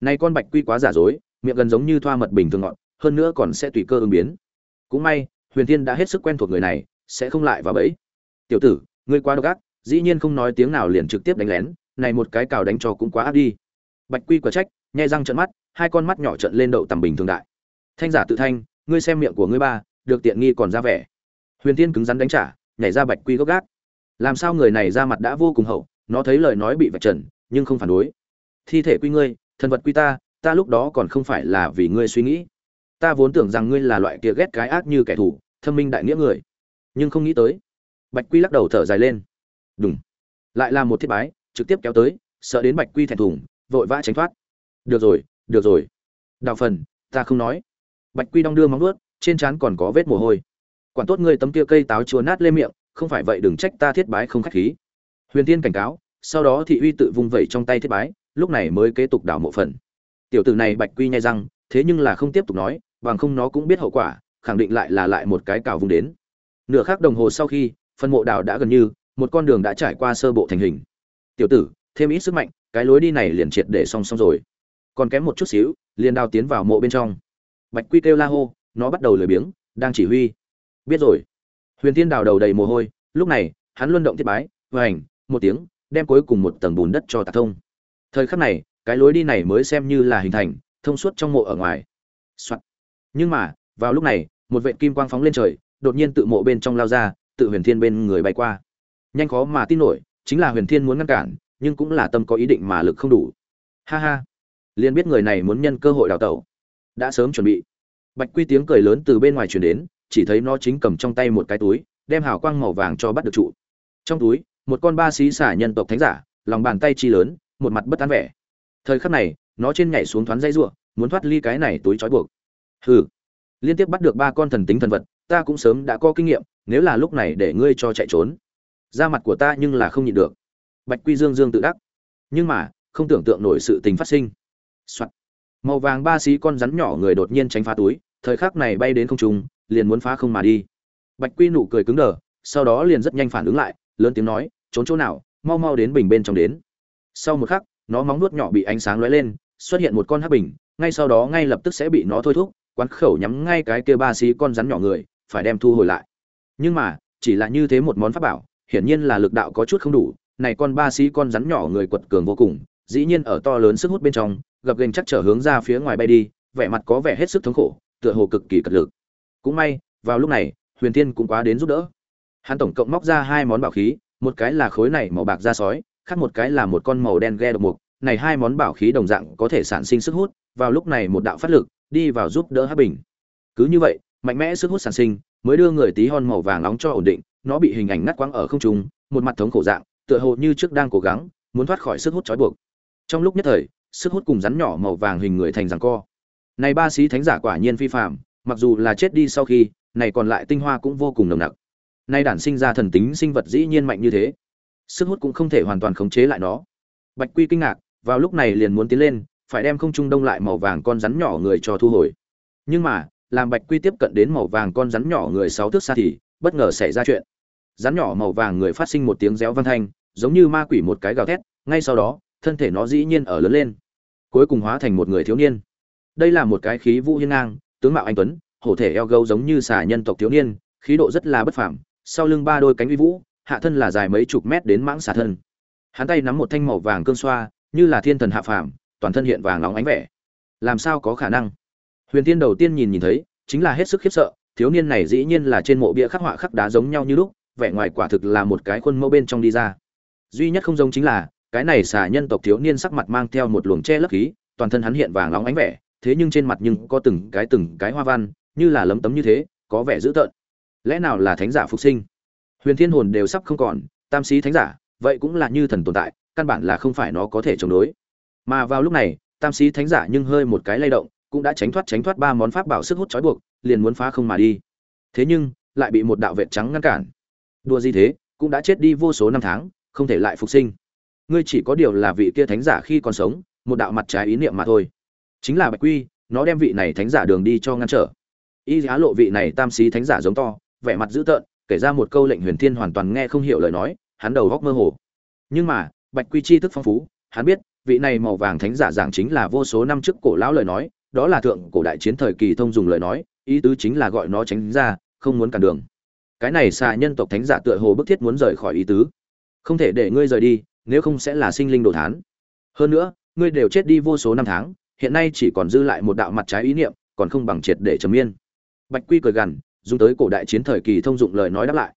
Này con bạch quy quá giả dối, miệng gần giống như thoa mật bình thường ngọn, hơn nữa còn sẽ tùy cơ ứng biến. Cũng may, Huyền Thiên đã hết sức quen thuộc người này, sẽ không lại vào bẫy. "Tiểu tử, ngươi quá độc ác, dĩ nhiên không nói tiếng nào liền trực tiếp đánh lén, này một cái cào đánh cho cũng quá ác đi." Bạch Quy quả trách, nhai răng trợn mắt, hai con mắt nhỏ trợn lên đậu tầm bình thường đại. Thanh giả tự thanh, ngươi xem miệng của ngươi ba, được tiện nghi còn ra vẻ. Huyền Thiên cứng rắn đánh trả, nhảy ra Bạch Quy gốc gác. Làm sao người này ra mặt đã vô cùng hậu, nó thấy lời nói bị vạch trần, nhưng không phản đối. Thi thể quy ngươi, thần vật quy ta, ta lúc đó còn không phải là vì ngươi suy nghĩ. Ta vốn tưởng rằng ngươi là loại kia ghét cái ác như kẻ thù thâm minh đại nghĩa người. Nhưng không nghĩ tới. Bạch quy lắc đầu thở dài lên. Đúng lại là một thiết bái trực tiếp kéo tới sợ đến bạch quy thẹn thùng vội vã tránh thoát. Được rồi được rồi. Đào phần ta không nói. Bạch quy đong đưa móng nuốt trên trán còn có vết mồ hôi. Quản tốt ngươi tấm kia cây táo chúa nát lên miệng không phải vậy đừng trách ta thiết bái không khách khí. Huyền tiên cảnh cáo sau đó thị uy tự vung vẩy trong tay thiết bái lúc này mới kế tục đảo mộ phần. Tiểu tử này bạch quy nhai răng, thế nhưng là không tiếp tục nói, bằng không nó cũng biết hậu quả, khẳng định lại là lại một cái cào vùng đến. Nửa khắc đồng hồ sau khi, phần mộ đào đã gần như, một con đường đã trải qua sơ bộ thành hình. Tiểu tử, thêm ít sức mạnh, cái lối đi này liền triệt để song song rồi. Còn kém một chút xíu, liền đào tiến vào mộ bên trong. Bạch quy kêu la hô, nó bắt đầu lười biếng, đang chỉ huy. Biết rồi. Huyền tiên đào đầu đầy mồ hôi, lúc này, hắn luân động thiết bái vành một tiếng, đem cuối cùng một tầng bùn đất cho tạc thông thời khắc này, cái lối đi này mới xem như là hình thành, thông suốt trong mộ ở ngoài、Soạn. nhưng mà, vào lúc này, một vệ kim quang phóng lên trời, đột nhiên tự mộ bên trong lao ra, tự huyền thiên bên người bay qua. Nhanh khó mà tin nổi, chính là huyền thiên muốn ngăn cản, nhưng cũng là tâm có ý định mà lực không đủ. Ha ha. Liền biết người này muốn nhân cơ hội đào tẩu. Đã sớm chuẩn bị. Bạch quy tiếng cười lớn từ bên ngoài truyền đến, chỉ thấy nó chính cầm trong tay một cái túi, đem hào quang màu vàng cho bắt được trụ. Trong túi, một con ba xí xả nhân tộc thánh giả, lòng bàn tay chi lớn một mặt bất an vẻ. Thời khắc này, nó trên nhảy xuống thoáng dây ruộng, muốn thoát ly cái này túi trói buộc. Hừ. Liên tiếp bắt được ba con thần tính thần vật, ta cũng sớm đã có kinh nghiệm, nếu là lúc này để ngươi cho chạy trốn, da mặt của ta nhưng là không nhịn được. Bạch quy dương dương tự đắc. Nhưng mà, không tưởng tượng nổi sự tình phát sinh. sinh、Soạn. màu vàng ba xí con rắn nhỏ người đột nhiên tránh phá túi, thời khắc này bay đến không trung, liền muốn phá không mà đi. Bạch quy nụ cười cứng đờ, sau đó liền rất nhanh phản ứng lại, lớn tiếng nói, trốn chỗ nào? Mau mau đến bình bên trong đến sau một khắc nó móng nuốt nhỏ bị ánh sáng lóe lên, xuất hiện một con hắc bình, ngay sau đó ngay lập tức sẽ bị nó thôi thúc, quán khẩu nhắm ngay cái kia ba xí con rắn nhỏ người, phải đem thu hồi lại. Nhưng mà, chỉ là như thế một món pháp bảo, hiển nhiên là lực đạo có chút không đủ, này con ba xí con rắn nhỏ người quật cường vô cùng, dĩ nhiên ở to lớn sức hút bên trong, gặp gềnh chắc trở hướng ra phía ngoài bay đi, vẻ mặt có vẻ hết sức thống khổ, tựa hồ cực kỳ cật lực. Cũng may, vào lúc này, Huyền Thiên cũng quá đến giúp đỡ. Hắn tổng cộng móc ra hai món bảo khí, một cái là khối này màu bạc da sói, khác một cái là một con màu đen ghe độc mục, này hai món bảo khí đồng dạng có thể sản sinh sức hút, vào lúc này một đạo phát lực, đi vào giúp đỡ Hắc Bình. Cứ như vậy, mạnh mẽ sức hút sản sinh, mới đưa người tí hon màu vàng nóng cho ổn định, nó bị hình ảnh ngắt quãng ở không trung, một mặt thống khổ dạng, tựa hồ như trước đang cố gắng muốn thoát khỏi sức hút trói buộc. Trong lúc nhất thời, sức hút cùng rắn nhỏ màu vàng hình người thành giằng co. Này ba sĩ thánh giả quả nhiên phi phàm, mặc dù là chết đi sau khi, này còn lại tinh hoa cũng vô cùng nồng nặc. Nay đản sinh ra thần tính sinh vật dĩ nhiên mạnh như thế sức hút cũng không thể hoàn toàn khống chế lại nó. Bạch quy kinh ngạc, vào lúc này liền muốn tiến lên, phải đem không trung đông lại màu vàng con rắn nhỏ người cho thu hồi. Nhưng mà, làm bạch quy tiếp cận đến màu vàng con rắn nhỏ người sáu thước xa thì, bất ngờ xảy ra chuyện. Rắn nhỏ màu vàng người phát sinh một tiếng réo văn thanh, giống như ma quỷ một cái gào thét, ngay sau đó, thân thể nó dĩ nhiên ở lớn lên, cuối cùng hóa thành một người thiếu niên. Đây là một cái khí vũ hiên ngang, tướng mạo anh tuấn, hổ thể eo gấu giống như xà nhân tộc thiếu niên, khí độ rất là bất phẳng sau lưng ba đôi cánh uy vũ hạ thân là dài mấy chục mét đến mãng xà thân. Hắn tay nắm một thanh màu vàng cương xoa, như là thiên thần hạ phàm, toàn thân hiện vàng óng ánh vẻ. Làm sao có khả năng? Huyền tiên đầu tiên nhìn nhìn thấy, chính là hết sức khiếp sợ, thiếu niên này dĩ nhiên là trên mộ bia khắc họa khắc đá giống nhau như lúc, vẻ ngoài quả thực là một cái khuôn mẫu bên trong đi ra. Duy nhất không giống chính là, cái này xà nhân tộc thiếu niên sắc mặt mang theo một luồng che lấp khí, toàn thân hắn hiện vàng óng ánh vẻ, thế nhưng trên mặt nhưng có từng cái từng cái hoa văn, như là lấm tấm như thế, có vẻ dữ tợn. Lẽ nào là thánh giả phục sinh? Huyền thiên hồn đều sắp không còn, tam sĩ thánh giả, vậy cũng là như thần tồn tại, căn bản là không phải nó có thể chống đối. Mà vào lúc này, tam sĩ thánh giả nhưng hơi một cái lay động, cũng đã tránh thoát tránh thoát ba món pháp bảo sức hút trói buộc, liền muốn phá không mà đi. Thế nhưng, lại bị một đạo vệ trắng ngăn cản. Đua gì thế, cũng đã chết đi vô số năm tháng, không thể lại phục sinh. Ngươi chỉ có điều là vị kia thánh giả khi còn sống, một đạo mặt trái ý niệm mà thôi. Chính là bạch quy, nó đem vị này thánh giả đường đi cho ngăn trở. Y giá lộ vị này tam sĩ thánh giả giống to, vẻ mặt dữ tợn kể ra một câu lệnh huyền thiên hoàn toàn nghe không hiểu lời nói, hắn đầu góc mơ hồ. Nhưng mà, bạch quy chi thức phong phú, hắn biết, vị này màu vàng thánh giả giảng chính là vô số năm trước cổ lão lời nói, đó là thượng cổ đại chiến thời kỳ thông dùng lời nói, ý tứ chính là gọi nó tránh ra, không muốn cản đường. Cái này xà nhân tộc thánh giả tựa hồ bức thiết muốn rời khỏi ý tứ. Không thể để ngươi rời đi, nếu không sẽ là sinh linh đồ thán. Hơn nữa, ngươi đều chết đi vô số năm tháng, hiện nay chỉ còn dư lại một đạo mặt trái ý niệm, còn không bằng triệt để trầm yên. Bạch quy cười gằn dùng tới cổ đại chiến thời kỳ thông dụng lời nói đáp lại.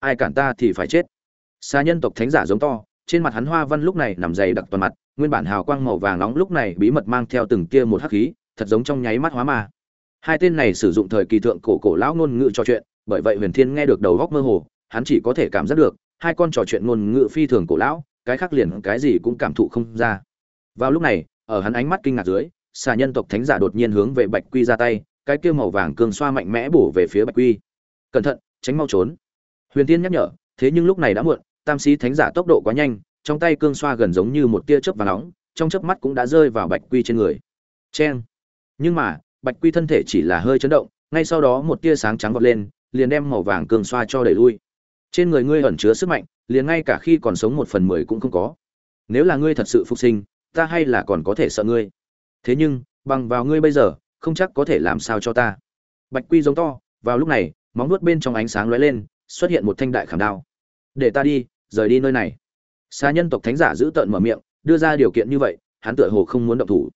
Ai cản ta thì phải chết. Xa nhân tộc thánh giả giống to, trên mặt hắn hoa văn lúc này nằm dày đặc toàn mặt, nguyên bản hào quang màu vàng nóng lúc này bí mật mang theo từng tia một hắc khí, thật giống trong nháy mắt hóa ma. Hai tên này sử dụng thời kỳ thượng cổ cổ lão ngôn ngữ trò chuyện, bởi vậy huyền thiên nghe được đầu góc mơ hồ, hắn chỉ có thể cảm giác được, hai con trò chuyện ngôn ngữ phi thường cổ lão, cái khác liền cái gì cũng cảm thụ không ra. Vào lúc này, ở hắn ánh mắt kinh ngạc dưới xà nhân tộc thánh giả đột nhiên hướng về bạch quy ra tay cái kia màu vàng cương xoa mạnh mẽ bổ về phía bạch quy. Cẩn thận, tránh mau trốn. Huyền tiên nhắc nhở, thế nhưng lúc này đã muộn, tam sĩ thánh giả tốc độ quá nhanh, trong tay cương xoa gần giống như một tia chớp và nóng, trong chớp mắt cũng đã rơi vào bạch quy trên người. Cheng. Nhưng mà, bạch quy thân thể chỉ là hơi chấn động, ngay sau đó một tia sáng trắng vọt lên, liền đem màu vàng cương xoa cho đẩy lui. Trên người ngươi ẩn chứa sức mạnh, liền ngay cả khi còn sống một phần mười cũng không có. Nếu là ngươi thật sự phục sinh, ta hay là còn có thể sợ ngươi. Thế nhưng, bằng vào ngươi bây giờ không chắc có thể làm sao cho ta. Bạch quy giống to, vào lúc này, móng nuốt bên trong ánh sáng lóe lên, xuất hiện một thanh đại khảm đao. Để ta đi, rời đi nơi này. Xa nhân tộc thánh giả giữ tợn mở miệng, đưa ra điều kiện như vậy, hắn tựa hồ không muốn động thủ.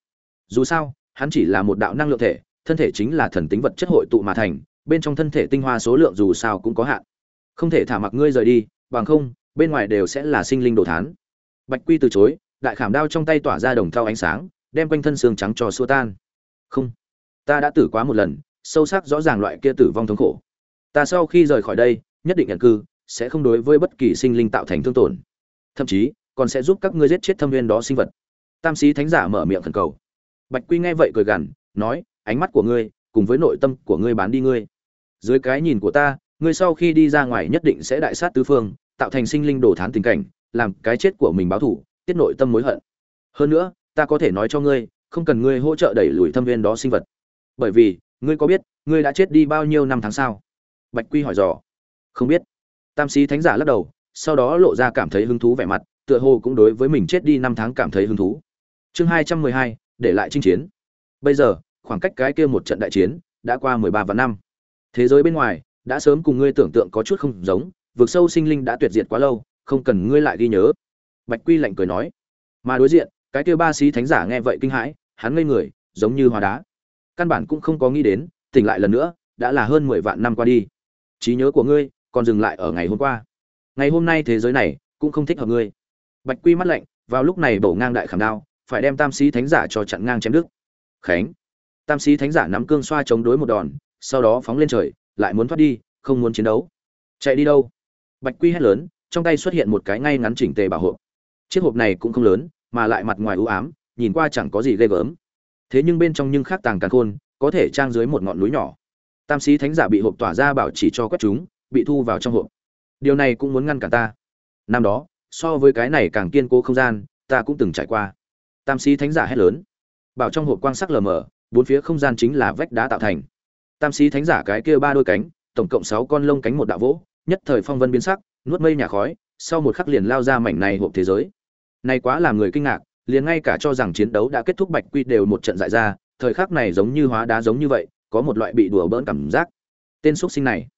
Dù sao, hắn chỉ là một đạo năng lượng thể, thân thể chính là thần tính vật chất hội tụ mà thành, bên trong thân thể tinh hoa số lượng dù sao cũng có hạn. Không thể thả mặc ngươi rời đi, bằng không, bên ngoài đều sẽ là sinh linh đồ thán. Bạch quy từ chối, đại khảm đao trong tay tỏa ra đồng thau ánh sáng, đem quanh thân xương trắng cho xua tan. Không ta đã tử quá một lần, sâu sắc rõ ràng loại kia tử vong thống khổ. Ta sau khi rời khỏi đây, nhất định nhận cư, sẽ không đối với bất kỳ sinh linh tạo thành thương tổn. Thậm chí, còn sẽ giúp các ngươi giết chết thâm viên đó sinh vật. Tam sĩ thánh giả mở miệng khẩn cầu. Bạch quy nghe vậy cười gằn, nói, ánh mắt của ngươi, cùng với nội tâm của ngươi bán đi ngươi. Dưới cái nhìn của ta, ngươi sau khi đi ra ngoài nhất định sẽ đại sát tứ phương, tạo thành sinh linh đổ thán tình cảnh, làm cái chết của mình báo thủ tiết nội tâm mối hận. Hơn nữa, ta có thể nói cho ngươi, không cần ngươi hỗ trợ đẩy lùi thâm viên đó sinh vật bởi vì, ngươi có biết, ngươi đã chết đi bao nhiêu năm tháng sao? Bạch quy hỏi dò. Không biết. Tam sĩ thánh giả lắc đầu, sau đó lộ ra cảm thấy hứng thú vẻ mặt, tựa hồ cũng đối với mình chết đi năm tháng cảm thấy hứng thú. Chương hai trăm mười hai, để lại chinh chiến. Bây giờ, khoảng cách cái kia một trận đại chiến đã qua mười ba vạn năm. Thế giới bên ngoài đã sớm cùng ngươi tưởng tượng có chút không giống, vực sâu sinh linh đã tuyệt diệt quá lâu, không cần ngươi lại ghi nhớ. Bạch quy lạnh cười nói. Mà đối diện, cái kia ba sĩ thánh giả nghe vậy kinh hãi, hắn ngây người, giống như hóa đá căn bản cũng không có nghĩ đến, tỉnh lại lần nữa, đã là hơn mười vạn năm qua đi. Trí nhớ của ngươi, còn dừng lại ở ngày hôm qua. Ngày hôm nay thế giới này, cũng không thích hợp ngươi. Bạch quy mắt lạnh, vào lúc này bổ ngang đại khảm đao, phải đem tam sĩ thánh giả cho chặn ngang chém đứt. Khánh. Tam sĩ thánh giả nắm cương xoa chống đối một đòn, sau đó phóng lên trời, lại muốn thoát đi, không muốn chiến đấu. Chạy đi đâu? Bạch quy hét lớn, trong tay xuất hiện một cái ngay ngắn chỉnh tề bảo hộp chiếc hộp này cũng không lớn, mà lại mặt ngoài u ám, nhìn qua chẳng có gì ghê gớm thế nhưng bên trong nhưng khác tàng càng khôn, có thể trang dưới một ngọn núi nhỏ. Tam sĩ thánh giả bị hộp tỏa ra bảo chỉ cho quét chúng, bị thu vào trong hộp. Điều này cũng muốn ngăn cản ta. Năm đó, so với cái này càng kiên cố không gian, ta cũng từng trải qua. Tam sĩ thánh giả hét lớn. Bảo trong hộp quang sắc lờ mờ, bốn phía không gian chính là vách đá tạo thành. Tam sĩ thánh giả cái kia ba đôi cánh, tổng cộng sáu con lông cánh một đạo vỗ, nhất thời phong vân biến sắc, nuốt mây nhà khói, sau một khắc liền lao ra mảnh này hộp thế giới. Này quá làm người kinh ngạc liền ngay cả cho rằng chiến đấu đã kết thúc bạch quy đều một trận dại ra, thời khắc này giống như hóa đá giống như vậy, có một loại bị đùa bỡn cảm giác. Tên xuất sinh này,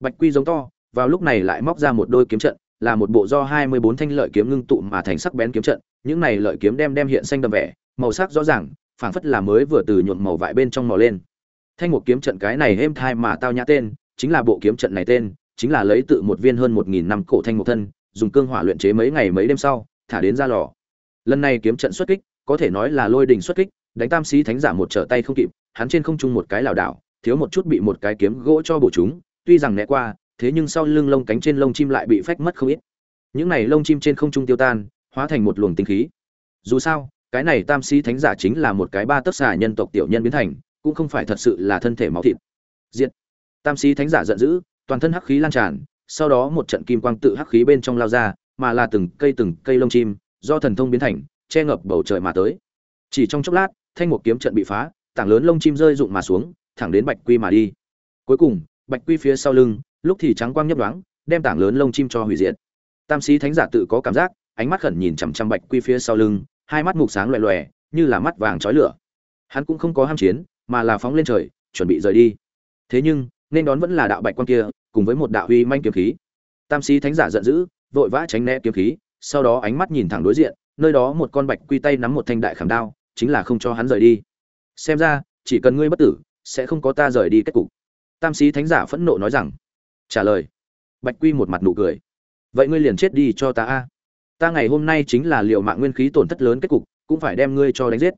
bạch quy giống to, vào lúc này lại móc ra một đôi kiếm trận, là một bộ do hai mươi bốn thanh lợi kiếm ngưng tụ mà thành sắc bén kiếm trận, những này lợi kiếm đem đem hiện xanh đậm vẻ, màu sắc rõ ràng, phảng phất là mới vừa từ nhuộm màu vải bên trong màu lên. Thanh một kiếm trận cái này êm thai mà tao nhã tên, chính là bộ kiếm trận này tên, chính là lấy tự một viên hơn một nghìn năm cổ thanh một thân, dùng cương hỏa luyện chế mấy ngày mấy đêm sau, thả đến ra lò lần này kiếm trận xuất kích, có thể nói là lôi đình xuất kích, đánh tam sĩ thánh giả một trở tay không kịp, hắn trên không trung một cái lảo đảo, thiếu một chút bị một cái kiếm gỗ cho bổ chúng, tuy rằng né qua, thế nhưng sau lưng lông cánh trên lông chim lại bị phách mất không ít. Những này lông chim trên không trung tiêu tan, hóa thành một luồng tinh khí. Dù sao, cái này tam sĩ thánh giả chính là một cái ba tấc xà nhân tộc tiểu nhân biến thành, cũng không phải thật sự là thân thể máu thịt. Diệt. Tam sĩ thánh giả giận dữ, toàn thân hắc khí lan tràn, sau đó một trận kim quang tự hắc khí bên trong lao ra, mà là từng cây từng cây lông chim do thần thông biến thành, che ngập bầu trời mà tới. Chỉ trong chốc lát, thanh một kiếm trận bị phá, tảng lớn lông chim rơi rụng mà xuống, thẳng đến bạch quy mà đi. Cuối cùng, bạch quy phía sau lưng, lúc thì trắng quang nhấp đoáng đem tảng lớn lông chim cho hủy diệt. Tam sĩ thánh giả tự có cảm giác, ánh mắt khẩn nhìn chằm chằm bạch quy phía sau lưng, hai mắt mục sáng loè loè, như là mắt vàng chói lửa. Hắn cũng không có ham chiến, mà là phóng lên trời, chuẩn bị rời đi. Thế nhưng, nên đón vẫn là đạo bạch quan kia, cùng với một đạo huy manh kiếm khí. Tam sĩ thánh giả giận dữ, vội vã tránh né kiếm khí sau đó ánh mắt nhìn thẳng đối diện, nơi đó một con bạch quy tay nắm một thanh đại khảm đao, chính là không cho hắn rời đi. Xem ra, chỉ cần ngươi bất tử, sẽ không có ta rời đi kết cục. Tam sĩ thánh giả phẫn nộ nói rằng. Trả lời. Bạch quy một mặt nụ cười. Vậy ngươi liền chết đi cho ta a. Ta ngày hôm nay chính là liệu mạng nguyên khí tổn thất lớn kết cục, cũng phải đem ngươi cho đánh giết.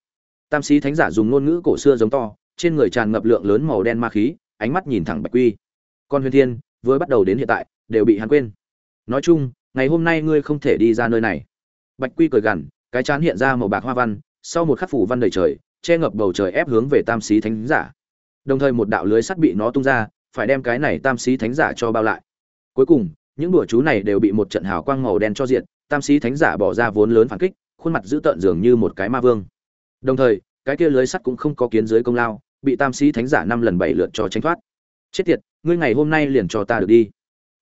Tam sĩ thánh giả dùng ngôn ngữ cổ xưa giống to, trên người tràn ngập lượng lớn màu đen ma khí, ánh mắt nhìn thẳng bạch quy. Con huyền thiên, vừa bắt đầu đến hiện tại, đều bị hắn quên. Nói chung ngày hôm nay ngươi không thể đi ra nơi này. Bạch quy cười gằn, cái chán hiện ra màu bạc hoa văn, sau một khắc phủ văn đầy trời, che ngập bầu trời ép hướng về tam sĩ thánh giả. Đồng thời một đạo lưới sắt bị nó tung ra, phải đem cái này tam sĩ thánh giả cho bao lại. Cuối cùng, những đùa chú này đều bị một trận hào quang màu đen cho diện tam sĩ thánh giả bỏ ra vốn lớn phản kích, khuôn mặt dữ tợn dường như một cái ma vương. Đồng thời, cái kia lưới sắt cũng không có kiến dưới công lao, bị tam sĩ thánh giả năm lần bảy lượt cho tránh thoát. Chết tiệt, ngươi ngày hôm nay liền cho ta được đi.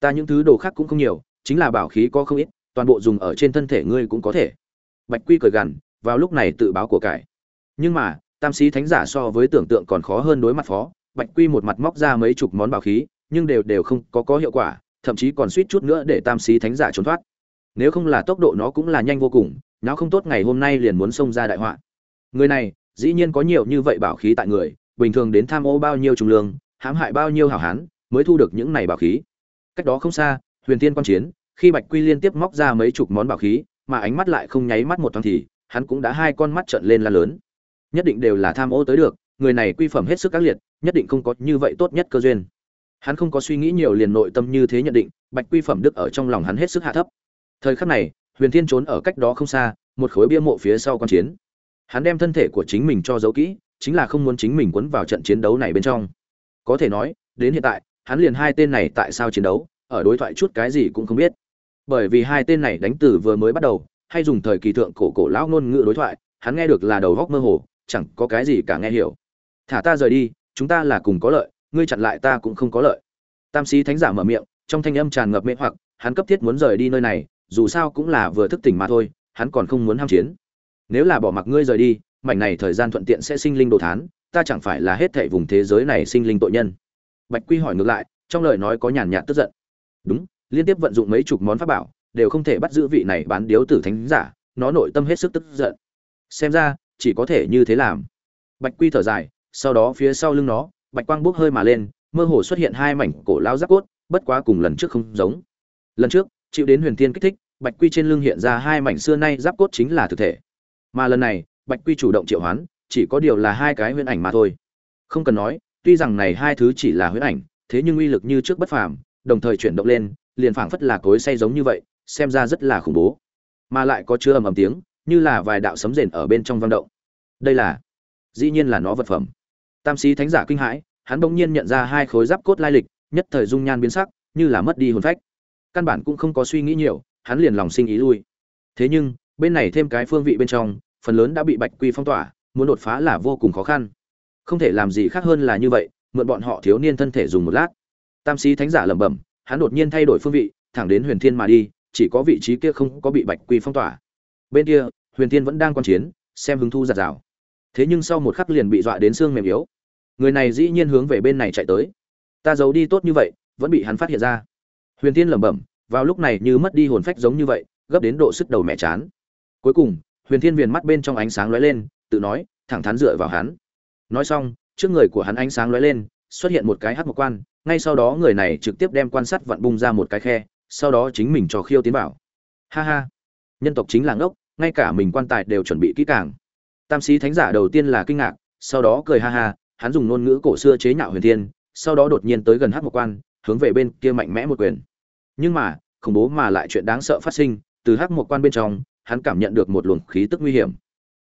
Ta những thứ đồ khác cũng không nhiều chính là bảo khí có không ít, toàn bộ dùng ở trên thân thể ngươi cũng có thể. Bạch quy cười gằn, vào lúc này tự báo của cải. Nhưng mà, tam sĩ thánh giả so với tưởng tượng còn khó hơn đối mặt phó. Bạch quy một mặt móc ra mấy chục món bảo khí, nhưng đều đều không có có hiệu quả, thậm chí còn suýt chút nữa để tam sĩ thánh giả trốn thoát. Nếu không là tốc độ nó cũng là nhanh vô cùng, nó không tốt ngày hôm nay liền muốn xông ra đại họa. Người này, dĩ nhiên có nhiều như vậy bảo khí tại người, bình thường đến tham ô bao nhiêu trùng lương, hãm hại bao nhiêu hảo hán, mới thu được những này bảo khí. Cách đó không xa huyền tiên quan chiến, khi bạch quy liên tiếp móc ra mấy chục món bảo khí, mà ánh mắt lại không nháy mắt một thoáng thì, hắn cũng đã hai con mắt trợn lên la lớn. Nhất định đều là tham ô tới được, người này quy phẩm hết sức các liệt, nhất định không có như vậy tốt nhất cơ duyên. Hắn không có suy nghĩ nhiều liền nội tâm như thế nhận định, bạch quy phẩm đức ở trong lòng hắn hết sức hạ thấp. Thời khắc này, huyền thiên trốn ở cách đó không xa, một khối bia mộ phía sau quan chiến. Hắn đem thân thể của chính mình cho giấu kỹ, chính là không muốn chính mình quấn vào trận chiến đấu này bên trong. Có thể nói, đến hiện tại, hắn liền hai tên này tại sao chiến đấu? Ở đối thoại chút cái gì cũng không biết. Bởi vì hai tên này đánh từ vừa mới bắt đầu, hay dùng thời kỳ thượng cổ cổ lão ngôn ngữ đối thoại, hắn nghe được là đầu góc mơ hồ, chẳng có cái gì cả nghe hiểu. Thả ta rời đi, chúng ta là cùng có lợi, ngươi chặn lại ta cũng không có lợi. Tam sĩ thánh giả mở miệng, trong thanh âm tràn ngập mê hoặc, hắn cấp thiết muốn rời đi nơi này, dù sao cũng là vừa thức tỉnh mà thôi, hắn còn không muốn ham chiến. Nếu là bỏ mặc ngươi rời đi, mảnh này thời gian thuận tiện sẽ sinh linh đồ thán, ta chẳng phải là hết thảy vùng thế giới này sinh linh tội nhân. Bạch quy hỏi ngược lại, trong lời nói có nhàn nhạt tức giận đúng, liên tiếp vận dụng mấy chục món pháp bảo, đều không thể bắt giữ vị này bán điếu tử thánh giả, nó nội tâm hết sức tức giận. Xem ra, chỉ có thể như thế làm. Bạch quy thở dài, sau đó phía sau lưng nó, bạch quang bốc hơi mà lên, mơ hồ xuất hiện hai mảnh cổ lao giáp cốt, bất quá cùng lần trước không giống. Lần trước, chịu đến huyền thiên kích thích, bạch quy trên lưng hiện ra hai mảnh xưa nay giáp cốt chính là thực thể. Mà lần này, bạch quy chủ động triệu hoán, chỉ có điều là hai cái huyễn ảnh mà thôi. Không cần nói, tuy rằng này hai thứ chỉ là huyễn ảnh, thế nhưng uy lực như trước bất phàm đồng thời chuyển động lên, liền phảng phất là cối say giống như vậy, xem ra rất là khủng bố. Mà lại có chứa ầm ầm tiếng, như là vài đạo sấm rền ở bên trong vang động. Đây là, dĩ nhiên là nó vật phẩm. Tam sĩ thánh giả kinh hãi, hắn bỗng nhiên nhận ra hai khối giáp cốt lai lịch, nhất thời dung nhan biến sắc, như là mất đi hồn phách. Căn bản cũng không có suy nghĩ nhiều, hắn liền lòng sinh ý lui. Thế nhưng, bên này thêm cái phương vị bên trong, phần lớn đã bị bạch quy phong tỏa, muốn đột phá là vô cùng khó khăn. Không thể làm gì khác hơn là như vậy, mượn bọn họ thiếu niên thân thể dùng một lát tam sĩ thánh giả lẩm bẩm, hắn đột nhiên thay đổi phương vị, thẳng đến huyền thiên mà đi, chỉ có vị trí kia không có bị bạch quy phong tỏa. Bên kia, huyền thiên vẫn đang quan chiến, xem hứng thu giạt rào thế nhưng sau một khắc liền bị dọa đến xương mềm yếu. Người này dĩ nhiên hướng về bên này chạy tới. Ta giấu đi tốt như vậy, vẫn bị hắn phát hiện ra. Huyền thiên lẩm bẩm, vào lúc này như mất đi hồn phách giống như vậy, gấp đến độ sức đầu mẹ chán. Cuối cùng, huyền thiên viền mắt bên trong ánh sáng lóe lên, tự nói, thẳng thắn dựa vào hắn. Nói xong, trước người của hắn ánh sáng lóe lên, xuất hiện một cái hắc một quan ngay sau đó người này trực tiếp đem quan sát vặn bung ra một cái khe, sau đó chính mình cho khiêu tiến vào. Ha ha. Nhân tộc chính là ngốc, ngay cả mình quan tài đều chuẩn bị kỹ càng. Tam sĩ thánh giả đầu tiên là kinh ngạc, sau đó cười ha ha, hắn dùng ngôn ngữ cổ xưa chế nhạo huyền thiên, sau đó đột nhiên tới gần hắc một quan, hướng về bên kia mạnh mẽ một quyền. Nhưng mà, khủng bố mà lại chuyện đáng sợ phát sinh, từ hắc một quan bên trong, hắn cảm nhận được một luồng khí tức nguy hiểm.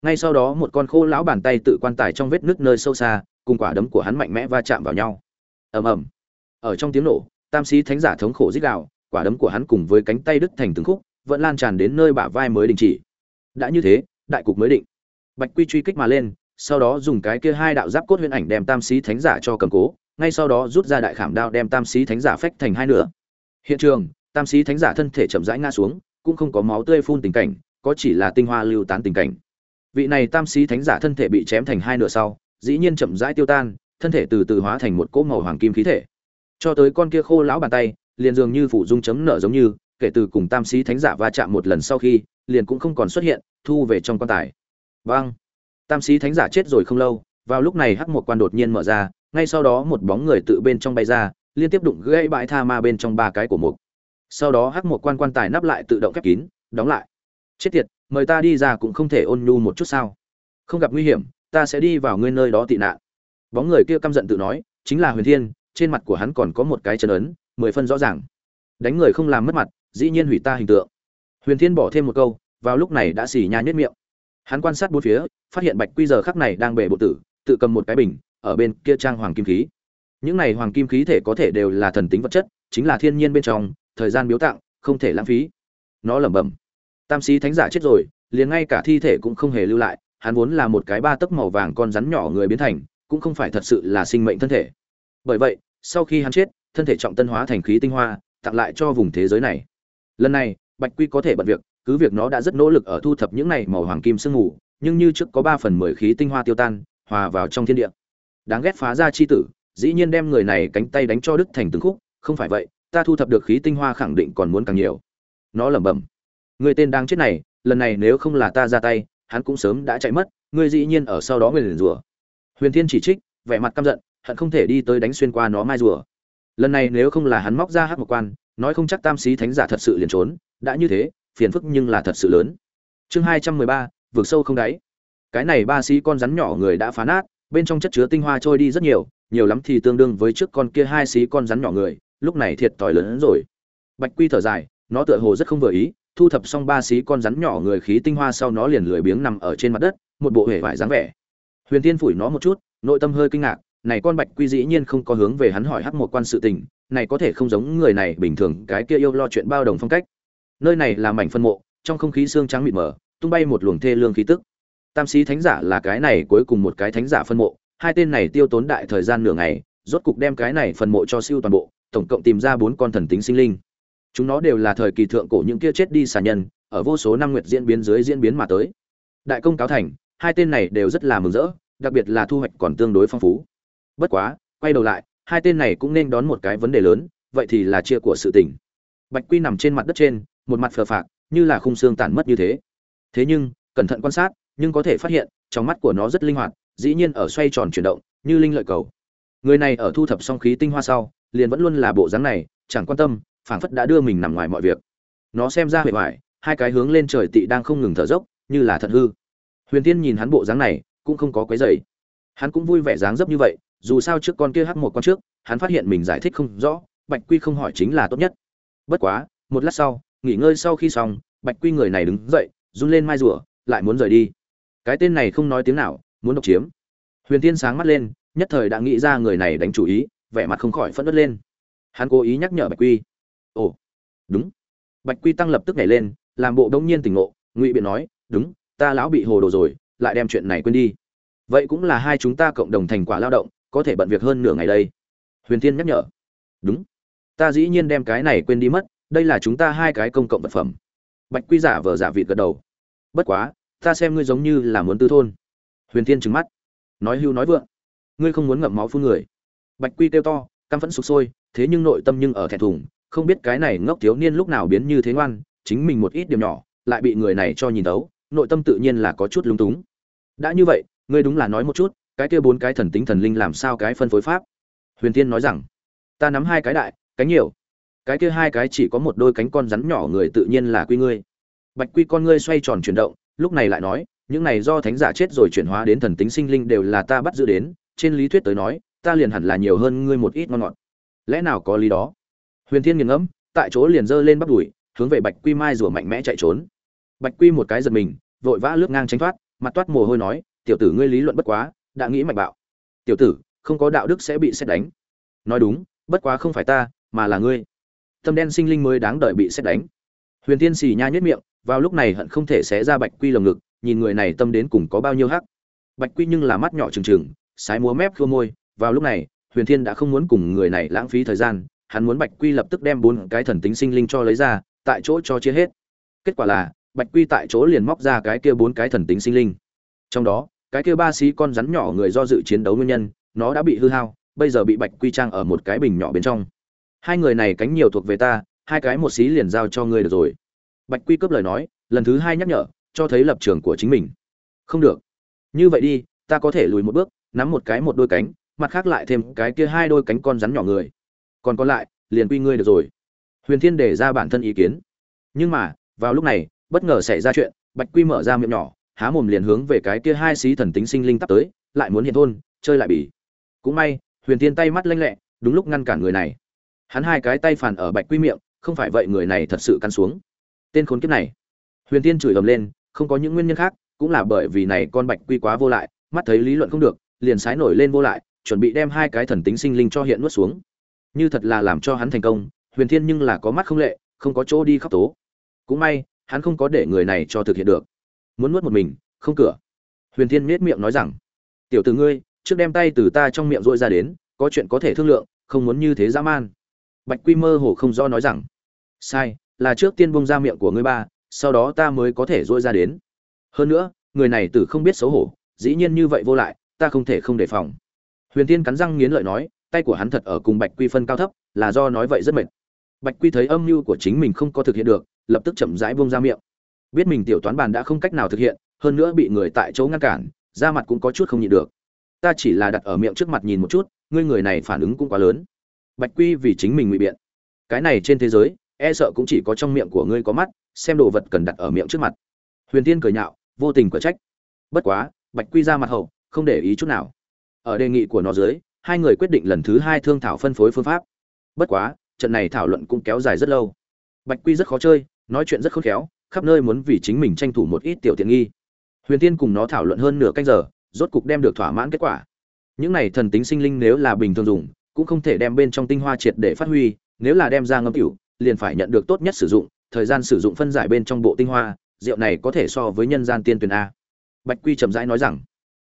Ngay sau đó một con khô lão bàn tay tự quan tài trong vết nứt nơi sâu xa, cùng quả đấm của hắn mạnh mẽ va chạm vào nhau. Ầm ầm ở trong tiếng nổ, tam sĩ thánh giả thống khổ rít gào, quả đấm của hắn cùng với cánh tay đứt thành từng khúc, vẫn lan tràn đến nơi bả vai mới đình chỉ. Đã như thế, đại cục mới định. Bạch quy truy kích mà lên, sau đó dùng cái kia hai đạo giáp cốt huyền ảnh đem tam sĩ thánh giả cho cầm cố, ngay sau đó rút ra đại khảm đao đem tam sĩ thánh giả phách thành hai nửa. Hiện trường, tam sĩ thánh giả thân thể chậm rãi ngã xuống, cũng không có máu tươi phun tình cảnh, có chỉ là tinh hoa lưu tán tình cảnh. Vị này tam sĩ thánh giả thân thể bị chém thành hai nửa sau, dĩ nhiên chậm rãi tiêu tan, thân thể từ từ hóa thành một cỗ màu hoàng kim khí thể cho tới con kia khô lão bàn tay, liền dường như phủ dung chấm nở giống như, kể từ cùng tam sĩ thánh giả va chạm một lần sau khi, liền cũng không còn xuất hiện, thu về trong quan tài. Vâng. Tam sĩ thánh giả chết rồi không lâu, vào lúc này hắc một quan đột nhiên mở ra, ngay sau đó một bóng người tự bên trong bay ra, liên tiếp đụng gãy bãi tha ma bên trong ba cái của mục. Sau đó hắc một quan quan tài nắp lại tự động khép kín, đóng lại. Chết tiệt, mời ta đi ra cũng không thể ôn nhu một chút sao? Không gặp nguy hiểm, ta sẽ đi vào ngươi nơi đó tị nạn. Bóng người kia căm giận tự nói, chính là huyền thiên trên mặt của hắn còn có một cái chân ấn, mười phân rõ ràng. Đánh người không làm mất mặt, dĩ nhiên hủy ta hình tượng. Huyền thiên bỏ thêm một câu, vào lúc này đã xì nha nhất miệng. Hắn quan sát bốn phía, phát hiện bạch quy giờ khắc này đang bể bộ tử, tự cầm một cái bình, ở bên kia trang hoàng kim khí. Những này hoàng kim khí thể có thể đều là thần tính vật chất, chính là thiên nhiên bên trong, thời gian biếu tặng, không thể lãng phí. Nó lẩm bẩm. Tam sĩ thánh giả chết rồi, liền ngay cả thi thể cũng không hề lưu lại, hắn vốn là một cái ba tấc màu vàng con rắn nhỏ người biến thành, cũng không phải thật sự là sinh mệnh thân thể bởi vậy, sau khi hắn chết, thân thể trọng tân hóa thành khí tinh hoa, tặng lại cho vùng thế giới này. Lần này, bạch quy có thể bận việc, cứ việc nó đã rất nỗ lực ở thu thập những này màu hoàng kim sương mù, nhưng như trước có ba phần mười khí tinh hoa tiêu tan, hòa vào trong thiên địa. Đáng ghét phá ra chi tử, dĩ nhiên đem người này cánh tay đánh cho đứt thành từng khúc, không phải vậy, ta thu thập được khí tinh hoa khẳng định còn muốn càng nhiều. Nó lẩm bẩm, người tên đang chết này, lần này nếu không là ta ra tay, hắn cũng sớm đã chạy mất, ngươi dĩ nhiên ở sau đó người liền rủa. Huyền thiên chỉ trích, vẻ mặt căm giận hận không thể đi tới đánh xuyên qua nó mai rùa. Lần này nếu không là hắn móc ra hát một quan, nói không chắc tam sĩ thánh giả thật sự liền trốn, đã như thế, phiền phức nhưng là thật sự lớn. Chương hai trăm mười ba, vượt sâu không đáy. Cái này ba sĩ con rắn nhỏ người đã phá nát, bên trong chất chứa tinh hoa trôi đi rất nhiều nhiều lắm thì tương đương với trước con kia hai sĩ con rắn nhỏ người, lúc này thiệt thòi lớn hơn rồi. Bạch quy thở dài, nó tựa hồ rất không vừa ý, thu thập xong ba sĩ con rắn nhỏ người khí tinh hoa sau nó liền lười biếng nằm ở trên mặt đất, một bộ hể vải dáng vẻ. Huyền tiên phủi nó một chút, nội tâm hơi kinh ngạc này con bạch quy dĩ nhiên không có hướng về hắn hỏi hắc một quan sự tình, này có thể không giống người này bình thường, cái kia yêu lo chuyện bao đồng phong cách. Nơi này là mảnh phân mộ, trong không khí xương trắng mịt mờ, tung bay một luồng thê lương khí tức. Tam sĩ thánh giả là cái này cuối cùng một cái thánh giả phân mộ, hai tên này tiêu tốn đại thời gian nửa ngày, rốt cục đem cái này phân mộ cho siêu toàn bộ, tổng cộng tìm ra bốn con thần tính sinh linh. Chúng nó đều là thời kỳ thượng cổ những kia chết đi xà nhân, ở vô số năm nguyệt diễn biến dưới diễn biến mà tới. Đại công cáo thành, hai tên này đều rất là mừng rỡ, đặc biệt là thu hoạch còn tương đối phong phú bất quá, quay đầu lại, hai tên này cũng nên đón một cái vấn đề lớn, vậy thì là chia của sự tình. Bạch quy nằm trên mặt đất trên, một mặt phờ phạc, như là khung xương tàn mất như thế. Thế nhưng, cẩn thận quan sát, nhưng có thể phát hiện, trong mắt của nó rất linh hoạt, dĩ nhiên ở xoay tròn chuyển động, như linh lợi cầu. Người này ở thu thập song khí tinh hoa sau, liền vẫn luôn là bộ dáng này, chẳng quan tâm, phảng phất đã đưa mình nằm ngoài mọi việc. Nó xem ra hề hoại hai cái hướng lên trời tị đang không ngừng thở dốc, như là thật hư. Huyền tiên nhìn hắn bộ dáng này, cũng không có quấy dày hắn cũng vui vẻ dáng dấp như vậy dù sao trước con kia hắc một con trước, hắn phát hiện mình giải thích không rõ, bạch quy không hỏi chính là tốt nhất. Bất quá, một lát sau, nghỉ ngơi sau khi xong, bạch quy người này đứng dậy, run lên mai rùa, lại muốn rời đi. Cái tên này không nói tiếng nào, muốn độc chiếm. Huyền tiên sáng mắt lên, nhất thời đã nghĩ ra người này đánh chủ ý, vẻ mặt không khỏi phẫn nứt lên. Hắn cố ý nhắc nhở bạch quy. Ồ, đúng. Bạch quy tăng lập tức nhảy lên, làm bộ đông nhiên tỉnh ngộ, ngụy biện nói, đúng, ta lão bị hồ đồ rồi, lại đem chuyện này quên đi. Vậy cũng là hai chúng ta cộng đồng thành quả lao động có thể bận việc hơn nửa ngày đây. Huyền thiên nhắc nhở. Đúng. Ta dĩ nhiên đem cái này quên đi mất, đây là chúng ta hai cái công cộng vật phẩm. Bạch quy giả vờ giả vịt gật đầu. Bất quá, ta xem ngươi giống như là muốn tư thôn. Huyền thiên trừng mắt. Nói hưu nói vượng. Ngươi không muốn ngậm máu phun người. Bạch quy kêu to, căm phẫn sụp sôi, thế nhưng nội tâm nhưng ở thẹn thùng, không biết cái này ngốc thiếu niên lúc nào biến như thế ngoan, chính mình một ít điểm nhỏ, lại bị người này cho nhìn tấu nội tâm tự nhiên là có chút lung túng. Đã như vậy, ngươi đúng là nói một chút cái kia bốn cái thần tính thần linh làm sao cái phân phối pháp? Huyền tiên nói rằng, ta nắm hai cái đại cánh nhiều. Cái kia hai cái chỉ có một đôi cánh con rắn nhỏ người tự nhiên là quy ngươi. Bạch quy con ngươi xoay tròn chuyển động, lúc này lại nói, những này do thánh giả chết rồi chuyển hóa đến thần tính sinh linh đều là ta bắt giữ đến, trên lý thuyết tới nói, ta liền hẳn là nhiều hơn ngươi một ít ngon ngọt. Lẽ nào có lý đó? Huyền thiên nghiền ngẫm, tại chỗ liền giơ lên bắt đùi, hướng về bạch quy mai rùa mạnh mẽ chạy trốn. Bạch quy một cái giật mình, vội vã lướt ngang tránh thoát, mặt toát mồ hôi nói, tiểu tử ngươi lý luận bất quá đã nghĩ mạnh bạo. Tiểu tử, không có đạo đức sẽ bị xét đánh. Nói đúng, bất quá không phải ta, mà là ngươi. Tâm đen sinh linh mới đáng đợi bị xét đánh. Huyền tiên xì nha nhất miệng, vào lúc này hận không thể xé ra bạch quy lồng ngực, nhìn người này tâm đến cùng có bao nhiêu hắc. Bạch quy nhưng là mắt nhỏ trừng trừng, sái múa mép khua môi, vào lúc này, huyền thiên đã không muốn cùng người này lãng phí thời gian, hắn muốn bạch quy lập tức đem bốn cái thần tính sinh linh cho lấy ra, tại chỗ cho chia hết. Kết quả là, bạch quy tại chỗ liền móc ra cái kia bốn cái thần tính sinh linh. Trong đó cái kia ba sĩ con rắn nhỏ người do dự chiến đấu nguyên nhân, nó đã bị hư hao, bây giờ bị bạch quy trang ở một cái bình nhỏ bên trong. Hai người này cánh nhiều thuộc về ta, hai cái một xí liền giao cho ngươi được rồi. Bạch quy cướp lời nói, lần thứ hai nhắc nhở, cho thấy lập trường của chính mình. Không được. Như vậy đi, ta có thể lùi một bước, nắm một cái một đôi cánh, mặt khác lại thêm cái kia hai đôi cánh con rắn nhỏ người. Còn còn lại, liền quy ngươi được rồi. Huyền thiên để ra bản thân ý kiến. Nhưng mà, vào lúc này, bất ngờ xảy ra chuyện, bạch quy mở ra miệng nhỏ há mồm liền hướng về cái kia hai xí thần tính sinh linh tắp tới, lại muốn hiện thôn chơi lại bỉ. Cũng may, huyền thiên tay mắt lanh lẹ, đúng lúc ngăn cản người này. Hắn hai cái tay phản ở bạch quy miệng, không phải vậy người này thật sự căn xuống. Tên khốn kiếp này. Huyền thiên chửi ầm lên, không có những nguyên nhân khác, cũng là bởi vì này con bạch quy quá vô lại, mắt thấy lý luận không được, liền sái nổi lên vô lại, chuẩn bị đem hai cái thần tính sinh linh cho hiện nuốt xuống. Như thật là làm cho hắn thành công, huyền thiên nhưng là có mắt không lệ, không có chỗ đi khóc tố. Cũng may, hắn không có để người này cho thực hiện được muốn nuốt một mình, không cửa. Huyền thiên nết miệng nói rằng, tiểu từ ngươi, trước đem tay từ ta trong miệng dội ra đến, có chuyện có thể thương lượng, không muốn như thế dã man. Bạch quy mơ hồ không do nói rằng, sai, là trước tiên bông ra miệng của ngươi ba, sau đó ta mới có thể dội ra đến. Hơn nữa, người này tử không biết xấu hổ, dĩ nhiên như vậy vô lại, ta không thể không đề phòng. Huyền tiên cắn răng nghiến lợi nói, tay của hắn thật ở cùng bạch quy phân cao thấp, là do nói vậy rất mệt. Bạch quy thấy âm mưu của chính mình không có thực hiện được, lập tức chậm rãi bông ra miệng biết mình tiểu toán bàn đã không cách nào thực hiện, hơn nữa bị người tại chỗ ngăn cản, da mặt cũng có chút không nhịn được. Ta chỉ là đặt ở miệng trước mặt nhìn một chút, ngươi người này phản ứng cũng quá lớn. Bạch quy vì chính mình ngụy biện. Cái này trên thế giới e sợ cũng chỉ có trong miệng của ngươi có mắt, xem đồ vật cần đặt ở miệng trước mặt. Huyền tiên cười nhạo, vô tình cửa trách. Bất quá, bạch quy ra mặt hậu, không để ý chút nào. Ở đề nghị của nó dưới, hai người quyết định lần thứ hai thương thảo phân phối phương pháp. Bất quá, trận này thảo luận cũng kéo dài rất lâu. Bạch quy rất khó chơi, nói chuyện rất khôn khéo khắp nơi muốn vì chính mình tranh thủ một ít tiểu tiện nghi. Huyền tiên cùng nó thảo luận hơn nửa canh giờ, rốt cục đem được thỏa mãn kết quả. Những này thần tính sinh linh nếu là bình thường dùng, cũng không thể đem bên trong tinh hoa triệt để phát huy, nếu là đem ra ngâm cửu liền phải nhận được tốt nhất sử dụng, thời gian sử dụng phân giải bên trong bộ tinh hoa, rượu này có thể so với nhân gian tiên tuyển a. Bạch quy chậm rãi nói rằng,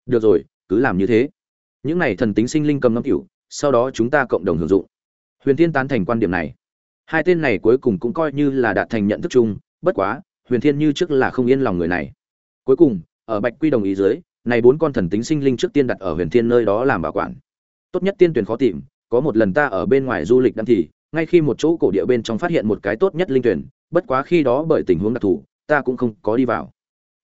được rồi, cứ làm như thế. Những này thần tính sinh linh cầm ngâm cửu sau đó chúng ta cộng đồng hưởng dụng. Huyền thiên tán thành quan điểm này. Hai tên này cuối cùng cũng coi như là đạt thành nhận thức chung, bất quá huyền thiên như trước là không yên lòng người này. Cuối cùng, ở bạch quy đồng ý dưới, này bốn con thần tính sinh linh trước tiên đặt ở huyền thiên nơi đó làm bảo quản. Tốt nhất tiên tuyển khó tìm, có một lần ta ở bên ngoài du lịch đăng thì, ngay khi một chỗ cổ địa bên trong phát hiện một cái tốt nhất linh tuyển, bất quá khi đó bởi tình huống đặc thù, ta cũng không có đi vào.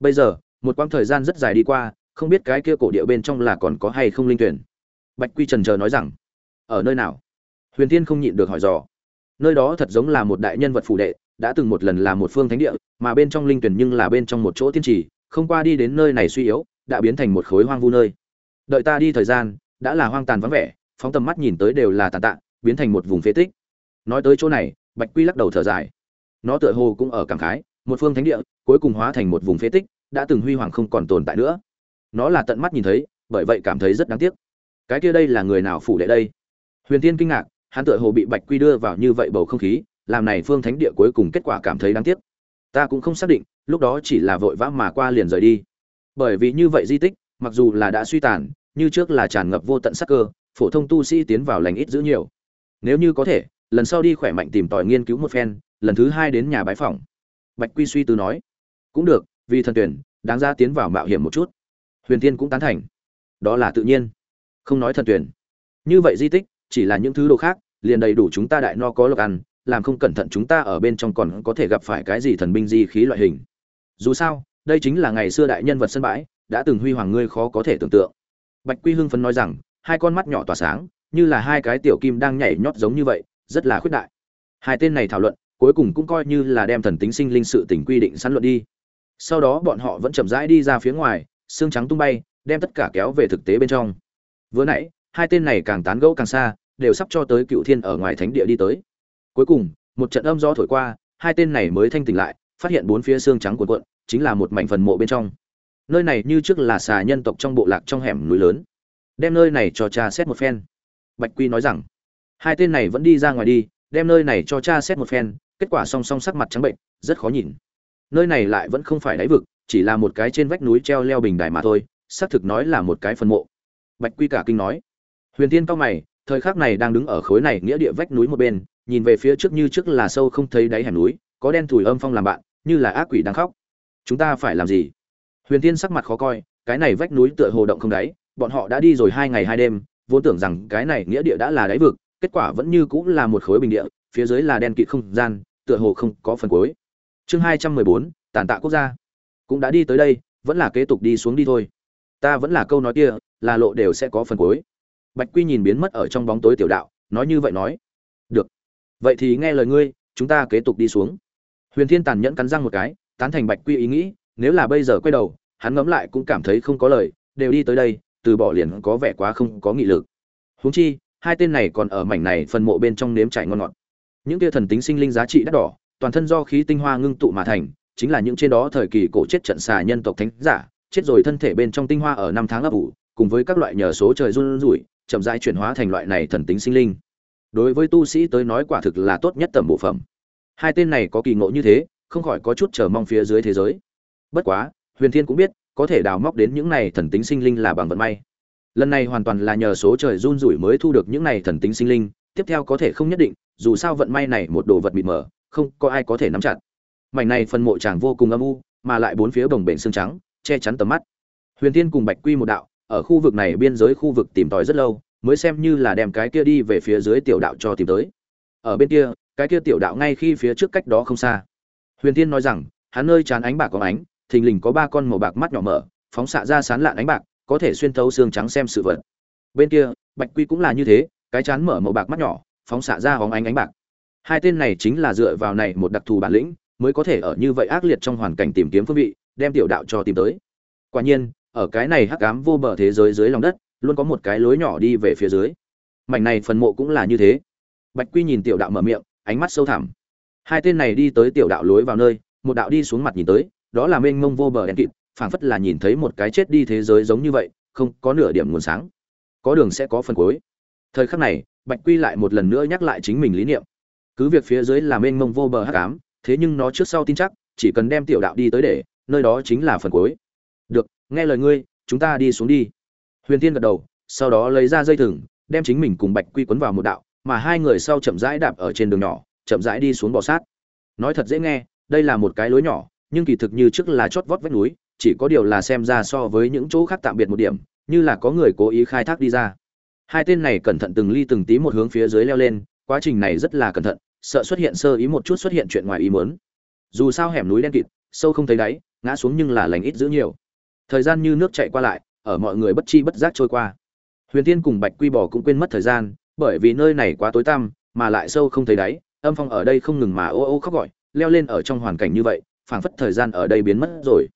Bây giờ, một quãng thời gian rất dài đi qua, không biết cái kia cổ địa bên trong là còn có hay không linh tuyển. Bạch quy trần chờ nói rằng, ở nơi nào? Huyền Thiên không nhịn được hỏi dò. Nơi đó thật giống là một đại nhân vật phủ đệ đã từng một lần là một phương thánh địa, mà bên trong linh tuyển nhưng là bên trong một chỗ tiên trì, không qua đi đến nơi này suy yếu, đã biến thành một khối hoang vu nơi. Đợi ta đi thời gian, đã là hoang tàn vắng vẻ, phóng tầm mắt nhìn tới đều là tàn tạ, biến thành một vùng phế tích. Nói tới chỗ này, bạch quy lắc đầu thở dài. Nó tựa hồ cũng ở cảm khái, một phương thánh địa, cuối cùng hóa thành một vùng phế tích, đã từng huy hoàng không còn tồn tại nữa. Nó là tận mắt nhìn thấy, bởi vậy cảm thấy rất đáng tiếc. Cái kia đây là người nào phủ đệ đây? Huyền tiên kinh ngạc, hắn tựa hồ bị bạch quy đưa vào như vậy bầu không khí làm này phương thánh địa cuối cùng kết quả cảm thấy đáng tiếc. Ta cũng không xác định, lúc đó chỉ là vội vã mà qua liền rời đi. Bởi vì như vậy di tích, mặc dù là đã suy tàn, như trước là tràn ngập vô tận sắc cơ, phổ thông tu sĩ tiến vào lành ít giữ nhiều. Nếu như có thể, lần sau đi khỏe mạnh tìm tòi nghiên cứu một phen, lần thứ hai đến nhà bái phỏng. Bạch quy suy tư nói. Cũng được, vì thần tuyển, đáng ra tiến vào mạo hiểm một chút. Huyền tiên cũng tán thành. Đó là tự nhiên. Không nói thần tuyển. Như vậy di tích, chỉ là những thứ đồ khác, liền đầy đủ chúng ta đại no có lộc ăn làm không cẩn thận chúng ta ở bên trong còn có thể gặp phải cái gì thần binh di khí loại hình. Dù sao, đây chính là ngày xưa đại nhân vật sân bãi, đã từng huy hoàng ngươi khó có thể tưởng tượng. Bạch quy hưng phấn nói rằng, hai con mắt nhỏ tỏa sáng, như là hai cái tiểu kim đang nhảy nhót giống như vậy, rất là khuyết đại. Hai tên này thảo luận, cuối cùng cũng coi như là đem thần tính sinh linh sự tình quy định sẵn luận đi. Sau đó bọn họ vẫn chậm rãi đi ra phía ngoài, xương trắng tung bay, đem tất cả kéo về thực tế bên trong. Vừa nãy, hai tên này càng tán gẫu càng xa, đều sắp cho tới cựu thiên ở ngoài thánh địa đi tới cuối cùng, một trận âm gió thổi qua, hai tên này mới thanh tỉnh lại, phát hiện bốn phía xương trắng cuộn cuộn, chính là một mảnh phần mộ bên trong. Nơi này như trước là xà nhân tộc trong bộ lạc trong hẻm núi lớn. Đem nơi này cho cha xét một phen. Bạch quy nói rằng, hai tên này vẫn đi ra ngoài đi, đem nơi này cho cha xét một phen, kết quả song song sắc mặt trắng bệnh, rất khó nhìn. Nơi này lại vẫn không phải đáy vực, chỉ là một cái trên vách núi treo leo bình đài mà thôi, xác thực nói là một cái phần mộ. Bạch quy cả kinh nói. Huyền tiên cao mày, thời khắc này đang đứng ở khối này nghĩa địa vách núi một bên nhìn về phía trước như trước là sâu không thấy đáy hẻm núi, có đen thủi âm phong làm bạn, như là ác quỷ đang khóc. Chúng ta phải làm gì? Huyền tiên sắc mặt khó coi, cái này vách núi tựa hồ động không đáy, bọn họ đã đi rồi hai ngày hai đêm, vốn tưởng rằng cái này nghĩa địa đã là đáy vực, kết quả vẫn như cũng là một khối bình địa, phía dưới là đen kịt không gian, tựa hồ không có phần cuối. Chương hai trăm mười bốn, tàn tạ quốc gia. Cũng đã đi tới đây, vẫn là kế tục đi xuống đi thôi. Ta vẫn là câu nói kia, là lộ đều sẽ có phần cuối. Bạch quy nhìn biến mất ở trong bóng tối tiểu đạo, nói như vậy nói vậy thì nghe lời ngươi, chúng ta kế tục đi xuống. Huyền thiên tàn nhẫn cắn răng một cái, tán thành bạch quy ý nghĩ, nếu là bây giờ quay đầu, hắn ngẫm lại cũng cảm thấy không có lời, đều đi tới đây, từ bỏ liền có vẻ quá không có nghị lực. Huống chi, hai tên này còn ở mảnh này phần mộ bên trong nếm trải ngon ngọt. Những tia thần tính sinh linh giá trị đắt đỏ, toàn thân do khí tinh hoa ngưng tụ mà thành, chính là những trên đó thời kỳ cổ chết trận xà nhân tộc thánh giả, chết rồi thân thể bên trong tinh hoa ở năm tháng ấp ủ, cùng với các loại nhờ số trời run rủi, chậm rãi chuyển hóa thành loại này thần tính sinh linh đối với tu sĩ tới nói quả thực là tốt nhất tầm bộ phẩm. Hai tên này có kỳ ngộ như thế, không khỏi có chút chờ mong phía dưới thế giới. Bất quá, huyền thiên cũng biết, có thể đào móc đến những này thần tính sinh linh là bằng vận may. Lần này hoàn toàn là nhờ số trời run rủi mới thu được những này thần tính sinh linh, tiếp theo có thể không nhất định, dù sao vận may này một đồ vật mịt mờ, không có ai có thể nắm chặt. Mảnh này phần mộ chàng vô cùng âm u, mà lại bốn phía bồng bềnh xương trắng, che chắn tầm mắt. Huyền Thiên cùng bạch quy một đạo, ở khu vực này biên giới khu vực tìm tòi rất lâu mới xem như là đem cái kia đi về phía dưới tiểu đạo cho tìm tới. Ở bên kia, cái kia tiểu đạo ngay khi phía trước cách đó không xa. Huyền Thiên nói rằng, hắn nơi chán ánh bạc có ánh, thình lình có ba con màu bạc mắt nhỏ mở, phóng xạ ra sán lạn ánh bạc, có thể xuyên thấu xương trắng xem sự vật. Bên kia, bạch quy cũng là như thế, cái chán mở màu bạc mắt nhỏ, phóng xạ ra hóng ánh ánh bạc. Hai tên này chính là dựa vào này một đặc thù bản lĩnh, mới có thể ở như vậy ác liệt trong hoàn cảnh tìm kiếm phương vị, đem tiểu đạo cho tìm tới. Quả nhiên, ở cái này hắc ám vô bờ thế giới dưới lòng đất luôn có một cái lối nhỏ đi về phía dưới. Mảnh này phần mộ cũng là như thế. Bạch quy nhìn tiểu đạo mở miệng, ánh mắt sâu thẳm. Hai tên này đi tới tiểu đạo lối vào nơi, một đạo đi xuống mặt nhìn tới, đó là mênh mông vô bờ đen kịt, phảng phất là nhìn thấy một cái chết đi thế giới giống như vậy, không có nửa điểm nguồn sáng. Có đường sẽ có phần cuối. Thời khắc này, bạch quy lại một lần nữa nhắc lại chính mình lý niệm. Cứ việc phía dưới là mênh mông vô bờ hắc ám, thế nhưng nó trước sau tin chắc, chỉ cần đem tiểu đạo đi tới để, nơi đó chính là phần cuối. Được, nghe lời ngươi, chúng ta đi xuống đi huyền tiên gật đầu, sau đó lấy ra dây thừng, đem chính mình cùng bạch quy quấn vào một đạo, mà hai người sau chậm rãi đạp ở trên đường nhỏ, chậm rãi đi xuống bò sát. Nói thật dễ nghe, đây là một cái lối nhỏ, nhưng kỳ thực như trước là chót vót vách núi, chỉ có điều là xem ra so với những chỗ khác tạm biệt một điểm, như là có người cố ý khai thác đi ra. Hai tên này cẩn thận từng ly từng tí một hướng phía dưới leo lên, quá trình này rất là cẩn thận, sợ xuất hiện sơ ý một chút xuất hiện chuyện ngoài ý muốn. Dù sao hẻm núi đen kịt, sâu không thấy đáy, ngã xuống nhưng là lành ít giữ nhiều. Thời gian như nước chạy qua lại ở mọi người bất chi bất giác trôi qua. Huyền Thiên cùng bạch quy bò cũng quên mất thời gian, bởi vì nơi này quá tối tăm, mà lại sâu không thấy đáy, âm phong ở đây không ngừng mà ô ô khóc gọi, leo lên ở trong hoàn cảnh như vậy, phảng phất thời gian ở đây biến mất rồi.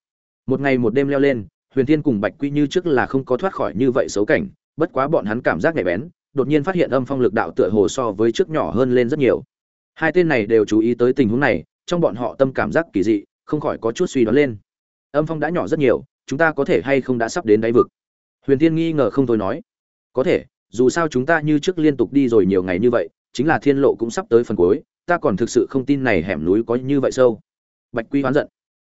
Một ngày một đêm leo lên, huyền thiên cùng bạch quy như trước là không có thoát khỏi như vậy xấu cảnh, bất quá bọn hắn cảm giác nhạy bén, đột nhiên phát hiện âm phong lực đạo tựa hồ so với trước nhỏ hơn lên rất nhiều. Hai tên này đều chú ý tới tình huống này, trong bọn họ tâm cảm giác kỳ dị, không khỏi có chút suy đoán lên. Âm phong đã nhỏ rất nhiều chúng ta có thể hay không đã sắp đến đáy vực? Huyền Thiên nghi ngờ không thôi nói. Có thể, dù sao chúng ta như trước liên tục đi rồi nhiều ngày như vậy, chính là thiên lộ cũng sắp tới phần cuối, ta còn thực sự không tin này hẻm núi có như vậy sâu. Bạch quy hoán giận.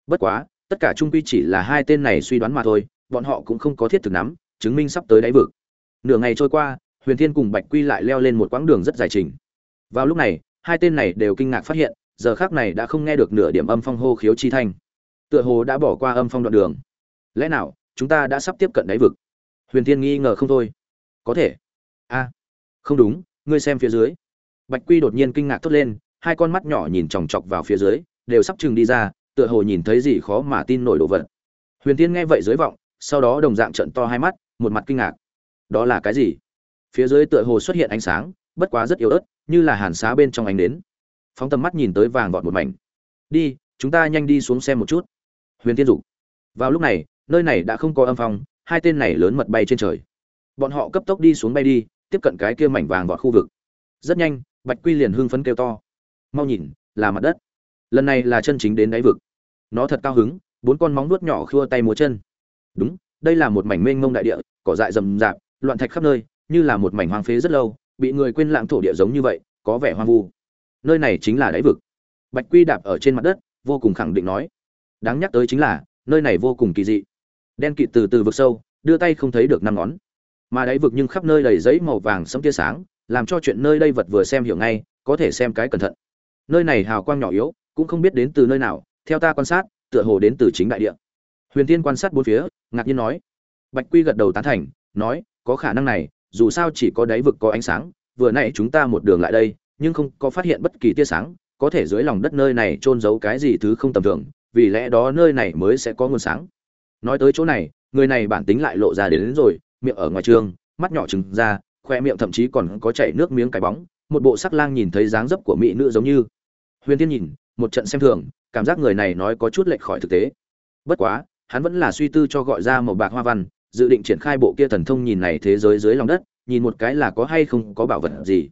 Bất quá, tất cả trung quy chỉ là hai tên này suy đoán mà thôi, bọn họ cũng không có thiết thực nắm, chứng minh sắp tới đáy vực. Nửa ngày trôi qua, huyền thiên cùng bạch quy lại leo lên một quãng đường rất dài trình. Vào lúc này, hai tên này đều kinh ngạc phát hiện, giờ khác này đã không nghe được nửa điểm âm phong hô khiếu chi thanh. Tựa hồ đã bỏ qua âm phong đoạn đường lẽ nào chúng ta đã sắp tiếp cận đáy vực? Huyền thiên nghi ngờ không thôi. Có thể. A không đúng, ngươi xem phía dưới. Bạch quy đột nhiên kinh ngạc thốt lên, hai con mắt nhỏ nhìn chòng chọc vào phía dưới, đều sắp chừng đi ra, tựa hồ nhìn thấy gì khó mà tin nổi đồ vật. Huyền Thiên nghe vậy dưới vọng, sau đó đồng dạng trận to hai mắt, một mặt kinh ngạc. Đó là cái gì? Phía dưới tựa hồ xuất hiện ánh sáng, bất quá rất yếu ớt, như là hàn xá bên trong ánh đến phóng tầm mắt nhìn tới vàng vọt một mảnh. Đi, chúng ta nhanh đi xuống xem một chút. Huyền tiên dục. Vào lúc này nơi này đã không có âm phong, hai tên này lớn mật bay trên trời. Bọn họ cấp tốc đi xuống bay đi, tiếp cận cái kia mảnh vàng vọt khu vực. Rất nhanh, bạch quy liền hưng phấn kêu to. Mau nhìn, là mặt đất. Lần này là chân chính đến đáy vực. Nó thật cao hứng, bốn con móng nuốt nhỏ khua tay múa chân. Đúng, đây là một mảnh mênh mông đại địa, cỏ dại rậm rạp, loạn thạch khắp nơi, như là một mảnh hoang phế rất lâu, bị người quên lãng thổ địa giống như vậy, có vẻ hoang vu. Nơi này chính là đáy vực. Bạch quy đạp ở trên mặt đất, vô cùng khẳng định nói. Đáng nhắc tới chính là, nơi này vô cùng kỳ dị đen kịt từ từ vực sâu, đưa tay không thấy được năm ngón. Mà đáy vực nhưng khắp nơi đầy giấy màu vàng sẫm tia sáng, làm cho chuyện nơi đây vật vừa xem hiểu ngay, có thể xem cái cẩn thận. Nơi này hào quang nhỏ yếu, cũng không biết đến từ nơi nào, theo ta quan sát, tựa hồ đến từ chính đại địa. Huyền tiên quan sát bốn phía, ngạc nhiên nói. Bạch quy gật đầu tán thành, nói, có khả năng này, dù sao chỉ có đáy vực có ánh sáng, vừa nãy chúng ta một đường lại đây, nhưng không có phát hiện bất kỳ tia sáng, có thể dưới lòng đất nơi này trôn giấu cái gì thứ không tầm thường, vì lẽ đó nơi này mới sẽ có nguồn sáng nói tới chỗ này người này bản tính lại lộ ra đến, đến rồi miệng ở ngoài trường mắt nhỏ trừng ra khoe miệng thậm chí còn có chảy nước miếng cái bóng một bộ sắc lang nhìn thấy dáng dấp của mỹ nữ giống như. Huyền tiên nhìn một trận xem thường cảm giác người này nói có chút lệch khỏi thực tế. Bất quá hắn vẫn là suy tư cho gọi ra một bạc hoa văn dự định triển khai bộ kia thần thông nhìn này thế giới dưới lòng đất nhìn một cái là có hay không có bảo vật gì.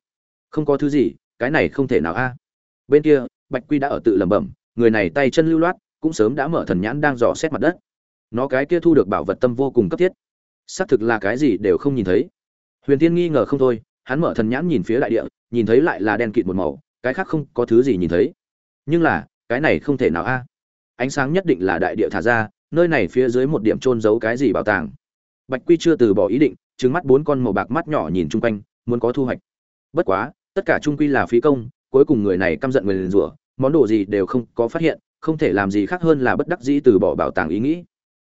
Không có thứ gì cái này không thể nào a. Bên kia bạch quy đã ở tự lẩm bẩm người này tay chân lưu loát cũng sớm đã mở thần nhãn đang dò xét mặt đất nó cái kia thu được bảo vật tâm vô cùng cấp thiết. Xác thực là cái gì đều không nhìn thấy. Huyền tiên nghi ngờ không thôi, hắn mở thần nhãn nhìn phía đại địa, nhìn thấy lại là đen kịt một màu, cái khác không có thứ gì nhìn thấy. Nhưng là, cái này không thể nào a. Ánh sáng nhất định là đại địa thả ra, nơi này phía dưới một điểm trôn giấu cái gì bảo tàng. Bạch quy chưa từ bỏ ý định trứng mắt bốn con màu bạc mắt nhỏ nhìn chung quanh, muốn có thu hoạch. Bất quá, tất cả trung quy là phí công, cuối cùng người này căm giận người liền rủa, món đồ gì đều không có phát hiện, không thể làm gì khác hơn là bất đắc dĩ từ bỏ bảo tàng ý nghĩ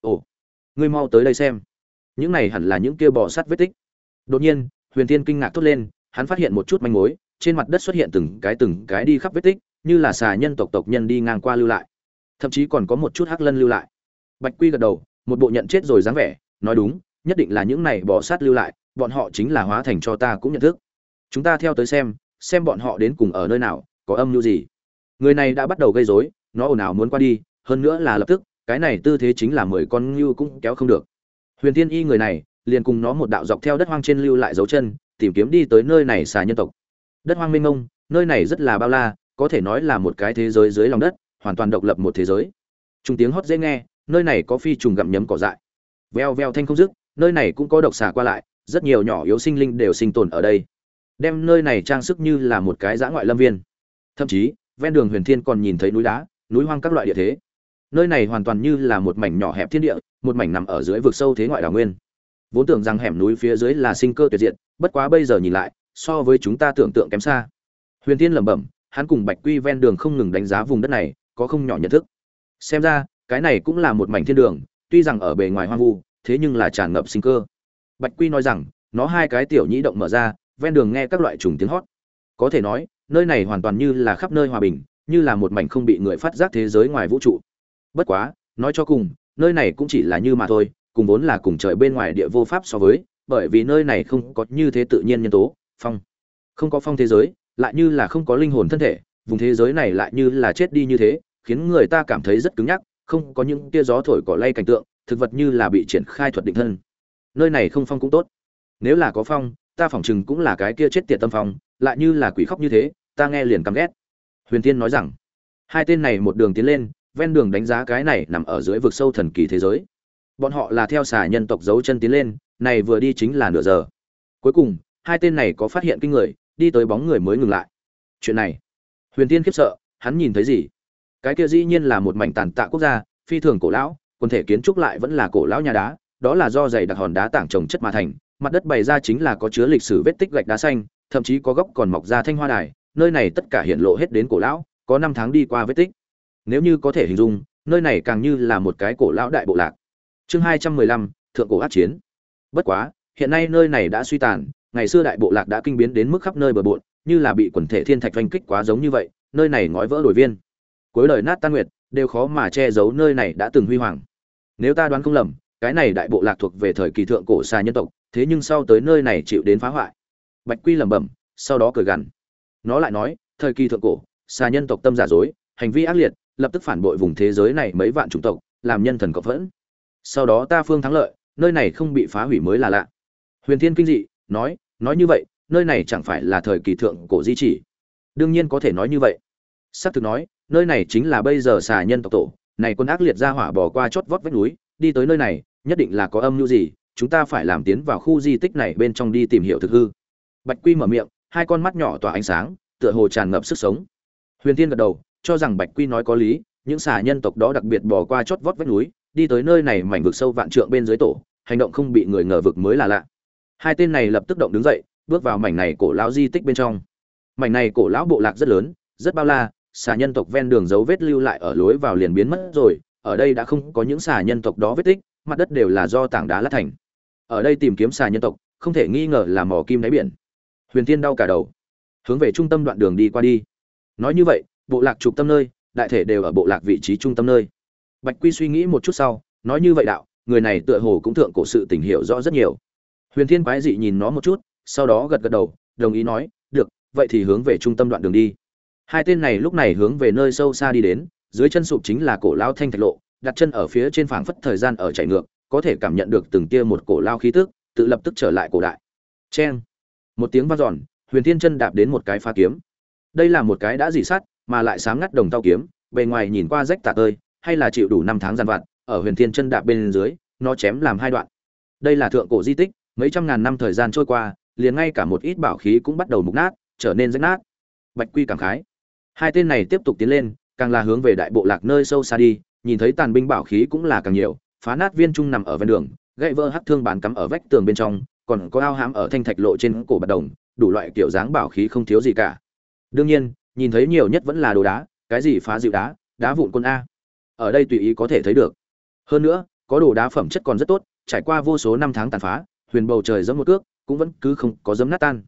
ồ, ngươi mau tới đây xem. Những này hẳn là những kia bò sắt vết tích. Đột nhiên, huyền Thiên kinh ngạc thốt lên, hắn phát hiện một chút manh mối, trên mặt đất xuất hiện từng cái từng cái đi khắp vết tích, như là xà nhân tộc tộc nhân đi ngang qua lưu lại. Thậm chí còn có một chút hắc lân lưu lại. Bạch quy gật đầu, một bộ nhận chết rồi dáng vẻ, nói đúng, nhất định là những này bò sát lưu lại, bọn họ chính là hóa thành cho ta cũng nhận thức. Chúng ta theo tới xem xem bọn họ đến cùng ở nơi nào, có âm mưu gì. Người này đã bắt đầu gây rối, nó ồn ào muốn qua đi, hơn nữa là lập tức cái này tư thế chính là mười con ngưu cũng kéo không được. Huyền Thiên y người này, liền cùng nó một đạo dọc theo đất hoang trên lưu lại dấu chân, tìm kiếm đi tới nơi này xà nhân tộc. Đất hoang mênh mông, nơi này rất là bao la, có thể nói là một cái thế giới dưới lòng đất, hoàn toàn độc lập một thế giới. Trung tiếng hót dễ nghe, nơi này có phi trùng gặm nhấm cỏ dại. Veo veo thanh không dứt, nơi này cũng có độc xà qua lại, rất nhiều nhỏ yếu sinh linh đều sinh tồn ở đây. Đem nơi này trang sức như là một cái giã ngoại lâm viên. Thậm chí, ven đường huyền thiên còn nhìn thấy núi đá, núi hoang các loại địa thế nơi này hoàn toàn như là một mảnh nhỏ hẹp thiên địa một mảnh nằm ở dưới vực sâu thế ngoại đảo nguyên. Vốn tưởng rằng hẻm núi phía dưới là sinh cơ tuyệt diện, bất quá bây giờ nhìn lại so với chúng ta tưởng tượng kém xa. Huyền thiên lẩm bẩm hắn cùng bạch quy ven đường không ngừng đánh giá vùng đất này có không nhỏ nhận thức. Xem ra cái này cũng là một mảnh thiên đường tuy rằng ở bề ngoài hoang vu thế nhưng là tràn ngập sinh cơ. Bạch quy nói rằng nó hai cái tiểu nhĩ động mở ra ven đường nghe các loại trùng tiếng hót. Có thể nói nơi này hoàn toàn như là khắp nơi hòa bình như là một mảnh không bị người phát giác thế giới ngoài vũ trụ bất quá, nói cho cùng, nơi này cũng chỉ là như mà thôi, cùng vốn là cùng trời bên ngoài địa vô pháp so với, bởi vì nơi này không có như thế tự nhiên nhân tố, phong. Không có phong thế giới, lại như là không có linh hồn thân thể, vùng thế giới này lại như là chết đi như thế, khiến người ta cảm thấy rất cứng nhắc, không có những tia gió thổi cỏ lay cảnh tượng, thực vật như là bị triển khai thuật định thân. Nơi này không phong cũng tốt. Nếu là có phong, ta phỏng chừng cũng là cái kia chết tiệt tâm phong, lại như là quỷ khóc như thế, ta nghe liền căm ghét. Huyền tiên nói rằng, hai tên này một đường tiến lên ven đường đánh giá cái này nằm ở dưới vực sâu thần kỳ thế giới. Bọn họ là theo xà nhân tộc dấu chân tiến lên, này vừa đi chính là nửa giờ. Cuối cùng, hai tên này có phát hiện kinh người, đi tới bóng người mới ngừng lại. Chuyện này, huyền tiên khiếp sợ, hắn nhìn thấy gì? Cái kia dĩ nhiên là một mảnh tàn tạ quốc gia, phi thường cổ lão, quần thể kiến trúc lại vẫn là cổ lão nhà đá, đó là do dày đặc hòn đá tảng trồng chất mà thành, mặt đất bày ra chính là có chứa lịch sử vết tích gạch đá xanh, thậm chí có góc còn mọc ra thanh hoa đài, nơi này tất cả hiện lộ hết đến cổ lão, có năm tháng đi qua vết tích nếu như có thể hình dung, nơi này càng như là một cái cổ lão đại bộ lạc. Chương hai trăm mười lăm, thượng cổ át chiến. Bất quá, hiện nay nơi này đã suy tàn, ngày xưa đại bộ lạc đã kinh biến đến mức khắp nơi bờ bộn, như là bị quần thể thiên thạch oanh kích quá giống như vậy, nơi này ngói vỡ đổi viên. Cuối đời nát tan nguyệt, đều khó mà che giấu nơi này đã từng huy hoàng. Nếu ta đoán không lầm, cái này đại bộ lạc thuộc về thời kỳ thượng cổ xa nhân tộc, thế nhưng sau tới nơi này chịu đến phá hoại. Bạch quy lẩm bẩm, sau đó cười gằn. Nó lại nói, thời kỳ thượng cổ, xa nhân tộc tâm giả dối, hành vi ác liệt lập tức phản bội vùng thế giới này mấy vạn chủng tộc, làm nhân thần cộng phẫn. Sau đó ta phương thắng lợi, nơi này không bị phá hủy mới là lạ. Huyền thiên kinh dị, nói nói như vậy, nơi này chẳng phải là thời kỳ thượng cổ di chỉ. Đương nhiên có thể nói như vậy. S ắ c thực nói, nơi này chính là bây giờ xà nhân tộc tổ, này quân ác liệt ra hỏa bỏ qua chót vót vách núi, đi tới nơi này, nhất định là có âm mưu gì, chúng ta phải làm tiến vào khu di tích này bên trong đi tìm hiểu thực hư. Bạch quy mở miệng, hai con mắt nhỏ tỏa ánh sáng, tựa hồ tràn ngập sức sống. Huyền tiên gật đầu cho rằng bạch quy nói có lý, những xà nhân tộc đó đặc biệt bỏ qua chót vót vách núi, đi tới nơi này mảnh vực sâu vạn trượng bên dưới tổ, hành động không bị người ngờ vực mới là lạ. Hai tên này lập tức động đứng dậy, bước vào mảnh này cổ lão di tích bên trong. Mảnh này cổ lão bộ lạc rất lớn, rất bao la, xà nhân tộc ven đường dấu vết lưu lại ở lối vào liền biến mất rồi, ở đây đã không có những xà nhân tộc đó vết tích, mặt đất đều là do tảng đá lát thành. Ở đây tìm kiếm xà nhân tộc, không thể nghi ngờ là mỏ kim đáy biển. Huyền tiên đau cả đầu, hướng về trung tâm đoạn đường đi qua đi. Nói như vậy bộ lạc trục tâm nơi đại thể đều ở bộ lạc vị trí trung tâm nơi. Bạch quy suy nghĩ một chút sau nói như vậy đạo người này tựa hồ cũng thượng cổ sự tình hiểu rõ rất nhiều. Huyền thiên quái dị nhìn nó một chút sau đó gật gật đầu đồng ý nói được vậy thì hướng về trung tâm đoạn đường đi. Hai tên này lúc này hướng về nơi sâu xa đi đến dưới chân sụp chính là cổ lao thanh thạch lộ đặt chân ở phía trên phảng phất thời gian ở chạy ngược có thể cảm nhận được từng tia một cổ lao khí tức tự lập tức trở lại cổ đại. Cheng! Một tiếng va giòn, huyền thiên chân đạp đến một cái pha kiếm. Đây là một cái đã dỉ sát mà lại sáng ngắt đồng tao kiếm, bề ngoài nhìn qua rách tạc ơi hay là chịu đủ năm tháng gian vặt, ở huyền thiên chân đạp bên dưới, nó chém làm hai đoạn. Đây là thượng cổ di tích, mấy trăm ngàn năm thời gian trôi qua, liền ngay cả một ít bảo khí cũng bắt đầu mục nát, trở nên rách nát. Bạch quy cảm khái. Hai tên này tiếp tục tiến lên, càng là hướng về đại bộ lạc nơi sâu xa đi, nhìn thấy tàn binh bảo khí cũng là càng nhiều, phá nát viên trung nằm ở ven đường, gãy vỡ hắc thương bàn cắm ở vách tường bên trong, còn có ao hãm ở thanh thạch lộ trên cổ bạt đồng, đủ loại kiểu dáng bảo khí không thiếu gì cả. Đương nhiên nhìn thấy nhiều nhất vẫn là đồ đá, cái gì phá dịu đá đá vụn quân a. Ở đây tùy ý có thể thấy được. Hơn nữa, có đồ đá phẩm chất còn rất tốt, trải qua vô số năm tháng tàn phá, huyền bầu trời giẫm một cước, cũng vẫn cứ không có giấm nát tan.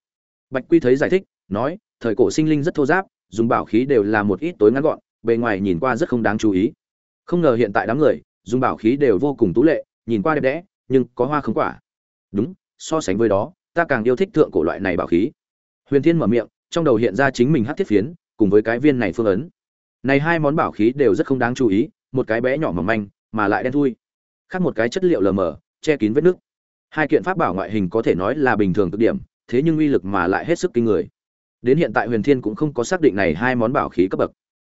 Bạch quy thấy giải thích, nói, thời cổ sinh linh rất thô giáp, dùng bảo khí đều là một ít tối ngắn gọn, bề ngoài nhìn qua rất không đáng chú ý. Không ngờ hiện tại đám người, dùng bảo khí đều vô cùng tú lệ, nhìn qua đẹp đẽ, nhưng có hoa không quả. Đúng, so sánh với đó, ta càng yêu thích thượng cổ loại này bảo khí. Huyền thiên mở miệng trong đầu hiện ra chính mình hát thiết phiến, cùng với cái viên này phương ấn. Này hai món bảo khí đều rất không đáng chú ý, một cái bé nhỏ mỏng manh, mà lại đen thui. Khác một cái chất liệu lờ mờ, che kín vết nước. Hai kiện pháp bảo ngoại hình có thể nói là bình thường cực điểm, thế nhưng uy lực mà lại hết sức kinh người. Đến hiện tại huyền thiên cũng không có xác định này hai món bảo khí cấp bậc.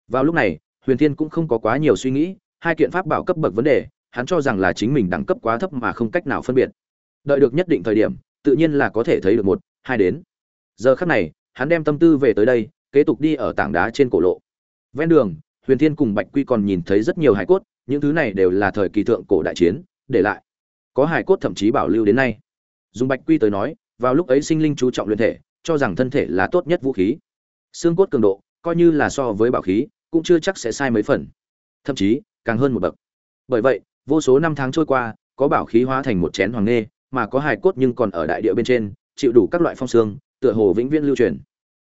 Vào lúc này, huyền thiên cũng không có quá nhiều suy nghĩ, hai kiện pháp bảo cấp bậc vấn đề, hắn cho rằng là chính mình đẳng cấp quá thấp mà không cách nào phân biệt. Đợi được nhất định thời điểm, tự nhiên là có thể thấy được một, hai đến. Giờ khắc này hắn đem tâm tư về tới đây, kế tục đi ở tảng đá trên cổ lộ. Ven đường, huyền thiên cùng bạch quy còn nhìn thấy rất nhiều hải cốt, những thứ này đều là thời kỳ thượng cổ đại chiến, để lại. Có hải cốt thậm chí bảo lưu đến nay. Dùng bạch quy tới nói, vào lúc ấy sinh linh chú trọng luyện thể, cho rằng thân thể là tốt nhất vũ khí. Xương cốt cường độ, coi như là so với bảo khí, cũng chưa chắc sẽ sai mấy phần. Thậm chí, càng hơn một bậc. Bởi vậy, vô số năm tháng trôi qua, có bảo khí hóa thành một chén hoàng nghê, mà có hài cốt nhưng còn ở đại địa bên trên, chịu đủ các loại phong xương tựa hồ vĩnh viễn lưu truyền.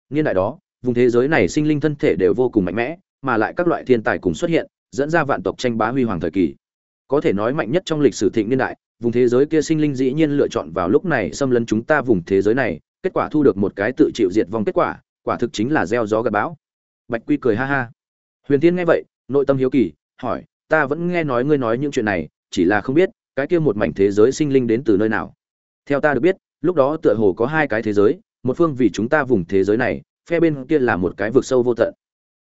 Niên đại đó, vùng thế giới này sinh linh thân thể đều vô cùng mạnh mẽ, mà lại các loại thiên tài cùng xuất hiện, dẫn ra vạn tộc tranh bá huy hoàng thời kỳ. Có thể nói mạnh nhất trong lịch sử thịnh niên đại, vùng thế giới kia sinh linh dĩ nhiên lựa chọn vào lúc này xâm lấn chúng ta vùng thế giới này, kết quả thu được một cái tự chịu diệt vong kết quả quả thực chính là gieo gió gặt bão. Bạch quy cười ha ha. Huyền tiên nghe vậy, nội tâm hiếu kỳ, hỏi, ta vẫn nghe nói ngươi nói những chuyện này, chỉ là không biết, cái kia một mảnh thế giới sinh linh đến từ nơi nào? Theo ta được biết, lúc đó tựa hồ có hai cái thế giới một phương vì chúng ta vùng thế giới này, phe bên kia là một cái vực sâu vô tận.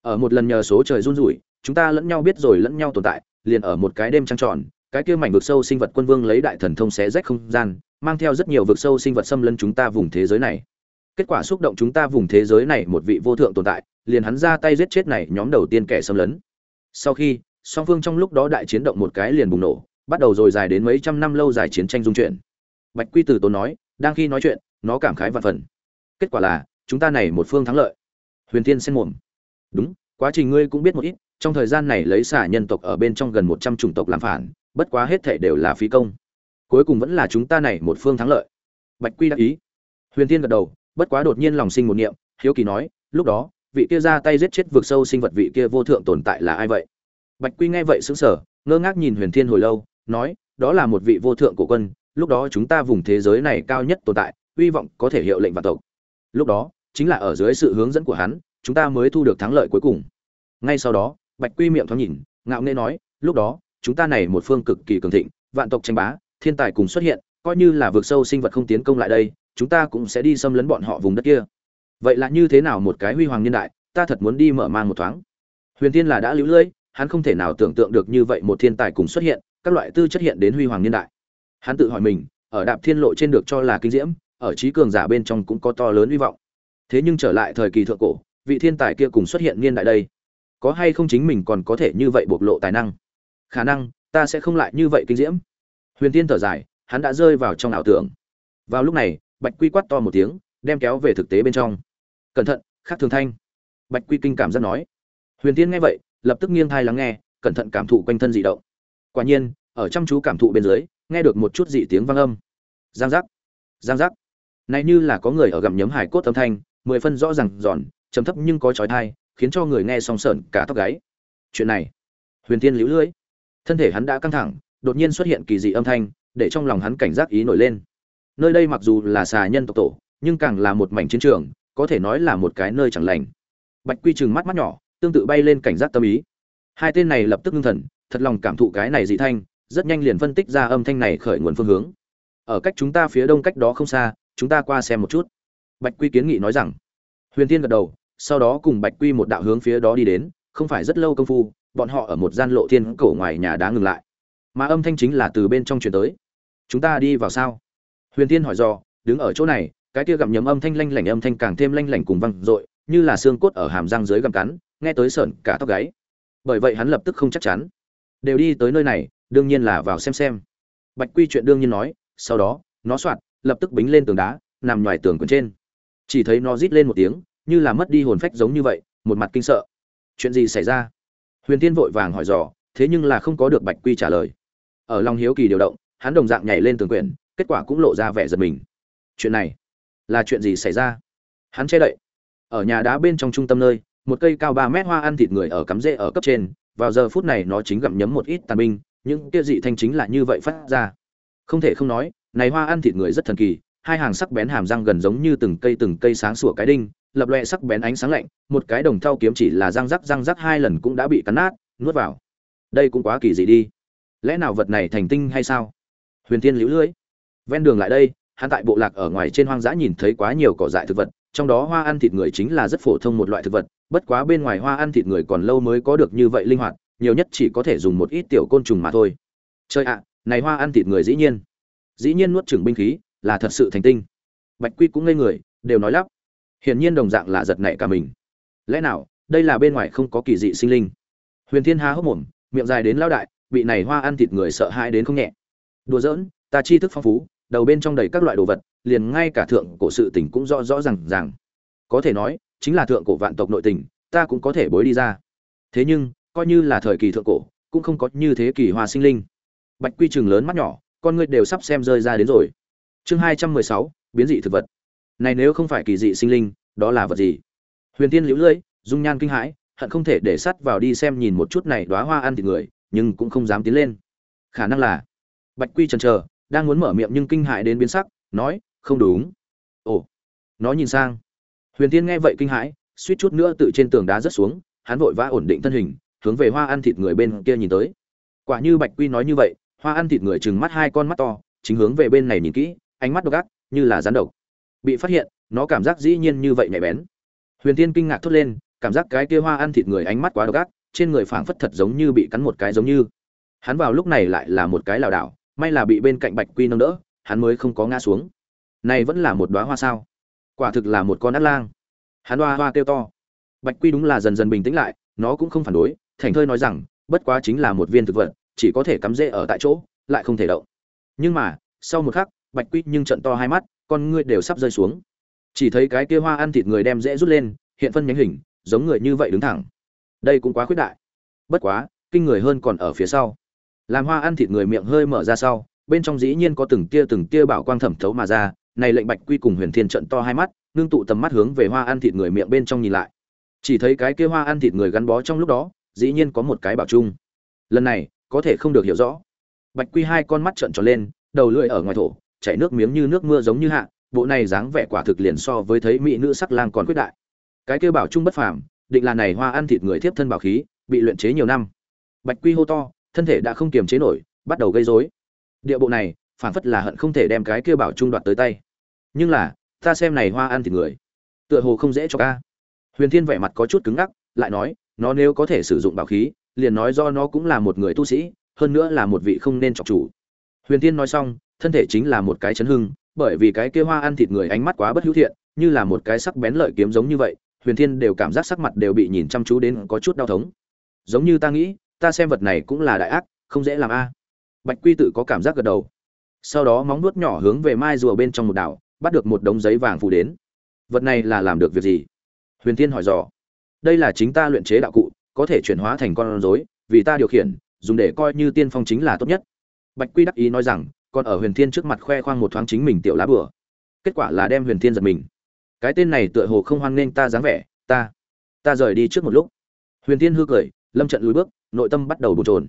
Ở một lần nhờ số trời run rủi, chúng ta lẫn nhau biết rồi lẫn nhau tồn tại, liền ở một cái đêm trăng tròn, cái kia mảnh vực sâu sinh vật quân vương lấy đại thần thông xé rách không gian, mang theo rất nhiều vực sâu sinh vật xâm lấn chúng ta vùng thế giới này. Kết quả xúc động chúng ta vùng thế giới này một vị vô thượng tồn tại, liền hắn ra tay giết chết này nhóm đầu tiên kẻ xâm lấn. Sau khi, song phương trong lúc đó đại chiến động một cái liền bùng nổ, bắt đầu rồi dài đến mấy trăm năm lâu dài chiến tranh dung chuyển. Bạch quy tử tốn nói, đang khi nói chuyện, nó cảm khái vạn phần kết quả là, chúng ta này một phương thắng lợi. Huyền tiên xen mồm. Đúng, quá trình ngươi cũng biết một ít, trong thời gian này lấy xả nhân tộc ở bên trong gần một trăm chủng tộc làm phản, bất quá hết thể đều là phí công. Cuối cùng vẫn là chúng ta này một phương thắng lợi. Bạch quy đắc ý. Huyền tiên gật đầu, bất quá đột nhiên lòng sinh một niệm, hiếu kỳ nói, lúc đó, vị kia ra tay giết chết vực sâu sinh vật vị kia vô thượng tồn tại là ai vậy? Bạch quy nghe vậy sững sờ, ngơ ngác nhìn huyền thiên hồi lâu, nói, đó là một vị vô thượng cổ quân, lúc đó chúng ta vùng thế giới này cao nhất tồn tại, hy vọng có thể hiệu lệnh vạn tộc lúc đó, chính là ở dưới sự hướng dẫn của hắn, chúng ta mới thu được thắng lợi cuối cùng. Ngay sau đó, bạch quy miệng thoáng nhìn, ngạo nghễ nói, lúc đó, chúng ta này một phương cực kỳ cường thịnh, vạn tộc tranh bá, thiên tài cùng xuất hiện, coi như là vượt sâu sinh vật không tiến công lại đây, chúng ta cũng sẽ đi xâm lấn bọn họ vùng đất kia. Vậy là như thế nào một cái huy hoàng niên đại, ta thật muốn đi mở mang một thoáng. Huyền tiên là đã lũ lưỡi hắn không thể nào tưởng tượng được như vậy một thiên tài cùng xuất hiện, các loại tư chất hiện đến huy hoàng niên đại. Hắn tự hỏi mình, ở đạp thiên lộ trên được cho là kinh diễm ở trí cường giả bên trong cũng có to lớn hy vọng. Thế nhưng trở lại thời kỳ thượng cổ, vị thiên tài kia cùng xuất hiện niên đại đây, có hay không chính mình còn có thể như vậy bộc lộ tài năng? Khả năng, ta sẽ không lại như vậy kinh diễm. Huyền tiên thở dài, hắn đã rơi vào trong ảo tưởng. Vào lúc này, bạch quy quát to một tiếng, đem kéo về thực tế bên trong. Cẩn thận khác thường thanh. Bạch quy kinh cảm giác nói. Huyền tiên nghe vậy, lập tức nghiêng thai lắng nghe, cẩn thận cảm thụ quanh thân dị động. Quả nhiên, ở chăm chú cảm thụ bên dưới, nghe được một chút dị tiếng vang âm. Giang giác. Giang giác này như là có người ở gặm nhấm hải cốt âm thanh, mười phân rõ ràng giòn, trầm thấp nhưng có chói tai, khiến cho người nghe song sởn cả tóc gáy. Chuyện này, huyền tiên liễu lưỡi. Thân thể hắn đã căng thẳng, đột nhiên xuất hiện kỳ dị âm thanh, để trong lòng hắn cảnh giác ý nổi lên. Nơi đây mặc dù là xà nhân tộc tổ, nhưng càng là một mảnh chiến trường, có thể nói là một cái nơi chẳng lành. Bạch quy chừng mắt mắt nhỏ, tương tự bay lên cảnh giác tâm ý. Hai tên này lập tức ngưng thần, thật lòng cảm thụ cái này dị thanh, rất nhanh liền phân tích ra âm thanh này khởi nguồn phương hướng. Ở cách chúng ta phía đông cách đó không xa chúng ta qua xem một chút. Bạch quy kiến nghị nói rằng, huyền tiên gật đầu, sau đó cùng bạch quy một đạo hướng phía đó đi đến, không phải rất lâu công phu, bọn họ ở một gian lộ thiên cổ ngoài nhà đá ngừng lại. Mà âm thanh chính là từ bên trong truyền tới. Chúng ta đi vào sao? Huyền tiên hỏi do đứng ở chỗ này, cái kia gặm nhấm âm thanh lanh lảnh âm thanh càng thêm lanh lảnh cùng văng dội, như là xương cốt ở hàm răng dưới gặm cắn, nghe tới sợn cả tóc gáy. Bởi vậy hắn lập tức không chắc chắn. Đều đi tới nơi này, đương nhiên là vào xem xem. Bạch quy chuyện đương nhiên nói, sau đó, nó soạt lập tức bính lên tường đá, nằm ngoài tường quần trên. Chỉ thấy nó rít lên một tiếng, như là mất đi hồn phách giống như vậy, một mặt kinh sợ. Chuyện gì xảy ra? Huyền tiên vội vàng hỏi dò, thế nhưng là không có được bạch quy trả lời. Ở lòng hiếu kỳ điều động, hắn đồng dạng nhảy lên tường quyển, kết quả cũng lộ ra vẻ giật mình. Chuyện này, là chuyện gì xảy ra? Hắn che đậy. Ở nhà đá bên trong trung tâm nơi, một cây cao ba mét hoa ăn thịt người ở cắm rễ ở cấp trên, vào giờ phút này nó chính gặm nhấm một ít tàn binh, những kia dị thanh chính là như vậy phát ra. Không thể không nói này hoa ăn thịt người rất thần kỳ, hai hàng sắc bén hàm răng gần giống như từng cây từng cây sáng sủa cái đinh, lập loè sắc bén ánh sáng lạnh, một cái đồng thau kiếm chỉ là răng rắc răng rắc hai lần cũng đã bị cắn nát, nuốt vào. Đây cũng quá kỳ dị đi. Lẽ nào vật này thành tinh hay sao? Huyền tiên liễu lưỡi. Ven đường lại đây, hắn tại bộ lạc ở ngoài trên hoang dã nhìn thấy quá nhiều cỏ dại thực vật, trong đó hoa ăn thịt người chính là rất phổ thông một loại thực vật, bất quá bên ngoài hoa ăn thịt người còn lâu mới có được như vậy linh hoạt, nhiều nhất chỉ có thể dùng một ít tiểu côn trùng mà thôi. Chơi ạ, này hoa ăn thịt người dĩ nhiên dĩ nhiên nuốt chửng binh khí là thật sự thành tinh. Bạch quy cũng ngây người, đều nói lắp. Hiển nhiên đồng dạng là giật nảy cả mình. Lẽ nào, đây là bên ngoài không có kỳ dị sinh linh? Huyền thiên há hốc mồm, miệng dài đến lao đại, bị này hoa ăn thịt người sợ hãi đến không nhẹ. Đùa giỡn, ta chi thức phong phú, đầu bên trong đầy các loại đồ vật, liền ngay cả thượng cổ sự tình cũng rõ rõ ràng ràng. Có thể nói, chính là thượng cổ vạn tộc nội tình, ta cũng có thể bối đi ra. Thế nhưng, coi như là thời kỳ thượng cổ, cũng không có như thế kỳ hoa sinh linh. Bạch quy trường lớn mắt nhỏ con ngươi đều sắp xem rơi ra đến rồi. Chương hai trăm mười sáu, biến dị thực vật. Này nếu không phải kỳ dị sinh linh, đó là vật gì? Huyền tiên liễu lưỡi, dung nhan kinh hãi, hận không thể để sắt vào đi xem nhìn một chút này đóa hoa ăn thịt người, nhưng cũng không dám tiến lên. Khả năng là, bạch quy chần chờ, đang muốn mở miệng nhưng kinh hãi đến biến sắc, nói, không đúng. Ồ, nó nhìn sang. Huyền tiên nghe vậy kinh hãi, suýt chút nữa tự trên tường đá rớt xuống, hắn vội vã ổn định thân hình, hướng về hoa ăn thịt người bên kia nhìn tới. Quả như bạch quy nói như vậy hoa ăn thịt người trừng mắt hai con mắt to, chính hướng về bên này nhìn kỹ, ánh mắt độc ác, như là rắn độc. Bị phát hiện, nó cảm giác dĩ nhiên như vậy nhạy bén. Huyền tiên kinh ngạc thốt lên, cảm giác cái kia hoa ăn thịt người ánh mắt quá độc ác, trên người phảng phất thật giống như bị cắn một cái giống như. Hắn vào lúc này lại là một cái lảo đảo, may là bị bên cạnh bạch quy nâng đỡ, hắn mới không có ngã xuống. Này vẫn là một đóa hoa sao? Quả thực là một con át lang. Hắn hoa hoa kêu to. Bạch quy đúng là dần dần bình tĩnh lại, nó cũng không phản đối thành thơi nói rằng, bất quá chính là một viên thực vật chỉ có thể cắm rễ ở tại chỗ, lại không thể động. Nhưng mà, sau một khắc, bạch quy nhưng trận to hai mắt, con ngươi đều sắp rơi xuống. Chỉ thấy cái kia hoa ăn thịt người đem rễ rút lên, hiện phân nhánh hình, giống người như vậy đứng thẳng. Đây cũng quá khuyết đại. Bất quá, kinh người hơn còn ở phía sau. Làm hoa ăn thịt người miệng hơi mở ra sau, bên trong dĩ nhiên có từng tia từng tia bảo quang thẩm thấu mà ra, này lệnh bạch quy cùng huyền thiên trận to hai mắt, nương tụ tầm mắt hướng về hoa ăn thịt người miệng bên trong nhìn lại. Chỉ thấy cái kia hoa ăn thịt người gắn bó trong lúc đó, dĩ nhiên có một cái bảo trung. lần này có thể không được hiểu rõ. Bạch quy hai con mắt trợn tròn lên, đầu lưỡi ở ngoài thổ, chảy nước miếng như nước mưa giống như hạ, bộ này dáng vẻ quả thực liền so với thấy mỹ nữ sắc lang còn quyết đại. Cái kia bảo trung bất phàm, định là này hoa ăn thịt người thiếp thân bảo khí, bị luyện chế nhiều năm. Bạch quy hô to, thân thể đã không kiềm chế nổi, bắt đầu gây rối. Địa bộ này phản phất là hận không thể đem cái kia bảo trung đoạt tới tay. Nhưng là, ta xem này hoa ăn thịt người, tựa hồ không dễ cho ca. Huyền thiên vẻ mặt có chút cứng ngắc, lại nói, nó nếu có thể sử dụng bảo khí liền nói do nó cũng là một người tu sĩ, hơn nữa là một vị không nên chọc chủ. Huyền thiên nói xong, thân thể chính là một cái chấn hưng, bởi vì cái kia hoa ăn thịt người ánh mắt quá bất hữu thiện, như là một cái sắc bén lợi kiếm giống như vậy, huyền thiên đều cảm giác sắc mặt đều bị nhìn chăm chú đến có chút đau thống. Giống như ta nghĩ, ta xem vật này cũng là đại ác, không dễ làm a. Bạch quy tự có cảm giác gật đầu. Sau đó móng nuốt nhỏ hướng về mai rùa bên trong một đảo, bắt được một đống giấy vàng phủ đến. Vật này là làm được việc gì? Huyền thiên hỏi dò. Đây là chính ta luyện chế đạo cụ có thể chuyển hóa thành con rối, vì ta điều khiển, dùng để coi như tiên phong chính là tốt nhất. Bạch quy đắc ý nói rằng, còn ở huyền thiên trước mặt khoe khoang một thoáng chính mình tiểu lá bừa. Kết quả là đem huyền thiên giật mình. Cái tên này tựa hồ không hoan nghênh ta dáng vẻ, ta ta rời đi trước một lúc. Huyền thiên hư cười, lâm trận lùi bước, nội tâm bắt đầu bồn trồn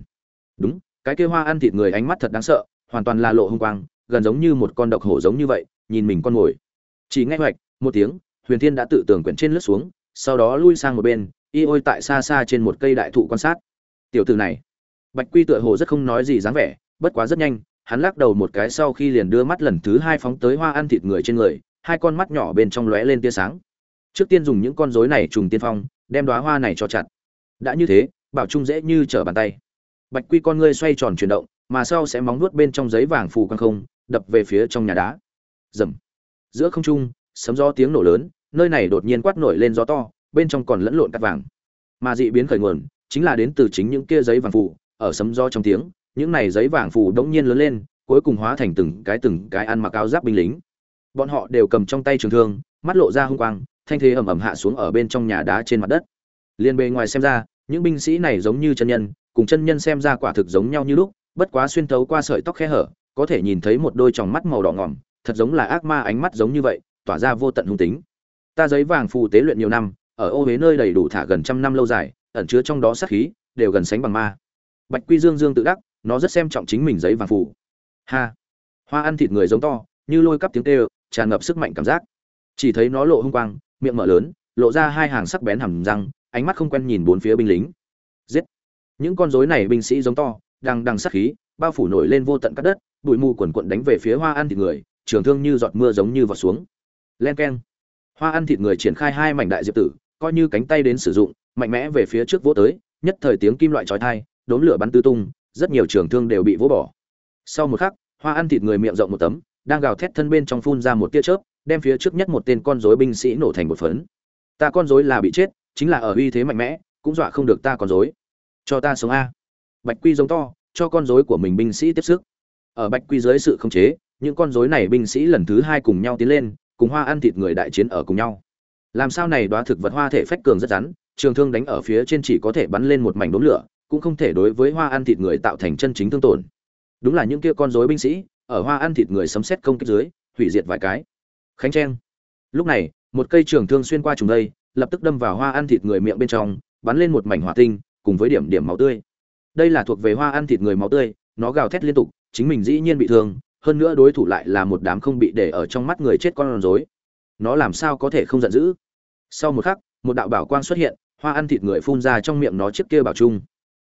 đúng, cái kia hoa ăn thịt người ánh mắt thật đáng sợ, hoàn toàn là lộ hung quang, gần giống như một con độc hổ giống như vậy, nhìn mình con ngồi. Chỉ nghe hoạch, một tiếng, huyền thiên đã tự tưởng quyển trên lướt xuống, sau đó lui sang một bên y ôi tại xa xa trên một cây đại thụ quan sát. Tiểu từ này, bạch quy tựa hồ rất không nói gì dáng vẻ, bất quá rất nhanh, hắn lắc đầu một cái sau khi liền đưa mắt lần thứ hai phóng tới hoa ăn thịt người trên người, hai con mắt nhỏ bên trong lóe lên tia sáng. Trước tiên dùng những con rối này trùng tiên phong, đem đóa hoa này cho chặt. Đã như thế, bảo trung dễ như trở bàn tay. Bạch quy con ngươi xoay tròn chuyển động, mà sau sẽ móng nuốt bên trong giấy vàng phù quang không, đập về phía trong nhà đá. Rầm. Giữa không trung, sấm gió tiếng nổ lớn, nơi này đột nhiên quát nổi lên gió to bên trong còn lẫn lộn cát vàng. Mà dị biến khởi nguồn chính là đến từ chính những kia giấy vàng phù, ở sấm gió trong tiếng, những này giấy vàng phù đống nhiên lớn lên, cuối cùng hóa thành từng cái từng cái ăn mặc áo giáp binh lính. Bọn họ đều cầm trong tay trường thương, mắt lộ ra hung quang, thanh thế ầm ầm hạ xuống ở bên trong nhà đá trên mặt đất. Liên bề ngoài xem ra, những binh sĩ này giống như chân nhân, cùng chân nhân xem ra quả thực giống nhau như lúc, bất quá xuyên thấu qua sợi tóc khe hở, có thể nhìn thấy một đôi tròng mắt màu đỏ ngỏm, thật giống là ác ma ánh mắt giống như vậy, tỏa ra vô tận hung tính. Ta giấy vàng phù tế luyện nhiều năm ở ô huế nơi đầy đủ thả gần trăm năm lâu dài, ẩn chứa trong đó sát khí, đều gần sánh bằng ma. Bạch quy dương dương tự đắc, nó rất xem trọng chính mình giấy vàng phủ. ha! Hoa ăn thịt người giống to, như lôi cắp tiếng kêu, tràn ngập sức mạnh cảm giác. Chỉ thấy nó lộ hung quang, miệng mở lớn, lộ ra hai hàng sắc bén hầm răng, ánh mắt không quen nhìn bốn phía binh lính. Giết! Những con rối này binh sĩ giống to, đang đằng sát khí, bao phủ nổi lên vô tận cắt đất, bụi mù quần quận đánh về phía hoa ăn thịt người, trường thương như giọt mưa giống như vọt xuống. Len keng! Hoa ăn thịt người triển khai hai mảnh đại diệp tử coi như cánh tay đến sử dụng, mạnh mẽ về phía trước vỗ tới, nhất thời tiếng kim loại chói tai, đốn lửa bắn tứ tung, rất nhiều trường thương đều bị vỗ bỏ. Sau một khắc, hoa ăn thịt người miệng rộng một tấm, đang gào thét thân bên trong phun ra một tia chớp, đem phía trước nhất một tên con rối binh sĩ nổ thành một phấn. Ta con rối là bị chết, chính là ở uy thế mạnh mẽ, cũng dọa không được ta con rối. Cho ta sống a. Bạch quy giống to, cho con rối của mình binh sĩ tiếp sức. Ở bạch quy dưới sự khống chế, những con rối này binh sĩ lần thứ hai cùng nhau tiến lên, cùng hoa ăn thịt người đại chiến ở cùng nhau làm sao này đoá thực vật hoa thể phách cường rất rắn, trường thương đánh ở phía trên chỉ có thể bắn lên một mảnh đốm lửa, cũng không thể đối với hoa ăn thịt người tạo thành chân chính thương tổn. Đúng là những kia con rối binh sĩ, ở hoa ăn thịt người sấm xét công kích dưới, hủy diệt vài cái. Khánh trang. Lúc này, một cây trường thương xuyên qua trùng đây, lập tức đâm vào hoa ăn thịt người miệng bên trong, bắn lên một mảnh hỏa tinh, cùng với điểm điểm máu tươi. Đây là thuộc về hoa ăn thịt người máu tươi, nó gào thét liên tục, chính mình dĩ nhiên bị thương, hơn nữa đối thủ lại là một đám không bị để ở trong mắt người chết con rối. Nó làm sao có thể không giận dữ? Sau một khắc, một đạo bảo quang xuất hiện, hoa ăn thịt người phun ra trong miệng nó chiếc kia bảo trung.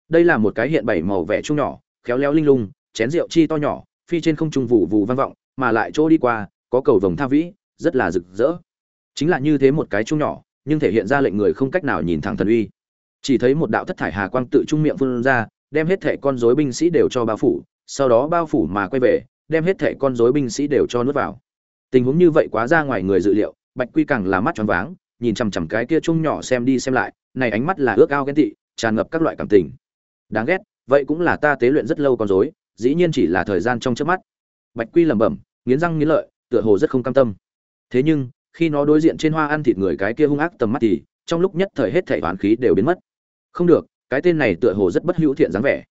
Đây là một cái hiện bảy màu vẻ trung nhỏ, khéo léo linh lung, chén rượu chi to nhỏ, phi trên không trung vụ vụ vang vọng, mà lại chỗ đi qua, có cầu vồng tha vĩ, rất là rực rỡ. Chính là như thế một cái trung nhỏ, nhưng thể hiện ra lệnh người không cách nào nhìn thẳng thần uy. Chỉ thấy một đạo thất thải hà quang tự trung miệng phun ra, đem hết thệ con rối binh sĩ đều cho bao phủ, sau đó bao phủ mà quay về, đem hết thệ con rối binh sĩ đều cho nuốt vào. Tình huống như vậy quá ra ngoài người dự liệu, bạch quy càng là mắt tròn váng nhìn chằm chằm cái kia trung nhỏ xem đi xem lại, này ánh mắt là ước ao ghen tị, tràn ngập các loại cảm tình. Đáng ghét, vậy cũng là ta tế luyện rất lâu con rối, dĩ nhiên chỉ là thời gian trong trước mắt. Bạch quy lẩm bẩm, nghiến răng nghiến lợi, tựa hồ rất không cam tâm. Thế nhưng, khi nó đối diện trên hoa ăn thịt người cái kia hung ác tầm mắt thì, trong lúc nhất thời hết thảy toán khí đều biến mất. Không được, cái tên này tựa hồ rất bất hữu thiện dáng vẻ.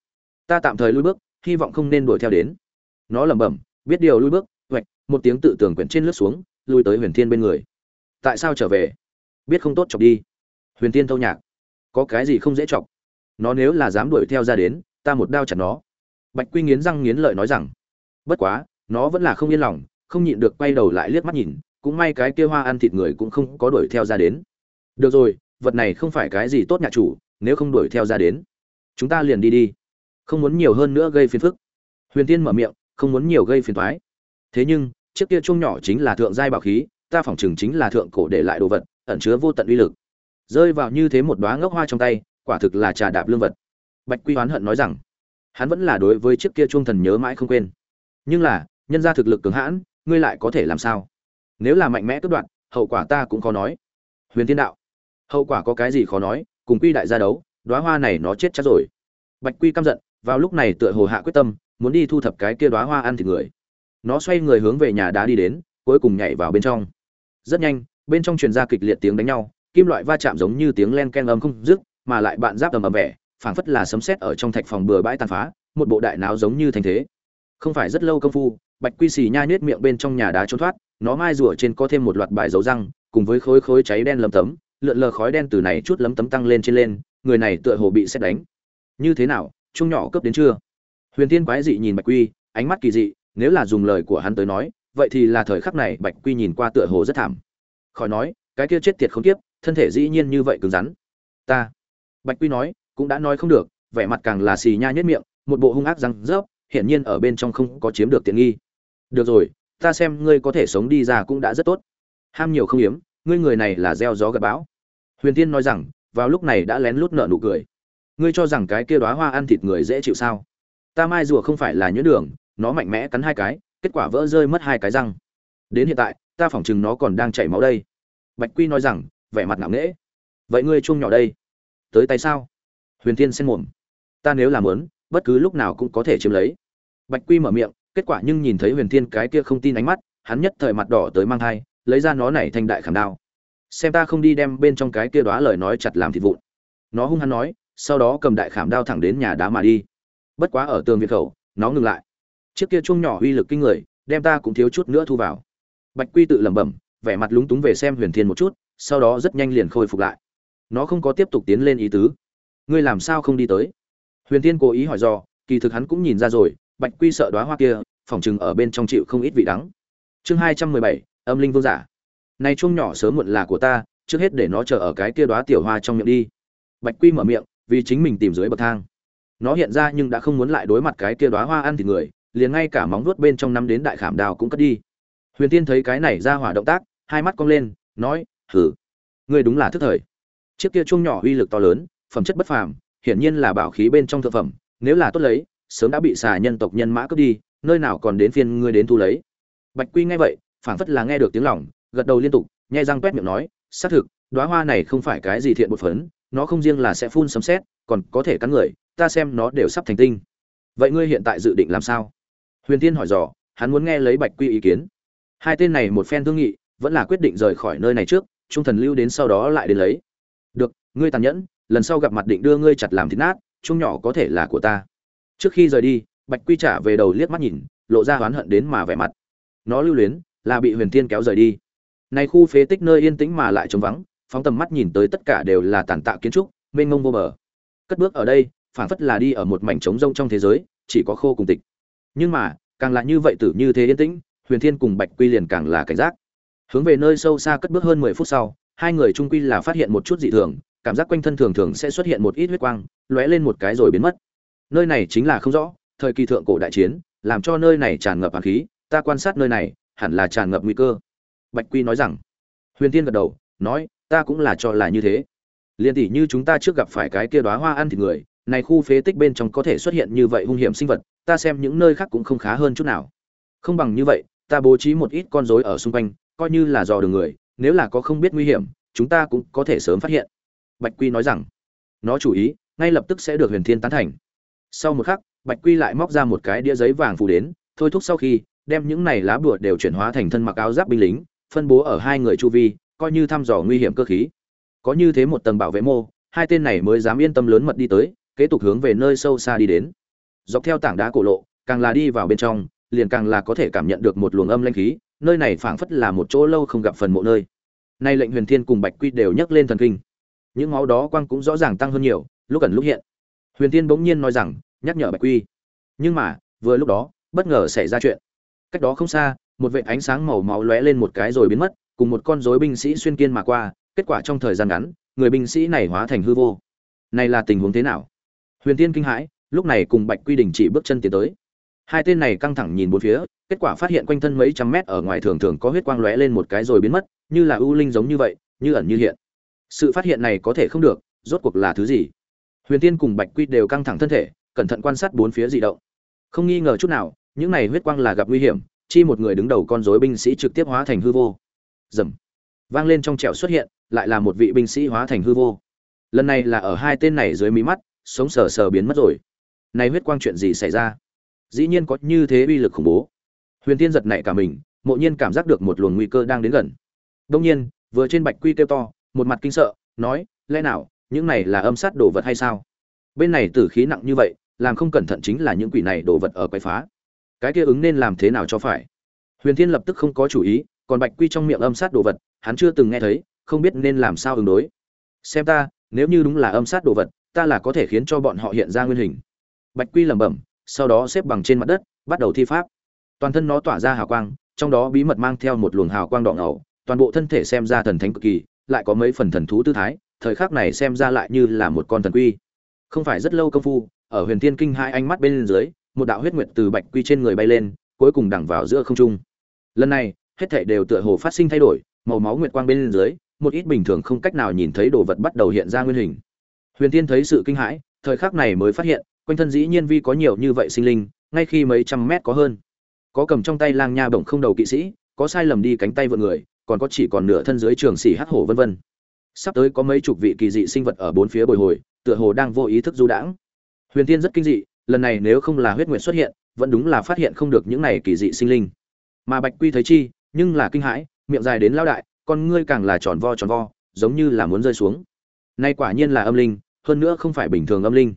Ta tạm thời lui bước, hy vọng không nên đuổi theo đến. Nó lẩm bẩm, biết điều lui bước, hoạch, một tiếng tự tưởng quyển trên lướt xuống, lui tới huyền thiên bên người. Tại sao trở về? Biết không tốt chọc đi. Huyền thiên thâu nhạc, có cái gì không dễ chọc? Nó nếu là dám đuổi theo ra đến, ta một đao chặt nó. Bạch quy nghiến răng nghiến lợi nói rằng, bất quá, nó vẫn là không yên lòng, không nhịn được quay đầu lại liếc mắt nhìn, cũng may cái kia hoa ăn thịt người cũng không có đuổi theo ra đến. Được rồi, vật này không phải cái gì tốt nhà chủ, nếu không đuổi theo ra đến, chúng ta liền đi đi. Không muốn nhiều hơn nữa gây phiền phức. Huyền tiên mở miệng, không muốn nhiều gây phiền toái. Thế nhưng, chiếc kia chung nhỏ chính là thượng giai bảo khí, ta phỏng chừng chính là thượng cổ để lại đồ vật ẩn chứa vô tận uy lực. Rơi vào như thế một đóa ngốc hoa trong tay, quả thực là trà đạp lương vật. Bạch quy hoán hận nói rằng, hắn vẫn là đối với chiếc kia chuông thần nhớ mãi không quên. Nhưng là, nhân ra thực lực cường hãn, ngươi lại có thể làm sao? Nếu là mạnh mẽ cướp đoạn hậu quả ta cũng khó nói. Huyền thiên đạo, hậu quả có cái gì khó nói, cùng quy đại gia đấu, đóa hoa này nó chết chắc rồi. Bạch quy căm giận, vào lúc này tựa hồ hạ quyết tâm, muốn đi thu thập cái kia đóa hoa ăn thịt người. Nó xoay người hướng về nhà đá đi đến, cuối cùng nhảy vào bên trong. Rất nhanh bên trong truyền ra kịch liệt tiếng đánh nhau, kim loại va chạm giống như tiếng len ken âm không dứt, mà lại bạn giáp ầm ầm vẻ phảng phất là sấm sét ở trong thạch phòng bừa bãi tàn phá, một bộ đại náo giống như thành thế. Không phải rất lâu công phu, bạch quy xì nha nhuyết miệng bên trong nhà đá trốn thoát, nó mai rùa trên có thêm một loạt bài dấu răng, cùng với khối khối cháy đen lấm tấm, lượn lờ khói đen từ này chút lấm tấm tăng lên trên lên, người này tựa hồ bị xét đánh. Như thế nào, chung nhỏ cấp đến chưa? Huyền tiên quái dị nhìn bạch quy, ánh mắt kỳ dị, nếu là dùng lời của hắn tới nói, vậy thì là thời khắc này bạch quy nhìn qua tựa hồ rất thảm khỏi nói, cái kia chết tiệt không tiếp thân thể dĩ nhiên như vậy cứng rắn. Ta, bạch quy nói, cũng đã nói không được, vẻ mặt càng là xì nha nhất miệng, một bộ hung ác răng rớp, hiển nhiên ở bên trong không có chiếm được tiện nghi. Được rồi, ta xem ngươi có thể sống đi ra cũng đã rất tốt. Ham nhiều không hiếm, ngươi người này là gieo gió gặp bão. Huyền tiên nói rằng, vào lúc này đã lén lút nợ nụ cười. Ngươi cho rằng cái kia đóa hoa ăn thịt người dễ chịu sao? Ta mai rùa không phải là nhuyễn đường, nó mạnh mẽ cắn hai cái, kết quả vỡ rơi mất hai cái răng. Đến hiện tại ta phỏng chừng nó còn đang chảy máu đây. Bạch quy nói rằng, vẻ mặt ngạo nghễ. Vậy ngươi chuông nhỏ đây. Tới tay sao? Huyền Thiên xen mồm. Ta nếu làm lớn, bất cứ lúc nào cũng có thể chiếm lấy. Bạch quy mở miệng, kết quả nhưng nhìn thấy huyền thiên cái kia không tin ánh mắt, hắn nhất thời mặt đỏ tới mang thai, lấy ra nó này thành đại khảm đao. Xem ta không đi đem bên trong cái kia đóa lời nói chặt làm thịt vụn. Nó hung hăng nói, sau đó cầm đại khảm đao thẳng đến nhà đá mà đi. Bất quá ở tường việt khẩu, nó ngừng lại. Chiếc kia chuông nhỏ uy lực kinh người, đem ta cũng thiếu chút nữa thu vào bạch quy tự lẩm bẩm, vẻ mặt lúng túng về xem huyền thiên một chút, sau đó rất nhanh liền khôi phục lại. Nó không có tiếp tục tiến lên ý tứ. Ngươi làm sao không đi tới? Huyền thiên cố ý hỏi do kỳ thực hắn cũng nhìn ra rồi, bạch quy sợ đoá hoa kia phỏng chừng ở bên trong chịu không ít vị đắng. Chương hai trăm mười bảy, âm linh vương giả. Này chuông nhỏ sớm muộn là của ta, trước hết để nó chờ ở cái kia đoá tiểu hoa trong miệng đi. Bạch quy mở miệng, vì chính mình tìm dưới bậc thang. Nó hiện ra nhưng đã không muốn lại đối mặt cái kia đoá hoa ăn thịt người, liền ngay cả móng vuốt bên trong năm đến đại khảm đào cũng cất đi huyền tiên thấy cái này ra hỏa động tác, hai mắt cong lên, nói, hử, ngươi đúng là thức thời. Chiếc kia chuông nhỏ uy lực to lớn, phẩm chất bất phàm, hiển nhiên là bảo khí bên trong thượng phẩm, nếu là tốt lấy, sớm đã bị xà nhân tộc nhân mã cướp đi, nơi nào còn đến phiên ngươi đến thu lấy. Bạch quy nghe vậy, phảng phất là nghe được tiếng lòng, gật đầu liên tục, nhai răng quét miệng nói, xác thực, đóa hoa này không phải cái gì thiện bột phấn, nó không riêng là sẽ phun sấm sét, còn có thể cắn người, ta xem nó đều sắp thành tinh. Vậy ngươi hiện tại dự định làm sao? Huyền tiên hỏi dò, hắn muốn nghe lấy bạch quy ý kiến hai tên này một phen thương nghị, vẫn là quyết định rời khỏi nơi này trước, trung thần lưu đến sau đó lại đến lấy. Được, ngươi tàn nhẫn, lần sau gặp mặt định đưa ngươi chặt làm thịt nát chung nhỏ có thể là của ta. Trước khi rời đi, bạch quy trả về đầu liếc mắt nhìn, lộ ra oán hận đến mà vẻ mặt. Nó lưu luyến, là bị huyền tiên kéo rời đi. Này khu phế tích nơi yên tĩnh mà lại trống vắng, phóng tầm mắt nhìn tới tất cả đều là tàn tạ kiến trúc, mênh mông vô bờ. Cất bước ở đây phản phất là đi ở một mảnh trống rông trong thế giới, chỉ có khô cùng tịch. Nhưng mà, càng là như vậy tử như thế yên tĩnh huyền thiên cùng bạch quy liền càng là cảnh giác. Hướng về nơi sâu xa cất bước hơn mười phút sau, hai người trung quy là phát hiện một chút dị thường, cảm giác quanh thân thường thường sẽ xuất hiện một ít huyết quang, lóe lên một cái rồi biến mất. Nơi này chính là không rõ, thời kỳ thượng cổ đại chiến, làm cho nơi này tràn ngập hàn khí, ta quan sát nơi này, hẳn là tràn ngập nguy cơ. Bạch quy nói rằng. Huyền Thiên gật đầu, nói, ta cũng là cho là như thế. Liên tỷ như chúng ta trước gặp phải cái kia đóa hoa ăn thịt người, này khu phế tích bên trong có thể xuất hiện như vậy hung hiểm sinh vật, ta xem những nơi khác cũng không khá hơn chút nào. Không bằng như vậy ta bố trí một ít con rối ở xung quanh, coi như là dò đường người, nếu là có không biết nguy hiểm, chúng ta cũng có thể sớm phát hiện. Bạch quy nói rằng. Nó chủ ý, ngay lập tức sẽ được huyền thiên tán thành. Sau một khắc, bạch quy lại móc ra một cái đĩa giấy vàng phủ đến, thôi thúc sau khi, đem những này lá bùa đều chuyển hóa thành thân mặc áo giáp binh lính, phân bố ở hai người chu vi, coi như thăm dò nguy hiểm cơ khí. Có như thế một tầng bảo vệ mô, hai tên này mới dám yên tâm lớn mật đi tới, kế tục hướng về nơi sâu xa đi đến. Dọc theo tảng đá cổ lộ, càng là đi vào bên trong liền càng là có thể cảm nhận được một luồng âm lanh khí, nơi này phảng phất là một chỗ lâu không gặp phần mộ nơi. Nay lệnh huyền thiên cùng bạch quy đều nhấc lên thần kinh. Những máu đó quang cũng rõ ràng tăng hơn nhiều, lúc ẩn lúc hiện. Huyền thiên bỗng nhiên nói rằng, nhắc nhở bạch quy. Nhưng mà, vừa lúc đó, bất ngờ xảy ra chuyện. Cách đó không xa, một vệt ánh sáng màu máu lóe lên một cái rồi biến mất, cùng một con rối binh sĩ xuyên kiên mà qua, kết quả trong thời gian ngắn, người binh sĩ này hóa thành hư vô. Này là tình huống thế nào? Huyền tiên kinh hãi, lúc này cùng bạch quy đình chỉ bước chân tiến tới hai tên này căng thẳng nhìn bốn phía, kết quả phát hiện quanh thân mấy trăm mét ở ngoài thường thường có huyết quang lóe lên một cái rồi biến mất, như là ưu linh giống như vậy, như ẩn như hiện. Sự phát hiện này có thể không được, rốt cuộc là thứ gì? Huyền tiên cùng bạch quy đều căng thẳng thân thể, cẩn thận quan sát bốn phía dị động. Không nghi ngờ chút nào, những này huyết quang là gặp nguy hiểm, chi một người đứng đầu con rối binh sĩ trực tiếp hóa thành hư vô. Dầm vang lên trong trẻo xuất hiện, lại là một vị binh sĩ hóa thành hư vô. Lần này là ở hai tên này dưới mí mắt, sống sờ sờ biến mất rồi. Này huyết quang chuyện gì xảy ra? Dĩ nhiên có như thế uy lực khủng bố. Huyền tiên giật nảy cả mình, mộ nhiên cảm giác được một luồng nguy cơ đang đến gần. Đông nhiên, vừa trên bạch quy kêu to, một mặt kinh sợ, nói, lẽ nào, những này là âm sát đồ vật hay sao? Bên này tử khí nặng như vậy, làm không cẩn thận chính là những quỷ này đồ vật ở quậy phá. Cái kia ứng nên làm thế nào cho phải? Huyền thiên lập tức không có chủ ý, còn bạch quy trong miệng âm sát đồ vật, hắn chưa từng nghe thấy, không biết nên làm sao ứng đối. Xem ta, nếu như đúng là âm sát đồ vật, ta là có thể khiến cho bọn họ hiện ra nguyên hình. Bạch quy lẩm bẩm sau đó xếp bằng trên mặt đất, bắt đầu thi pháp. Toàn thân nó tỏa ra hào quang, trong đó bí mật mang theo một luồng hào quang đỏ ngầu, toàn bộ thân thể xem ra thần thánh cực kỳ, lại có mấy phần thần thú tư thái, thời khắc này xem ra lại như là một con thần quy. Không phải rất lâu công phu, ở huyền thiên kinh hai ánh mắt bên dưới, một đạo huyết nguyệt từ bạch quy trên người bay lên, cuối cùng đẳng vào giữa không trung. Lần này, hết thảy đều tựa hồ phát sinh thay đổi, màu máu nguyệt quang bên dưới, một ít bình thường không cách nào nhìn thấy đồ vật bắt đầu hiện ra nguyên hình. Huyền thiên thấy sự kinh hãi, thời khắc này mới phát hiện quanh thân dĩ nhiên vi có nhiều như vậy sinh linh, ngay khi mấy trăm mét có hơn. Có cầm trong tay lang nha bổng không đầu kỵ sĩ, có sai lầm đi cánh tay vượn người, còn có chỉ còn nửa thân dưới trường xỉ hắc hổ vân vân. Sắp tới có mấy chục vị kỳ dị sinh vật ở bốn phía bồi hồi, tựa hồ đang vô ý thức du đãng. Huyền tiên rất kinh dị, lần này nếu không là huyết nguyện xuất hiện, vẫn đúng là phát hiện không được những này kỳ dị sinh linh. Mà bạch quy thấy chi, nhưng là kinh hãi, miệng dài đến lao đại, con ngươi càng là tròn vo tròn vo, giống như là muốn rơi xuống. Nay quả nhiên là âm linh, hơn nữa không phải bình thường âm linh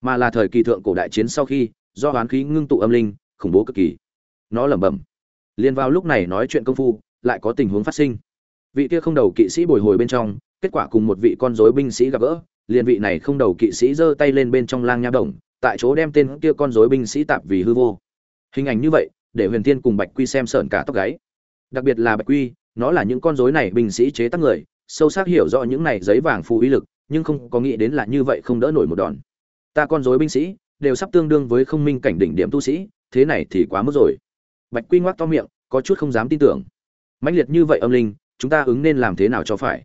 mà là thời kỳ thượng cổ đại chiến sau khi, do hoán khí ngưng tụ âm linh, khủng bố cực kỳ. Nó lẩm bẩm. Liền vào lúc này nói chuyện công phu, lại có tình huống phát sinh. Vị kia không đầu kỵ sĩ bồi hồi bên trong, kết quả cùng một vị con rối binh sĩ gặp gỡ, liền vị này không đầu kỵ sĩ giơ tay lên bên trong lang nha đồng, tại chỗ đem tên kia con rối binh sĩ tạp vì hư vô. Hình ảnh như vậy, để huyền thiên cùng bạch quy xem sợn cả tóc gáy. Đặc biệt là bạch quy, nó là những con rối này binh sĩ chế tác người, sâu sắc hiểu rõ những này giấy vàng phù uy lực, nhưng không có nghĩ đến là như vậy không đỡ nổi một đòn ta con rối binh sĩ, đều sắp tương đương với không minh cảnh đỉnh điểm tu sĩ, thế này thì quá mức rồi. Bạch quy ngoác to miệng, có chút không dám tin tưởng. Mãnh liệt như vậy âm linh, chúng ta ứng nên làm thế nào cho phải?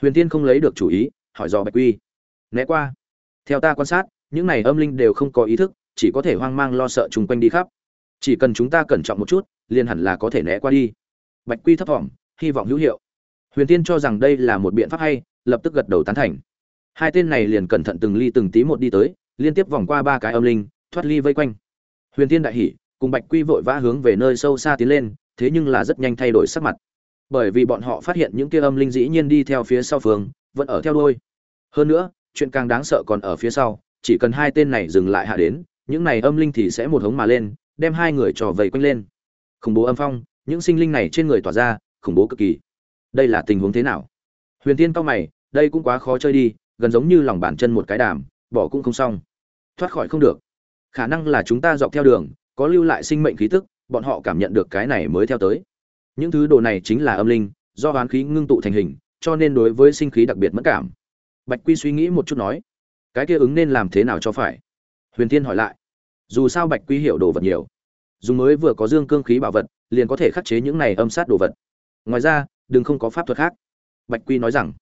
Huyền tiên không lấy được chủ ý, hỏi dò bạch quy. Né qua. Theo ta quan sát, những này âm linh đều không có ý thức, chỉ có thể hoang mang lo sợ chung quanh đi khắp. Chỉ cần chúng ta cẩn trọng một chút, liền hẳn là có thể né qua đi. Bạch quy thấp thỏm, hy vọng hữu hiệu. Huyền tiên cho rằng đây là một biện pháp hay, lập tức gật đầu tán thành. Hai tên này liền cẩn thận từng ly từng tí một đi tới liên tiếp vòng qua ba cái âm linh, thoát ly vây quanh. Huyền tiên đại hỉ cùng bạch quy vội vã hướng về nơi sâu xa tiến lên, thế nhưng là rất nhanh thay đổi sắc mặt. Bởi vì bọn họ phát hiện những kia âm linh dĩ nhiên đi theo phía sau phường vẫn ở theo đuôi. Hơn nữa, chuyện càng đáng sợ còn ở phía sau, chỉ cần hai tên này dừng lại hạ đến, những này âm linh thì sẽ một hống mà lên, đem hai người trò vây quanh lên. Khủng bố âm phong, những sinh linh này trên người tỏa ra, khủng bố cực kỳ. Đây là tình huống thế nào? Huyền tiên cao mày, đây cũng quá khó chơi đi, gần giống như lòng bàn chân một cái đàm, bỏ cũng không xong thoát khỏi không được. Khả năng là chúng ta dọc theo đường, có lưu lại sinh mệnh khí tức, bọn họ cảm nhận được cái này mới theo tới. Những thứ đồ này chính là âm linh, do hoán khí ngưng tụ thành hình, cho nên đối với sinh khí đặc biệt mất cảm. Bạch quy suy nghĩ một chút nói, cái kia ứng nên làm thế nào cho phải? Huyền tiên hỏi lại, dù sao bạch quy hiểu đồ vật nhiều dùng mới vừa có dương cương khí bảo vật, liền có thể khắc chế những này âm sát đồ vật. Ngoài ra, đừng không có pháp thuật khác. Bạch quy nói rằng,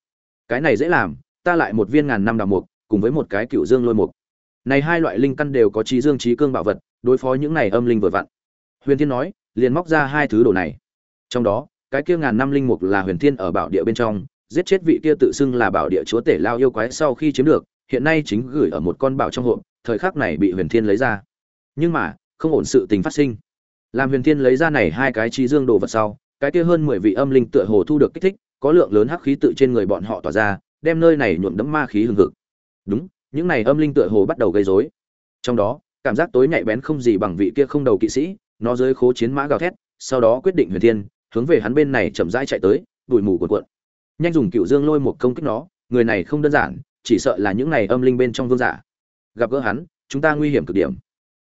cái này dễ làm, ta lại một viên ngàn năm đào mục, cùng với một cái cựu dương lôi mục này hai loại linh căn đều có trí dương trí cương bảo vật, đối phó những này âm linh vừa vặn. Huyền thiên nói, liền móc ra hai thứ đồ này. Trong đó, cái kia ngàn năm linh mục là huyền thiên ở bảo địa bên trong, giết chết vị kia tự xưng là bảo địa chúa tể lao yêu quái sau khi chiếm được, hiện nay chính gửi ở một con bảo trong hộp, thời khắc này bị huyền thiên lấy ra. Nhưng mà, không ổn sự tình phát sinh. Làm huyền thiên lấy ra này hai cái trí dương đồ vật sau, cái kia hơn mười vị âm linh tựa hồ thu được kích thích, có lượng lớn hắc khí tự trên người bọn họ tỏa ra, đem nơi này nhuộm đẫm ma khí hừng hực. Đúng những này âm linh tựa hồ bắt đầu gây rối. Trong đó, cảm giác tối nhạy bén không gì bằng vị kia không đầu kỵ sĩ, nó dưới khố chiến mã gào thét, sau đó quyết định huyền thiên, hướng về hắn bên này chậm rãi chạy tới đuổi mù cuộn cuộn. Nhanh dùng cựu dương lôi một công kích nó, người này không đơn giản, chỉ sợ là những này âm linh bên trong vương giả. Gặp gỡ hắn, chúng ta nguy hiểm cực điểm.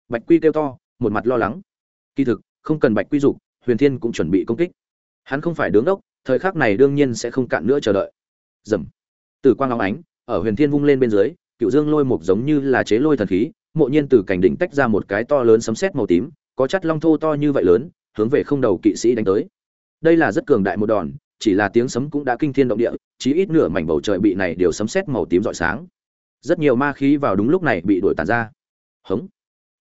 Bạch quy kêu to, một mặt lo lắng. Kỳ thực, không cần bạch quy dục, huyền thiên cũng chuẩn bị công kích. Hắn không phải đứng đốc, thời khắc này đương nhiên sẽ không cạn nữa chờ đợi. Dầm từ quang long ánh, ở huyền thiên vung lên bên dưới cựu dương lôi mục giống như là chế lôi thần khí, mộ nhiên từ cảnh đỉnh tách ra một cái to lớn sấm sét màu tím, có chất long thô to như vậy lớn, hướng về không đầu kỵ sĩ đánh tới. Đây là rất cường đại một đòn, chỉ là tiếng sấm cũng đã kinh thiên động địa, chí ít nửa mảnh bầu trời bị này đều sấm sét màu tím rọi sáng. Rất nhiều ma khí vào đúng lúc này bị đuổi tàn ra. Hống.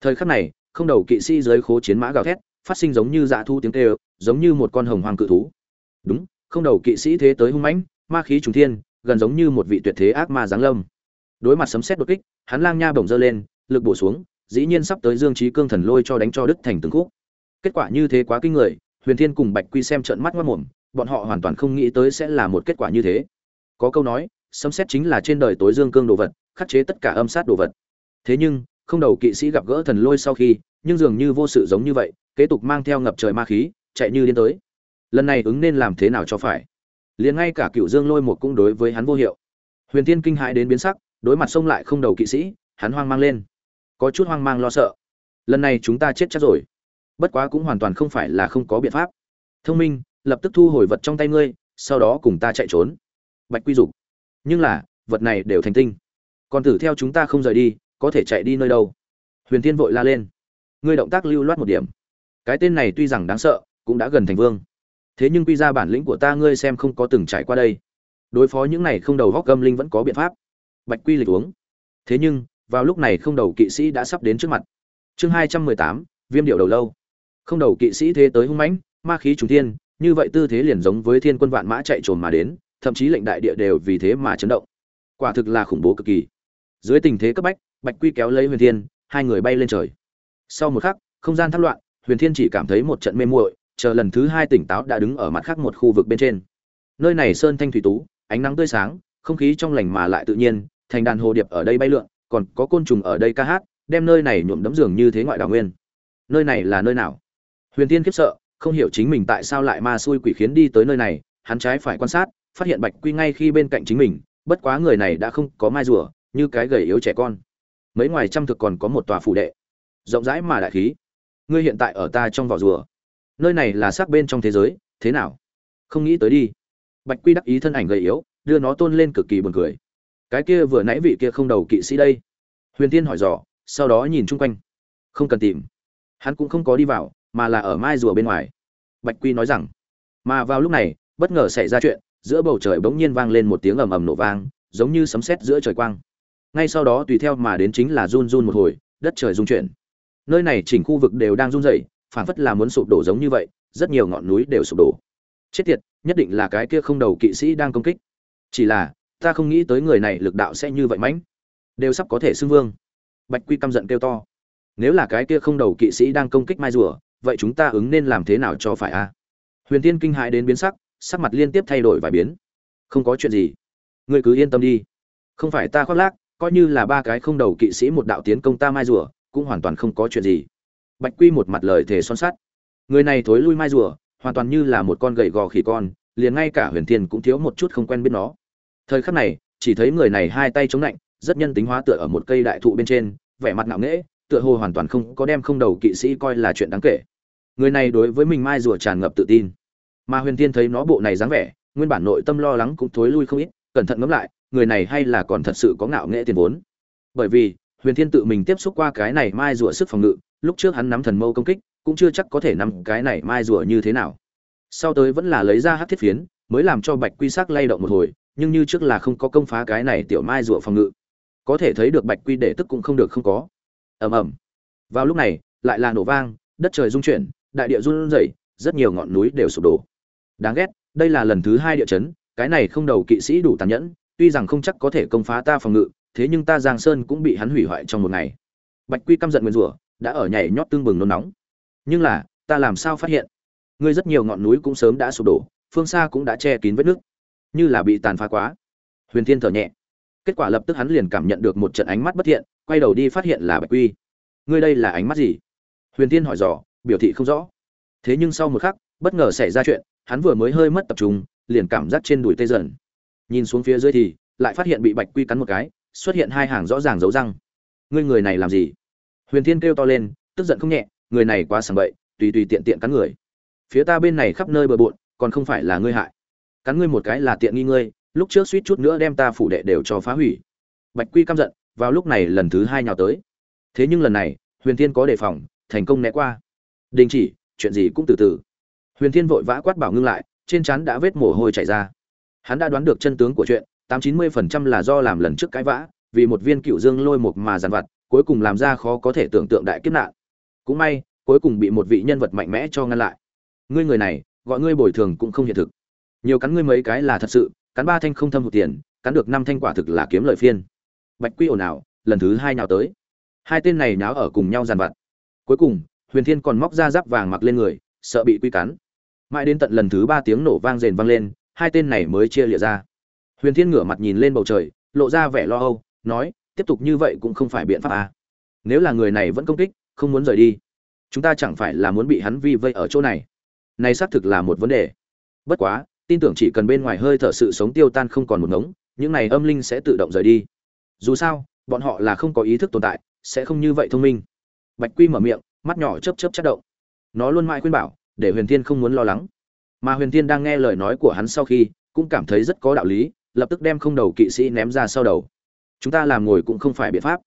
Thời khắc này, không đầu kỵ sĩ dưới khố chiến mã gào thét, phát sinh giống như dạ thu tiếng kêu, giống như một con hồng hoàng cự thú. Đúng, không đầu kỵ sĩ thế tới hung mãnh, ma khí trùng thiên, gần giống như một vị tuyệt thế ác ma giáng lâm đối mặt sấm sét đột kích, hắn lang nha bổng dơ lên, lực bổ xuống, dĩ nhiên sắp tới dương trí cương thần lôi cho đánh cho đứt thành từng khúc. Kết quả như thế quá kinh người, huyền thiên cùng bạch quy xem trận mắt mất mồm, bọn họ hoàn toàn không nghĩ tới sẽ là một kết quả như thế. Có câu nói, sấm sét chính là trên đời tối dương cương đồ vật, khắc chế tất cả âm sát đồ vật. Thế nhưng, không đầu kỵ sĩ gặp gỡ thần lôi sau khi, nhưng dường như vô sự giống như vậy, kế tục mang theo ngập trời ma khí, chạy như điên tới. Lần này ứng nên làm thế nào cho phải? Liền ngay cả cựu dương lôi một cũng đối với hắn vô hiệu. Huyền Thiên kinh hãi đến biến sắc đối mặt sông lại không đầu kỵ sĩ, hắn hoang mang lên. Có chút hoang mang lo sợ. Lần này chúng ta chết chắc rồi. Bất quá cũng hoàn toàn không phải là không có biện pháp. Thông minh, lập tức thu hồi vật trong tay ngươi, sau đó cùng ta chạy trốn. Bạch quy dục. Nhưng là, vật này đều thành tinh. Còn tử theo chúng ta không rời đi, có thể chạy đi nơi đâu? Huyền Thiên vội la lên. Ngươi động tác lưu loát một điểm. Cái tên này tuy rằng đáng sợ, cũng đã gần thành vương. Thế nhưng quy ra bản lĩnh của ta ngươi xem không có từng trải qua đây. Đối phó những này không đầu góc gâm linh vẫn có biện pháp bạch quy lịch uống. Thế nhưng, vào lúc này không đầu kỵ sĩ đã sắp đến trước mặt. Chương hai trăm mười tám, viêm điệu đầu lâu. Không đầu kỵ sĩ thế tới hung mãnh, ma khí trùng thiên, như vậy tư thế liền giống với thiên quân vạn mã chạy trồn mà đến, thậm chí lệnh đại địa đều vì thế mà chấn động. Quả thực là khủng bố cực kỳ. Dưới tình thế cấp bách, bạch quy kéo lấy huyền thiên, hai người bay lên trời. Sau một khắc, không gian thắt loạn, huyền thiên chỉ cảm thấy một trận mê muội, chờ lần thứ hai tỉnh táo đã đứng ở mặt khác một khu vực bên trên. Nơi này sơn thanh thủy tú, ánh nắng tươi sáng, không khí trong lành mà lại tự nhiên thành đàn hồ điệp ở đây bay lượn, còn có côn trùng ở đây ca hát, đem nơi này nhuộm đấm giường như thế ngoại đảo nguyên. Nơi này là nơi nào? Huyền tiên khiếp sợ, không hiểu chính mình tại sao lại ma xui quỷ khiến đi tới nơi này, hắn trái phải quan sát, phát hiện bạch quy ngay khi bên cạnh chính mình, bất quá người này đã không có mai rùa, như cái gầy yếu trẻ con. Mấy ngoài trăm thực còn có một tòa phủ đệ. Rộng rãi mà đại khí. Ngươi hiện tại ở ta trong vỏ rùa. Nơi này là xác bên trong thế giới, thế nào? Không nghĩ tới đi. Bạch quy đắc ý thân ảnh gầy yếu, đưa nó tôn lên cực kỳ buồn cười cái kia vừa nãy vị kia không đầu kỵ sĩ đây. Huyền tiên hỏi dò, sau đó nhìn chung quanh. Không cần tìm. Hắn cũng không có đi vào, mà là ở mai rùa bên ngoài. Bạch quy nói rằng, mà vào lúc này, bất ngờ xảy ra chuyện, giữa bầu trời bỗng nhiên vang lên một tiếng ầm ầm nổ vang, giống như sấm sét giữa trời quang. Ngay sau đó tùy theo mà đến chính là run run một hồi, đất trời rung chuyển. Nơi này chỉnh khu vực đều đang run rẩy phản phất là muốn sụp đổ giống như vậy, rất nhiều ngọn núi đều sụp đổ. Chết tiệt, nhất định là cái kia không đầu kỵ sĩ đang công kích. Chỉ là ta không nghĩ tới người này lực đạo sẽ như vậy mãnh. Đều sắp có thể xưng vương. Bạch quy căm giận kêu to. Nếu là cái kia không đầu kỵ sĩ đang công kích mai rùa, vậy chúng ta ứng nên làm thế nào cho phải a? À? Huyền tiên kinh hãi đến biến sắc sắc mặt liên tiếp thay đổi vài biến. Không có chuyện gì. Ngươi cứ yên tâm đi. Không phải ta khoác lác, coi như là ba cái không đầu kỵ sĩ một đạo tiến công ta mai rùa, cũng hoàn toàn không có chuyện gì. Bạch quy một mặt lời thề son sắt. Người này thối lui mai rùa, hoàn toàn như là một con gầy gò khỉ con, liền ngay cả huyền thiên cũng thiếu một chút không quen biết nó thời khắc này, chỉ thấy người này hai tay chống lạnh, rất nhân tính hóa tựa ở một cây đại thụ bên trên, vẻ mặt ngạo nghễ, tựa hồ hoàn toàn không có đem không đầu kỵ sĩ coi là chuyện đáng kể. Người này đối với mình mai rùa tràn ngập tự tin. Mà huyền thiên thấy nó bộ này dáng vẻ, nguyên bản nội tâm lo lắng cũng thối lui không ít, cẩn thận ngẫm lại, người này hay là còn thật sự có ngạo nghễ tiền vốn. Bởi vì, huyền thiên tự mình tiếp xúc qua cái này mai rùa sức phòng ngự, lúc trước hắn nắm thần mâu công kích, cũng chưa chắc có thể nắm cái này mai rùa như thế nào. Sau tới vẫn là lấy ra hát thiết phiến, mới làm cho bạch quy sắc lay động một hồi nhưng như trước là không có công phá cái này tiểu mai rùa phòng ngự. Có thể thấy được bạch quy để tức cũng không được không có. Ầm ầm. Vào lúc này, lại là nổ vang, đất trời rung chuyển, đại địa run rẩy, rất nhiều ngọn núi đều sụp đổ. Đáng ghét, đây là lần thứ hai địa chấn, cái này không đầu kỵ sĩ đủ tàn nhẫn, tuy rằng không chắc có thể công phá ta phòng ngự, thế nhưng ta giang sơn cũng bị hắn hủy hoại trong một ngày. Bạch quy căm giận nguyên rủa, đã ở nhảy nhót tương bừng nôn nóng. Nhưng là, ta làm sao phát hiện? Ngươi rất nhiều ngọn núi cũng sớm đã sụp đổ, phương xa cũng đã che kín vết nước như là bị tàn phá quá. Huyền thiên thở nhẹ. Kết quả lập tức hắn liền cảm nhận được một trận ánh mắt bất thiện, quay đầu đi phát hiện là bạch quy. Ngươi đây là ánh mắt gì? Huyền thiên hỏi dò, biểu thị không rõ. Thế nhưng sau một khắc, bất ngờ xảy ra chuyện, hắn vừa mới hơi mất tập trung, liền cảm giác trên đùi tê dần. Nhìn xuống phía dưới thì, lại phát hiện bị bạch quy cắn một cái, xuất hiện hai hàng rõ ràng dấu răng. Ngươi người này làm gì? Huyền thiên kêu to lên, tức giận không nhẹ, người này quá sảng bậy, tùy tùy tiện tiện cắn người. Phía ta bên này khắp nơi bừa bộn, còn không phải là ngươi hại cắn ngươi một cái là tiện nghi ngươi, lúc trước suýt chút nữa đem ta phủ đệ đều cho phá hủy. Bạch quy căm giận, vào lúc này lần thứ hai nhào tới. Thế nhưng lần này, huyền thiên có đề phòng, thành công né qua. Đình chỉ, chuyện gì cũng từ từ. Huyền thiên vội vã quát bảo ngưng lại, trên trán đã vết mồ hôi chảy ra. Hắn đã đoán được chân tướng của chuyện, tám chín mươi phần trăm là do làm lần trước cãi vã, vì một viên cựu dương lôi một mà dàn vặt, cuối cùng làm ra khó có thể tưởng tượng đại kiếp nạn. Cũng may, cuối cùng bị một vị nhân vật mạnh mẽ cho ngăn lại. Ngươi người này, gọi ngươi bồi thường cũng không hiện thực nhiều cắn ngươi mấy cái là thật sự, cắn ba thanh không thâm hụt tiền, cắn được năm thanh quả thực là kiếm lợi phiên. Bạch quy ồn ào, lần thứ hai nào tới. Hai tên này náo ở cùng nhau dàn vặt. Cuối cùng, huyền thiên còn móc ra giáp vàng mặc lên người, sợ bị quy cắn. Mãi đến tận lần thứ ba tiếng nổ vang rền vang lên, hai tên này mới chia lịa ra. Huyền thiên ngửa mặt nhìn lên bầu trời, lộ ra vẻ lo âu, nói, tiếp tục như vậy cũng không phải biện pháp à. nếu là người này vẫn công kích, không muốn rời đi, chúng ta chẳng phải là muốn bị hắn vi vây ở chỗ này. Này xác thực là một vấn đề. Bất quá tin tưởng chỉ cần bên ngoài hơi thở sự sống tiêu tan không còn một ngống, những này âm linh sẽ tự động rời đi. Dù sao, bọn họ là không có ý thức tồn tại, sẽ không như vậy thông minh. Bạch quy mở miệng, mắt nhỏ chớp chớp chất động. Nó luôn mãi khuyên bảo, để huyền thiên không muốn lo lắng. Mà huyền thiên đang nghe lời nói của hắn sau khi, cũng cảm thấy rất có đạo lý, lập tức đem không đầu kỵ sĩ ném ra sau đầu. Chúng ta làm ngồi cũng không phải biện pháp.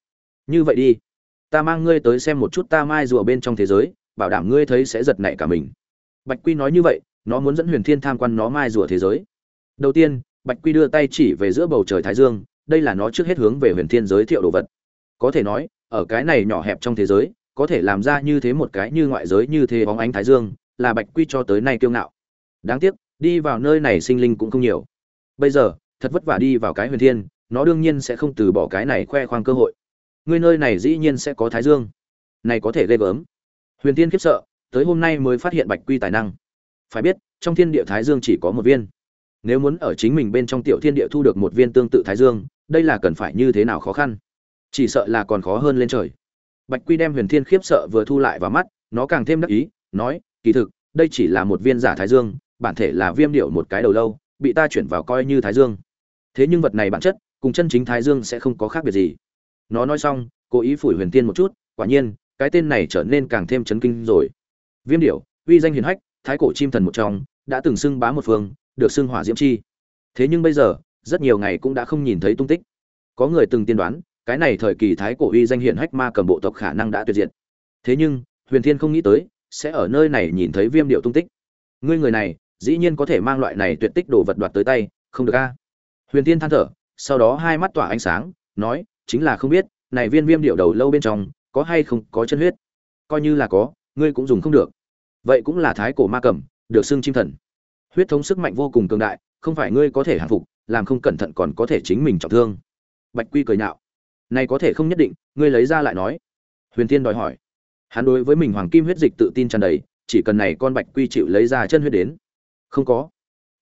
Như vậy đi. Ta mang ngươi tới xem một chút ta mai rùa bên trong thế giới, bảo đảm ngươi thấy sẽ giật nảy cả mình. Bạch quy nói như vậy nó muốn dẫn huyền thiên tham quan nó mai rùa thế giới. Đầu tiên, bạch quy đưa tay chỉ về giữa bầu trời thái dương, đây là nó trước hết hướng về huyền thiên giới thiệu đồ vật. Có thể nói, ở cái này nhỏ hẹp trong thế giới, có thể làm ra như thế một cái như ngoại giới như thế bóng ánh thái dương, là bạch quy cho tới nay kiêu ngạo. Đáng tiếc, đi vào nơi này sinh linh cũng không nhiều. Bây giờ, thật vất vả đi vào cái huyền thiên, nó đương nhiên sẽ không từ bỏ cái này khoe khoang cơ hội. Ngươi nơi này dĩ nhiên sẽ có thái dương. Này có thể ghê gớm. Huyền thiên khiếp sợ, tới hôm nay mới phát hiện bạch quy tài năng phải biết, trong thiên địa thái dương chỉ có một viên. Nếu muốn ở chính mình bên trong tiểu thiên địa thu được một viên tương tự thái dương, đây là cần phải như thế nào khó khăn? Chỉ sợ là còn khó hơn lên trời. Bạch quy đem huyền thiên khiếp sợ vừa thu lại vào mắt, nó càng thêm đắc ý, nói, kỳ thực, đây chỉ là một viên giả thái dương, bản thể là viêm điệu một cái đầu lâu, bị ta chuyển vào coi như thái dương. Thế nhưng vật này bản chất, cùng chân chính thái dương sẽ không có khác biệt gì. Nó nói xong, cố ý phủi huyền tiên một chút, quả nhiên, cái tên này trở nên càng thêm chấn kinh rồi. Viêm điệu, uy danh hiền hách thái cổ chim thần một trong, đã từng xưng bá một phương, được xưng hỏa diễm chi. Thế nhưng bây giờ, rất nhiều ngày cũng đã không nhìn thấy tung tích. Có người từng tiên đoán, cái này thời kỳ thái cổ uy danh hiện hách ma cầm bộ tộc khả năng đã tuyệt diệt. Thế nhưng, huyền thiên không nghĩ tới, sẽ ở nơi này nhìn thấy viêm điệu tung tích. Ngươi người này, dĩ nhiên có thể mang loại này tuyệt tích đồ vật đoạt tới tay, không được a? Huyền thiên than thở, sau đó hai mắt tỏa ánh sáng, nói, chính là không biết, này viên viêm điệu đầu lâu bên trong, có hay không có chân huyết? Coi như là có, ngươi cũng dùng không được vậy cũng là thái cổ ma cầm, được xưng chim thần. Huyết thống sức mạnh vô cùng cường đại, không phải ngươi có thể hàng phục, làm không cẩn thận còn có thể chính mình trọng thương. Bạch quy cười nhạo. Này có thể không nhất định, ngươi lấy ra lại nói. Huyền tiên đòi hỏi. Hắn đối với mình hoàng kim huyết dịch tự tin tràn đầy, chỉ cần này con bạch quy chịu lấy ra chân huyết đến. Không có.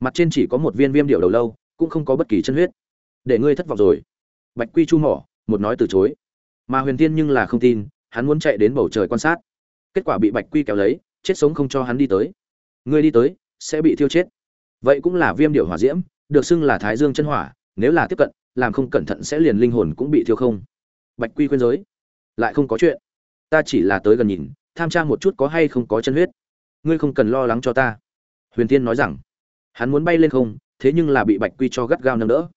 Mặt trên chỉ có một viên viêm điệu đầu lâu, cũng không có bất kỳ chân huyết. Để ngươi thất vọng rồi. Bạch quy chu mỏ, một nói từ chối. Mà huyền tiên nhưng là không tin, hắn muốn chạy đến bầu trời quan sát. Kết quả bị bạch quy kéo lấy chết sống không cho hắn đi tới. Ngươi đi tới, sẽ bị thiêu chết. Vậy cũng là viêm điệu hỏa diễm, được xưng là thái dương chân hỏa, nếu là tiếp cận, làm không cẩn thận sẽ liền linh hồn cũng bị thiêu không. Bạch quy khuyên giới. Lại không có chuyện. Ta chỉ là tới gần nhìn, tham tra một chút có hay không có chân huyết. Ngươi không cần lo lắng cho ta. Huyền tiên nói rằng. Hắn muốn bay lên không, thế nhưng là bị bạch quy cho gắt gao nâng đỡ.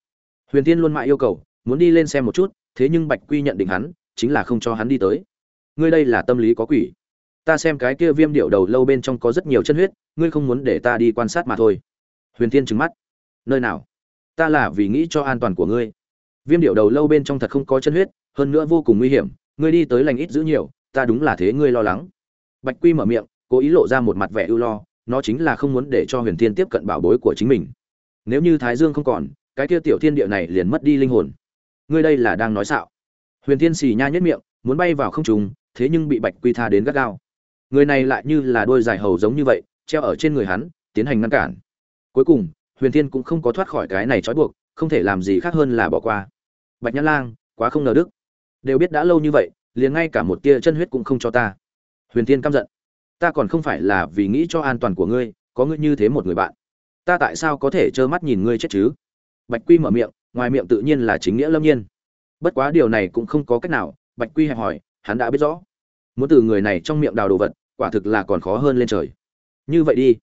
Huyền tiên luôn mãi yêu cầu, muốn đi lên xem một chút, thế nhưng bạch quy nhận định hắn, chính là không cho hắn đi tới. Ngươi đây là tâm lý có quỷ ta xem cái kia viêm điệu đầu lâu bên trong có rất nhiều chân huyết, ngươi không muốn để ta đi quan sát mà thôi. Huyền Thiên trừng mắt. Nơi nào? Ta là vì nghĩ cho an toàn của ngươi. Viêm điệu đầu lâu bên trong thật không có chân huyết, hơn nữa vô cùng nguy hiểm, ngươi đi tới lành ít giữ nhiều, ta đúng là thế ngươi lo lắng. Bạch quy mở miệng, cố ý lộ ra một mặt vẻ ưu lo, nó chính là không muốn để cho huyền thiên tiếp cận bảo bối của chính mình. Nếu như thái dương không còn, cái kia tiểu thiên địa này liền mất đi linh hồn. Ngươi đây là đang nói xạo. Huyền thiên xì nha nhất miệng, muốn bay vào không trùng thế nhưng bị bạch quy tha đến gắt gao người này lại như là đôi dài hầu giống như vậy, treo ở trên người hắn, tiến hành ngăn cản. Cuối cùng, huyền thiên cũng không có thoát khỏi cái này trói buộc, không thể làm gì khác hơn là bỏ qua. Bạch nhã lang, quá không ngờ đức. Đều biết đã lâu như vậy, liền ngay cả một tia chân huyết cũng không cho ta. Huyền thiên căm giận. Ta còn không phải là vì nghĩ cho an toàn của ngươi, có ngươi như thế một người bạn. Ta tại sao có thể trơ mắt nhìn ngươi chết chứ? Bạch quy mở miệng, ngoài miệng tự nhiên là chính nghĩa lâm nhiên. Bất quá điều này cũng không có cách nào, bạch quy hẹp hỏi, hắn đã biết rõ. Muốn từ người này trong miệng đào đồ vật quả thực là còn khó hơn lên trời. Như vậy đi,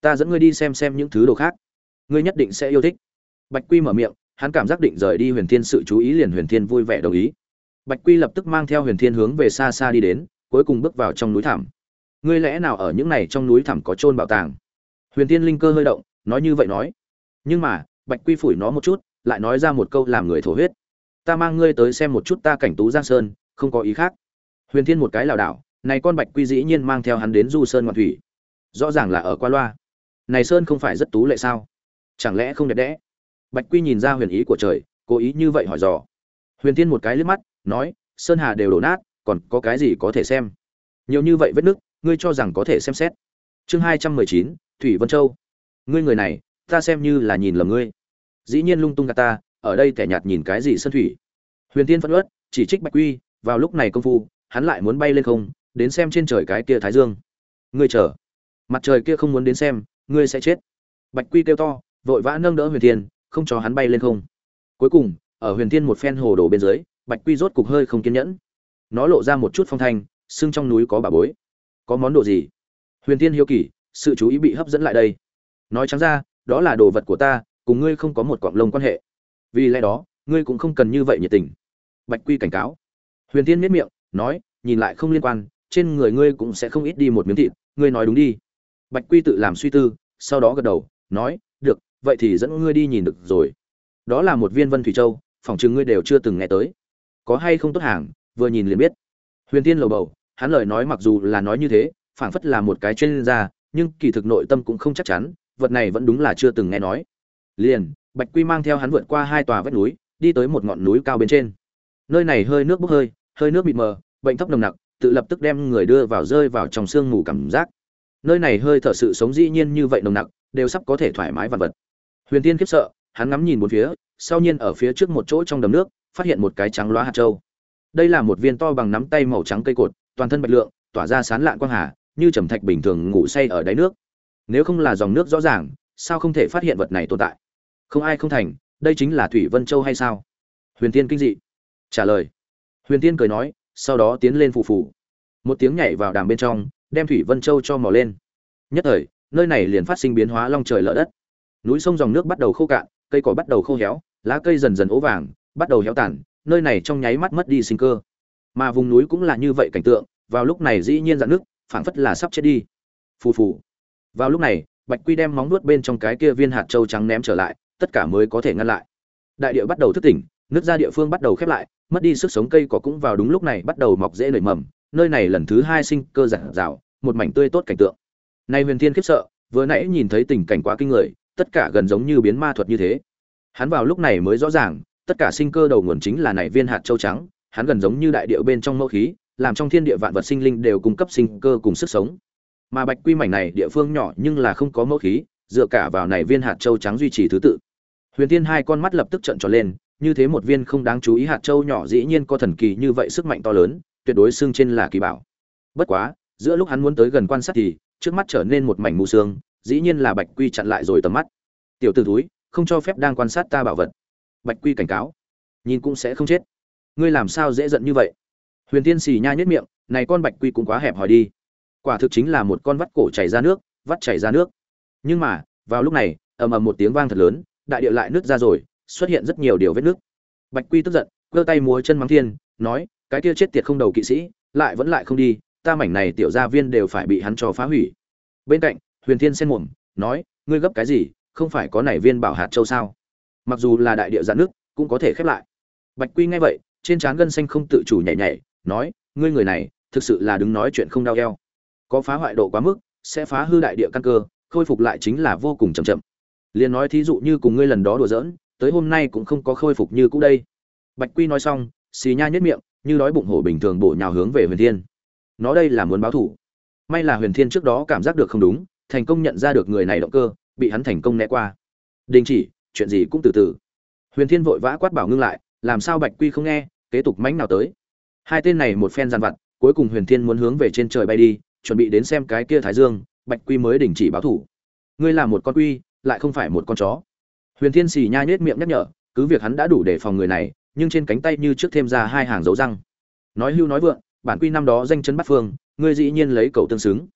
ta dẫn ngươi đi xem xem những thứ đồ khác. Ngươi nhất định sẽ yêu thích. Bạch quy mở miệng, hắn cảm giác định rời đi huyền thiên sự chú ý liền huyền thiên vui vẻ đồng ý. Bạch quy lập tức mang theo huyền thiên hướng về xa xa đi đến, cuối cùng bước vào trong núi thẳm. Ngươi lẽ nào ở những này trong núi thẳm có trôn bảo tàng? Huyền thiên linh cơ hơi động, nói như vậy nói. Nhưng mà, bạch quy phủi nó một chút, lại nói ra một câu làm người thổ huyết. Ta mang ngươi tới xem một chút ta cảnh tú giang sơn, không có ý khác. Huyền thiên một cái lảo đảo này con bạch quy dĩ nhiên mang theo hắn đến du sơn ngoạn thủy. Rõ ràng là ở qua loa. Này sơn không phải rất tú lệ sao? Chẳng lẽ không đẹp đẽ? Bạch quy nhìn ra huyền ý của trời, cố ý như vậy hỏi dò. Huyền thiên một cái liếc mắt, nói, sơn hà đều đổ nát, còn có cái gì có thể xem? Nhiều như vậy vết nứt, ngươi cho rằng có thể xem xét. Chương hai trăm mười chín, thủy vân châu. Ngươi người này, ta xem như là nhìn lầm ngươi. Dĩ nhiên lung tung gà ta, ở đây kẻ nhạt nhìn cái gì sơn thủy? Huyền tiên phẫn ớt chỉ trích bạch quy, vào lúc này công phu, hắn lại muốn bay lên không đến xem trên trời cái kia thái dương. Ngươi chờ. Mặt trời kia không muốn đến xem, ngươi sẽ chết. Bạch quy kêu to, vội vã nâng đỡ huyền thiên, không cho hắn bay lên không. Cuối cùng, ở huyền thiên một phen hồ đồ bên dưới, bạch quy rốt cục hơi không kiên nhẫn. Nó lộ ra một chút phong thanh xương trong núi có bà bối. Có món đồ gì? Huyền thiên hiếu kỳ, sự chú ý bị hấp dẫn lại đây. Nói trắng ra, đó là đồ vật của ta, cùng ngươi không có một cọng lông quan hệ. Vì lẽ đó, ngươi cũng không cần như vậy nhiệt tình. Bạch quy cảnh cáo. Huyền thiên miết miệng, nói, nhìn lại không liên quan trên người ngươi cũng sẽ không ít đi một miếng thịt, ngươi nói đúng đi. Bạch quy tự làm suy tư, sau đó gật đầu, nói, được, vậy thì dẫn ngươi đi nhìn được rồi. Đó là một viên vân thủy châu phỏng chừng ngươi đều chưa từng nghe tới. Có hay không tốt hàng, vừa nhìn liền biết. Huyền tiên lầu bầu, hắn lời nói mặc dù là nói như thế, phảng phất là một cái chuyên gia, nhưng kỳ thực nội tâm cũng không chắc chắn, vật này vẫn đúng là chưa từng nghe nói. Liền, bạch quy mang theo hắn vượt qua hai tòa vách núi, đi tới một ngọn núi cao bên trên. Nơi này hơi nước bốc hơi hơi nước mịt mờ, bệnh thấp nồng nặc tự lập tức đem người đưa vào rơi vào trong sương mù cảm giác. Nơi này hơi thở sự sống dĩ nhiên như vậy nồng nặc, đều sắp có thể thoải mái vật vật. Huyền tiên khiếp sợ, hắn ngắm nhìn một phía, sau nhiên ở phía trước một chỗ trong đầm nước, phát hiện một cái trắng loá hạt châu. Đây là một viên to bằng nắm tay màu trắng cây cột, toàn thân bạch lượng, tỏa ra sán lạn quang hà, như trầm thạch bình thường ngủ say ở đáy nước. Nếu không là dòng nước rõ ràng, sao không thể phát hiện vật này tồn tại? Không ai không thành, đây chính là thủy vân châu hay sao? Huyền tiên kinh dị. Trả lời. Huyền tiên cười nói sau đó tiến lên phù phù. Một tiếng nhảy vào đàm bên trong, đem thủy vân châu cho mò lên. Nhất thời, nơi này liền phát sinh biến hóa long trời lở đất. Núi sông dòng nước bắt đầu khô cạn, cây cỏ bắt đầu khô héo, lá cây dần dần ố vàng, bắt đầu héo tàn, nơi này trong nháy mắt mất đi sinh cơ. Mà vùng núi cũng là như vậy cảnh tượng, vào lúc này dĩ nhiên dạn nước, phảng phất là sắp chết đi. Phù phù. Vào lúc này, bạch quy đem móng nuốt bên trong cái kia viên hạt châu trắng ném trở lại, tất cả mới có thể ngăn lại. Đại địa bắt đầu thức tỉnh, nước ra địa phương bắt đầu khép lại mất đi sức sống cây cỏ cũng vào đúng lúc này bắt đầu mọc rễ nảy mầm, nơi này lần thứ hai sinh cơ giản rào một mảnh tươi tốt cảnh tượng. Nay huyền thiên khiếp sợ, vừa nãy nhìn thấy tình cảnh quá kinh người, tất cả gần giống như biến ma thuật như thế. Hắn vào lúc này mới rõ ràng, tất cả sinh cơ đầu nguồn chính là này viên hạt châu trắng, hắn gần giống như đại địa bên trong mẫu khí, làm trong thiên địa vạn vật sinh linh đều cung cấp sinh cơ cùng sức sống. Mà bạch quy mảnh này địa phương nhỏ nhưng là không có mẫu khí, dựa cả vào này viên hạt châu trắng duy trì thứ tự. Huyền tiên hai con mắt lập tức trợn tròn lên như thế một viên không đáng chú ý hạt châu nhỏ dĩ nhiên có thần kỳ như vậy sức mạnh to lớn, tuyệt đối xương trên là kỳ bảo. Bất quá, giữa lúc hắn muốn tới gần quan sát thì, trước mắt trở nên một mảnh mù sương, dĩ nhiên là bạch quy chặn lại rồi tầm mắt. Tiểu tử ử túi không cho phép đang quan sát ta bảo vật. Bạch quy cảnh cáo. Nhìn cũng sẽ không chết. Ngươi làm sao dễ giận như vậy? Huyền tiên xì nha nhếch miệng, này con bạch quy cũng quá hẹp hòi đi. Quả thực chính là một con vắt cổ chảy ra nước, vắt chảy ra nước. Nhưng mà, vào lúc này, ầm ầm một tiếng vang thật lớn, đại địa lại nứt ra rồi xuất hiện rất nhiều điều vết nước. Bạch quy tức giận, giơ tay múa chân mắng thiên, nói, cái kia chết tiệt không đầu kỵ sĩ, lại vẫn lại không đi, ta mảnh này tiểu gia viên đều phải bị hắn cho phá hủy. Bên cạnh, huyền thiên sen mồm, nói, ngươi gấp cái gì, không phải có nảy viên bảo hạt châu sao? Mặc dù là đại địa giãn nước, cũng có thể khép lại. Bạch quy nghe vậy, trên trán gân xanh không tự chủ nhảy nhảy, nói, ngươi người này, thực sự là đứng nói chuyện không đau eo. Có phá hoại độ quá mức, sẽ phá hư đại địa căn cơ, khôi phục lại chính là vô cùng chậm chậm. Liền nói thí dụ như cùng ngươi lần đó đùa giỡn tới hôm nay cũng không có khôi phục như cũ đây. Bạch quy nói xong, xì nha nhất miệng, như đói bụng hổ bình thường bổ nhào hướng về huyền thiên. Nó đây là muốn báo thủ. May là huyền thiên trước đó cảm giác được không đúng, thành công nhận ra được người này động cơ, bị hắn thành công né qua. Đình chỉ, chuyện gì cũng từ từ. Huyền thiên vội vã quát bảo ngưng lại, làm sao bạch quy không nghe, kế tục mánh nào tới. Hai tên này một phen giàn vặt, cuối cùng huyền thiên muốn hướng về trên trời bay đi, chuẩn bị đến xem cái kia thái dương, bạch quy mới đình chỉ báo thủ. Ngươi là một con quy, lại không phải một con chó huyền thiên xì nha nhếch miệng nhắc nhở, cứ việc hắn đã đủ để phòng người này, nhưng trên cánh tay như trước thêm ra hai hàng dấu răng. Nói hưu nói vượng, bản quy năm đó danh chấn bắt phương, ngươi dĩ nhiên lấy cầu tương xứng.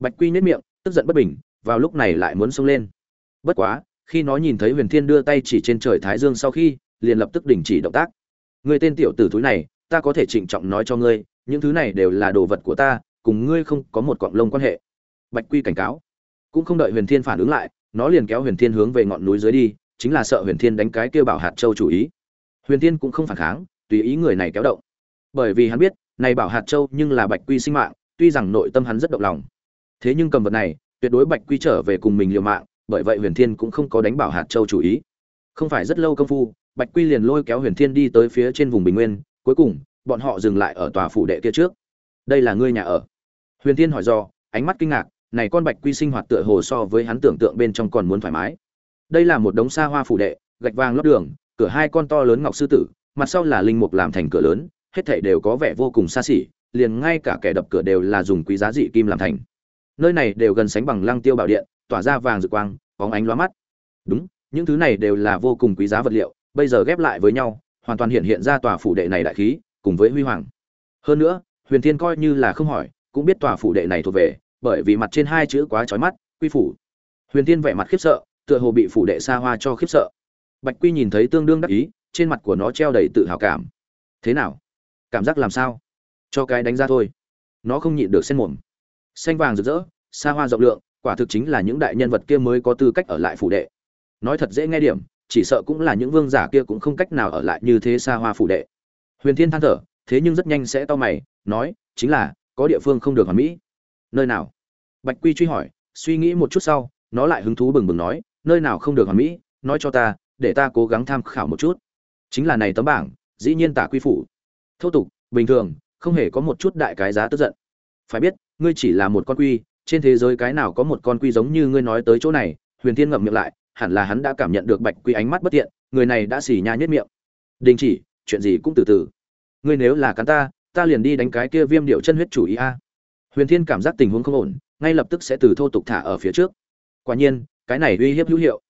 Bạch quy nhếch miệng, tức giận bất bình, vào lúc này lại muốn xông lên. Bất quá, khi nó nhìn thấy huyền thiên đưa tay chỉ trên trời thái dương sau khi, liền lập tức đình chỉ động tác. Người tên tiểu tử thúi này, ta có thể trịnh trọng nói cho ngươi, những thứ này đều là đồ vật của ta, cùng ngươi không có một cọng lông quan hệ. Bạch quy cảnh cáo. Cũng không đợi huyền thiên phản ứng lại, nó liền kéo huyền thiên hướng về ngọn núi dưới đi chính là sợ huyền thiên đánh cái kêu bảo hạt châu chủ ý. Huyền thiên cũng không phản kháng, tùy ý người này kéo động. Bởi vì hắn biết, này bảo hạt châu nhưng là bạch quy sinh mạng, tuy rằng nội tâm hắn rất động lòng. Thế nhưng cầm vật này, tuyệt đối bạch quy trở về cùng mình liều mạng, bởi vậy huyền thiên cũng không có đánh bảo hạt châu chủ ý. Không phải rất lâu công phu, bạch quy liền lôi kéo huyền thiên đi tới phía trên vùng bình nguyên, cuối cùng, bọn họ dừng lại ở tòa phủ đệ kia trước. Đây là ngươi nhà ở? Huyền thiên hỏi do ánh mắt kinh ngạc, này con bạch quy sinh hoạt tựa hồ so với hắn tưởng tượng bên trong còn muốn thoải mái đây là một đống xa hoa phủ đệ, gạch vàng lót đường, cửa hai con to lớn ngọc sư tử, mặt sau là linh mục làm thành cửa lớn, hết thảy đều có vẻ vô cùng xa xỉ, liền ngay cả kẻ đập cửa đều là dùng quý giá dị kim làm thành. Nơi này đều gần sánh bằng lăng tiêu bảo điện, tỏa ra vàng rực quang, bóng ánh lóa mắt. Đúng, những thứ này đều là vô cùng quý giá vật liệu, bây giờ ghép lại với nhau, hoàn toàn hiện hiện ra tòa phủ đệ này đại khí, cùng với huy hoàng. Hơn nữa, huyền thiên coi như là không hỏi, cũng biết tòa phủ đệ này thuộc về, bởi vì mặt trên hai chữ quá trói mắt, quy phủ. Huyền thiên vẻ mặt khiếp sợ tựa hồ bị phủ đệ xa hoa cho khiếp sợ. Bạch quy nhìn thấy tương đương đắc ý, trên mặt của nó treo đầy tự hào cảm. Thế nào? Cảm giác làm sao? Cho cái đánh ra thôi. Nó không nhịn được xen mồm. Xanh vàng rực rỡ, xa hoa rộng lượng, quả thực chính là những đại nhân vật kia mới có tư cách ở lại phủ đệ. Nói thật dễ nghe điểm, chỉ sợ cũng là những vương giả kia cũng không cách nào ở lại như thế xa hoa phủ đệ. Huyền thiên than thở, thế nhưng rất nhanh sẽ to mày, nói, chính là, có địa phương không được hoàn mỹ. Nơi nào? Bạch quy truy hỏi, suy nghĩ một chút sau, nó lại hứng thú bừng bừng nói nơi nào không được hoàn mỹ, nói cho ta, để ta cố gắng tham khảo một chút. Chính là này tấm bảng, dĩ nhiên tả quy phủ. Thô tục, bình thường, không hề có một chút đại cái giá tức giận. Phải biết, ngươi chỉ là một con quy, trên thế giới cái nào có một con quy giống như ngươi nói tới chỗ này? Huyền thiên ngậm miệng lại, hẳn là hắn đã cảm nhận được bạch quy ánh mắt bất tiện người này đã xỉ nha nhất miệng. Đình chỉ, chuyện gì cũng từ từ. Ngươi nếu là cắn ta ta liền đi đánh cái kia viêm điệu chân huyết chủ ý a. Huyền thiên cảm giác tình huống không ổn, ngay lập tức sẽ từ thô tục thả ở phía trước. Quả nhiên cái này uy hiếp hữu hiệu.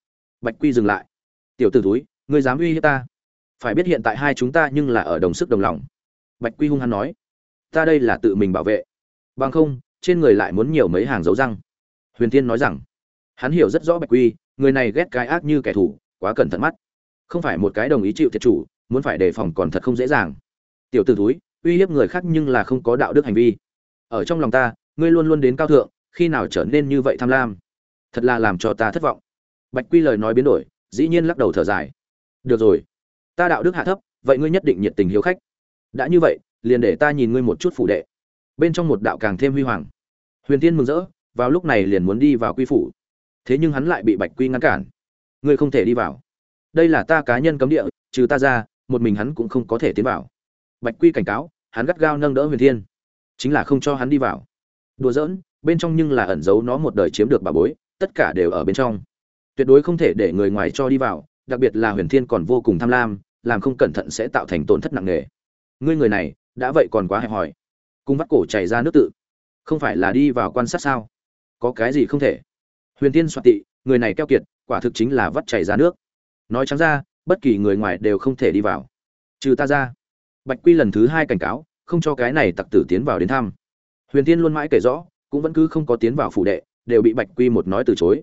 Bạch quy dừng lại. Tiểu t ử túi ngươi dám uy hiếp ta? Phải biết hiện tại hai chúng ta nhưng là ở đồng sức đồng lòng. Bạch quy hung hăng nói. Ta đây là tự mình bảo vệ. Bằng không, trên người lại muốn nhiều mấy hàng dấu răng. Huyền tiên nói rằng. Hắn hiểu rất rõ bạch quy, người này ghét cái ác như kẻ thù, quá cẩn thận mắt. Không phải một cái đồng ý chịu thiệt chủ, muốn phải đề phòng còn thật không dễ dàng. Tiểu t ử túi uy hiếp người khác nhưng là không có đạo đức hành vi. Ở trong lòng ta, ngươi luôn luôn đến cao thượng, khi nào trở nên như vậy tham lam? Thật là làm cho ta thất vọng. Bạch quy lời nói biến đổi, dĩ nhiên lắc đầu thở dài. Được rồi, ta đạo đức hạ thấp, vậy ngươi nhất định nhiệt tình hiếu khách. Đã như vậy, liền để ta nhìn ngươi một chút phủ đệ. Bên trong một đạo càng thêm huy hoàng. Huyền tiên mừng rỡ, vào lúc này liền muốn đi vào quy phủ. Thế nhưng hắn lại bị bạch quy ngăn cản. Ngươi không thể đi vào. Đây là ta cá nhân cấm địa, trừ ta ra, một mình hắn cũng không có thể tiến vào. Bạch quy cảnh cáo, hắn gắt gao nâng đỡ huyền thiên. Chính là không cho hắn đi vào. Đùa giỡn, bên trong nhưng là ẩn giấu nó một đời chiếm được bà bối tất cả đều ở bên trong. Tuyệt đối không thể để người ngoài cho đi vào, đặc biệt là huyền thiên còn vô cùng tham lam, làm không cẩn thận sẽ tạo thành tổn thất nặng nề. Ngươi người này, đã vậy còn quá hẹp hòi. Cung vắt cổ chảy ra nước tự. Không phải là đi vào quan sát sao? Có cái gì không thể? Huyền Thiên soạn tị, người này keo kiệt, quả thực chính là vắt chảy ra nước. Nói trắng ra, bất kỳ người ngoài đều không thể đi vào. Trừ ta ra. Bạch quy lần thứ hai cảnh cáo, không cho cái này tặc tử tiến vào đến thăm. Huyền Thiên luôn mãi kể rõ, cũng vẫn cứ không có tiến vào phủ đệ đều bị bạch quy một nói từ chối.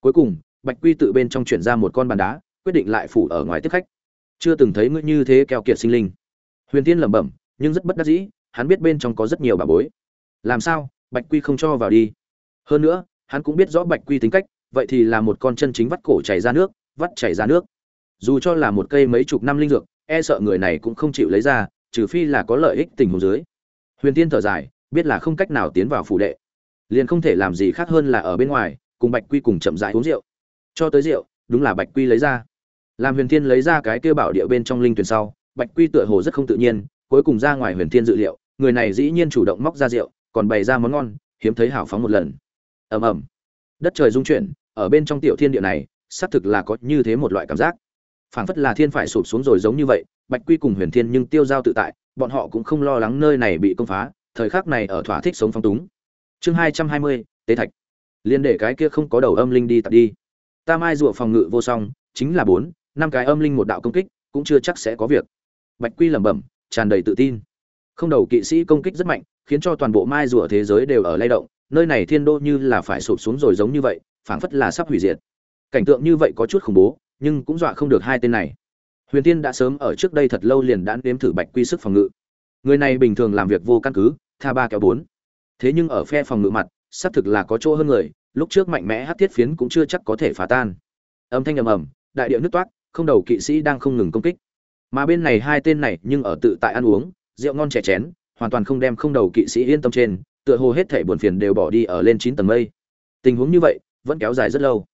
Cuối cùng, bạch quy tự bên trong chuyển ra một con bàn đá, quyết định lại phủ ở ngoài tiếp khách. Chưa từng thấy ngươi như thế keo kiệt sinh linh. Huyền tiên lẩm bẩm, nhưng rất bất đắc dĩ, hắn biết bên trong có rất nhiều bà bối. Làm sao? Bạch quy không cho vào đi. Hơn nữa, hắn cũng biết rõ bạch quy tính cách, vậy thì là một con chân chính vắt cổ chảy ra nước, vắt chảy ra nước. Dù cho là một cây mấy chục năm linh dược e sợ người này cũng không chịu lấy ra, trừ phi là có lợi ích tình huống dưới. Huyền tiên thở dài, biết là không cách nào tiến vào phủ đệ liền không thể làm gì khác hơn là ở bên ngoài, cùng bạch quy cùng chậm rãi uống rượu. Cho tới rượu, đúng là bạch quy lấy ra. Làm huyền thiên lấy ra cái kêu bảo địa bên trong linh tuyển sau, bạch quy tựa hồ rất không tự nhiên, cuối cùng ra ngoài huyền thiên dự liệu, người này dĩ nhiên chủ động móc ra rượu, còn bày ra món ngon, hiếm thấy hảo phóng một lần. Ầm ầm. Đất trời rung chuyển, ở bên trong tiểu thiên địa này, xác thực là có như thế một loại cảm giác. Phảng phất là thiên phải sụp xuống rồi giống như vậy, bạch quy cùng huyền thiên nhưng tiêu giao tự tại, bọn họ cũng không lo lắng nơi này bị công phá, thời khắc này ở thỏa thích sống phong túng chương hai trăm hai mươi, tế thạch. Liên để cái kia không có đầu âm linh đi tập đi. Ta mai rùa phòng ngự vô song, chính là bốn, năm cái âm linh một đạo công kích, cũng chưa chắc sẽ có việc. Bạch quy lẩm bẩm, tràn đầy tự tin. Không đầu kỵ sĩ công kích rất mạnh, khiến cho toàn bộ mai rùa thế giới đều ở lay động, nơi này thiên đô như là phải sụp xuống rồi giống như vậy, phảng phất là sắp hủy diệt. Cảnh tượng như vậy có chút khủng bố, nhưng cũng dọa không được hai tên này. Huyền tiên đã sớm ở trước đây thật lâu liền đã nếm thử bạch quy sức phòng ngự. Người này bình thường làm việc vô căn cứ, tha ba kéo bốn thế nhưng ở phe phòng ngự mặt, xác thực là có chỗ hơn người, lúc trước mạnh mẽ hát thiết phiến cũng chưa chắc có thể phá tan. Âm thanh ầm ầm, đại địa nước toát không đầu kỵ sĩ đang không ngừng công kích. Mà bên này hai tên này nhưng ở tự tại ăn uống, rượu ngon chè chén, hoàn toàn không đem không đầu kỵ sĩ yên tâm trên, tựa hồ hết thể buồn phiền đều bỏ đi ở lên chín tầng mây. Tình huống như vậy, vẫn kéo dài rất lâu.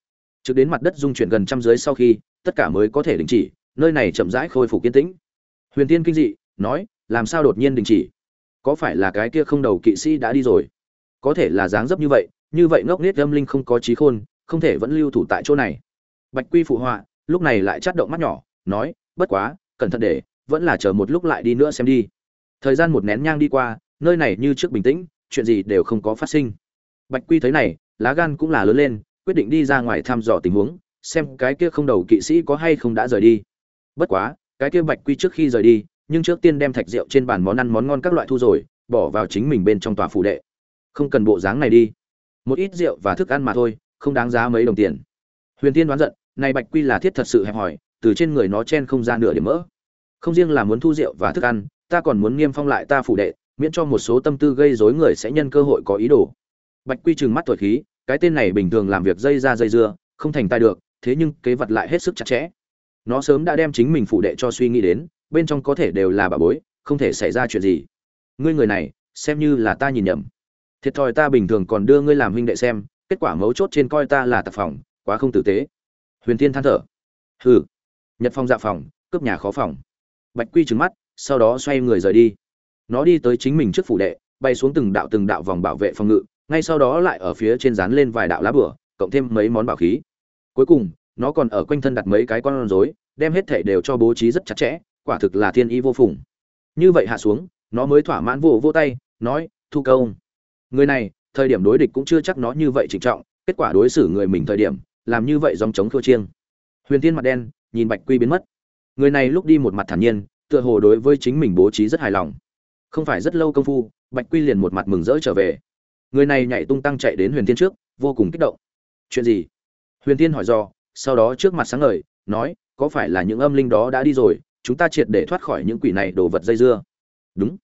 Trực đến mặt đất dung chuyển gần trăm dưới sau khi, tất cả mới có thể đình chỉ, nơi này chậm rãi khôi phục kiên tĩnh. Huyền tiên kinh dị, nói, làm sao đột nhiên đình chỉ? Có phải là cái kia không đầu kỵ sĩ đã đi rồi? Có thể là dáng dấp như vậy như vậy ngốc nết âm linh không có trí khôn, không thể vẫn lưu thủ tại chỗ này. Bạch quy phụ họa, lúc này lại chắt động mắt nhỏ, nói, bất quá, cẩn thận để, vẫn là chờ một lúc lại đi nữa xem đi. Thời gian một nén nhang đi qua, nơi này như trước bình tĩnh, chuyện gì đều không có phát sinh. Bạch quy thấy này, lá gan cũng là lớn lên, quyết định đi ra ngoài thăm dò tình huống, xem cái kia không đầu kỵ sĩ có hay không đã rời đi. Bất quá, cái kia bạch quy trước khi rời đi nhưng trước tiên đem thạch rượu trên bàn món ăn, món ngon các loại thu rồi, bỏ vào chính mình bên trong tòa phủ đệ. Không cần bộ dáng này đi. Một ít rượu và thức ăn mà thôi, không đáng giá mấy đồng tiền. Huyền tiên đoán giận, này bạch quy là thiết thật sự hẹp hòi, từ trên người nó chen không ra nửa điểm mỡ. Không riêng là muốn thu rượu và thức ăn, ta còn muốn nghiêm phong lại ta phủ đệ, miễn cho một số tâm tư gây rối người sẽ nhân cơ hội có ý đồ. Bạch quy trừng mắt tuổi khí, cái tên này bình thường làm việc dây ra dây dưa, không thành tài được, thế nhưng kế vật lại hết sức chặt chẽ. Nó sớm đã đem chính mình phủ đệ cho suy nghĩ đến bên trong có thể đều là bà bối, không thể xảy ra chuyện gì. Ngươi người này, xem như là ta nhìn nhầm. Thiệt thòi ta bình thường còn đưa ngươi làm huynh đệ xem, kết quả mấu chốt trên coi ta là tạp phòng, quá không tử tế. Huyền tiên than thở. Hừ. Nhật phong dạ phòng, cướp nhà khó phòng. Bạch quy trứng mắt, sau đó xoay người rời đi. Nó đi tới chính mình trước phủ đệ, bay xuống từng đạo từng đạo vòng bảo vệ phòng ngự, ngay sau đó lại ở phía trên dán lên vài đạo lá bửa cộng thêm mấy món bảo khí. Cuối cùng, nó còn ở quanh thân đặt mấy cái con rối, đem hết thể đều cho bố trí rất chặt chẽ quả thực là thiên ý vô phùng. Như vậy hạ xuống, nó mới thỏa mãn vô vô tay, nói, thu công, người này, thời điểm đối địch cũng chưa chắc nó như vậy trịnh trọng, kết quả đối xử người mình thời điểm, làm như vậy dòng chống thua chiêng. Huyền tiên mặt đen, nhìn bạch quy biến mất. Người này lúc đi một mặt thản nhiên, tựa hồ đối với chính mình bố trí rất hài lòng. Không phải rất lâu công phu, bạch quy liền một mặt mừng rỡ trở về. Người này nhảy tung tăng chạy đến huyền tiên trước, vô cùng kích động. Chuyện gì? Huyền tiên hỏi do sau đó trước mặt sáng ngời, nói, có phải là những âm linh đó đã đi rồi chúng ta triệt để thoát khỏi những quỷ này đồ vật dây dưa. Đúng.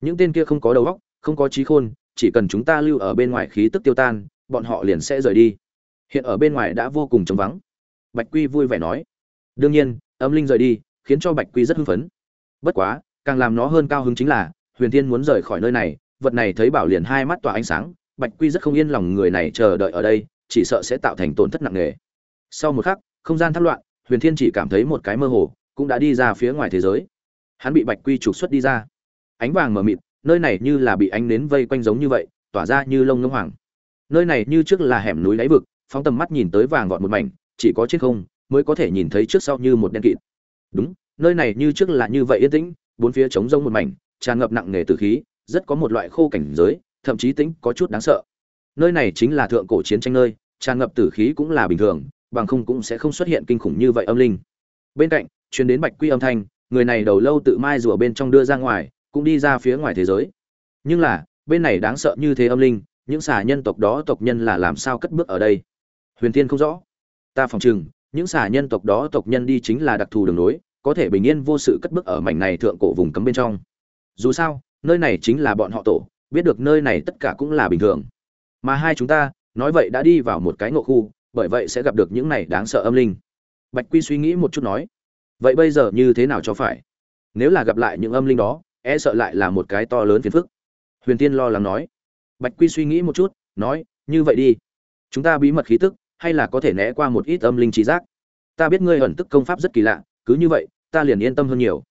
Những tên kia không có đầu óc, không có trí khôn, chỉ cần chúng ta lưu ở bên ngoài khí tức tiêu tan, bọn họ liền sẽ rời đi. Hiện ở bên ngoài đã vô cùng trống vắng. Bạch quy vui vẻ nói. Đương nhiên, âm linh rời đi, khiến cho bạch quy rất hưng phấn. Bất quá, càng làm nó hơn cao hứng chính là, huyền thiên muốn rời khỏi nơi này, vật này thấy bảo liền hai mắt tỏa ánh sáng, bạch quy rất không yên lòng người này chờ đợi ở đây, chỉ sợ sẽ tạo thành tổn thất nặng nề. Sau một khắc, không gian thắt loạn, huyền thiên chỉ cảm thấy một cái mơ hồ cũng đã đi ra phía ngoài thế giới. Hắn bị bạch quy trục xuất đi ra. Ánh vàng mờ mịt, nơi này như là bị ánh nến vây quanh giống như vậy, tỏa ra như lông ngâm hoàng. Nơi này như trước là hẻm núi đáy vực, phóng tầm mắt nhìn tới vàng gọn một mảnh, chỉ có trên không mới có thể nhìn thấy trước sau như một đen kịt. Đúng, nơi này như trước là như vậy yên tĩnh, bốn phía trống rông một mảnh, tràn ngập nặng nề từ khí, rất có một loại khô cảnh giới, thậm chí tĩnh có chút đáng sợ. Nơi này chính là thượng cổ chiến tranh nơi, tràn ngập tử khí cũng là bình thường, bằng không cũng sẽ không xuất hiện kinh khủng như vậy âm linh. Bên cạnh truyền đến bạch quy âm thanh, người này đầu lâu tự mai rùa bên trong đưa ra ngoài, cũng đi ra phía ngoài thế giới. Nhưng là, bên này đáng sợ như thế âm linh, những xà nhân tộc đó tộc nhân là làm sao cất bước ở đây? Huyền tiên không rõ. Ta phòng chừng những xà nhân tộc đó tộc nhân đi chính là đặc thù đường nối có thể bình yên vô sự cất bước ở mảnh này thượng cổ vùng cấm bên trong. Dù sao, nơi này chính là bọn họ tổ, biết được nơi này tất cả cũng là bình thường. Mà hai chúng ta, nói vậy đã đi vào một cái ngộ khu, bởi vậy sẽ gặp được những này đáng sợ âm linh. Bạch quy suy nghĩ một chút nói vậy bây giờ như thế nào cho phải? Nếu là gặp lại những âm linh đó e sợ lại là một cái to lớn phiền phức. Huyền tiên lo lắng nói. Bạch quy suy nghĩ một chút, nói, như vậy đi. Chúng ta bí mật khí tức, hay là có thể né qua một ít âm linh trí giác? Ta biết ngươi ẩn tức công pháp rất kỳ lạ, cứ như vậy, ta liền yên tâm hơn nhiều.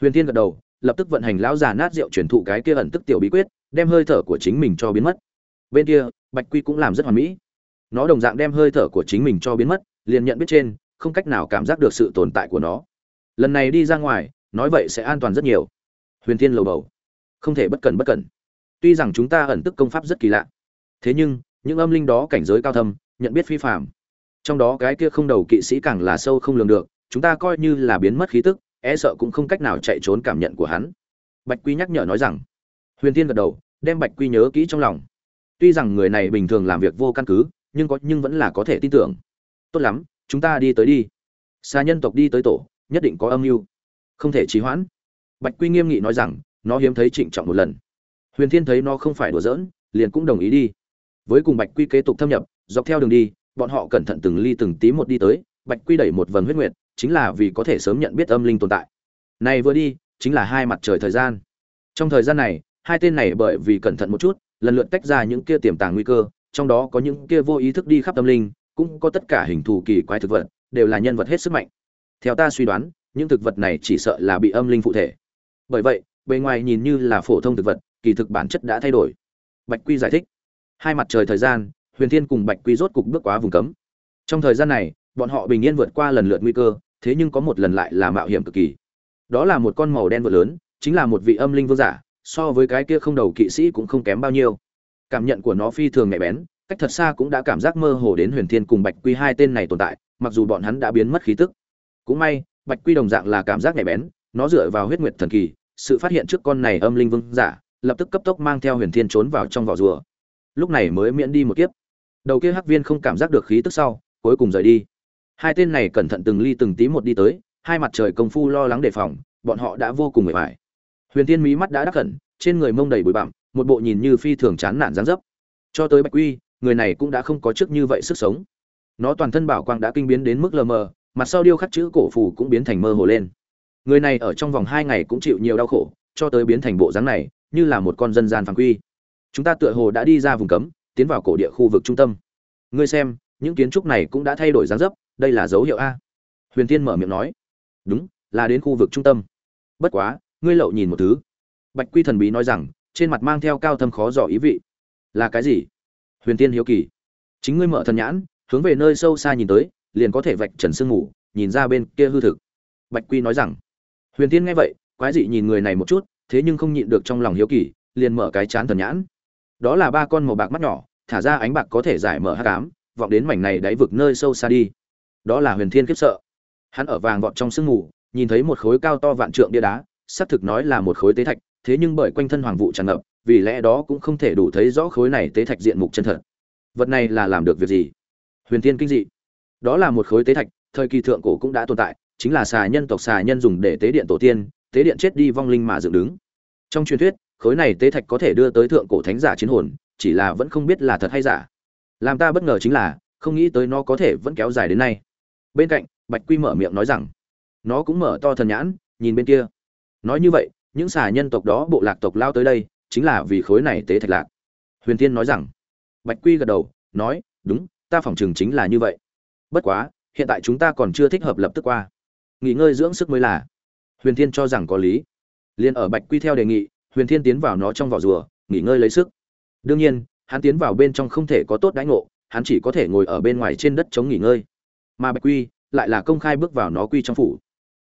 Huyền tiên gật đầu, lập tức vận hành lão già nát rượu truyền thụ cái kia ẩn tức tiểu bí quyết, đem hơi thở của chính mình cho biến mất. Bên kia, bạch quy cũng làm rất hoàn mỹ. Nó đồng dạng đem hơi thở của chính mình cho biến mất, liền nhận biết trên không cách nào cảm giác được sự tồn tại của nó. Lần này đi ra ngoài, nói vậy sẽ an toàn rất nhiều. Huyền thiên lầu bầu. Không thể bất cần bất cần. tuy rằng chúng ta ẩn tức công pháp rất kỳ lạ. Thế nhưng, những âm linh đó cảnh giới cao thâm, nhận biết phi phạm trong đó cái kia không đầu kỵ sĩ càng là sâu không lường được, chúng ta coi như là biến mất khí tức e sợ cũng không cách nào chạy trốn cảm nhận của hắn. Bạch quy nhắc nhở nói rằng. Huyền thiên gật đầu, đem bạch quy nhớ kỹ trong lòng. Tuy rằng người này bình thường làm việc vô căn cứ, nhưng có nhưng vẫn là có thể tin tưởng. Tốt lắm chúng ta đi tới đi. Xa nhân tộc đi tới tổ, nhất định có âm mưu. Không thể trì hoãn. Bạch quy nghiêm nghị nói rằng, nó hiếm thấy trịnh trọng một lần. Huyền thiên thấy nó không phải đùa giỡn, liền cũng đồng ý đi. Với cùng bạch quy kế tục thâm nhập, dọc theo đường đi, bọn họ cẩn thận từng ly từng tí một đi tới, bạch quy đẩy một vần huyết nguyệt, chính là vì có thể sớm nhận biết âm linh tồn tại. Này vừa đi, chính là hai mặt trời thời gian. Trong thời gian này, hai tên này bởi vì cẩn thận một chút, lần lượt tách ra những kia tiềm tàng nguy cơ, trong đó có những kia vô ý thức đi khắp tâm linh cũng có tất cả hình thù kỳ quái thực vật, đều là nhân vật hết sức mạnh. Theo ta suy đoán, những thực vật này chỉ sợ là bị âm linh phụ thể. Bởi vậy, bề ngoài nhìn như là phổ thông thực vật, kỳ thực bản chất đã thay đổi. Bạch quy giải thích. Hai mặt trời thời gian, huyền thiên cùng bạch quy rốt cục bước qua vùng cấm. Trong thời gian này, bọn họ bình yên vượt qua lần lượt nguy cơ, thế nhưng có một lần lại là mạo hiểm cực kỳ. Đó là một con màu đen vượt lớn, chính là một vị âm linh vương giả, so với cái kia không đầu kỵ sĩ cũng không kém bao nhiêu. Cảm nhận của nó phi thường nhạy bén cách thật xa cũng đã cảm giác mơ hồ đến huyền thiên cùng bạch quy hai tên này tồn tại, mặc dù bọn hắn đã biến mất khí tức. Cũng may, bạch quy đồng dạng là cảm giác nhạy bén, nó dựa vào huyết nguyệt thần kỳ, sự phát hiện trước con này âm linh vương giả, lập tức cấp tốc mang theo huyền thiên trốn vào trong vỏ rùa. Lúc này mới miễn đi một kiếp. Đầu kia hắc viên không cảm giác được khí tức sau, cuối cùng rời đi. Hai tên này cẩn thận từng ly từng tí một đi tới, hai mặt trời công phu lo lắng đề phòng, bọn họ đã vô cùng mệt mỏi. Huyền Thiên mí mắt đã đắc cẩn trên người mông đầy bụi bặm, một bộ nhìn như phi thường chán nản dáng dấp. Cho tới bạch quy người này cũng đã không có trước như vậy sức sống. Nó toàn thân bảo quang đã kinh biến đến mức lờ mờ, mặt sau điêu khắc chữ cổ phù cũng biến thành mơ hồ lên. Người này ở trong vòng hai ngày cũng chịu nhiều đau khổ, cho tới biến thành bộ dáng này, như là một con dân gian phản quy. Chúng ta tựa hồ đã đi ra vùng cấm, tiến vào cổ địa khu vực trung tâm. Ngươi xem, những kiến trúc này cũng đã thay đổi dáng dấp, đây là dấu hiệu a. Huyền tiên mở miệng nói. Đúng, là đến khu vực trung tâm. Bất quá, ngươi lậu nhìn một thứ. Bạch quy thần bí nói rằng, trên mặt mang theo cao thâm khó dò ý vị. Là cái gì? Huyền tiên hiếu kỳ. Chính ngươi mở thần nhãn, hướng về nơi sâu xa nhìn tới, liền có thể vạch trần sương ngủ nhìn ra bên kia hư thực. Bạch quy nói rằng, huyền tiên nghe vậy, quái dị nhìn người này một chút, thế nhưng không nhịn được trong lòng hiếu kỳ, liền mở cái chán thần nhãn. Đó là ba con màu bạc mắt nhỏ, thả ra ánh bạc có thể giải mở hát cám vọng đến mảnh này đáy vực nơi sâu xa đi. Đó là huyền thiên kiếp sợ. Hắn ở vàng vọt trong sương mù, nhìn thấy một khối cao to vạn trượng bia đá, xác thực nói là một khối tế thạch, thế nhưng bởi quanh thân hoàng vụ tràn ngập vì lẽ đó cũng không thể đủ thấy rõ khối này tế thạch diện mục chân thật. Vật này là làm được việc gì? Huyền thiên kinh dị. Đó là một khối tế thạch, thời kỳ thượng cổ cũng đã tồn tại, chính là xà nhân tộc xà nhân dùng để tế điện tổ tiên, tế điện chết đi vong linh mà dựng đứng. Trong truyền thuyết, khối này tế thạch có thể đưa tới thượng cổ thánh giả chiến hồn, chỉ là vẫn không biết là thật hay giả. Làm ta bất ngờ chính là, không nghĩ tới nó có thể vẫn kéo dài đến nay. Bên cạnh, bạch quy mở miệng nói rằng, nó cũng mở to thần nhãn, nhìn bên kia. Nói như vậy, những xà nhân tộc đó, bộ lạc tộc lao tới đây chính là vì khối này tế thạch lạc. Huyền tiên nói rằng, bạch quy gật đầu, nói, đúng, ta phỏng chừng chính là như vậy. Bất quá, hiện tại chúng ta còn chưa thích hợp lập tức qua. Nghỉ ngơi dưỡng sức mới là. Huyền thiên cho rằng có lý. Liền ở bạch quy theo đề nghị, huyền thiên tiến vào nó trong vỏ rùa, nghỉ ngơi lấy sức. Đương nhiên, hắn tiến vào bên trong không thể có tốt đãi ngộ, hắn chỉ có thể ngồi ở bên ngoài trên đất chống nghỉ ngơi. Mà bạch quy lại là công khai bước vào nó quy trong phủ.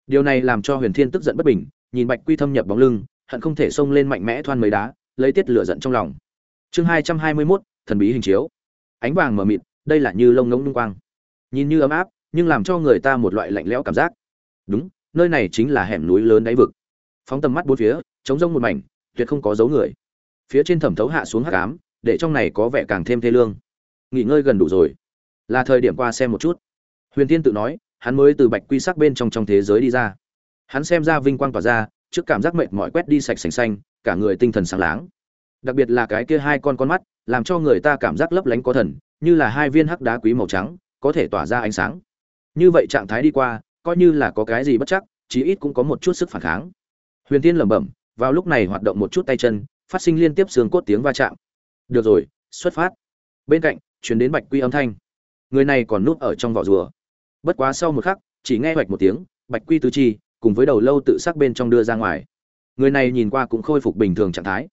Điều này làm cho huyền thiên tức giận bất bình, nhìn bạch quy thâm nhập bóng lưng hận không thể xông lên mạnh mẽ thoan mấy đá, lấy tiết lửa giận trong lòng. Chương hai trăm hai mươi mốt, thần bí hình chiếu. Ánh vàng mờ mịt, đây là như lông ngỗng lung quang. Nhìn như ấm áp, nhưng làm cho người ta một loại lạnh lẽo cảm giác. Đúng, nơi này chính là hẻm núi lớn đáy vực. Phóng tầm mắt bốn phía chống rông một mảnh, tuyệt không có dấu người. Phía trên thẩm thấu hạ xuống hắc ám, để trong này có vẻ càng thêm thê lương. Nghỉ ngơi gần đủ rồi. Là thời điểm qua xem một chút. Huyền tiên tự nói, hắn mới từ bạch quy sắc bên trong trong thế giới đi ra. Hắn xem ra vinh quang tỏa ra trước cảm giác mệt mỏi quét đi sạch sành xanh, cả người tinh thần sáng láng. Đặc biệt là cái kia hai con con mắt, làm cho người ta cảm giác lấp lánh có thần, như là hai viên hắc đá quý màu trắng, có thể tỏa ra ánh sáng. Như vậy trạng thái đi qua, coi như là có cái gì bất chắc, chí ít cũng có một chút sức phản kháng. Huyền tiên lẩm bẩm, vào lúc này hoạt động một chút tay chân, phát sinh liên tiếp xương cốt tiếng va chạm. Được rồi, xuất phát. Bên cạnh chuyển đến bạch quy âm thanh. Người này còn núp ở trong vỏ rùa. Bất quá sau một khắc, chỉ nghe hoạch một tiếng, bạch quy tứ chi cùng với đầu lâu tự sắc bên trong đưa ra ngoài. Người này nhìn qua cũng khôi phục bình thường trạng thái.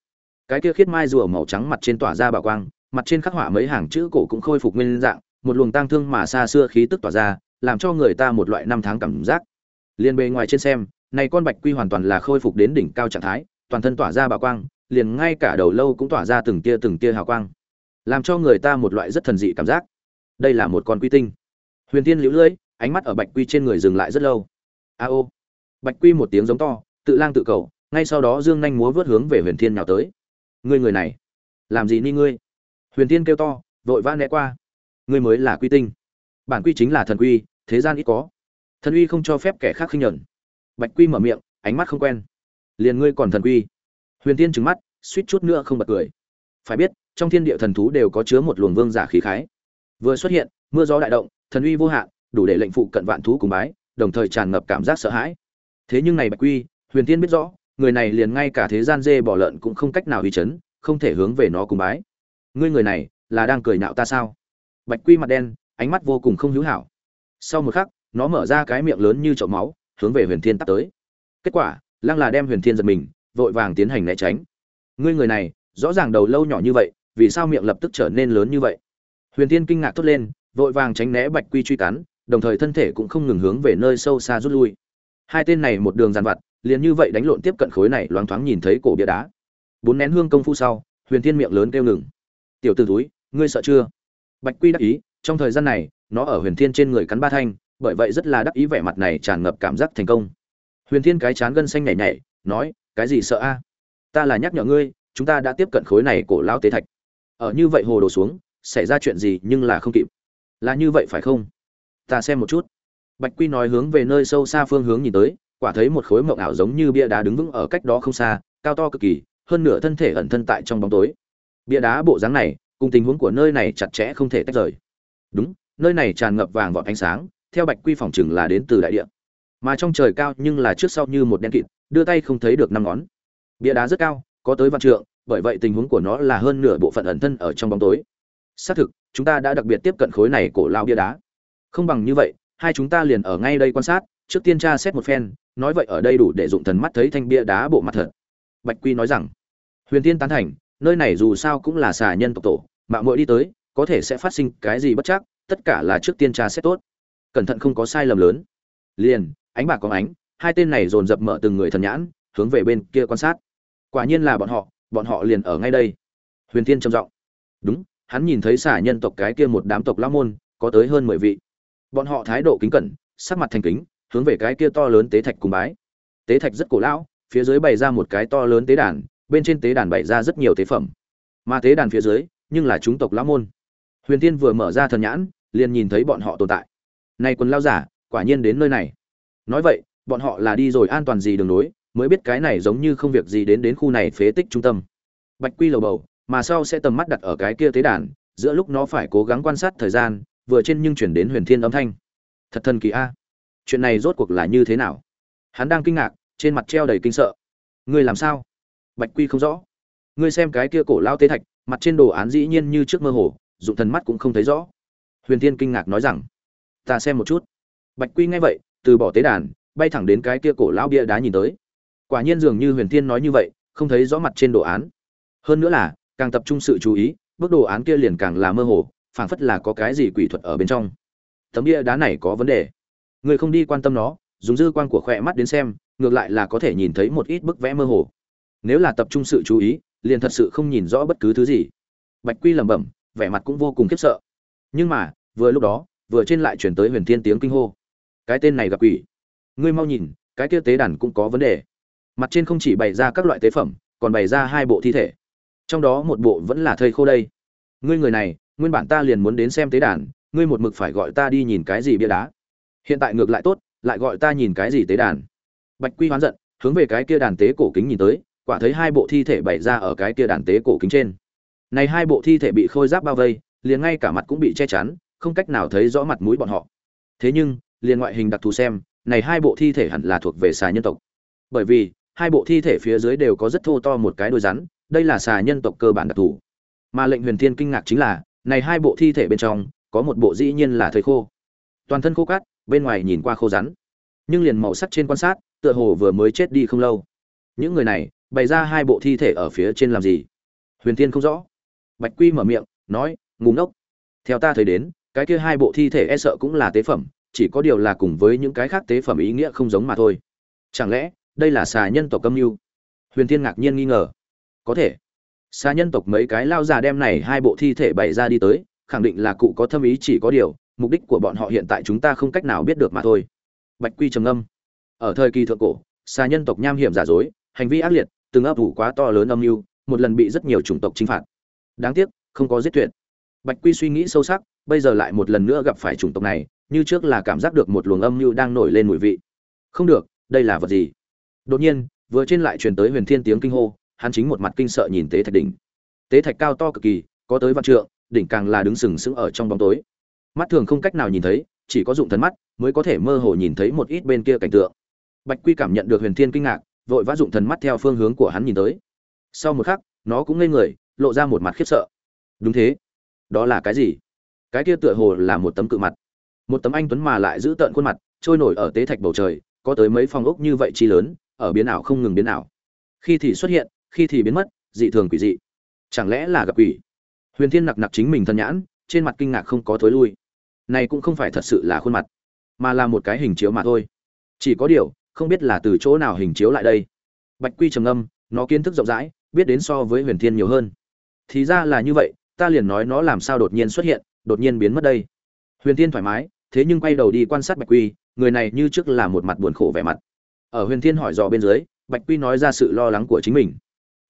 Cái kia khiết mai rùa màu trắng mặt trên tỏa ra bảo quang, mặt trên khắc họa mấy hàng chữ cổ cũng khôi phục nguyên dạng, một luồng tang thương mà xa xưa khí tức tỏa ra, làm cho người ta một loại năm tháng cảm giác. Liên bề ngoài trên xem, này con bạch quy hoàn toàn là khôi phục đến đỉnh cao trạng thái, toàn thân tỏa ra bảo quang, liền ngay cả đầu lâu cũng tỏa ra từng tia từng tia hào quang. Làm cho người ta một loại rất thần dị cảm giác. Đây là một con quy tinh. Huyền tiên liễu lưỡi ánh mắt ở bạch quy trên người dừng lại rất lâu. A ô bạch quy một tiếng giống to, tự lang tự cầu, ngay sau đó dương nhanh múa vớt hướng về huyền thiên nhào tới. Ngươi người này, làm gì ni ngươi? Huyền Thiên kêu to, vội vã né qua. Ngươi mới là quy tinh. Bản quy chính là thần quy, thế gian ít có. Thần uy không cho phép kẻ khác khinh nhẫn. Bạch quy mở miệng, ánh mắt không quen. Liền ngươi còn thần quy. Huyền tiên trừng mắt, suýt chút nữa không bật cười. Phải biết, trong thiên địa thần thú đều có chứa một luồng vương giả khí khái. Vừa xuất hiện, mưa gió đại động, thần uy vô hạn, đủ để lệnh phụ cận vạn thú cùng bái, đồng thời tràn ngập cảm giác sợ hãi thế nhưng này bạch quy, huyền tiên biết rõ, người này liền ngay cả thế gian dê bỏ lợn cũng không cách nào uy chấn, không thể hướng về nó cùng bái. Ngươi người này là đang cười nhạo ta sao? Bạch quy mặt đen, ánh mắt vô cùng không hữu hảo. Sau một khắc, nó mở ra cái miệng lớn như chậu máu, hướng về huyền thiên tắt tới. Kết quả, lăng là đem huyền thiên giật mình, vội vàng tiến hành né tránh. Ngươi người này, rõ ràng đầu lâu nhỏ như vậy, vì sao miệng lập tức trở nên lớn như vậy? Huyền thiên kinh ngạc thốt lên, vội vàng tránh né bạch quy truy cắn, đồng thời thân thể cũng không ngừng hướng về nơi sâu xa rút lui hai tên này một đường dàn vặt, liền như vậy đánh lộn tiếp cận khối này, loáng thoáng nhìn thấy cổ bia đá. Bốn nén hương công phu sau, huyền thiên miệng lớn kêu ngừng. Tiểu t ử túi ngươi sợ chưa? Bạch quy đắc ý, trong thời gian này, nó ở huyền thiên trên người cắn ba thanh, bởi vậy rất là đắc ý vẻ mặt này tràn ngập cảm giác thành công. Huyền thiên cái chán gân xanh nhảy nhảy, nói, cái gì sợ a? Ta là nhắc nhở ngươi, chúng ta đã tiếp cận khối này cổ lão tế thạch. Ở như vậy hồ đổ xuống, xảy ra chuyện gì nhưng là không kịp. Là như vậy phải không? Ta xem một chút bạch quy nói hướng về nơi sâu xa phương hướng nhìn tới, quả thấy một khối mộng ảo giống như bia đá đứng vững ở cách đó không xa, cao to cực kỳ, hơn nửa thân thể ẩn thân tại trong bóng tối. Bia đá bộ dáng này, cùng tình huống của nơi này chặt chẽ không thể tách rời. Đúng, nơi này tràn ngập vàng vọt ánh sáng, theo bạch quy phòng chừng là đến từ đại địa. Mà trong trời cao nhưng là trước sau như một đen kịt, đưa tay không thấy được năm ngón. Bia đá rất cao, có tới vạn trượng, bởi vậy tình huống của nó là hơn nửa bộ phận ẩn thân ở trong bóng tối. Xác thực, chúng ta đã đặc biệt tiếp cận khối này cổ lao bia đá. Không bằng như vậy hai chúng ta liền ở ngay đây quan sát, trước tiên tra xét một phen, nói vậy ở đây đủ để dụng thần mắt thấy thanh bia đá bộ mặt thật. Bạch quy nói rằng, huyền tiên tán thành, nơi này dù sao cũng là xà nhân tộc tổ mạng muội đi tới, có thể sẽ phát sinh cái gì bất chắc, tất cả là trước tiên tra xét tốt. Cẩn thận không có sai lầm lớn. Liền, ánh bạc có ánh, hai tên này dồn dập mở từng người thần nhãn, hướng về bên kia quan sát. Quả nhiên là bọn họ bọn họ liền ở ngay đây. Huyền tiên trầm giọng, đúng, hắn nhìn thấy xả nhân tộc cái kia một đám tộc lão môn, có tới hơn mười vị bọn họ thái độ kính cẩn, sắc mặt thành kính, hướng về cái kia to lớn tế thạch cùng bái. Tế thạch rất cổ lão, phía dưới bày ra một cái to lớn tế đàn, bên trên tế đàn bày ra rất nhiều tế phẩm. Mà tế đàn phía dưới, nhưng là chúng tộc lão môn. Huyền tiên vừa mở ra thần nhãn, liền nhìn thấy bọn họ tồn tại. Nay quân lao giả, quả nhiên đến nơi này. Nói vậy, bọn họ là đi rồi an toàn gì đường nối mới biết cái này giống như không việc gì đến đến khu này phế tích trung tâm. Bạch quy lầu bầu, mà sau sẽ tầm mắt đặt ở cái kia tế đàn, giữa lúc nó phải cố gắng quan sát thời gian vừa trên nhưng chuyển đến huyền thiên âm thanh. Thật thần kỳ a. Chuyện này rốt cuộc là như thế nào? Hắn đang kinh ngạc, trên mặt treo đầy kinh sợ. Ngươi làm sao? Bạch quy không rõ. Ngươi xem cái kia cổ lao tế thạch, mặt trên đồ án dĩ nhiên như trước mơ hồ, dụng thần mắt cũng không thấy rõ. Huyền thiên kinh ngạc nói rằng, ta xem một chút. Bạch quy nghe vậy, từ bỏ tế đàn, bay thẳng đến cái kia cổ lao bia đá nhìn tới. Quả nhiên dường như huyền thiên nói như vậy, không thấy rõ mặt trên đồ án. Hơn nữa là, càng tập trung sự chú ý bức đồ án kia liền càng là mơ hồ phảng phất là có cái gì quỷ thuật ở bên trong. Tấm bia đá này có vấn đề. Người không đi quan tâm nó, dùng dư quan của khỏe mắt đến xem, ngược lại là có thể nhìn thấy một ít bức vẽ mơ hồ. Nếu là tập trung sự chú ý, liền thật sự không nhìn rõ bất cứ thứ gì. Bạch quy lẩm bẩm, vẻ mặt cũng vô cùng khiếp sợ. Nhưng mà, vừa lúc đó, vừa trên lại chuyển tới huyền thiên tiếng kinh hô. Cái tên này gặp quỷ. Ngươi mau nhìn, cái kia tế đàn cũng có vấn đề. Mặt trên không chỉ bày ra các loại tế phẩm, còn bày ra hai bộ thi thể. Trong đó một bộ vẫn là thây khô đây. Ngươi người này nguyên bản ta liền muốn đến xem tế đàn, ngươi một mực phải gọi ta đi nhìn cái gì bia đá. Hiện tại ngược lại tốt, lại gọi ta nhìn cái gì tế đàn. Bạch quy hoán giận, hướng về cái kia đàn tế cổ kính nhìn tới, quả thấy hai bộ thi thể bày ra ở cái kia đàn tế cổ kính trên. Này hai bộ thi thể bị khôi giáp bao vây, liền ngay cả mặt cũng bị che chắn, không cách nào thấy rõ mặt mũi bọn họ. Thế nhưng, liền ngoại hình đặc thù xem, này hai bộ thi thể hẳn là thuộc về xà nhân tộc. Bởi vì, hai bộ thi thể phía dưới đều có rất thô to một cái đôi rắn, đây là xà nhân tộc cơ bản đặc thù. Mà lệnh huyền thiên kinh ngạc chính là này hai bộ thi thể bên trong, có một bộ dĩ nhiên là thời khô. Toàn thân khô cát, bên ngoài nhìn qua khô rắn. Nhưng liền màu sắc trên quan sát, tựa hồ vừa mới chết đi không lâu. Những người này, bày ra hai bộ thi thể ở phía trên làm gì? Huyền thiên không rõ. Bạch quy mở miệng, nói ngủ ngốc. Theo ta thấy đến, cái kia hai bộ thi thể e sợ cũng là tế phẩm, chỉ có điều là cùng với những cái khác tế phẩm ý nghĩa không giống mà thôi. Chẳng lẽ, đây là xà nhân tộc âm mưu? Huyền thiên ngạc nhiên nghi ngờ. Có thể xa nhân tộc mấy cái lao già đem này hai bộ thi thể bày ra đi tới, khẳng định là cụ có thâm ý chỉ có điều, mục đích của bọn họ hiện tại chúng ta không cách nào biết được mà thôi. Bạch quy trầm âm ở thời kỳ thượng cổ xa nhân tộc nham hiểm giả dối, hành vi ác liệt, từng ấp ủ quá to lớn âm mưu, một lần bị rất nhiều chủng tộc chinh phạt. Đáng tiếc, không có giết tuyệt. Bạch quy suy nghĩ sâu sắc, bây giờ lại một lần nữa gặp phải chủng tộc này, như trước là cảm giác được một luồng âm mưu đang nổi lên mùi vị. Không được, đây là vật gì? Đột nhiên, vừa trên lại truyền tới huyền thiên tiếng kinh hô hắn chính một mặt kinh sợ nhìn tế thạch đỉnh. Tế thạch cao to cực kỳ, có tới vạn trượng, đỉnh càng là đứng sừng sững ở trong bóng tối. Mắt thường không cách nào nhìn thấy, chỉ có dụng thần mắt mới có thể mơ hồ nhìn thấy một ít bên kia cảnh tượng. Bạch quy cảm nhận được huyền thiên kinh ngạc, vội vã dụng thần mắt theo phương hướng của hắn nhìn tới. Sau một khắc, nó cũng ngây người, lộ ra một mặt khiếp sợ. Đúng thế. Đó là cái gì? Cái kia tựa hồ là một tấm cự mặt. Một tấm anh tuấn mà lại giữ tợn khuôn mặt, trôi nổi ở tế thạch bầu trời, có tới mấy phòng ốc như vậy chi lớn, ở biến ảo không ngừng biến ảo. Khi thì xuất hiện khi thì biến mất, dị thường quỷ dị. Chẳng lẽ là gặp quỷ? Huyền thiên nặc nặc chính mình thân nhãn, trên mặt kinh ngạc không có thối lui. Này cũng không phải thật sự là khuôn mặt, mà là một cái hình chiếu mà thôi. Chỉ có điều, không biết là từ chỗ nào hình chiếu lại đây. Bạch quy trầm âm nó kiến thức rộng rãi, biết đến so với huyền thiên nhiều hơn. Thì ra là như vậy, ta liền nói nó làm sao đột nhiên xuất hiện, đột nhiên biến mất đây. Huyền thiên thoải mái, thế nhưng quay đầu đi quan sát bạch quy, người này như trước là một mặt buồn khổ vẻ mặt. Ở huyền thiên hỏi dò bên dưới, bạch quy nói ra sự lo lắng của chính mình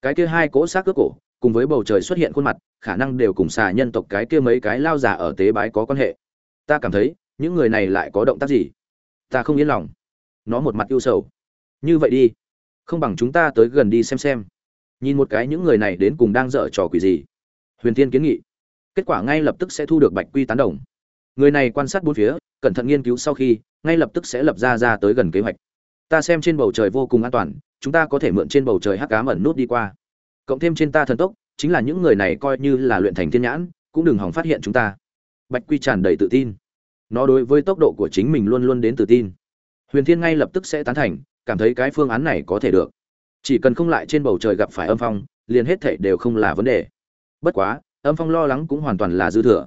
cái kia hai cỗ xác cướp cổ, cùng với bầu trời xuất hiện khuôn mặt, khả năng đều cùng xà nhân tộc cái kia mấy cái lao giả ở tế bái có quan hệ. Ta cảm thấy, những người này lại có động tác gì? Ta không yên lòng. Nó một mặt ưu sầu. Như vậy đi. Không bằng chúng ta tới gần đi xem xem. Nhìn một cái những người này đến cùng đang dở trò quỷ gì. Huyền tiên kiến nghị. Kết quả ngay lập tức sẽ thu được bạch quy tán đồng. Người này quan sát bốn phía, cẩn thận nghiên cứu sau khi, ngay lập tức sẽ lập ra ra tới gần kế hoạch. Ta xem trên bầu trời vô cùng an toàn chúng ta có thể mượn trên bầu trời hắc ám ẩn nút đi qua. Cộng thêm trên ta thần tốc, chính là những người này coi như là luyện thành thiên nhãn, cũng đừng hỏng phát hiện chúng ta. Bạch quy tràn đầy tự tin. Nó đối với tốc độ của chính mình luôn luôn đến tự tin. Huyền thiên ngay lập tức sẽ tán thành, cảm thấy cái phương án này có thể được. Chỉ cần không lại trên bầu trời gặp phải âm phong, liền hết thảy đều không là vấn đề. Bất quá, âm phong lo lắng cũng hoàn toàn là dư thừa.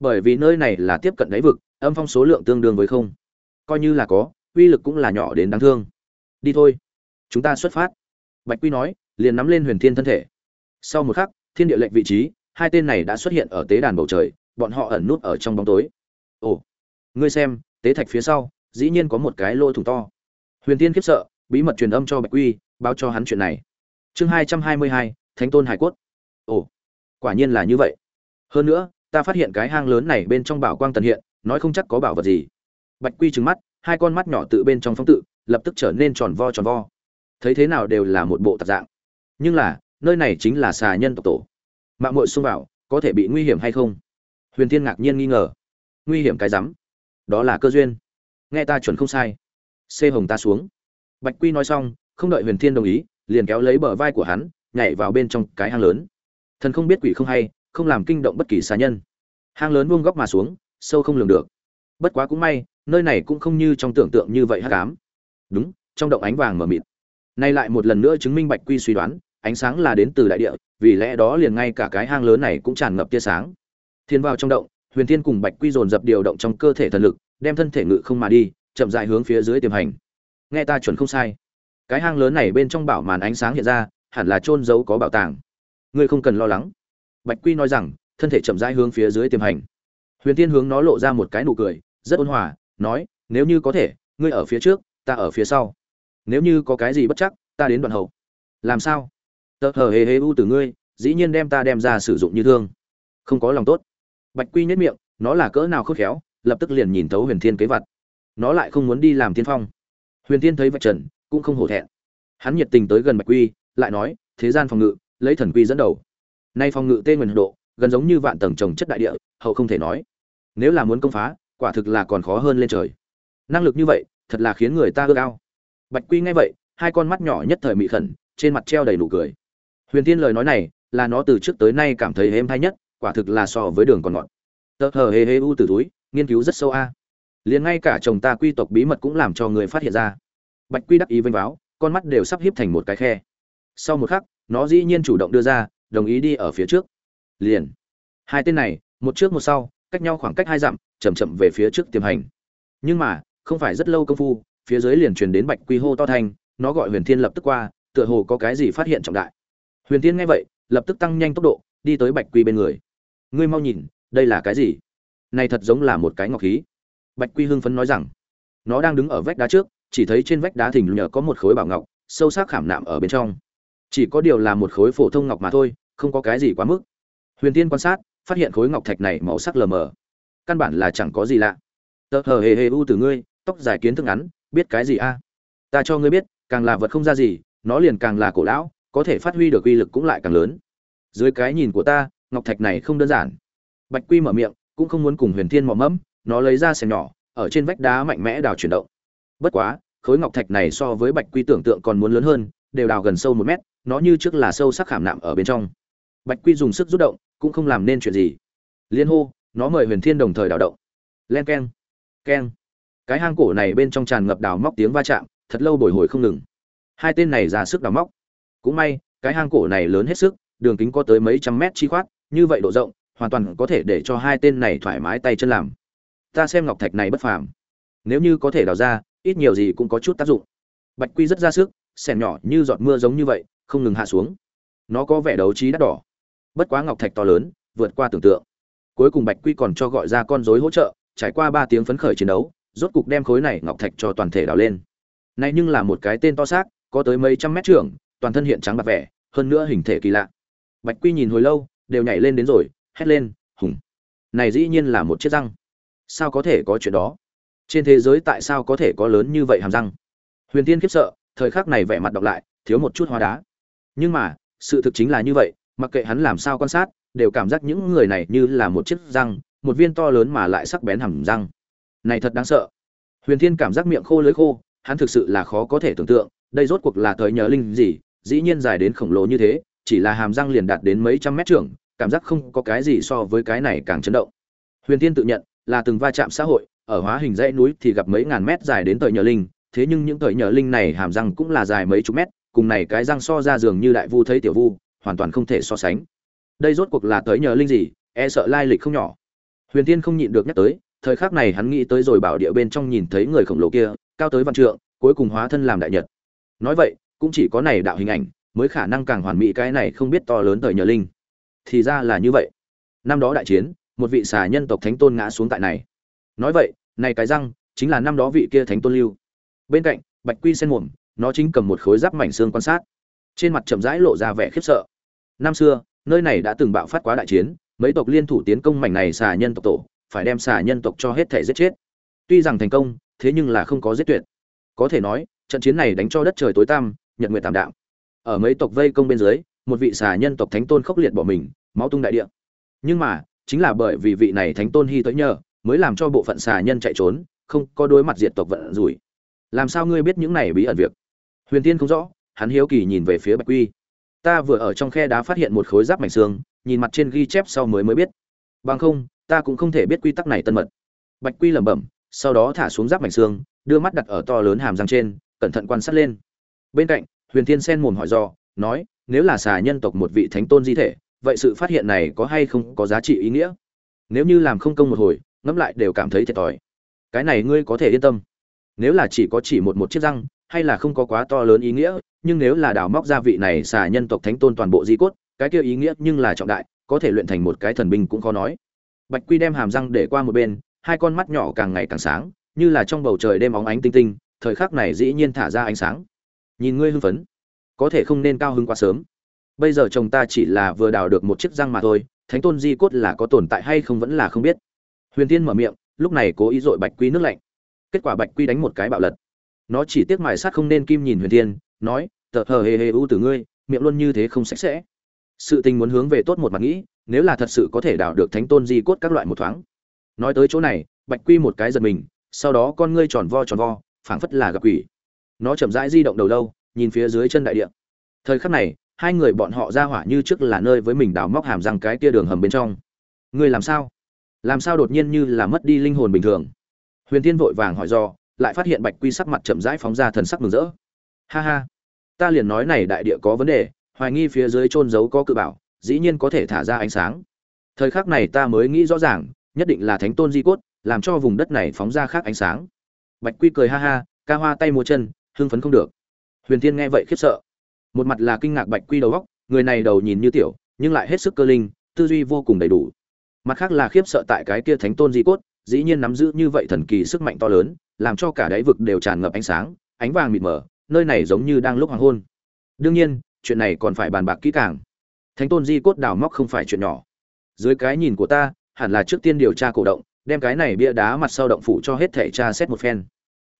Bởi vì nơi này là tiếp cận đáy vực, âm phong số lượng tương đương với không. Coi như là có, uy lực cũng là nhỏ đến đáng thương. Đi thôi chúng ta xuất phát. Bạch quy nói, liền nắm lên huyền thiên thân thể. Sau một khắc, thiên địa lệnh vị trí, hai tên này đã xuất hiện ở tế đàn bầu trời, bọn họ ẩn nút ở trong bóng tối. Ồ, ngươi xem, tế thạch phía sau, dĩ nhiên có một cái lỗ thủng to. Huyền tiên khiếp sợ, bí mật truyền âm cho bạch quy, báo cho hắn chuyện này. Chương hai trăm hai mươi hai, thánh tôn hải cốt. Ồ, quả nhiên là như vậy. Hơn nữa, ta phát hiện cái hang lớn này bên trong bảo quang tần hiện, nói không chắc có bảo vật gì. Bạch quy trừng mắt, hai con mắt nhỏ tự bên trong phong tự, lập tức trở nên tròn vo tròn vo thấy thế nào đều là một bộ tạp dạng. Nhưng là, nơi này chính là xà nhân tộc tổ. Mạng mội xông vào, có thể bị nguy hiểm hay không? Huyền thiên ngạc nhiên nghi ngờ. Nguy hiểm cái rắm. Đó là cơ duyên. Nghe ta chuẩn không sai. Xê hồng ta xuống. Bạch quy nói xong, không đợi huyền thiên đồng ý, liền kéo lấy bờ vai của hắn, nhảy vào bên trong cái hang lớn. Thần không biết quỷ không hay, không làm kinh động bất kỳ xà nhân. Hang lớn buông góc mà xuống, sâu không lường được. Bất quá cũng may, nơi này cũng không như trong tưởng tượng như vậy hát cám đúng, trong động ánh vàng mờ mịt nay lại một lần nữa chứng minh bạch quy suy đoán, ánh sáng là đến từ đại địa, vì lẽ đó liền ngay cả cái hang lớn này cũng tràn ngập tia sáng. Thiên vào trong động, huyền thiên cùng bạch quy dồn dập điều động trong cơ thể thần lực, đem thân thể ngự không mà đi, chậm rãi hướng phía dưới tiềm hành. Nghe ta chuẩn không sai. Cái hang lớn này bên trong bảo màn ánh sáng hiện ra, hẳn là trôn giấu có bảo tàng. Ngươi không cần lo lắng. Bạch quy nói rằng, thân thể chậm rãi hướng phía dưới tiềm hành. Huyền thiên hướng nó lộ ra một cái nụ cười, rất ôn hòa, nói, nếu như có thể, ngươi ở phía trước, ta ở phía sau nếu như có cái gì bất chắc, ta đến đoạn hậu. Làm sao? Tờ hờ hề hề u từ ngươi, dĩ nhiên đem ta đem ra sử dụng như thương. Không có lòng tốt. Bạch quy nhất miệng, nó là cỡ nào khớp khéo, lập tức liền nhìn thấu huyền thiên kế vật nó lại không muốn đi làm tiên phong. Huyền thiên thấy vạch trần, cũng không hổ thẹn. Hắn nhiệt tình tới gần bạch quy, lại nói, thế gian phòng ngự, lấy thần quy dẫn đầu. Nay phòng ngự tên nguyên độ, gần giống như vạn tầng trồng chất đại địa, hậu không thể nói. Nếu là muốn công phá, quả thực là còn khó hơn lên trời. Năng lực như vậy, thật là khiến người ta ước ao bạch quy nghe vậy, hai con mắt nhỏ nhất thời mị khẩn, trên mặt treo đầy nụ cười. Huyền tiên lời nói này là nó từ trước tới nay cảm thấy êm hay nhất, quả thực là so với đường còn ngọt. Tờ hờ hê hê u từ túi, nghiên cứu rất sâu a. À. liền ngay cả chồng ta quy tộc bí mật cũng làm cho người phát hiện ra. Bạch quy đắc ý vênh váo, con mắt đều sắp híp thành một cái khe. Sau một khắc, nó dĩ nhiên chủ động đưa ra, đồng ý đi ở phía trước. Liền. Hai tên này, một trước một sau, cách nhau khoảng cách hai dặm, chậm chậm về phía trước tiềm hành. Nhưng mà, không phải rất lâu công phu phía dưới liền truyền đến bạch quy hô to thanh, nó gọi huyền thiên lập tức qua, tựa hồ có cái gì phát hiện trọng đại. Huyền thiên nghe vậy, lập tức tăng nhanh tốc độ, đi tới bạch quy bên người. Ngươi mau nhìn, đây là cái gì? Này thật giống là một cái ngọc khí. Bạch quy hưng phấn nói rằng. Nó đang đứng ở vách đá trước, chỉ thấy trên vách đá thỉnh nhờ có một khối bảo ngọc, sâu sắc khảm nạm ở bên trong. Chỉ có điều là một khối phổ thông ngọc mà thôi, không có cái gì quá mức. Huyền tiên quan sát, phát hiện khối ngọc thạch này màu sắc lờ mờ. Căn bản là chẳng có gì lạ. Tờ hờ hề hề, u từ ngươi, tóc dài kiến thức ngắn biết cái gì a? À? Ta cho ngươi biết, càng là vật không ra gì, nó liền càng là cổ lão, có thể phát huy được uy lực cũng lại càng lớn. Dưới cái nhìn của ta, ngọc thạch này không đơn giản. Bạch quy mở miệng, cũng không muốn cùng huyền thiên mò mẫm, nó lấy ra xẻng nhỏ, ở trên vách đá mạnh mẽ đào chuyển động. Bất quá, khối ngọc thạch này so với bạch quy tưởng tượng còn muốn lớn hơn, đều đào gần sâu một mét, nó như trước là sâu sắc khảm nạm ở bên trong. Bạch quy dùng sức rút động, cũng không làm nên chuyện gì. Liên hô, nó mời huyền thiên đồng thời đào động. Len k e n k e n cái hang cổ này bên trong tràn ngập đào móc tiếng va chạm, thật lâu bồi hồi không ngừng. Hai tên này ra sức đào móc. Cũng may, cái hang cổ này lớn hết sức, đường kính có tới mấy trăm mét chi khoát, như vậy độ rộng, hoàn toàn có thể để cho hai tên này thoải mái tay chân làm. Ta xem ngọc thạch này bất phàm. Nếu như có thể đào ra, ít nhiều gì cũng có chút tác dụng. Bạch quy rất ra sức xẻng nhỏ như giọt mưa giống như vậy, không ngừng hạ xuống. Nó có vẻ đấu trí đắt đỏ. Bất quá ngọc thạch to lớn, vượt qua tưởng tượng. Cuối cùng bạch quy còn cho gọi ra con rối hỗ trợ, trải qua ba tiếng phấn khởi chiến đấu rốt cục đem khối này ngọc thạch cho toàn thể đào lên. Này nhưng là một cái tên to xác, có tới mấy trăm mét trưởng, toàn thân hiện trắng bạc vẻ, hơn nữa hình thể kỳ lạ. Bạch quy nhìn hồi lâu, đều nhảy lên đến rồi, hét lên, hùng! Này dĩ nhiên là một chiếc răng. Sao có thể có chuyện đó? Trên thế giới tại sao có thể có lớn như vậy hàm răng? Huyền tiên khiếp sợ, thời khắc này vẻ mặt đọc lại, thiếu một chút hóa đá. Nhưng mà, sự thực chính là như vậy, mặc kệ hắn làm sao quan sát, đều cảm giác những người này như là một chiếc răng, một viên to lớn mà lại sắc bén hầm răng này thật đáng sợ. Huyền thiên cảm giác miệng khô lưỡi khô, hắn thực sự là khó có thể tưởng tượng, đây rốt cuộc là thời nhớ linh gì, dĩ nhiên dài đến khổng lồ như thế, chỉ là hàm răng liền đạt đến mấy trăm mét trưởng, cảm giác không có cái gì so với cái này càng chấn động. Huyền thiên tự nhận, là từng va chạm xã hội, ở hóa hình dãy núi thì gặp mấy ngàn mét dài đến thời nhờ linh, thế nhưng những thời nhờ linh này hàm răng cũng là dài mấy chục mét, cùng này cái răng so ra giường như đại vu thấy tiểu vu, hoàn toàn không thể so sánh. Đây rốt cuộc là tới nhờ linh gì e sợ lai lịch không nhỏ. Huyền tiên không nhịn được nhắc tới thời khắc này hắn nghĩ tới rồi bảo địa bên trong nhìn thấy người khổng lồ kia, cao tới vạn trượng, cuối cùng hóa thân làm đại nhật. Nói vậy, cũng chỉ có này đạo hình ảnh, mới khả năng càng hoàn mỹ cái này không biết to lớn thời nhờ linh. Thì ra là như vậy. Năm đó đại chiến, một vị xà nhân tộc thánh tôn ngã xuống tại này. Nói vậy, này cái răng, chính là năm đó vị kia thánh tôn lưu. Bên cạnh, bạch quy sen mồm, nó chính cầm một khối giáp mảnh xương quan sát. Trên mặt chậm rãi lộ ra vẻ khiếp sợ. Năm xưa, nơi này đã từng bạo phát quá đại chiến, mấy tộc liên thủ tiến công mảnh này xà nhân tộc tổ phải đem xà nhân tộc cho hết thể giết chết. Tuy rằng thành công, thế nhưng là không có giết tuyệt. Có thể nói, trận chiến này đánh cho đất trời tối tăm, nhật nguyệt tạm đạo ở mấy tộc vây công bên dưới, một vị xà nhân tộc thánh tôn khốc liệt bỏ mình, máu tung đại địa. Nhưng mà, chính là bởi vì vị này thánh tôn hy tới nhờ, mới làm cho bộ phận xà nhân chạy trốn, không có đối mặt diệt tộc vận rủi. Làm sao ngươi biết những này bí ẩn việc? Huyền tiên không rõ, hắn hiếu kỳ nhìn về phía bạch quy. Ta vừa ở trong khe đá phát hiện một khối giáp mảnh xương, nhìn mặt trên ghi chép sau mới mới biết. Bằng không ta cũng không thể biết quy tắc này tân mật. Bạch quy lẩm bẩm, sau đó thả xuống giáp mảnh xương, đưa mắt đặt ở to lớn hàm răng trên, cẩn thận quan sát lên. Bên cạnh, huyền thiên sen mồm hỏi do, nói, nếu là xà nhân tộc một vị thánh tôn di thể, vậy sự phát hiện này có hay không có giá trị ý nghĩa? Nếu như làm không công một hồi, ngẫm lại đều cảm thấy thiệt thòi. Cái này ngươi có thể yên tâm. Nếu là chỉ có chỉ một một chiếc răng, hay là không có quá to lớn ý nghĩa, nhưng nếu là đào móc gia vị này xà nhân tộc thánh tôn toàn bộ di cốt, cái kia ý nghĩa nhưng là trọng đại, có thể luyện thành một cái thần binh cũng khó nói bạch quy đem hàm răng để qua một bên, hai con mắt nhỏ càng ngày càng sáng, như là trong bầu trời đêm óng ánh tinh tinh, thời khắc này dĩ nhiên thả ra ánh sáng. Nhìn ngươi hưng phấn, có thể không nên cao hứng quá sớm. Bây giờ chồng ta chỉ là vừa đào được một chiếc răng mà thôi, thánh tôn di cốt là có tồn tại hay không vẫn là không biết. Huyền tiên mở miệng, lúc này cố ý dội bạch quy nước lạnh. Kết quả bạch quy đánh một cái bạo lật. Nó chỉ tiếc mài sát không nên kim nhìn huyền thiên, nói, tờ hờ hề hề u từ ngươi, miệng luôn như thế không sạch sẽ. Sự tình muốn hướng về tốt một mặt nghĩ nếu là thật sự có thể đào được thánh tôn di cốt các loại một thoáng. Nói tới chỗ này, bạch quy một cái giật mình, sau đó con ngươi tròn vo tròn vo, phảng phất là gặp quỷ. Nó chậm rãi di động đầu lâu, nhìn phía dưới chân đại địa. Thời khắc này, hai người bọn họ ra hỏa như trước là nơi với mình đào móc hàm răng cái tia đường hầm bên trong. Ngươi làm sao? Làm sao đột nhiên như là mất đi linh hồn bình thường? Huyền thiên vội vàng hỏi do, lại phát hiện bạch quy sắc mặt chậm rãi phóng ra thần sắc mừng rỡ. Ha ha, ta liền nói này đại địa có vấn đề, hoài nghi phía dưới trôn giấu có cự bảo dĩ nhiên có thể thả ra ánh sáng. Thời khắc này ta mới nghĩ rõ ràng, nhất định là thánh tôn di cốt, làm cho vùng đất này phóng ra khác ánh sáng. Bạch quy cười ha ha, ca hoa tay múa chân, hưng phấn không được. Huyền tiên nghe vậy khiếp sợ. Một mặt là kinh ngạc bạch quy đầu góc người này đầu nhìn như tiểu, nhưng lại hết sức cơ linh, tư duy vô cùng đầy đủ. Mặt khác là khiếp sợ tại cái kia thánh tôn di cốt, dĩ nhiên nắm giữ như vậy thần kỳ sức mạnh to lớn, làm cho cả đáy vực đều tràn ngập ánh sáng, ánh vàng mịt mờ, nơi này giống như đang lúc hoàng hôn. Đương nhiên, chuyện này còn phải bàn bạc kỹ càng thánh tôn di cốt đào móc không phải chuyện nhỏ. Dưới cái nhìn của ta, hẳn là trước tiên điều tra cổ động, đem cái này bia đá mặt sau động phủ cho hết thể tra xét một phen.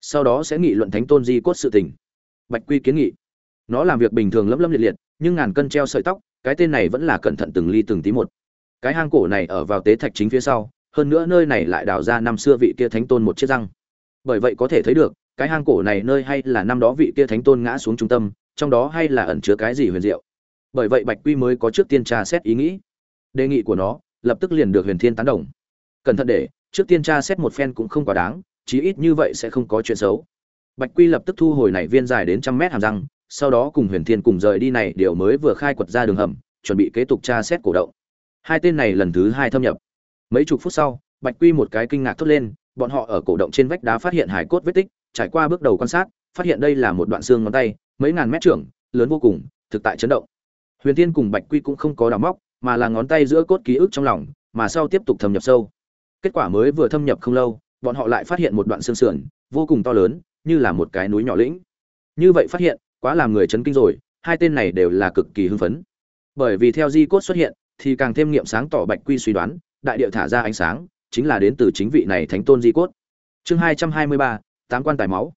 Sau đó sẽ nghị luận thánh tôn di cốt sự tình. Bạch quy kiến nghị. Nó làm việc bình thường lấm lấm liệt liệt, nhưng ngàn cân treo sợi tóc, cái tên này vẫn là cẩn thận từng ly từng tí một. Cái hang cổ này ở vào tế thạch chính phía sau, hơn nữa nơi này lại đào ra năm xưa vị kia thánh tôn một chiếc răng. Bởi vậy có thể thấy được, cái hang cổ này nơi hay là năm đó vị kia thánh tôn ngã xuống trung tâm, trong đó hay là ẩn chứa cái gì huyền diệu bởi vậy bạch quy mới có trước tiên tra xét ý nghĩ. Đề nghị của nó lập tức liền được huyền thiên tán đồng. Cẩn thận để, trước tiên tra xét một phen cũng không quá đáng, chí ít như vậy sẽ không có chuyện xấu. Bạch quy lập tức thu hồi này viên dài đến trăm mét hàm răng, sau đó cùng huyền thiên cùng rời đi này, điều mới vừa khai quật ra đường hầm, chuẩn bị kế tục tra xét cổ động. Hai tên này lần thứ hai thâm nhập. Mấy chục phút sau, bạch quy một cái kinh ngạc thốt lên, bọn họ ở cổ động trên vách đá phát hiện hải cốt vết tích, trải qua bước đầu quan sát, phát hiện đây là một đoạn xương ngón tay, mấy ngàn mét trưởng, lớn vô cùng, thực tại chấn động huyền tiên cùng bạch quy cũng không có đào móc, mà là ngón tay giữa cốt ký ức trong lòng, mà sau tiếp tục thâm nhập sâu. Kết quả mới vừa thâm nhập không lâu, bọn họ lại phát hiện một đoạn xương sườn, vô cùng to lớn, như là một cái núi nhỏ lĩnh. Như vậy phát hiện, quá làm người chấn kinh rồi, hai tên này đều là cực kỳ hưng phấn. Bởi vì theo di cốt xuất hiện, thì càng thêm nghiệm sáng tỏ bạch quy suy đoán, đại địa thả ra ánh sáng, chính là đến từ chính vị này thánh tôn di cốt. Chương hai trăm hai mươi ba, tám quan tài máu.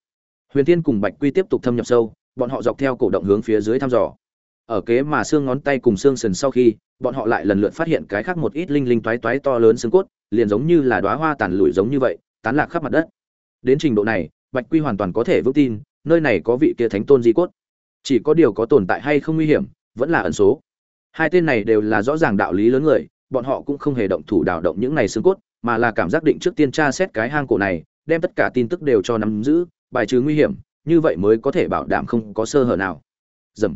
Huyền thiên cùng bạch quy tiếp tục thâm nhập sâu, bọn họ dọc theo cổ động hướng phía dưới thăm dò ở kế mà xương ngón tay cùng xương sườn sau khi, bọn họ lại lần lượt phát hiện cái khác một ít linh linh toái toái to lớn xương cốt, liền giống như là đóa hoa tàn lụi giống như vậy, tán lạc khắp mặt đất. Đến trình độ này, bạch quy hoàn toàn có thể vững tin, nơi này có vị kia thánh tôn di cốt. Chỉ có điều có tồn tại hay không nguy hiểm, vẫn là ẩn số. Hai tên này đều là rõ ràng đạo lý lớn người, bọn họ cũng không hề động thủ đào động những này xương cốt, mà là cảm giác định trước tiên tra xét cái hang cổ này, đem tất cả tin tức đều cho nắm giữ, bài trừ nguy hiểm, như vậy mới có thể bảo đảm không có sơ hở nào. Dầm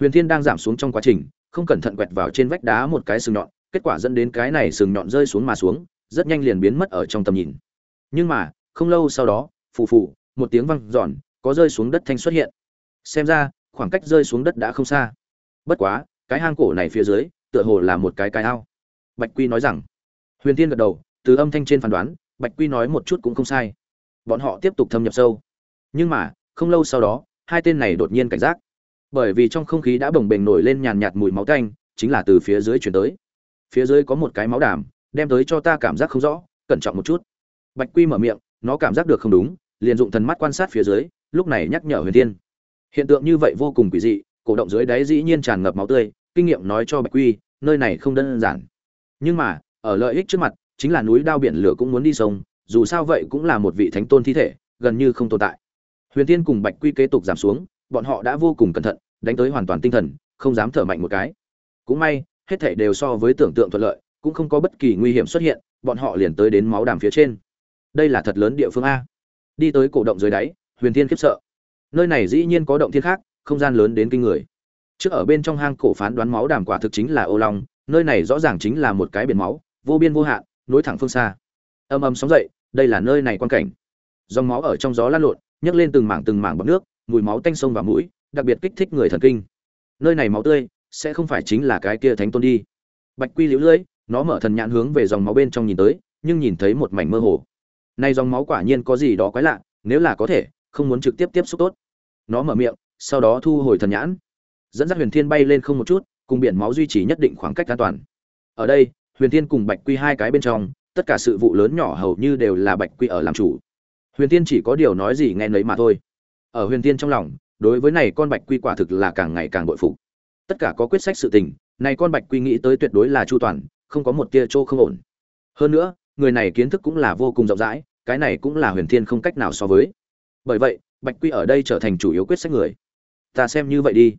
huyền thiên đang giảm xuống trong quá trình, không cẩn thận quẹt vào trên vách đá một cái sừng nhọn, kết quả dẫn đến cái này sừng nhọn rơi xuống mà xuống, rất nhanh liền biến mất ở trong tầm nhìn. Nhưng mà, không lâu sau đó, phù phù, một tiếng vang giòn có rơi xuống đất thanh xuất hiện. Xem ra, khoảng cách rơi xuống đất đã không xa. Bất quá, cái hang cổ này phía dưới, tựa hồ là một cái cái ao. Bạch quy nói rằng, huyền tiên gật đầu, từ âm thanh trên phán đoán, bạch quy nói một chút cũng không sai. Bọn họ tiếp tục thâm nhập sâu. Nhưng mà, không lâu sau đó, hai tên này đột nhiên cảnh giác bởi vì trong không khí đã bồng bềnh nổi lên nhàn nhạt mùi máu tanh, chính là từ phía dưới chuyển tới. Phía dưới có một cái máu đàm, đem tới cho ta cảm giác không rõ, cẩn trọng một chút. Bạch quy mở miệng, nó cảm giác được không đúng, liền dụng thần mắt quan sát phía dưới, lúc này nhắc nhở huyền Thiên. hiện tượng như vậy vô cùng quỷ dị, cổ động dưới đáy dĩ nhiên tràn ngập máu tươi, kinh nghiệm nói cho bạch quy, nơi này không đơn giản. Nhưng mà, ở lợi ích trước mặt, chính là núi đao biển lửa cũng muốn đi sông, dù sao vậy cũng là một vị thánh tôn thi thể, gần như không tồn tại. Huyền Thiên cùng bạch quy kế tục giảm xuống bọn họ đã vô cùng cẩn thận, đánh tới hoàn toàn tinh thần, không dám thở mạnh một cái. Cũng may, hết thảy đều so với tưởng tượng thuận lợi, cũng không có bất kỳ nguy hiểm xuất hiện, bọn họ liền tới đến máu đàm phía trên. Đây là thật lớn địa phương a. Đi tới cổ động dưới đáy, huyền thiên khiếp sợ. Nơi này dĩ nhiên có động thiên khác, không gian lớn đến kinh người. Trước ở bên trong hang cổ phán đoán máu đàm quả thực chính là ô long, nơi này rõ ràng chính là một cái biển máu, vô biên vô hạn, nối thẳng phương xa. Âm âm sóng dậy, đây là nơi này quan cảnh. Dòng máu ở trong gió lan lộn, nhấc lên từng mảng từng mảng bọc nước mùi máu tanh sông và mũi, đặc biệt kích thích người thần kinh. Nơi này máu tươi sẽ không phải chính là cái kia thánh tôn đi. Bạch quy liễu lưỡi, nó mở thần nhãn hướng về dòng máu bên trong nhìn tới, nhưng nhìn thấy một mảnh mơ hồ. Nay dòng máu quả nhiên có gì đó quái lạ, nếu là có thể, không muốn trực tiếp tiếp xúc tốt. Nó mở miệng, sau đó thu hồi thần nhãn. Dẫn dắt huyền thiên bay lên không một chút, cùng biển máu duy trì nhất định khoảng cách an toàn. Ở đây, huyền thiên cùng bạch quy hai cái bên trong, tất cả sự vụ lớn nhỏ hầu như đều là bạch quy ở làm chủ. Huyền thiên chỉ có điều nói gì nghe nấy mà thôi ở huyền thiên trong lòng, đối với này con bạch quy quả thực là càng ngày càng bội phục. Tất cả có quyết sách sự tình, này con bạch quy nghĩ tới tuyệt đối là chu toàn, không có một tia chỗ không ổn. Hơn nữa, người này kiến thức cũng là vô cùng rộng rãi, cái này cũng là huyền thiên không cách nào so với. Bởi vậy, bạch quy ở đây trở thành chủ yếu quyết sách người. Ta xem như vậy đi.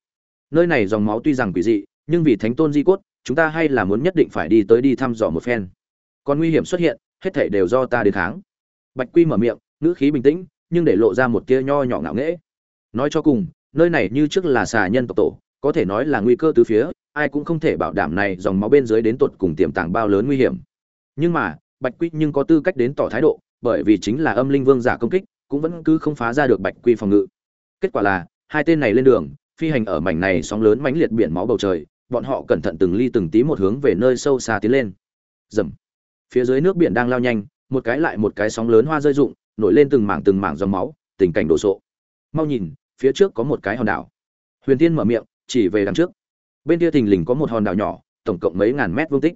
Nơi này dòng máu tuy rằng quỷ dị, nhưng vì thánh tôn di cốt, chúng ta hay là muốn nhất định phải đi tới đi thăm dò một phen. Còn nguy hiểm xuất hiện, hết thảy đều do ta đến kháng. Bạch quy mở miệng, ngữ khí bình tĩnh nhưng để lộ ra một tia nho nhỏ ngạo nghễ. Nói cho cùng, nơi này như trước là xà nhân tộc tổ, có thể nói là nguy cơ từ phía, ai cũng không thể bảo đảm này dòng máu bên dưới đến tột cùng tiềm tàng bao lớn nguy hiểm. Nhưng mà, bạch quy nhưng có tư cách đến tỏ thái độ, bởi vì chính là âm linh vương giả công kích, cũng vẫn cứ không phá ra được bạch quy phòng ngự. Kết quả là, hai tên này lên đường, phi hành ở mảnh này sóng lớn mãnh liệt biển máu bầu trời, bọn họ cẩn thận từng ly từng tí một hướng về nơi sâu xa tiến lên. Dầm phía dưới nước biển đang lao nhanh, một cái lại một cái sóng lớn hoa rơi rụng nổi lên từng mảng từng mảng dòng máu, tình cảnh đổ sộ. Mau nhìn, phía trước có một cái hòn đảo. Huyền tiên mở miệng, chỉ về đằng trước. Bên kia thình lình có một hòn đảo nhỏ, tổng cộng mấy ngàn mét vuông tích.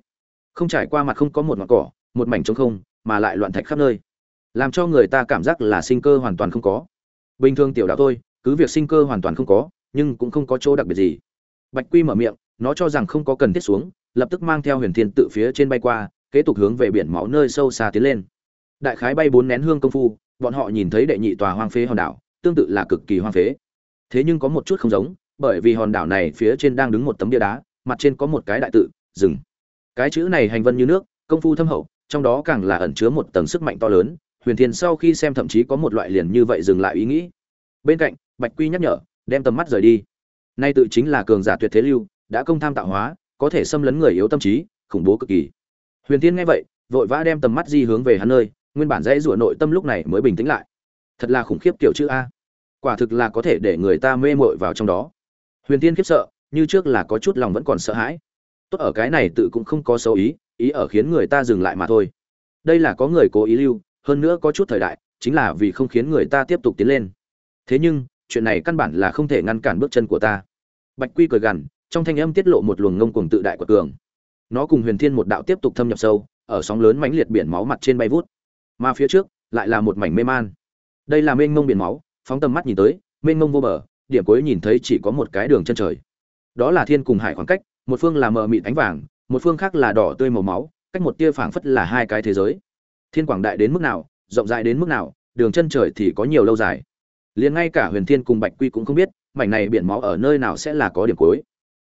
Không trải qua mặt không có một ngọn cỏ, một mảnh trống không, mà lại loạn thạch khắp nơi. Làm cho người ta cảm giác là sinh cơ hoàn toàn không có. Bình thường tiểu đạo thôi cứ việc sinh cơ hoàn toàn không có, nhưng cũng không có chỗ đặc biệt gì. Bạch quy mở miệng, nó cho rằng không có cần thiết xuống, lập tức mang theo huyền thiên tự phía trên bay qua, kế tục hướng về biển máu nơi sâu xa tiến lên đại khái bay bốn nén hương công phu, bọn họ nhìn thấy đệ nhị tòa hoang phế hòn đảo, tương tự là cực kỳ hoang phế. Thế nhưng có một chút không giống, bởi vì hòn đảo này phía trên đang đứng một tấm bia đá, mặt trên có một cái đại tự, rừng. Cái chữ này hành vân như nước, công phu thâm hậu, trong đó càng là ẩn chứa một tầng sức mạnh to lớn, huyền thiên sau khi xem thậm chí có một loại liền như vậy dừng lại ý nghĩ. Bên cạnh, bạch quy nhắc nhở, đem tầm mắt rời đi. Nay tự chính là cường giả tuyệt thế lưu, đã công tham tạo hóa, có thể xâm lấn người yếu tâm trí, khủng bố cực kỳ. Huyền Thiên nghe vậy, vội vã đem tầm mắt di hướng về hắn nơi nguyên bản dãy rủa nội tâm lúc này mới bình tĩnh lại. Thật là khủng khiếp kiểu chữ a. Quả thực là có thể để người ta mê mội vào trong đó. Huyền tiên khiếp sợ, như trước là có chút lòng vẫn còn sợ hãi. Tốt ở cái này tự cũng không có xấu ý ý ở khiến người ta dừng lại mà thôi. Đây là có người cố ý lưu, hơn nữa có chút thời đại, chính là vì không khiến người ta tiếp tục tiến lên. Thế nhưng, chuyện này căn bản là không thể ngăn cản bước chân của ta. Bạch quy cười gằn, trong thanh âm tiết lộ một luồng ngông cuồng tự đại của cường. Nó cùng huyền thiên một đạo tiếp tục thâm nhập sâu, ở sóng lớn mãnh liệt biển máu mặt trên bay vút mà phía trước lại là một mảnh mê man. Đây là mênh mông biển máu, phóng tầm mắt nhìn tới, mênh mông vô bờ, điểm cuối nhìn thấy chỉ có một cái đường chân trời. Đó là thiên cùng hải khoảng cách, một phương là mờ mịt ánh vàng, một phương khác là đỏ tươi màu máu, cách một tia phảng phất là hai cái thế giới. Thiên quảng đại đến mức nào, rộng rãi đến mức nào, đường chân trời thì có nhiều lâu dài. Liền ngay cả huyền thiên cùng bạch quy cũng không biết, mảnh này biển máu ở nơi nào sẽ là có điểm cuối.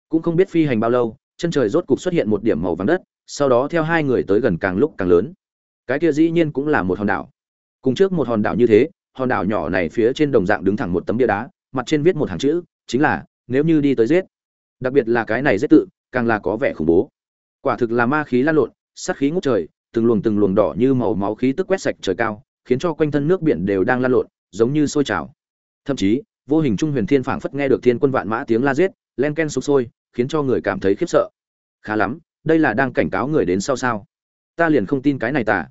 Cũng không biết phi hành bao lâu, chân trời rốt cục xuất hiện một điểm màu vàng đất, sau đó theo hai người tới gần càng lúc càng lớn cái kia dĩ nhiên cũng là một hòn đảo. Cùng trước một hòn đảo như thế, hòn đảo nhỏ này phía trên đồng dạng đứng thẳng một tấm bia đá, mặt trên viết một hàng chữ, chính là, nếu như đi tới giết. Đặc biệt là cái này giết tự, càng là có vẻ khủng bố. Quả thực là ma khí lan lộn, sát khí ngút trời, từng luồng từng luồng đỏ như màu máu khí tức quét sạch trời cao, khiến cho quanh thân nước biển đều đang lan lộn, giống như sôi trào. Thậm chí, vô hình trung huyền thiên phảng phất nghe được thiên quân vạn mã tiếng la giết, len ken sục sôi, khiến cho người cảm thấy khiếp sợ. Khá lắm, đây là đang cảnh cáo người đến sau sao ta liền không tin cái này tả.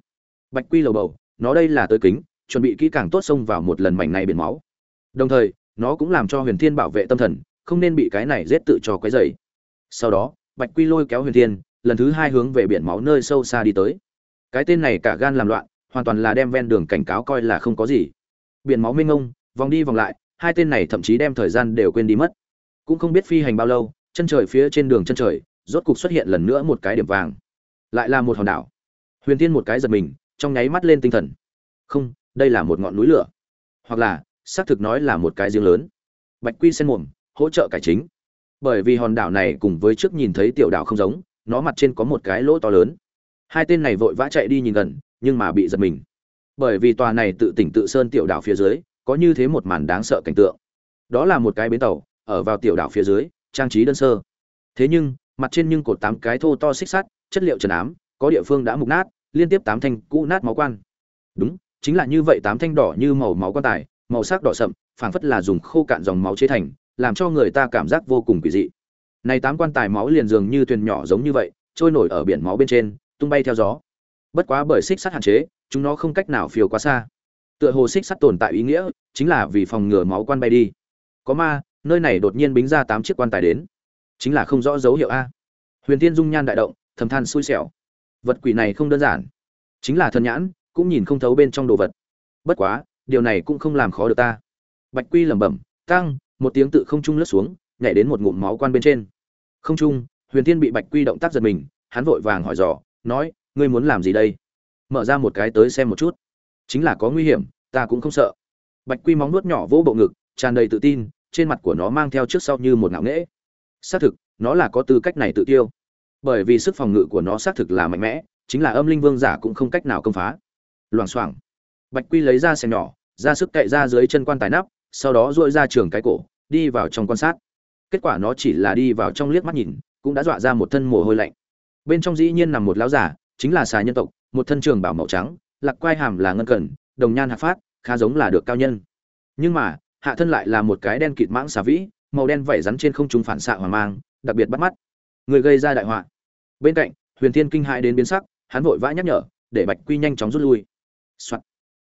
Bạch quy lầu bầu, nó đây là tới kính, chuẩn bị kỹ càng tốt xông vào một lần mảnh này biển máu. Đồng thời, nó cũng làm cho huyền thiên bảo vệ tâm thần, không nên bị cái này giết tự cho quấy dày sau đó, bạch quy lôi kéo huyền thiên, lần thứ hai hướng về biển máu nơi sâu xa đi tới. Cái tên này cả gan làm loạn, hoàn toàn là đem ven đường cảnh cáo coi là không có gì. Biển máu mênh ngông vòng đi vòng lại, hai tên này thậm chí đem thời gian đều quên đi mất. Cũng không biết phi hành bao lâu, chân trời phía trên đường chân trời, rốt cục xuất hiện lần nữa một cái điểm vàng lại là một hòn đảo. Huyền tiên một cái giật mình, trong nháy mắt lên tinh thần. Không, đây là một ngọn núi lửa. Hoặc là, xác thực nói là một cái giếng lớn. Bạch quy sen mồm, hỗ trợ cải chính. Bởi vì hòn đảo này cùng với trước nhìn thấy tiểu đảo không giống, nó mặt trên có một cái lỗ to lớn. Hai tên này vội vã chạy đi nhìn gần, nhưng mà bị giật mình. Bởi vì tòa này tự tỉnh tự sơn tiểu đảo phía dưới, có như thế một màn đáng sợ cảnh tượng. Đó là một cái bến tàu, ở vào tiểu đảo phía dưới, trang trí đơn sơ. Thế nhưng, mặt trên nhưng cột tám cái thô to xích sắt chất liệu trần ám, có địa phương đã mục nát, liên tiếp tám thanh cũ nát máu quan. Đúng, chính là như vậy tám thanh đỏ như màu máu quan tài, màu sắc đỏ sậm, phảng phất là dùng khô cạn dòng máu chế thành, làm cho người ta cảm giác vô cùng kỳ dị. Này tám quan tài máu liền dường như thuyền nhỏ giống như vậy, trôi nổi ở biển máu bên trên, tung bay theo gió. Bất quá bởi xích sắt hạn chế, chúng nó không cách nào phiêu quá xa. Tựa hồ xích sắt tồn tại ý nghĩa, chính là vì phòng ngừa máu quan bay đi. Có ma, nơi này đột nhiên bính ra tám chiếc quan tài đến. Chính là không rõ dấu hiệu a. Huyền tiên dung nhan đại động thầm than xui xẻo. Vật quỷ này không đơn giản. Chính là thần nhãn, cũng nhìn không thấu bên trong đồ vật. Bất quá, điều này cũng không làm khó được ta. Bạch quy lẩm bẩm, tăng! Một tiếng tự không trung lướt xuống, nhảy đến một ngụm máu quan bên trên. Không trung, huyền tiên bị bạch quy động tác giật mình, hắn vội vàng hỏi dò, nói, ngươi muốn làm gì đây? Mở ra một cái tới xem một chút. Chính là có nguy hiểm, ta cũng không sợ. Bạch quy móng nuốt nhỏ vỗ bộ ngực, tràn đầy tự tin, trên mặt của nó mang theo trước sau như một ngạo nghễ. Xác thực, nó là có tư cách này tự tiêu bởi vì sức phòng ngự của nó xác thực là mạnh mẽ, chính là âm linh vương giả cũng không cách nào công phá. Loảng xoảng. Bạch quy lấy ra xe nhỏ, ra sức cậy ra dưới chân quan tài nắp, sau đó dội ra trường cái cổ, đi vào trong quan sát. Kết quả nó chỉ là đi vào trong liếc mắt nhìn, cũng đã dọa ra một thân mồ hôi lạnh. Bên trong dĩ nhiên nằm một lão giả chính là xà nhân tộc, một thân trường bảo màu trắng, lạc quai hàm là ngân cẩn đồng nhan hạ phát, khá giống là được cao nhân. Nhưng mà, hạ thân lại là một cái đen kịt mãng xà vĩ, màu đen vẩy rắn trên không trung phản xạ hoàng mang, đặc biệt bắt mắt người gây ra đại họa. Bên cạnh, huyền thiên kinh hãi đến biến sắc, hắn vội vã nhắc nhở, để bạch quy nhanh chóng rút lui、Soạn.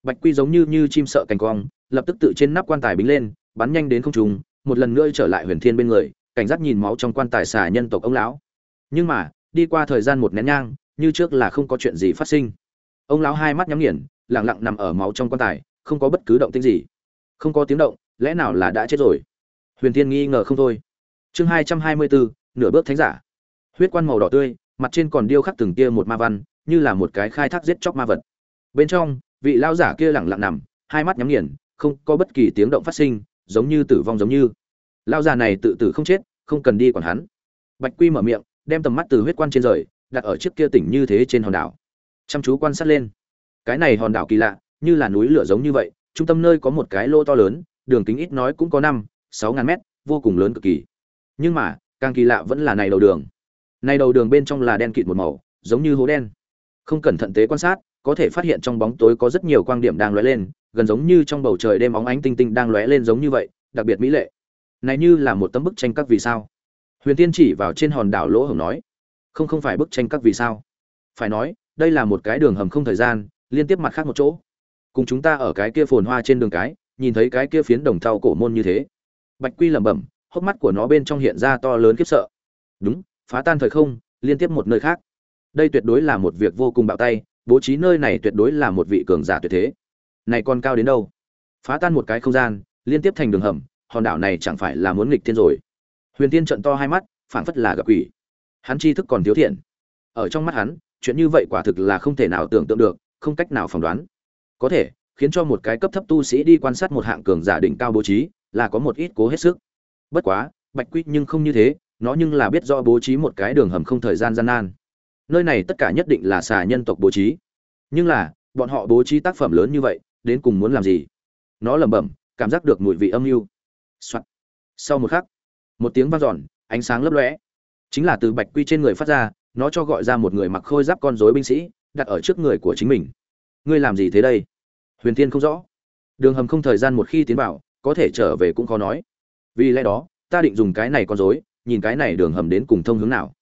bạch quy giống như như chim sợ cành cong lập tức tự trên nắp quan tài bính lên, bắn nhanh đến không trung, một lần nữa trở lại huyền thiên bên người, cảnh giác nhìn máu trong quan tài xà nhân tộc ông lão. Nhưng mà, đi qua thời gian một nén nhang, như trước là không có chuyện gì phát sinh. Ông lão hai mắt nhắm nghiền, lặng lặng nằm ở máu trong quan tài, không có bất cứ động tĩnh gì. Không có tiếng động, lẽ nào là đã chết rồi? Huyền Thiên nghi ngờ không thôi. Chương hai trăm hai mươi bốn, nửa bước thánh giả huyết quan màu đỏ tươi, mặt trên còn điêu khắc từng tia một ma văn, như là một cái khai thác giết chóc ma vật. Bên trong, vị lão giả kia lẳng lặng nằm, hai mắt nhắm nghiền, không có bất kỳ tiếng động phát sinh, giống như tử vong giống như. Lão già này tự tử không chết, không cần đi còn hắn. Bạch quy mở miệng, đem tầm mắt từ huyết quan trên rời, đặt ở chiếc kia tỉnh như thế trên hòn đảo. Chăm chú quan sát lên. Cái này hòn đảo kỳ lạ, như là núi lửa giống như vậy, trung tâm nơi có một cái lô to lớn, đường kính ít nói cũng có năm, sáu ngàn mét, vô cùng lớn cực kỳ. Nhưng mà, càng kỳ lạ vẫn là này đầu đường này đầu đường bên trong là đen kịt một màu, giống như hố đen. Không cẩn thận tế quan sát, có thể phát hiện trong bóng tối có rất nhiều quang điểm đang lóe lên, gần giống như trong bầu trời đêm óng ánh tinh tinh đang lóe lên giống như vậy, đặc biệt mỹ lệ. Này như là một tấm bức tranh các vì sao. Huyền tiên chỉ vào trên hòn đảo lỗ hổng nói, không không phải bức tranh các vì sao. Phải nói, đây là một cái đường hầm không thời gian, liên tiếp mặt khác một chỗ. Cùng chúng ta ở cái kia phồn hoa trên đường cái, nhìn thấy cái kia phiến đồng thau cổ môn như thế. Bạch quy lẩm bẩm, hốc mắt của nó bên trong hiện ra to lớn khiếp sợ. Đúng phá tan thời không, liên tiếp một nơi khác. Đây tuyệt đối là một việc vô cùng bạo tay, bố trí nơi này tuyệt đối là một vị cường giả tuyệt thế. Này còn cao đến đâu? Phá tan một cái không gian, liên tiếp thành đường hầm, hòn đảo này chẳng phải là muốn nghịch thiên rồi. Huyền tiên trận to hai mắt, phảng phất là gặp quỷ. Hắn tri thức còn thiếu thiện. Ở trong mắt hắn, chuyện như vậy quả thực là không thể nào tưởng tượng được, không cách nào phỏng đoán. Có thể, khiến cho một cái cấp thấp tu sĩ đi quan sát một hạng cường giả đỉnh cao bố trí, là có một ít cố hết sức. Bất quá, bạch quýt nhưng không như thế nó nhưng là biết rõ bố trí một cái đường hầm không thời gian gian nan. Nơi này tất cả nhất định là xà nhân tộc bố trí. Nhưng là bọn họ bố trí tác phẩm lớn như vậy đến cùng muốn làm gì? Nó lẩm bẩm cảm giác được mùi vị âm mưu. Sau một khắc một tiếng vang giòn, ánh sáng lấp lóe. Chính là từ bạch quy trên người phát ra nó cho gọi ra một người mặc khôi giáp con rối binh sĩ đặt ở trước người của chính mình. Ngươi làm gì thế đây? Huyền tiên không rõ. Đường hầm không thời gian một khi tiến vào có thể trở về cũng khó nói. Vì lẽ đó ta định dùng cái này con rối nhìn cái này đường hầm đến cùng thông hướng nào.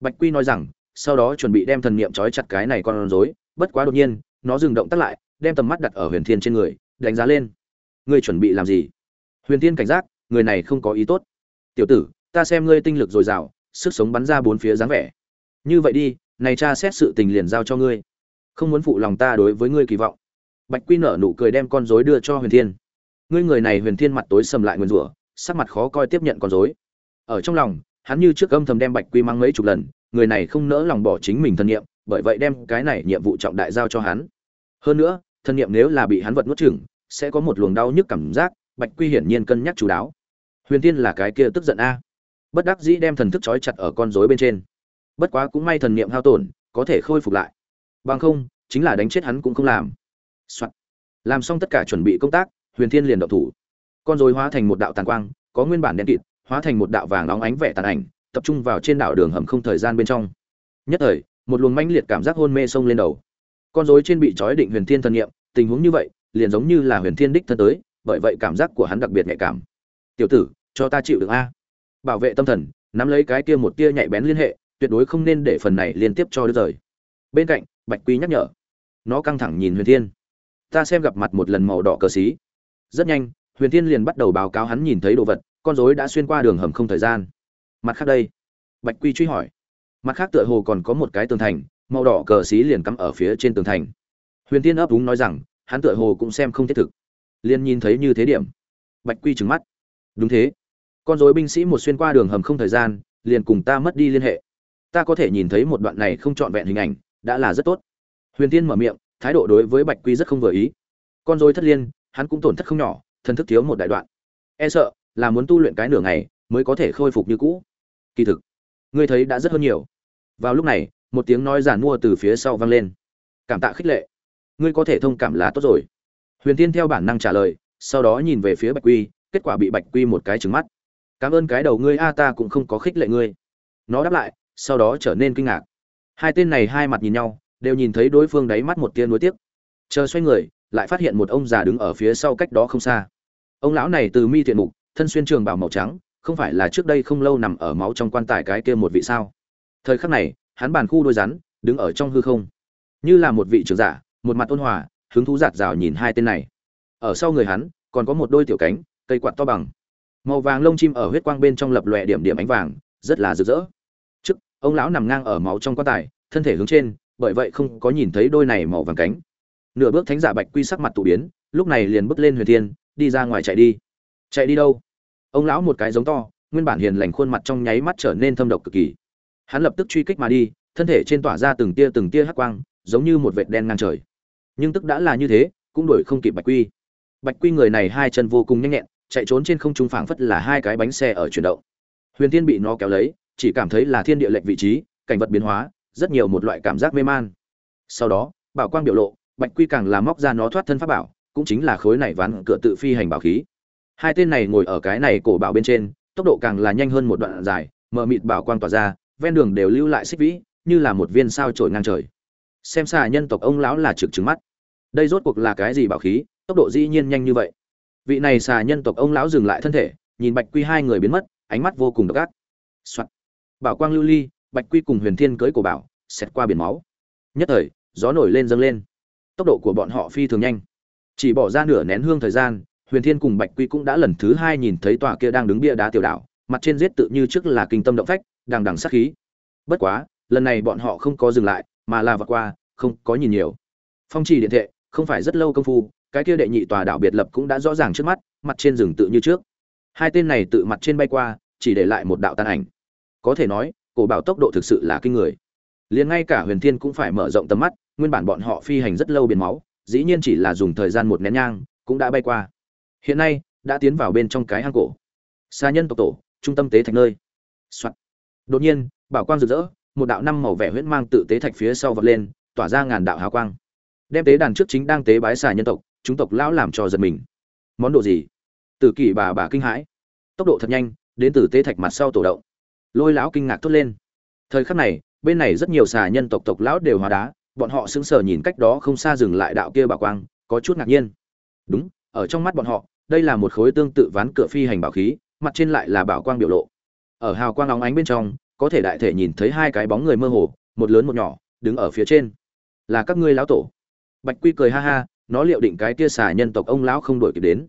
Bạch quy nói rằng, sau đó chuẩn bị đem thần niệm trói chặt cái này con rối, bất quá đột nhiên, nó dừng động tác lại, đem tầm mắt đặt ở huyền thiên trên người, đánh giá lên. Ngươi chuẩn bị làm gì? Huyền thiên cảnh giác, người này không có ý tốt. Tiểu tử, ta xem ngươi tinh lực dồi dào, sức sống bắn ra bốn phía dáng vẻ. Như vậy đi, này cha xét sự tình liền giao cho ngươi. Không muốn phụ lòng ta đối với ngươi kỳ vọng. Bạch quy nở nụ cười đem con rối đưa cho huyền thiên. Ngươi người này huyền thiên mặt tối sầm lại nguyên rủa, sắc mặt khó coi tiếp nhận con rối ở trong lòng, hắn như trước âm thầm đem bạch quy mang mấy chục lần, người này không nỡ lòng bỏ chính mình thân nhiệm, bởi vậy đem cái này nhiệm vụ trọng đại giao cho hắn. Hơn nữa, thân nhiệm nếu là bị hắn vật nuốt chửng, sẽ có một luồng đau nhức cảm giác, bạch quy hiển nhiên cân nhắc chú đáo. Huyền thiên là cái kia tức giận a. Bất đắc dĩ đem thần thức trói chặt ở con rối bên trên. Bất quá cũng may thần niệm hao tổn, có thể khôi phục lại. Bằng không, chính là đánh chết hắn cũng không làm、Soạn. làm xong tất cả chuẩn bị công tác, huyền thiên liền động thủ. Con rối hóa thành một đạo tàn quang, có nguyên bản đen kịt hóa thành một đạo vàng óng ánh vẻ tàn ảnh, tập trung vào trên đảo đường hầm không thời gian bên trong. Nhất thời, một luồng mãnh liệt cảm giác hôn mê xông lên đầu. Con rối trên bị trói định huyền thiên thần niệm, tình huống như vậy, liền giống như là huyền thiên đích thân tới, bởi vậy cảm giác của hắn đặc biệt nhạy cảm. Tiểu tử, cho ta chịu được a. Bảo vệ tâm thần, nắm lấy cái kia một tia nhạy bén liên hệ, tuyệt đối không nên để phần này liên tiếp cho đứt rời. Bên cạnh, bạch quý nhắc nhở. Nó căng thẳng nhìn huyền thiên. Ta xem gặp mặt một lần màu đỏ cờ xí. Rất nhanh, huyền thiên liền bắt đầu báo cáo hắn nhìn thấy đồ vật con rối đã xuyên qua đường hầm không thời gian. Mặt khác đây, bạch quy truy hỏi. Mặt khác tựa hồ còn có một cái tường thành, màu đỏ cờ xí liền cắm ở phía trên tường thành. Huyền thiên ấp úng nói rằng, hắn tựa hồ cũng xem không thiết thực. Liền nhìn thấy như thế điểm. Bạch quy trừng mắt. Đúng thế. Con rối binh sĩ một xuyên qua đường hầm không thời gian, liền cùng ta mất đi liên hệ. Ta có thể nhìn thấy một đoạn này không trọn vẹn hình ảnh, đã là rất tốt. Huyền tiên mở miệng, thái độ đối với bạch quy rất không vừa ý. Con rối thất liên, hắn cũng tổn thất không nhỏ, thần thức thiếu một đại đoạn. E sợ là muốn tu luyện cái nửa ngày mới có thể khôi phục như cũ. Kỳ thực, ngươi thấy đã rất hơn nhiều. Vào lúc này, một tiếng nói giản mua từ phía sau vang lên. Cảm tạ khích lệ. Ngươi có thể thông cảm là tốt rồi. Huyền tiên theo bản năng trả lời, sau đó nhìn về phía bạch quy, kết quả bị bạch quy một cái trứng mắt. Cảm ơn cái đầu ngươi a, ta cũng không có khích lệ ngươi. Nó đáp lại, sau đó trở nên kinh ngạc. Hai tên này hai mặt nhìn nhau, đều nhìn thấy đối phương đáy mắt một tia nuối tiếc. Chờ xoay người, lại phát hiện một ông già đứng ở phía sau cách đó không xa. Ông lão này từ mi thiện mục thân xuyên trường bào màu trắng, không phải là trước đây không lâu nằm ở máu trong quan tài cái kia một vị sao? Thời khắc này, hắn bàn khu đôi rắn, đứng ở trong hư không. Như là một vị trưởng giả, một mặt ôn hòa, hứng thú giạt rào nhìn hai tên này. Ở sau người hắn, còn có một đôi tiểu cánh, cây quạt to bằng. Màu vàng lông chim ở huyết quang bên trong lập lòe điểm điểm ánh vàng, rất là rực rỡ. Trước, ông lão nằm ngang ở máu trong quan tài, thân thể hướng trên, bởi vậy không có nhìn thấy đôi này màu vàng cánh. Nửa bước thánh giả bạch quy sắc mặt tụ biến, lúc này liền bước lên huyền thiên, đi ra ngoài chạy đi. Chạy đi đâu? Ông lão một cái giống to, nguyên bản hiền lành khuôn mặt trong nháy mắt trở nên thâm độc cực kỳ. Hắn lập tức truy kích mà đi, thân thể trên tỏa ra từng tia từng tia hắc quang, giống như một vệt đen ngang trời. Nhưng tức đã là như thế, cũng đuổi không kịp bạch quy. Bạch quy người này hai chân vô cùng nhanh nhẹn, chạy trốn trên không trung phảng phất là hai cái bánh xe ở chuyển động. Huyền Thiên bị nó kéo lấy, chỉ cảm thấy là thiên địa lệch vị trí, cảnh vật biến hóa, rất nhiều một loại cảm giác mê man. Sau đó, bảo quang biểu lộ, bạch quy càng là móc ra nó thoát thân pháp bảo, cũng chính là khối này ván cửa tự phi hành bảo khí hai tên này ngồi ở cái này cổ bảo bên trên tốc độ càng là nhanh hơn một đoạn dài mờ mịt bảo quang tỏa ra ven đường đều lưu lại xích vĩ như là một viên sao trổi ngang trời xem xa nhân tộc ông lão là trực trứng mắt đây rốt cuộc là cái gì bảo khí tốc độ dĩ nhiên nhanh như vậy vị này xà nhân tộc ông lão dừng lại thân thể nhìn bạch quy hai người biến mất ánh mắt vô cùng độc ác Soạn. Bảo quang lưu ly, Bạch Quy cùng Huyền Thiên cưỡi cổ bảo, xẹt qua biển máu. Nhất thời, gió nổi lên dâng lên. Tốc độ của bọn họ phi thường nhanh. Chỉ bỏ ra nửa nén hương thời gian, Huyền Thiên cùng Bạch Quy cũng đã lần thứ hai nhìn thấy tòa kia đang đứng bia đá tiểu đảo, mặt trên giết tự như trước là kinh tâm động phách, đằng đằng sát khí. Bất quá, lần này bọn họ không có dừng lại, mà là vượt qua, không có nhìn nhiều. Phong trì điện thệ, không phải rất lâu công phu, cái kia đệ nhị tòa đảo biệt lập cũng đã rõ ràng trước mắt, mặt trên rừng tự như trước. Hai tên này tự mặt trên bay qua, chỉ để lại một đạo tàn ảnh. Có thể nói, cổ bảo tốc độ thực sự là kinh người. Liền ngay cả Huyền Thiên cũng phải mở rộng tầm mắt, nguyên bản bọn họ phi hành rất lâu biển máu, dĩ nhiên chỉ là dùng thời gian một nén nhang, cũng đã bay qua. Hiện nay, đã tiến vào bên trong cái hang cổ. Xa nhân tộc tổ, trung tâm tế thạch nơi. Soạn. Đột nhiên, bảo quang rực rỡ, một đạo năm màu vẻ huyễn mang tự tế thạch phía sau vọt lên, tỏa ra ngàn đạo hào quang. Đem tế đàn trước chính đang tế bái xà nhân tộc, chúng tộc lão làm cho giật mình. Món đồ gì? Tử Kỷ bà bà kinh hãi. Tốc độ thật nhanh, đến từ tế thạch mặt sau tổ động. Lôi lão kinh ngạc thốt lên. Thời khắc này, bên này rất nhiều xà nhân tộc tộc lão đều hóa đá, bọn họ sững sờ nhìn cách đó không xa dừng lại đạo kia bảo quang, có chút ngạc nhiên. Đúng, ở trong mắt bọn họ, đây là một khối tương tự ván cửa phi hành bảo khí, mặt trên lại là bảo quang biểu lộ. Ở hào quang óng ánh bên trong, có thể đại thể nhìn thấy hai cái bóng người mơ hồ, một lớn một nhỏ, đứng ở phía trên. Là các ngươi lão tổ. Bạch Quy cười ha ha, nó liệu định cái kia xà nhân tộc ông lão không đổi kịp đến.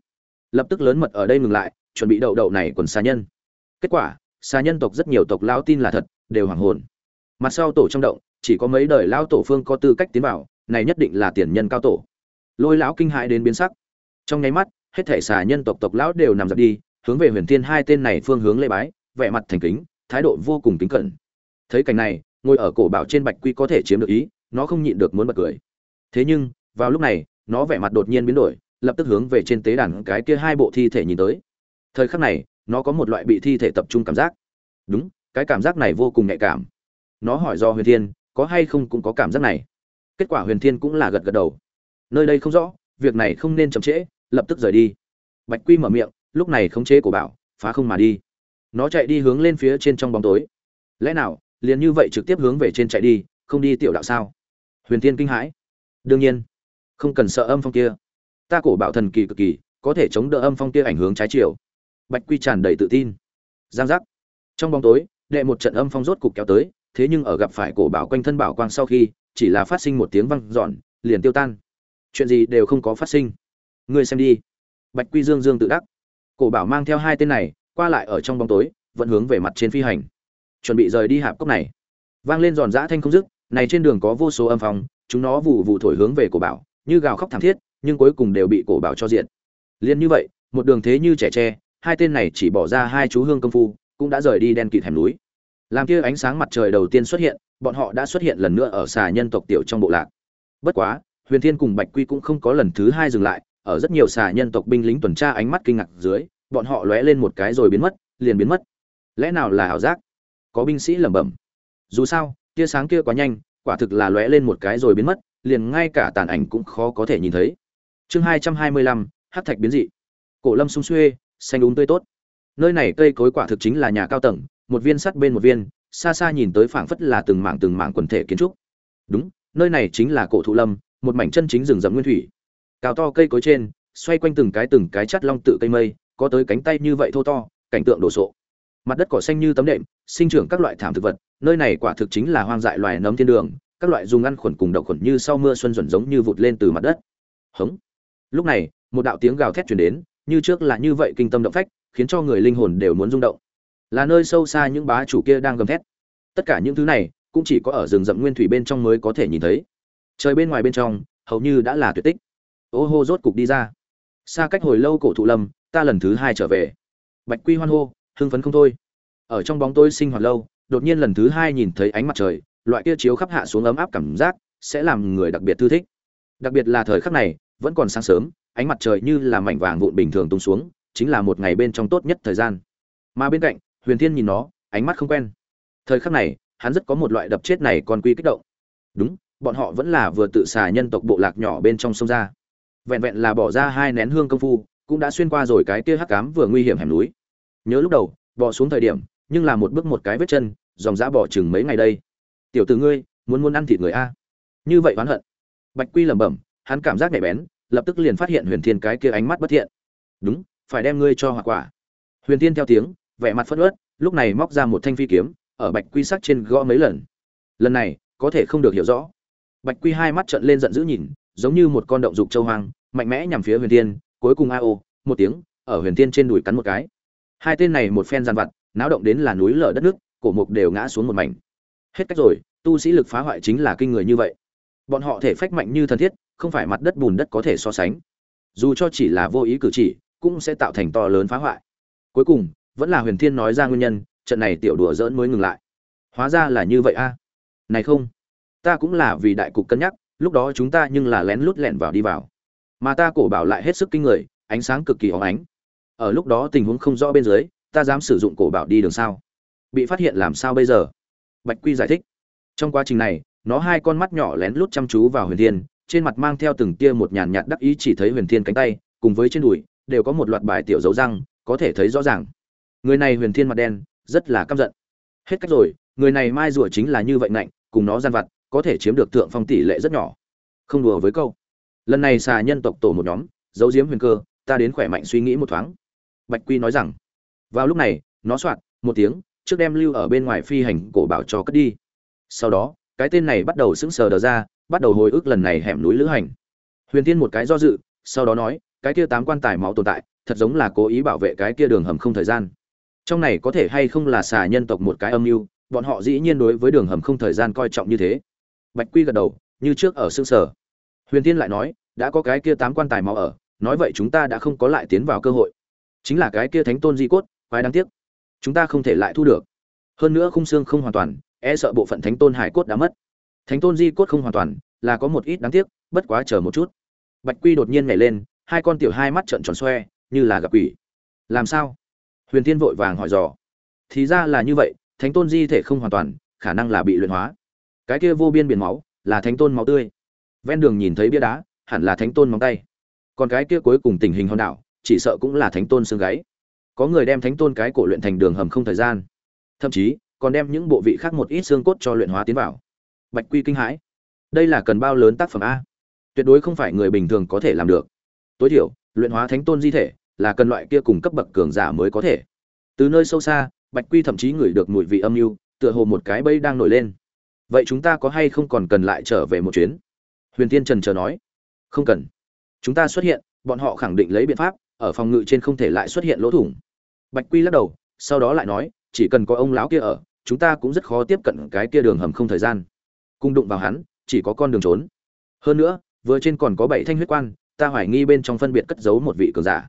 Lập tức lớn mật ở đây ngừng lại, chuẩn bị đậu đậu này quần xà nhân. Kết quả, xà nhân tộc rất nhiều tộc lão tin là thật, đều hoảng hồn. Mặt sau tổ trong động, chỉ có mấy đời lão tổ phương có tư cách tiến vào, này nhất định là tiền nhân cao tổ. Lôi lão kinh hãi đến biến sắc. Trong nháy mắt, hết thảy xà nhân tộc tộc lão đều nằm dập đi, hướng về Huyền Thiên hai tên này phương hướng lễ bái, vẻ mặt thành kính, thái độ vô cùng kính cẩn. Thấy cảnh này, ngồi ở cổ bảo trên Bạch Quy có thể chiếm được ý, nó không nhịn được muốn bật cười. Thế nhưng, vào lúc này, nó vẻ mặt đột nhiên biến đổi, lập tức hướng về trên tế đàn cái kia hai bộ thi thể nhìn tới. Thời khắc này, nó có một loại bị thi thể tập trung cảm giác. Đúng, cái cảm giác này vô cùng nhạy cảm. Nó hỏi do Huyền Thiên, có hay không cũng có cảm giác này. Kết quả Huyền Thiên cũng là gật gật đầu. Nơi đây không rõ, việc này không nên chậm trễ, lập tức rời đi. Bạch Quy mở miệng, lúc này khống chế của bảo, phá không mà đi. Nó chạy đi hướng lên phía trên trong bóng tối. Lẽ nào, liền như vậy trực tiếp hướng về trên chạy đi, không đi tiểu đạo sao? Huyền Thiên kinh hãi. Đương nhiên, không cần sợ âm phong kia. Ta cổ bảo thần kỳ cực kỳ, có thể chống đỡ âm phong kia ảnh hưởng trái chiều. Bạch Quy tràn đầy tự tin. Giang giác. Trong bóng tối, đệ một trận âm phong rốt cục kéo tới, thế nhưng ở gặp phải cổ bảo quanh thân bảo quang sau khi, chỉ là phát sinh một tiếng vang dọn, liền tiêu tan. Chuyện gì đều không có phát sinh. Ngươi xem đi. Bạch Quy Dương Dương tự đắc. Cổ bảo mang theo hai tên này, qua lại ở trong bóng tối, vẫn hướng về mặt trên phi hành. Chuẩn bị rời đi hạp cốc này. Vang lên giòn giã thanh không dứt, này trên đường có vô số âm phong, chúng nó vụ vụ thổi hướng về cổ bảo, như gào khóc thảm thiết, nhưng cuối cùng đều bị cổ bảo cho diện. Liên như vậy, một đường thế như trẻ tre, hai tên này chỉ bỏ ra hai chú hương công phu, cũng đã rời đi đen kịt hẻm núi. Làm kia ánh sáng mặt trời đầu tiên xuất hiện, bọn họ đã xuất hiện lần nữa ở xà nhân tộc tiểu trong bộ lạc. Bất quá, Huyền Thiên cùng Bạch Quy cũng không có lần thứ hai dừng lại, ở rất nhiều xà nhân tộc binh lính tuần tra ánh mắt kinh ngạc dưới, bọn họ lóe lên một cái rồi biến mất, liền biến mất. Lẽ nào là ảo giác? Có binh sĩ lẩm bẩm. Dù sao, tia sáng kia quá nhanh, quả thực là lóe lên một cái rồi biến mất, liền ngay cả tàn ảnh cũng khó có thể nhìn thấy. Chương hai hai mươi lăm, Hắc thạch biến dị. Cổ Lâm sung xuê, xanh đúng tươi tốt. Nơi này cây cối quả thực chính là nhà cao tầng, một viên sắt bên một viên, xa xa nhìn tới phảng phất là từng mảng từng mảng quần thể kiến trúc. Đúng, nơi này chính là cổ thụ lâm, một mảnh chân chính rừng rậm nguyên thủy. Cao to cây cối trên, xoay quanh từng cái từng cái chắt long tự cây mây, có tới cánh tay như vậy thô to, cảnh tượng đồ sộ. Mặt đất cỏ xanh như tấm đệm, sinh trưởng các loại thảm thực vật, nơi này quả thực chính là hoang dại loài nấm thiên đường, các loại dùng ăn khuẩn cùng đậu khuẩn như sau mưa xuân dần giống như vụt lên từ mặt đất. Hống. Lúc này, một đạo tiếng gào thét truyền đến, như trước là như vậy kinh tâm động phách, khiến cho người linh hồn đều muốn rung động. Là nơi sâu xa những bá chủ kia đang gầm thét. Tất cả những thứ này, cũng chỉ có ở rừng rậm nguyên thủy bên trong mới có thể nhìn thấy. Trời bên ngoài bên trong, hầu như đã là tuyệt tích. Ô hô rốt cục đi ra. Xa cách hồi lâu cổ thụ lâm, ta lần thứ hai trở về. Bạch Quy hoan hô, hưng phấn không thôi. Ở trong bóng tối sinh hoạt lâu, đột nhiên lần thứ hai nhìn thấy ánh mặt trời, loại kia chiếu khắp hạ xuống ấm áp cảm giác, sẽ làm người đặc biệt thư thích. Đặc biệt là thời khắc này, vẫn còn sáng sớm, ánh mặt trời như là mảnh vàng vụn bình thường tung xuống, chính là một ngày bên trong tốt nhất thời gian. Mà bên cạnh, Huyền Thiên nhìn nó, ánh mắt không quen. Thời khắc này, hắn rất có một loại đập chết này còn quy kích động. Đúng, bọn họ vẫn là vừa tự xà nhân tộc bộ lạc nhỏ bên trong sông ra. Vẹn vẹn là bỏ ra hai nén hương công phu, cũng đã xuyên qua rồi cái kia hắc ám vừa nguy hiểm hẻm núi. Nhớ lúc đầu, bỏ xuống thời điểm, nhưng là một bước một cái vết chân, dòng dã bỏ chừng mấy ngày đây. Tiểu tử ngươi, muốn muốn ăn thịt người a? Như vậy oán hận. Bạch Quy lẩm bẩm, hắn cảm giác nhạy bén, lập tức liền phát hiện Huyền Thiên cái kia ánh mắt bất thiện. Đúng, phải đem ngươi cho hỏa quả. Huyền Thiên theo tiếng, vẻ mặt phất ớt lúc này móc ra một thanh phi kiếm ở bạch quy sắc trên gõ mấy lần lần này có thể không được hiểu rõ bạch quy hai mắt trợn lên giận dữ nhìn giống như một con động dục châu hoang, mạnh mẽ nhằm phía huyền tiên cuối cùng a một tiếng, ở huyền tiên trên đùi cắn một cái. Hai tên này một phen gian vặt, náo động đến là núi lở đất nước, cổ mục đều ngã xuống một mảnh. Hết cách rồi, tu sĩ lực phá hoại chính là kinh người như vậy. Bọn họ thể phách mạnh như thần thiết, không phải mặt đất bùn đất có thể so sánh. Dù cho chỉ là vô ý cử chỉ, cũng sẽ tạo thành to lớn phá hoại. Cuối cùng, vẫn là huyền thiên nói ra nguyên nhân, trận này tiểu đùa dỡn mới ngừng lại. Hóa ra là như vậy a. Này không, ta cũng là vì đại cục cân nhắc lúc đó chúng ta nhưng là lén lút lẻn vào đi vào. Mà ta cổ bảo lại hết sức kinh người, ánh sáng cực kỳ óng ánh. Ở lúc đó tình huống không rõ bên dưới, ta dám sử dụng cổ bảo đi đường sao? Bị phát hiện làm sao bây giờ? Bạch quy giải thích. Trong quá trình này, nó hai con mắt nhỏ lén lút chăm chú vào huyền thiên, trên mặt mang theo từng tia một nhàn nhạt đắc ý chỉ thấy huyền thiên cánh tay, cùng với trên đùi, đều có một loạt bài tiểu dấu răng, có thể thấy rõ ràng. Người này huyền thiên mặt đen, rất là căm giận. Hết cách rồi, người này mai rùa chính là như vậy nạnh cùng nó gian vặt có thể chiếm được tượng phong tỷ lệ rất nhỏ. Không đùa với câu. Lần này xà nhân tộc tổ một nhóm, giấu diếm huyền cơ, ta đến khỏe mạnh suy nghĩ một thoáng. Bạch quy nói rằng, vào lúc này, nó soạn một tiếng, trước đem lưu ở bên ngoài phi hành cổ bảo cho cất đi. Sau đó, cái tên này bắt đầu sững sờ đờ ra, bắt đầu hồi ức lần này hẻm núi lữ hành. Huyền tiên một cái do dự, sau đó nói, cái kia tám quan tài máu tồn tại, thật giống là cố ý bảo vệ cái kia đường hầm không thời gian. Trong này có thể hay không là xà nhân tộc một cái âm mưu, bọn họ dĩ nhiên đối với đường hầm không thời gian coi trọng như thế bạch quy gật đầu, như trước ở xương sở. Huyền tiên lại nói, đã có cái kia tám quan tài máu ở, nói vậy chúng ta đã không có lại tiến vào cơ hội. Chính là cái kia thánh tôn di cốt, quái đáng tiếc. Chúng ta không thể lại thu được. Hơn nữa khung xương không hoàn toàn e sợ bộ phận thánh tôn hải cốt đã mất. Thánh tôn di cốt không hoàn toàn, là có một ít đáng tiếc, bất quá chờ một chút. Bạch quy đột nhiên nhảy lên, hai con tiểu hai mắt trợn tròn xoe, như là gặp quỷ. Làm sao? Huyền tiên vội vàng hỏi dò. Thì ra là như vậy, thánh tôn di thể không hoàn toàn, khả năng là bị luyện hóa cái kia vô biên biển máu là thánh tôn máu tươi. Ven đường nhìn thấy bia đá, hẳn là thánh tôn móng tay. Còn cái kia cuối cùng tình hình hòn đảo, chỉ sợ cũng là thánh tôn xương gáy. Có người đem thánh tôn cái cổ luyện thành đường hầm không thời gian. Thậm chí, còn đem những bộ vị khác một ít xương cốt cho luyện hóa tiến vào. Bạch quy kinh hãi. Đây là cần bao lớn tác phẩm a? Tuyệt đối không phải người bình thường có thể làm được. Tối thiểu, luyện hóa thánh tôn di thể là cần loại kia cùng cấp bậc cường giả mới có thể. Từ nơi sâu xa, bạch quy thậm chí ngửi được mùi vị âm mưu tựa hồ một cái bẫy đang nổi lên vậy chúng ta có hay không còn cần lại trở về một chuyến? Huyền tiên trần chờ nói. Không cần. Chúng ta xuất hiện, bọn họ khẳng định lấy biện pháp, ở phòng ngự trên không thể lại xuất hiện lỗ thủng. Bạch quy lắc đầu, sau đó lại nói, chỉ cần có ông lão kia ở, chúng ta cũng rất khó tiếp cận cái kia đường hầm không thời gian. Cung đụng vào hắn, chỉ có con đường trốn. Hơn nữa, vừa trên còn có bảy thanh huyết quan, ta hoài nghi bên trong phân biệt cất giấu một vị cường giả.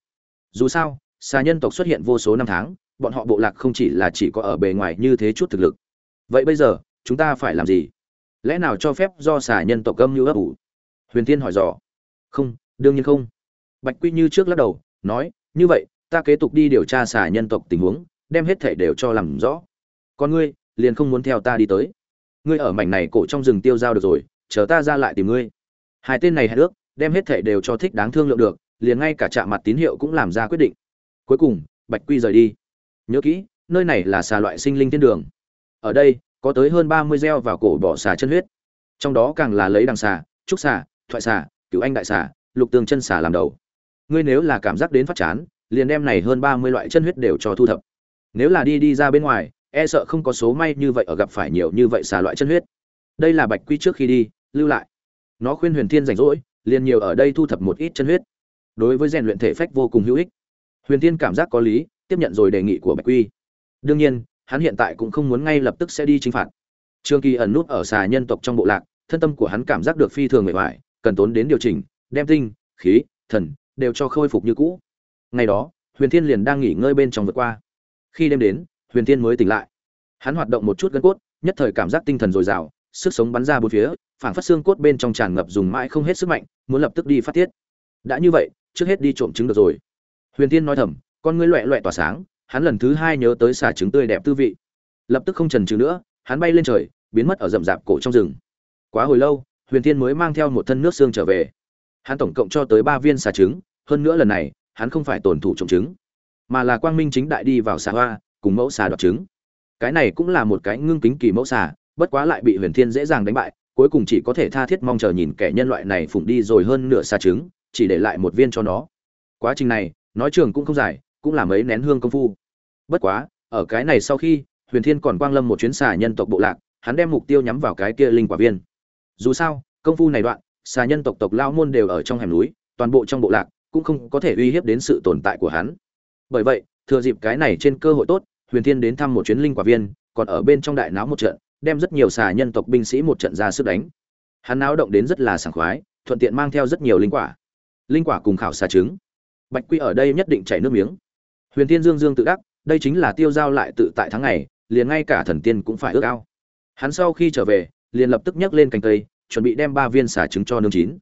Dù sao, xà nhân tộc xuất hiện vô số năm tháng, bọn họ bộ lạc không chỉ là chỉ có ở bề ngoài như thế chút thực lực. Vậy bây giờ chúng ta phải làm gì? Lẽ nào cho phép do xà nhân tộc âm như ấp ủ? Huyền Thiên hỏi dò. Không, đương nhiên không. Bạch quy như trước lắc đầu, nói, như vậy, ta kế tục đi điều tra xà nhân tộc tình huống, đem hết thể đều cho làm rõ. Còn ngươi, liền không muốn theo ta đi tới. Ngươi ở mảnh này cổ trong rừng tiêu dao được rồi, chờ ta ra lại tìm ngươi. Hai tên này hẹn ước, đem hết thể đều cho thích đáng thương lượng được, liền ngay cả chạm mặt tín hiệu cũng làm ra quyết định. Cuối cùng, bạch quy rời đi. Nhớ kỹ, nơi này là xà loại sinh linh thiên đường. Ở đây có tới hơn ba mươi gieo vào cổ bỏ xà chân huyết. Trong đó càng là lấy đằng xà, trúc xà, thoại xà, cửu anh đại xà, lục tường chân xà làm đầu. Ngươi nếu là cảm giác đến phát chán, liền đem này hơn ba mươi loại chân huyết đều cho thu thập. Nếu là đi đi ra bên ngoài e sợ không có số may như vậy ở gặp phải nhiều như vậy xà loại chân huyết. Đây là bạch quy trước khi đi, lưu lại. Nó khuyên huyền thiên rảnh rỗi, liền nhiều ở đây thu thập một ít chân huyết. Đối với rèn luyện thể phách vô cùng hữu ích. Huyền thiên cảm giác có lý, tiếp nhận rồi đề nghị của bạch quy. Đương nhiên hắn hiện tại cũng không muốn ngay lập tức sẽ đi chinh phạt. Trương kỳ ẩn nút ở xà nhân tộc trong bộ lạc, thân tâm của hắn cảm giác được phi thường mệt mỏi, cần tốn đến điều chỉnh, đem tinh, khí, thần đều cho khôi phục như cũ. Ngày đó, huyền thiên liền đang nghỉ ngơi bên trong vượt qua. Khi đêm đến, huyền thiên mới tỉnh lại. Hắn hoạt động một chút gân cốt, nhất thời cảm giác tinh thần dồi dào, sức sống bắn ra bốn phía, phảng phất xương cốt bên trong tràn ngập dùng mãi không hết sức mạnh, muốn lập tức đi phát tiết. Đã như vậy, trước hết đi trộm trứng được rồi. Huyền Thiên nói thầm, con ngươi loẹ loẹ tỏa sáng hắn lần thứ hai nhớ tới xà trứng tươi đẹp tư vị. Lập tức không trần trừ nữa, hắn bay lên trời, biến mất ở rậm rạp cổ trong rừng. Quá hồi lâu, huyền Thiên mới mang theo một thân nước xương trở về. Hắn tổng cộng cho tới ba viên xà trứng, hơn nữa lần này, hắn không phải tổn thủ trồng trứng, mà là quang minh chính đại đi vào xà hoa, cùng mẫu xà đoạt trứng. Cái này cũng là một cái ngưng kính kỳ mẫu xà, bất quá lại bị huyền thiên dễ dàng đánh bại, cuối cùng chỉ có thể tha thiết mong chờ nhìn kẻ nhân loại này phụng đi rồi hơn nửa xà trứng, chỉ để lại một viên cho nó. Quá trình này, nói trường cũng không dài cũng là mấy nén hương công phu. Bất quá, ở cái này sau khi, huyền thiên còn quang lâm một chuyến xà nhân tộc bộ lạc, hắn đem mục tiêu nhắm vào cái kia linh quả viên. Dù sao, công phu này đoạn, xà nhân tộc tộc lao môn đều ở trong hẻm núi, toàn bộ trong bộ lạc cũng không có thể uy hiếp đến sự tồn tại của hắn. Bởi vậy, thừa dịp cái này trên cơ hội tốt, huyền thiên đến thăm một chuyến linh quả viên, còn ở bên trong đại náo một trận, đem rất nhiều xà nhân tộc binh sĩ một trận ra sức đánh. Hắn náo động đến rất là sảng khoái, thuận tiện mang theo rất nhiều linh quả. Linh quả cùng khảo xà trứng. Bạch quy ở đây nhất định chảy nước miếng huyền thiên dương dương tự đắc, đây chính là tiêu giao lại tự tại tháng ngày, liền ngay cả thần tiên cũng phải ước ao. Hắn sau khi trở về, liền lập tức nhấc lên cành cây, chuẩn bị đem ba viên xà trứng cho nương chín.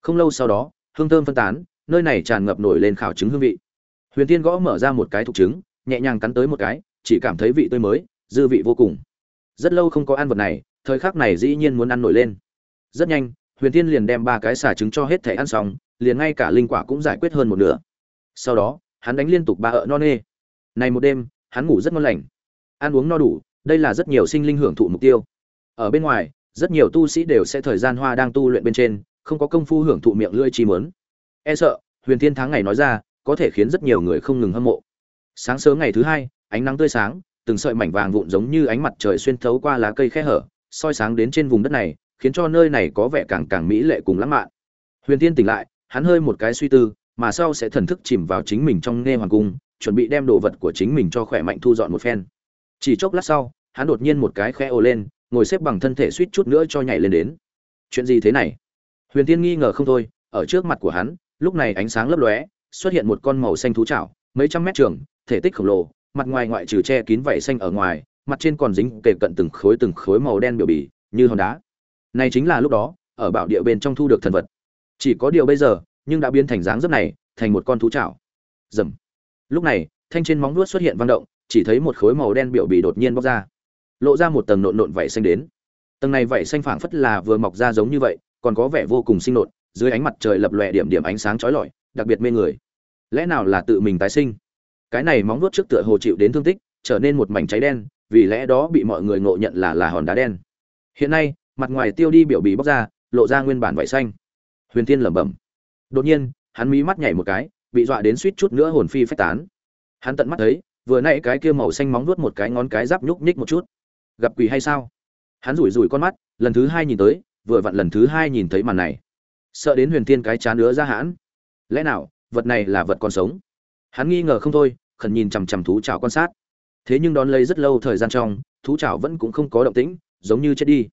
Không lâu sau đó, hương thơm phân tán, nơi này tràn ngập nổi lên khảo trứng hương vị. Huyền tiên gõ mở ra một cái thục trứng, nhẹ nhàng cắn tới một cái, chỉ cảm thấy vị tươi mới, dư vị vô cùng. Rất lâu không có ăn vật này, thời khắc này dĩ nhiên muốn ăn nổi lên. Rất nhanh, huyền tiên liền đem ba cái xà trứng cho hết thể ăn xong, liền ngay cả linh quả cũng giải quyết hơn một nửa. Sau đó hắn đánh liên tục ba ợ no nê. Này một đêm, hắn ngủ rất ngon lành. Ăn uống no đủ, đây là rất nhiều sinh linh hưởng thụ mục tiêu. Ở bên ngoài, rất nhiều tu sĩ đều sẽ thời gian hoa đang tu luyện bên trên, không có công phu hưởng thụ miệng lưỡi chi mớn. E sợ, huyền thiên tháng ngày nói ra, có thể khiến rất nhiều người không ngừng hâm mộ. Sáng sớm ngày thứ hai, ánh nắng tươi sáng, từng sợi mảnh vàng vụn giống như ánh mặt trời xuyên thấu qua lá cây khe hở, soi sáng đến trên vùng đất này, khiến cho nơi này có vẻ càng càng mỹ lệ cùng lãng mạn. Huyền thiên tỉnh lại, hắn hơi một cái suy tư mà sau sẽ thần thức chìm vào chính mình trong nghe hoàng cung, chuẩn bị đem đồ vật của chính mình cho khỏe mạnh thu dọn một phen. Chỉ chốc lát sau, hắn đột nhiên một cái khẽ ồ lên, ngồi xếp bằng thân thể suýt chút nữa cho nhảy lên đến. Chuyện gì thế này? Huyền tiên nghi ngờ không thôi, ở trước mặt của hắn, lúc này ánh sáng lấp lóe, xuất hiện một con màu xanh thú chảo, mấy trăm mét trường, thể tích khổng lồ, mặt ngoài ngoại trừ che kín vảy xanh ở ngoài, mặt trên còn dính kề cận từng khối từng khối màu đen biểu bì, như hòn đá. Này chính là lúc đó, ở bảo địa bên trong thu được thần vật. Chỉ có điều bây giờ nhưng đã biến thành dáng dấp này, thành một con thú chảo. Dầm. Lúc này, thanh trên móng vuốt xuất hiện vang động, chỉ thấy một khối màu đen biểu bì đột nhiên bóc ra. Lộ ra một tầng nộn nộn vảy xanh đến. Tầng này vảy xanh phảng phất là vừa mọc ra giống như vậy, còn có vẻ vô cùng sinh nộn, dưới ánh mặt trời lập lòe điểm điểm ánh sáng chói lọi, đặc biệt mê người. Lẽ nào là tự mình tái sinh? Cái này móng vuốt trước tựa hồ chịu đến thương tích, trở nên một mảnh cháy đen, vì lẽ đó bị mọi người ngộ nhận là là hòn đá đen. Hiện nay, mặt ngoài tiêu đi biểu bì bóc ra, lộ ra nguyên bản vảy xanh. Huyền tiên lẩm bẩm đột nhiên, hắn mí mắt nhảy một cái, bị dọa đến suýt chút nữa hồn phi phách tán. Hắn tận mắt thấy, vừa nãy cái kia màu xanh móng vuốt một cái ngón cái giáp nhúc nhích một chút. Gặp quỷ hay sao? Hắn rủi rủi con mắt, lần thứ hai nhìn tới, vừa vặn lần thứ hai nhìn thấy màn này. Sợ đến huyền tiên cái chán nữa ra hãn. Lẽ nào, vật này là vật còn sống? Hắn nghi ngờ không thôi, khẩn nhìn chằm chằm thú chảo quan sát. Thế nhưng đón lấy rất lâu thời gian trong, thú chảo vẫn cũng không có động tĩnh, giống như chết đi.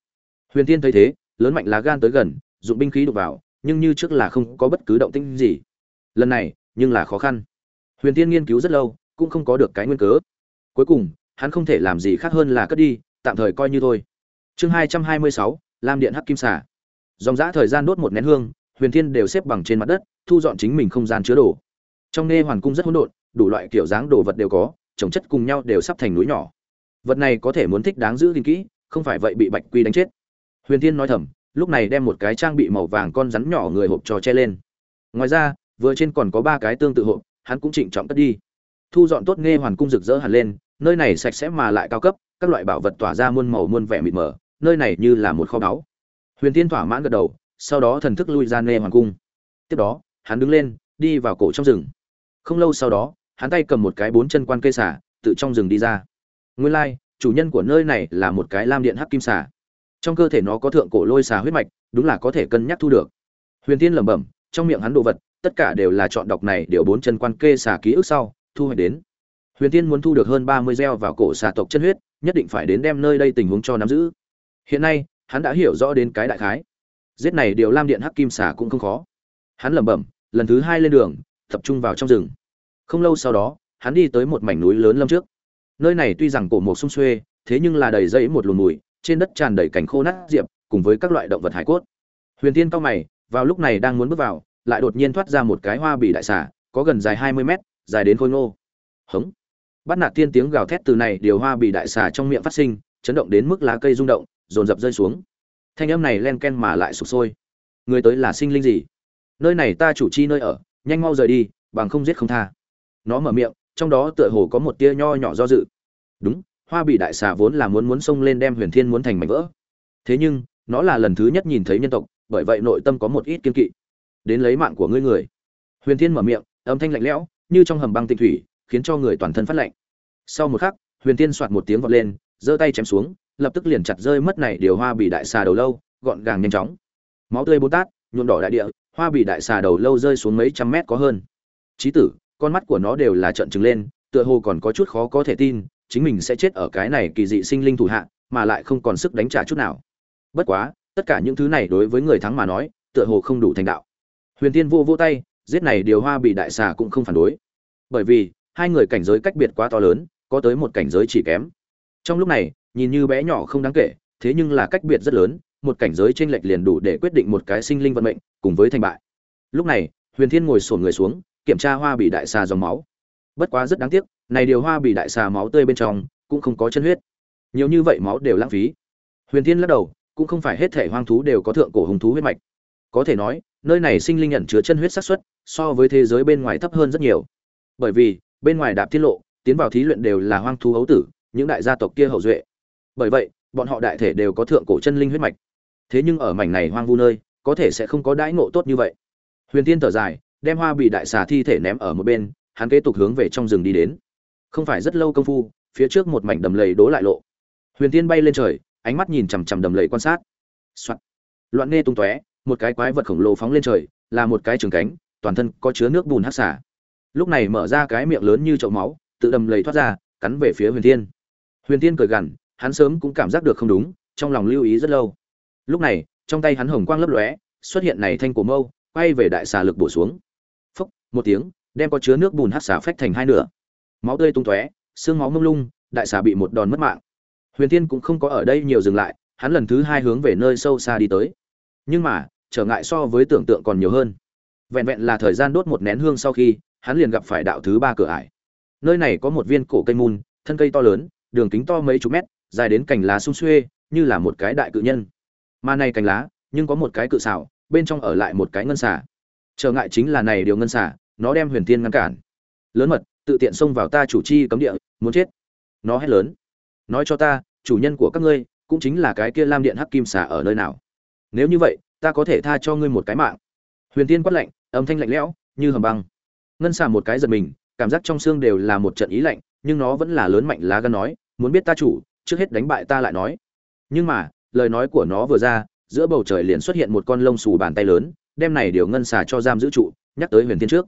Huyền tiên thấy thế, lớn mạnh lá gan tới gần, dụng binh khí đục vào nhưng như trước là không có bất cứ động tĩnh gì. Lần này, nhưng là khó khăn. Huyền tiên nghiên cứu rất lâu, cũng không có được cái nguyên cớ. Cuối cùng, hắn không thể làm gì khác hơn là cất đi, tạm thời coi như thôi. Chương hai trăm hai mươi sáu, lam điện hắc kim xả dòng dã thời gian đốt một nén hương, huyền thiên đều xếp bằng trên mặt đất, thu dọn chính mình không gian chứa đồ. Trong nghe hoàn cung rất hỗn độn, đủ loại kiểu dáng đồ vật đều có trồng chất cùng nhau đều sắp thành núi nhỏ. Vật này có thể muốn thích đáng giữ gìn kỹ, không phải vậy bị bạch quy đánh chết. Huyền thiên nói thầm lúc này đem một cái trang bị màu vàng con rắn nhỏ người hộp trò che lên. Ngoài ra, vừa trên còn có ba cái tương tự hộp, hắn cũng trịnh trọng cất đi. Thu dọn tốt nghe hoàn cung rực rỡ hẳn lên, nơi này sạch sẽ mà lại cao cấp, các loại bảo vật tỏa ra muôn màu muôn vẻ mịt mờ, nơi này như là một kho báu. Huyền tiên thỏa mãn gật đầu, sau đó thần thức lui ra nghe hoàng cung. Tiếp đó, hắn đứng lên, đi vào cổ trong rừng. Không lâu sau đó, hắn tay cầm một cái bốn chân quan cây xả tự trong rừng đi ra. Nguyên lai, chủ nhân của nơi này là một cái lam điện hắc kim xả trong cơ thể nó có thượng cổ lôi xà huyết mạch, đúng là có thể cân nhắc thu được. Huyền tiên lẩm bẩm, trong miệng hắn đồ vật, tất cả đều là chọn đọc này điều bốn chân quan kê xả ký ức sau, thu hoạch đến. Huyền tiên muốn thu được hơn ba mươi gieo vào cổ xà tộc chân huyết, nhất định phải đến đem nơi đây tình huống cho nắm giữ. Hiện nay, hắn đã hiểu rõ đến cái đại khái. Giết này điều lam điện hắc kim xà cũng không khó. Hắn lẩm bẩm, lần thứ hai lên đường, tập trung vào trong rừng. Không lâu sau đó, hắn đi tới một mảnh núi lớn lâm trước. Nơi này tuy rằng cổ mộc sung xuê, thế nhưng là đầy dẫy một luồng mùi trên đất tràn đầy cảnh khô nát diệp, cùng với các loại động vật hải cốt. Huyền tiên cao mày, vào lúc này đang muốn bước vào, lại đột nhiên thoát ra một cái hoa bì đại xà, có gần dài hai mươi mét, dài đến khôi ngô. Hống! Bắt nạt tiên tiếng gào thét từ này, điều hoa bị đại xà trong miệng phát sinh, chấn động đến mức lá cây rung động, dồn dập rơi xuống. Thanh âm này len ken mà lại sụp sôi. Người tới là sinh linh gì? Nơi này ta chủ chi nơi ở, nhanh mau rời đi, bằng không giết không tha. Nó mở miệng, trong đó tựa hồ có một tia nho nhỏ do dự. Đúng hoa bị đại xà vốn là muốn muốn xông lên đem huyền thiên muốn thành mảnh vỡ. Thế nhưng, nó là lần thứ nhất nhìn thấy nhân tộc, bởi vậy nội tâm có một ít kiên kỵ. Đến lấy mạng của ngươi người. Huyền thiên mở miệng, âm thanh lạnh lẽo, như trong hầm băng tịnh thủy, khiến cho người toàn thân phát lạnh. Sau một khắc, huyền Thiên soạt một tiếng vọt lên, giơ tay chém xuống, lập tức liền chặt rơi mất này điều hoa bị đại xà đầu lâu, gọn gàng nhanh chóng. Máu tươi bô tát, nhuộm đỏ đại địa, hoa bị đại xà đầu lâu rơi xuống mấy trăm mét có hơn. Trí tử, con mắt của nó đều là trợn trừng lên, tựa hồ còn có chút khó có thể tin chính mình sẽ chết ở cái này kỳ dị sinh linh thủ hạ, mà lại không còn sức đánh trả chút nào. Bất quá, tất cả những thứ này đối với người thắng mà nói, tựa hồ không đủ thành đạo. Huyền tiên vô vô tay, giết này điều hoa bị đại xà cũng không phản đối. Bởi vì, hai người cảnh giới cách biệt quá to lớn, có tới một cảnh giới chỉ kém. Trong lúc này, nhìn như bé nhỏ không đáng kể, thế nhưng là cách biệt rất lớn, một cảnh giới chênh lệch liền đủ để quyết định một cái sinh linh vận mệnh, cùng với thành bại. Lúc này, huyền thiên ngồi sổn người xuống, kiểm tra hoa bị đại xà dòng máu. Bất quá rất đáng tiếc này điều hoa bị đại xà máu tươi bên trong, cũng không có chân huyết. Nhiều như vậy máu đều lãng phí. Huyền thiên lắc đầu, cũng không phải hết thể hoang thú đều có thượng cổ hùng thú huyết mạch. Có thể nói, nơi này sinh linh nhận chứa chân huyết xác suất, so với thế giới bên ngoài thấp hơn rất nhiều. Bởi vì, bên ngoài đạp tiết lộ, tiến vào thí luyện đều là hoang thú ấu tử, những đại gia tộc kia hậu duệ. Bởi vậy, bọn họ đại thể đều có thượng cổ chân linh huyết mạch. Thế nhưng ở mảnh này hoang vu nơi, có thể sẽ không có đãi ngộ tốt như vậy. Huyền tiên thở dài, đem hoa bị đại xà thi thể ném ở một bên, hắn kế tục hướng về trong rừng đi đến không phải rất lâu công phu, phía trước một mảnh đầm lầy đố lại lộ. Huyền tiên bay lên trời, ánh mắt nhìn chằm chằm đầm lầy quan sát、Soạn. loạn nghe tung tóe, một cái quái vật khổng lồ phóng lên trời, là một cái trường cánh, toàn thân có chứa nước bùn hắc xả lúc này mở ra cái miệng lớn như chậu máu, tự đầm lầy thoát ra, cắn về phía huyền tiên huyền tiên cười gằn, hắn sớm cũng cảm giác được không đúng, trong lòng lưu ý rất lâu. Lúc này, trong tay hắn hồng quang lấp lóe, xuất hiện này thanh cổ mâu, quay về đại xà lực bổ xuống. Phốc một tiếng, đem có chứa nước bùn hắc xả phách thành hai nửa máu tươi tung tóe, xương máu mông lung, đại xà bị một đòn mất mạng. Huyền Thiên cũng không có ở đây nhiều dừng lại, hắn lần thứ hai hướng về nơi sâu xa đi tới. Nhưng mà, trở ngại so với tưởng tượng còn nhiều hơn. Vẹn vẹn là thời gian đốt một nén hương sau khi, hắn liền gặp phải đạo thứ ba cửa ải. Nơi này có một viên cổ cây mùn, thân cây to lớn, đường kính to mấy chục mét, dài đến cành lá sung xuê, như là một cái đại cự nhân. Mà này cành lá, nhưng có một cái cự xảo, bên trong ở lại một cái ngân xả trở ngại chính là này điều ngân xả nó đem huyền Thiên ngăn cản. Lớn mật tự tiện xông vào ta chủ chi cấm địa, muốn chết. Nó hét lớn. Nói cho ta, chủ nhân của các ngươi cũng chính là cái kia lam điện hắc kim xà ở nơi nào. Nếu như vậy, ta có thể tha cho ngươi một cái mạng. Huyền tiên quát lạnh, âm thanh lạnh lẽo, như hầm băng. Ngân xà một cái giật mình, cảm giác trong xương đều là một trận ý lạnh, nhưng nó vẫn là lớn mạnh lá gan nói, muốn biết ta chủ, trước hết đánh bại ta lại nói. Nhưng mà, lời nói của nó vừa ra, giữa bầu trời liền xuất hiện một con lông xù bàn tay lớn, đem này điều ngân xà cho giam giữ trụ, nhắc tới huyền thiên trước.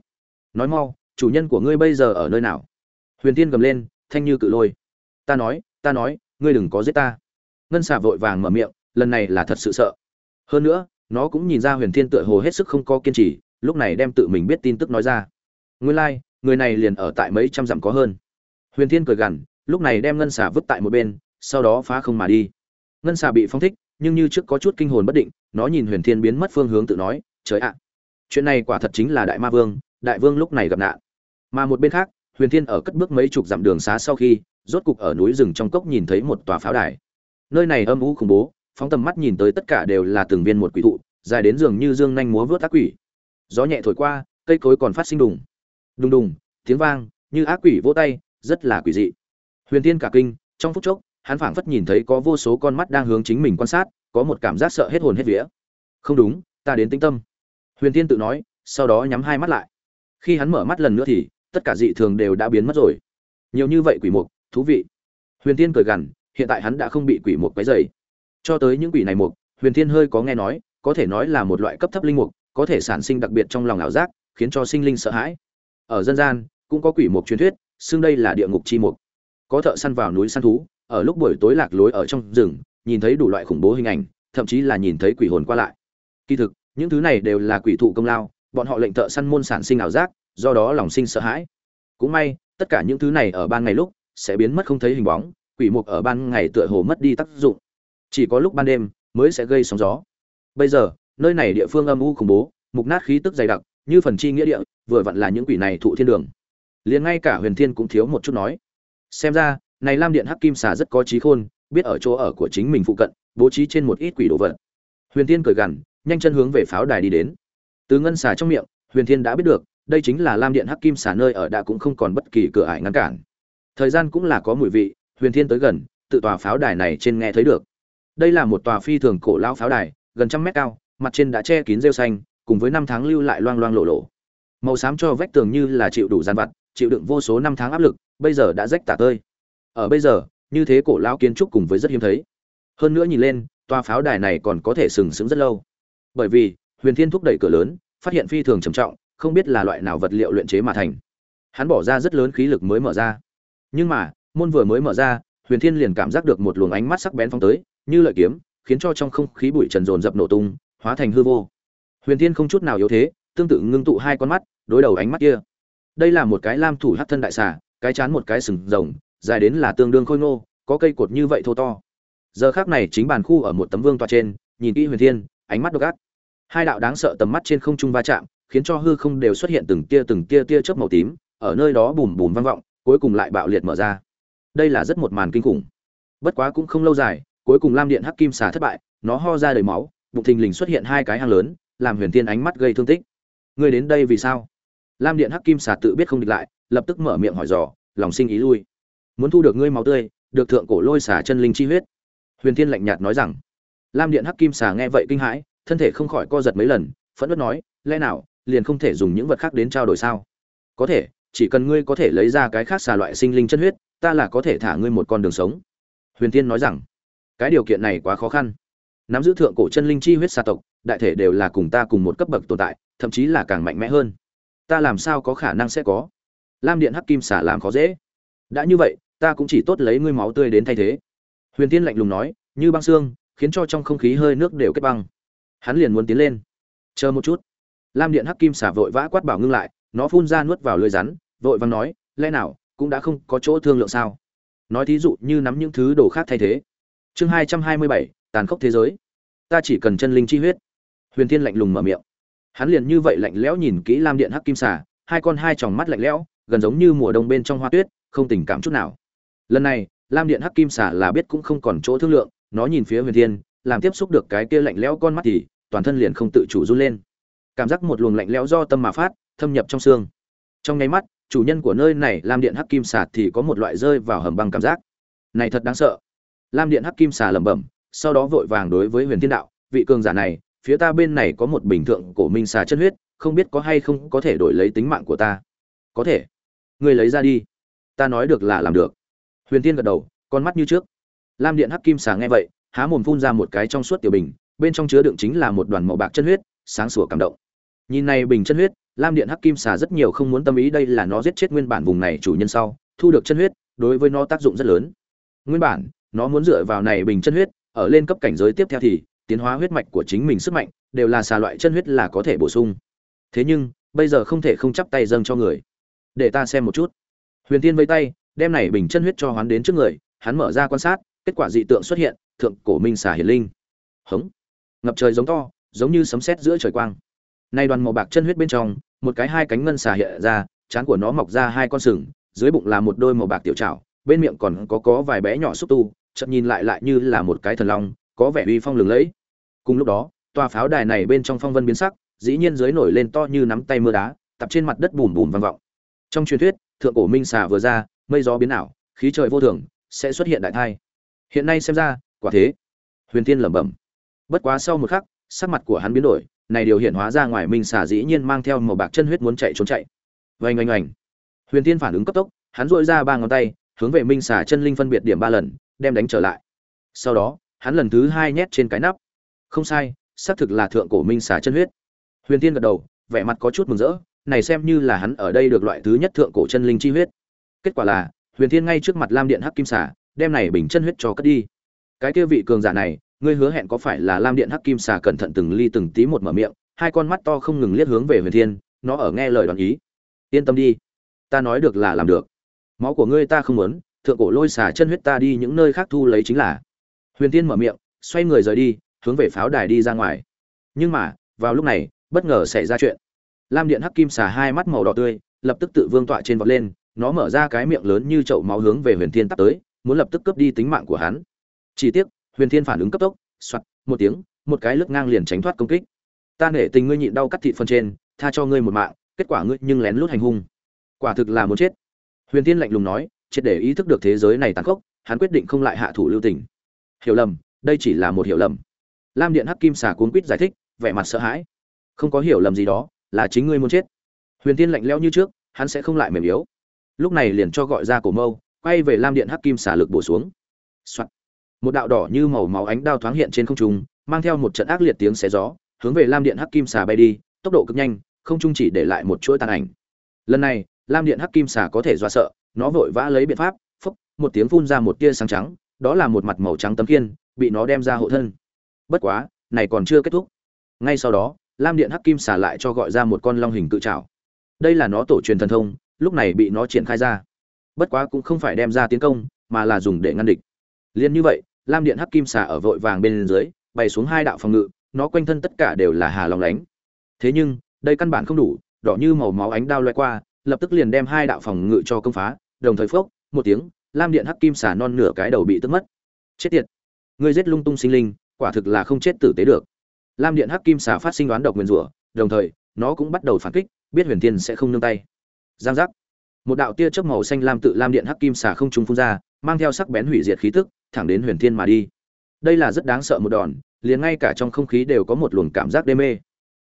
Nói mau chủ nhân của ngươi bây giờ ở nơi nào? Huyền thiên gầm lên thanh như cự lôi. Ta nói ta nói ngươi đừng có giết ta. Ngân xà vội vàng mở miệng lần này là thật sự sợ. Hơn nữa nó cũng nhìn ra huyền thiên tựa hồ hết sức không có kiên trì lúc này đem tự mình biết tin tức nói ra. Nguyên lai、like, người này liền ở tại mấy trăm dặm có hơn. Huyền thiên cười gằn lúc này đem ngân xà vứt tại một bên sau đó phá không mà đi. Ngân xà bị phong thích nhưng như trước có chút kinh hồn bất định nó nhìn huyền thiên biến mất phương hướng tự nói trời ạ chuyện này quả thật chính là đại ma vương đại vương lúc này gặp nạn mà một bên khác, huyền thiên ở cất bước mấy chục dặm đường xá sau khi, rốt cục ở núi rừng trong cốc nhìn thấy một tòa pháo đài. Nơi này âm u khủng bố, phóng tầm mắt nhìn tới tất cả đều là từng viên một quỷ thụ, dài đến giường như dương nhanh múa vớt ác quỷ. Gió nhẹ thổi qua, cây cối còn phát sinh đùng. Đùng đùng, tiếng vang, như ác quỷ vỗ tay, rất là quỷ dị. Huyền thiên cả kinh, trong phút chốc, hắn phảng phất nhìn thấy có vô số con mắt đang hướng chính mình quan sát, có một cảm giác sợ hết hồn hết vía. Không đúng, ta đến tĩnh tâm. Huyền Thiên tự nói, sau đó nhắm hai mắt lại. Khi hắn mở mắt lần nữa thì tất cả dị thường đều đã biến mất rồi. Nhiều như vậy quỷ mục, thú vị. Huyền tiên cười gằn, hiện tại hắn đã không bị quỷ mục quấy dày cho tới những quỷ này mục, huyền tiên hơi có nghe nói, có thể nói là một loại cấp thấp linh mục, có thể sản sinh đặc biệt trong lòng ảo giác, khiến cho sinh linh sợ hãi. Ở dân gian, cũng có quỷ mục truyền thuyết, xưng đây là địa ngục chi mục. Có thợ săn vào núi săn thú, ở lúc buổi tối lạc lối ở trong rừng, nhìn thấy đủ loại khủng bố hình ảnh, thậm chí là nhìn thấy quỷ hồn qua lại. Kỳ thực, những thứ này đều là quỷ thụ công lao, bọn họ lệnh thợ săn môn sản sinh ảo giác do đó lòng sinh sợ hãi. Cũng may, tất cả những thứ này ở ban ngày lúc sẽ biến mất không thấy hình bóng, quỷ mục ở ban ngày tựa hồ mất đi tác dụng. Chỉ có lúc ban đêm mới sẽ gây sóng gió. Bây giờ, nơi này địa phương âm u khủng bố, mục nát khí tức dày đặc, như phần chi nghĩa địa, vừa vặn là những quỷ này thụ thiên đường. Liền ngay cả huyền thiên cũng thiếu một chút nói. Xem ra, này lam điện hắc kim xà rất có trí khôn, biết ở chỗ ở của chính mình phụ cận, bố trí trên một ít quỷ đồ vật. Huyền thiên cười gằn, nhanh chân hướng về pháo đài đi đến. Từ ngân xà trong miệng, huyền thiên đã biết được đây chính là lam điện hắc kim xả nơi ở đã cũng không còn bất kỳ cửa ải ngăn cản. Thời gian cũng là có mùi vị, huyền thiên tới gần, tự tòa pháo đài này trên nghe thấy được. Đây là một tòa phi thường cổ lão pháo đài, gần trăm mét cao, mặt trên đã che kín rêu xanh, cùng với năm tháng lưu lại loang loang lộ lộ. Màu xám cho vách tường như là chịu đủ gian vặt, chịu đựng vô số năm tháng áp lực, bây giờ đã rách tả tơi. Ở bây giờ, như thế cổ lão kiến trúc cùng với rất hiếm thấy. Hơn nữa nhìn lên, tòa pháo đài này còn có thể sừng sững rất lâu. Bởi vì, huyền thiên thúc đẩy cửa lớn, phát hiện phi thường trầm trọng không biết là loại nào vật liệu luyện chế mà thành. Hắn bỏ ra rất lớn khí lực mới mở ra. Nhưng mà, môn vừa mới mở ra, huyền thiên liền cảm giác được một luồng ánh mắt sắc bén phóng tới, như lợi kiếm, khiến cho trong không khí bụi trần dồn dập nổ tung, hóa thành hư vô. Huyền thiên không chút nào yếu thế, tương tự ngưng tụ hai con mắt, đối đầu ánh mắt kia. Đây là một cái lam thủ hắc thân đại xà, cái chán một cái sừng rồng, dài đến là tương đương khôi ngô, có cây cột như vậy thô to. Giờ khắc này chính bàn khu ở một tấm vương tọa trên, nhìn kỹ huyền thiên, ánh mắt độc ác. Hai đạo đáng sợ tầm mắt trên không trung va chạm khiến cho hư không đều xuất hiện từng tia từng tia tia chớp màu tím, ở nơi đó bùm bùm vang vọng, cuối cùng lại bạo liệt mở ra. Đây là rất một màn kinh khủng. Bất quá cũng không lâu dài, cuối cùng lam điện hắc kim xà thất bại, nó ho ra đầy máu, bụng thình lình xuất hiện hai cái hang lớn, làm huyền thiên ánh mắt gây thương tích. Ngươi đến đây vì sao? Lam điện hắc kim xà tự biết không địch lại, lập tức mở miệng hỏi dò, lòng sinh ý lui. Muốn thu được ngươi máu tươi, được thượng cổ lôi xà chân linh chi huyết. Huyền thiên lạnh nhạt nói rằng. Lam điện hắc kim xà nghe vậy kinh hãi, thân thể không khỏi co giật mấy lần, phẫn nộ nói, lẽ nào liền không thể dùng những vật khác đến trao đổi sao? Có thể, chỉ cần ngươi có thể lấy ra cái khác xà loại sinh linh chân huyết, ta là có thể thả ngươi một con đường sống. Huyền thiên nói rằng. Cái điều kiện này quá khó khăn. Nắm giữ thượng cổ chân linh chi huyết xà tộc, đại thể đều là cùng ta cùng một cấp bậc tồn tại, thậm chí là càng mạnh mẽ hơn. Ta làm sao có khả năng sẽ có? Lam điện hắc kim xả làm khó dễ. Đã như vậy, ta cũng chỉ tốt lấy ngươi máu tươi đến thay thế. Huyền tiên lạnh lùng nói, như băng xương, khiến cho trong không khí hơi nước đều kết băng. Hắn liền muốn tiến lên. Chờ một chút lam điện hắc kim xả vội vã quát bảo ngưng lại nó phun ra nuốt vào lưới rắn vội vàng nói lẽ nào cũng đã không có chỗ thương lượng sao? Nói thí dụ như nắm những thứ đồ khác thay thế. Chương hai trăm hai mươi bảy tàn khốc thế giới. Ta chỉ cần chân linh chi huyết. Huyền thiên lạnh lùng mở miệng. Hắn liền như vậy lạnh lẽo nhìn kỹ lam điện hắc kim xả, hai con hai tròng mắt lạnh lẽo gần giống như mùa đông bên trong hoa tuyết không tình cảm chút nào. Lần này lam điện hắc kim xả là biết cũng không còn chỗ thương lượng nó nhìn phía huyền thiên làm tiếp xúc được cái kia lạnh lẽo con mắt thì toàn thân liền không tự chủ run lên cảm giác một luồng lạnh lẽo do tâm mà phát, thâm nhập trong xương. Trong nháy mắt, chủ nhân của nơi này, lam điện hắc kim xà thì có một loại rơi vào hầm băng cảm giác. Này thật đáng sợ. Lam điện hắc kim xà lẩm bẩm, sau đó vội vàng đối với huyền thiên đạo, vị cường giả này, phía ta bên này có một bình thượng cổ minh xà chân huyết, không biết có hay không có thể đổi lấy tính mạng của ta? Có thể. Người lấy ra đi. Ta nói được là làm được. Huyền thiên gật đầu, con mắt như trước. Lam điện hắc kim xà nghe vậy, há mồm phun ra một cái trong suốt tiểu bình, bên trong chứa đựng chính là một đoàn màu bạc chân huyết, sáng sủa cảm động nhìn này bình chân huyết, lam điện hắc kim xà rất nhiều không muốn tâm ý đây là nó giết chết nguyên bản vùng này chủ nhân sau, thu được chân huyết, đối với nó tác dụng rất lớn. Nguyên bản, nó muốn dựa vào này bình chân huyết, ở lên cấp cảnh giới tiếp theo thì, tiến hóa huyết mạch của chính mình sức mạnh, đều là xà loại chân huyết là có thể bổ sung. Thế nhưng, bây giờ không thể không chắp tay dâng cho người. Để ta xem một chút. Huyền tiên vây tay, đem này bình chân huyết cho hoán đến trước người, hắn mở ra quan sát, kết quả dị tượng xuất hiện, thượng cổ minh xà hiển linh. Hống. Ngập trời giống to, giống như sấm sét giữa trời quang nay đoàn màu bạc chân huyết bên trong, một cái hai cánh ngân xà hiện ra, trán của nó mọc ra hai con sừng, dưới bụng là một đôi màu bạc tiểu trảo, bên miệng còn có có vài bé nhỏ xúc tu chậm nhìn lại lại như là một cái thần long, có vẻ uy phong lừng lẫy. Cùng lúc đó, tòa pháo đài này bên trong phong vân biến sắc, dĩ nhiên dưới nổi lên to như nắm tay mưa đá, tập trên mặt đất bùm bùm vang vọng. Trong truyền thuyết, thượng cổ minh xà vừa ra, mây gió biến ảo, khí trời vô thường, sẽ xuất hiện đại thai. Hiện nay xem ra, quả thế. Huyền tiên lẩm bẩm. Bất quá sau một khắc, sắc mặt của hắn biến đổi này điều hiện hóa ra ngoài minh xà dĩ nhiên mang theo màu bạc chân huyết muốn chạy trốn chạy. Vênh oanh oanh. Huyền tiên phản ứng cấp tốc, hắn dội ra ba ngón tay, hướng về minh xà chân linh phân biệt điểm ba lần, đem đánh trở lại. Sau đó, hắn lần thứ hai nhét trên cái nắp. Không sai, xác thực là thượng cổ minh xà chân huyết. Huyền tiên gật đầu, vẻ mặt có chút mừng rỡ, này xem như là hắn ở đây được loại thứ nhất thượng cổ chân linh chi huyết. Kết quả là, huyền thiên ngay trước mặt lam điện hắc kim xà, đem này bình chân huyết cho cất đi. Cái kia vị cường giả này ngươi hứa hẹn có phải là lam điện hắc kim xà cẩn thận từng ly từng tí một mở miệng, hai con mắt to không ngừng liếc hướng về huyền thiên, nó ở nghe lời đoàn ý. Yên tâm đi, ta nói được là làm được. Máu của ngươi ta không muốn, thượng cổ lôi xà chân huyết ta đi những nơi khác thu lấy chính là. Huyền thiên mở miệng, xoay người rời đi, hướng về pháo đài đi ra ngoài. Nhưng mà, vào lúc này, bất ngờ xảy ra chuyện. Lam điện hắc kim xà hai mắt màu đỏ tươi, lập tức tự vương tọa trên vọt lên, nó mở ra cái miệng lớn như chậu máu hướng về huyền thiên tắt tới, muốn lập tức cướp đi tính mạng của hắn. Chỉ tiếc huyền thiên phản ứng cấp tốc, soạt, một tiếng, một cái lướt ngang liền tránh thoát công kích. Ta nể tình ngươi nhịn đau cắt thịt phân trên, tha cho ngươi một mạng, kết quả ngươi nhưng lén lút hành hung. Quả thực là muốn chết. Huyền thiên lạnh lùng nói, triệt để ý thức được thế giới này tàn khốc, hắn quyết định không lại hạ thủ lưu tình. Hiểu lầm, đây chỉ là một hiểu lầm. Lam điện hắc kim xà cuốn quýt giải thích, vẻ mặt sợ hãi. Không có hiểu lầm gì đó, là chính ngươi muốn chết. Huyền Thiên lạnh lẽo như trước, hắn sẽ không lại mềm yếu. Lúc này liền cho gọi ra cổ mâu, quay về lam điện hắc kim xả lực bổ xuống、Soạn một đạo đỏ như màu máu ánh đao thoáng hiện trên không trung, mang theo một trận ác liệt tiếng xé gió, hướng về lam điện hắc kim xà bay đi, tốc độ cực nhanh, không trung chỉ để lại một chuỗi tàn ảnh. Lần này, lam điện hắc kim xà có thể do sợ, nó vội vã lấy biện pháp, phốc, một tiếng phun ra một tia sáng trắng, đó là một mặt màu trắng tấm kiên bị nó đem ra hộ thân. Bất quá, này còn chưa kết thúc. Ngay sau đó, lam điện hắc kim xà lại cho gọi ra một con long hình cự trảo. Đây là nó tổ truyền thần thông, lúc này bị nó triển khai ra. Bất quá cũng không phải đem ra tiến công, mà là dùng để ngăn địch liên như vậy, lam điện hắc kim xà ở vội vàng bên dưới, bày xuống hai đạo phòng ngự, nó quanh thân tất cả đều là hà long lánh. Thế nhưng, đây căn bản không đủ, đỏ như màu máu ánh đao lướt qua, lập tức liền đem hai đạo phòng ngự cho công phá, đồng thời phốc, một tiếng, lam điện hắc kim xà non nửa cái đầu bị tức mất. Chết tiệt! Ngươi giết lung tung sinh linh, quả thực là không chết tử tế được. Lam điện hắc kim xà phát sinh đoán độc nguyên rủa, đồng thời, nó cũng bắt đầu phản kích, biết huyền thiên sẽ không nương tay. Giang giác! Một đạo tia chớp màu xanh lam tự lam điện hắc kim xà không trùng phun ra, mang theo sắc bén hủy diệt khí tức thẳng đến huyền thiên mà đi. Đây là rất đáng sợ một đòn, liền ngay cả trong không khí đều có một luồng cảm giác đê mê.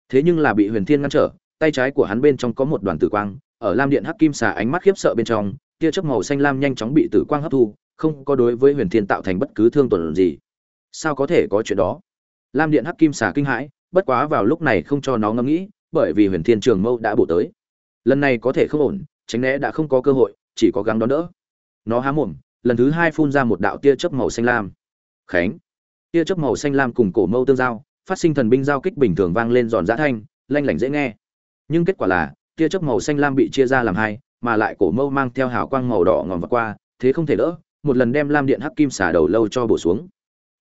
Thế nhưng là bị huyền thiên ngăn trở, tay trái của hắn bên trong có một đoàn tử quang, ở lam điện hắc kim xà ánh mắt khiếp sợ bên trong, tia chớp màu xanh lam nhanh chóng bị tử quang hấp thu, không có đối với huyền thiên tạo thành bất cứ thương tổn gì. Sao có thể có chuyện đó? Lam điện hắc kim xà kinh hãi, bất quá vào lúc này không cho nó ngẫm nghĩ, bởi vì huyền thiên trường mâu đã bổ tới. Lần này có thể không ổn, tránh né đã không có cơ hội, chỉ có gắng đón đỡ. Nó há mồm lần thứ hai phun ra một đạo tia chớp màu xanh lam. Khánh. Tia chớp màu xanh lam cùng cổ mâu tương giao, phát sinh thần binh giao kích bình thường vang lên giòn giã thanh, lanh lảnh dễ nghe. Nhưng kết quả là, tia chớp màu xanh lam bị chia ra làm hai, mà lại cổ mâu mang theo hào quang màu đỏ ngòm và qua, thế không thể đỡ, một lần đem lam điện hắc kim xả đầu lâu cho bổ xuống.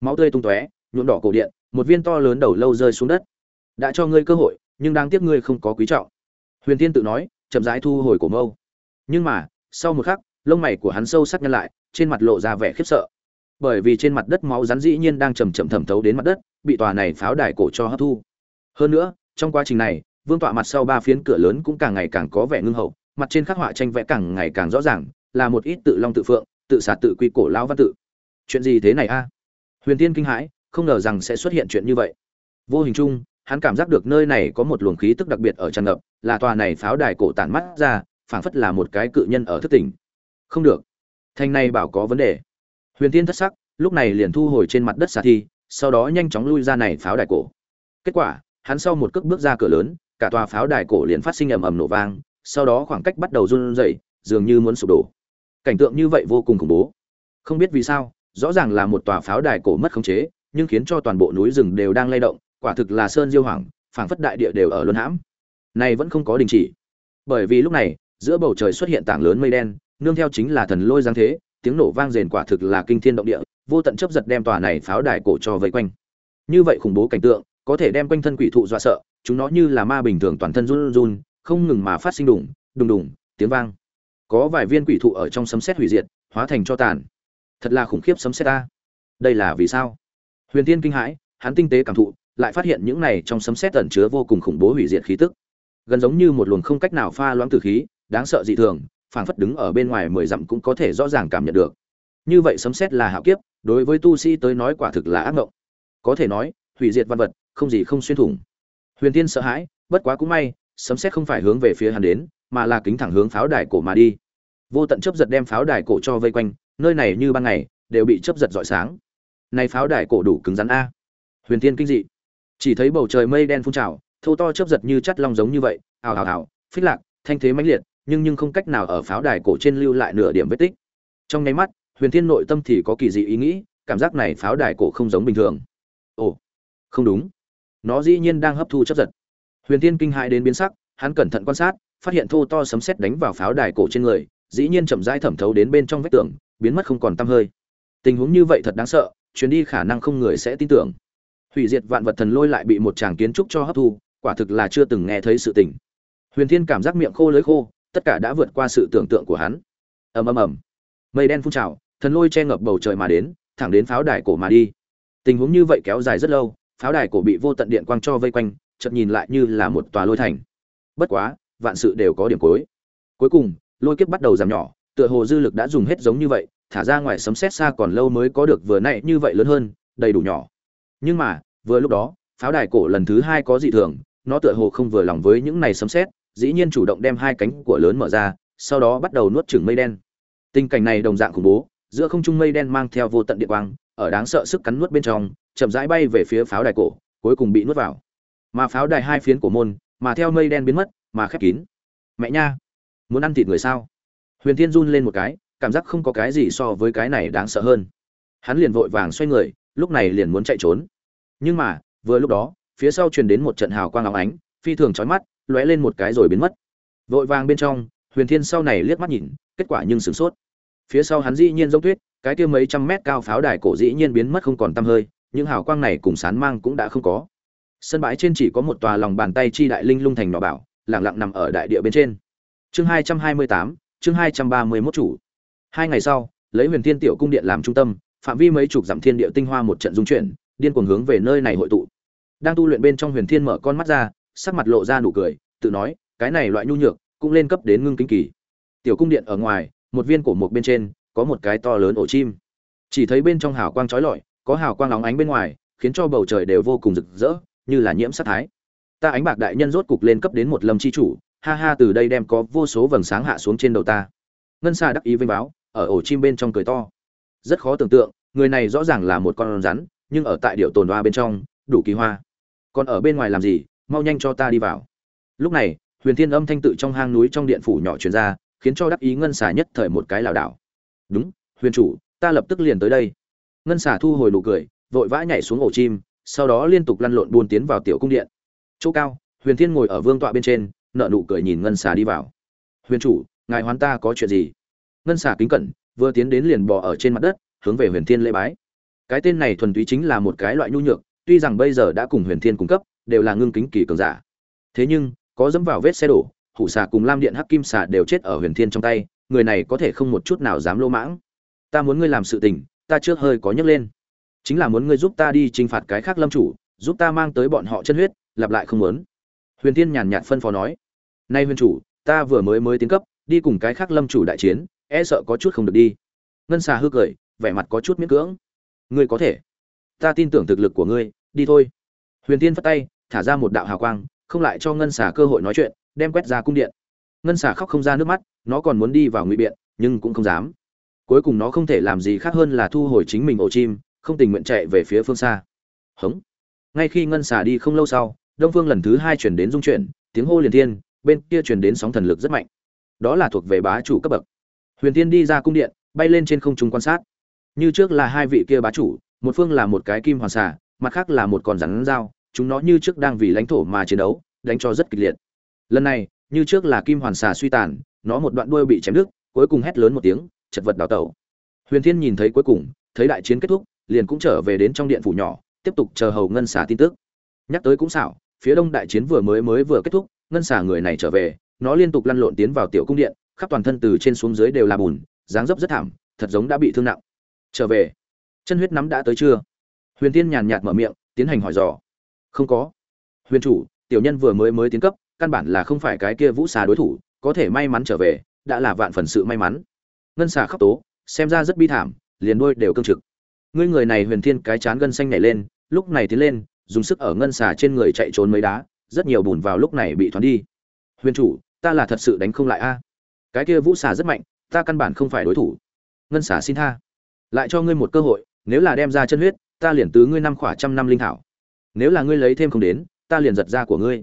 Máu tươi tung tóe, nhuộm đỏ cổ điện, một viên to lớn đầu lâu rơi xuống đất. Đã cho ngươi cơ hội, nhưng đáng tiếc ngươi không có quý trọng. Huyền tiên tự nói, chậm rãi thu hồi cổ mâu. Nhưng mà, sau một khắc, lông mày của hắn sâu sắc nhăn lại trên mặt lộ ra vẻ khiếp sợ. Bởi vì trên mặt đất máu rắn dĩ nhiên đang chầm chậm thẩm thấu đến mặt đất, bị tòa này pháo đài cổ cho hấp thu. Hơn nữa, trong quá trình này, vương tọa mặt sau ba phiến cửa lớn cũng càng ngày càng có vẻ ngưng hậu, mặt trên khắc họa tranh vẽ càng ngày càng rõ ràng, là một ít tự long tự phượng, tự xả tự quy cổ lão văn tự. Chuyện gì thế này a? Huyền tiên kinh hãi, không ngờ rằng sẽ xuất hiện chuyện như vậy. Vô hình chung, hắn cảm giác được nơi này có một luồng khí tức đặc biệt ở tràn ngập, là tòa này pháo đài cổ tản mắt ra, phảng phất là một cái cự nhân ở thức tỉnh. Không được thanh này bảo có vấn đề. Huyền tiên thất sắc, lúc này liền thu hồi trên mặt đất xà thi, sau đó nhanh chóng lui ra này pháo đài cổ. Kết quả, hắn sau một cước bước ra cửa lớn, cả tòa pháo đài cổ liền phát sinh ầm ầm nổ vang, sau đó khoảng cách bắt đầu run rẩy, dường như muốn sụp đổ. Cảnh tượng như vậy vô cùng khủng bố. Không biết vì sao, rõ ràng là một tòa pháo đài cổ mất khống chế, nhưng khiến cho toàn bộ núi rừng đều đang lay động, quả thực là sơn diêu hoàng phảng phất đại địa đều ở luân hãm. Này vẫn không có đình chỉ. Bởi vì lúc này, giữa bầu trời xuất hiện tảng lớn mây đen nương theo chính là thần lôi giáng thế, tiếng nổ vang rền quả thực là kinh thiên động địa, vô tận chớp giật đem tòa này pháo đài cổ cho vây quanh. Như vậy khủng bố cảnh tượng, có thể đem quanh thân quỷ thụ dọa sợ, chúng nó như là ma bình thường toàn thân run run, không ngừng mà phát sinh đùng đùng đùng, tiếng vang. Có vài viên quỷ thụ ở trong sấm sét hủy diệt, hóa thành cho tàn. Thật là khủng khiếp sấm sét ta đây là vì sao? Huyền tiên kinh hãi, hắn tinh tế cảm thụ, lại phát hiện những này trong sấm sét ẩn chứa vô cùng khủng bố hủy diệt khí tức. Gần giống như một luồng không cách nào pha loãng tử khí, đáng sợ dị thường phảng phất đứng ở bên ngoài mười dặm cũng có thể rõ ràng cảm nhận được. Như vậy sấm sét là hạo kiếp, đối với tu sĩ tới nói quả thực là ác mộng. Có thể nói, hủy diệt văn vật, không gì không xuyên thủng. Huyền tiên sợ hãi, bất quá cũng may, sấm sét không phải hướng về phía hắn đến, mà là kính thẳng hướng pháo đài cổ mà đi. Vô tận chấp giật đem pháo đài cổ cho vây quanh, nơi này như ban ngày, đều bị chấp giật rọi sáng. Này pháo đài cổ đủ cứng rắn a. Huyền tiên kinh dị. Chỉ thấy bầu trời mây đen phun trào thâu to chấp giật như chắt long giống như vậy, ào ào ào, phích lạc, thanh thế mãnh liệt nhưng nhưng không cách nào ở pháo đài cổ trên lưu lại nửa điểm vết tích. Trong nháy mắt, huyền thiên nội tâm thì có kỳ dị ý nghĩ, cảm giác này pháo đài cổ không giống bình thường. Ồ, không đúng. Nó dĩ nhiên đang hấp thu chấp giật. Huyền thiên kinh hãi đến biến sắc, hắn cẩn thận quan sát, phát hiện thô to sấm sét đánh vào pháo đài cổ trên người, dĩ nhiên chậm rãi thẩm thấu đến bên trong vách tường, biến mất không còn tăm hơi. Tình huống như vậy thật đáng sợ, chuyến đi khả năng không người sẽ tin tưởng. Hủy diệt vạn vật thần lôi lại bị một tràng kiến trúc cho hấp thu, quả thực là chưa từng nghe thấy sự tình. Huyền thiên cảm giác miệng khô lưới khô tất cả đã vượt qua sự tưởng tượng của hắn. Ầm ầm ầm. Mây đen phun trào, thần lôi che ngập bầu trời mà đến, thẳng đến pháo đài cổ mà đi. Tình huống như vậy kéo dài rất lâu, pháo đài cổ bị vô tận điện quang cho vây quanh, chợt nhìn lại như là một tòa lôi thành. Bất quá, vạn sự đều có điểm cuối. Cuối cùng, lôi kiếp bắt đầu giảm nhỏ, tựa hồ dư lực đã dùng hết giống như vậy, thả ra ngoài sấm sét xa còn lâu mới có được vừa nãy như vậy lớn hơn, đầy đủ nhỏ. Nhưng mà, vừa lúc đó, pháo đài cổ lần thứ hai có dị thường, nó tựa hồ không vừa lòng với những này sấm sét dĩ nhiên chủ động đem hai cánh của lớn mở ra, sau đó bắt đầu nuốt chửng mây đen. Tình cảnh này đồng dạng khủng bố, giữa không trung mây đen mang theo vô tận địa quang, ở đáng sợ sức cắn nuốt bên trong, chậm rãi bay về phía pháo đài cổ, cuối cùng bị nuốt vào. Mà pháo đài hai phiến của môn, mà theo mây đen biến mất, mà khép kín. Mẹ nha, muốn ăn thịt người sao? Huyền thiên run lên một cái, cảm giác không có cái gì so với cái này đáng sợ hơn. Hắn liền vội vàng xoay người, lúc này liền muốn chạy trốn. Nhưng mà, vừa lúc đó, phía sau truyền đến một trận hào quang óng ánh, phi thường chói mắt lóe lên một cái rồi biến mất. Vội vàng bên trong, huyền thiên sau này liếc mắt nhìn, kết quả nhưng sửng sốt. Phía sau hắn dĩ nhiên giống tuyết, cái kia mấy trăm mét cao pháo đài cổ dĩ nhiên biến mất không còn tăm hơi, những hào quang này cùng sán mang cũng đã không có. Sân bãi trên chỉ có một tòa lòng bàn tay chi đại linh lung thành nhỏ bảo lẳng lặng nằm ở đại địa bên trên. Chương hai trăm hai mươi tám, chương hai trăm ba mươi mốt chủ. Hai ngày sau, lấy huyền thiên tiểu cung điện làm trung tâm, phạm vi mấy chục dặm thiên địa tinh hoa một trận dung chuyển, điên cuồng hướng về nơi này hội tụ. Đang tu luyện bên trong huyền thiên mở con mắt ra sắc mặt lộ ra nụ cười, tự nói, cái này loại nhu nhược, cũng lên cấp đến ngưng kinh kỳ. Tiểu cung điện ở ngoài, một viên cổ mục bên trên, có một cái to lớn ổ chim. Chỉ thấy bên trong hào quang chói lọi, có hào quang lóng ánh bên ngoài, khiến cho bầu trời đều vô cùng rực rỡ, như là nhiễm sát thái. Ta ánh bạc đại nhân rốt cục lên cấp đến một lâm chi chủ, ha ha, từ đây đem có vô số vầng sáng hạ xuống trên đầu ta. Ngân xa đắc ý vinh báo, ở ổ chim bên trong cười to. Rất khó tưởng tượng, người này rõ ràng là một con rắn, nhưng ở tại điệu tồn hoa bên trong, đủ kỳ hoa. Còn ở bên ngoài làm gì mau nhanh cho ta đi vào. Lúc này, huyền thiên âm thanh tự trong hang núi trong điện phủ nhỏ truyền ra, khiến cho đắc ý ngân xà nhất thời một cái lảo đảo. Đúng, huyền chủ, ta lập tức liền tới đây. Ngân xà thu hồi nụ cười, vội vã nhảy xuống ổ chim, sau đó liên tục lăn lộn buôn tiến vào tiểu cung điện. Chỗ cao, huyền thiên ngồi ở vương tọa bên trên nợ nụ cười nhìn ngân xà đi vào. Huyền chủ, ngài hoán ta có chuyện gì? Ngân xà kính cẩn, vừa tiến đến liền bò ở trên mặt đất, hướng về huyền thiên lễ bái. Cái tên này thuần túy chính là một cái loại nhu nhược, tuy rằng bây giờ đã cùng huyền thiên cung cấp đều là ngưng kính kỳ cường giả. Thế nhưng, có dẫm vào vết xe đổ, hủ xà cùng lam điện hắc kim xà đều chết ở huyền thiên trong tay, người này có thể không một chút nào dám lô mãng. Ta muốn ngươi làm sự tình, ta trước hơi có nhấc lên. Chính là muốn ngươi giúp ta đi trinh phạt cái khác lâm chủ, giúp ta mang tới bọn họ chân huyết, lặp lại không muốn. Huyền thiên nhàn nhạt phân phó nói. Nay huyền chủ, ta vừa mới mới tiến cấp, đi cùng cái khác lâm chủ đại chiến e sợ có chút không được đi. Ngân xà hư cười, vẻ mặt có chút miễn cưỡng. Ngươi có thể. Ta tin tưởng thực lực của ngươi, đi thôi huyền tiên phất tay, thả ra một đạo hào quang, không lại cho ngân xà cơ hội nói chuyện, đem quét ra cung điện. Ngân xà khóc không ra nước mắt, nó còn muốn đi vào ngụy biện, nhưng cũng không dám. Cuối cùng nó không thể làm gì khác hơn là thu hồi chính mình ổ chim, không tình nguyện chạy về phía phương xa. Hống. Ngay khi ngân xà đi không lâu sau, đông phương lần thứ hai chuyển đến dung chuyển, tiếng hô liền thiên, bên kia chuyển đến sóng thần lực rất mạnh. Đó là thuộc về bá chủ cấp bậc. Huyền tiên đi ra cung điện, bay lên trên không trung quan sát. Như trước là hai vị kia bá chủ, một phương là một cái kim hoàn xà, mặt khác là một con rắn dao chúng nó như trước đang vì lãnh thổ mà chiến đấu, đánh cho rất kịch liệt. Lần này, như trước là kim hoàn xà suy tàn, nó một đoạn đuôi bị chém đứt, cuối cùng hét lớn một tiếng, chật vật đào tẩu. Huyền thiên nhìn thấy cuối cùng, thấy đại chiến kết thúc, liền cũng trở về đến trong điện phủ nhỏ, tiếp tục chờ hầu ngân xà tin tức. Nhắc tới cũng xảo, phía đông đại chiến vừa mới mới vừa kết thúc, ngân xà người này trở về, nó liên tục lăn lộn tiến vào tiểu cung điện, khắp toàn thân từ trên xuống dưới đều là bùn, dáng dấp rất thảm, thật giống đã bị thương nặng. Trở về. Chân huyết nắm đã tới chưa? Huyền tiên nhàn nhạt mở miệng, tiến hành hỏi dò không có. Huyền chủ, tiểu nhân vừa mới mới tiến cấp, căn bản là không phải cái kia vũ xà đối thủ, có thể may mắn trở về, đã là vạn phần sự may mắn. Ngân xà khóc tố, xem ra rất bi thảm, liền đôi đều cương trực. Ngươi người này huyền thiên cái chán gân xanh nhảy lên, lúc này tiến lên, dùng sức ở ngân xà trên người chạy trốn mấy đá, rất nhiều bùn vào lúc này bị thoáng đi. Huyền chủ, ta là thật sự đánh không lại a. Cái kia vũ xà rất mạnh, ta căn bản không phải đối thủ. Ngân xà xin tha. Lại cho ngươi một cơ hội, nếu là đem ra chân huyết, ta liền tứ ngươi năm khỏa trăm năm linh thảo nếu là ngươi lấy thêm không đến, ta liền giật ra của ngươi.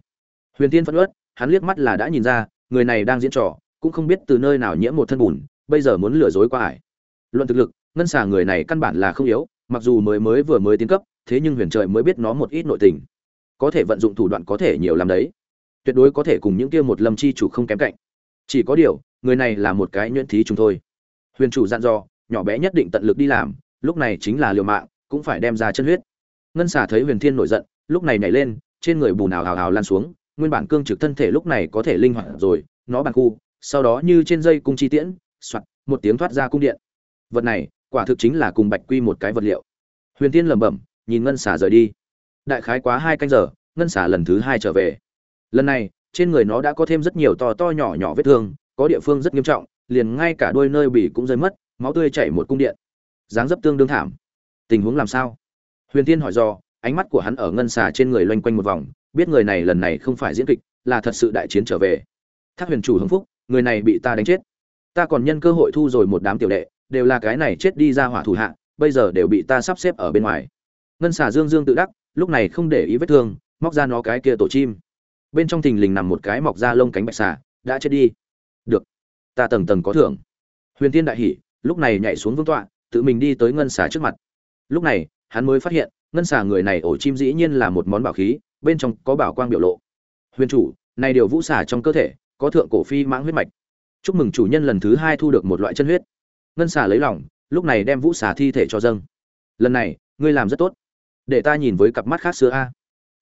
Huyền tiên phẫn ớt hắn liếc mắt là đã nhìn ra, người này đang diễn trò, cũng không biết từ nơi nào nhiễm một thân bùn, bây giờ muốn lừa dối qua ải luận thực lực, ngân xà người này căn bản là không yếu, mặc dù mới mới vừa mới tiến cấp, thế nhưng huyền trời mới biết nó một ít nội tình. Có thể vận dụng thủ đoạn có thể nhiều làm đấy. Tuyệt đối có thể cùng những kia một lâm chi chủ không kém cạnh. Chỉ có điều, người này là một cái nhuyễn thí chúng thôi. Huyền chủ dặn dò, nhỏ bé nhất định tận lực đi làm, lúc này chính là liều mạng, cũng phải đem ra chân huyết ngân xà thấy huyền thiên nổi giận, lúc này nhảy lên, trên người bùn ào hào hào lan xuống, nguyên bản cương trực thân thể lúc này có thể linh hoạt rồi, nó bàn khu, sau đó như trên dây cung chi tiễn, soạt, một tiếng thoát ra cung điện. Vật này, quả thực chính là cùng bạch quy một cái vật liệu. Huyền thiên lẩm bẩm, nhìn ngân xà rời đi. Đại khái quá hai canh giờ, ngân xà lần thứ hai trở về. Lần này, trên người nó đã có thêm rất nhiều to to nhỏ nhỏ vết thương, có địa phương rất nghiêm trọng, liền ngay cả đôi nơi bỉ cũng rơi mất, máu tươi chảy một cung điện. Dáng dấp tương đương thảm. Tình huống làm sao? Huyền tiên hỏi do, ánh mắt của hắn ở ngân xà trên người loanh quanh một vòng, biết người này lần này không phải diễn kịch, là thật sự đại chiến trở về. Thác huyền chủ hưng phúc, người này bị ta đánh chết. Ta còn nhân cơ hội thu rồi một đám tiểu đệ, đều là cái này chết đi ra hỏa thủ hạ, bây giờ đều bị ta sắp xếp ở bên ngoài. Ngân xà dương dương tự đắc, lúc này không để ý vết thương, móc ra nó cái kia tổ chim. Bên trong thình lình nằm một cái mọc ra lông cánh bạch xà, đã chết đi. Được, ta tầng tầng có thưởng. Huyền tiên đại hỉ, lúc này nhảy xuống vương tọa, tự mình đi tới ngân xà trước mặt. Lúc này hắn mới phát hiện, ngân xà người này ổ chim dĩ nhiên là một món bảo khí, bên trong có bảo quang biểu lộ. Huyền chủ, này điều vũ xà trong cơ thể, có thượng cổ phi mãng huyết mạch. Chúc mừng chủ nhân lần thứ hai thu được một loại chân huyết. Ngân xà lấy lòng, lúc này đem vũ xà thi thể cho dâng. Lần này, ngươi làm rất tốt. Để ta nhìn với cặp mắt khác xưa a.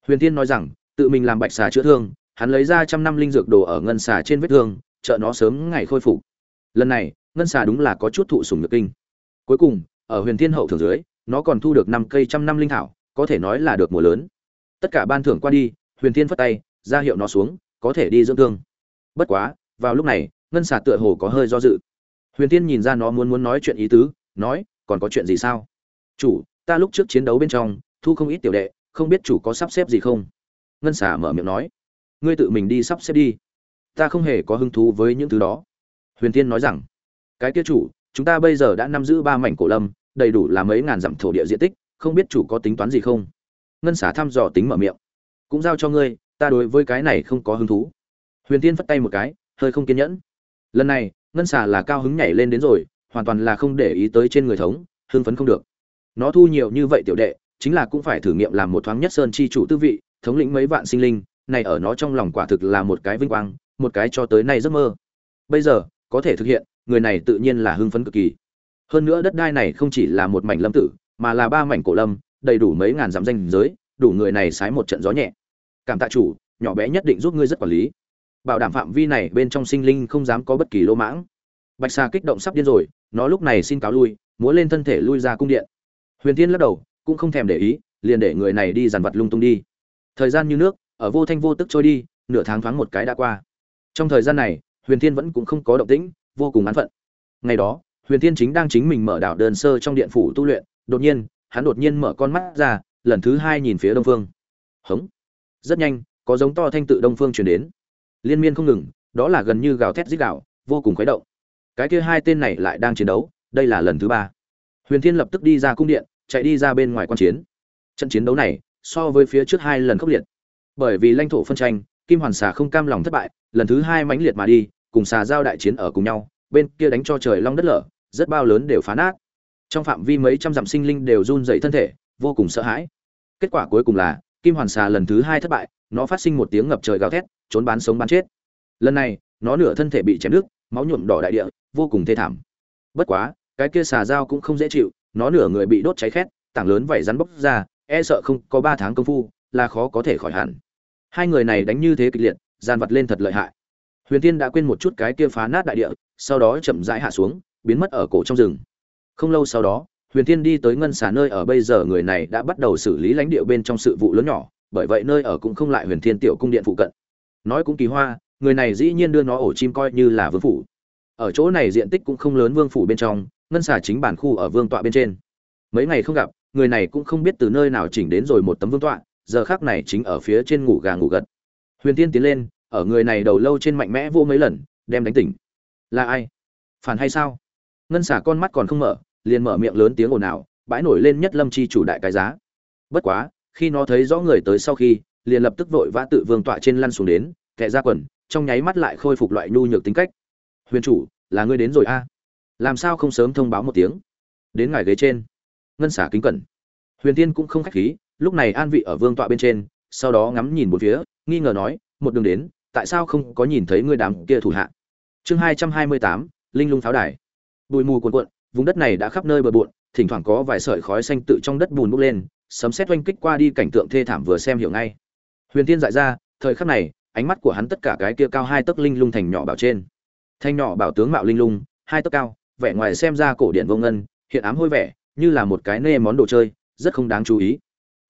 Huyền tiên nói rằng, tự mình làm bạch xà chữa thương, hắn lấy ra trăm năm linh dược đồ ở ngân xà trên vết thương, trợ nó sớm ngày khôi phục. Lần này, ngân xà đúng là có chút thụ sùng nhược kinh. Cuối cùng, ở huyền thiên hậu thường dưới nó còn thu được năm cây trăm năm linh thảo, có thể nói là được mùa lớn. Tất cả ban thưởng qua đi, huyền thiên phất tay, ra hiệu nó xuống, có thể đi dưỡng thương. Bất quá, vào lúc này, ngân xà tựa hồ có hơi do dự. Huyền thiên nhìn ra nó muốn muốn nói chuyện ý tứ, nói, còn có chuyện gì sao? Chủ, ta lúc trước chiến đấu bên trong, thu không ít tiểu đệ, không biết chủ có sắp xếp gì không? Ngân xà mở miệng nói, ngươi tự mình đi sắp xếp đi. Ta không hề có hứng thú với những thứ đó. Huyền Thiên nói rằng, cái kia chủ, chúng ta bây giờ đã nắm giữ ba mảnh cổ lâm đầy đủ là mấy ngàn dặm thổ địa diện tích, không biết chủ có tính toán gì không? Ngân xả thăm dò tính mở miệng. Cũng giao cho ngươi, ta đối với cái này không có hứng thú. Huyền tiên phất tay một cái, hơi không kiên nhẫn. Lần này, ngân xả là cao hứng nhảy lên đến rồi, hoàn toàn là không để ý tới trên người thống, hưng phấn không được. Nó thu nhiều như vậy tiểu đệ, chính là cũng phải thử nghiệm làm một thoáng nhất sơn chi chủ tư vị, thống lĩnh mấy vạn sinh linh, này ở nó trong lòng quả thực là một cái vinh quang, một cái cho tới nay giấc mơ. Bây giờ, có thể thực hiện, người này tự nhiên là hưng phấn cực kỳ hơn nữa đất đai này không chỉ là một mảnh lâm tử, mà là ba mảnh cổ lâm, đầy đủ mấy ngàn dặm danh giới, đủ người này sái một trận gió nhẹ. Cảm tạ chủ, nhỏ bé nhất định giúp ngươi rất quản lý. Bảo đảm phạm vi này bên trong sinh linh không dám có bất kỳ lỗ mãng. Bạch xà kích động sắp điên rồi, nó lúc này xin cáo lui, múa lên thân thể lui ra cung điện. Huyền thiên lắc đầu, cũng không thèm để ý, liền để người này đi dàn vật lung tung đi. Thời gian như nước, ở vô thanh vô tức trôi đi, nửa tháng thoáng một cái đã qua. Trong thời gian này, huyền thiên vẫn cũng không có động tĩnh, vô cùng án phận. Ngày đó huyền thiên chính đang chính mình mở đảo đơn sơ trong điện phủ tu luyện, đột nhiên, hắn đột nhiên mở con mắt ra, lần thứ hai nhìn phía đông phương. Hống. Rất nhanh, có giống to thanh tự đông phương truyền đến. Liên miên không ngừng, đó là gần như gào thét dích gạo vô cùng khuấy động. Cái kia hai tên này lại đang chiến đấu, đây là lần thứ ba. Huyền thiên lập tức đi ra cung điện, chạy đi ra bên ngoài quan chiến. Trận chiến đấu này, so với phía trước hai lần khốc liệt. Bởi vì lãnh thổ phân tranh, kim hoàn xà không cam lòng thất bại, lần thứ hai mãnh liệt mà đi, cùng xà giao đại chiến ở cùng nhau, bên kia đánh cho trời long đất lở rất bao lớn đều phá nát. Trong phạm vi mấy trăm dặm sinh linh đều run dậy thân thể, vô cùng sợ hãi. Kết quả cuối cùng là, kim hoàn xà lần thứ hai thất bại, nó phát sinh một tiếng ngập trời gào thét, trốn bán sống bán chết. Lần này, nó nửa thân thể bị chém đứt, máu nhuộm đỏ đại địa, vô cùng thê thảm. Bất quá, cái kia xà dao cũng không dễ chịu, nó nửa người bị đốt cháy khét, tảng lớn vảy rắn bốc ra e sợ không có ba tháng công phu, là khó có thể khỏi hẳn. Hai người này đánh như thế kịch liệt gian vật lên thật lợi hại. Huyền tiên đã quên một chút cái kia phá nát đại địa, sau đó chậm rãi hạ xuống biến mất ở cổ trong rừng. Không lâu sau đó, huyền Thiên đi tới ngân xà nơi ở bây giờ người này đã bắt đầu xử lý lãnh địa bên trong sự vụ lớn nhỏ, bởi vậy nơi ở cũng không lại huyền thiên tiểu cung điện phụ cận. Nói cũng kỳ hoa, người này dĩ nhiên đưa nó ổ chim coi như là vương phủ. Ở chỗ này diện tích cũng không lớn vương phủ bên trong, ngân xà chính bản khu ở vương tọa bên trên. Mấy ngày không gặp, người này cũng không biết từ nơi nào chỉnh đến rồi một tấm vương tọa, giờ khác này chính ở phía trên ngủ gà ngủ gật. Huyền tiên tiến lên, ở người này đầu lâu trên mạnh mẽ vô mấy lần, đem đánh tỉnh. Là ai? Phản hay sao? Ngân xả con mắt còn không mở, liền mở miệng lớn tiếng ồn ào, bãi nổi lên nhất lâm chi chủ đại cái giá. Bất quá, khi nó thấy rõ người tới sau khi, liền lập tức vội vã tự vương tọa trên lăn xuống đến kẹ ra quần, trong nháy mắt lại khôi phục loại nhu nhược tính cách. Huyền chủ, là ngươi đến rồi a? Làm sao không sớm thông báo một tiếng? Đến ngài ghế trên. Ngân xả kính cẩn. Huyền tiên cũng không khách khí, lúc này an vị ở vương tọa bên trên, sau đó ngắm nhìn một phía, nghi ngờ nói, một đường đến, tại sao không có nhìn thấy ngươi đám kia thủ hạ? Chương hai trăm hai mươi tám, linh lung pháo đài bụi mù cuồn cuộn, vùng đất này đã khắp nơi bừa bộn, thỉnh thoảng có vài sợi khói xanh tự trong đất bùn bốc lên, sấm sét oanh kích qua đi cảnh tượng thê thảm vừa xem hiểu ngay. Huyền tiên dại ra, thời khắc này, ánh mắt của hắn tất cả cái kia cao hai tấc linh lung thành nhỏ bảo trên. Thanh nhỏ bảo tướng mạo linh lung, hai tấc cao, vẻ ngoài xem ra cổ điển vô ngân, hiện ám hôi vẻ, như là một cái nê món đồ chơi, rất không đáng chú ý.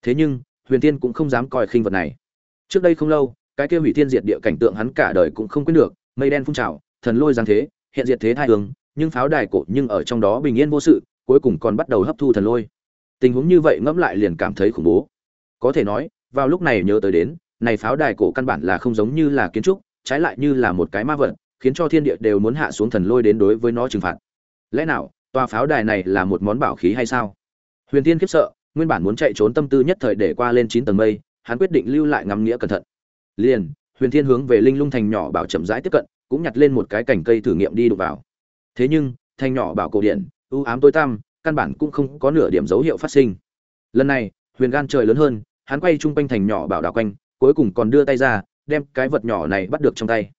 Thế nhưng, huyền tiên cũng không dám coi khinh vật này. Trước đây không lâu, cái kia hủy thiên diệt địa cảnh tượng hắn cả đời cũng không quên được, mây đen phun trào, thần lôi giáng thế, hiện diệt thế thai hướng nhưng pháo đài cổ nhưng ở trong đó bình yên vô sự, cuối cùng còn bắt đầu hấp thu thần lôi. Tình huống như vậy ngẫm lại liền cảm thấy khủng bố. Có thể nói, vào lúc này nhớ tới đến, này pháo đài cổ căn bản là không giống như là kiến trúc, trái lại như là một cái ma vật, khiến cho thiên địa đều muốn hạ xuống thần lôi đến đối với nó trừng phạt. Lẽ nào, tòa pháo đài này là một món bảo khí hay sao? Huyền tiên khiếp sợ, nguyên bản muốn chạy trốn tâm tư nhất thời để qua lên chín tầng mây, hắn quyết định lưu lại ngắm nghĩa cẩn thận. Liền, huyền thiên hướng về linh lung thành nhỏ bảo chậm rãi tiếp cận, cũng nhặt lên một cái cành cây thử nghiệm đi đụng vào thế nhưng thành nhỏ bảo cổ điện ưu ám tối tăm, căn bản cũng không có nửa điểm dấu hiệu phát sinh. Lần này, huyền gan trời lớn hơn, hắn quay chung quanh thành nhỏ bảo đảo quanh, cuối cùng còn đưa tay ra, đem cái vật nhỏ này bắt được trong tay.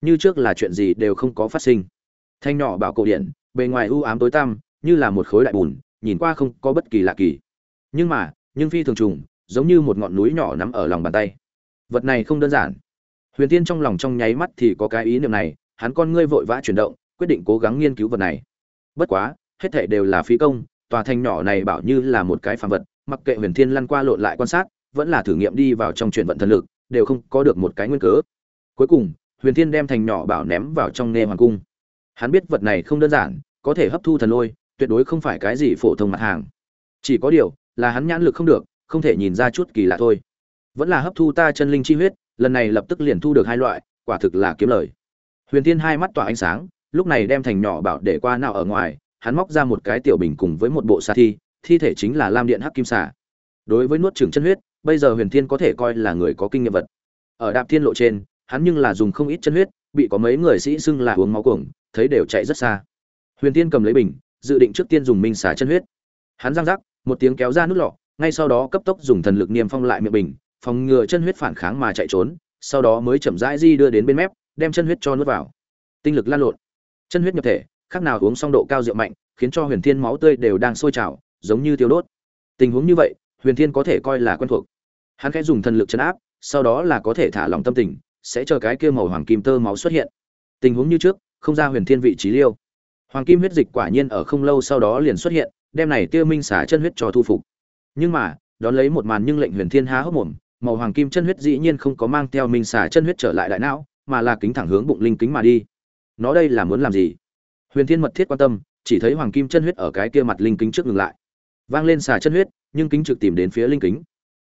Như trước là chuyện gì đều không có phát sinh. Thanh nhỏ bảo cổ điện bề ngoài u ám tối tăm, như là một khối đại bùn, nhìn qua không có bất kỳ lạ kỳ. Nhưng mà, nhưng phi thường trùng, giống như một ngọn núi nhỏ nắm ở lòng bàn tay. Vật này không đơn giản. Huyền tiên trong lòng trong nháy mắt thì có cái ý niệm này, hắn con ngươi vội vã chuyển động quyết định cố gắng nghiên cứu vật này. Bất quá, hết thảy đều là phí công, tòa thành nhỏ này bảo như là một cái phàm vật, mặc kệ huyền thiên lăn qua lộn lại quan sát, vẫn là thử nghiệm đi vào trong chuyển vận thần lực, đều không có được một cái nguyên cớ. Cuối cùng, huyền thiên đem thành nhỏ bảo ném vào trong nghe hoàng cung. Hắn biết vật này không đơn giản, có thể hấp thu thần lôi, tuyệt đối không phải cái gì phổ thông mặt hàng. Chỉ có điều, là hắn nhãn lực không được, không thể nhìn ra chút kỳ lạ thôi. Vẫn là hấp thu ta chân linh chi huyết, lần này lập tức liền thu được hai loại, quả thực là kiếm lời. Huyền thiên hai mắt tỏa ánh sáng lúc này đem thành nhỏ bảo để qua nào ở ngoài, hắn móc ra một cái tiểu bình cùng với một bộ sa thi thi thể chính là lam điện hắc kim xà. Đối với nuốt trừng chân huyết, bây giờ huyền thiên có thể coi là người có kinh nghiệm vật. Ở đạp thiên lộ trên, hắn nhưng là dùng không ít chân huyết, bị có mấy người sĩ xưng là uống máu cuồng, thấy đều chạy rất xa. Huyền thiên cầm lấy bình, dự định trước tiên dùng minh xả chân huyết. Hắn răng rắc, một tiếng kéo ra nút lọ, ngay sau đó cấp tốc dùng thần lực niêm phong lại miệng bình, phòng ngừa chân huyết phản kháng mà chạy trốn, sau đó mới chậm rãi di đưa đến bên mép, đem chân huyết cho nuốt vào. Tinh lực lan lộn chân huyết nhập thể, khác nào uống xong độ cao rượu mạnh, khiến cho huyền thiên máu tươi đều đang sôi trào, giống như tiêu đốt. Tình huống như vậy, huyền thiên có thể coi là quen thuộc. Hắn khẽ dùng thần lực chấn áp, sau đó là có thể thả lỏng tâm tình, sẽ chờ cái kia màu hoàng kim tơ máu xuất hiện. Tình huống như trước, không ra huyền thiên vị trí liêu. Hoàng kim huyết dịch quả nhiên ở không lâu sau đó liền xuất hiện, đem này tiêu minh xả chân huyết cho thu phục. Nhưng mà, đón lấy một màn nhưng lệnh huyền thiên há hốc mồm, màu hoàng kim chân huyết dĩ nhiên không có mang theo minh xả chân huyết trở lại đại não, mà là kính thẳng hướng bụng linh kính mà đi nó đây là muốn làm gì? Huyền thiên mật thiết quan tâm, chỉ thấy hoàng kim chân huyết ở cái kia mặt linh kính trước ngừng lại. Vang lên xả chân huyết, nhưng kính trực tìm đến phía linh kính.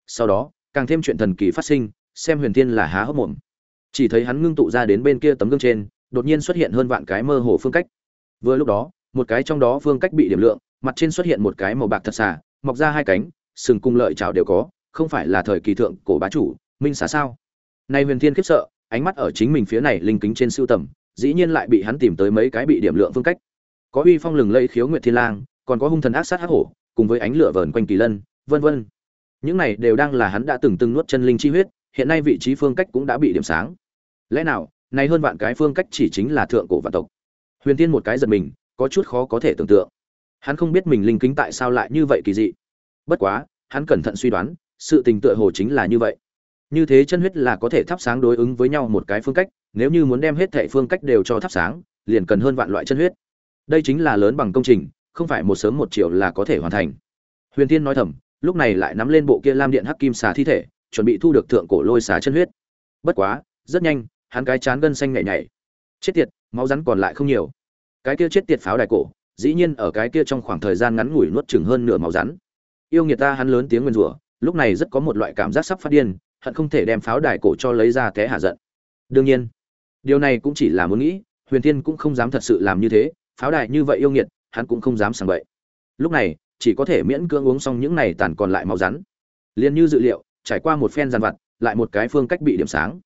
Sau đó, càng thêm chuyện thần kỳ phát sinh, xem huyền thiên là há hốc mồm. Chỉ thấy hắn ngưng tụ ra đến bên kia tấm gương trên, đột nhiên xuất hiện hơn vạn cái mơ hồ phương cách. Vừa lúc đó, một cái trong đó phương cách bị điểm lượng, mặt trên xuất hiện một cái màu bạc thật xà, mọc ra hai cánh, sừng cung lợi chảo đều có, không phải là thời kỳ thượng cổ bá chủ, minh xá sao? Nay huyền thiên khiếp sợ, ánh mắt ở chính mình phía này linh kính trên sưu tầm dĩ nhiên lại bị hắn tìm tới mấy cái bị điểm lượng phương cách. Có uy phong lừng lẫy khiếu nguyệt thiên lang, còn có hung thần ác sát hắc hổ, cùng với ánh lửa vờn quanh kỳ lân, vân vân. Những này đều đang là hắn đã từng từng nuốt chân linh chi huyết, hiện nay vị trí phương cách cũng đã bị điểm sáng. Lẽ nào, này hơn vạn cái phương cách chỉ chính là thượng cổ vạn tộc? Huyền tiên một cái giật mình, có chút khó có thể tưởng tượng. Hắn không biết mình linh kính tại sao lại như vậy kỳ dị. Bất quá, hắn cẩn thận suy đoán, sự tình tựa hồ chính là như vậy. Như thế chân huyết là có thể thắp sáng đối ứng với nhau một cái phương cách nếu như muốn đem hết thệ phương cách đều cho thắp sáng, liền cần hơn vạn loại chân huyết. Đây chính là lớn bằng công trình, không phải một sớm một chiều là có thể hoàn thành. Huyền tiên nói thầm, lúc này lại nắm lên bộ kia lam điện hắc kim xà thi thể, chuẩn bị thu được thượng cổ lôi xà chân huyết. Bất quá, rất nhanh, hắn cái chán gân xanh nhảy nhảy. Chết tiệt, máu rắn còn lại không nhiều. Cái kia chết tiệt pháo đài cổ, dĩ nhiên ở cái kia trong khoảng thời gian ngắn ngủi nuốt chừng hơn nửa máu rắn. Yêu nghiệt ta hắn lớn tiếng nguyên rủa, lúc này rất có một loại cảm giác sắp phát điên, hận không thể đem pháo đài cổ cho lấy ra té hạ giận. Đương nhiên điều này cũng chỉ là muốn nghĩ, huyền thiên cũng không dám thật sự làm như thế, pháo đài như vậy yêu nghiệt, hắn cũng không dám sàng bậy. Lúc này, chỉ có thể miễn cưỡng uống xong những này tàn còn lại máu rắn. Liền như dự liệu, trải qua một phen giàn vặt, lại một cái phương cách bị điểm sáng.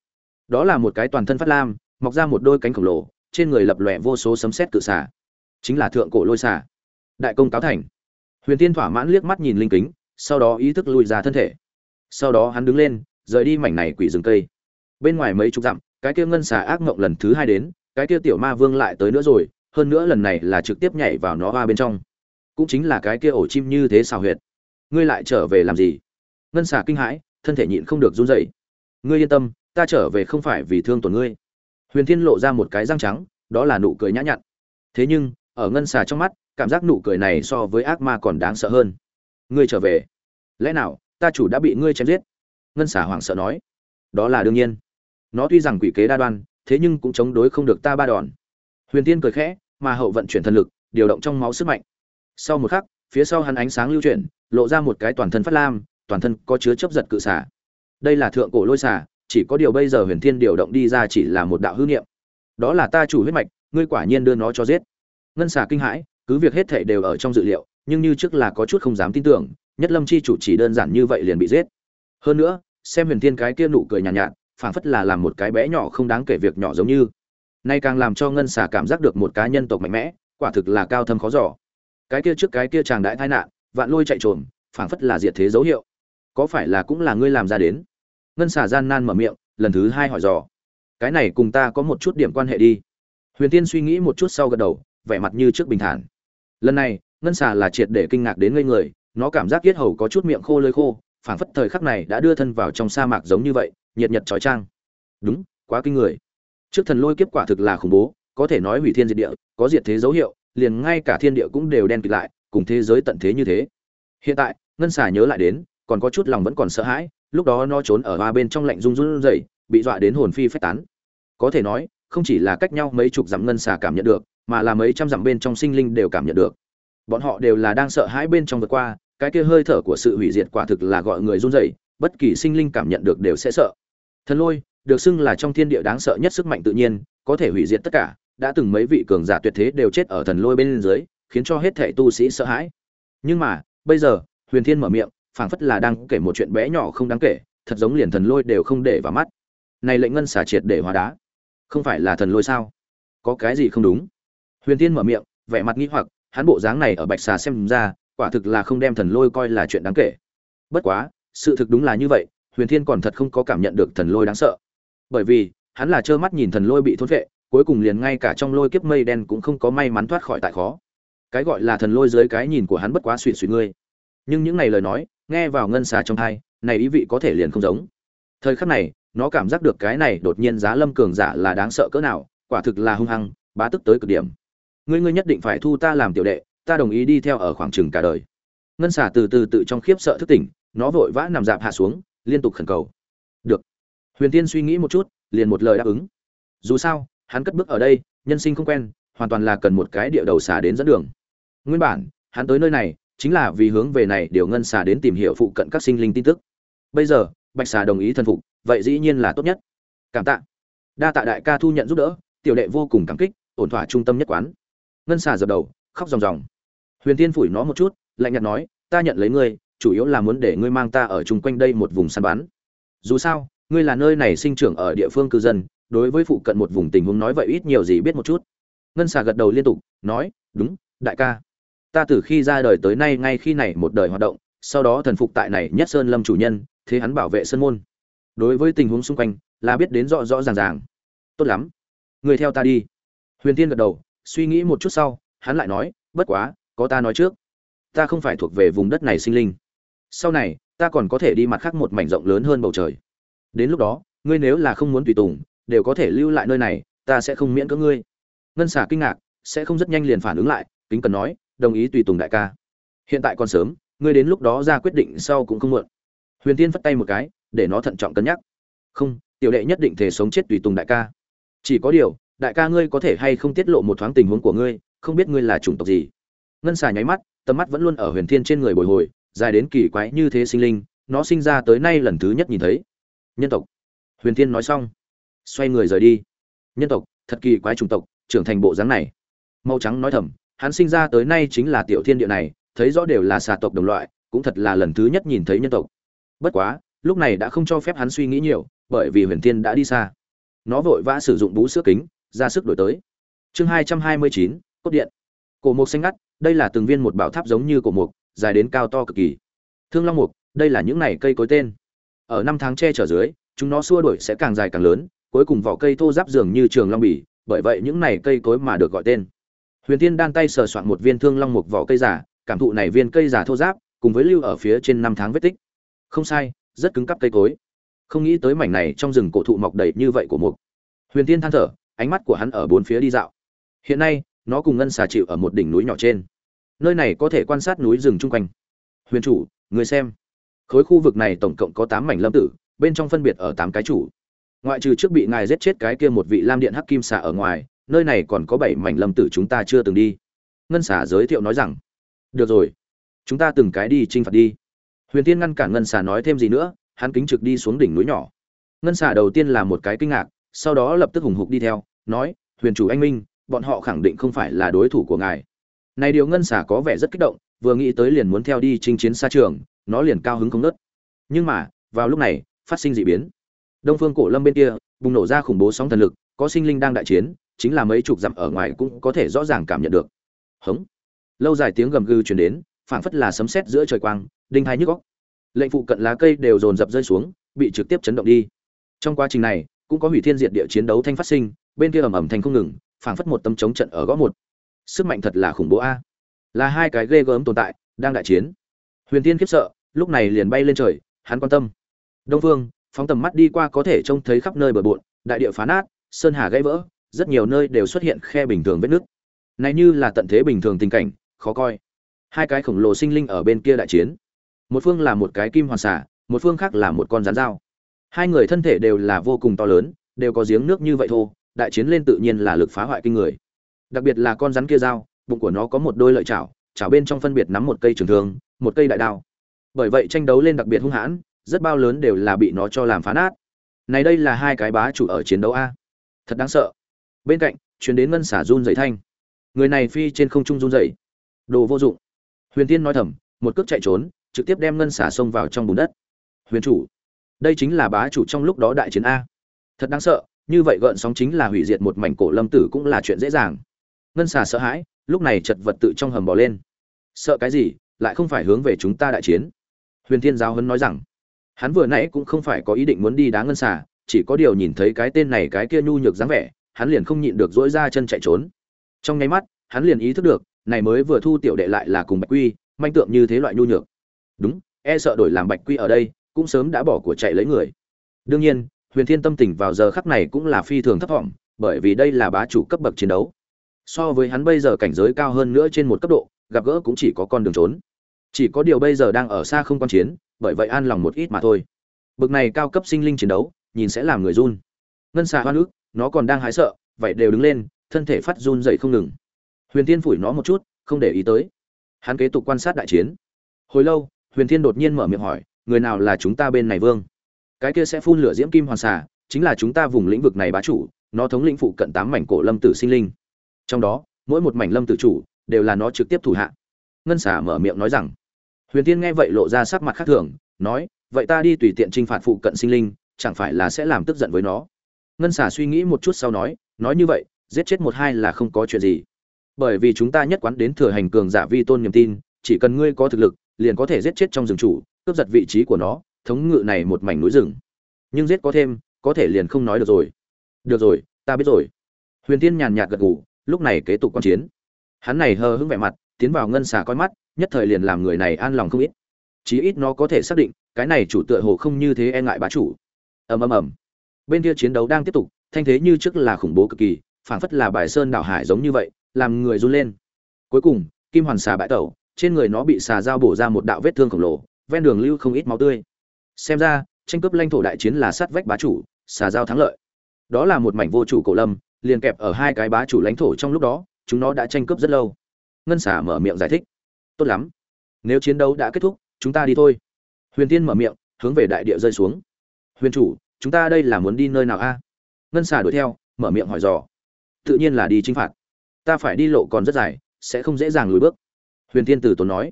Đó là một cái toàn thân phát lam, mọc ra một đôi cánh khổng lồ, trên người lập lòe vô số sấm sét cự xả chính là thượng cổ lôi xả đại công cáo thành. Huyền tiên thỏa mãn liếc mắt nhìn linh kính, sau đó ý thức lùi ra thân thể. Sau đó hắn đứng lên, rời đi mảnh này quỷ rừng cây. Bên ngoài mấy chục dặm cái kia ngân xà ác mộng lần thứ hai đến, cái kia tiểu ma vương lại tới nữa rồi, hơn nữa lần này là trực tiếp nhảy vào nó hoa bên trong. Cũng chính là cái kia ổ chim như thế xào huyệt. Ngươi lại trở về làm gì? Ngân xà kinh hãi, thân thể nhịn không được run rẩy. Ngươi yên tâm, ta trở về không phải vì thương tổn ngươi. Huyền thiên lộ ra một cái răng trắng, đó là nụ cười nhã nhặn. Thế nhưng, ở ngân xà trong mắt, cảm giác nụ cười này so với ác ma còn đáng sợ hơn. Ngươi trở về. Lẽ nào, ta chủ đã bị ngươi chém giết? Ngân xà hoảng sợ nói. Đó là đương nhiên nó tuy rằng quỷ kế đa đoan thế nhưng cũng chống đối không được ta ba đòn. Huyền tiên cười khẽ mà hậu vận chuyển thần lực điều động trong máu sức mạnh. Sau một khắc phía sau hắn ánh sáng lưu chuyển lộ ra một cái toàn thân phát lam toàn thân có chứa chấp giật cự xả đây là thượng cổ lôi xả chỉ có điều bây giờ huyền thiên điều động đi ra chỉ là một đạo hư niệm. Đó là ta chủ huyết mạch ngươi quả nhiên đưa nó cho giết. Ngân xả kinh hãi cứ việc hết thảy đều ở trong dự liệu nhưng như trước là có chút không dám tin tưởng nhất lâm chi chủ chỉ đơn giản như vậy liền bị giết. Hơn nữa xem huyền thiên cái kia nụ cười nhàn nhạt, nhạt phảng phất là làm một cái bé nhỏ không đáng kể việc nhỏ giống như. Nay càng làm cho ngân xà cảm giác được một cá nhân tộc mạnh mẽ, quả thực là cao thâm khó giỏ cái kia trước cái kia chàng đại tai nạn, vạn lôi chạy trộm phảng phất là diệt thế dấu hiệu. Có phải là cũng là ngươi làm ra đến? Ngân xà gian nan mở miệng, lần thứ hai hỏi dò. Cái này cùng ta có một chút điểm quan hệ đi. Huyền tiên suy nghĩ một chút sau gật đầu, vẻ mặt như trước bình thản. Lần này, ngân xà là triệt để kinh ngạc đến ngây người, nó cảm giác yết hầu có chút miệng khô lơi khô, phảng phất thời khắc này đã đưa thân vào trong sa mạc giống như vậy nhiệt nhật trói trang. Đúng, quá kinh người. Trước thần lôi kiếp quả thực là khủng bố, có thể nói hủy thiên diệt địa, có diệt thế dấu hiệu, liền ngay cả thiên địa cũng đều đen kịt lại, cùng thế giới tận thế như thế. Hiện tại, ngân xà nhớ lại đến, còn có chút lòng vẫn còn sợ hãi, lúc đó nó trốn ở ba bên trong lạnh run run rẩy, bị dọa đến hồn phi phách tán. Có thể nói, không chỉ là cách nhau mấy chục dặm ngân xà cảm nhận được, mà là mấy trăm dặm bên trong sinh linh đều cảm nhận được. Bọn họ đều là đang sợ hãi bên trong vượt qua, cái kia hơi thở của sự hủy diệt quả thực là gọi người run rẩy, bất kỳ sinh linh cảm nhận được đều sẽ sợ thần lôi, được xưng là trong thiên địa đáng sợ nhất sức mạnh tự nhiên, có thể hủy diệt tất cả, đã từng mấy vị cường giả tuyệt thế đều chết ở thần lôi bên dưới, khiến cho hết thảy tu sĩ sợ hãi. Nhưng mà, bây giờ, huyền thiên mở miệng, phảng phất là đang kể một chuyện bé nhỏ không đáng kể, thật giống liền thần lôi đều không để vào mắt. Này lệnh ngân xả triệt để hóa đá. Không phải là thần lôi sao? Có cái gì không đúng? Huyền thiên mở miệng, vẻ mặt nghĩ hoặc, hắn bộ dáng này ở bạch xà xem ra, quả thực là không đem thần lôi coi là chuyện đáng kể. Bất quá, sự thực đúng là như vậy huyền thiên còn thật không có cảm nhận được thần lôi đáng sợ. Bởi vì, hắn là trơ mắt nhìn thần lôi bị thốt vệ cuối cùng liền ngay cả trong lôi kiếp mây đen cũng không có may mắn thoát khỏi tại khó. Cái gọi là thần lôi dưới cái nhìn của hắn bất quá suy suỵ ngươi. Nhưng những này lời nói, nghe vào ngân xà trong thai, này ý vị có thể liền không giống. Thời khắc này, nó cảm giác được cái này đột nhiên giá lâm cường giả là đáng sợ cỡ nào, quả thực là hung hăng, bá tức tới cực điểm. Ngươi ngươi nhất định phải thu ta làm tiểu đệ, ta đồng ý đi theo ở khoảng chừng cả đời. Ngân xà từ từ tự trong khiếp sợ thức tỉnh, nó vội vã nằm dạp hạ xuống liên tục khẩn cầu. Được. Huyền tiên suy nghĩ một chút, liền một lời đáp ứng. Dù sao, hắn cất bước ở đây, nhân sinh không quen, hoàn toàn là cần một cái địa đầu xà đến dẫn đường. Nguyên bản, hắn tới nơi này, chính là vì hướng về này điều ngân xà đến tìm hiểu phụ cận các sinh linh tin tức. Bây giờ, bạch xà đồng ý thân phục, vậy dĩ nhiên là tốt nhất. Cảm tạ. Đa tạ đại ca thu nhận giúp đỡ, tiểu đệ vô cùng cảm kích, ổn thỏa trung tâm nhất quán. Ngân xà dập đầu, khóc ròng ròng. Huyền tiên phủi nó một chút, lạnh nhạt nói, ta nhận lấy ngươi chủ yếu là muốn để ngươi mang ta ở chung quanh đây một vùng săn bắn. Dù sao, ngươi là nơi này sinh trưởng ở địa phương cư dân, đối với phụ cận một vùng tình huống nói vậy ít nhiều gì biết một chút. Ngân xà gật đầu liên tục, nói, đúng, đại ca. Ta từ khi ra đời tới nay ngay khi này một đời hoạt động, sau đó thần phục tại này nhất sơn lâm chủ nhân, thế hắn bảo vệ Sơn môn. Đối với tình huống xung quanh, là biết đến rõ rõ ràng ràng. Tốt lắm. Người theo ta đi. Huyền tiên gật đầu, suy nghĩ một chút sau, hắn lại nói, bất quá, có ta nói trước. Ta không phải thuộc về vùng đất này sinh linh sau này, ta còn có thể đi mặt khác một mảnh rộng lớn hơn bầu trời. Đến lúc đó, ngươi nếu là không muốn tùy tùng, đều có thể lưu lại nơi này, ta sẽ không miễn cưỡng ngươi. Ngân xả kinh ngạc, sẽ không rất nhanh liền phản ứng lại, kính cần nói, đồng ý tùy tùng đại ca. Hiện tại còn sớm, ngươi đến lúc đó ra quyết định sau cũng không muộn. Huyền tiên phất tay một cái, để nó thận trọng cân nhắc. Không, tiểu đệ nhất định thể sống chết tùy tùng đại ca. Chỉ có điều, đại ca ngươi có thể hay không tiết lộ một thoáng tình huống của ngươi, không biết ngươi là chủng tộc gì? Ngân xà nháy mắt, tầm mắt vẫn luôn ở huyền thiên trên người bồi hồi dài đến kỳ quái như thế sinh linh, nó sinh ra tới nay lần thứ nhất nhìn thấy. Nhân tộc. Huyền thiên nói xong, xoay người rời đi. Nhân tộc, thật kỳ quái chủng tộc, trưởng thành bộ dáng này. Màu trắng nói thầm, hắn sinh ra tới nay chính là tiểu thiên địa này, thấy rõ đều là xà tộc đồng loại, cũng thật là lần thứ nhất nhìn thấy nhân tộc. Bất quá, lúc này đã không cho phép hắn suy nghĩ nhiều, bởi vì huyền thiên đã đi xa. Nó vội vã sử dụng bú sữa kính, ra sức đổi tới. Chương hai trăm hai mươi chín, cốt điện. Cổ mục xanh ngắt, đây là từng viên một bảo tháp giống như cổ mục dài đến cao to cực kỳ. Thương long mục, đây là những này cây cối tên. Ở năm tháng che chở dưới, chúng nó xua đuổi sẽ càng dài càng lớn, cuối cùng vỏ cây thô giáp dường như trường long bỉ bởi vậy những này cây cối mà được gọi tên. Huyền tiên đan tay sờ soạn một viên thương long mục vỏ cây giả, cảm thụ này viên cây giả thô giáp, cùng với lưu ở phía trên năm tháng vết tích. Không sai, rất cứng cắp cây cối. Không nghĩ tới mảnh này trong rừng cổ thụ mọc đầy như vậy của mục. Huyền tiên than thở, ánh mắt của hắn ở bốn phía đi dạo. Hiện nay, nó cùng ngân xà chịu ở một đỉnh núi nhỏ trên nơi này có thể quan sát núi rừng chung quanh. Huyền chủ, người xem. Khối khu vực này tổng cộng có tám mảnh lâm tử, bên trong phân biệt ở tám cái chủ. Ngoại trừ trước bị ngài giết chết cái kia một vị lam điện hắc kim xà ở ngoài, nơi này còn có bảy mảnh lâm tử chúng ta chưa từng đi. Ngân xà giới thiệu nói rằng, được rồi, chúng ta từng cái đi t r i n h phạt đi. Huyền tiên ngăn cản ngân xà nói thêm gì nữa, hắn kính trực đi xuống đỉnh núi nhỏ. Ngân xà đầu tiên là một cái kinh ngạc, sau đó lập tức hùng hục đi theo, nói, huyền chủ anh minh, bọn họ khẳng định không phải là đối thủ của ngài này điều ngân xả có vẻ rất kích động, vừa nghĩ tới liền muốn theo đi chinh chiến xa trường, nó liền cao hứng không nớt. Nhưng mà, vào lúc này, phát sinh dị biến. Đông phương cổ lâm bên kia, bùng nổ ra khủng bố sóng thần lực, có sinh linh đang đại chiến, chính là mấy chục dặm ở ngoài cũng có thể rõ ràng cảm nhận được. Hống. Lâu dài tiếng gầm gừ truyền đến, phảng phất là sấm sét giữa trời quang, đinh hai nhức góc lệnh phụ cận lá cây đều dồn dập rơi xuống, bị trực tiếp chấn động đi. Trong quá trình này, cũng có hủy thiên diệt địa chiến đấu thanh phát sinh, bên kia ầm ầm thành không ngừng, phảng phất một tấm chống trận ở gõ một sức mạnh thật là khủng bố a. Là hai cái ghê gớm tồn tại, đang đại chiến. Huyền tiên khiếp sợ, lúc này liền bay lên trời, hắn quan tâm. Đông phương, phóng tầm mắt đi qua có thể trông thấy khắp nơi bờ bộn, đại địa phá nát, sơn hà gãy vỡ, rất nhiều nơi đều xuất hiện khe bình thường vết nứt. Này như là tận thế bình thường tình cảnh, khó coi. Hai cái khổng lồ sinh linh ở bên kia đại chiến. Một phương là một cái kim hoàn xả một phương khác là một con rắn dao. Hai người thân thể đều là vô cùng to lớn, đều có giếng nước như vậy thô, đại chiến lên tự nhiên là lực phá hoại kinh người đặc biệt là con rắn kia dao, bụng của nó có một đôi lợi chảo chảo bên trong phân biệt nắm một cây trường thương, một cây đại đao. Bởi vậy tranh đấu lên đặc biệt hung hãn, rất bao lớn đều là bị nó cho làm phá nát. Này đây là hai cái bá chủ ở chiến đấu a. Thật đáng sợ. Bên cạnh chuyến đến ngân xả run dậy thanh. Người này phi trên không trung run dậy đồ vô dụng. Huyền tiên nói thầm, một cước chạy trốn, trực tiếp đem ngân xả xông vào trong bùn đất. Huyền chủ, đây chính là bá chủ trong lúc đó đại chiến a. Thật đáng sợ, như vậy gợn sóng chính là hủy diệt một mảnh cổ lâm tử cũng là chuyện dễ dàng ngân xà sợ hãi, lúc này chật vật tự trong hầm bỏ lên. Sợ cái gì, lại không phải hướng về chúng ta đại chiến? Huyền thiên giáo hấn nói rằng, hắn vừa nãy cũng không phải có ý định muốn đi đá ngân xà, chỉ có điều nhìn thấy cái tên này cái kia nhu nhược dáng vẻ, hắn liền không nhịn được dỗi ra chân chạy trốn. Trong nháy mắt, hắn liền ý thức được, này mới vừa thu tiểu đệ lại là cùng bạch quy, manh tượng như thế loại nhu nhược. Đúng e sợ đổi làm bạch quy ở đây, cũng sớm đã bỏ của chạy lấy người. Đương nhiên, huyền thiên tâm tình vào giờ khắc này cũng là phi thường thấp thỏm bởi vì đây là bá chủ cấp bậc chiến đấu so với hắn bây giờ cảnh giới cao hơn nữa trên một cấp độ, gặp gỡ cũng chỉ có con đường trốn. Chỉ có điều bây giờ đang ở xa không quan chiến, bởi vậy an lòng một ít mà thôi. Bực này cao cấp sinh linh chiến đấu, nhìn sẽ làm người run. Ngân xà hoa ức, nó còn đang hái sợ, vậy đều đứng lên, thân thể phát run dậy không ngừng. Huyền thiên phủi nó một chút, không để ý tới. Hắn kế tục quan sát đại chiến. Hồi lâu, huyền thiên đột nhiên mở miệng hỏi, người nào là chúng ta bên này vương? Cái kia sẽ phun lửa diễm kim hoàn xà, chính là chúng ta vùng lĩnh vực này bá chủ, nó thống lĩnh phụ cận tám mảnh cổ lâm tử sinh linh trong đó, mỗi một mảnh lâm tự chủ đều là nó trực tiếp thủ hạ. Ngân xà mở miệng nói rằng, huyền tiên nghe vậy lộ ra sắc mặt khác thường, nói, vậy ta đi tùy tiện t r i n h phạt phụ cận sinh linh, chẳng phải là sẽ làm tức giận với nó? Ngân xà suy nghĩ một chút sau nói nói như vậy, giết chết một hai là không có chuyện gì. Bởi vì chúng ta nhất quán đến thừa hành cường giả vi tôn niềm tin, chỉ cần ngươi có thực lực, liền có thể giết chết trong rừng chủ, cướp giật vị trí của nó, thống ngự này một mảnh núi rừng. Nhưng giết có thêm, có thể liền không nói được rồi. Được rồi, ta biết rồi. Huyền tiên nhàn nhạt gật gù lúc này kế tục quan chiến. Hắn này hờ hững vẻ mặt, tiến vào ngân xà coi mắt, nhất thời liền làm người này an lòng không ít. Chí ít nó có thể xác định, cái này chủ tựa hồ không như thế e ngại bá chủ. Ầm ầm ầm. Bên kia chiến đấu đang tiếp tục, thanh thế như trước là khủng bố cực kỳ, phảng phất là bài sơn đảo hải giống như vậy, làm người run lên. Cuối cùng, kim hoàn xà bãi tẩu, trên người nó bị xà dao bổ ra một đạo vết thương khổng lồ, ven đường lưu không ít máu tươi. Xem ra, tranh cướp lãnh thổ đại chiến là sát vách bá chủ, xà dao thắng lợi. Đó là một mảnh vô chủ cổ lâm liền kẹp ở hai cái bá chủ lãnh thổ trong lúc đó, chúng nó đã tranh cướp rất lâu. Ngân xả mở miệng giải thích. Tốt lắm. Nếu chiến đấu đã kết thúc, chúng ta đi thôi. Huyền tiên mở miệng, hướng về đại địa rơi xuống. Huyền chủ, chúng ta đây là muốn đi nơi nào a? Ngân xả đuổi theo, mở miệng hỏi dò. Tự nhiên là đi chinh phạt. Ta phải đi lộ còn rất dài, sẽ không dễ dàng lùi bước. Huyền tiên từ tốn nói.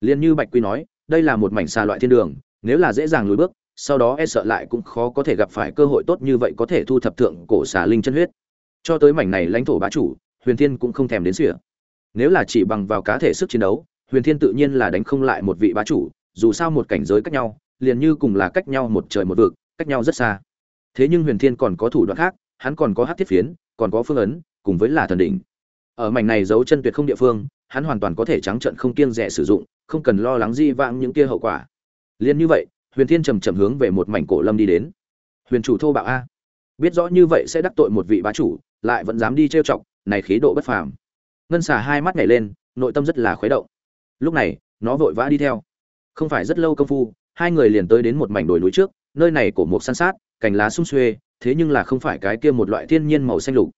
Liền như bạch quy nói, đây là một mảnh xa loại thiên đường, nếu là dễ dàng lùi bước, sau đó e sợ lại cũng khó có thể gặp phải cơ hội tốt như vậy có thể thu thập thượng cổ xà linh chân huyết cho tới mảnh này lãnh thổ bá chủ, huyền thiên cũng không thèm đến sỉa nếu là chỉ bằng vào cá thể sức chiến đấu, huyền thiên tự nhiên là đánh không lại một vị bá chủ, dù sao một cảnh giới cách nhau, liền như cùng là cách nhau một trời một vực, cách nhau rất xa. Thế nhưng huyền thiên còn có thủ đoạn khác, hắn còn có hát thiết phiến, còn có phương ấn, cùng với là thần đỉnh. Ở mảnh này giấu chân tuyệt không địa phương, hắn hoàn toàn có thể trắng trận không kiêng rẻ sử dụng, không cần lo lắng di vãng những kia hậu quả. Liền như vậy, huyền thiên trầm trầm hướng về một mảnh cổ lâm đi đến. Huyền chủ thô bạo a. Biết rõ như vậy sẽ đắc tội một vị bá chủ lại vẫn dám đi trêu chọc, này khí độ bất phàm. Ngân xà hai mắt nhảy lên, nội tâm rất là khuấy động. Lúc này, nó vội vã đi theo. Không phải rất lâu công phu, hai người liền tới đến một mảnh đồi núi trước, nơi này cổ một san sát, cành lá sum xuê, thế nhưng là không phải cái kia một loại thiên nhiên màu xanh lục.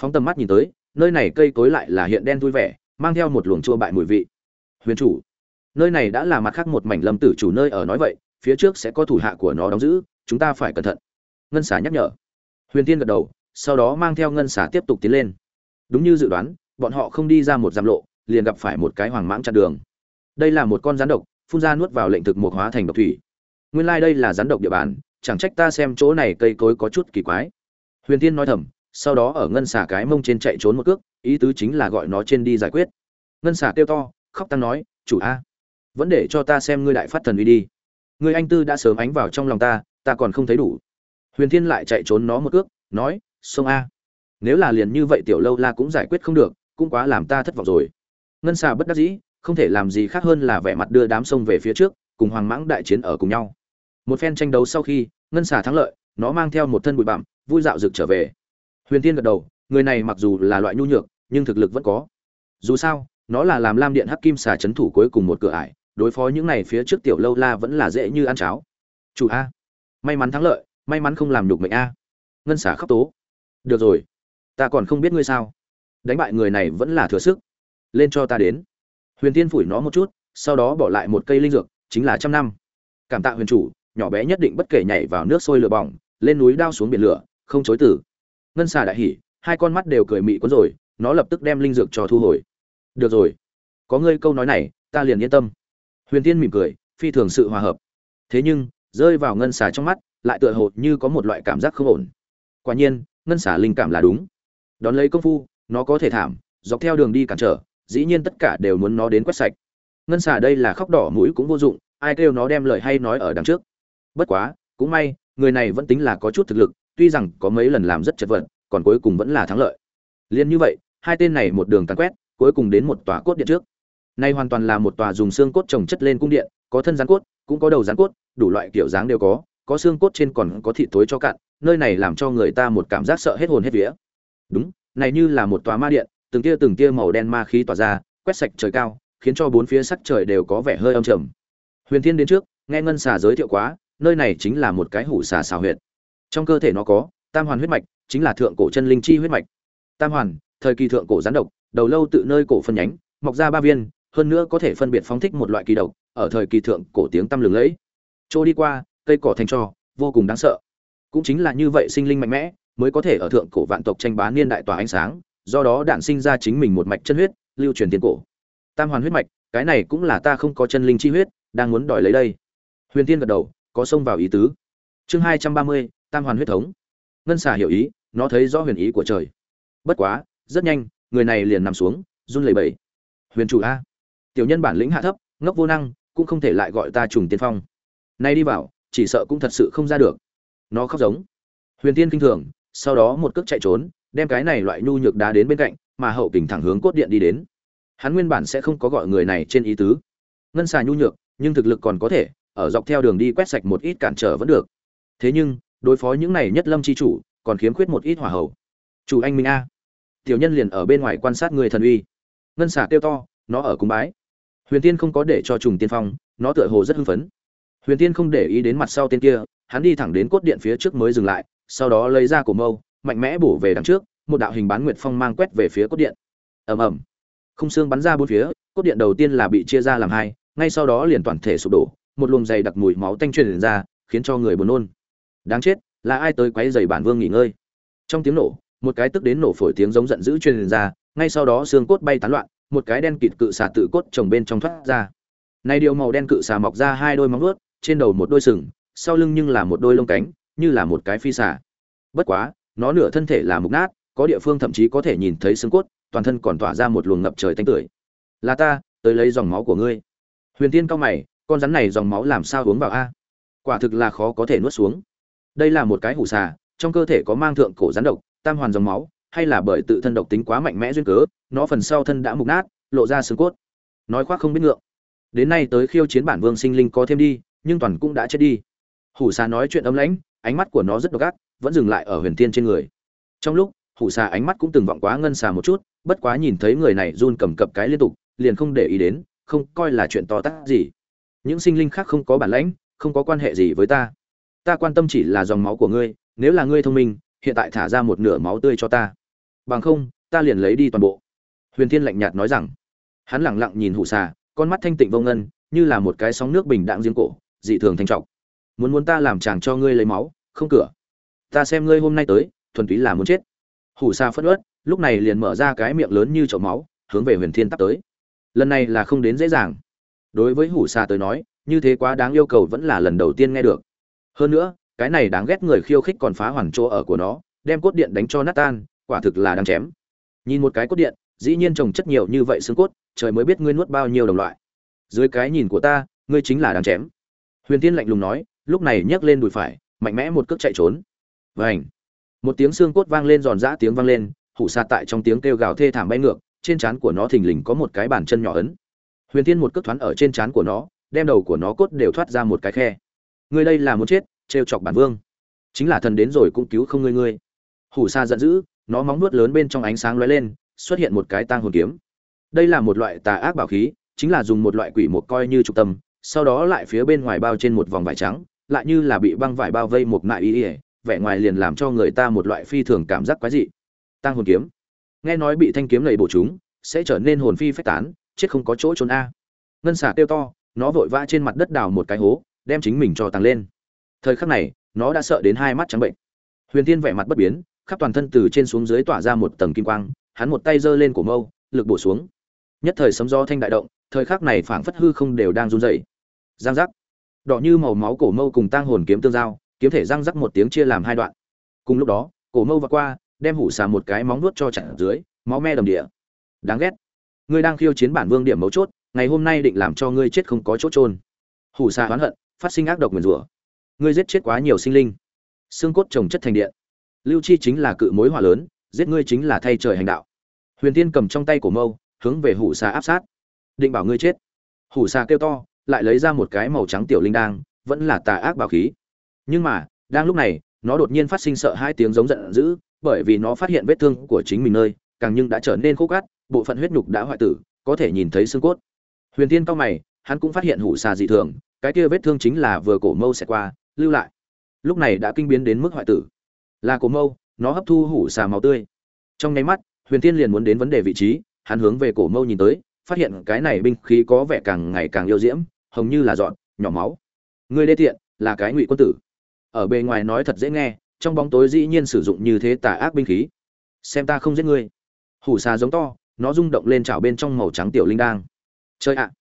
Phóng tầm mắt nhìn tới, nơi này cây cối lại là hiện đen vui vẻ, mang theo một luồng chua bại mùi vị. Huyền chủ, nơi này đã là mặt khác một mảnh lâm tử chủ nơi ở nói vậy, phía trước sẽ có thủ hạ của nó đóng giữ, chúng ta phải cẩn thận. Ngân xà nhắc nhở. Huyền Tiên gật đầu, sau đó mang theo ngân xả tiếp tục tiến lên. Đúng như dự đoán, bọn họ không đi ra một giam lộ, liền gặp phải một cái hoàng mãng chặn đường. Đây là một con rắn độc, phun ra nuốt vào lệnh thực một hóa thành độc thủy. Nguyên lai đây là rắn độc địa bàn, chẳng trách ta xem chỗ này cây cối có chút kỳ quái. Huyền tiên nói thầm, sau đó ở ngân xả cái mông trên chạy trốn một cước, ý tứ chính là gọi nó trên đi giải quyết. Ngân xả kêu to, khóc tăng nói, chủ a, vẫn để cho ta xem ngươi đại phát thần uy đi. Ngươi anh tư đã sớm ánh vào trong lòng ta ta còn không thấy đủ. Huyền thiên lại chạy trốn nó một cước, nói sông a. Nếu là liền như vậy tiểu lâu la cũng giải quyết không được, cũng quá làm ta thất vọng rồi. Ngân xà bất đắc dĩ, không thể làm gì khác hơn là vẻ mặt đưa đám sông về phía trước, cùng hoàng mãng đại chiến ở cùng nhau. Một phen tranh đấu sau khi, ngân xà thắng lợi, nó mang theo một thân bụi bặm, vui dạo rực trở về. Huyền tiên gật đầu, người này mặc dù là loại nhu nhược, nhưng thực lực vẫn có. Dù sao, nó là làm lam điện hắc kim xà chấn thủ cuối cùng một cửa ải, đối phó những này phía trước tiểu lâu la vẫn là dễ như ăn cháo. Chủ a. May mắn thắng lợi, may mắn không làm nhục mệnh a. Ngân xà khóc tố được rồi. Ta còn không biết ngươi sao. Đánh bại người này vẫn là thừa sức. Lên cho ta đến. Huyền tiên phủi nó một chút, sau đó bỏ lại một cây linh dược, chính là trăm năm. Cảm tạ huyền chủ, nhỏ bé nhất định bất kể nhảy vào nước sôi lửa bỏng, lên núi đao xuống biển lửa, không chối từ. Ngân xà đại hỉ, hai con mắt đều cười mị cuốn rồi, nó lập tức đem linh dược cho thu hồi. Được rồi. Có ngươi câu nói này, ta liền yên tâm. Huyền tiên mỉm cười, phi thường sự hòa hợp. Thế nhưng, rơi vào ngân xà trong mắt, lại tựa hồ như có một loại cảm giác không ổn. Quả nhiên ngân xả linh cảm là đúng. Đón lấy công phu, nó có thể thảm, dọc theo đường đi cản trở, dĩ nhiên tất cả đều muốn nó đến quét sạch. Ngân xả đây là khóc đỏ mũi cũng vô dụng, ai kêu nó đem lời hay nói ở đằng trước. Bất quá, cũng may, người này vẫn tính là có chút thực lực, tuy rằng có mấy lần làm rất chật vật, còn cuối cùng vẫn là thắng lợi. Liên như vậy, hai tên này một đường tàn quét, cuối cùng đến một tòa cốt điện trước. Nay hoàn toàn là một tòa dùng xương cốt trồng chất lên cung điện, có thân rắn cốt, cũng có đầu rắn cốt, đủ loại kiểu dáng đều có có xương cốt trên còn có thịt tối cho cạn nơi này làm cho người ta một cảm giác sợ hết hồn hết vía. Đúng, này như là một tòa ma điện, từng tia từng tia màu đen ma khí tỏa ra, quét sạch trời cao, khiến cho bốn phía sắc trời đều có vẻ hơi âm trầm. Huyền thiên đến trước, nghe ngân xà giới thiệu quá, nơi này chính là một cái hủ xà xào huyệt. Trong cơ thể nó có, tam hoàn huyết mạch, chính là thượng cổ chân linh chi huyết mạch. Tam hoàn, thời kỳ thượng cổ gián độc, đầu lâu tự nơi cổ phân nhánh, mọc ra ba viên, hơn nữa có thể phân biệt phóng thích một loại kỳ độc, ở thời kỳ thượng cổ tiếng tăm lừng lẫy. Trôi đi qua, cây cỏ thành trò, vô cùng đáng sợ cũng chính là như vậy sinh linh mạnh mẽ, mới có thể ở thượng cổ vạn tộc tranh bá niên đại tỏa ánh sáng, do đó đạn sinh ra chính mình một mạch chân huyết, lưu truyền tiền cổ. Tam hoàn huyết mạch, cái này cũng là ta không có chân linh chi huyết, đang muốn đòi lấy đây. Huyền tiên gật đầu, có xông vào ý tứ. Chương hai trăm ba mươi, tam hoàn huyết thống. Ngân xà hiểu ý, nó thấy rõ huyền ý của trời. Bất quá, rất nhanh, người này liền nằm xuống, run lẩy bẩy. Huyền chủ a. Tiểu nhân bản lĩnh hạ thấp, ngốc vô năng, cũng không thể lại gọi ta trùng tiên phong. Nay đi vào, chỉ sợ cũng thật sự không ra được nó khóc giống. Huyền tiên kinh thường, sau đó một cước chạy trốn, đem cái này loại nhu nhược đá đến bên cạnh, mà hậu kình thẳng hướng cốt điện đi đến. Hắn nguyên bản sẽ không có gọi người này trên ý tứ. Ngân xà nhu nhược, nhưng thực lực còn có thể, ở dọc theo đường đi quét sạch một ít cản trở vẫn được. Thế nhưng, đối phó những này nhất lâm chi chủ, còn khiếm khuyết một ít hỏa hậu chủ anh minh a. Tiểu nhân liền ở bên ngoài quan sát người thần uy. Ngân xà kêu to, nó ở cung bái. Huyền tiên không có để cho trùng tiên phong, nó tựa hồ rất hưng phấn. Huyền tiên không để ý đến mặt sau tên kia hắn đi thẳng đến cốt điện phía trước mới dừng lại, sau đó lấy ra cổ mâu, mạnh mẽ bổ về đằng trước, một đạo hình bán nguyệt phong mang quét về phía cốt điện. Ầm ầm. Không xương bắn ra bốn phía, cốt điện đầu tiên là bị chia ra làm hai, ngay sau đó liền toàn thể sụp đổ, một luồng dày đặc mùi máu tanh truyền ra, khiến cho người buồn nôn. Đáng chết, là ai tới quấy giày bản vương nghỉ ngơi? Trong tiếng nổ, một cái tức đến nổ phổi tiếng giống giận dữ truyền ra, ngay sau đó xương cốt bay tán loạn, một cái đen kịt cự xà tự cốt trồng bên trong thoát ra. Này điều màu đen cự xà mọc ra hai đôi móng vuốt, trên đầu một đôi sừng sau lưng nhưng là một đôi lông cánh, như là một cái phi xà. Bất quá, nó nửa thân thể là mục nát, có địa phương thậm chí có thể nhìn thấy xương cốt, toàn thân còn tỏa ra một luồng ngập trời tanh tưởi. Là ta, tới lấy dòng máu của ngươi. Huyền tiên cao mày, con rắn này dòng máu làm sao uống vào a? Quả thực là khó có thể nuốt xuống. Đây là một cái hủ xà, trong cơ thể có mang thượng cổ rắn độc, tam hoàn dòng máu, hay là bởi tự thân độc tính quá mạnh mẽ duyên cớ, nó phần sau thân đã mục nát, lộ ra xương cốt. Nói khoác không biết ngượng. Đến nay tới khiêu chiến bản vương sinh linh có thêm đi, nhưng toàn cũng đã chết đi hủ xà nói chuyện âm lãnh, ánh mắt của nó rất độc ác, vẫn dừng lại ở huyền tiên trên người. Trong lúc, hủ xà ánh mắt cũng từng vọng quá ngân xà một chút, bất quá nhìn thấy người này run cầm cập cái liên tục, liền không để ý đến, không coi là chuyện to tát gì. Những sinh linh khác không có bản lãnh, không có quan hệ gì với ta. Ta quan tâm chỉ là dòng máu của ngươi, nếu là ngươi thông minh, hiện tại thả ra một nửa máu tươi cho ta. Bằng không, ta liền lấy đi toàn bộ. Huyền thiên lạnh nhạt nói rằng. Hắn lẳng lặng nhìn hủ xà, con mắt thanh tịnh vô ngân, như là một cái sóng nước bình đạm giếng cổ, dị thường thanh trọng muốn muốn ta làm chàng cho ngươi lấy máu, không cửa. Ta xem ngươi hôm nay tới, thuần túy là muốn chết. Hủ Sa phất ớt lúc này liền mở ra cái miệng lớn như chậu máu, hướng về huyền thiên tắp tới. Lần này là không đến dễ dàng. Đối với hủ Sa tới nói, như thế quá đáng yêu cầu vẫn là lần đầu tiên nghe được. Hơn nữa, cái này đáng ghét người khiêu khích còn phá hoàn chỗ ở của nó, đem cốt điện đánh cho nát tan, quả thực là đang chém. Nhìn một cái cốt điện, dĩ nhiên trồng chất nhiều như vậy xương cốt, trời mới biết ngươi nuốt bao nhiêu đồng loại. Dưới cái nhìn của ta, ngươi chính là đang chém. Huyền tiên lạnh lùng nói lúc này nhấc lên đùi phải, mạnh mẽ một cước chạy trốn. Vảnh một tiếng xương cốt vang lên giòn giã tiếng vang lên, hủ sa tại trong tiếng kêu gào thê thảm bay ngược, trên trán của nó thình lình có một cái bàn chân nhỏ ấn. Huyền Thiên một cước thoáng ở trên trán của nó, đem đầu của nó cốt đều thoát ra một cái khe. Ngươi đây là muốn chết, trêu chọc bản vương. Chính là thần đến rồi cũng cứu không ngươi ngươi. Hủ sa giận dữ, nó móng nuốt lớn bên trong ánh sáng lóe lên, xuất hiện một cái tang hồn kiếm. Đây là một loại tà ác bảo khí, chính là dùng một loại quỷ một coi như trục tâm, sau đó lại phía bên ngoài bao trên một vòng vải trắng lại như là bị băng vải bao vây một nại y ỉa, vẻ ngoài liền làm cho người ta một loại phi thường cảm giác quái dị. Tang hồn kiếm. Nghe nói bị thanh kiếm lầy bổ chúng, sẽ trở nên hồn phi phách tán, chết không có chỗ trốn a. Ngân xả kêu to, nó vội vã trên mặt đất đào một cái hố, đem chính mình cho tăng lên. Thời khắc này, nó đã sợ đến hai mắt trắng bệnh. Huyền tiên vẻ mặt bất biến, khắp toàn thân từ trên xuống dưới tỏa ra một tầng kim quang, hắn một tay giơ lên cổ mâu, lực bổ xuống. Nhất thời sấm do thanh đại động, thời khắc này phảng phất hư không đều đang run rẩy. Giang giác đỏ như màu máu cổ mâu cùng tang hồn kiếm tương giao, kiếm thể răng rắc một tiếng chia làm hai đoạn. Cùng lúc đó, cổ mâu vọt qua, đem hủ xà một cái móng nuốt cho chặn dưới, máu me đầm địa. Đáng ghét. Ngươi đang khiêu chiến bản vương điểm mấu chốt, ngày hôm nay định làm cho ngươi chết không có chỗ trôn hủ xà oán hận, phát sinh ác độc nguyền rủa. Ngươi giết chết quá nhiều sinh linh. Xương cốt trồng chất thành điện. Lưu chi chính là cự mối hỏa lớn, giết ngươi chính là thay trời hành đạo. Huyền tiên cầm trong tay cổ mâu, hướng về hủ xà áp sát. Định bảo ngươi chết. Hủ xà kêu to lại lấy ra một cái màu trắng tiểu linh đang vẫn là tà ác bảo khí. Nhưng mà, đang lúc này, nó đột nhiên phát sinh sợ hai tiếng giống giận dữ, bởi vì nó phát hiện vết thương của chính mình nơi, càng nhưng đã trở nên khô cát, bộ phận huyết nhục đã hoại tử, có thể nhìn thấy xương cốt. Huyền tiên cao mày, hắn cũng phát hiện hủ xà dị thường, cái kia vết thương chính là vừa cổ mâu xẹt qua, lưu lại. Lúc này đã kinh biến đến mức hoại tử. Là cổ mâu, nó hấp thu hủ xà máu tươi. Trong nháy mắt, huyền tiên liền muốn đến vấn đề vị trí, hắn hướng về cổ mâu nhìn tới, phát hiện cái này binh khí có vẻ càng ngày càng yêu diễm hồng như là dọn, nhỏ máu. Người đê tiện là cái ngụy quân tử. Ở bề ngoài nói thật dễ nghe, trong bóng tối dĩ nhiên sử dụng như thế tà ác binh khí. Xem ta không giết ngươi. Hủ xà giống to, nó rung động lên chảo bên trong màu trắng tiểu linh đang chơi ạ. À,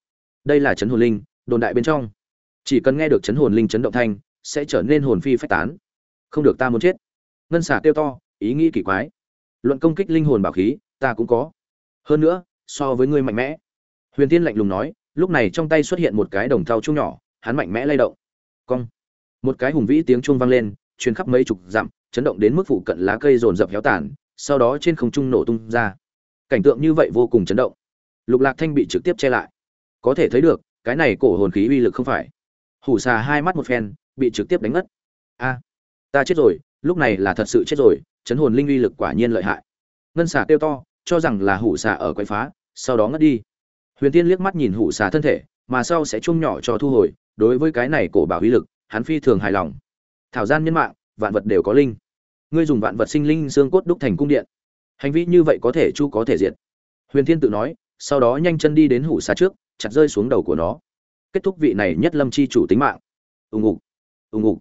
đây là chấn hồn linh, đồn đại bên trong. Chỉ cần nghe được chấn hồn linh chấn động thanh, sẽ trở nên hồn phi phách tán. Không được ta muốn chết. Ngân xả kêu to, ý nghĩ kỳ quái. Luận công kích linh hồn bảo khí, ta cũng có. Hơn nữa, so với ngươi mạnh mẽ. Huyền tiên lạnh lùng nói lúc này trong tay xuất hiện một cái đồng thau chung nhỏ, hắn mạnh mẽ lay động. Cong. Một cái hùng vĩ tiếng chuông vang lên, truyền khắp mấy chục dặm, chấn động đến mức phụ cận lá cây rồn rập héo tàn, sau đó trên không trung nổ tung ra. Cảnh tượng như vậy vô cùng chấn động. Lục lạc thanh bị trực tiếp che lại. Có thể thấy được, cái này cổ hồn khí uy lực không phải. Hủ xà hai mắt một phen, bị trực tiếp đánh ngất. A, ta chết rồi, lúc này là thật sự chết rồi, chấn hồn linh uy lực quả nhiên lợi hại. Ngân xà kêu to, cho rằng là hủ xà ở quậy phá, sau đó ngất đi huyền tiên liếc mắt nhìn hủ xà thân thể, mà sau sẽ chung nhỏ cho thu hồi, đối với cái này cổ bảo uy lực, hắn phi thường hài lòng. Thảo gian nhân mạng, vạn vật đều có linh. Ngươi dùng vạn vật sinh linh xương cốt đúc thành cung điện. Hành vi như vậy có thể chu có thể diệt. Huyền thiên tự nói, sau đó nhanh chân đi đến hủ xà trước, chặt rơi xuống đầu của nó. Kết thúc vị này nhất lâm chi chủ tính mạng. Ùng ục ùng ục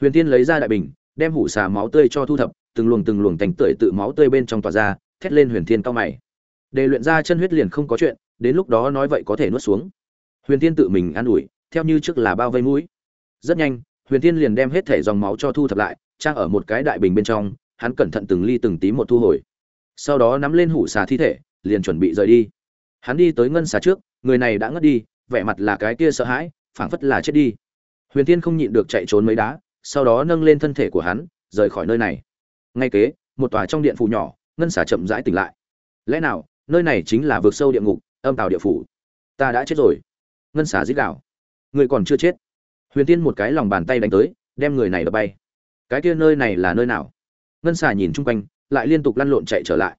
huyền thiên lấy ra đại bình, đem hủ xà máu tươi cho thu thập, từng luồng từng luồng thành tưởi tự máu tươi bên trong tòa ra, thét lên huyền thiên cao mày. Để luyện ra chân huyết liền không có chuyện đến lúc đó nói vậy có thể nuốt xuống. Huyền thiên tự mình an ủi, theo như trước là bao vây mũi. Rất nhanh, huyền thiên liền đem hết thể dòng máu cho thu thập lại, trang ở một cái đại bình bên trong, hắn cẩn thận từng ly từng tí một thu hồi. Sau đó nắm lên hủ xà thi thể, liền chuẩn bị rời đi. Hắn đi tới ngân xà trước, người này đã ngất đi, vẻ mặt là cái kia sợ hãi, phảng phất là chết đi. Huyền thiên không nhịn được chạy trốn mấy đá, sau đó nâng lên thân thể của hắn, rời khỏi nơi này. Ngay kế, một tòa trong điện phủ nhỏ, ngân xà chậm rãi tỉnh lại. Lẽ nào, nơi này chính là vực sâu địa ngục âm tào địa phủ. Ta đã chết rồi. Ngân xà dít đạo người còn chưa chết. Huyền tiên một cái lòng bàn tay đánh tới, đem người này đập bay. Cái kia nơi này là nơi nào? Ngân xà nhìn chung quanh, lại liên tục lăn lộn chạy trở lại.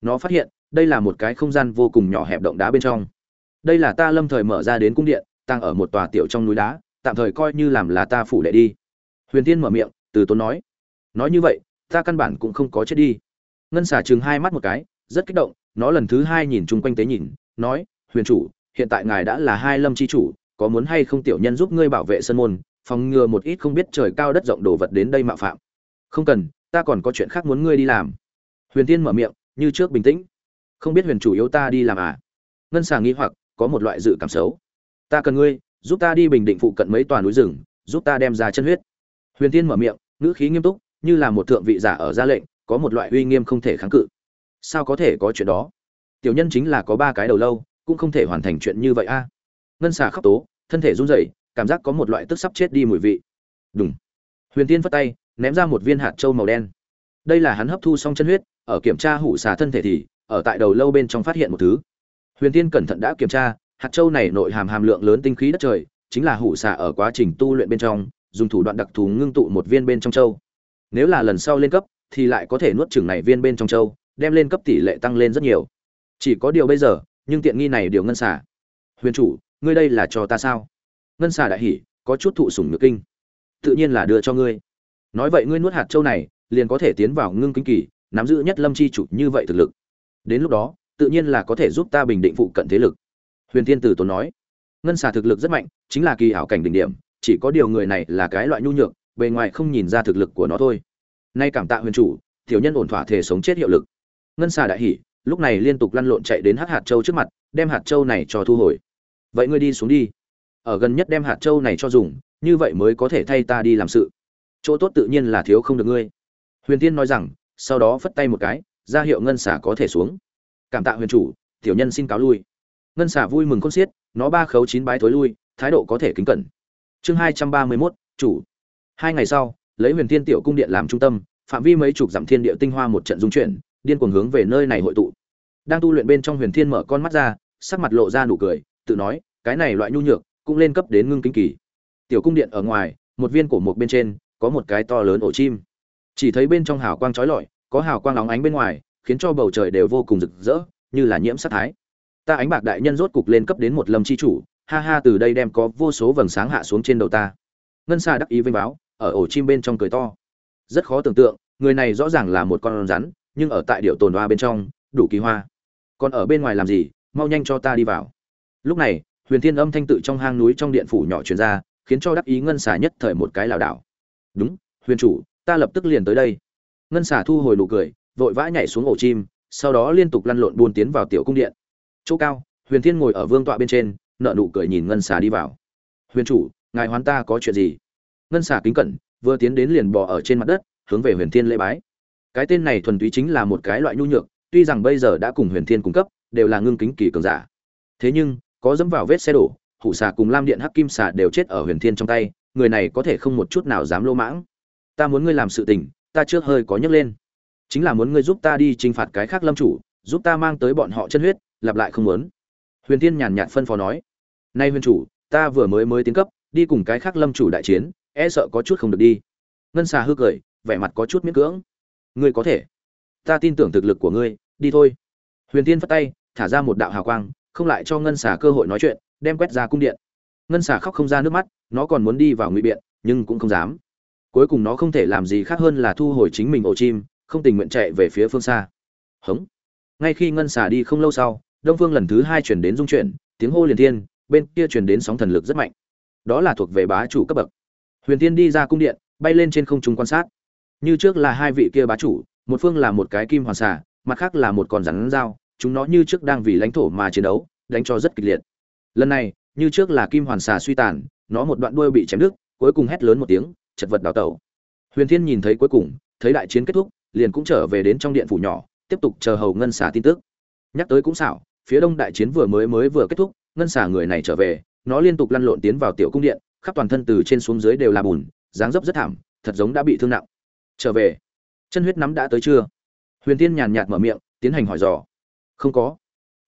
Nó phát hiện, đây là một cái không gian vô cùng nhỏ hẹp động đá bên trong. Đây là ta lâm thời mở ra đến cung điện tăng ở một tòa tiểu trong núi đá, tạm thời coi như làm là ta phủ đệ đi. Huyền tiên mở miệng, từ tốn nói. Nói như vậy, ta căn bản cũng không có chết đi. Ngân xả chừng hai mắt một cái, rất kích động, nó lần thứ hai nhìn chung quanh tế nhìn nói, huyền chủ, hiện tại ngài đã là hai lâm c h i chủ, có muốn hay không tiểu nhân giúp ngươi bảo vệ sân môn, phòng ngừa một ít không biết trời cao đất rộng đồ vật đến đây mạo phạm? Không cần, ta còn có chuyện khác muốn ngươi đi làm. Huyền tiên mở miệng, như trước bình tĩnh. Không biết huyền chủ yếu ta đi làm à? Ngân xà nghĩ hoặc, có một loại dự cảm xấu. Ta cần ngươi, giúp ta đi bình định phụ cận mấy tòa núi rừng, giúp ta đem ra chân huyết. Huyền tiên mở miệng, ngữ khí nghiêm túc, như là một thượng vị giả ở ra lệnh, có một loại uy nghiêm không thể kháng cự. Sao có thể có chuyện đó? Tiểu nhân chính là có ba cái đầu lâu, cũng không thể hoàn thành chuyện như vậy a. Ngân xà khóc tố, thân thể run rẩy, cảm giác có một loại tức sắp chết đi mùi vị. Đúng huyền tiên phất tay, ném ra một viên hạt trâu màu đen. Đây là hắn hấp thu xong chân huyết, ở kiểm tra hủ xà thân thể thì, ở tại đầu lâu bên trong phát hiện một thứ. Huyền tiên cẩn thận đã kiểm tra, hạt châu này nội hàm hàm lượng lớn tinh khí đất trời, chính là hủ xà ở quá trình tu luyện bên trong, dùng thủ đoạn đặc thù ngưng tụ một viên bên trong châu. Nếu là lần sau lên cấp, thì lại có thể nuốt chửng này viên bên trong châu, đem lên cấp tỷ lệ tăng lên rất nhiều chỉ có điều bây giờ, nhưng tiện nghi này điều ngân xà. Huyền chủ, ngươi đây là cho ta sao? Ngân xà đại hỉ, có chút thụ sủng nhược kinh. Tự nhiên là đưa cho ngươi. Nói vậy ngươi nuốt hạt châu này, liền có thể tiến vào ngưng kinh kỳ, nắm giữ nhất lâm chi chủ như vậy thực lực. Đến lúc đó, tự nhiên là có thể giúp ta bình định phụ cận thế lực. Huyền tiên tử tốn nói. Ngân xà thực lực rất mạnh, chính là kỳ ảo cảnh đỉnh điểm, chỉ có điều người này là cái loại nhu nhược, bề ngoài không nhìn ra thực lực của nó thôi. Nay cảm tạ huyền chủ, tiểu nhân ổn thỏa thể sống chết hiệu lực. Ngân xà đại hỉ lúc này liên tục lăn lộn chạy đến hắc hạt châu trước mặt, đem hạt châu này cho thu hồi. Vậy ngươi đi xuống đi. Ở gần nhất đem hạt châu này cho dùng, như vậy mới có thể thay ta đi làm sự. Chỗ tốt tự nhiên là thiếu không được ngươi. Huyền tiên nói rằng, sau đó phất tay một cái, ra hiệu ngân xả có thể xuống. Cảm tạ huyền chủ, tiểu nhân xin cáo lui. Ngân xả vui mừng con xiết, nó ba khấu chín bái thối lui, thái độ có thể kính cẩn. Chương hai trăm ba mươi mốt, chủ. Hai ngày sau, lấy huyền tiên tiểu cung điện làm trung tâm, phạm vi mấy chục dặm thiên địa tinh hoa một trận dung chuyển điên cuồng hướng về nơi này hội tụ. Đang tu luyện bên trong huyền thiên mở con mắt ra, sắc mặt lộ ra nụ cười, tự nói, cái này loại nhu nhược, cũng lên cấp đến ngưng kinh kỳ. Tiểu cung điện ở ngoài, một viên cổ một bên trên, có một cái to lớn ổ chim. Chỉ thấy bên trong hào quang trói lọi, có hào quang óng ánh bên ngoài, khiến cho bầu trời đều vô cùng rực rỡ, như là nhiễm sắc thái. Ta ánh bạc đại nhân rốt cục lên cấp đến một lâm chi chủ, ha ha, từ đây đem có vô số vầng sáng hạ xuống trên đầu ta. Ngân xa đắc ý vênh báo, ở ổ chim bên trong cười to. Rất khó tưởng tượng, người này rõ ràng là một con rắn nhưng ở tại điệu tồn hoa bên trong, đủ kỳ hoa. Còn ở bên ngoài làm gì, mau nhanh cho ta đi vào. Lúc này, huyền thiên âm thanh tự trong hang núi trong điện phủ nhỏ truyền ra, khiến cho đắc ý ngân xà nhất thời một cái lảo đảo. Đúng, huyền chủ, ta lập tức liền tới đây. Ngân xà thu hồi nụ cười, vội vã nhảy xuống ổ chim, sau đó liên tục lăn lộn buôn tiến vào tiểu cung điện. Chỗ cao, huyền thiên ngồi ở vương tọa bên trên nợ nụ cười nhìn ngân xà đi vào. Huyền chủ, ngài hoán ta có chuyện gì? Ngân xà kính cẩn, vừa tiến đến liền bò ở trên mặt đất, hướng về huyền thiên lễ bái cái tên này thuần túy chính là một cái loại nhu nhược, tuy rằng bây giờ đã cùng huyền thiên cung cấp, đều là ngưng kính kỳ cường giả. Thế nhưng, có dẫm vào vết xe đổ, hủ xà cùng lam điện hắc kim xà đều chết ở huyền thiên trong tay, người này có thể không một chút nào dám lô mãng. Ta muốn ngươi làm sự tình, ta trước hơi có nhấc lên. Chính là muốn ngươi giúp ta đi trừng phạt cái khác lâm chủ, giúp ta mang tới bọn họ chân huyết, lặp lại không muốn. Huyền thiên nhàn nhạt phân phó nói. Nay huyền chủ, ta vừa mới mới tiến cấp, đi cùng cái khác lâm chủ đại chiến e sợ có chút không được đi. Ngân xà hư cười, vẻ mặt có chút miễn cưỡng ngươi có thể. Ta tin tưởng thực lực của ngươi, đi thôi. Huyền tiên phất tay, thả ra một đạo hào quang, không lại cho ngân xà cơ hội nói chuyện, đem quét ra cung điện. Ngân xà khóc không ra nước mắt, nó còn muốn đi vào ngụy biện, nhưng cũng không dám. Cuối cùng nó không thể làm gì khác hơn là thu hồi chính mình ổ chim, không tình nguyện chạy về phía phương xa. Hống. Ngay khi ngân xà đi không lâu sau, đông phương lần thứ hai chuyển đến dung chuyển, tiếng hô liền thiên, bên kia chuyển đến sóng thần lực rất mạnh. Đó là thuộc về bá chủ cấp bậc. Huyền tiên đi ra cung điện, bay lên trên không trung quan sát như trước là hai vị kia bá chủ, một phương là một cái kim hoàn xà, mặt khác là một con rắn dao, chúng nó như trước đang vì lãnh thổ mà chiến đấu, đánh cho rất kịch liệt. Lần này, như trước là kim hoàn xà suy tàn, nó một đoạn đuôi bị chém đứt, cuối cùng hét lớn một tiếng, chật vật đào tẩu. Huyền thiên nhìn thấy cuối cùng, thấy đại chiến kết thúc, liền cũng trở về đến trong điện phủ nhỏ, tiếp tục chờ hầu ngân xà tin tức. Nhắc tới cũng xảo, phía đông đại chiến vừa mới mới vừa kết thúc, ngân xà người này trở về, nó liên tục lăn lộn tiến vào tiểu cung điện, khắp toàn thân từ trên xuống dưới đều là bùn, dáng dấp rất thảm, thật giống đã bị thương nặng trở về. Chân huyết nắm đã tới chưa? Huyền tiên nhàn nhạt mở miệng, tiến hành hỏi dò. Không có.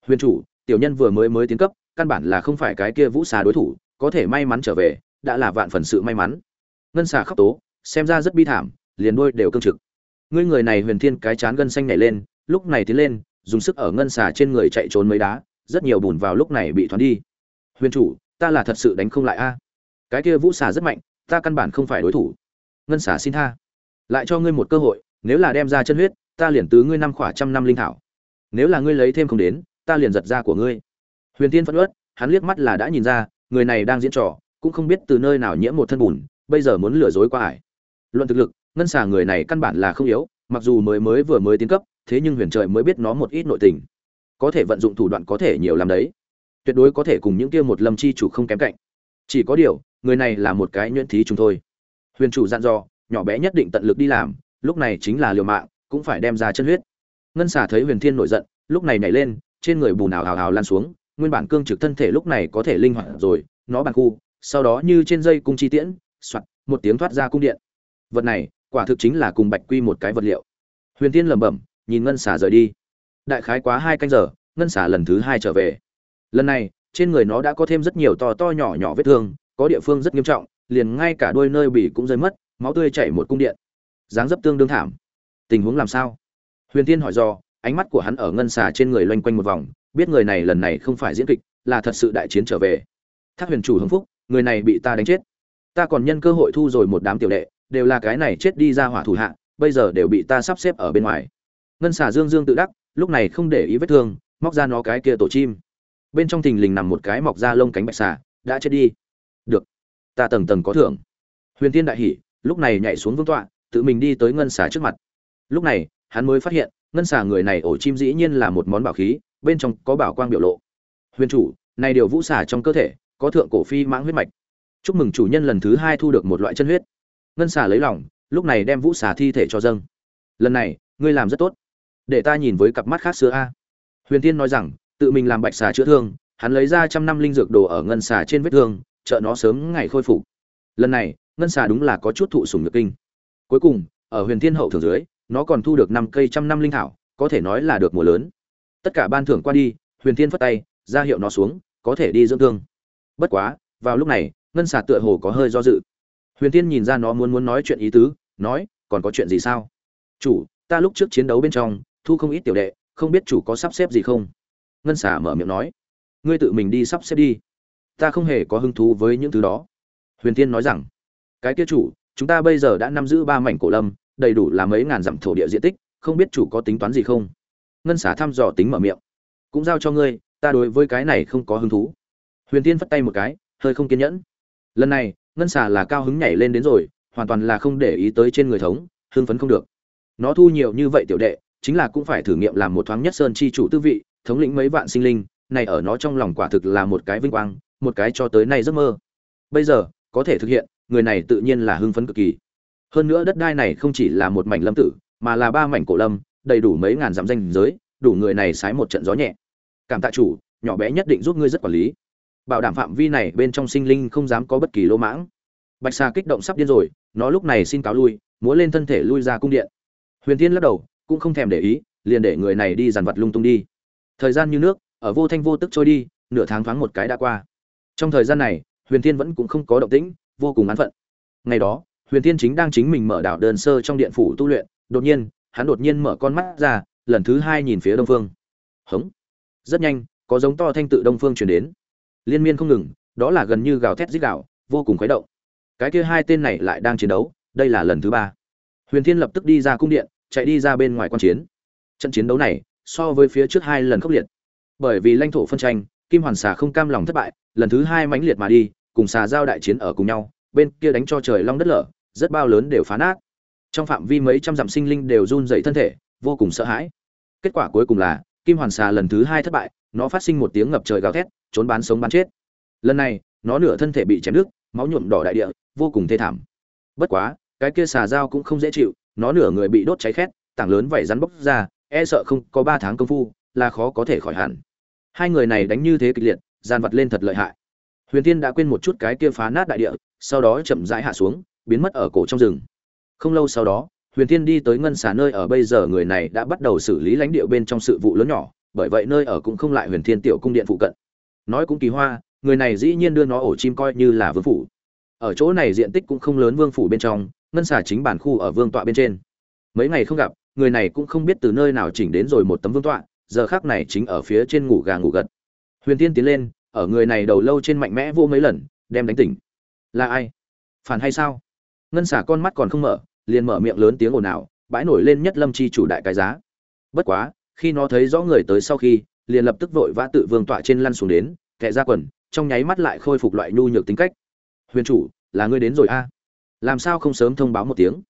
Huyền chủ, tiểu nhân vừa mới mới tiến cấp, căn bản là không phải cái kia vũ xà đối thủ, có thể may mắn trở về, đã là vạn phần sự may mắn. Ngân xà khóc tố, xem ra rất bi thảm, liền đôi đều cương trực. Ngươi người này huyền thiên cái chán gân xanh nhảy lên, lúc này tiến lên, dùng sức ở ngân xà trên người chạy trốn mấy đá, rất nhiều bùn vào lúc này bị thoáng đi. Huyền chủ, ta là thật sự đánh không lại a. Cái kia vũ xà rất mạnh, ta căn bản không phải đối thủ. Ngân xà xin tha lại cho ngươi một cơ hội, nếu là đem ra chân huyết, ta liền tứ ngươi năm khỏa trăm năm linh thảo. Nếu là ngươi lấy thêm không đến, ta liền giật ra của ngươi. Huyền tiên phẫn ớt hắn liếc mắt là đã nhìn ra, người này đang diễn trò, cũng không biết từ nơi nào nhiễm một thân bùn, bây giờ muốn lừa dối qua ải luận thực lực, ngân xà người này căn bản là không yếu, mặc dù mới mới vừa mới tiến cấp, thế nhưng huyền trời mới biết nó một ít nội tình. Có thể vận dụng thủ đoạn có thể nhiều làm đấy. Tuyệt đối có thể cùng những kia một lâm chi chủ không kém cạnh. Chỉ có điều, người này là một cái nhuyễn thí chúng thôi. Huyền chủ dặn dò nhỏ bé nhất định tận lực đi làm, lúc này chính là liều mạng, cũng phải đem ra chân huyết. Ngân xà thấy huyền thiên nổi giận, lúc này nhảy lên, trên người bùn ảo hào hào lan xuống, nguyên bản cương trực thân thể lúc này có thể linh hoạt rồi, nó bàn khu, sau đó như trên dây cung chi tiễn, soạt, một tiếng thoát ra cung điện. Vật này, quả thực chính là cùng bạch quy một cái vật liệu. Huyền Thiên lẩm bẩm, nhìn ngân xả rời đi. Đại khái quá hai canh giờ, ngân xả lần thứ hai trở về. Lần này, trên người nó đã có thêm rất nhiều to to nhỏ nhỏ vết thương, có địa phương rất nghiêm trọng, liền ngay cả đôi nơi bị cũng rơi mất máu tươi chảy một cung điện. Dáng dấp tương đương thảm. Tình huống làm sao? Huyền tiên hỏi do, ánh mắt của hắn ở ngân xà trên người loanh quanh một vòng, biết người này lần này không phải diễn kịch, là thật sự đại chiến trở về. Thác huyền chủ hưng phúc, người này bị ta đánh chết. Ta còn nhân cơ hội thu rồi một đám tiểu đệ, đều là cái này chết đi ra hỏa thủ hạ, bây giờ đều bị ta sắp xếp ở bên ngoài. Ngân xà dương dương tự đắc, lúc này không để ý vết thương, móc ra nó cái kia tổ chim. Bên trong thình lình nằm một cái mọc ra lông cánh bạch xà, đã chết đi. Được, ta tầng tầng có thưởng. Huyền tiên đại hỉ lúc này nhảy xuống vương tọa, tự mình đi tới ngân xà trước mặt. Lúc này, hắn mới phát hiện, ngân xà người này ổ chim dĩ nhiên là một món bảo khí, bên trong có bảo quang biểu lộ. Huyền chủ, này điều vũ xà trong cơ thể, có thượng cổ phi mãng huyết mạch. Chúc mừng chủ nhân lần thứ hai thu được một loại chân huyết. Ngân xà lấy lòng, lúc này đem vũ xà thi thể cho dâng. Lần này, ngươi làm rất tốt. Để ta nhìn với cặp mắt khác xưa a. Huyền tiên nói rằng, tự mình làm bạch xà chữa thương, hắn lấy ra trăm năm linh dược đồ ở ngân xà trên vết thương, trợ nó sớm ngày khôi phục. Lần này ngân xà đúng là có chút thụ sùng nhược kinh. Cuối cùng, ở huyền thiên hậu thường dưới, nó còn thu được năm cây trăm năm linh thảo, có thể nói là được mùa lớn. Tất cả ban thưởng qua đi, huyền thiên phất tay, ra hiệu nó xuống, có thể đi dưỡng thương. Bất quá, vào lúc này, ngân xà tựa hồ có hơi do dự. Huyền thiên nhìn ra nó muốn muốn nói chuyện ý tứ, nói, còn có chuyện gì sao? Chủ, ta lúc trước chiến đấu bên trong, thu không ít tiểu đệ, không biết chủ có sắp xếp gì không? Ngân xà mở miệng nói, ngươi tự mình đi sắp xếp đi. Ta không hề có hứng thú với những thứ đó. Huyền thiên nói rằng cái kia chủ, chúng ta bây giờ đã nắm giữ ba mảnh cổ lâm, đầy đủ là mấy ngàn dặm thổ địa diện tích, không biết chủ có tính toán gì không? Ngân xả thăm dò tính mở miệng. Cũng giao cho ngươi, ta đối với cái này không có hứng thú. Huyền tiên phất tay một cái, hơi không kiên nhẫn. Lần này, ngân xả là cao hứng nhảy lên đến rồi, hoàn toàn là không để ý tới trên người thống, hưng phấn không được. Nó thu nhiều như vậy tiểu đệ, chính là cũng phải thử nghiệm làm một thoáng nhất sơn chi chủ tư vị, thống lĩnh mấy vạn sinh linh, này ở nó trong lòng quả thực là một cái vinh quang, một cái cho tới nay giấc mơ. Bây giờ, có thể thực hiện người này tự nhiên là hưng phấn cực kỳ. Hơn nữa đất đai này không chỉ là một mảnh lâm tử, mà là ba mảnh cổ lâm, đầy đủ mấy ngàn dặm danh giới, đủ người này sái một trận gió nhẹ. Cảm tạ chủ, nhỏ bé nhất định giúp ngươi rất quản lý. Bảo đảm phạm vi này bên trong sinh linh không dám có bất kỳ lỗ mãng. Bạch Sa kích động sắp điên rồi, nó lúc này xin cáo lui muốn lên thân thể lui ra cung điện. Huyền thiên lắc đầu, cũng không thèm để ý, liền để người này đi dàn vật lung tung đi. Thời gian như nước, ở vô thanh vô tức trôi đi, nửa tháng thoáng một cái đã qua. Trong thời gian này, huyền thiên vẫn cũng không có động tĩnh vô cùng án phận. Ngày đó, huyền Thiên chính đang chính mình mở đảo đơn sơ trong điện phủ tu luyện, đột nhiên, hắn đột nhiên mở con mắt ra, lần thứ hai nhìn phía đông phương. Hống. Rất nhanh, có giống to thanh tự đông phương chuyển đến. Liên miên không ngừng, đó là gần như gào thét dích gạo vô cùng khuấy động. Cái kia hai tên này lại đang chiến đấu, đây là lần thứ ba. Huyền thiên lập tức đi ra cung điện, chạy đi ra bên ngoài quan chiến. Trận chiến đấu này, so với phía trước hai lần khốc liệt. Bởi vì lãnh thổ phân tranh, kim hoàn xà không cam lòng thất bại, lần thứ hai mãnh liệt mà đi cùng xà giao đại chiến ở cùng nhau, bên kia đánh cho trời long đất lở, rất bao lớn đều phá nát. Trong phạm vi mấy trăm dặm sinh linh đều run dậy thân thể, vô cùng sợ hãi. Kết quả cuối cùng là, kim hoàn xà lần thứ hai thất bại, nó phát sinh một tiếng ngập trời gào thét, trốn bán sống bán chết. Lần này, nó nửa thân thể bị chém nước máu nhuộm đỏ đại địa, vô cùng thê thảm. Bất quá, cái kia xà dao cũng không dễ chịu, nó nửa người bị đốt cháy khét, tảng lớn vảy rắn bốc ra e sợ không có ba tháng công phu, là khó có thể khỏi hẳn. Hai người này đánh như thế kịch liệt gian vật lên thật lợi hại huyền tiên đã quên một chút cái kia phá nát đại địa, sau đó chậm rãi hạ xuống, biến mất ở cổ trong rừng. Không lâu sau đó, huyền thiên đi tới ngân xà nơi ở bây giờ người này đã bắt đầu xử lý lãnh địa bên trong sự vụ lớn nhỏ, bởi vậy nơi ở cũng không lại huyền thiên tiểu cung điện phụ cận. Nói cũng kỳ hoa, người này dĩ nhiên đưa nó ổ chim coi như là vương phủ. Ở chỗ này diện tích cũng không lớn vương phủ bên trong, ngân xà chính bản khu ở vương tọa bên trên. Mấy ngày không gặp, người này cũng không biết từ nơi nào chỉnh đến rồi một tấm vương tọa, giờ khác này chính ở phía trên ngủ gà ngủ gật. Huyền thiên tiến lên ở người này đầu lâu trên mạnh mẽ vô mấy lần, đem đánh tỉnh. Là ai? Phản hay sao? Ngân xả con mắt còn không mở, liền mở miệng lớn tiếng ồn ào, bãi nổi lên nhất lâm chi chủ đại cái giá. Bất quá, khi nó thấy rõ người tới sau khi, liền lập tức vội vã tự vương tọa trên lăn xuống đến kệ ra quần, trong nháy mắt lại khôi phục loại nhu nhược tính cách. Huyền chủ, là ngươi đến rồi a? Làm sao không sớm thông báo một tiếng?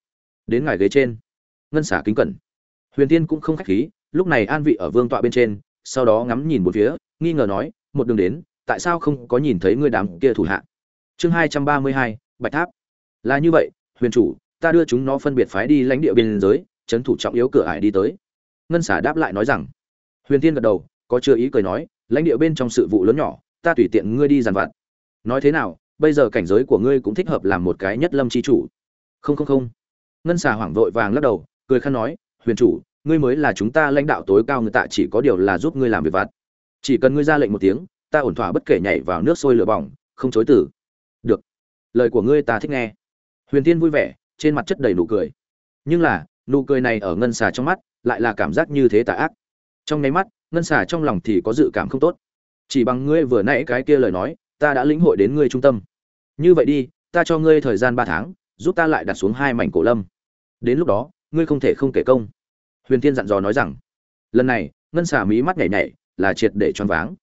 Đến ngài ghế trên. Ngân xả kính cẩn. Huyền tiên cũng không khách khí, lúc này an vị ở vương tọa bên trên, sau đó ngắm nhìn một phía, nghi ngờ nói, một đường đến tại sao không có nhìn thấy ngươi đám kia thủ hạ? Chương hai trăm ba mươi hai, bạch tháp. Là như vậy, huyền chủ, ta đưa chúng nó phân biệt phái đi lãnh địa biên giới trấn thủ trọng yếu cửa ải đi tới. Ngân xả đáp lại nói rằng, huyền tiên gật đầu, có chưa ý cười nói, lãnh địa bên trong sự vụ lớn nhỏ, ta tùy tiện ngươi đi dàn vặt. Nói thế nào, bây giờ cảnh giới của ngươi cũng thích hợp làm một cái nhất lâm chi chủ. Không không không. Ngân xà hoảng vội vàng lắc đầu, cười khăn nói, huyền chủ, ngươi mới là chúng ta lãnh đạo tối cao người ta chỉ có điều là giúp ngươi làm việc vặt. Chỉ cần ngươi ra lệnh một tiếng ta ổn thỏa bất kể nhảy vào nước sôi lửa bỏng, không chối từ. Được. Lời của ngươi ta thích nghe. Huyền tiên vui vẻ, trên mặt chất đầy nụ cười. Nhưng là, nụ cười này ở ngân xà trong mắt lại là cảm giác như thế tà ác. Trong nháy mắt, ngân xà trong lòng thì có dự cảm không tốt. Chỉ bằng ngươi vừa nãy cái kia lời nói, ta đã lĩnh hội đến ngươi trung tâm. Như vậy đi, ta cho ngươi thời gian ba tháng, giúp ta lại đặt xuống hai mảnh cổ lâm. Đến lúc đó, ngươi không thể không kể công. Huyền tiên dặn dò nói rằng, lần này, ngân xà mí mắt nhảy nhảy, là triệt để choáng váng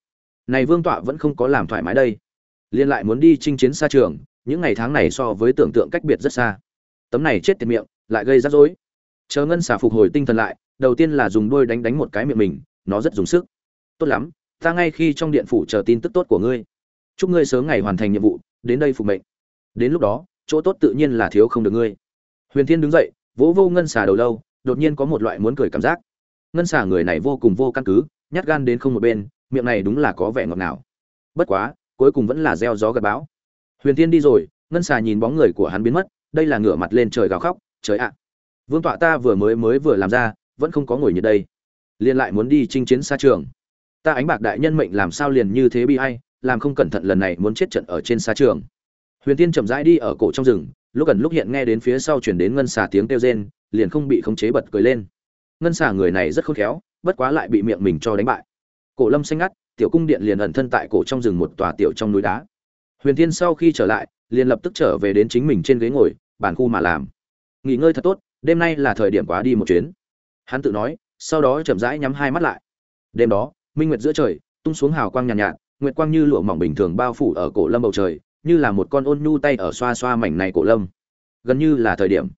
này vương tọa vẫn không có làm thoải mái đây. Liên lại muốn đi chinh chiến xa trường, những ngày tháng này so với tưởng tượng cách biệt rất xa. Tấm này chết tiệt miệng, lại gây rắc rối. Chờ ngân xà phục hồi tinh thần lại, đầu tiên là dùng đôi đánh đánh một cái miệng mình, nó rất dùng sức. Tốt lắm, ta ngay khi trong điện phủ chờ tin tức tốt của ngươi. Chúc ngươi sớm ngày hoàn thành nhiệm vụ, đến đây phục mệnh. Đến lúc đó, chỗ tốt tự nhiên là thiếu không được ngươi. Huyền thiên đứng dậy, vỗ vô ngân xà đầu lâu, đột nhiên có một loại muốn cười cảm giác. Ngân xà người này vô cùng vô căn cứ, nhát gan đến không một bên miệng này đúng là có vẻ ngọt ngào. Bất quá, cuối cùng vẫn là gieo gió gặt bão. Huyền thiên đi rồi, ngân xà nhìn bóng người của hắn biến mất, đây là ngửa mặt lên trời gào khóc, trời ạ! Vương tọa ta vừa mới mới vừa làm ra, vẫn không có ngồi như đây. Liền lại muốn đi chinh chiến xa trường. Ta ánh bạc đại nhân mệnh làm sao liền như thế bi hay làm không cẩn thận lần này muốn chết trận ở trên xa trường. Huyền tiên chậm rãi đi ở cổ trong rừng, lúc gần lúc hiện nghe đến phía sau chuyển đến ngân xà tiếng kêu rên, liền không bị khống chế bật cười lên. Ngân xà người này rất khôn khéo, bất quá lại bị miệng mình cho đánh bại cổ lâm xanh ngắt tiểu cung điện liền ẩn thân tại cổ trong rừng một tòa tiểu trong núi đá. Huyền Thiên sau khi trở lại liền lập tức trở về đến chính mình trên ghế ngồi bản khu mà làm. Nghỉ ngơi thật tốt đêm nay là thời điểm quá đi một chuyến. Hắn tự nói sau đó chậm rãi nhắm hai mắt lại. Đêm đó minh nguyệt giữa trời tung xuống hào quang nhàn nhạt, nhạt nguyệt quang như lụa mỏng bình thường bao phủ ở cổ lâm bầu trời như là một con ôn nhu tay ở xoa xoa mảnh này cổ lâm. Gần như là thời điểm.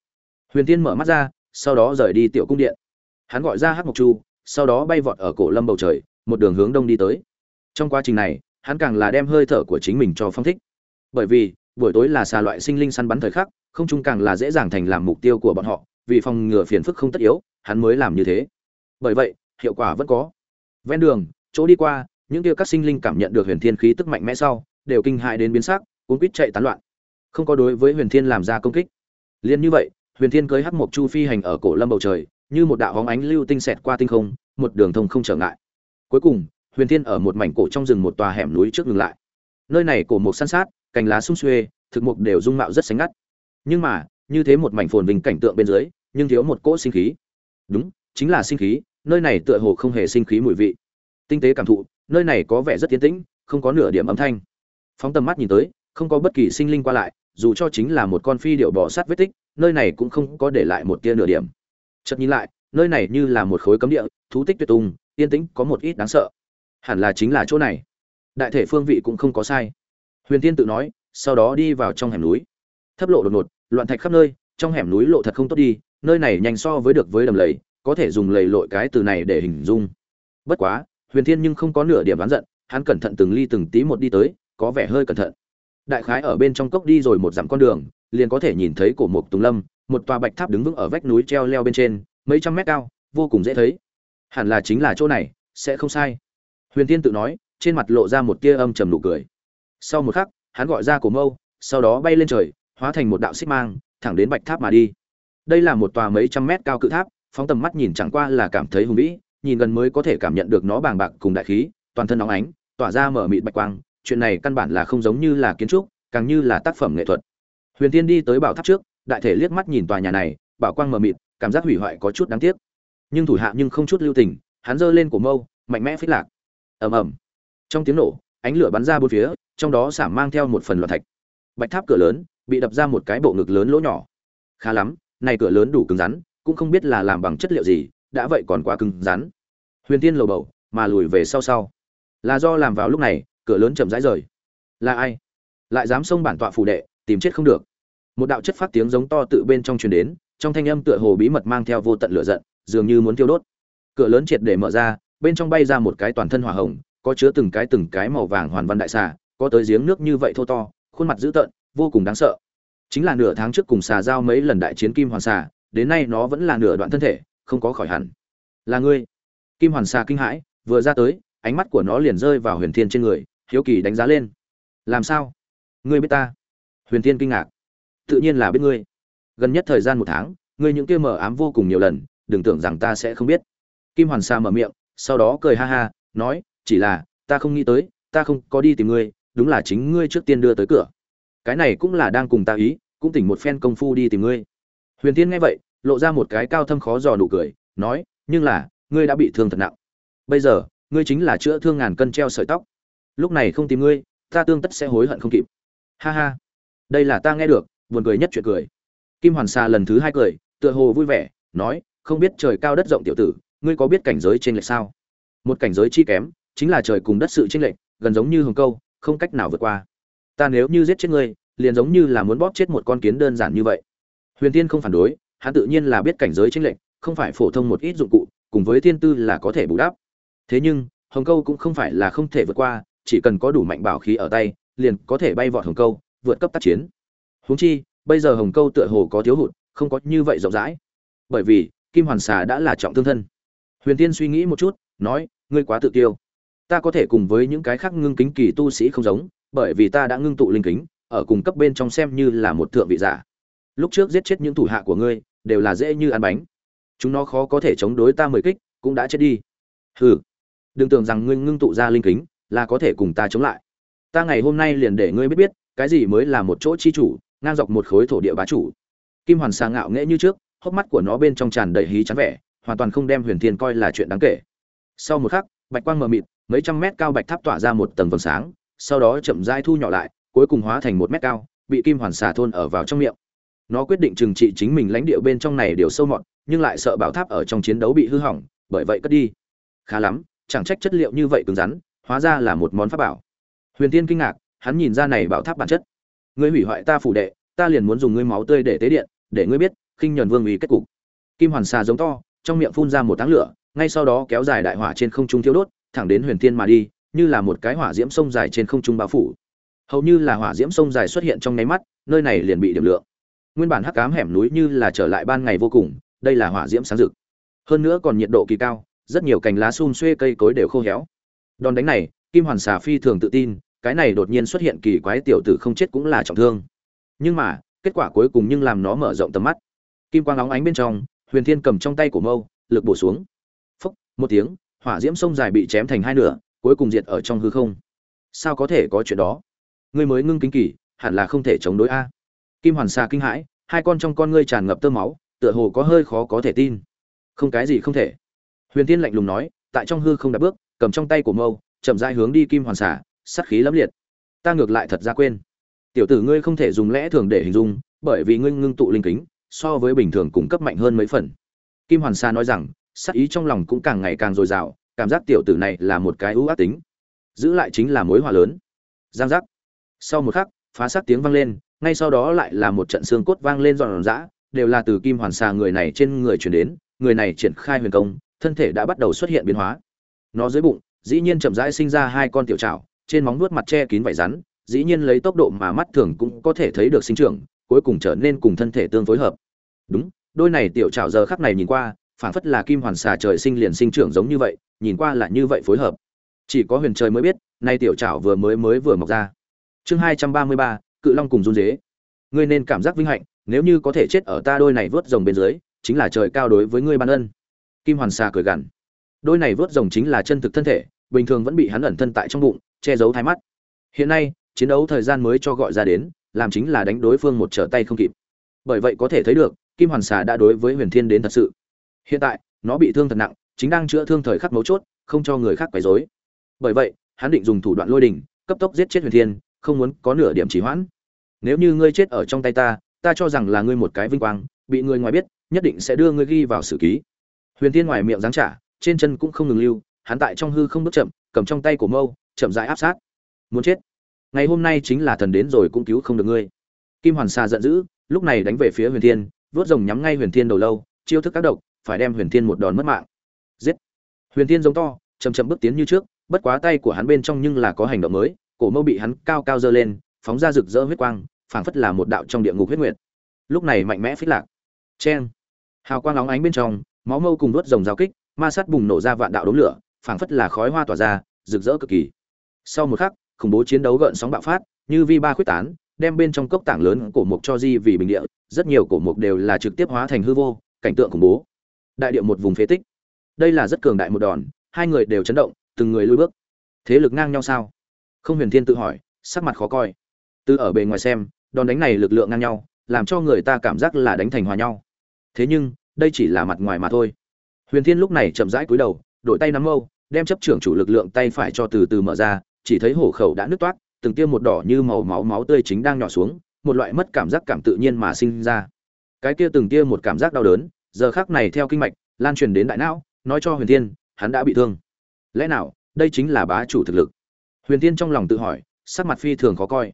Huyền tiên mở mắt ra sau đó rời đi tiểu cung điện. Hắn gọi ra hắc mộc chu sau đó bay vọt ở cổ lâm bầu trời một đường hướng đông đi tới. Trong quá trình này, hắn càng là đem hơi thở của chính mình cho phong thích. Bởi vì, buổi tối là xà loại sinh linh săn bắn thời khắc, không chung càng là dễ dàng thành làm mục tiêu của bọn họ, vì phòng ngừa phiền phức không tất yếu, hắn mới làm như thế. Bởi vậy, hiệu quả vẫn có. Ven đường, chỗ đi qua, những kia các sinh linh cảm nhận được huyền thiên khí tức mạnh mẽ sau, đều kinh hại đến biến sắc, cuốn quýt chạy tán loạn. Không có đối với huyền thiên làm ra công kích. Liên như vậy, huyền thiên cưới hắc mộc chu phi hành ở cổ lâm bầu trời, như một đạo hóng ánh lưu tinh xẹt qua tinh không, một đường thông không trở ngại cuối cùng, huyền thiên ở một mảnh cổ trong rừng một tòa hẻm núi trước ngừng lại. Nơi này cổ mộc san sát, cành lá sung xuê, thực mục đều dung mạo rất sánh ngắt. Nhưng mà, như thế một mảnh phồn vinh cảnh tượng bên dưới, nhưng thiếu một cỗ sinh khí. Đúng, chính là sinh khí, nơi này tựa hồ không hề sinh khí mùi vị. Tinh tế cảm thụ, nơi này có vẻ rất tiến tĩnh, không có nửa điểm âm thanh. Phóng tầm mắt nhìn tới, không có bất kỳ sinh linh qua lại, dù cho chính là một con phi điệu bỏ sát vết tích, nơi này cũng không có để lại một tia nửa điểm. Chợt nhìn lại, nơi này như là một khối cấm địa, thú tích tuyệt tung yên tĩnh có một ít đáng sợ. Hẳn là chính là chỗ này. Đại thể phương vị cũng không có sai. Huyền tiên tự nói, sau đó đi vào trong hẻm núi. Thấp lộ đột ngột, loạn thạch khắp nơi, trong hẻm núi lộ thật không tốt đi, nơi này nhanh so với được với đầm lầy, có thể dùng lầy lội cái từ này để hình dung. Bất quá, huyền thiên nhưng không có nửa điểm oán giận, hắn cẩn thận từng ly từng tí một đi tới, có vẻ hơi cẩn thận. Đại khái ở bên trong cốc đi rồi một dặm con đường, liền có thể nhìn thấy cổ mục tùng lâm, một tòa bạch tháp đứng vững ở vách núi treo leo bên trên, mấy trăm mét cao, vô cùng dễ thấy hẳn là chính là chỗ này, sẽ không sai. Huyền tiên tự nói, trên mặt lộ ra một tia âm trầm nụ cười. Sau một khắc, hắn gọi ra cổ mâu, sau đó bay lên trời, hóa thành một đạo xích mang, thẳng đến bạch tháp mà đi. Đây là một tòa mấy trăm mét cao cự tháp, phóng tầm mắt nhìn chẳng qua là cảm thấy hùng vĩ, nhìn gần mới có thể cảm nhận được nó bàng bạc cùng đại khí, toàn thân nóng ánh, tỏa ra mở mịt bạch quang. Chuyện này căn bản là không giống như là kiến trúc, càng như là tác phẩm nghệ thuật. Huyền tiên đi tới bảo tháp trước, đại thể liếc mắt nhìn tòa nhà này, bảo quang mở mịt, cảm giác hủy hoại có chút đáng tiếc nhưng thủ hạ nhưng không chút lưu tình, hắn giơ lên cổ mâu, mạnh mẽ phích lạc. Ầm ầm. Trong tiếng nổ, ánh lửa bắn ra bốn phía, trong đó xả mang theo một phần loạn thạch. Bạch tháp cửa lớn bị đập ra một cái bộ ngực lớn lỗ nhỏ. Khá lắm, này cửa lớn đủ cứng rắn, cũng không biết là làm bằng chất liệu gì, đã vậy còn quá cứng rắn. Huyền tiên lầu bầu, mà lùi về sau sau. Là do làm vào lúc này, cửa lớn chậm rãi rời. Là ai? Lại dám xông bản tọa phủ đệ, tìm chết không được. Một đạo chất phát tiếng giống to tự bên trong truyền đến, trong thanh âm tựa hồ bí mật mang theo vô tận lửa giận dường như muốn tiêu đốt. Cửa lớn triệt để mở ra, bên trong bay ra một cái toàn thân hỏa hồng, có chứa từng cái từng cái màu vàng hoàn văn đại xà, có tới giếng nước như vậy thô to, khuôn mặt dữ tợn, vô cùng đáng sợ. Chính là nửa tháng trước cùng xà giao mấy lần đại chiến kim hoàn xà, đến nay nó vẫn là nửa đoạn thân thể, không có khỏi hẳn. Là ngươi. Kim hoàn xà kinh hãi, vừa ra tới, ánh mắt của nó liền rơi vào huyền thiên trên người, hiếu kỳ đánh giá lên. Làm sao? Ngươi biết ta? Huyền thiên kinh ngạc. Tự nhiên là biết ngươi. Gần nhất thời gian một tháng, ngươi những kia mở ám vô cùng nhiều lần đừng tưởng rằng ta sẽ không biết. Kim hoàn Sa mở miệng, sau đó cười ha ha, nói, chỉ là, ta không nghĩ tới, ta không có đi tìm ngươi, đúng là chính ngươi trước tiên đưa tới cửa. Cái này cũng là đang cùng ta ý, cũng tỉnh một phen công phu đi tìm ngươi. Huyền tiên nghe vậy, lộ ra một cái cao thâm khó dò nụ cười, nói, nhưng là, ngươi đã bị thương thật nặng. Bây giờ, ngươi chính là chữa thương ngàn cân treo sợi tóc. Lúc này không tìm ngươi, ta tương tất sẽ hối hận không kịp. Ha ha. Đây là ta nghe được, buồn cười nhất chuyện cười. Kim hoàn Sa lần thứ hai cười, tựa hồ vui vẻ, nói không biết trời cao đất rộng tiểu tử, ngươi có biết cảnh giới trên lệch sao? Một cảnh giới chi kém, chính là trời cùng đất sự chênh lệch, gần giống như hồng câu, không cách nào vượt qua. Ta nếu như giết chết ngươi, liền giống như là muốn bóp chết một con kiến đơn giản như vậy. Huyền tiên không phản đối, hắn tự nhiên là biết cảnh giới chênh lệch, không phải phổ thông một ít dụng cụ, cùng với thiên tư là có thể bù đắp. Thế nhưng, hồng câu cũng không phải là không thể vượt qua, chỉ cần có đủ mạnh bảo khí ở tay, liền có thể bay vọt hồng câu, vượt cấp tác chiến. Huống chi, bây giờ hồng câu tựa hồ có thiếu hụt, không có như vậy rộng rãi. Bởi vì kim hoàn xà đã là trọng thương thân. Huyền tiên suy nghĩ một chút, nói, ngươi quá tự tiêu ta có thể cùng với những cái khác ngưng kính kỳ tu sĩ không giống, bởi vì ta đã ngưng tụ linh kính, ở cùng cấp bên trong xem như là một thượng vị giả. Lúc trước giết chết những thủ hạ của ngươi, đều là dễ như ăn bánh. Chúng nó khó có thể chống đối ta mười kích, cũng đã chết đi. Hừ, đừng tưởng rằng ngươi ngưng tụ ra linh kính, là có thể cùng ta chống lại. Ta ngày hôm nay liền để ngươi biết biết, cái gì mới là một chỗ chi chủ, ngang dọc một khối thổ địa bá chủ. Kim hoàn xà ngạo nghễ như trước hốc mắt của nó bên trong tràn đầy hí chán vẻ, hoàn toàn không đem huyền thiên coi là chuyện đáng kể. Sau một khắc, bạch quang mờ mịt, mấy trăm mét cao bạch tháp tỏa ra một tầng vầng sáng, sau đó chậm rãi thu nhỏ lại, cuối cùng hóa thành một mét cao, bị kim hoàn xà thôn ở vào trong miệng. Nó quyết định trừng trị chính mình lãnh địa bên trong này đều sâu mọt, nhưng lại sợ bảo tháp ở trong chiến đấu bị hư hỏng, bởi vậy cất đi. Khá lắm, chẳng trách chất liệu như vậy cứng rắn, hóa ra là một món pháp bảo. Huyền tiên kinh ngạc, hắn nhìn ra này bảo tháp bản chất. Ngươi hủy hoại ta phủ đệ, ta liền muốn dùng ngươi máu tươi để tế điện, để ngươi biết khinh nhẫn vương uy kết cục. Kim hoàn xà giống to, trong miệng phun ra một táng lửa, ngay sau đó kéo dài đại hỏa trên không trung thiêu đốt, thẳng đến huyền thiên mà đi, như là một cái hỏa diễm sông dài trên không trung bao phủ. Hầu như là hỏa diễm sông dài xuất hiện trong nháy mắt, nơi này liền bị điểm lượng. Nguyên bản hắc cám hẻm núi như là trở lại ban ngày vô cùng, đây là hỏa diễm sáng rực. Hơn nữa còn nhiệt độ kỳ cao, rất nhiều cành lá xum xuê cây cối đều khô héo. Đòn đánh này, kim hoàn xà phi thường tự tin, cái này đột nhiên xuất hiện kỳ quái tiểu tử không chết cũng là trọng thương. Nhưng mà, kết quả cuối cùng nhưng làm nó mở rộng tầm mắt kim quang óng ánh bên trong, huyền thiên cầm trong tay của mâu, lực bổ xuống. Phốc một tiếng, hỏa diễm sông dài bị chém thành hai nửa, cuối cùng diệt ở trong hư không. Sao có thể có chuyện đó? Ngươi mới ngưng kính kỳ, hẳn là không thể chống đối a. Kim hoàn xà kinh hãi, hai con trong con ngươi tràn ngập tơ máu, tựa hồ có hơi khó có thể tin. Không cái gì không thể. Huyền Thiên lạnh lùng nói, tại trong hư không đã bước, cầm trong tay của mâu, chậm rãi hướng đi kim hoàn xà sắt khí lẫm liệt. Ta ngược lại thật ra quên. Tiểu tử ngươi không thể dùng lẽ thường để hình dung, bởi vì ngươi ngưng tụ linh kính so với bình thường cung cấp mạnh hơn mấy phần. Kim hoàn sa nói rằng, sắc ý trong lòng cũng càng ngày càng dồi dào, cảm giác tiểu tử này là một cái ưu ác tính. Giữ lại chính là mối hòa lớn. Giang giác. Sau một khắc, phá sắc tiếng vang lên, ngay sau đó lại là một trận xương cốt vang lên giòn giã, đều là từ kim hoàn xà người này trên người chuyển đến, người này triển khai huyền công, thân thể đã bắt đầu xuất hiện biến hóa. Nó dưới bụng, dĩ nhiên chậm rãi sinh ra hai con tiểu trào trên móng nuốt mặt che kín vải rắn, dĩ nhiên lấy tốc độ mà mắt thường cũng có thể thấy được sinh trưởng cuối cùng trở nên cùng thân thể tương phối hợp. Đúng, đôi này tiểu trào giờ khắc này nhìn qua, phảng phất là kim hoàn xà trời sinh liền sinh trưởng giống như vậy, nhìn qua là như vậy phối hợp. Chỉ có huyền trời mới biết, nay tiểu trào vừa mới mới vừa mọc ra. Chương hai trăm ba mươi ba, cự long cùng run dế. Ngươi nên cảm giác vinh hạnh, nếu như có thể chết ở ta đôi này vớt rồng bên dưới, chính là trời cao đối với ngươi ban ân. Kim hoàn xà cười gằn. Đôi này vớt rồng chính là chân thực thân thể, bình thường vẫn bị hắn ẩn thân tại trong bụng, che giấu thái mắt. Hiện nay, chiến đấu thời gian mới cho gọi ra đến làm chính là đánh đối phương một trở tay không kịp. Bởi vậy có thể thấy được, kim hoàn xà đã đối với huyền thiên đến thật sự. Hiện tại, nó bị thương thật nặng, chính đang chữa thương thời khắc mấu chốt, không cho người khác quấy rối. Bởi vậy, hắn định dùng thủ đoạn lôi đình, cấp tốc giết chết huyền thiên, không muốn có nửa điểm trì hoãn. Nếu như ngươi chết ở trong tay ta ta cho rằng là ngươi một cái vinh quang, bị người ngoài biết, nhất định sẽ đưa ngươi ghi vào sử ký. Huyền thiên ngoài miệng giáng trả, trên chân cũng không ngừng lưu, hắn tại trong hư không bước chậm, cầm trong tay của mâu, chậm rãi áp sát. Muốn chết ngày hôm nay chính là thần đến rồi cũng cứu không được ngươi. Kim hoàn Sa giận dữ, lúc này đánh về phía huyền thiên, vớt rồng nhắm ngay huyền thiên đầu lâu, chiêu thức các độc, phải đem huyền thiên một đòn mất mạng. Giết! Huyền thiên giống to chầm chậm bước tiến như trước, bất quá tay của hắn bên trong nhưng là có hành động mới, cổ mâu bị hắn cao cao giơ lên, phóng ra rực rỡ huyết quang, phảng phất là một đạo trong địa ngục huyết nguyệt. Lúc này mạnh mẽ phích lạc. Chen hào quang óng ánh bên trong, máu mâu cùng vớt rồng giao kích, ma sát bùng nổ ra vạn đạo đốm lửa, phảng phất là khói hoa tỏa ra, rực rỡ cực kỳ. Sau một khắc khủng bố chiến đấu gợn sóng bạo phát, như vi ba khuyết tán, đem bên trong cốc tảng lớn cổ mục cho di vì bình địa, rất nhiều cổ mục đều là trực tiếp hóa thành hư vô, cảnh tượng khủng bố. Đại địa một vùng phế tích. Đây là rất cường đại một đòn, hai người đều chấn động, từng người lùi bước. Thế lực ngang nhau sao? Không huyền thiên tự hỏi, sắc mặt khó coi. Từ ở bề ngoài xem, đòn đánh này lực lượng ngang nhau, làm cho người ta cảm giác là đánh thành hòa nhau. Thế nhưng, đây chỉ là mặt ngoài mà thôi. Huyền thiên lúc này chậm rãi cúi đầu đội tay nắm mâu, đem chấp trưởng chủ lực lượng tay phải cho từ từ mở ra chỉ thấy hổ khẩu đã nứt toát từng tiêm một đỏ như màu máu máu tươi chính đang nhỏ xuống, một loại mất cảm giác cảm tự nhiên mà sinh ra. Cái kia từng tia một cảm giác đau đớn, giờ khắc này theo kinh mạch, lan truyền đến đại não, nói cho huyền thiên, hắn đã bị thương. Lẽ nào, đây chính là bá chủ thực lực? Huyền thiên trong lòng tự hỏi, sắc mặt phi thường khó coi.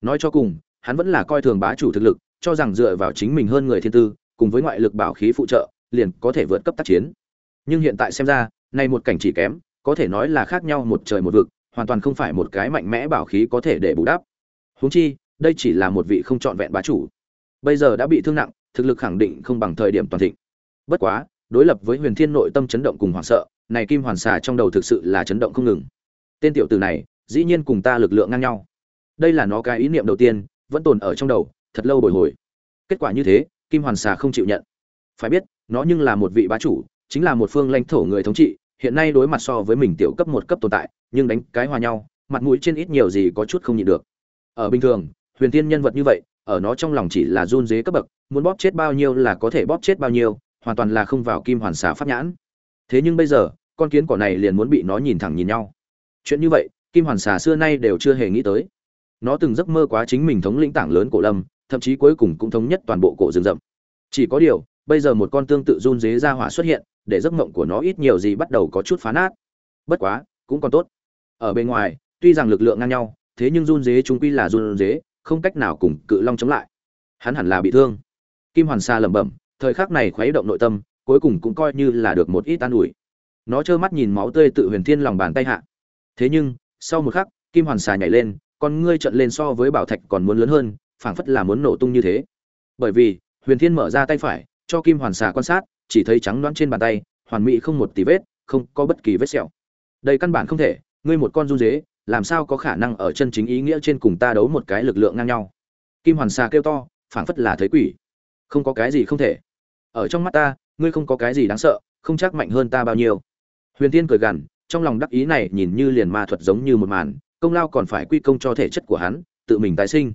Nói cho cùng, hắn vẫn là coi thường bá chủ thực lực, cho rằng dựa vào chính mình hơn người thiên tư, cùng với ngoại lực bảo khí phụ trợ, liền có thể vượt cấp tác chiến. Nhưng hiện tại xem ra, nay một cảnh chỉ kém, có thể nói là khác nhau một trời một vực hoàn toàn không phải một cái mạnh mẽ bảo khí có thể để bù đắp. Huống chi, đây chỉ là một vị không trọn vẹn bá chủ. Bây giờ đã bị thương nặng, thực lực khẳng định không bằng thời điểm toàn thịnh. Bất quá, đối lập với huyền thiên nội tâm chấn động cùng hoảng sợ, này kim hoàn xà trong đầu thực sự là chấn động không ngừng. Tên tiểu tử này, dĩ nhiên cùng ta lực lượng ngang nhau. Đây là nó cái ý niệm đầu tiên, vẫn tồn ở trong đầu, thật lâu bồi hồi. Kết quả như thế, kim hoàn xà không chịu nhận. Phải biết, nó nhưng là một vị bá chủ, chính là một phương lãnh thổ người thống trị hiện nay đối mặt so với mình tiểu cấp một cấp tồn tại, nhưng đánh cái hòa nhau, mặt mũi trên ít nhiều gì có chút không nhịn được. Ở bình thường, huyền tiên nhân vật như vậy, ở nó trong lòng chỉ là run dế cấp bậc, muốn bóp chết bao nhiêu là có thể bóp chết bao nhiêu, hoàn toàn là không vào kim hoàn xà pháp nhãn. Thế nhưng bây giờ, con kiến cỏ này liền muốn bị nó nhìn thẳng nhìn nhau. Chuyện như vậy, kim hoàn xà xưa nay đều chưa hề nghĩ tới. Nó từng giấc mơ quá chính mình thống lĩnh tảng lớn cổ lâm, thậm chí cuối cùng cũng thống nhất toàn bộ cổ rừng rậm. Chỉ có điều, bây giờ một con tương tự run dế ra hỏa xuất hiện để giấc mộng của nó ít nhiều gì bắt đầu có chút phá nát. Bất quá, cũng còn tốt. Ở bên ngoài, tuy rằng lực lượng ngang nhau, thế nhưng run dế chúng quy là run dế, không cách nào cùng cự long chống lại. Hắn hẳn là bị thương. Kim hoàn sa lẩm bẩm, thời khắc này khuấy động nội tâm, cuối cùng cũng coi như là được một ít an ủi. Nó trơ mắt nhìn máu tươi tự huyền thiên lòng bàn tay hạ. Thế nhưng, sau một khắc, kim hoàn xà nhảy lên, con ngươi trận lên so với bảo thạch còn muốn lớn hơn, phảng phất là muốn nổ tung như thế. Bởi vì, huyền thiên mở ra tay phải, cho kim hoàn xà quan sát chỉ thấy trắng đoán trên bàn tay, hoàn mỹ không một tí vết, không có bất kỳ vết sẹo. Đây căn bản không thể, ngươi một con run dế, làm sao có khả năng ở chân chính ý nghĩa trên cùng ta đấu một cái lực lượng ngang nhau? Kim hoàn xà kêu to, phảng phất là thấy quỷ. Không có cái gì không thể. Ở trong mắt ta, ngươi không có cái gì đáng sợ, không chắc mạnh hơn ta bao nhiêu. Huyền tiên cười gằn, trong lòng đắc ý này nhìn như liền ma thuật giống như một màn, công lao còn phải quy công cho thể chất của hắn, tự mình tái sinh.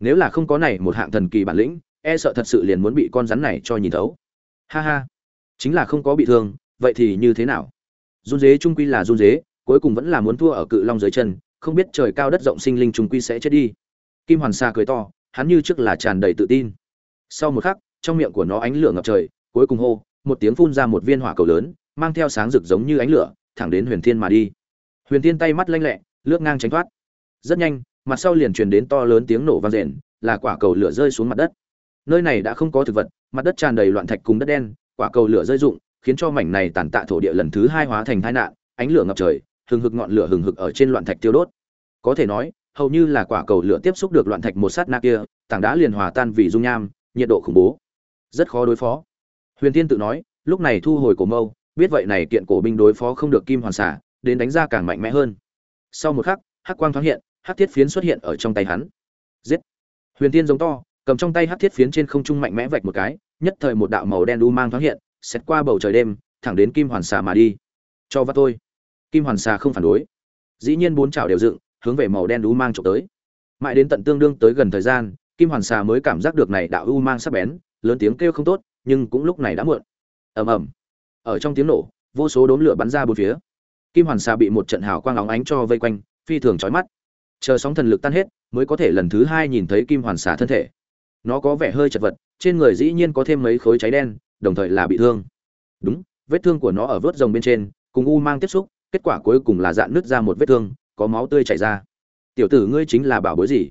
Nếu là không có này một hạng thần kỳ bản lĩnh e sợ thật sự liền muốn bị con rắn này cho nhìn thấu ha ha. Chính là không có bị thương, vậy thì như thế nào? Run dế trung quy là run dế, cuối cùng vẫn là muốn thua ở cự long dưới chân, không biết trời cao đất rộng sinh linh trung quy sẽ chết đi. Kim hoàn sa cười to, hắn như trước là tràn đầy tự tin. Sau một khắc, trong miệng của nó ánh lửa ngập trời, cuối cùng hô, một tiếng phun ra một viên hỏa cầu lớn, mang theo sáng rực giống như ánh lửa, thẳng đến huyền thiên mà đi. Huyền thiên tay mắt lanh lẹ, lướt ngang tránh thoát. Rất nhanh, mặt sau liền truyền đến to lớn tiếng nổ vang rền, là quả cầu lửa rơi xuống mặt đất nơi này đã không có thực vật, mặt đất tràn đầy loạn thạch cùng đất đen, quả cầu lửa rơi rụng, khiến cho mảnh này tàn tạ thổ địa lần thứ hai hóa thành tai nạn, ánh lửa ngập trời, hừng hực ngọn lửa hừng hực ở trên loạn thạch tiêu đốt. Có thể nói, hầu như là quả cầu lửa tiếp xúc được loạn thạch một sát na kia, tảng đá liền hòa tan vì dung nham, nhiệt độ khủng bố. Rất khó đối phó. Huyền tiên tự nói, lúc này thu hồi cổ mâu, biết vậy này kiện cổ binh đối phó không được kim hoàn xả, đến đánh ra càng mạnh mẽ hơn. Sau một khắc, hắc quang thoáng hiện, hắc thiết phiến xuất hiện ở trong tay hắn. Giết. Huyền tiên giống to cầm trong tay hắc thiết phiến trên không trung mạnh mẽ vạch một cái, nhất thời một đạo màu đen u mang thoáng hiện xét qua bầu trời đêm, thẳng đến kim hoàn xà mà đi. Cho vắt tôi. Kim hoàn xà không phản đối. Dĩ nhiên bốn chảo đều dựng, hướng về màu đen u mang trộm tới. Mãi đến tận tương đương tới gần thời gian, kim hoàn xà mới cảm giác được này đạo u mang sắc bén, lớn tiếng kêu không tốt, nhưng cũng lúc này đã muộn. Ầm ầm. Ở trong tiếng nổ, vô số đốm lửa bắn ra bốn phía. Kim hoàn xà bị một trận hào quang óng ánh cho vây quanh, phi thường chói mắt. Chờ sóng thần lực tan hết, mới có thể lần thứ hai nhìn thấy kim hoàn xà thân thể nó có vẻ hơi chật vật, trên người dĩ nhiên có thêm mấy khối cháy đen, đồng thời là bị thương. Đúng, vết thương của nó ở vớt rồng bên trên, cùng u mang tiếp xúc, kết quả cuối cùng là dạn nứt ra một vết thương, có máu tươi chảy ra. Tiểu tử ngươi chính là bảo bối gì?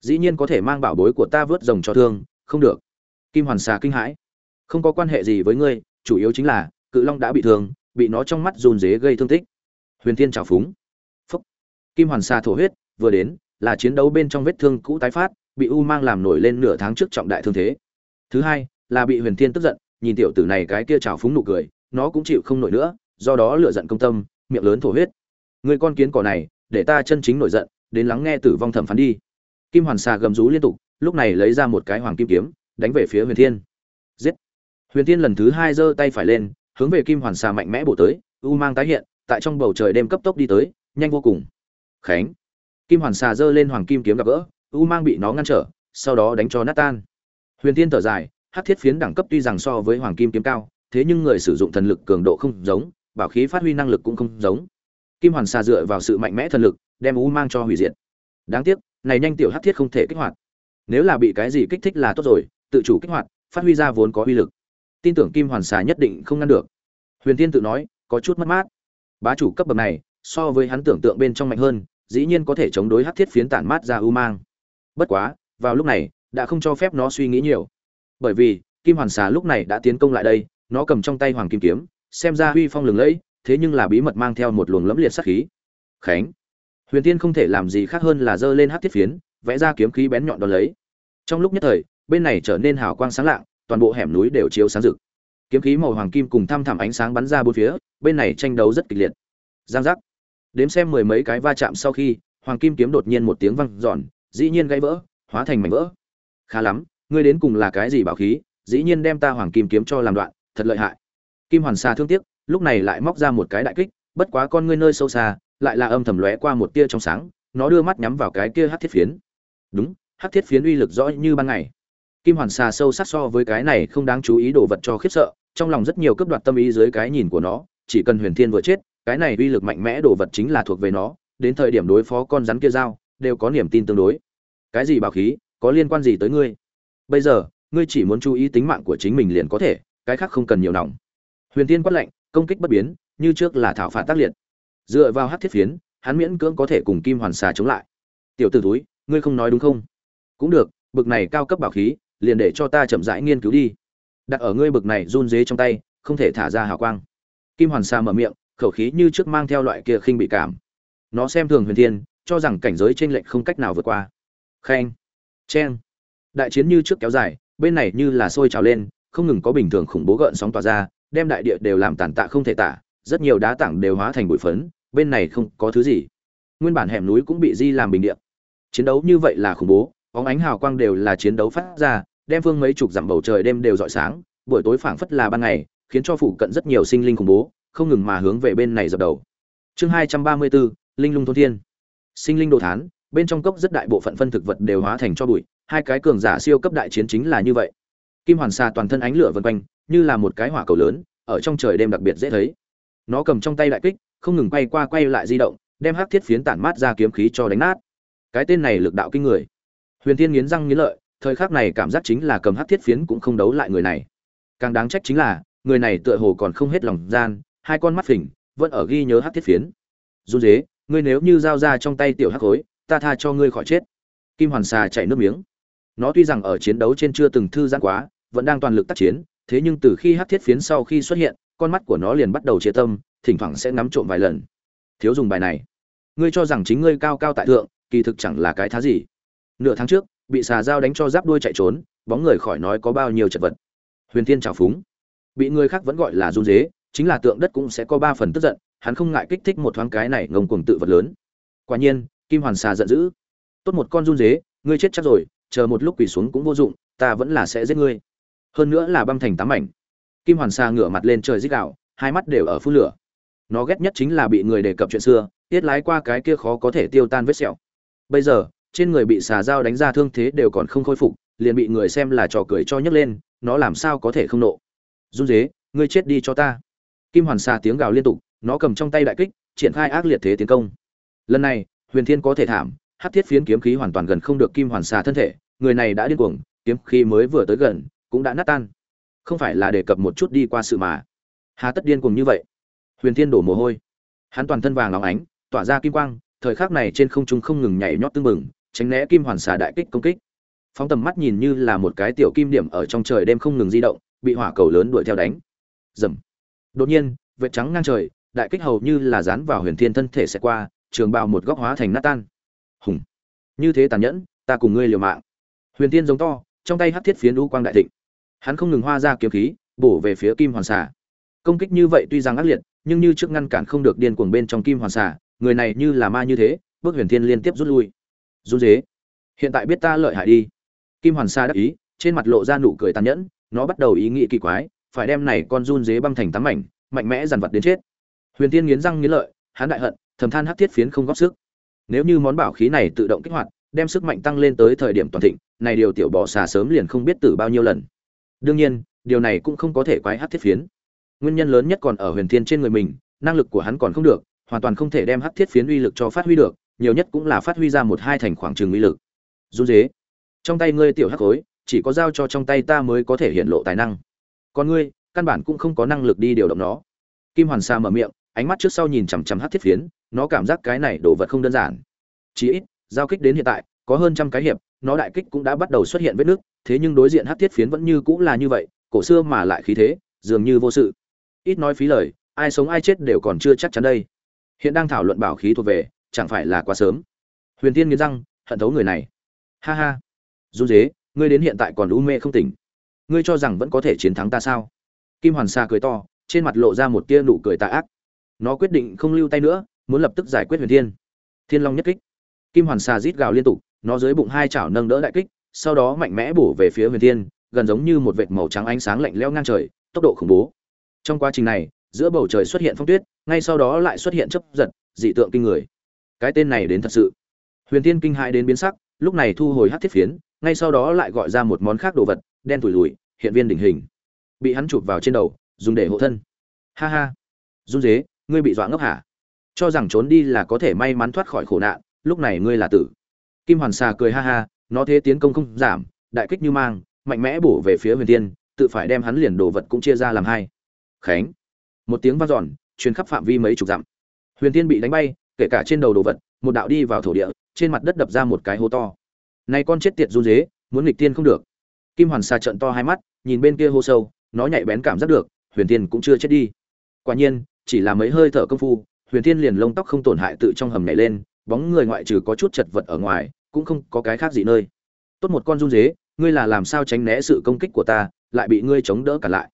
Dĩ nhiên có thể mang bảo bối của ta vớt rồng cho thương, không được. Kim hoàn xà kinh hãi. Không có quan hệ gì với ngươi, chủ yếu chính là, cự long đã bị thương, bị nó trong mắt dồn dế gây thương tích. Huyền thiên trào phúng. Phúc. Kim hoàn xà thổ huyết, vừa đến, là chiến đấu bên trong vết thương cũ tái phát bị u mang làm nổi lên nửa tháng trước trọng đại thương thế. Thứ hai, là bị huyền thiên tức giận, nhìn tiểu tử này cái kia trào phúng nụ cười, nó cũng chịu không nổi nữa, do đó lựa giận công tâm, miệng lớn thổ huyết. Người con kiến cỏ này, để ta chân chính nổi giận, đến lắng nghe tử vong thẩm phán đi. Kim hoàn xà gầm rú liên tục, lúc này lấy ra một cái hoàng kim kiếm, đánh về phía huyền thiên. Giết! Huyền thiên lần thứ hai giơ tay phải lên, hướng về kim hoàn xà mạnh mẽ bổ tới, u mang tái hiện, tại trong bầu trời đêm cấp tốc đi tới, nhanh vô cùng. Khánh! Kim hoàn xà giơ lên hoàng kim kiếm gặp gỡ u mang bị nó ngăn trở, sau đó đánh cho nát tan huyền thiên thở dài, hát thiết phiến đẳng cấp tuy rằng so với hoàng kim kiếm cao, thế nhưng người sử dụng thần lực cường độ không giống, bảo khí phát huy năng lực cũng không giống. Kim hoàn xà dựa vào sự mạnh mẽ thần lực, đem u mang cho hủy diệt. Đáng tiếc, này nhanh tiểu hát thiết không thể kích hoạt. Nếu là bị cái gì kích thích là tốt rồi, tự chủ kích hoạt, phát huy ra vốn có uy lực. Tin tưởng kim hoàn xà nhất định không ngăn được. Huyền tiên tự nói, có chút mất mát. Bá chủ cấp bậc này, so với hắn tưởng tượng bên trong mạnh hơn, dĩ nhiên có thể chống đối hát thiết phiến tản mát ra u mang bất quá, vào lúc này, đã không cho phép nó suy nghĩ nhiều. Bởi vì, kim hoàn xà lúc này đã tiến công lại đây, nó cầm trong tay hoàng kim kiếm, xem ra huy phong lừng lẫy, thế nhưng là bí mật mang theo một luồng lẫm liệt sát khí. Khánh! Huyền tiên không thể làm gì khác hơn là giơ lên hát thiết phiến, vẽ ra kiếm khí bén nhọn đón lấy. Trong lúc nhất thời, bên này trở nên hào quang sáng lạng, toàn bộ hẻm núi đều chiếu sáng rực. Kiếm khí màu hoàng kim cùng thăm thẳm ánh sáng bắn ra bốn phía, bên này tranh đấu rất kịch liệt. Giang giác! Đếm xem mười mấy cái va chạm sau khi, hoàng kim kiếm đột nhiên một tiếng văng giòn dĩ nhiên gãy vỡ, hóa thành mảnh vỡ. Khá lắm, ngươi đến cùng là cái gì bảo khí, dĩ nhiên đem ta hoàng kim kiếm cho làm đoạn, thật lợi hại. Kim hoàn xa thương tiếc, lúc này lại móc ra một cái đại kích, bất quá con ngươi nơi sâu xa, lại là âm thầm lóe qua một tia trong sáng, nó đưa mắt nhắm vào cái kia hát thiết phiến. Đúng hát thiết phiến uy lực rõ như ban ngày. Kim hoàn xà sâu sắc so với cái này không đáng chú ý đồ vật cho khiếp sợ, trong lòng rất nhiều cướp đoạt tâm ý dưới cái nhìn của nó, chỉ cần huyền thiên vừa chết, cái này uy lực mạnh mẽ đồ vật chính là thuộc về nó, đến thời điểm đối phó con rắn kia dao đều có niềm tin tương đối. Cái gì bảo khí, có liên quan gì tới ngươi? Bây giờ, ngươi chỉ muốn chú ý tính mạng của chính mình liền có thể, cái khác không cần nhiều nòng. Huyền thiên quát lệnh công kích bất biến, như trước là thảo phạt tác liệt. Dựa vào hát thiết phiến, hắn miễn cưỡng có thể cùng kim hoàn xà chống lại. Tiểu t ử túi ngươi không nói đúng không? Cũng được, bực này cao cấp bảo khí, liền để cho ta chậm rãi nghiên cứu đi. Đặt ở ngươi bực này run dế trong tay, không thể thả ra hào quang. Kim hoàn xà mở miệng, khẩu khí như trước mang theo loại kia khinh bị cảm. Nó xem thường huyền thiên cho rằng cảnh giới trên lệnh không cách nào vượt qua. Khen. Chen. Đại chiến như trước kéo dài, bên này như là sôi trào lên, không ngừng có bình thường khủng bố gợn sóng tỏa ra, đem đại địa đều làm tàn tạ không thể tả, rất nhiều đá tảng đều hóa thành bụi phấn, bên này không có thứ gì. Nguyên bản hẻm núi cũng bị di làm bình địa. Chiến đấu như vậy là khủng bố, bóng ánh hào quang đều là chiến đấu phát ra, đem phương mấy chục dặm bầu trời đêm đều rọi sáng, buổi tối phảng phất là ban ngày, khiến cho phụ cận rất nhiều sinh linh khủng bố, không ngừng mà hướng về bên này dập đầu. Chương hai trăm ba mươi bốn, linh lung thôn thiên sinh linh đồ thán, bên trong cốc rất đại bộ phận phân thực vật đều hóa thành cho bụi, hai cái cường giả siêu cấp đại chiến chính là như vậy. Kim hoàn xà toàn thân ánh lửa vân quanh, như là một cái hỏa cầu lớn, ở trong trời đêm đặc biệt dễ thấy. Nó cầm trong tay đại kích, không ngừng quay qua quay lại di động, đem hắc thiết phiến tản mát ra kiếm khí cho đánh nát. Cái tên này lực đạo kinh người. Huyền thiên nghiến răng nghiến lợi, thời khắc này cảm giác chính là cầm hắc thiết phiến cũng không đấu lại người này. Càng đáng trách chính là, người này tựa hồ còn không hết lòng gian, hai con mắt phình, vẫn ở ghi nhớ hắc thiết phiến. Run dế ngươi nếu như giao ra trong tay tiểu hắc khối, ta tha cho ngươi khỏi chết. Kim hoàn xà chạy nước miếng. Nó tuy rằng ở chiến đấu trên chưa từng thư giãn quá, vẫn đang toàn lực tác chiến, thế nhưng từ khi hắc thiết phiến sau khi xuất hiện, con mắt của nó liền bắt đầu chia tâm, thỉnh thoảng sẽ ngắm trộm vài lần. Thiếu dùng bài này. Ngươi cho rằng chính ngươi cao cao tại thượng, kỳ thực chẳng là cái thá gì. Nửa tháng trước, bị xà dao đánh cho giáp đuôi chạy trốn, bóng người khỏi nói có bao nhiêu chật vật. Huyền thiên trào phúng. Bị người khác vẫn gọi là run dế, chính là tượng đất cũng sẽ có ba phần tức giận hắn không ngại kích thích một thoáng cái này ngông cuồng tự vật lớn. Quả nhiên, kim hoàn xà giận dữ. Tốt một con run dế, ngươi chết chắc rồi, chờ một lúc quỳ xuống cũng vô dụng, ta vẫn là sẽ giết ngươi. Hơn nữa là băm thành tám mảnh. Kim hoàn xà ngửa mặt lên trời dích đạo hai mắt đều ở phun lửa. Nó ghét nhất chính là bị người đề cập chuyện xưa, tiết lái qua cái kia khó có thể tiêu tan vết sẹo. Bây giờ, trên người bị xà dao đánh ra thương thế đều còn không khôi phục, liền bị người xem là trò cười cho nhấc lên, nó làm sao có thể không nộ. Run dế, ngươi chết đi cho ta. Kim hoàn xà tiếng gào liên tục nó cầm trong tay đại kích, triển khai ác liệt thế tiến công. Lần này, huyền thiên có thể thảm hát thiết phiến kiếm khí hoàn toàn gần không được kim hoàn xà thân thể, người này đã điên cuồng, kiếm khí mới vừa tới gần, cũng đã nát tan. Không phải là đề cập một chút đi qua sự mà. Hà tất điên cuồng như vậy. Huyền thiên đổ mồ hôi. Hắn toàn thân vàng óng ánh, tỏa ra kim quang, thời khắc này trên không trung không ngừng nhảy nhót tưng mừng tránh né kim hoàn xà đại kích công kích. Phóng tầm mắt nhìn như là một cái tiểu kim điểm ở trong trời đêm không ngừng di động, bị hỏa cầu lớn đuổi theo đánh. Dầm đột nhiên, vệt trắng ngang trời đại kích hầu như là dán vào huyền thiên thân thể sẽ qua, trường bào một góc hóa thành nát tan. Hùng. Như thế tàn nhẫn, ta cùng ngươi liều mạng. Huyền thiên giống to, trong tay hắc thiết phiến u quang đại thịnh. Hắn không ngừng hoa ra kiếm khí, bổ về phía kim hoàn xà. Công kích như vậy tuy rằng ác liệt, nhưng như trước ngăn cản không được điên cuồng bên trong kim hoàn xà, người này như là ma như thế, bước huyền thiên liên tiếp rút lui. Run dế hiện tại biết ta lợi hại đi. Kim hoàn xà đắc ý, trên mặt lộ ra nụ cười tàn nhẫn, nó bắt đầu ý nghĩ kỳ quái, phải đem này con run dế băng thành tám mảnh, mạnh mẽ dằn vặt đến chết huyền tiên nghiến răng nghiến lợi, hắn đại hận, thầm than hắc thiết phiến không góp sức. Nếu như món bảo khí này tự động kích hoạt, đem sức mạnh tăng lên tới thời điểm toàn thịnh, này điều tiểu bò xà sớm liền không biết tử bao nhiêu lần. Đương nhiên, điều này cũng không có thể quái hắc thiết phiến. Nguyên nhân lớn nhất còn ở huyền thiên trên người mình, năng lực của hắn còn không được, hoàn toàn không thể đem hắc thiết phiến uy lực cho phát huy được, nhiều nhất cũng là phát huy ra một hai thành khoảng trường uy lực. Run dế trong tay ngươi tiểu hắc khối chỉ có giao cho trong tay ta mới có thể hiện lộ tài năng. Còn ngươi, căn bản cũng không có năng lực đi điều động nó. Kim hoàn sa mở miệng ánh mắt trước sau nhìn chằm chằm hát thiết phiến, nó cảm giác cái này đồ vật không đơn giản. Chí ít, giao kích đến hiện tại, có hơn trăm cái hiệp, nó đại kích cũng đã bắt đầu xuất hiện vết nước, thế nhưng đối diện hát thiết phiến vẫn như cũng là như vậy, cổ xưa mà lại khí thế, dường như vô sự. Ít nói phí lời, ai sống ai chết đều còn chưa chắc chắn đây. Hiện đang thảo luận bảo khí thuộc về, chẳng phải là quá sớm. Huyền tiên nghiến răng, hận thấu người này. Ha ha. Dù dế, ngươi đến hiện tại còn u mê không tỉnh. Ngươi cho rằng vẫn có thể chiến thắng ta sao? Kim hoàn sa cười to, trên mặt lộ ra một tia nụ cười tà ác nó quyết định không lưu tay nữa, muốn lập tức giải quyết huyền thiên. Thiên long nhất kích. Kim hoàn sa rít gào liên tục, nó dưới bụng hai chảo nâng đỡ đại kích, sau đó mạnh mẽ bổ về phía huyền thiên, gần giống như một vệt màu trắng ánh sáng lạnh lẽo ngang trời, tốc độ khủng bố. Trong quá trình này, giữa bầu trời xuất hiện phong tuyết, ngay sau đó lại xuất hiện chấp giật, dị tượng kinh người. Cái tên này đến thật sự. Huyền thiên kinh hãi đến biến sắc, lúc này thu hồi hát thiết phiến, ngay sau đó lại gọi ra một món khác đồ vật, đen thủi lùi hiện viên đỉnh hình. Bị hắn chụp vào trên đầu, dùng để hộ thân. Ha ha. Run dế ngươi bị dọa ngốc hả? Cho rằng trốn đi là có thể may mắn thoát khỏi khổ nạn, lúc này ngươi là tử. Kim hoàn xà cười ha ha, nó thế tiến công không giảm, đại kích như mang, mạnh mẽ bổ về phía huyền tiên, tự phải đem hắn liền đồ vật cũng chia ra làm hai. Khánh. Một tiếng vang dọn, truyền khắp phạm vi mấy chục dặm. Huyền tiên bị đánh bay, kể cả trên đầu đồ vật, một đạo đi vào thổ địa, trên mặt đất đập ra một cái hố to. Này con chết tiệt run dế muốn nghịch tiên không được. Kim hoàn xà trận to hai mắt, nhìn bên kia hô sâu, nó nhạy bén cảm giác được, huyền tiên cũng chưa chết đi. Quả nhiên chỉ là mấy hơi thở công phu, huyền Thiên liền lông tóc không tổn hại tự trong hầm nhảy lên, bóng người ngoại trừ có chút chật vật ở ngoài, cũng không có cái khác gì nơi. Tốt một con run dế, ngươi là làm sao tránh né sự công kích của ta, lại bị ngươi chống đỡ cả lại.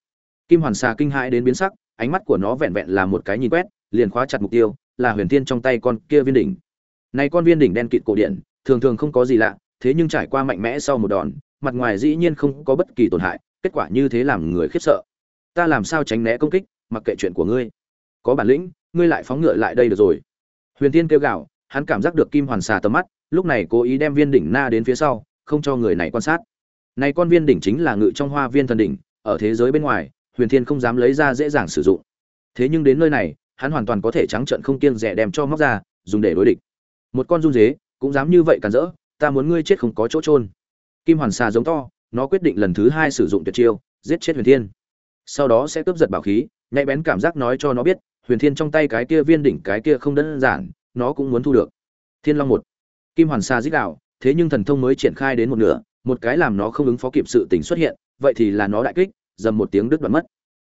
Kim hoàn xà kinh hãi đến biến sắc, ánh mắt của nó vẹn vẹn là một cái nhìn quét, liền khóa chặt mục tiêu, là huyền Thiên trong tay con kia viên đỉnh. Này con viên đỉnh đen kịt cổ điện thường thường không có gì lạ, thế nhưng trải qua mạnh mẽ sau một đòn, mặt ngoài dĩ nhiên không có bất kỳ tổn hại, kết quả như thế làm người khiếp sợ. Ta làm sao tránh né công kích, mặc kệ chuyện của ngươi có bản lĩnh, ngươi lại phóng ngựa lại đây được rồi. Huyền tiên kêu gào, hắn cảm giác được kim hoàn xà tầm mắt, lúc này cố ý đem viên đỉnh na đến phía sau, không cho người này quan sát. Này con viên đỉnh chính là ngự trong hoa viên thần đỉnh, ở thế giới bên ngoài, huyền thiên không dám lấy ra dễ dàng sử dụng. Thế nhưng đến nơi này, hắn hoàn toàn có thể trắng trợn không kiêng rẻ đem cho móc ra, dùng để đối địch. Một con run dế, cũng dám như vậy cản rỡ, ta muốn ngươi chết không có chỗ trôn kim hoàn xà giống to, nó quyết định lần thứ hai sử dụng tuyệt chiêu, giết chết huyền thiên. Sau đó sẽ cướp giật bảo khí, nhạy bén cảm giác nói cho nó biết huyền thiên trong tay cái kia viên đỉnh cái kia không đơn giản, nó cũng muốn thu được. Thiên long một, kim hoàn Sa dích đạo, thế nhưng thần thông mới triển khai đến một nửa, một cái làm nó không ứng phó kịp sự tình xuất hiện, vậy thì là nó đại kích, dầm một tiếng đứt đoạn mất.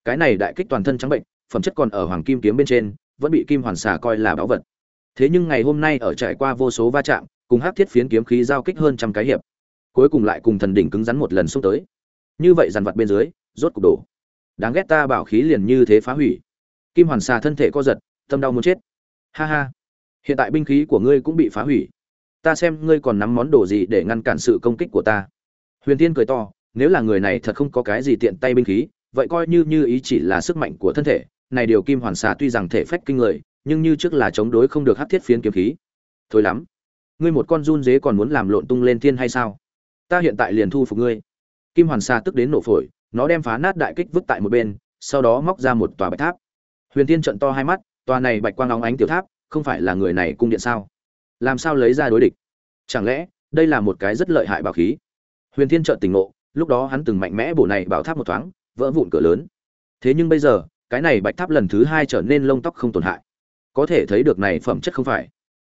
Cái này đại kích toàn thân trắng bệnh, phẩm chất còn ở hoàng kim kiếm bên trên, vẫn bị kim hoàn xà coi là báu vật. Thế nhưng ngày hôm nay ở trải qua vô số va chạm, cùng hắc thiết phiến kiếm khí giao kích hơn trăm cái hiệp, cuối cùng lại cùng thần đỉnh cứng rắn một lần xông tới. Như vậy dàn vật bên dưới, rốt cục đổ. Đáng ghét ta bảo khí liền như thế phá hủy kim hoàn xà thân thể co giật, tâm đau muốn chết. Ha ha. Hiện tại binh khí của ngươi cũng bị phá hủy. Ta xem ngươi còn nắm món đồ gì để ngăn cản sự công kích của ta. Huyền tiên cười to, nếu là người này thật không có cái gì tiện tay binh khí, vậy coi như như ý chỉ là sức mạnh của thân thể. Này điều kim hoàn xà tuy rằng thể phách kinh người, nhưng như trước là chống đối không được hắc thiết phiến kiếm khí. Thôi lắm. Ngươi một con run dế còn muốn làm lộn tung lên thiên hay sao? Ta hiện tại liền thu phục ngươi. Kim hoàn xà tức đến nổ phổi, nó đem phá nát đại kích vứt tại một bên, sau đó móc ra một tòa bạch tháp huyền tiên trận to hai mắt, tòa này bạch quang óng ánh tiểu tháp, không phải là người này cung điện sao? Làm sao lấy ra đối địch? Chẳng lẽ, đây là một cái rất lợi hại bảo khí? Huyền thiên trợn tỉnh ngộ, lúc đó hắn từng mạnh mẽ bổ này bảo tháp một thoáng, vỡ vụn cửa lớn. Thế nhưng bây giờ, cái này bạch tháp lần thứ hai trở nên lông tóc không tổn hại. Có thể thấy được này phẩm chất không phải.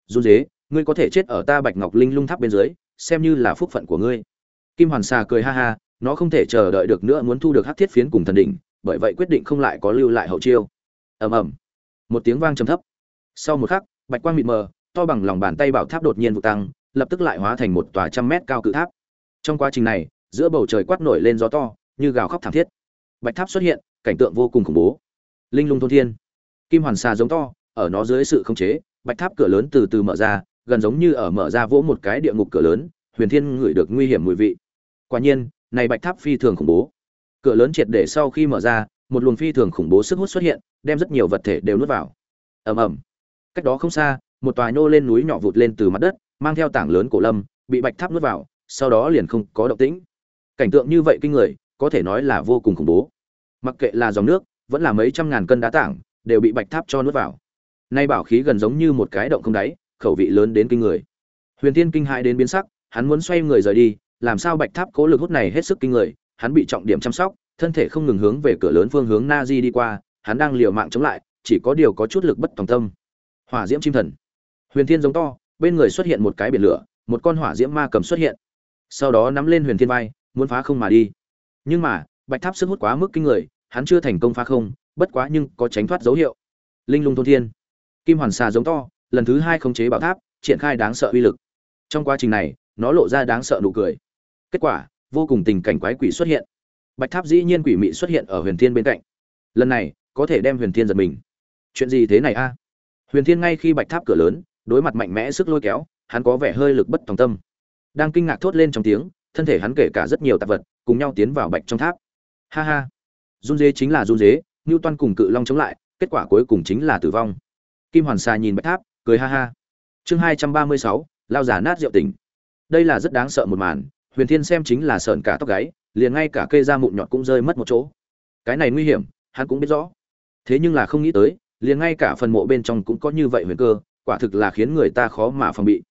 Dù dế, ngươi có thể chết ở ta bạch ngọc linh lung tháp bên dưới, xem như là phúc phận của ngươi. Kim hoàn xà cười ha ha, nó không thể chờ đợi được nữa muốn thu được hắc thiết phiến cùng thần đỉnh, bởi vậy quyết định không lại có lưu lại hậu chiêu ầm ầm. Một tiếng vang trầm thấp. Sau một khắc, bạch quang mịt mờ, to bằng lòng bàn tay bảo tháp đột nhiên vụ tăng, lập tức lại hóa thành một tòa trăm mét cao cự tháp. Trong quá trình này, giữa bầu trời quát nổi lên gió to, như gào khóc thảm thiết. Bạch tháp xuất hiện, cảnh tượng vô cùng khủng bố. Linh lung thôn thiên. Kim hoàn xà giống to, ở nó dưới sự khống chế, bạch tháp cửa lớn từ từ mở ra, gần giống như ở mở ra vỗ một cái địa ngục cửa lớn, huyền thiên ngửi được nguy hiểm mùi vị. Quả nhiên, này bạch tháp phi thường khủng bố. Cửa lớn triệt để sau khi mở ra, một luồng phi thường khủng bố sức hút xuất hiện đem rất nhiều vật thể đều nuốt vào. Ầm ầm. Cách đó không xa, một tòa nhô lên núi nhỏ vụt lên từ mặt đất, mang theo tảng lớn cổ lâm, bị bạch tháp nuốt vào, sau đó liền không có động tĩnh. Cảnh tượng như vậy kinh người, có thể nói là vô cùng khủng bố. Mặc kệ là dòng nước, vẫn là mấy trăm ngàn cân đá tảng, đều bị bạch tháp cho nuốt vào. Nay bảo khí gần giống như một cái động không đáy, khẩu vị lớn đến kinh người. Huyền tiên kinh hãi đến biến sắc, hắn muốn xoay người rời đi, làm sao bạch tháp cố lực hút này hết sức kinh người, hắn bị trọng điểm chăm sóc, thân thể không ngừng hướng về cửa lớn phương hướng na di đi qua hắn đang liều mạng chống lại, chỉ có điều có chút lực bất tòng tâm. Hỏa diễm chim thần. Huyền thiên giống to, bên người xuất hiện một cái biển lửa, một con hỏa diễm ma cầm xuất hiện. Sau đó nắm lên huyền thiên vai, muốn phá không mà đi. Nhưng mà, bạch tháp sức hút quá mức kinh người, hắn chưa thành công phá không, bất quá nhưng có tránh thoát dấu hiệu. Linh lung thôn thiên. Kim hoàn xà giống to, lần thứ hai khống chế bảo tháp, triển khai đáng sợ uy lực. Trong quá trình này, nó lộ ra đáng sợ nụ cười. Kết quả, vô cùng tình cảnh quái quỷ xuất hiện. Bạch tháp dĩ nhiên quỷ mị xuất hiện ở huyền thiên bên cạnh. Lần này có thể đem huyền thiên giật mình. Chuyện gì thế này a? Huyền thiên ngay khi bạch tháp cửa lớn, đối mặt mạnh mẽ sức lôi kéo, hắn có vẻ hơi lực bất tòng tâm. Đang kinh ngạc thốt lên trong tiếng, thân thể hắn kể cả rất nhiều tạp vật, cùng nhau tiến vào bạch trong tháp. Ha ha. Run dế chính là run dế ngưu toan cùng cự long chống lại, kết quả cuối cùng chính là tử vong. Kim hoàn xà nhìn bạch tháp, cười ha ha. Chương hai trăm ba mươi sáu, lao giả nát rượu tỉnh. Đây là rất đáng sợ một màn, huyền thiên xem chính là sợn cả tóc gáy, liền ngay cả cây da mụn nhọt cũng rơi mất một chỗ. Cái này nguy hiểm, hắn cũng biết rõ thế nhưng là không nghĩ tới, liền ngay cả phần mộ bên trong cũng có như vậy huyền cơ, quả thực là khiến người ta khó mà phòng bị.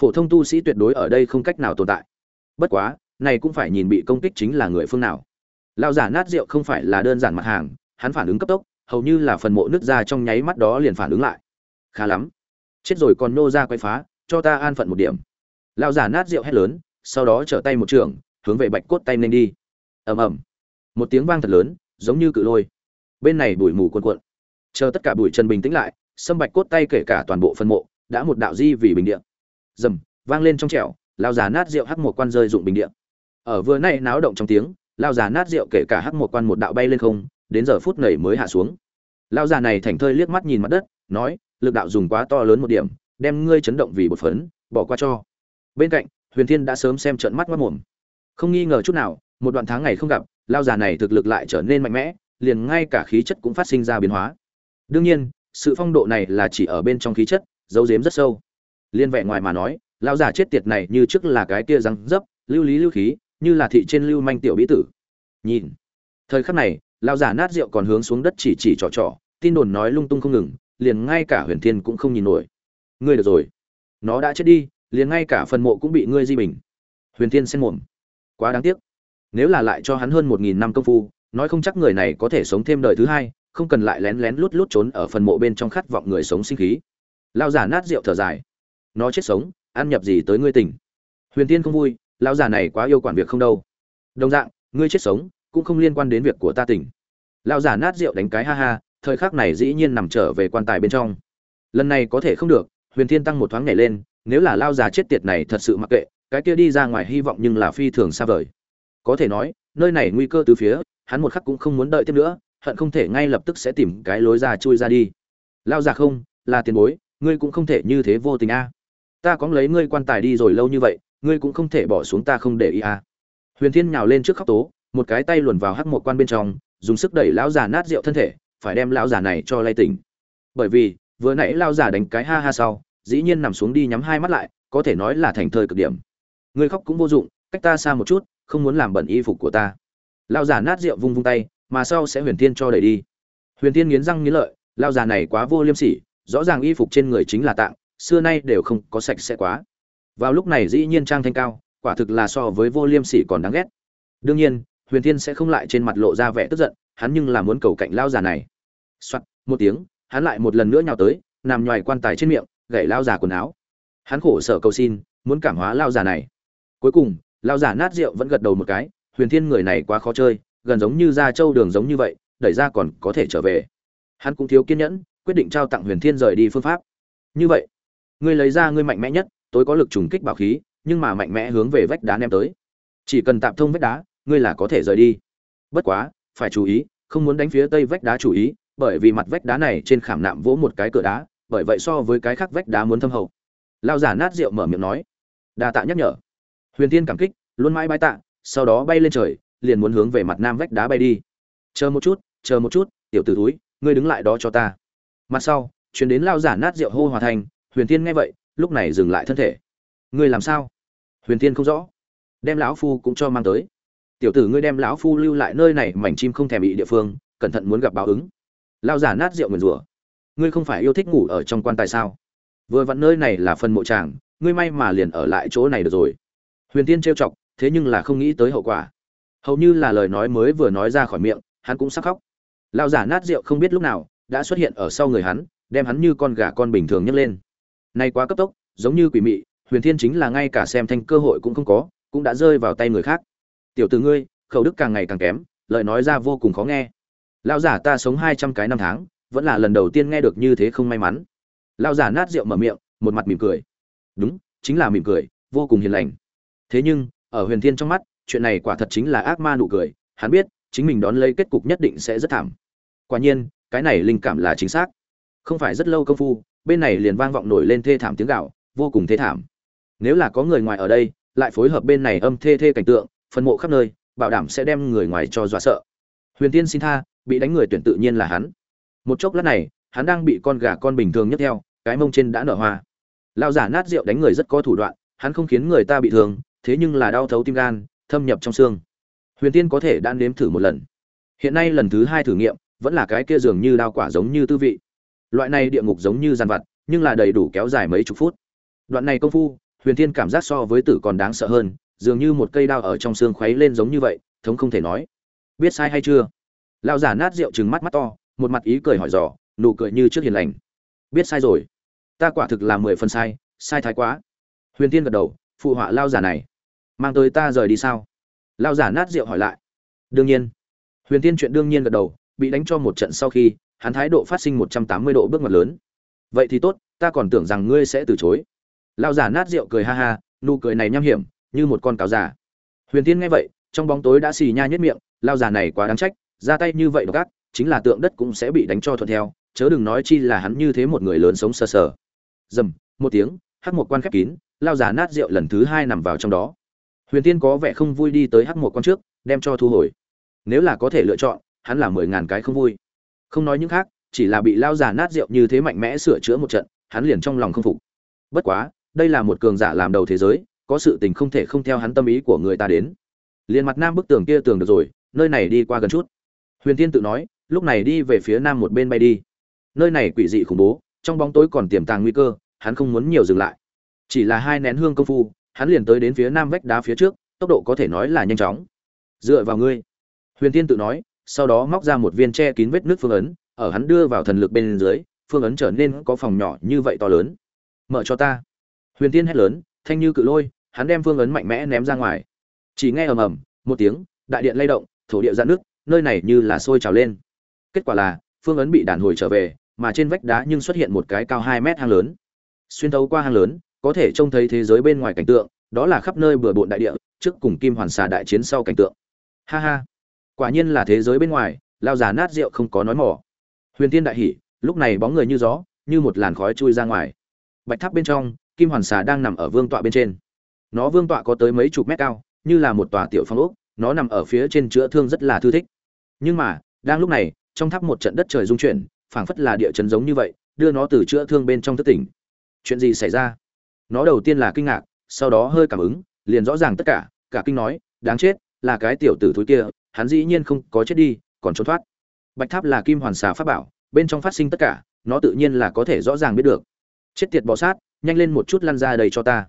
Phổ thông tu sĩ tuyệt đối ở đây không cách nào tồn tại. Bất quá, này cũng phải nhìn bị công kích chính là người phương nào. Lao giả nát rượu không phải là đơn giản mặt hàng, hắn phản ứng cấp tốc, hầu như là phần mộ nứt ra trong nháy mắt đó liền phản ứng lại. Khá lắm. Chết rồi còn nô ra quay phá, cho ta an phận một điểm. Lao giả nát rượu hét lớn, sau đó trở tay một trường, hướng về bạch cốt tay nên đi. Ầm ầm. Một tiếng vang thật lớn, giống như cự lôi bên này bụi mù cuồn cuộn. Chờ tất cả bụi chân bình tĩnh lại, sâm bạch cốt tay kể cả toàn bộ phân mộ đã một đạo di vì bình điện dầm vang lên trong trẻo, lao già nát rượu hắc một quan rơi dụng bình điện ở vừa nay náo động trong tiếng, lao già nát rượu kể cả hắc một quan một đạo bay lên không, đến giờ phút này mới hạ xuống. Lao già này thành thơi liếc mắt nhìn mặt đất, nói, lực đạo dùng quá to lớn một điểm, đem ngươi chấn động vì bột phấn, bỏ qua cho. Bên cạnh, huyền thiên đã sớm xem trận mắt mất mồm. Không nghi ngờ chút nào, một đoạn tháng ngày không gặp, lao già này thực lực lại trở nên mạnh mẽ liền ngay cả khí chất cũng phát sinh ra biến hóa. Đương nhiên, sự phong độ này là chỉ ở bên trong khí chất dấu giếm rất sâu. Liên vẻ ngoài mà nói, lão già chết tiệt này như trước là cái kia răng dấp, lưu lý lưu khí, như là thị trên lưu manh tiểu bí tử. Nhìn, thời khắc này, lão già nát rượu còn hướng xuống đất chỉ chỉ trò trò, tin đồn nói lung tung không ngừng, liền ngay cả huyền thiên cũng không nhìn nổi. Ngươi được rồi. Nó đã chết đi, liền ngay cả phần mộ cũng bị ngươi di bình. Huyền thiên xen mồm. Quá đáng tiếc. Nếu là lại cho hắn hơn một nghìn năm công phu nói không chắc người này có thể sống thêm đời thứ hai, không cần lại lén lén lút lút trốn ở phần mộ bên trong khát vọng người sống sinh khí. Lao giả nát rượu thở dài. Nó chết sống, ăn nhập gì tới ngươi tỉnh? Huyền tiên không vui lao giả này quá yêu quản việc không đâu. Đồng dạng, ngươi chết sống, cũng không liên quan đến việc của ta tỉnh. Lao giả nát rượu đánh cái ha ha, thời khắc này dĩ nhiên nằm trở về quan tài bên trong. Lần này có thể không được, huyền thiên tăng một thoáng nhảy lên, nếu là lao già chết tiệt này thật sự mặc kệ, cái kia đi ra ngoài hy vọng nhưng là phi thường xa vời. Có thể nói, nơi này nguy cơ từ phía hắn một khắc cũng không muốn đợi tiếp nữa, hận không thể ngay lập tức sẽ tìm cái lối ra chui ra đi. Lao già không, là tiền bối, ngươi cũng không thể như thế vô tình a. Ta có lấy ngươi quan tài đi rồi lâu như vậy, ngươi cũng không thể bỏ xuống ta không để ý a. Huyền thiên nhào lên trước khóc tố, một cái tay luồn vào hắc một quan bên trong, dùng sức đẩy lão già nát rượu thân thể, phải đem lão già này cho lay tỉnh. Bởi vì, vừa nãy lão già đánh cái ha ha sau, dĩ nhiên nằm xuống đi nhắm hai mắt lại, có thể nói là thành thời cực điểm. Ngươi khóc cũng vô dụng, cách ta xa một chút, không muốn làm bẩn y phục của ta lão già nát rượu vung vung tay, mà sau sẽ huyền thiên cho đẩy đi. Huyền thiên nghiến răng nghiến lợi, lão già này quá vô liêm sỉ, rõ ràng y phục trên người chính là tạng, xưa nay đều không có sạch sẽ quá. Vào lúc này dĩ nhiên trang thanh cao, quả thực là so với vô liêm sỉ còn đáng ghét. Đương nhiên, huyền thiên sẽ không lại trên mặt lộ ra vẻ tức giận, hắn nhưng là muốn cầu cạnh lao già này. Soạt, một tiếng, hắn lại một lần nữa nhào tới, nằm nhoài quan tài trên miệng, gậy lao già quần áo. Hắn khổ sở cầu xin, muốn cảm hóa lao già này. Cuối cùng lao già nát rượu vẫn gật đầu một cái huyền thiên người này quá khó chơi, gần giống như ra châu đường giống như vậy, đẩy ra còn có thể trở về. Hắn cũng thiếu kiên nhẫn, quyết định trao tặng huyền thiên rời đi phương pháp. Như vậy, ngươi lấy ra ngươi mạnh mẽ nhất, tối có lực trùng kích bảo khí, nhưng mà mạnh mẽ hướng về vách đá ném tới. Chỉ cần tạm thông vách đá, ngươi là có thể rời đi. Bất quá, phải chú ý, không muốn đánh phía tây vách đá chủ ý, bởi vì mặt vách đá này trên khảm nạm vỗ một cái cửa đá, bởi vậy so với cái khác vách đá muốn thâm hậu. Lao giả nát rượu mở miệng nói, đa tạ nhắc nhở. Huyền tiên cảm kích, luôn mãi bái tạ sau đó bay lên trời, liền muốn hướng về mặt nam vách đá bay đi. Chờ một chút, chờ một chút, tiểu t ử túi ngươi đứng lại đó cho ta. Mặt sau chuyến đến lao giả nát rượu hô hòa thành, huyền tiên nghe vậy, lúc này dừng lại thân thể. Ngươi làm sao? Huyền tiên không rõ. Đem lão phu cũng cho mang tới. Tiểu tử ngươi đem lão phu lưu lại nơi này, mảnh chim không thèm bị địa phương, cẩn thận muốn gặp báo ứng. Lao giả nát rượu nguyền rủa. Ngươi không phải yêu thích ngủ ở trong quan tài sao? Vừa vặn nơi này là phần mộ tràng, ngươi may mà liền ở lại chỗ này được rồi. Huyền tiên trêu chọc thế nhưng là không nghĩ tới hậu quả. Hầu như là lời nói mới vừa nói ra khỏi miệng, hắn cũng sắc khóc. Lao giả nát rượu không biết lúc nào, đã xuất hiện ở sau người hắn, đem hắn như con gà con bình thường nhấc lên. Nay quá cấp tốc, giống như quỷ mị, huyền thiên chính là ngay cả xem thanh cơ hội cũng không có, cũng đã rơi vào tay người khác. Tiểu từ ngươi, khẩu đức càng ngày càng kém, lời nói ra vô cùng khó nghe. Lao giả ta sống hai trăm cái năm tháng, vẫn là lần đầu tiên nghe được như thế không may mắn. Lao giả nát rượu mở miệng, một mặt mỉm cười. Đúng, chính là mỉm cười, vô cùng hiền lành. Thế nhưng ở huyền thiên trong mắt, chuyện này quả thật chính là ác ma nụ cười, hắn biết, chính mình đón lấy kết cục nhất định sẽ rất thảm. Quả nhiên, cái này linh cảm là chính xác. Không phải rất lâu công phu, bên này liền vang vọng nổi lên thê thảm tiếng gạo vô cùng thê thảm. Nếu là có người ngoài ở đây, lại phối hợp bên này âm thê thê cảnh tượng, phân mộ khắp nơi, bảo đảm sẽ đem người ngoài cho dọa sợ. Huyền tiên xin tha, bị đánh người tuyển tự nhiên là hắn. Một chốc lát này, hắn đang bị con gà con bình thường nhất theo, cái mông trên đã nở hoa. Lao giả nát rượu đánh người rất có thủ đoạn, hắn không khiến người ta bị thương thế nhưng là đau thấu tim gan, thâm nhập trong xương. Huyền tiên có thể đã nếm thử một lần. Hiện nay lần thứ hai thử nghiệm, vẫn là cái kia dường như đao quả giống như tư vị. Loại này địa ngục giống như gian vặt nhưng là đầy đủ kéo dài mấy chục phút. Đoạn này công phu, huyền thiên cảm giác so với tử còn đáng sợ hơn, dường như một cây đao ở trong xương khuấy lên giống như vậy, thống không thể nói. Biết sai hay chưa? Lao giả nát rượu trừng mắt mắt to, một mặt ý cười hỏi dò, nụ cười như trước hiền lành. Biết sai rồi. Ta quả thực là mười phần sai sai thái quá. Huyền tiên gật đầu, phụ họa lao giả này mang tới ta rời đi sao? Lao giả nát rượu hỏi lại. Đương nhiên. Huyền tiên chuyện đương nhiên gật đầu, bị đánh cho một trận sau khi, hắn thái độ phát sinh một trăm tám mươi độ bước ngoặt lớn. Vậy thì tốt, ta còn tưởng rằng ngươi sẽ từ chối. Lao giả nát rượu cười ha ha, nụ cười này nham hiểm, như một con cáo giả. Huyền tiên nghe vậy, trong bóng tối đã xì nha nhất miệng lao giả này quá đáng trách, ra tay như vậy độc ác, chính là tượng đất cũng sẽ bị đánh cho thuận theo, chớ đừng nói chi là hắn như thế một người lớn sống sờ sờ. Dầm, một tiếng, hắc một quan khép kín lao giả nát rượu lần thứ hai nằm vào trong đó huyền tiên có vẻ không vui đi tới hắc một con trước, đem cho thu hồi. Nếu là có thể lựa chọn, hắn là mười ngàn cái không vui. Không nói những khác, chỉ là bị lao giả nát rượu như thế mạnh mẽ sửa chữa một trận, hắn liền trong lòng không phục. Bất quá, đây là một cường giả làm đầu thế giới, có sự tình không thể không theo hắn tâm ý của người ta đến. Liền mặt nam bức tường kia tường được rồi, nơi này đi qua gần chút. Huyền tiên tự nói, lúc này đi về phía nam một bên bay đi. Nơi này quỷ dị khủng bố, trong bóng tối còn tiềm tàng nguy cơ, hắn không muốn nhiều dừng lại. Chỉ là hai nén hương công phu hắn liền tới đến phía nam vách đá phía trước, tốc độ có thể nói là nhanh chóng. Dựa vào ngươi. Huyền tiên tự nói, sau đó móc ra một viên tre kín vết nước phương ấn, ở hắn đưa vào thần lực bên dưới, phương ấn trở nên có phòng nhỏ như vậy to lớn. Mở cho ta. Huyền tiên hét lớn, thanh như cự lôi, hắn đem phương ấn mạnh mẽ ném ra ngoài. Chỉ nghe ầm ầm, một tiếng, đại điện lay động, thổ địa dạn nước nơi này như là sôi trào lên. Kết quả là, phương ấn bị đàn hồi trở về, mà trên vách đá nhưng xuất hiện một cái cao hai mét hang lớn. Xuyên thấu qua hang lớn có thể trông thấy thế giới bên ngoài cảnh tượng, đó là khắp nơi bừa bộn đại địa, trước cùng kim hoàn xà đại chiến sau cảnh tượng. Ha ha. Quả nhiên là thế giới bên ngoài, lao già nát rượu không có nói mỏ. Huyền tiên đại hỉ, lúc này bóng người như gió, như một làn khói chui ra ngoài. Bạch tháp bên trong, kim hoàn xà đang nằm ở vương tọa bên trên. Nó vương tọa có tới mấy chục mét cao, như là một tòa tiểu phong ốc, nó nằm ở phía trên chữa thương rất là thư thích. Nhưng mà, đang lúc này, trong tháp một trận đất trời rung chuyển, phảng phất là địa chấn giống như vậy, đưa nó từ chữa thương bên trong thất tỉnh. Chuyện gì xảy ra? Nó đầu tiên là kinh ngạc, sau đó hơi cảm ứng, liền rõ ràng tất cả cả kinh nói, đáng chết, là cái tiểu tử thối kia, hắn dĩ nhiên không có chết đi, còn trốn thoát. Bạch tháp là kim hoàn xà pháp bảo, bên trong phát sinh tất cả, nó tự nhiên là có thể rõ ràng biết được. Chết tiệt bọ sát, nhanh lên một chút lăn ra đây cho ta.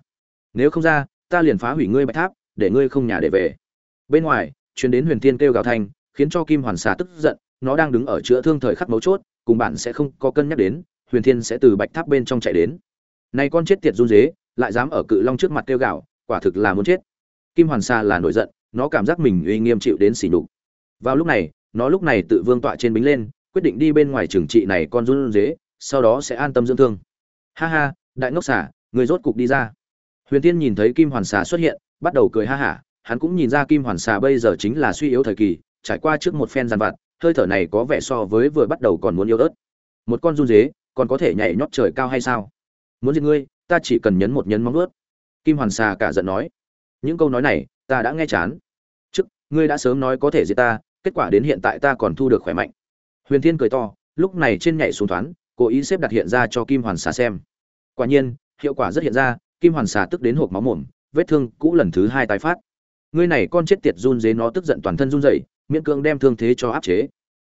Nếu không ra, ta liền phá hủy ngươi bạch tháp, để ngươi không nhà để về. Bên ngoài chuyến đến huyền thiên kêu gào thanh, khiến cho kim hoàn xà tức giận, nó đang đứng ở chữa thương thời khắc mấu chốt, cùng bạn sẽ không có cân nhắc đến, huyền thiên sẽ từ bạch tháp bên trong chạy đến này con chết tiệt run rế, lại dám ở cự long trước mặt kêu gào quả thực là muốn chết. Kim hoàn Sa là nổi giận nó cảm giác mình uy nghiêm chịu đến xỉ nhục. Vào lúc này nó lúc này tự vương tọa trên bính lên quyết định đi bên ngoài trường trị này con run rế, sau đó sẽ an tâm dưỡng thương. Ha ha đại ngốc xà người rốt cục đi ra. Huyền tiên nhìn thấy kim hoàn xà xuất hiện bắt đầu cười ha hả hắn cũng nhìn ra kim hoàn xà bây giờ chính là suy yếu thời kỳ trải qua trước một phen giàn vặt hơi thở này có vẻ so với vừa bắt đầu còn muốn yếu ớt. Một con run dế còn có thể nhảy nhót trời cao hay sao? Muốn giết ngươi, ta chỉ cần nhấn một nhấn móng ướt kim hoàn xà cả giận nói. Những câu nói này, ta đã nghe chán. Trước, ngươi đã sớm nói có thể giết ta, kết quả đến hiện tại ta còn thu được khỏe mạnh. Huyền thiên cười to, lúc này trên nhảy xuống thoáng, cố ý xếp đặt hiện ra cho kim hoàn xà xem. Quả nhiên, hiệu quả rất hiện ra, kim hoàn xà tức đến hộp máu mồm, vết thương cũ lần thứ hai tái phát. Ngươi này con chết tiệt run dế nó tức giận toàn thân run rẩy, miễn cưỡng đem thương thế cho áp chế.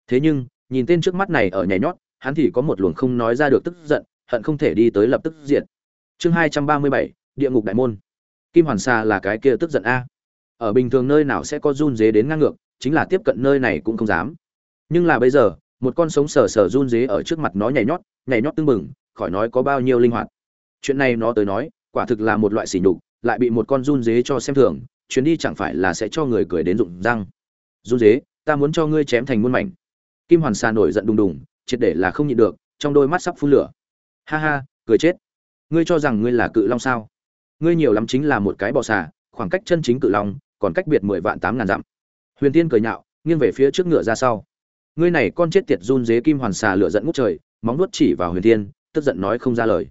Thế nhưng, nhìn tên trước mắt này ở nhảy nhót, hắn thì có một luồng không nói ra được tức giận hận không thể đi tới lập tức diệt. Chương hai trăm ba mươi bảy, địa ngục đại môn. Kim hoàn sa là cái kia tức giận a. Ở bình thường nơi nào sẽ có run dế đến ngang ngược, chính là tiếp cận nơi này cũng không dám. Nhưng là bây giờ, một con sống sờ sờ run dế ở trước mặt nó nhảy nhót nhảy nhót tưng bừng, khỏi nói có bao nhiêu linh hoạt. Chuyện này nó tới nói, quả thực là một loại sỉ nhục, lại bị một con run dế cho xem thường, chuyến đi chẳng phải là sẽ cho người cười đến rụng răng. Run dế ta muốn cho ngươi chém thành muôn mảnh. Kim hoàn sa nổi giận đùng đùng, triệt để là không nhịn được, trong đôi mắt sắp phun lửa ha ha, cười chết. Ngươi cho rằng ngươi là cự long sao? Ngươi nhiều lắm chính là một cái bò xà, khoảng cách chân chính cự long, còn cách biệt mười vạn tám ngàn dặm. Huyền tiên cười nhạo, nghiêng về phía trước ngựa ra sau. Ngươi này con chết tiệt run dế kim hoàn xà lửa giận ngút trời, móng nuốt chỉ vào huyền tiên, tức giận nói không ra lời.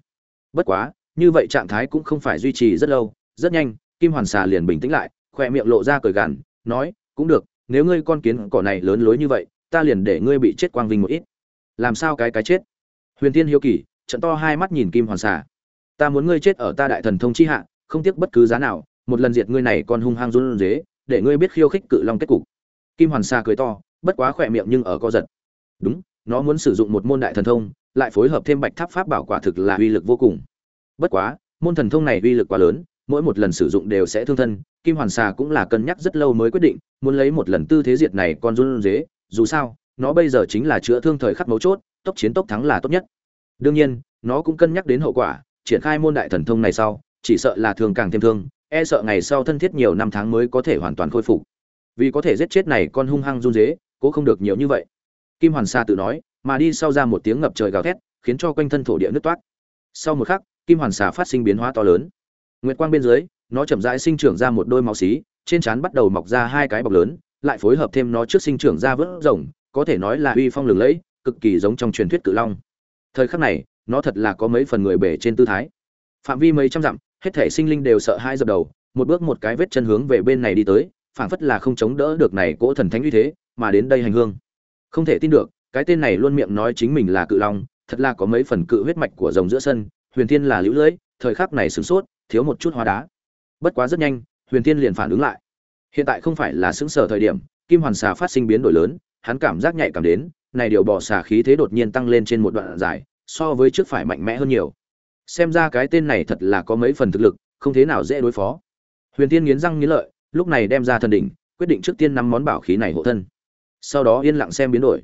Bất quá, như vậy trạng thái cũng không phải duy trì rất lâu, rất nhanh, kim hoàn xà liền bình tĩnh lại khoe miệng lộ ra cười gằn, nói, cũng được, nếu ngươi con kiến cỏ này lớn lối như vậy, ta liền để ngươi bị chết quang vinh một ít. Làm sao cái cái chết? Huyền tiên hiếu kỳ trận to hai mắt nhìn kim hoàn xà. Ta muốn ngươi chết ở ta đại thần thông chi hạ, không tiếc bất cứ giá nào, một lần diệt ngươi này còn hung hăng run dế để ngươi biết khiêu khích cự long kết cục. Kim hoàn xà cười to, bất quá khỏe miệng nhưng ở co giật. Đúng, nó muốn sử dụng một môn đại thần thông, lại phối hợp thêm bạch tháp pháp bảo quả thực là uy lực vô cùng. Bất quá, môn thần thông này uy lực quá lớn, mỗi một lần sử dụng đều sẽ thương thân, kim hoàn xà cũng là cân nhắc rất lâu mới quyết định, muốn lấy một lần tư thế diệt này con run dế dù sao, nó bây giờ chính là chữa thương thời khắc mấu chốt, tốc chiến tốc thắng là tốt nhất đương nhiên, nó cũng cân nhắc đến hậu quả, triển khai môn đại thần thông này sau, chỉ sợ là thường càng thêm thương e sợ ngày sau thân thiết nhiều năm tháng mới có thể hoàn toàn khôi phục. Vì có thể giết chết này con hung hăng run dế cố không được nhiều như vậy. Kim hoàn sa tự nói, mà đi sau ra một tiếng ngập trời gào thét, khiến cho quanh thân thổ địa nứt toát. Sau một khắc, kim hoàn xà phát sinh biến hóa to lớn. Nguyệt quang bên dưới, nó chậm rãi sinh trưởng ra một đôi máu xí, trên trán bắt đầu mọc ra hai cái bọc lớn, lại phối hợp thêm nó trước sinh trưởng ra vớt rồng, có thể nói là uy phong lừng lẫy, cực kỳ giống trong truyền thuyết cự long thời khắc này, nó thật là có mấy phần người bể trên tư thái. Phạm vi mấy trăm dặm, hết thể sinh linh đều sợ hai dập đầu, một bước một cái vết chân hướng về bên này đi tới, phảng phất là không chống đỡ được này cỗ thần thánh uy thế, mà đến đây hành hương. Không thể tin được, cái tên này luôn miệng nói chính mình là cự long, thật là có mấy phần cự huyết mạch của rồng giữa sân, huyền thiên là lũ lưỡi, thời khắc này sửng sốt, thiếu một chút hóa đá. Bất quá rất nhanh, huyền thiên liền phản ứng lại. Hiện tại không phải là xứng sở thời điểm, kim hoàn xà phát sinh biến đổi lớn, hắn cảm giác nhạy cảm đến này điều bỏ xả khí thế đột nhiên tăng lên trên một đoạn dài, so với trước phải mạnh mẽ hơn nhiều. Xem ra cái tên này thật là có mấy phần thực lực, không thế nào dễ đối phó. Huyền tiên nghiến răng nghiến lợi, lúc này đem ra thần đỉnh, quyết định trước tiên nắm món bảo khí này hộ thân. Sau đó yên lặng xem biến đổi.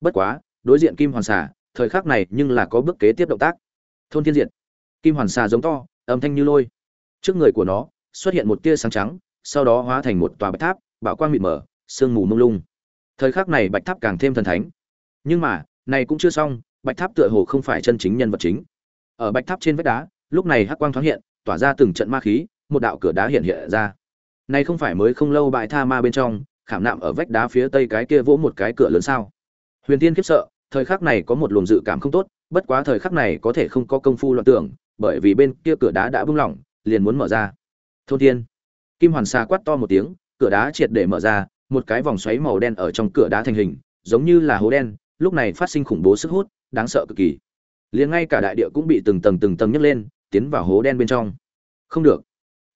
Bất quá, đối diện kim hoàn xà, thời khắc này nhưng là có bước kế tiếp động tác. Thôn thiên diệt. Kim hoàn xà giống to, âm thanh như lôi. Trước người của nó, xuất hiện một tia sáng trắng, sau đó hóa thành một tòa bạch tháp, bảo quang mịt mờ, sương mù mông lung. Thời khắc này bạch tháp càng thêm thần thánh nhưng mà, này cũng chưa xong, bạch tháp tựa hồ không phải chân chính nhân vật chính. Ở bạch tháp trên vách đá, lúc này hắc quang thoáng hiện, tỏa ra từng trận ma khí, một đạo cửa đá hiện hiện ra. Này không phải mới không lâu bãi tha ma bên trong, khảm nạm ở vách đá phía tây cái kia vỗ một cái cửa lớn sao? Huyền tiên khiếp sợ, thời khắc này có một luồng dự cảm không tốt, bất quá thời khắc này có thể không có công phu loạn tưởng, bởi vì bên kia cửa đá đã bung lỏng, liền muốn mở ra. Thôn thiên. Kim hoàn xa quát to một tiếng, cửa đá triệt để mở ra, một cái vòng xoáy màu đen ở trong cửa đá thành hình, giống như là hố đen lúc này phát sinh khủng bố sức hút, đáng sợ cực kỳ. Liền ngay cả đại địa cũng bị từng tầng từng tầng nhấc lên, tiến vào hố đen bên trong. Không được.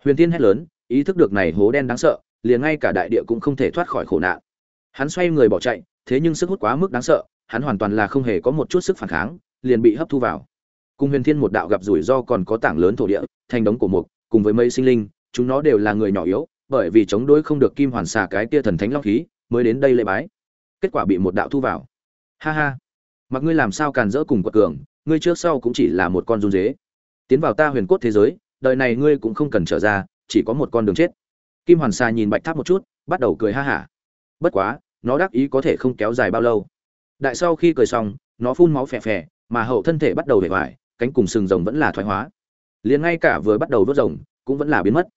Huyền tiên hét lớn, ý thức được này hố đen đáng sợ, liền ngay cả đại địa cũng không thể thoát khỏi khổ nạn. Hắn xoay người bỏ chạy, thế nhưng sức hút quá mức đáng sợ, hắn hoàn toàn là không hề có một chút sức phản kháng, liền bị hấp thu vào. Cùng huyền thiên một đạo gặp rủi ro còn có tảng lớn thổ địa, thành đống cổ mục, cùng với mây sinh linh, chúng nó đều là người nhỏ yếu, bởi vì chống đối không được kim hoàn xà cái kia thần thánh long khí, mới đến đây lễ bái. Kết quả bị một đạo thu vào ha ha. Mặc ngươi làm sao càn rỡ cùng quật cường, ngươi trước sau cũng chỉ là một con run dế. Tiến vào ta huyền cốt thế giới, đời này ngươi cũng không cần trở ra, chỉ có một con đường chết. Kim hoàn Sa nhìn bạch tháp một chút, bắt đầu cười ha hả. Bất quá, nó đắc ý có thể không kéo dài bao lâu. Đại sau khi cười xong, nó phun máu phè phè, mà hậu thân thể bắt đầu hề hoài cánh cùng sừng rồng vẫn là thoái hóa. Liền ngay cả vừa bắt đầu vớt rồng, cũng vẫn là biến mất.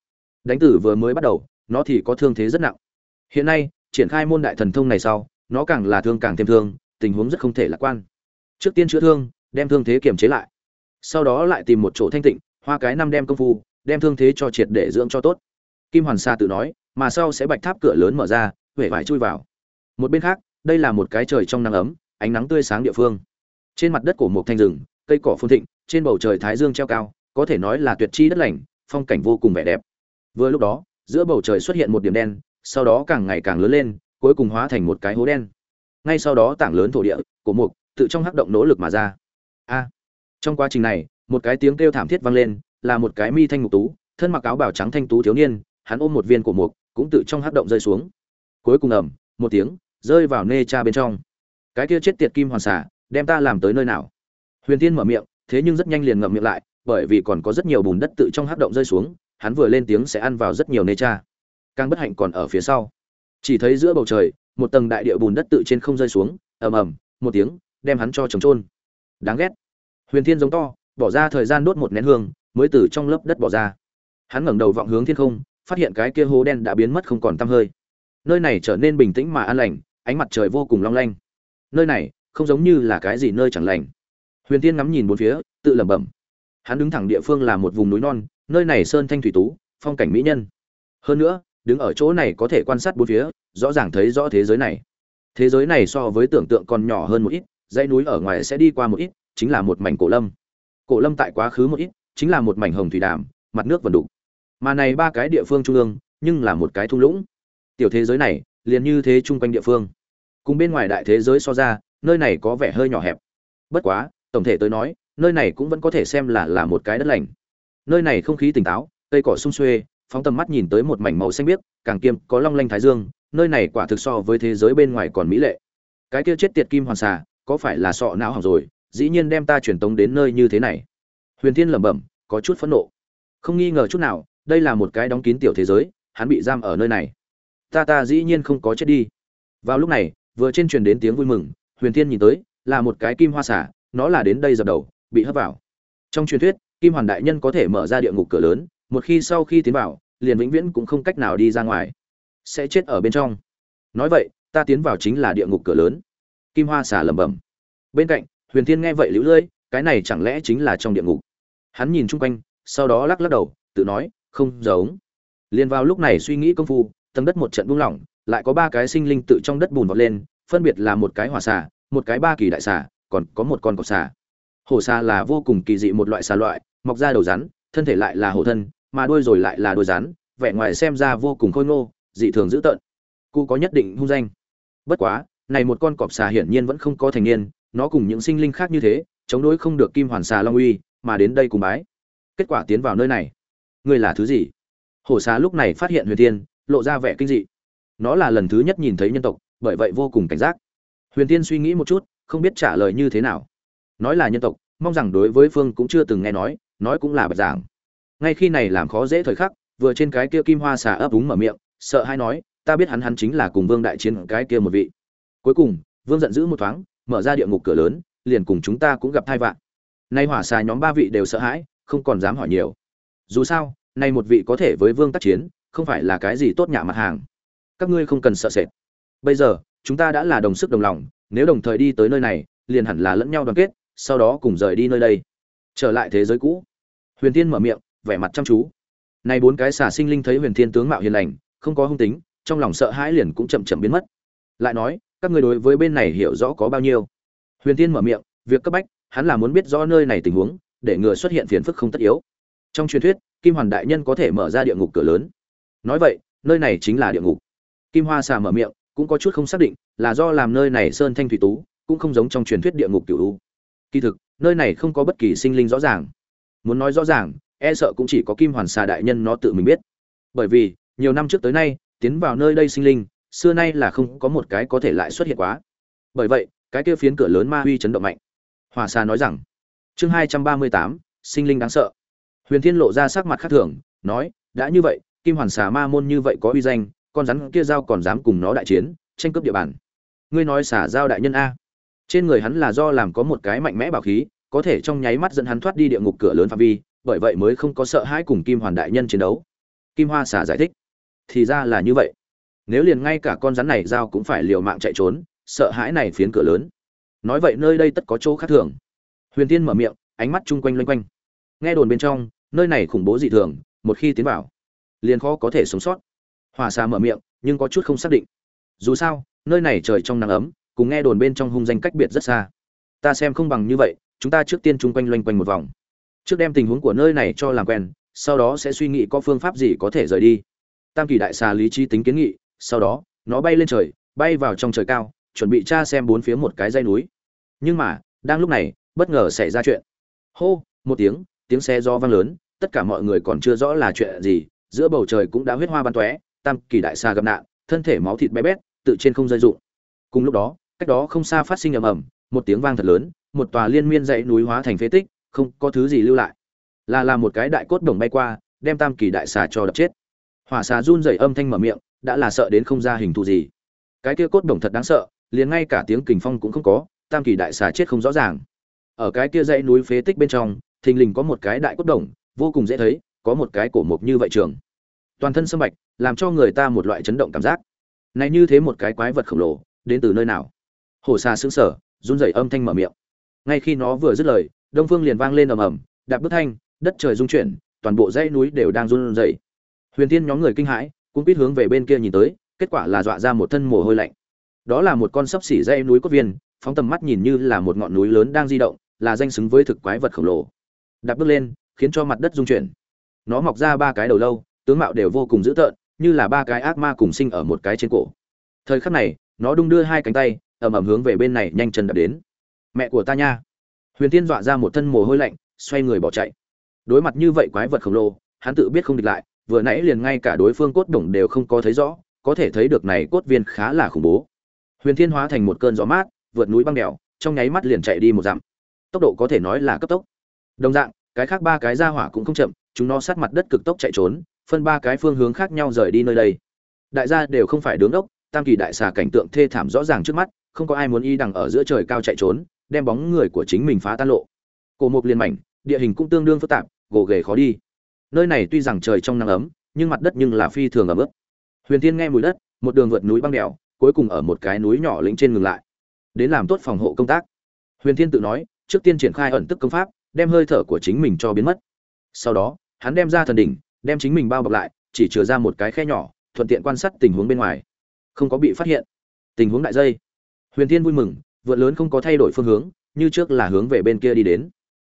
Đánh tử vừa mới bắt đầu, nó thì có thương thế rất nặng. Hiện nay, triển khai môn đại thần thông này sau, nó càng là thương càng thêm thương tình huống rất không thể lạc quan. Trước tiên chữa thương, đem thương thế kiềm chế lại. Sau đó lại tìm một chỗ thanh tịnh, hoa cái năm đem công phu, đem thương thế cho triệt để dưỡng cho tốt. Kim hoàn sa tự nói, mà sau sẽ bạch tháp cửa lớn mở ra, huệ vải chui vào. Một bên khác, đây là một cái trời trong nắng ấm, ánh nắng tươi sáng địa phương. Trên mặt đất của một thanh rừng, cây cỏ phun thịnh, trên bầu trời thái dương treo cao, có thể nói là tuyệt chi đất lành, phong cảnh vô cùng vẻ đẹp. Vừa lúc đó, giữa bầu trời xuất hiện một điểm đen, sau đó càng ngày càng lớn lên, cuối cùng hóa thành một cái hố đen ngay sau đó tảng lớn thổ địa, cổ mục, tự trong hắc động nỗ lực mà ra. A! Trong quá trình này, một cái tiếng kêu thảm thiết vang lên, là một cái mi thanh ngục tú, thân mặc áo bảo trắng thanh tú thiếu niên, hắn ôm một viên cổ mục, cũng tự trong hắc động rơi xuống. Cuối cùng ầm, một tiếng, rơi vào nê cha bên trong. Cái kia chết tiệt kim hoàn xả đem ta làm tới nơi nào? Huyền tiên mở miệng, thế nhưng rất nhanh liền ngậm miệng lại, bởi vì còn có rất nhiều bùn đất tự trong hắc động rơi xuống, hắn vừa lên tiếng sẽ ăn vào rất nhiều nê cha. Càng bất hạnh còn ở phía sau. Chỉ thấy giữa bầu trời một tầng đại địa bùn đất tự trên không rơi xuống, ầm ầm, một tiếng, đem hắn cho trống trôn. Đáng ghét. Huyền thiên giống to, bỏ ra thời gian đốt một nén hương, mới từ trong lớp đất bỏ ra. Hắn ngẩng đầu vọng hướng thiên không, phát hiện cái kia hố đen đã biến mất không còn tăm hơi. Nơi này trở nên bình tĩnh mà an lành, ánh mặt trời vô cùng long lanh. Nơi này, không giống như là cái gì nơi chẳng lành. Huyền tiên ngắm nhìn bốn phía, tự lẩm bẩm. Hắn đứng thẳng địa phương là một vùng núi non, nơi này sơn thanh thủy tú, phong cảnh mỹ nhân. Hơn nữa đứng ở chỗ này có thể quan sát bốn phía, rõ ràng thấy rõ thế giới này. Thế giới này so với tưởng tượng còn nhỏ hơn một ít, dãy núi ở ngoài sẽ đi qua một ít, chính là một mảnh cổ lâm. Cổ lâm tại quá khứ một ít, chính là một mảnh hồng thủy đàm, mặt nước vần đục mà này ba cái địa phương trung ương, nhưng là một cái thung lũng. Tiểu thế giới này, liền như thế chung quanh địa phương. Cùng bên ngoài đại thế giới so ra, nơi này có vẻ hơi nhỏ hẹp. Bất quá, tổng thể tới nói, nơi này cũng vẫn có thể xem là là một cái đất lành. Nơi này không khí tỉnh táo, cây cỏ sung xuê phóng tầm mắt nhìn tới một mảnh màu xanh biếc, càng kiêm có long lanh thái dương, nơi này quả thực so với thế giới bên ngoài còn mỹ lệ. Cái kia chết tiệt kim hoàn xà, có phải là sọ não hỏng rồi, dĩ nhiên đem ta truyền tống đến nơi như thế này. Huyền thiên lẩm bẩm, có chút phẫn nộ. Không nghi ngờ chút nào, đây là một cái đóng kín tiểu thế giới, hắn bị giam ở nơi này. Ta ta dĩ nhiên không có chết đi. Vào lúc này, vừa trên truyền đến tiếng vui mừng, huyền thiên nhìn tới, là một cái kim hoa xả nó là đến đây dập đầu, bị hấp vào. Trong truyền thuyết, kim hoàn đại nhân có thể mở ra địa ngục cửa lớn một khi sau khi tiến vào, liền vĩnh viễn cũng không cách nào đi ra ngoài. Sẽ chết ở bên trong. Nói vậy, ta tiến vào chính là địa ngục cửa lớn. Kim hoa xà lẩm bẩm. Bên cạnh, huyền thiên nghe vậy lũ lưỡi cái này chẳng lẽ chính là trong địa ngục? Hắn nhìn chung quanh, sau đó lắc lắc đầu, tự nói, không giống. Liền vào lúc này suy nghĩ công phu, tầng đất một trận buông lỏng, lại có ba cái sinh linh tự trong đất bùn vọt lên, phân biệt là một cái hỏa xà, một cái ba kỳ đại xà, còn có một con cọp xà. Hổ xà là vô cùng kỳ dị một loại xà loại, mọc ra đầu rắn thân thể lại là hổ thân, mà đuôi rồi lại là đuôi rắn, vẻ ngoài xem ra vô cùng khôi ngô, dị thường dữ tợn. Cụ có nhất định hung danh. Bất quá, này một con cọp xà hiển nhiên vẫn không có thành niên, nó cùng những sinh linh khác như thế, chống đối không được kim hoàn xà long uy, mà đến đây cùng bái. Kết quả tiến vào nơi này. Ngươi là thứ gì? Hổ xà lúc này phát hiện huyền thiên, lộ ra vẻ kinh dị. Nó là lần thứ nhất nhìn thấy nhân tộc, bởi vậy vô cùng cảnh giác. Huyền thiên suy nghĩ một chút, không biết trả lời như thế nào. Nói là nhân tộc, mong rằng đối với phương cũng chưa từng nghe nói nói cũng là bạch giảng. Ngay khi này làm khó dễ thời khắc, vừa trên cái kia kim hoa xà ấp úng mở miệng, sợ hay nói, ta biết hắn hắn chính là cùng vương đại chiến cái kia một vị. Cuối cùng, vương giận dữ một thoáng, mở ra địa ngục cửa lớn, liền cùng chúng ta cũng gặp thai vạn. Nay hỏa xà nhóm ba vị đều sợ hãi, không còn dám hỏi nhiều. Dù sao, nay một vị có thể với vương tác chiến, không phải là cái gì tốt nhả mặt hàng. Các ngươi không cần sợ sệt. Bây giờ, chúng ta đã là đồng sức đồng lòng, nếu đồng thời đi tới nơi này, liền hẳn là lẫn nhau đoàn kết, sau đó cùng rời đi nơi đây trở lại thế giới cũ. Huyền thiên mở miệng, vẻ mặt chăm chú. Nay bốn cái xà sinh linh thấy huyền thiên tướng mạo hiền lành, không có hung tính, trong lòng sợ hãi liền cũng chậm chậm biến mất. Lại nói, các người đối với bên này hiểu rõ có bao nhiêu? Huyền thiên mở miệng, việc cấp bách, hắn là muốn biết rõ nơi này tình huống, để ngừa xuất hiện phiền phức không tất yếu. Trong truyền thuyết, kim hoàn đại nhân có thể mở ra địa ngục cửa lớn. Nói vậy, nơi này chính là địa ngục. Kim hoa xà mở miệng, cũng có chút không xác định, là do làm nơi này sơn thanh thủy tú, cũng không giống trong truyền thuyết địa ngục cửu u. Kỳ thực nơi này không có bất kỳ sinh linh rõ ràng. Muốn nói rõ ràng e sợ cũng chỉ có kim hoàn xà đại nhân nó tự mình biết. Bởi vì, nhiều năm trước tới nay, tiến vào nơi đây sinh linh, xưa nay là không có một cái có thể lại xuất hiện quá. Bởi vậy, cái kia phiến cửa lớn ma huy chấn động mạnh. Hòa xà nói rằng, chương hai trăm ba mươi tám, sinh linh đáng sợ. Huyền thiên lộ ra sắc mặt khác thường, nói, đã như vậy, kim hoàn xà ma môn như vậy có uy danh, con rắn kia giao còn dám cùng nó đại chiến, tranh cướp địa bàn. Ngươi nói xả giao đại nhân a? Trên người hắn là do làm có một cái mạnh mẽ bảo khí, có thể trong nháy mắt dẫn hắn thoát đi địa ngục cửa lớn phạm vi, bởi vậy mới không có sợ hãi cùng kim hoàn đại nhân chiến đấu. Kim hoa xả giải thích, thì ra là như vậy. Nếu liền ngay cả con rắn này giao cũng phải liều mạng chạy trốn, sợ hãi này phiến cửa lớn. Nói vậy nơi đây tất có chỗ khác thường. Huyền tiên mở miệng, ánh mắt chung quanh loanh quanh. Nghe đồn bên trong, nơi này khủng bố dị thường, một khi tiến vào, liền khó có thể sống sót. Hòa xa mở miệng, nhưng có chút không xác định. Dù sao, nơi này trời trong nắng ấm cùng nghe đồn bên trong hung danh cách biệt rất xa. Ta xem không bằng như vậy, chúng ta trước tiên chung quanh loanh quanh một vòng. Trước đem tình huống của nơi này cho làm quen, sau đó sẽ suy nghĩ có phương pháp gì có thể rời đi. Tam kỳ đại xà lý trí tính kiến nghị, sau đó, nó bay lên trời, bay vào trong trời cao, chuẩn bị tra xem bốn phía một cái dây núi. Nhưng mà, đang lúc này, bất ngờ xảy ra chuyện. Hô, một tiếng tiếng xe do vang lớn, tất cả mọi người còn chưa rõ là chuyện gì, giữa bầu trời cũng đã huyết hoa bắn tóe, tam kỳ đại xà gặp nạn, thân thể máu thịt bé bét, tự trên không rơi rụng. Cùng lúc đó cách đó không xa phát sinh ầm ầm, một tiếng vang thật lớn, một tòa liên miên dãy núi hóa thành phế tích, không có thứ gì lưu lại. Là là một cái đại cốt đồng bay qua, đem tam kỳ đại xà cho đập chết. Hỏa xà run rẩy âm thanh mở miệng, đã là sợ đến không ra hình thù gì. Cái kia cốt đồng thật đáng sợ, liền ngay cả tiếng kình phong cũng không có, tam kỳ đại xà chết không rõ ràng. Ở cái kia dãy núi phế tích bên trong, thình lình có một cái đại cốt đồng, vô cùng dễ thấy, có một cái cổ mục như vậy trường. Toàn thân sâm bạch, làm cho người ta một loại chấn động cảm giác. Này như thế một cái quái vật khổng lồ, đến từ nơi nào? Hổ xà sững sờ, run rẩy âm thanh mở miệng. Ngay khi nó vừa dứt lời, đông phương liền vang lên ầm ầm, đạp bước thanh, đất trời rung chuyển, toàn bộ dãy núi đều đang run rẩy. Huyền tiên nhóm người kinh hãi cũng biết hướng về bên kia nhìn tới, kết quả là dọa ra một thân mồ hôi lạnh. Đó là một con sấp xỉ dãy núi cốt viên, phóng tầm mắt nhìn như là một ngọn núi lớn đang di động, là danh xứng với thực quái vật khổng lồ. Đạp bước lên, khiến cho mặt đất rung chuyển. Nó mọc ra ba cái đầu lâu, tướng mạo đều vô cùng dữ tợn, như là ba cái ác ma cùng sinh ở một cái trên cổ. Thời khắc này, nó đung đưa hai cánh tay ầm ầm hướng về bên này nhanh chân đạp đến. Mẹ của ta nha. Huyền tiên dọa ra một thân mồ hôi lạnh, xoay người bỏ chạy. Đối mặt như vậy quái vật khổng lồ, hắn tự biết không địch lại, vừa nãy liền ngay cả đối phương cốt đồng đều không có thấy rõ, có thể thấy được này cốt viên khá là khủng bố. Huyền thiên hóa thành một cơn gió mát, vượt núi băng đèo, trong nháy mắt liền chạy đi một dặm. Tốc độ có thể nói là cấp tốc. Đồng dạng, cái khác ba cái ra hỏa cũng không chậm, chúng nó sát mặt đất cực tốc chạy trốn, phân ba cái phương hướng khác nhau rời đi nơi đây. Đại gia đều không phải đứng đốc, tam kỳ đại xà cảnh tượng thê thảm rõ ràng trước mắt không có ai muốn y đằng ở giữa trời cao chạy trốn, đem bóng người của chính mình phá tan lộ. Cổ mục liền mảnh, địa hình cũng tương đương phức tạp, gồ ghề khó đi. Nơi này tuy rằng trời trong nắng ấm, nhưng mặt đất nhưng là phi thường ấm ướt. Huyền thiên nghe mùi đất, một đường vượt núi băng đèo, cuối cùng ở một cái núi nhỏ lĩnh trên ngừng lại. Đến làm tốt phòng hộ công tác. Huyền thiên tự nói, trước tiên triển khai ẩn tức công pháp, đem hơi thở của chính mình cho biến mất. Sau đó, hắn đem ra thần đỉnh, đem chính mình bao bọc lại, chỉ chừa ra một cái khe nhỏ, thuận tiện quan sát tình huống bên ngoài. Không có bị phát hiện. Tình huống đại dây huyền thiên vui mừng, vượn lớn không có thay đổi phương hướng, như trước là hướng về bên kia đi đến.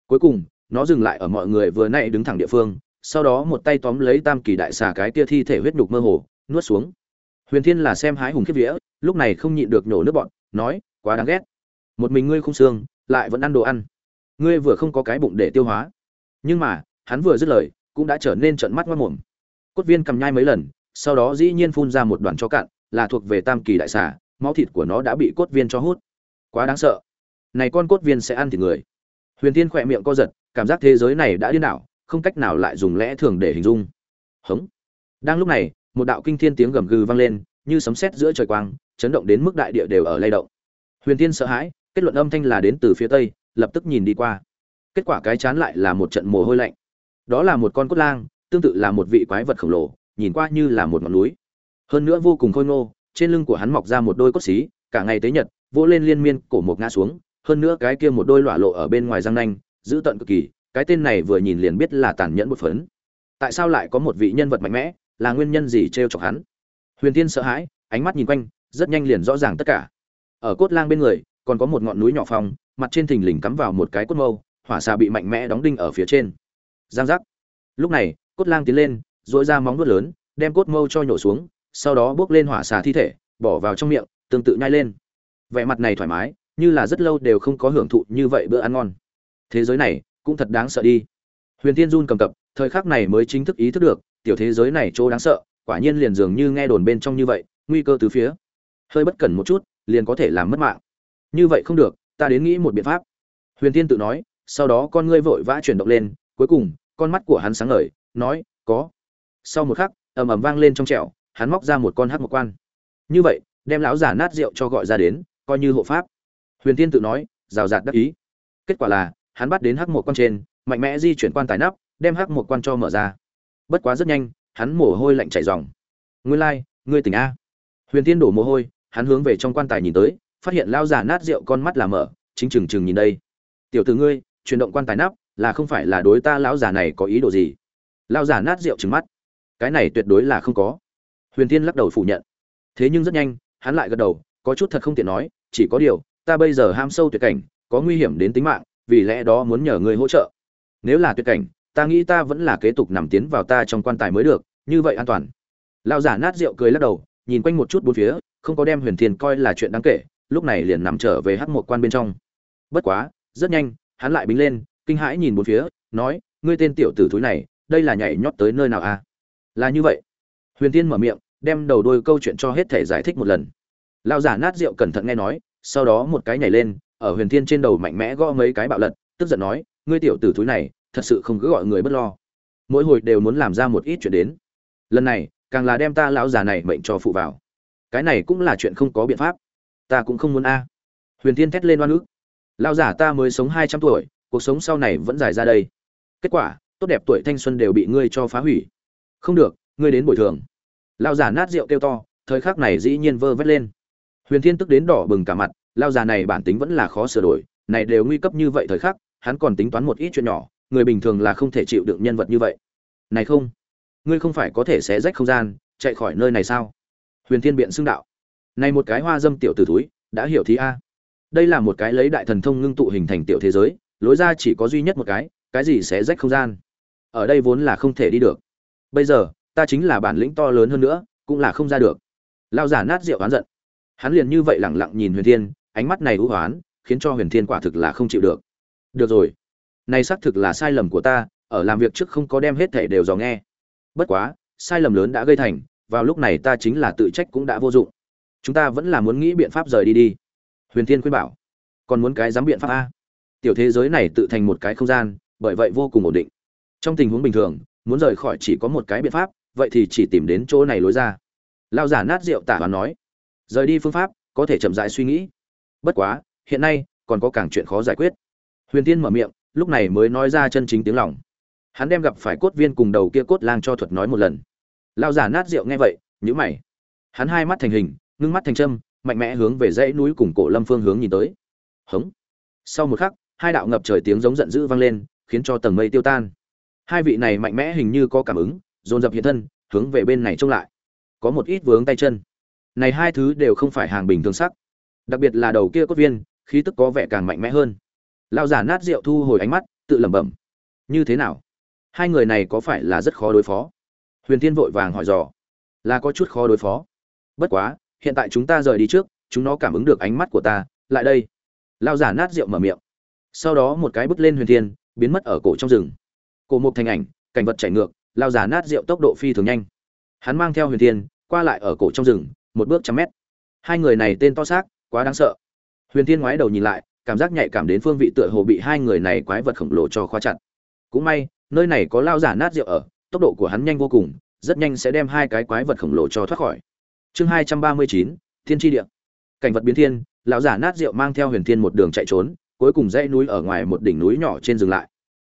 Cuối cùng, nó dừng lại ở mọi người vừa nãy đứng thẳng địa phương, sau đó một tay tóm lấy tam kỳ đại xà cái kia thi thể huyết nhục mơ hồ, nuốt xuống. Huyền thiên là xem hái hùng kiếp vía, lúc này không nhịn được nhổ nước bọn, nói, quá đáng ghét. Một mình ngươi không xương, lại vẫn ăn đồ ăn. Ngươi vừa không có cái bụng để tiêu hóa. Nhưng mà, hắn vừa dứt lời, cũng đã trở nên trợn mắt ngoắt mồm. Cốt viên cầm nhai mấy lần, sau đó dĩ nhiên phun ra một đoàn cho cạn, là thuộc về tam kỳ đại xà máu thịt của nó đã bị cốt viên cho hút. Quá đáng sợ. Này con cốt viên sẽ ăn thịt người. Huyền tiên khỏe miệng co giật, cảm giác thế giới này đã điên đảo, không cách nào lại dùng lẽ thường để hình dung. Hống. Đang lúc này, một đạo kinh thiên tiếng gầm gừ vang lên, như sấm sét giữa trời quang, chấn động đến mức đại địa đều ở lay động. Huyền tiên sợ hãi, kết luận âm thanh là đến từ phía tây, lập tức nhìn đi qua. Kết quả cái chán lại là một trận mồ hôi lạnh. Đó là một con cốt lang, tương tự là một vị quái vật khổng lồ, nhìn qua như là một ngọn núi. Hơn nữa vô cùng khôi ngô trên lưng của hắn mọc ra một đôi cốt xí, cả ngày tế nhật, vỗ lên liên miên cổ một ngã xuống, hơn nữa cái kia một đôi lỏa lộ ở bên ngoài răng nanh giữ tận cực kỳ, cái tên này vừa nhìn liền biết là tàn nhẫn một phấn. Tại sao lại có một vị nhân vật mạnh mẽ, là nguyên nhân gì t chọc hắn? Huyền tiên sợ hãi, ánh mắt nhìn quanh, rất nhanh liền rõ ràng tất cả. Ở cốt lang bên người, còn có một ngọn núi nhỏ phong mặt trên thình lình cắm vào một cái cốt mâu, hỏa xà bị mạnh mẽ đóng đinh ở phía trên. Giang giác. Lúc này, cốt lang tiến lên dội ra móng vuốt lớn, đem cốt mâu cho nhổ xuống sau đó bước lên hỏa xà thi thể, bỏ vào trong miệng, tương tự nhai lên. Vẻ mặt này thoải mái, như là rất lâu đều không có hưởng thụ như vậy bữa ăn ngon. Thế giới này cũng thật đáng sợ đi. Huyền tiên run cầm cập, thời khắc này mới chính thức ý thức được, tiểu thế giới này chỗ đáng sợ, quả nhiên liền dường như nghe đồn bên trong như vậy, nguy cơ từ phía. Hơi bất cẩn một chút, liền có thể làm mất mạng. Như vậy không được, ta đến nghĩ một biện pháp. Huyền tiên tự nói, sau đó con ngươi vội vã chuyển động lên, cuối cùng, con mắt của hắn sáng ngời, nói, có. Sau một khắc, ầm ầm vang lên trong trẻo hắn móc ra một con hắc một quan. Như vậy, đem lão giả nát rượu cho gọi ra đến, coi như hộ pháp. Huyền tiên tự nói, rào rạt đắc ý. Kết quả là, hắn bắt đến hắc một quan trên, mạnh mẽ di chuyển quan tài nắp, đem hắc một quan cho mở ra. Bất quá rất nhanh, hắn mồ hôi lạnh chảy ròng. Nguyên lai, ngươi tỉnh a. Huyền tiên đổ mồ hôi, hắn hướng về trong quan tài nhìn tới, phát hiện lão giả nát rượu con mắt là mở, chính chừng chừng nhìn đây. Tiểu tử ngươi, chuyển động quan tài nắp, là không phải là đối ta lão giả này có ý đồ gì? Lão giả nát rượu trừng mắt. Cái này tuyệt đối là không có huyền tiên lắc đầu phủ nhận. Thế nhưng rất nhanh, hắn lại gật đầu, có chút thật không tiện nói, chỉ có điều, ta bây giờ ham sâu tuyệt cảnh, có nguy hiểm đến tính mạng, vì lẽ đó muốn nhờ ngươi hỗ trợ. Nếu là tuyệt cảnh, ta nghĩ ta vẫn là kế tục nằm tiến vào ta trong quan tài mới được, như vậy an toàn. Lão giả nát rượu cười lắc đầu, nhìn quanh một chút bốn phía, không có đem huyền thiên coi là chuyện đáng kể, lúc này liền nằm trở về hắc một quan bên trong. Bất quá, rất nhanh, hắn lại bính lên, kinh hãi nhìn bốn phía, nói, ngươi tên tiểu tử thúi này, đây là nhảy nhót tới nơi nào à? Là như vậy huyền tiên mở miệng, đem đầu đôi câu chuyện cho hết thể giải thích một lần. Lao giả nát rượu cẩn thận nghe nói, sau đó một cái nhảy lên, ở huyền thiên trên đầu mạnh mẽ gõ mấy cái bạo lật, tức giận nói, ngươi tiểu tử thúi này, thật sự không cứ gọi người bất lo. Mỗi hồi đều muốn làm ra một ít chuyện đến. Lần này, càng là đem ta lão già này mệnh cho phụ vào. Cái này cũng là chuyện không có biện pháp. Ta cũng không muốn a. Huyền thiên thét lên oan ức. Lão giả ta mới sống hai trăm tuổi, cuộc sống sau này vẫn dài ra đây. Kết quả, tốt đẹp tuổi thanh xuân đều bị ngươi cho phá hủy. Không được, ngươi đến bồi thường lao già nát rượu kêu to, thời khắc này dĩ nhiên vơ vét lên. Huyền thiên tức đến đỏ bừng cả mặt lao già này bản tính vẫn là khó sửa đổi, này đều nguy cấp như vậy thời khắc, hắn còn tính toán một ít chuyện nhỏ, người bình thường là không thể chịu đựng nhân vật như vậy. Này không, ngươi không phải có thể xé rách không gian, chạy khỏi nơi này sao? Huyền thiên biện xưng đạo. Này một cái hoa dâm tiểu tử túi đã hiểu thí a. Đây là một cái lấy đại thần thông ngưng tụ hình thành tiểu thế giới, lối ra chỉ có duy nhất một cái cái gì sẽ rách không gian? Ở đây vốn là không thể đi được. Bây giờ ta chính là bản lĩnh to lớn hơn nữa, cũng là không ra được. Lao giả nát rượu oán giận. Hắn liền như vậy lẳng lặng nhìn huyền thiên, ánh mắt này hữu hoán khiến cho huyền thiên quả thực là không chịu được. Được rồi. Này xác thực là sai lầm của ta, ở làm việc trước không có đem hết thể đều dò nghe. Bất quá, sai lầm lớn đã gây thành, vào lúc này ta chính là tự trách cũng đã vô dụng. Chúng ta vẫn là muốn nghĩ biện pháp rời đi đi. Huyền thiên khuyên bảo. Còn muốn cái dám biện pháp a? Tiểu thế giới này tự thành một cái không gian, bởi vậy vô cùng ổn định. Trong tình huống bình thường, muốn rời khỏi chỉ có một cái biện pháp vậy thì chỉ tìm đến chỗ này lối ra. Lao giả nát rượu tả hoàn nói, rời đi phương pháp, có thể chậm rãi suy nghĩ. Bất quá, hiện nay, còn có càng chuyện khó giải quyết. Huyền tiên mở miệng, lúc này mới nói ra chân chính tiếng lòng. Hắn đem gặp phải cốt viên cùng đầu kia cốt lang cho thuật nói một lần. Lao giả nát rượu nghe vậy nhữ mày. Hắn hai mắt thành hình, ngưng mắt thành châm, mạnh mẽ hướng về dãy núi cùng cổ lâm phương hướng nhìn tới. Hống. Sau một khắc, hai đạo ngập trời tiếng giống giận dữ vang lên, khiến cho tầng mây tiêu tan. Hai vị này mạnh mẽ hình như có cảm ứng dồn dập hiện thân, hướng về bên này trông lại. Có một ít vướng tay chân. Này hai thứ đều không phải hàng bình thường sắc. Đặc biệt là đầu kia cốt viên, khí tức có vẻ càng mạnh mẽ hơn. Lao giả nát rượu thu hồi ánh mắt, tự lẩm bẩm. Như thế nào? Hai người này có phải là rất khó đối phó? Huyền Thiên vội vàng hỏi dò. Là có chút khó đối phó. Bất quá, hiện tại chúng ta rời đi trước, chúng nó cảm ứng được ánh mắt của ta, lại đây. Lao giả nát rượu mở miệng. Sau đó một cái bước lên huyền thiên, biến mất ở cổ trong rừng. Cổ mục thành ảnh, cảnh vật chảy ngược lao giả nát rượu tốc độ phi thường nhanh. Hắn mang theo huyền thiên, qua lại ở cổ trong rừng, một bước trăm mét. Hai người này tên to xác, quá đáng sợ. Huyền thiên ngoái đầu nhìn lại, cảm giác nhạy cảm đến phương vị tựa hồ bị hai người này quái vật khổng lồ cho khóa chặt. Cũng may, nơi này có lao giả nát rượu ở, tốc độ của hắn nhanh vô cùng, rất nhanh sẽ đem hai cái quái vật khổng lồ cho thoát khỏi. Chương hai trăm ba mươi chín, thiên tri địa. Cảnh vật biến thiên, lão giả nát rượu mang theo huyền thiên một đường chạy trốn, cuối cùng dãy núi ở ngoài một đỉnh núi nhỏ trên dừng lại.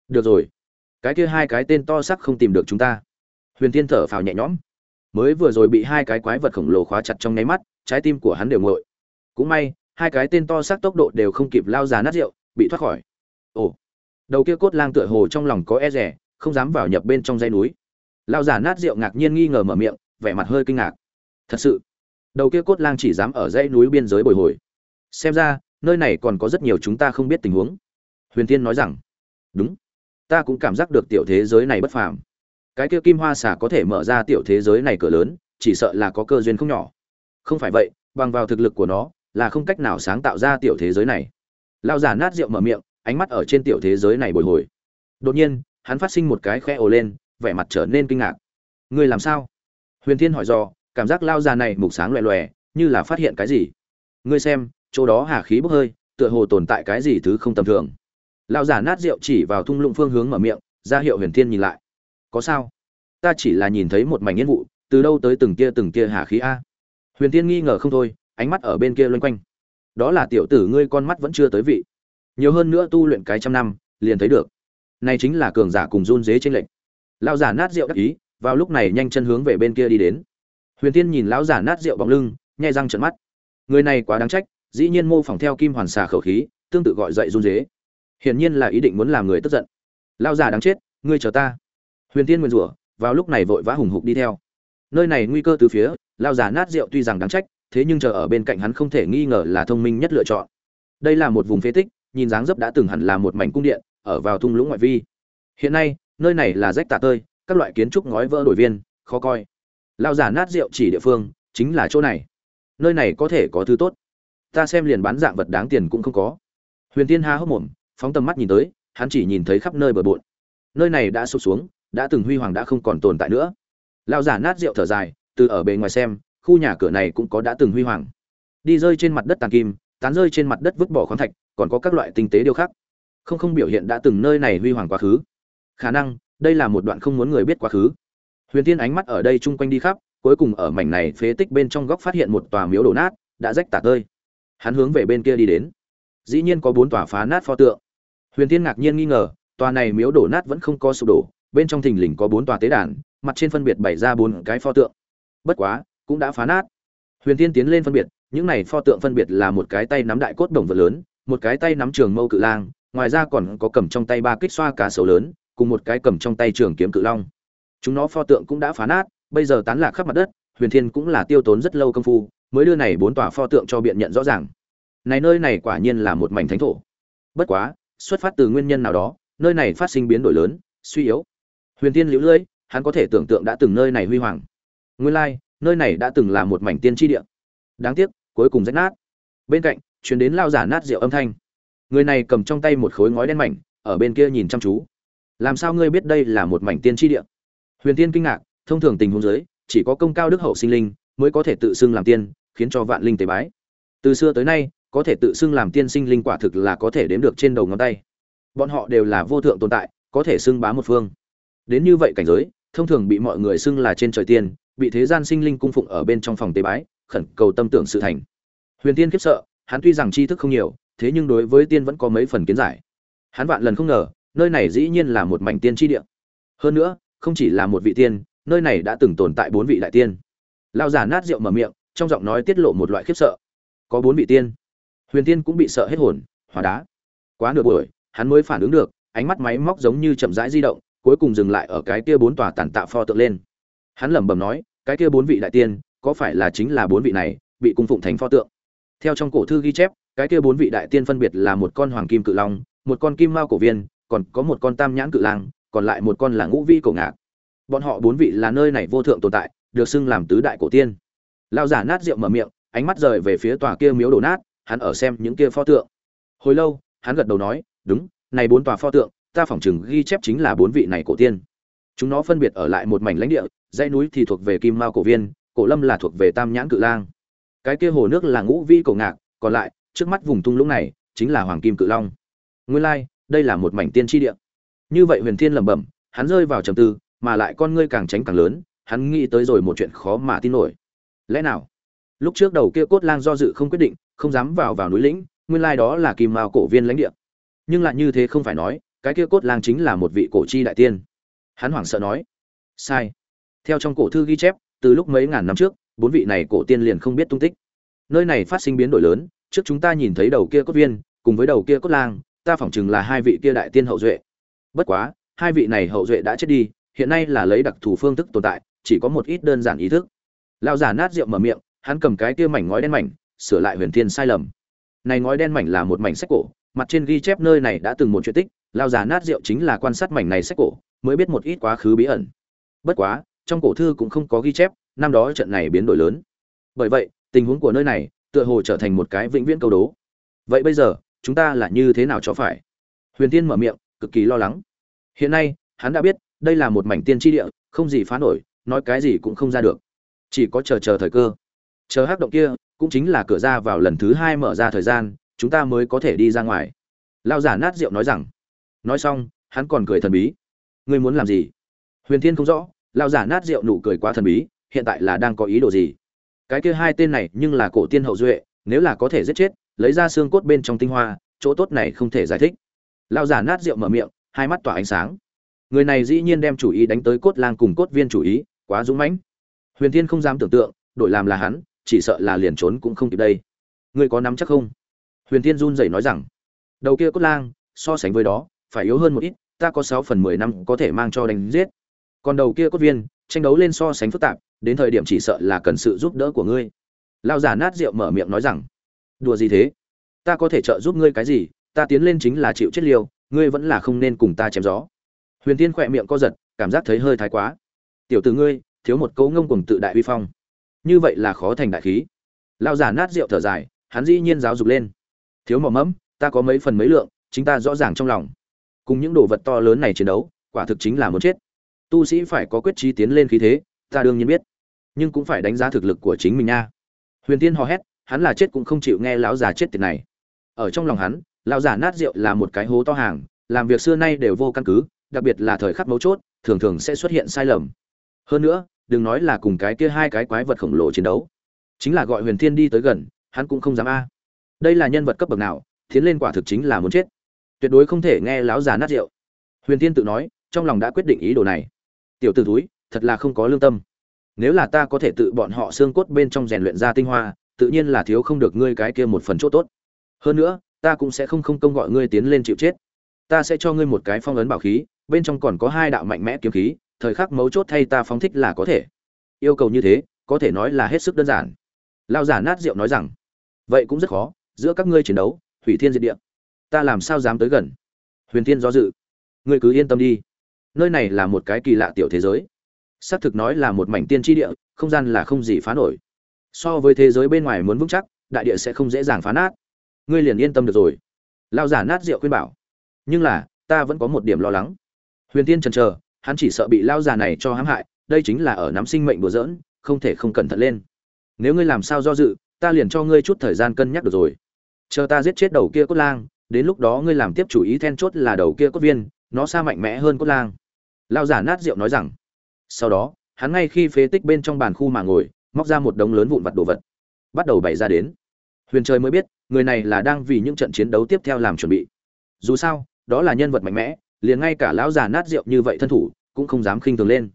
Được rồi cái kia hai cái tên to sắc không tìm được chúng ta. Huyền thiên thở phào nhẹ nhõm. Mới vừa rồi bị hai cái quái vật khổng lồ khóa chặt trong nháy mắt, trái tim của hắn đều ngội cũng may, hai cái tên to sắc tốc độ đều không kịp lao già nát rượu, bị thoát khỏi. Ồ, đầu kia cốt lang tựa hồ trong lòng có e rẻ, không dám vào nhập bên trong dãy núi. Lao già nát rượu ngạc nhiên nghi ngờ mở miệng, vẻ mặt hơi kinh ngạc. Thật sự, đầu kia cốt lang chỉ dám ở dãy núi biên giới bồi hồi. Xem ra, nơi này còn có rất nhiều chúng ta không biết tình huống. Huyền tiên nói rằng, đúng ta cũng cảm giác được tiểu thế giới này bất phàm. Cái kia kim hoa xà có thể mở ra tiểu thế giới này cửa lớn, chỉ sợ là có cơ duyên không nhỏ. Không phải vậy, bằng vào thực lực của nó, là không cách nào sáng tạo ra tiểu thế giới này. Lao giả nát rượu mở miệng, ánh mắt ở trên tiểu thế giới này bồi hồi. Đột nhiên, hắn phát sinh một cái khe ồ lên, vẻ mặt trở nên kinh ngạc. Ngươi làm sao? Huyền thiên hỏi do cảm giác lao già này mục sáng loè loè, như là phát hiện cái gì? Ngươi xem, chỗ đó hà khí bốc hơi, tựa hồ tồn tại cái gì thứ không tầm thường lão giả nát rượu chỉ vào thung lũng phương hướng mở miệng, ra hiệu huyền thiên nhìn lại. Có sao? Ta chỉ là nhìn thấy một mảnh yên vụ, từ đâu tới từng kia từng kia hà khí a? Huyền Thiên nghi ngờ không thôi, ánh mắt ở bên kia loanh quanh. Đó là tiểu tử ngươi con mắt vẫn chưa tới vị. Nhiều hơn nữa tu luyện cái trăm năm, liền thấy được. Này chính là cường giả cùng run dế trên lệnh lão giả nát rượu đắc ý, vào lúc này nhanh chân hướng về bên kia đi đến. Huyền Thiên nhìn lão giả nát rượu bóng lưng, nhai răng trợn mắt. Người này quá đáng trách, dĩ nhiên mô phỏng theo kim hoàn xà khẩu khí, tương tự gọi dậy run dế hiển nhiên là ý định muốn làm người tức giận. Lão già đáng chết, ngươi chờ ta. Huyền tiên nguyên rủa, vào lúc này vội vã hùng hục đi theo. Nơi này nguy cơ từ phía lão già nát rượu tuy rằng đáng trách, thế nhưng chờ ở bên cạnh hắn không thể nghi ngờ là thông minh nhất lựa chọn. Đây là một vùng phế tích, nhìn dáng dấp đã từng hẳn là một mảnh cung điện, ở vào thung lũng ngoại vi. Hiện nay, nơi này là rách tả tơi, các loại kiến trúc ngói vỡ đổi viên, khó coi. Lao giả nát rượu chỉ địa phương, chính là chỗ này. Nơi này có thể có thứ tốt. Ta xem liền bán dạng vật đáng tiền cũng không có. Huyền tiên há hốc mồm phóng tầm mắt nhìn tới, hắn chỉ nhìn thấy khắp nơi bờ bộn. Nơi này đã sụp xuống, đã từng huy hoàng đã không còn tồn tại nữa. Lao giả nát rượu thở dài, từ ở bề ngoài xem, khu nhà cửa này cũng có đã từng huy hoàng. Đi rơi trên mặt đất tàn kim, tán rơi trên mặt đất vứt bỏ khoáng thạch, còn có các loại tinh tế điêu khắc. Không không biểu hiện đã từng nơi này huy hoàng quá khứ. Khả năng, đây là một đoạn không muốn người biết quá khứ. Huyền tiên ánh mắt ở đây chung quanh đi khắp, cuối cùng ở mảnh này phế tích bên trong góc phát hiện một tòa miếu đổ nát, đã rách tả tơi. Hắn hướng về bên kia đi đến. Dĩ nhiên có bốn tòa phá nát pho tượng huyền tiên ngạc nhiên nghi ngờ, tòa này miếu đổ nát vẫn không có sụp đổ, bên trong thình lình có bốn tòa tế đàn, mặt trên phân biệt bày ra bốn cái pho tượng. Bất quá, cũng đã phá nát. Huyền tiên tiến lên phân biệt, những này pho tượng phân biệt là một cái tay nắm đại cốt đồng vật lớn, một cái tay nắm trường mâu cự lang, ngoài ra còn có cầm trong tay ba kích xoa cá sấu lớn, cùng một cái cầm trong tay trường kiếm cự long. Chúng nó pho tượng cũng đã phá nát, bây giờ tán lạc khắp mặt đất, huyền thiên cũng là tiêu tốn rất lâu công phu, mới đưa này bốn tòa pho tượng cho biện nhận rõ ràng. Này nơi này quả nhiên là một mảnh thánh thổ. Bất quá xuất phát từ nguyên nhân nào đó, nơi này phát sinh biến đổi lớn, suy yếu. Huyền thiên liễu lưỡi hắn có thể tưởng tượng đã từng nơi này huy hoàng. Nguyên lai, nơi này đã từng là một mảnh tiên tri địa. Đáng tiếc, cuối cùng rách nát. Bên cạnh, truyền đến lao giả nát rượu âm thanh. Người này cầm trong tay một khối ngói đen mảnh, ở bên kia nhìn chăm chú. Làm sao ngươi biết đây là một mảnh tiên tri địa? Huyền tiên kinh ngạc, thông thường tình huống giới chỉ có công cao đức hậu sinh linh mới có thể tự xưng làm tiên, khiến cho vạn linh tế bái. Từ xưa tới nay có thể tự xưng làm tiên sinh linh quả thực là có thể đếm được trên đầu ngón tay. Bọn họ đều là vô thượng tồn tại, có thể xưng bá một phương. Đến như vậy cảnh giới, thông thường bị mọi người xưng là trên trời tiên, bị thế gian sinh linh cung phụng ở bên trong phòng tế bái, khẩn cầu tâm tưởng sự thành. Huyền tiên khiếp sợ, hắn tuy rằng tri thức không nhiều, thế nhưng đối với tiên vẫn có mấy phần kiến giải. Hắn vạn lần không ngờ, nơi này dĩ nhiên là một mảnh tiên tri địa. Hơn nữa, không chỉ là một vị tiên, nơi này đã từng tồn tại bốn vị đại tiên. Lao giả nát rượu mở miệng, trong giọng nói tiết lộ một loại khiếp sợ. Có bốn vị tiên huyền tiên cũng bị sợ hết hồn, hóa đá. Quá nửa buổi, hắn mới phản ứng được, ánh mắt máy móc giống như chậm rãi di động, cuối cùng dừng lại ở cái kia bốn tòa tàn tạ pho tượng lên. Hắn lẩm bẩm nói, cái kia bốn vị đại tiên, có phải là chính là bốn vị này, bị cung phụng thành pho tượng? Theo trong cổ thư ghi chép, cái kia bốn vị đại tiên phân biệt là một con hoàng kim cự long, một con kim mao cổ viên, còn có một con tam nhãn cự lang, còn lại một con là ngũ vi cổ ngạc. Bọn họ bốn vị là nơi này vô thượng tồn tại, được xưng làm tứ đại cổ tiên. Lao giả nát rượu mở miệng, ánh mắt rời về phía tòa kia miếu đổ nát hắn ở xem những kia pho tượng. Hồi lâu, hắn gật đầu nói, đúng, này bốn tòa pho tượng, ta phỏng chừng ghi chép chính là bốn vị này cổ tiên. Chúng nó phân biệt ở lại một mảnh lãnh địa, dãy núi thì thuộc về kim mao cổ viên, cổ lâm là thuộc về tam nhãn cự lang. Cái kia hồ nước là ngũ vi cổ ngạc, còn lại, trước mắt vùng thung lũng này, chính là hoàng kim cự long. Nguyên lai, đây là một mảnh tiên tri địa. Như vậy huyền thiên lẩm bẩm, hắn rơi vào trầm tư, mà lại con ngươi càng tránh càng lớn, hắn nghĩ tới rồi một chuyện khó mà tin nổi. Lẽ nào? Lúc trước đầu kia cốt lang do dự không quyết định không dám vào vào núi lĩnh, nguyên lai đó là kim mao cổ viên lãnh địa. Nhưng lại như thế không phải nói, cái kia cốt lang chính là một vị cổ chi đại tiên. Hắn hoảng sợ nói, sai. Theo trong cổ thư ghi chép, từ lúc mấy ngàn năm trước, bốn vị này cổ tiên liền không biết tung tích. Nơi này phát sinh biến đổi lớn, trước chúng ta nhìn thấy đầu kia cốt viên, cùng với đầu kia cốt lang, ta phỏng chừng là hai vị kia đại tiên hậu duệ. Bất quá, hai vị này hậu duệ đã chết đi, hiện nay là lấy đặc thù phương thức tồn tại, chỉ có một ít đơn giản ý thức. Lao giả nát rượu mở miệng, hắn cầm cái kia mảnh ngói đen mảnh sửa lại huyền thiên sai lầm. Này ngói đen mảnh là một mảnh sách cổ, mặt trên ghi chép nơi này đã từng một chuyện tích, lao giả nát rượu chính là quan sát mảnh này sách cổ, mới biết một ít quá khứ bí ẩn. Bất quá, trong cổ thư cũng không có ghi chép, năm đó trận này biến đổi lớn. Bởi vậy, tình huống của nơi này tựa hồ trở thành một cái vĩnh viễn câu đố. Vậy bây giờ, chúng ta là như thế nào cho phải? Huyền tiên mở miệng, cực kỳ lo lắng. Hiện nay, hắn đã biết, đây là một mảnh tiên tri địa, không gì phá nổi, nói cái gì cũng không ra được. Chỉ có chờ chờ thời cơ. Chờ hắc động kia cũng chính là cửa ra vào lần thứ hai mở ra thời gian, chúng ta mới có thể đi ra ngoài. Lao giả nát rượu nói rằng. Nói xong, hắn còn cười thần bí. Ngươi muốn làm gì? Huyền thiên không rõ lao giả nát rượu nụ cười quá thần bí, hiện tại là đang có ý đồ gì? Cái kia hai tên này nhưng là cổ tiên hậu duệ, nếu là có thể giết chết, lấy ra xương cốt bên trong tinh hoa, chỗ tốt này không thể giải thích. Lao giả nát rượu mở miệng, hai mắt tỏa ánh sáng. Người này dĩ nhiên đem chủ ý đánh tới cốt lang cùng cốt viên chủ ý, quá dũng mãnh. Huyền thiên không dám tưởng tượng, đổi làm là hắn chỉ sợ là liền trốn cũng không kịp đây. Ngươi có nắm chắc không? Huyền thiên run rẩy nói rằng, đầu kia cốt lang, so sánh với đó, phải yếu hơn một ít, ta có sáu phần mười năm có thể mang cho đánh giết. Còn đầu kia cốt viên, tranh đấu lên so sánh phức tạp, đến thời điểm chỉ sợ là cần sự giúp đỡ của ngươi. Lao giả nát rượu mở miệng nói rằng, đùa gì thế? Ta có thể trợ giúp ngươi cái gì? Ta tiến lên chính là chịu chết liêu ngươi vẫn là không nên cùng ta chém gió. Huyền tiên khỏe miệng co giật, cảm giác thấy hơi thái quá. Tiểu từ ngươi, thiếu một cấu ngông cùng tự đại uy phong như vậy là khó thành đại khí. Lao giả nát rượu thở dài, hắn dĩ nhiên giáo dục lên. Thiếu mỏ mẫm, ta có mấy phần mấy lượng, chính ta rõ ràng trong lòng. Cùng những đồ vật to lớn này chiến đấu, quả thực chính là muốn chết. Tu sĩ phải có quyết trí tiến lên khí thế, ta đương nhiên biết. Nhưng cũng phải đánh giá thực lực của chính mình nha. Huyền tiên hò hét, hắn là chết cũng không chịu nghe lão già chết tiệt này. Ở trong lòng hắn, lão già nát rượu là một cái hố to hàng, làm việc xưa nay đều vô căn cứ, đặc biệt là thời khắc mấu chốt, thường thường sẽ xuất hiện sai lầm. Hơn nữa đừng nói là cùng cái kia hai cái quái vật khổng lồ chiến đấu. Chính là gọi huyền thiên đi tới gần, hắn cũng không dám a. Đây là nhân vật cấp bậc nào, tiến lên quả thực chính là muốn chết. Tuyệt đối không thể nghe lão già nát rượu. Huyền thiên tự nói, trong lòng đã quyết định ý đồ này. Tiểu t ử túi thật là không có lương tâm. Nếu là ta có thể tự bọn họ xương cốt bên trong rèn luyện ra tinh hoa, tự nhiên là thiếu không được ngươi cái kia một phần chỗ tốt. Hơn nữa, ta cũng sẽ không không công gọi ngươi tiến lên chịu chết. Ta sẽ cho ngươi một cái phong ấn bảo khí, bên trong còn có hai đạo mạnh mẽ kiếm khí thời khắc mấu chốt thay ta phóng thích là có thể. Yêu cầu như thế, có thể nói là hết sức đơn giản. Lao giả nát rượu nói rằng, vậy cũng rất khó, giữa các ngươi chiến đấu, hủy thiên diệt địa, ta làm sao dám tới gần? Huyền thiên do dự, ngươi cứ yên tâm đi. Nơi này là một cái kỳ lạ tiểu thế giới. Xác thực nói là một mảnh tiên tri địa, không gian là không gì phá nổi. So với thế giới bên ngoài muốn vững chắc, đại địa sẽ không dễ dàng phá nát. Ngươi liền yên tâm được rồi. Lao giả nát rượu khuyên bảo, nhưng là, ta vẫn có một điểm lo lắng. Huyền tiên chần chờ hắn chỉ sợ bị lao già này cho hãm hại, đây chính là ở nắm sinh mệnh đùa giỡn, không thể không cẩn thận lên. Nếu ngươi làm sao do dự, ta liền cho ngươi chút thời gian cân nhắc được rồi. Chờ ta giết chết đầu kia cốt lang, đến lúc đó ngươi làm tiếp chủ ý then chốt là đầu kia cốt viên, nó xa mạnh mẽ hơn cốt lang. Lao giả nát rượu nói rằng. Sau đó, hắn ngay khi phế tích bên trong bàn khu mà ngồi, móc ra một đống lớn vụn vặt đồ vật. Bắt đầu bày ra đến. Huyền trời mới biết, người này là đang vì những trận chiến đấu tiếp theo làm chuẩn bị. Dù sao, đó là nhân vật mạnh mẽ, liền ngay cả lão già nát rượu như vậy thân thủ cũng không dám khinh thường lên.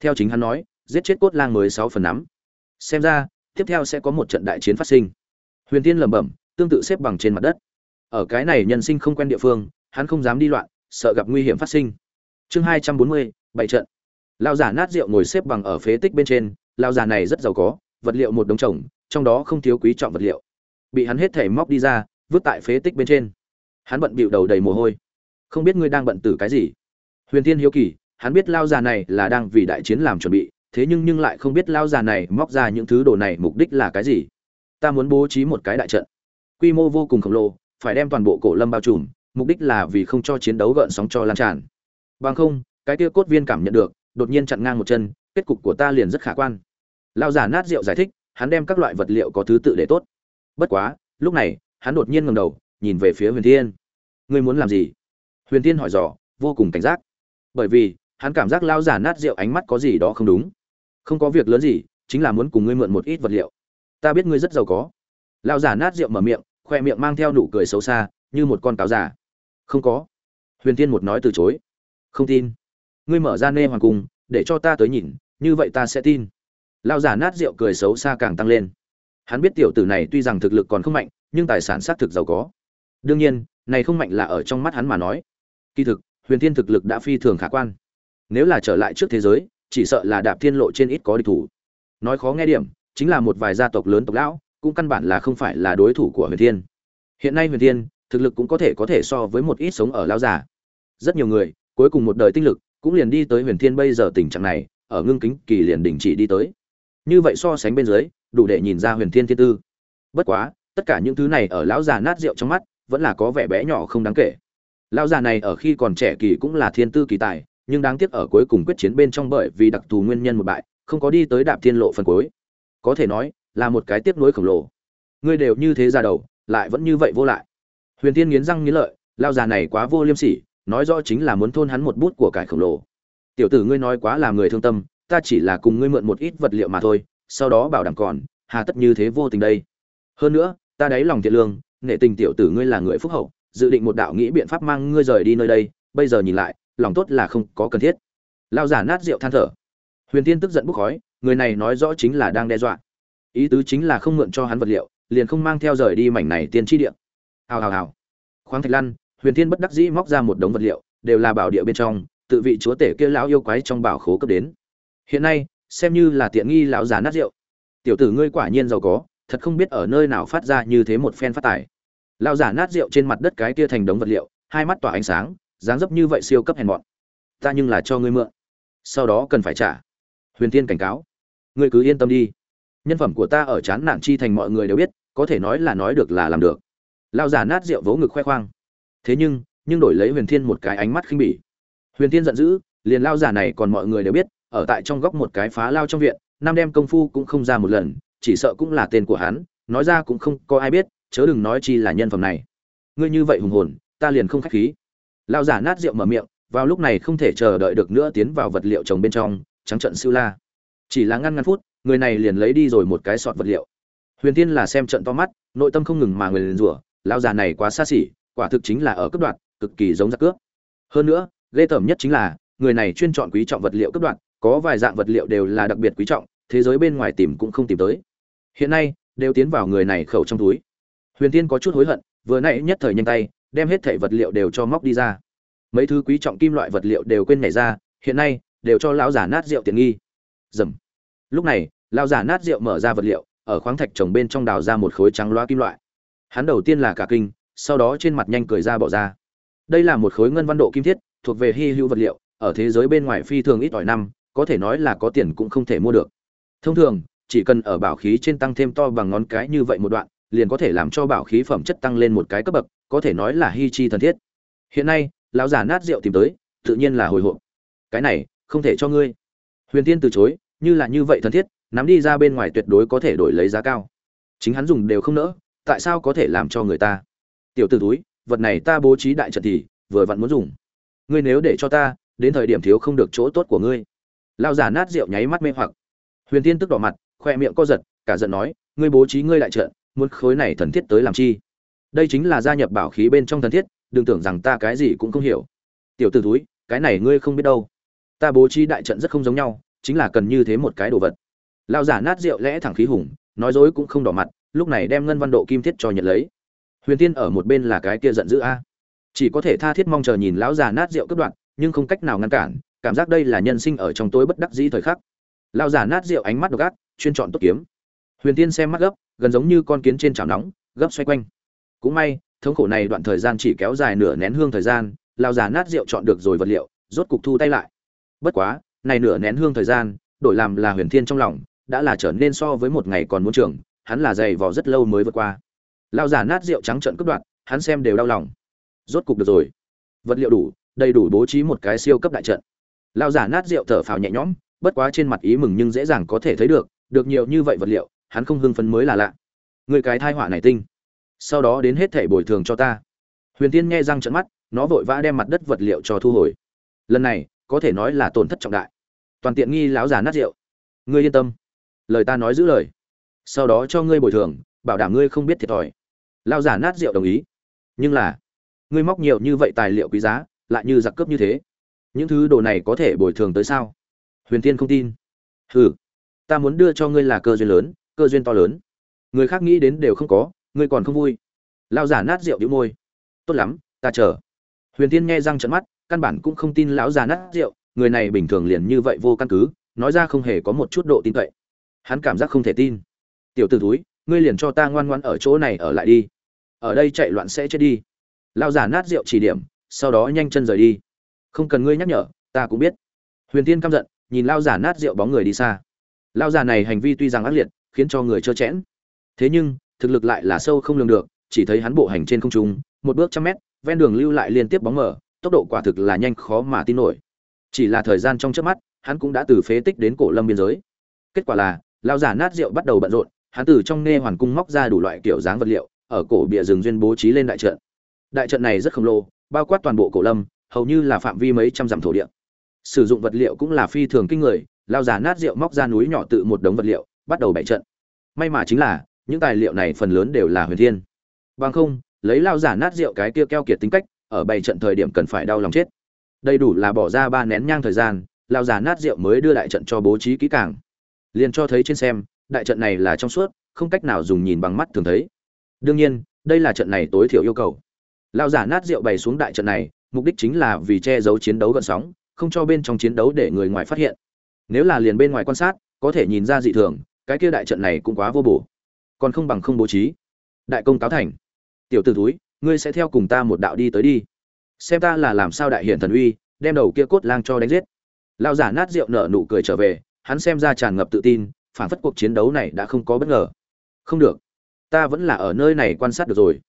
Theo chính hắn nói, giết chết cốt lang mới sáu phần nắm. Xem ra, tiếp theo sẽ có một trận đại chiến phát sinh. Huyền tiên lẩm bẩm, tương tự xếp bằng trên mặt đất. Ở cái này nhân sinh không quen địa phương, hắn không dám đi loạn, sợ gặp nguy hiểm phát sinh. Chương hai trăm bốn mươi, bảy trận. Lão già nát rượu ngồi xếp bằng ở phế tích bên trên, lão già này rất giàu có, vật liệu một đống chồng trong đó không thiếu quý trọng vật liệu. Bị hắn hết thảy móc đi ra, vứt tại phế tích bên trên. Hắn bận bịu đầu đầy mồ hôi. Không biết ngươi đang bận tử cái gì. Huyền tiên hiếu kỳ hắn biết lao già này là đang vì đại chiến làm chuẩn bị, thế nhưng nhưng lại không biết lao già này móc ra những thứ đồ này mục đích là cái gì. Ta muốn bố trí một cái đại trận. Quy mô vô cùng khổng lồ, phải đem toàn bộ cổ lâm bao trùm, mục đích là vì không cho chiến đấu gợn sóng cho lan tràn. Bằng không, cái kia cốt viên cảm nhận được, đột nhiên chặn ngang một chân, kết cục của ta liền rất khả quan. Lao giả nát rượu giải thích, hắn đem các loại vật liệu có thứ tự để tốt. Bất quá, lúc này, hắn đột nhiên ngầm đầu, nhìn về phía huyền thiên. Ngươi muốn làm gì? Huyền thiên hỏi dò, vô cùng cảnh giác. Bởi vì hắn cảm giác lao giả nát rượu ánh mắt có gì đó không đúng. Không có việc lớn gì, chính là muốn cùng ngươi mượn một ít vật liệu. Ta biết ngươi rất giàu có. Lao giả nát rượu mở miệng, khoe miệng mang theo nụ cười xấu xa, như một con cáo giả. Không có. Huyền tiên một nói từ chối. Không tin. Ngươi mở ra nê hoàng cung, để cho ta tới nhìn, như vậy ta sẽ tin. Lao giả nát rượu cười xấu xa càng tăng lên. Hắn biết tiểu tử này tuy rằng thực lực còn không mạnh, nhưng tài sản xác thực giàu có. Đương nhiên, này không mạnh là ở trong mắt hắn mà nói. Kỳ thực, huyền thiên thực lực đã phi thường khả quan nếu là trở lại trước thế giới, chỉ sợ là đạp thiên lộ trên ít có địch thủ. Nói khó nghe điểm, chính là một vài gia tộc lớn tộc lão, cũng căn bản là không phải là đối thủ của huyền thiên. Hiện nay huyền thiên, thực lực cũng có thể có thể so với một ít sống ở lão già. Rất nhiều người, cuối cùng một đời tinh lực, cũng liền đi tới huyền thiên bây giờ tình trạng này, ở ngưng kính kỳ liền đình chỉ đi tới. Như vậy so sánh bên dưới, đủ để nhìn ra huyền thiên thiên tư. Bất quá, tất cả những thứ này ở lão già nát rượu trong mắt, vẫn là có vẻ bé nhỏ không đáng kể. Lão già này ở khi còn trẻ kỳ cũng là thiên tư kỳ tài nhưng đáng tiếc ở cuối cùng quyết chiến bên trong bởi vì đặc thù nguyên nhân một bại, không có đi tới đạp thiên lộ phần cuối. Có thể nói, là một cái tiếp nối khổng lồ. Ngươi đều như thế ra đầu, lại vẫn như vậy vô lại. Huyền tiên nghiến răng nghiến lợi, lao già này quá vô liêm sỉ, nói rõ chính là muốn thôn hắn một bút của cải khổng lồ. Tiểu tử ngươi nói quá là người thương tâm, ta chỉ là cùng ngươi mượn một ít vật liệu mà thôi, sau đó bảo đảm còn, hà tất như thế vô tình đây. Hơn nữa, ta đáy lòng thiện lương nghệ tình tiểu tử ngươi là người phúc hậu, dự định một đạo nghĩ biện pháp mang ngươi rời đi nơi đây, bây giờ nhìn lại lòng tốt là không có cần thiết. Lao giả nát rượu than thở. Huyền tiên tức giận bốc khói, người này nói rõ chính là đang đe dọa. Ý tứ chính là không mượn cho hắn vật liệu, liền không mang theo rời đi mảnh này tiên tri địa. Hào hào hào. Khoáng thạch lăn, huyền tiên bất đắc dĩ móc ra một đống vật liệu, đều là bảo địa bên trong, tự vị chúa tể kia lão yêu quái trong bảo khố cấp đến. Hiện nay, xem như là tiện nghi lão già nát rượu. Tiểu tử ngươi quả nhiên giàu có, thật không biết ở nơi nào phát ra như thế một phen phát tài. Lão già nát rượu trên mặt đất cái kia thành đống vật liệu, hai mắt tỏa ánh sáng dáng dấp như vậy siêu cấp hèn mọn. Ta nhưng là cho ngươi mượn. Sau đó cần phải trả. Huyền tiên cảnh cáo. Ngươi cứ yên tâm đi. Nhân phẩm của ta ở chán nản chi thành mọi người đều biết, có thể nói là nói được là làm được. Lao giả nát rượu vỗ ngực khoe khoang. Thế nhưng nhưng đổi lấy huyền thiên một cái ánh mắt khinh bỉ. Huyền thiên giận dữ, liền lao giả này còn mọi người đều biết, ở tại trong góc một cái phá lao trong viện năm đem công phu cũng không ra một lần, chỉ sợ cũng là tên của hắn, nói ra cũng không có ai biết, chớ đừng nói chi là nhân phẩm này. Ngươi như vậy hùng hồn, ta liền không khách khí lao giả nát rượu mở miệng, vào lúc này không thể chờ đợi được nữa tiến vào vật liệu trồng bên trong, trắng trận siêu la. Chỉ là ngăn ngăn phút, người này liền lấy đi rồi một cái sọt vật liệu. Huyền tiên là xem trận to mắt, nội tâm không ngừng mà người liền rủa lao già này quá xa xỉ, quả thực chính là ở cấp đoạn, cực kỳ giống giặc cướp. Hơn nữa, ghê tởm nhất chính là, người này chuyên chọn quý trọng vật liệu cấp đoạn, có vài dạng vật liệu đều là đặc biệt quý trọng, thế giới bên ngoài tìm cũng không tìm tới. Hiện nay, đều tiến vào người này khẩu trong túi. Huyền tiên có chút hối hận, vừa nãy nhất thời nhanh tay đem hết thảy vật liệu đều cho móc đi ra. Mấy thứ quý trọng kim loại vật liệu đều quên nhảy ra, hiện nay, đều cho lão giả nát rượu tiện nghi. Dầm. Lúc này, lão giả nát rượu mở ra vật liệu, ở khoáng thạch trồng bên trong đào ra một khối trắng loa kim loại. Hắn đầu tiên là cả kinh, sau đó trên mặt nhanh cười ra bỏ ra. Đây là một khối ngân văn độ kim thiết, thuộc về hy hữu vật liệu, ở thế giới bên ngoài phi thường ít ỏi năm, có thể nói là có tiền cũng không thể mua được. Thông thường, chỉ cần ở bảo khí trên tăng thêm to bằng ngón cái như vậy một đoạn liền có thể làm cho bảo khí phẩm chất tăng lên một cái cấp bậc, có thể nói là hy chi thần thiết. Hiện nay, lão giả nát rượu tìm tới, tự nhiên là hồi hộp. Cái này, không thể cho ngươi. Huyền tiên từ chối, như là như vậy thần thiết, nắm đi ra bên ngoài tuyệt đối có thể đổi lấy giá cao. Chính hắn dùng đều không nỡ, tại sao có thể làm cho người ta? Tiểu t ử túi vật này ta bố trí đại trận thì, vừa vặn muốn dùng. Ngươi nếu để cho ta, đến thời điểm thiếu không được chỗ tốt của ngươi. Lao giả nát rượu nháy mắt mê hoặc. Huyền tiên tức đỏ mặt, khoe miệng co giật, cả giận nói, ngươi bố trí ngươi đại trận muốn khối này thần thiết tới làm chi? Đây chính là gia nhập bảo khí bên trong thần thiết, đừng tưởng rằng ta cái gì cũng không hiểu. Tiểu t ử túi cái này ngươi không biết đâu. Ta bố trí đại trận rất không giống nhau, chính là cần như thế một cái đồ vật. Lao giả nát rượu lẽ thẳng khí hùng, nói dối cũng không đỏ mặt, lúc này đem ngân văn độ kim thiết cho nhận lấy. Huyền tiên ở một bên là cái kia giận dữ a. Chỉ có thể tha thiết mong chờ nhìn lão già nát rượu cướp đoạn, nhưng không cách nào ngăn cản, cảm giác đây là nhân sinh ở trong tối bất đắc dĩ thời khắc. Lão già nát rượu ánh mắt độc ác, chuyên chọn tốt kiếm huyền tiên xem mắt gấp, gần giống như con kiến trên chảo nóng, gấp xoay quanh. Cũng may, thống khổ này đoạn thời gian chỉ kéo dài nửa nén hương thời gian, lão già nát rượu chọn được rồi vật liệu, rốt cục thu tay lại. Bất quá, này nửa nén hương thời gian, đổi làm là huyền thiên trong lòng, đã là trở nên so với một ngày còn muốn trưởng hắn là dày vò rất lâu mới vượt qua. Lao già nát rượu trắng trợn cướp đoạn hắn xem đều đau lòng. Rốt cục được rồi. Vật liệu đủ, đầy đủ bố trí một cái siêu cấp đại trận. Lao giả nát rượu thở phào nhẹ nhõm, bất quá trên mặt ý mừng nhưng dễ dàng có thể thấy được được nhiều như vậy vật liệu hắn không hưng phấn mới là lạ. Người cái thai họa này tinh. Sau đó đến hết thể bồi thường cho ta. Huyền tiên nghe răng trận mắt, nó vội vã đem mặt đất vật liệu cho thu hồi. Lần này, có thể nói là tổn thất trọng đại. Toàn tiện nghi lão già nát rượu. Ngươi yên tâm. Lời ta nói giữ lời. Sau đó cho ngươi bồi thường, bảo đảm ngươi không biết thiệt thòi. Lao giả nát rượu đồng ý. Nhưng là, ngươi móc nhiều như vậy tài liệu quý giá, lại như giặc cướp như thế. Những thứ đồ này có thể bồi thường tới sao? Huyền tiên không tin. Hừ, ta muốn đưa cho ngươi là cơ duyên lớn cơ duyên to lớn. Người khác nghĩ đến đều không có ngươi còn không vui. Lao giả nát rượu đĩu môi. Tốt lắm, ta chờ. Huyền tiên nghe răng trận mắt, căn bản cũng không tin lão già nát rượu, người này bình thường liền như vậy vô căn cứ, nói ra không hề có một chút độ tin cậy. Hắn cảm giác không thể tin. Tiểu t ử túi ngươi liền cho ta ngoan ngoan ở chỗ này ở lại đi. Ở đây chạy loạn sẽ chết đi. Lao giả nát rượu chỉ điểm, sau đó nhanh chân rời đi. Không cần ngươi nhắc nhở, ta cũng biết. Huyền tiên căm giận, nhìn lao giả nát rượu bóng người đi xa lao già này hành vi tuy rằng ác liệt, khiến cho người trơ chẽn. Thế nhưng, thực lực lại là sâu không lường được, chỉ thấy hắn bộ hành trên không trung, một bước trăm mét, ven đường lưu lại liên tiếp bóng mở tốc độ quả thực là nhanh khó mà tin nổi. Chỉ là thời gian trong trước mắt, hắn cũng đã từ phế tích đến cổ lâm biên giới. Kết quả là lao giả nát rượu bắt đầu bận rộn, hắn từ trong nghe hoàn cung móc ra đủ loại kiểu dáng vật liệu, ở cổ bìa rừng duyên bố trí lên đại trận. Đại trận này rất khổng lồ, bao quát toàn bộ cổ lâm, hầu như là phạm vi mấy trăm dặm thổ địa. Sử dụng vật liệu cũng là phi thường kinh người lao già nát rượu móc ra núi nhỏ tự một đống vật liệu, bắt đầu bày trận. May mà chính là, những tài liệu này phần lớn đều là huyền thiên. Bằng không, lấy lao giả nát rượu cái kia keo kiệt tính cách, ở bày trận thời điểm cần phải đau lòng chết. Đầy đủ là bỏ ra ba nén nhang thời gian, lao giả nát rượu mới đưa đại trận cho bố trí kỹ càng. Liền cho thấy trên xem, đại trận này là trong suốt, không cách nào dùng nhìn bằng mắt thường thấy. Đương nhiên, đây là trận này tối thiểu yêu cầu. Lao giả nát rượu bày xuống đại trận này, mục đích chính là vì che giấu chiến đấu gần sóng, không cho bên trong chiến đấu để người ngoài phát hiện nếu là liền bên ngoài quan sát, có thể nhìn ra dị thường, cái kia đại trận này cũng quá vô bổ. Còn không bằng không bố trí. Đại công cáo thành. Tiểu t ử túi ngươi sẽ theo cùng ta một đạo đi tới đi. Xem ta là làm sao đại hiển thần uy, đem đầu kia cốt lang cho đánh giết. Lao giả nát rượu nở nụ cười trở về, hắn xem ra tràn ngập tự tin, phản phất cuộc chiến đấu này đã không có bất ngờ. Không được. Ta vẫn là ở nơi này quan sát được rồi.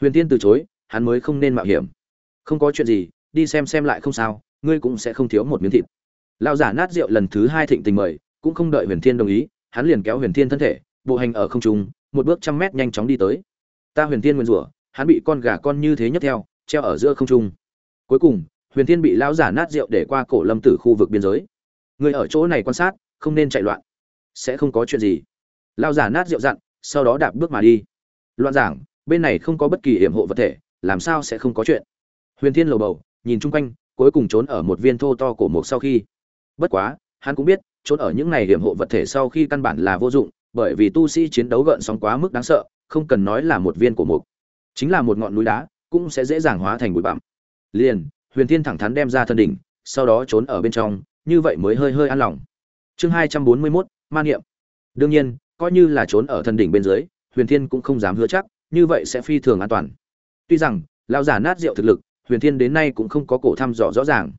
Huyền tiên từ chối, hắn mới không nên mạo hiểm. Không có chuyện gì, đi xem xem lại không sao, ngươi cũng sẽ không thiếu một miếng thịt lao giả nát rượu lần thứ hai thịnh tình mời, cũng không đợi huyền thiên đồng ý, hắn liền kéo huyền thiên thân thể, bộ hành ở không trung, một bước trăm mét nhanh chóng đi tới. Ta huyền thiên nguyên rủa, hắn bị con gà con như thế nhất theo, treo ở giữa không trung. Cuối cùng, huyền thiên bị lão giả nát rượu để qua cổ lâm tử khu vực biên giới. Người ở chỗ này quan sát, không nên chạy loạn. Sẽ không có chuyện gì. Lão giả nát rượu dặn, sau đó đạp bước mà đi. Loạn giảng, bên này không có bất kỳ hiểm hộ vật thể, làm sao sẽ không có chuyện? Huyền thiên lầu bầu, nhìn chung quanh, cuối cùng trốn ở một viên thô to cổ mộc sau khi bất quá, hắn cũng biết, trốn ở những này hiểm hộ vật thể sau khi căn bản là vô dụng, bởi vì tu sĩ chiến đấu gợn sóng quá mức đáng sợ, không cần nói là một viên cổ mục. Chính là một ngọn núi đá, cũng sẽ dễ dàng hóa thành bụi bặm. Liền, huyền thiên thẳng thắn đem ra thân đỉnh, sau đó trốn ở bên trong, như vậy mới hơi hơi an lòng. Chương hai trăm bốn mươi mốt, ma niệm. Đương nhiên, coi như là trốn ở thân đỉnh bên dưới, huyền thiên cũng không dám hứa chắc, như vậy sẽ phi thường an toàn. Tuy rằng, lão giả nát rượu thực lực, huyền thiên đến nay cũng không có cổ thăm dò rõ ràng.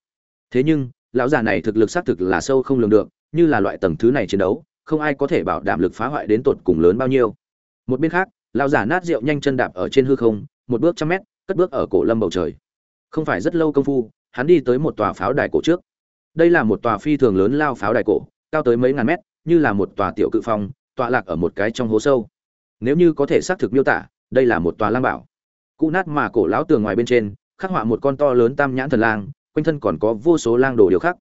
Thế nhưng lão già này thực lực xác thực là sâu không lường được, như là loại tầng thứ này chiến đấu, không ai có thể bảo đảm lực phá hoại đến tột cùng lớn bao nhiêu. Một bên khác, lão già nát rượu nhanh chân đạp ở trên hư không, một bước trăm mét, cất bước ở cổ lâm bầu trời. Không phải rất lâu công phu, hắn đi tới một tòa pháo đài cổ trước. Đây là một tòa phi thường lớn lao pháo đài cổ, cao tới mấy ngàn mét, như là một tòa tiểu cự phong, tọa lạc ở một cái trong hố sâu. Nếu như có thể xác thực miêu tả, đây là một tòa lang bảo. Cụ nát mà cổ lão tường ngoài bên trên, khắc họa một con to lớn tam nhãn thần lang quanh thân còn có vô số lang đồ điều khác,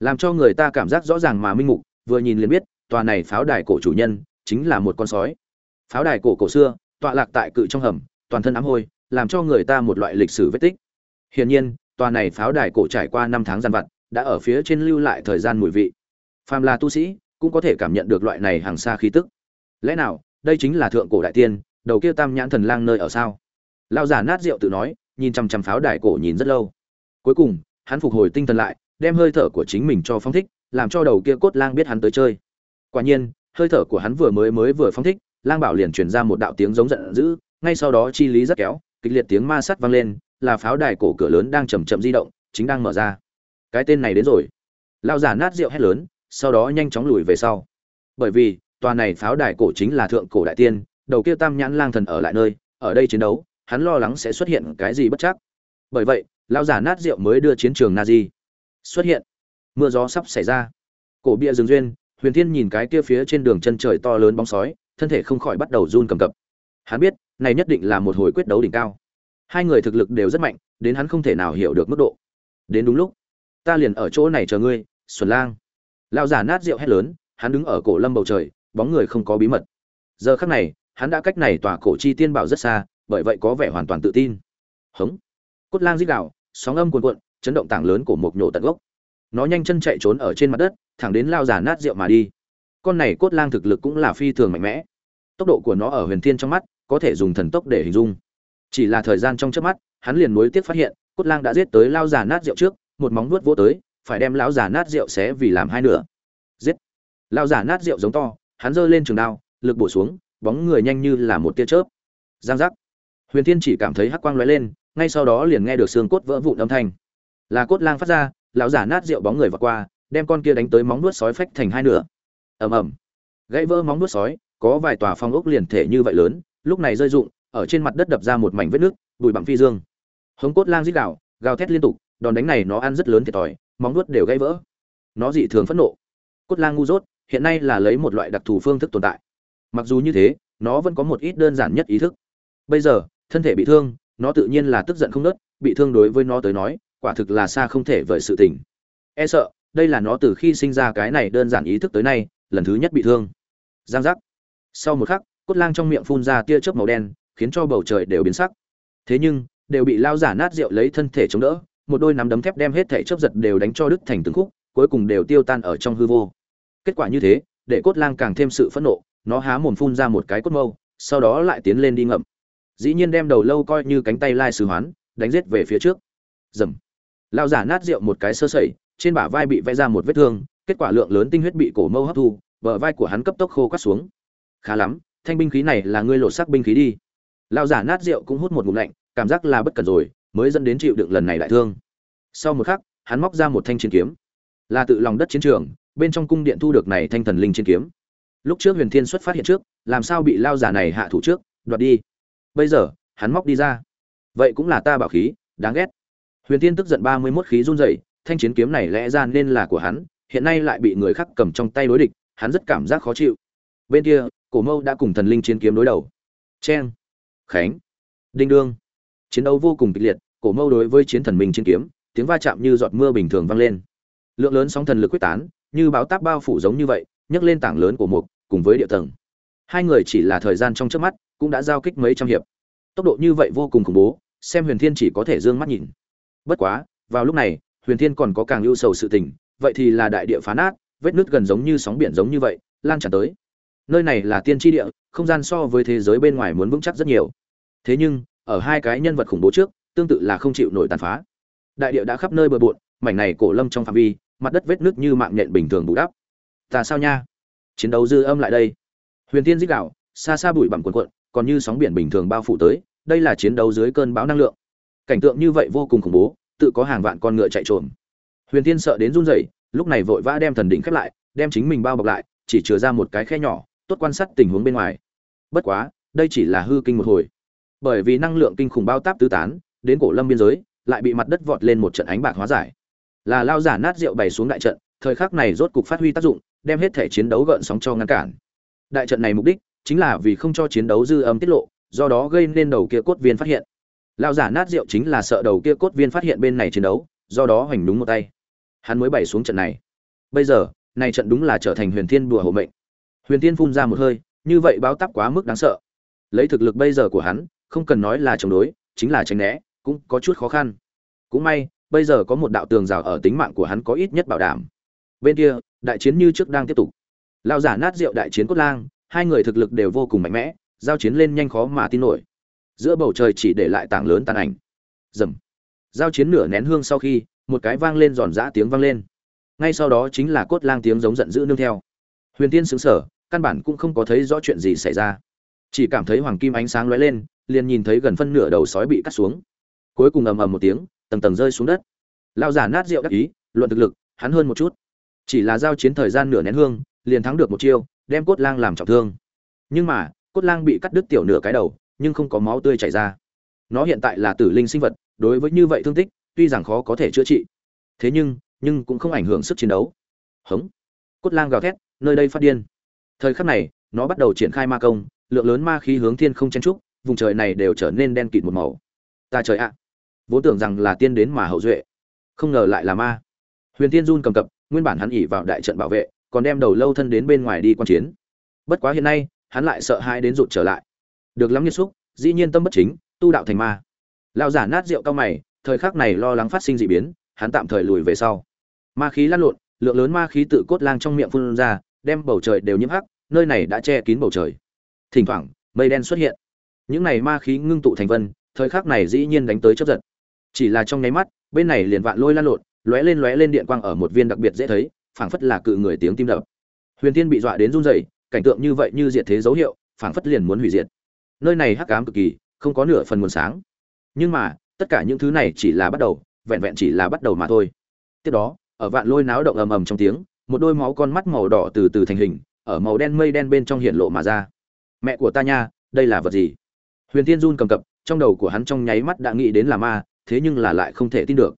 làm cho người ta cảm giác rõ ràng mà minh mục, vừa nhìn liền biết, tòa này pháo đài cổ chủ nhân chính là một con sói. Pháo đài cổ cổ xưa, tọa lạc tại cự trong hầm, toàn thân ám hôi, làm cho người ta một loại lịch sử vết tích. Hiển nhiên, tòa này pháo đài cổ trải qua năm tháng gian vặt, đã ở phía trên lưu lại thời gian mùi vị. Phàm là tu sĩ cũng có thể cảm nhận được loại này hàng xa khí tức. Lẽ nào, đây chính là thượng cổ đại tiên, đầu kia tam nhãn thần lang nơi ở sao? Lao giả nát rượu tự nói, nhìn chằm chằm pháo đài cổ nhìn rất lâu. Cuối cùng hắn phục hồi tinh thần lại, đem hơi thở của chính mình cho phong thích, làm cho đầu kia cốt lang biết hắn tới chơi. Quả nhiên, hơi thở của hắn vừa mới mới vừa phong thích, lang bảo liền truyền ra một đạo tiếng giống giận dữ, ngay sau đó chi lý rất kéo, kịch liệt tiếng ma sát vang lên, là pháo đài cổ cửa lớn đang chậm chậm di động, chính đang mở ra. Cái tên này đến rồi. Lao giả nát rượu hét lớn, sau đó nhanh chóng lùi về sau. Bởi vì, tòa này pháo đài cổ chính là thượng cổ đại tiên, đầu kia tam nhãn lang thần ở lại nơi, ở đây chiến đấu, hắn lo lắng sẽ xuất hiện cái gì bất chắc. Bởi vậy Lão giả nát rượu mới đưa chiến trường Nazi. Xuất hiện. Mưa gió sắp xảy ra. Cổ bia rừng duyên, huyền thiên nhìn cái kia phía trên đường chân trời to lớn bóng sói, thân thể không khỏi bắt đầu run cầm cập. Hắn biết, này nhất định là một hồi quyết đấu đỉnh cao. Hai người thực lực đều rất mạnh, đến hắn không thể nào hiểu được mức độ. Đến đúng lúc, ta liền ở chỗ này chờ ngươi, xuân lang. Lão giả nát rượu hét lớn, hắn đứng ở cổ lâm bầu trời, bóng người không có bí mật. Giờ khắc này, hắn đã cách này tòa cổ chi tiên bảo rất xa, bởi vậy có vẻ hoàn toàn tự tin. Hững cốt lang rít đảo sóng âm cuồn cuộn, chấn động tảng lớn của một nhổ tận gốc. Nó nhanh chân chạy trốn ở trên mặt đất, thẳng đến lao giả nát rượu mà đi. Con này cốt lang thực lực cũng là phi thường mạnh mẽ. Tốc độ của nó ở huyền thiên trong mắt, có thể dùng thần tốc để hình dung. Chỉ là thời gian trong trước mắt, hắn liền nối tiếc phát hiện, cốt lang đã giết tới lao giả nát rượu trước, một móng vuốt vỗ tới, phải đem lão giả nát rượu xé vì làm hai nửa. Giết! Lao giả nát rượu giống to, hắn giơ lên trường đao, lực bổ xuống, bóng người nhanh như là một tia chớp. Giang giác! Huyền thiên chỉ cảm thấy hắc quang lóe lên ngay sau đó liền nghe được xương cốt vỡ vụn âm thanh. Là cốt lang phát ra, lão giả nát rượu bóng người vọt qua, đem con kia đánh tới móng nuốt sói phách thành hai nửa. Ầm ầm. Gãy vỡ móng nuốt sói, có vài tòa phong ốc liền thể như vậy lớn, lúc này rơi rụng, ở trên mặt đất đập ra một mảnh vết nước, bụi bằng phi dương. Hống cốt lang rít gào gào thét liên tục, đòn đánh này nó ăn rất lớn thiệt thòi, móng nuốt đều gãy vỡ. Nó dị thường phẫn nộ. Cốt lang ngu dốt, hiện nay là lấy một loại đặc thù phương thức tồn tại. Mặc dù như thế, nó vẫn có một ít đơn giản nhất ý thức. Bây giờ, thân thể bị thương nó tự nhiên là tức giận không nớt, bị thương đối với nó tới nói, quả thực là xa không thể vời sự tình. E sợ, đây là nó từ khi sinh ra cái này đơn giản ý thức tới nay, lần thứ nhất bị thương. Giang giác. Sau một khắc, cốt lang trong miệng phun ra tia chớp màu đen, khiến cho bầu trời đều biến sắc. Thế nhưng, đều bị lao giả nát rượu lấy thân thể chống đỡ, một đôi nắm đấm thép đem hết thể chớp giật đều đánh cho đứt thành từng khúc, cuối cùng đều tiêu tan ở trong hư vô. Kết quả như thế, để cốt lang càng thêm sự phẫn nộ, nó há mồm phun ra một cái cốt mâu, sau đó lại tiến lên đi ngậm dĩ nhiên đem đầu lâu coi như cánh tay lai sứ hoán, đánh giết về phía trước. Dầm. Lao giả nát rượu một cái sơ sẩy, trên bả vai bị vẽ ra một vết thương, kết quả lượng lớn tinh huyết bị cổ mâu hấp thu, bờ vai của hắn cấp tốc khô cắt xuống. Khá lắm, thanh binh khí này là ngươi lột sắc binh khí đi. Lao giả nát rượu cũng hút một ngụm lạnh, cảm giác là bất cần rồi, mới dẫn đến chịu đựng lần này đại thương. Sau một khắc, hắn móc ra một thanh chiến kiếm. Là tự lòng đất chiến trường, bên trong cung điện thu được này thanh thần linh chiến kiếm. Lúc trước huyền thiên xuất phát hiện trước, làm sao bị lao giả này hạ thủ trước? Đoạt đi bây giờ, hắn móc đi ra. Vậy cũng là ta bảo khí, đáng ghét. Huyền thiên tức giận ba mươi mốt khí run rẩy, thanh chiến kiếm này lẽ ra nên là của hắn, hiện nay lại bị người khác cầm trong tay đối địch, hắn rất cảm giác khó chịu. Bên kia, cổ mâu đã cùng thần linh chiến kiếm đối đầu. Cheng. Khánh. Đinh đương. Chiến đấu vô cùng kịch liệt, cổ mâu đối với chiến thần minh chiến kiếm, tiếng va chạm như giọt mưa bình thường vang lên. Lượng lớn sóng thần lực quyết tán, như báo táp bao phủ giống như vậy, nhấc lên tảng lớn của mục, cùng với địa tầng. Hai người chỉ là thời gian trong trước mắt cũng đã giao kích mấy trăm hiệp. Tốc độ như vậy vô cùng khủng bố, xem huyền thiên chỉ có thể d ư ơ n g mắt nhìn. Bất quá, vào lúc này, huyền thiên còn có càng ưu sầu sự tình, vậy thì là đại địa phá nát, vết nứt gần giống như sóng biển giống như vậy, lan tràn tới. Nơi này là tiên tri địa, không gian so với thế giới bên ngoài muốn vững chắc rất nhiều. Thế nhưng, ở hai cái nhân vật khủng bố trước, tương tự là không chịu nổi tàn phá. Đại địa đã khắp nơi bờ bộn, mảnh này cổ lâm trong phạm vi, mặt đất vết nứt như mạng nhện bình thường bù đắp. Ta sao nha? Chiến đấu dư âm lại đây. Huyền tiên dích đạo, xa xa bụi bặm cuộn cuộn còn như sóng biển bình thường bao phủ tới, đây là chiến đấu dưới cơn bão năng lượng. Cảnh tượng như vậy vô cùng khủng bố, tự có hàng vạn con ngựa chạy trộm huyền tiên sợ đến run rẩy, lúc này vội vã đem thần đỉnh khép lại, đem chính mình bao bọc lại, chỉ chừa ra một cái khe nhỏ, tốt quan sát tình huống bên ngoài. Bất quá, đây chỉ là hư kinh một hồi. Bởi vì năng lượng kinh khủng bao táp tứ tán, đến cổ lâm biên giới, lại bị mặt đất vọt lên một trận ánh bạc hóa giải. Là lao giả nát rượu bày xuống đại trận, thời khắc này rốt cục phát huy tác dụng, đem hết thể chiến đấu gợn sóng cho ngăn cản. Đại trận này mục đích chính là vì không cho chiến đấu dư âm tiết lộ, do đó gây nên đầu kia cốt viên phát hiện. Lão giả nát rượu chính là sợ đầu kia cốt viên phát hiện bên này chiến đấu, do đó hoành đúng một tay. Hắn mới bày xuống trận này. Bây giờ, này trận đúng là trở thành huyền thiên đùa hộ mệnh. Huyền thiên phun ra một hơi, như vậy báo tắp quá mức đáng sợ. Lấy thực lực bây giờ của hắn, không cần nói là chống đối, chính là tránh né, cũng có chút khó khăn. Cũng may, bây giờ có một đạo tường rào ở tính mạng của hắn có ít nhất bảo đảm. Bên kia, đại chiến như trước đang tiếp tục. Lao giả nát rượu đại chiến cốt lang hai người thực lực đều vô cùng mạnh mẽ, giao chiến lên nhanh khó mà tin nổi. Giữa bầu trời chỉ để lại tảng lớn tàn ảnh. Dầm giao chiến nửa nén hương sau khi, một cái vang lên giòn giã tiếng vang lên. Ngay sau đó chính là cốt lang tiếng giống giận dữ nương theo. Huyền tiên xứng sở căn bản cũng không có thấy rõ chuyện gì xảy ra. Chỉ cảm thấy hoàng kim ánh sáng lóe lên, liền nhìn thấy gần phân nửa đầu sói bị cắt xuống. Cuối cùng ầm ầm một tiếng, tầng tầng rơi xuống đất. Lao giả nát rượu đắc ý, luận thực lực, hắn hơn một chút. Chỉ là giao chiến thời gian nửa nén hương, liền thắng được một chiêu đem cốt lang làm trọng thương. Nhưng mà, cốt lang bị cắt đứt tiểu nửa cái đầu, nhưng không có máu tươi chảy ra. Nó hiện tại là tử linh sinh vật, đối với như vậy thương tích, tuy rằng khó có thể chữa trị. Thế nhưng nhưng cũng không ảnh hưởng sức chiến đấu. Hống. Cốt lang gào thét, nơi đây phát điên. Thời khắc này, nó bắt đầu triển khai ma công, lượng lớn ma khí hướng thiên không chen trúc, vùng trời này đều trở nên đen kịt một màu. Ta trời ạ. Vốn tưởng rằng là tiên đến mà hậu duệ. Không ngờ lại là ma. Huyền tiên run cầm cập, nguyên bản hắn ỉ vào đại trận bảo vệ còn đem đầu lâu thân đến bên ngoài đi quan chiến. Bất quá hiện nay, hắn lại sợ hai đến rụt trở lại. Được lắm nghiệt xúc, dĩ nhiên tâm bất chính, tu đạo thành ma. Lao giả nát rượu cao mày, thời khắc này lo lắng phát sinh dị biến, hắn tạm thời lùi về sau. Ma khí lăn lộn, lượng lớn ma khí tự cốt lang trong miệng phun ra, đem bầu trời đều nhiễm hắc, nơi này đã che kín bầu trời. Thỉnh thoảng, mây đen xuất hiện. Những này ma khí ngưng tụ thành vân, thời khắc này dĩ nhiên đánh tới chấp giật. Chỉ là trong nháy mắt, bên này liền vạn lôi lan lộn, lóe lên lóe lên điện quang ở một viên đặc biệt dễ thấy phảng phất là cự người tiếng tim đập. Huyền tiên bị dọa đến run rẩy, cảnh tượng như vậy như diệt thế dấu hiệu, phảng phất liền muốn hủy diệt. Nơi này hắc ám cực kỳ, không có nửa phần nguồn sáng. Nhưng mà, tất cả những thứ này chỉ là bắt đầu, vẹn vẹn chỉ là bắt đầu mà thôi. Tiếp đó, ở vạn lôi náo động ầm ầm trong tiếng, một đôi máu con mắt màu đỏ từ từ thành hình, ở màu đen mây đen bên trong hiện lộ mà ra. Mẹ của ta nha, đây là vật gì? Huyền tiên run cầm cập, trong đầu của hắn trong nháy mắt đã nghĩ đến là ma, thế nhưng là lại không thể tin được.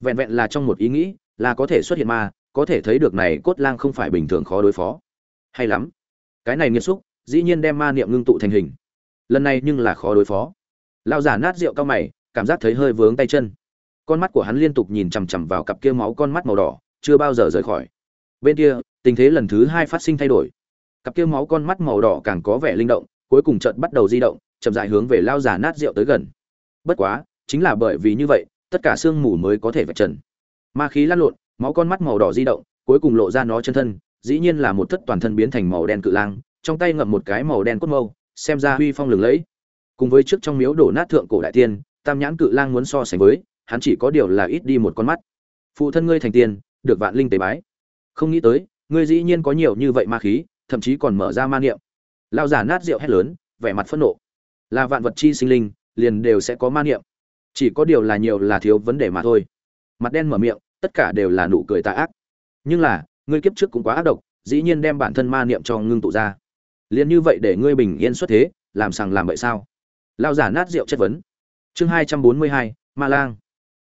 Vẹn vẹn là trong một ý nghĩ, là có thể xuất hiện ma có thể thấy được này cốt lang không phải bình thường khó đối phó. Hay lắm. Cái này nghiệt xúc, dĩ nhiên đem ma niệm ngưng tụ thành hình. Lần này nhưng là khó đối phó. Lao giả nát rượu cao mày, cảm giác thấy hơi vướng tay chân. Con mắt của hắn liên tục nhìn chằm chằm vào cặp kia máu con mắt màu đỏ, chưa bao giờ rời khỏi. Bên kia, tình thế lần thứ hai phát sinh thay đổi. Cặp kia máu con mắt màu đỏ càng có vẻ linh động, cuối cùng chợt bắt đầu di động, chậm dại hướng về lao giả nát rượu tới gần. Bất quá, chính là bởi vì như vậy, tất cả sương mù mới có thể vạch trần. Ma khí lăn lộn máu con mắt màu đỏ di động, cuối cùng lộ ra nó chân thân, dĩ nhiên là một thất toàn thân biến thành màu đen cự lang, trong tay ngậm một cái màu đen cốt mâu, xem ra huy phong lừng lẫy. Cùng với trước trong miếu đổ nát thượng cổ đại tiên, tam nhãn cự lang muốn so sánh với, hắn chỉ có điều là ít đi một con mắt. Phụ thân ngươi thành tiên, được vạn linh tế bái. Không nghĩ tới, ngươi dĩ nhiên có nhiều như vậy ma khí, thậm chí còn mở ra ma niệm. Lao giả nát rượu hét lớn, vẻ mặt phẫn nộ. Là vạn vật chi sinh linh, liền đều sẽ có ma niệm. Chỉ có điều là nhiều là thiếu vấn đề mà thôi. Mặt đen mở miệng tất cả đều là nụ cười tà ác. Nhưng là, ngươi kiếp trước cũng quá ác độc, dĩ nhiên đem bản thân ma niệm cho ngưng tụ ra. Liền như vậy để ngươi bình yên xuất thế, làm sằng làm vậy sao? Lao giả nát rượu chất vấn. Chương hai trăm bốn mươi hai, ma lang.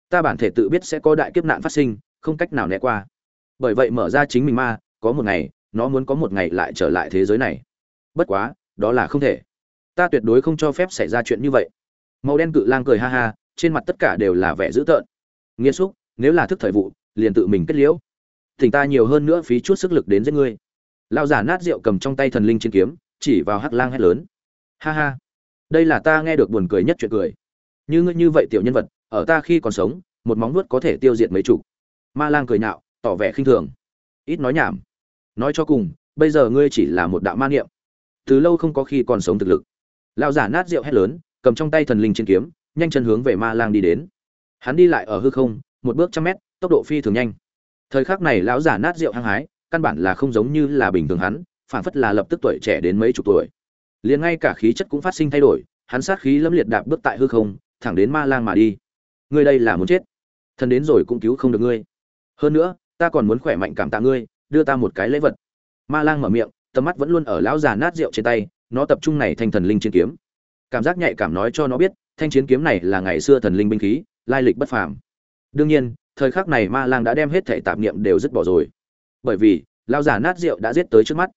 Ta bản thể tự biết sẽ có đại kiếp nạn phát sinh, không cách nào né qua. Bởi vậy mở ra chính mình ma, có một ngày, nó muốn có một ngày lại trở lại thế giới này. Bất quá, đó là không thể. Ta tuyệt đối không cho phép xảy ra chuyện như vậy. Màu đen cự lang cười ha ha, trên mặt tất cả đều là vẻ dữ tợn. Nghiêm xúc nếu là thức thời vụ, liền tự mình kết liễu. Thỉnh ta nhiều hơn nữa phí chút sức lực đến giết ngươi. Lao giả nát rượu cầm trong tay thần linh trên kiếm, chỉ vào hắc lang hét lớn. Ha ha, đây là ta nghe được buồn cười nhất chuyện cười. Như ngươi như vậy tiểu nhân vật, ở ta khi còn sống, một móng nuốt có thể tiêu diệt mấy chục. Ma lang cười nhạo, tỏ vẻ khinh thường. Ít nói nhảm. Nói cho cùng, bây giờ ngươi chỉ là một đạo ma niệm. Từ lâu không có khi còn sống thực lực. Lão giả nát rượu hét lớn, cầm trong tay thần linh trên kiếm, nhanh chân hướng về ma lang đi đến. Hắn đi lại ở hư không một bước trăm mét, tốc độ phi thường nhanh. Thời khắc này lão giả nát rượu hăng hái, căn bản là không giống như là bình thường hắn phản phất là lập tức tuổi trẻ đến mấy chục tuổi. Liền ngay cả khí chất cũng phát sinh thay đổi, hắn sát khí lâm liệt đạp bước tại hư không, thẳng đến ma lang mà đi. Ngươi đây là muốn chết. Thần đến rồi cũng cứu không được ngươi. Hơn nữa, ta còn muốn khỏe mạnh cảm tạ ngươi, đưa ta một cái lễ vật. Ma lang mở miệng, tầm mắt vẫn luôn ở lão già nát rượu trên tay, nó tập trung này thành thần linh chiến kiếm. Cảm giác nhạy cảm nói cho nó biết, thanh chiến kiếm này là ngày xưa thần linh binh khí, lai lịch bất phàm đương nhiên, thời khắc này ma lang đã đem hết thể tạp niệm đều dứt bỏ rồi. Bởi vì lao giả nát rượu đã giết tới trước mắt.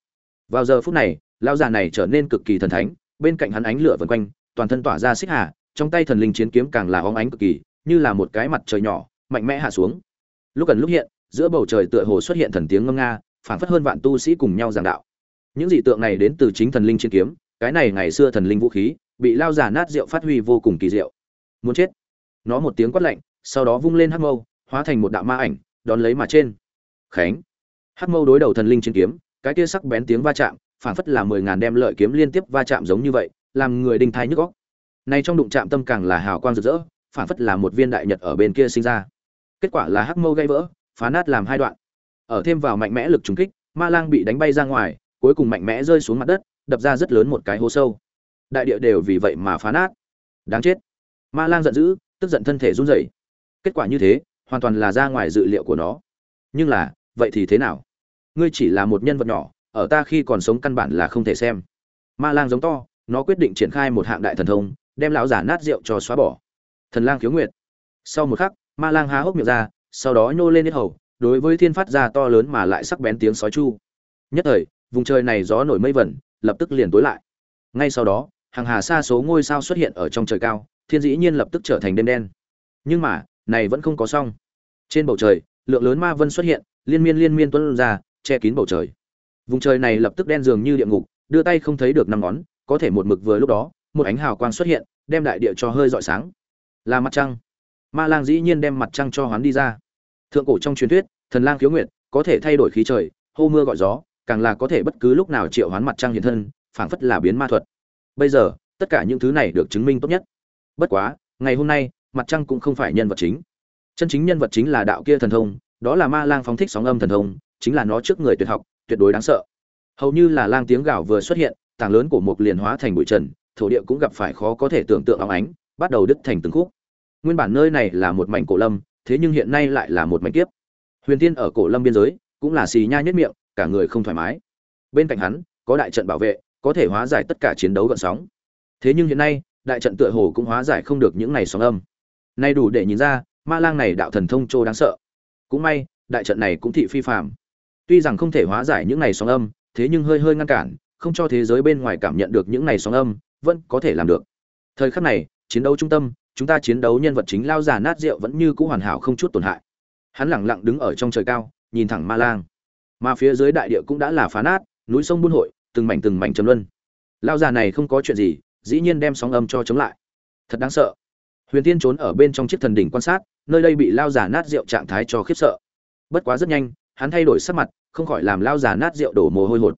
Vào giờ phút này lao giả này trở nên cực kỳ thần thánh, bên cạnh hắn ánh lửa vần quanh, toàn thân tỏa ra xích hà, trong tay thần linh chiến kiếm càng là óng ánh cực kỳ, như là một cái mặt trời nhỏ, mạnh mẽ hạ xuống. Lúc gần lúc hiện, giữa bầu trời tựa hồ xuất hiện thần tiếng ngâm nga, phảng phất hơn vạn tu sĩ cùng nhau giảng đạo. Những dị tượng này đến từ chính thần linh chiến kiếm, cái này ngày xưa thần linh vũ khí, bị lao giả nát rượu phát huy vô cùng kỳ diệu. Muốn chết. Nó một tiếng quát lạnh sau đó vung lên hắc mâu, hóa thành một đạo ma ảnh, đón lấy mà trên. Khánh. Hắc mâu đối đầu thần linh chiến kiếm, cái kia sắc bén tiếng va chạm, phảng phất là mười ngàn đem lợi kiếm liên tiếp va chạm giống như vậy, làm người đinh thai nhức góc nay trong đụng chạm tâm càng là hào quang rực rỡ, phảng phất là một viên đại nhật ở bên kia sinh ra. Kết quả là hắc mâu gây vỡ, phá nát làm hai đoạn. Ở thêm vào mạnh mẽ lực trúng kích, ma lang bị đánh bay ra ngoài, cuối cùng mạnh mẽ rơi xuống mặt đất, đập ra rất lớn một cái hố sâu. Đại địa đều vì vậy mà phá nát. Đáng chết. Ma lang giận dữ, tức giận thân thể run rẩy kết quả như thế, hoàn toàn là ra ngoài dự liệu của nó. Nhưng là, vậy thì thế nào? Ngươi chỉ là một nhân vật nhỏ, ở ta khi còn sống căn bản là không thể xem. Ma lang giống to, nó quyết định triển khai một hạng đại thần thông, đem lão giả nát rượu cho xóa bỏ. Thần lang khiếu nguyệt. Sau một khắc, ma lang há hốc miệng ra, sau đó nhô lên hết hầu, đối với thiên phát ra to lớn mà lại sắc bén tiếng sói chu. Nhất thời, vùng trời này gió nổi mây vẩn, lập tức liền tối lại. Ngay sau đó, hàng hà xa số ngôi sao xuất hiện ở trong trời cao, thiên dĩ nhiên lập tức trở thành đêm đen. Nhưng mà này vẫn không có xong. Trên bầu trời, lượng lớn ma vân xuất hiện, liên miên liên miên tuân ra, che kín bầu trời. Vùng trời này lập tức đen dường như địa ngục, đưa tay không thấy được năm ngón, có thể một mực vừa lúc đó, một ánh hào quang xuất hiện, đem đại địa cho hơi rọi sáng. Là mặt trăng. Ma lang dĩ nhiên đem mặt trăng cho hoán đi ra. Thượng cổ trong truyền thuyết, thần lang khiếu nguyện có thể thay đổi khí trời, hô mưa gọi gió, càng là có thể bất cứ lúc nào triệu hoán mặt trăng hiện thân, phảng phất là biến ma thuật. Bây giờ, tất cả những thứ này được chứng minh tốt nhất. Bất quá, ngày hôm nay mặt trăng cũng không phải nhân vật chính. Chân chính nhân vật chính là đạo kia thần thông, đó là ma lang phóng thích sóng âm thần thông, chính là nó trước người tuyệt học, tuyệt đối đáng sợ. Hầu như là lang tiếng gào vừa xuất hiện, tảng lớn của một liền hóa thành bụi trần, thổ địa cũng gặp phải khó có thể tưởng tượng óng ánh, bắt đầu đứt thành từng khúc. Nguyên bản nơi này là một mảnh cổ lâm, thế nhưng hiện nay lại là một mảnh kiếp. Huyền tiên ở cổ lâm biên giới, cũng là xì nha nhất miệng, cả người không thoải mái. Bên cạnh hắn, có đại trận bảo vệ, có thể hóa giải tất cả chiến đấu gợn sóng. Thế nhưng hiện nay, đại trận tựa hồ cũng hóa giải không được những này sóng âm nay đủ để nhìn ra, ma lang này đạo thần thông trô đáng sợ. Cũng may, đại trận này cũng thị phi phạm tuy rằng không thể hóa giải những này sóng âm, thế nhưng hơi hơi ngăn cản, không cho thế giới bên ngoài cảm nhận được những này sóng âm, vẫn có thể làm được. Thời khắc này, chiến đấu trung tâm, chúng ta chiến đấu nhân vật chính lao già nát rượu vẫn như cũ hoàn hảo không chút tổn hại. Hắn lẳng lặng đứng ở trong trời cao, nhìn thẳng ma lang. Mà phía dưới đại địa cũng đã là phá nát, núi sông buôn hội, từng mảnh từng mảnh chấm luân. Lao già này không có chuyện gì, dĩ nhiên đem sóng âm cho chống lại. Thật đáng sợ huyền tiên trốn ở bên trong chiếc thần đỉnh quan sát, nơi đây bị lao giả nát rượu trạng thái cho khiếp sợ. Bất quá rất nhanh, hắn thay đổi sắc mặt, không khỏi làm lao giả nát rượu đổ mồ hôi hột.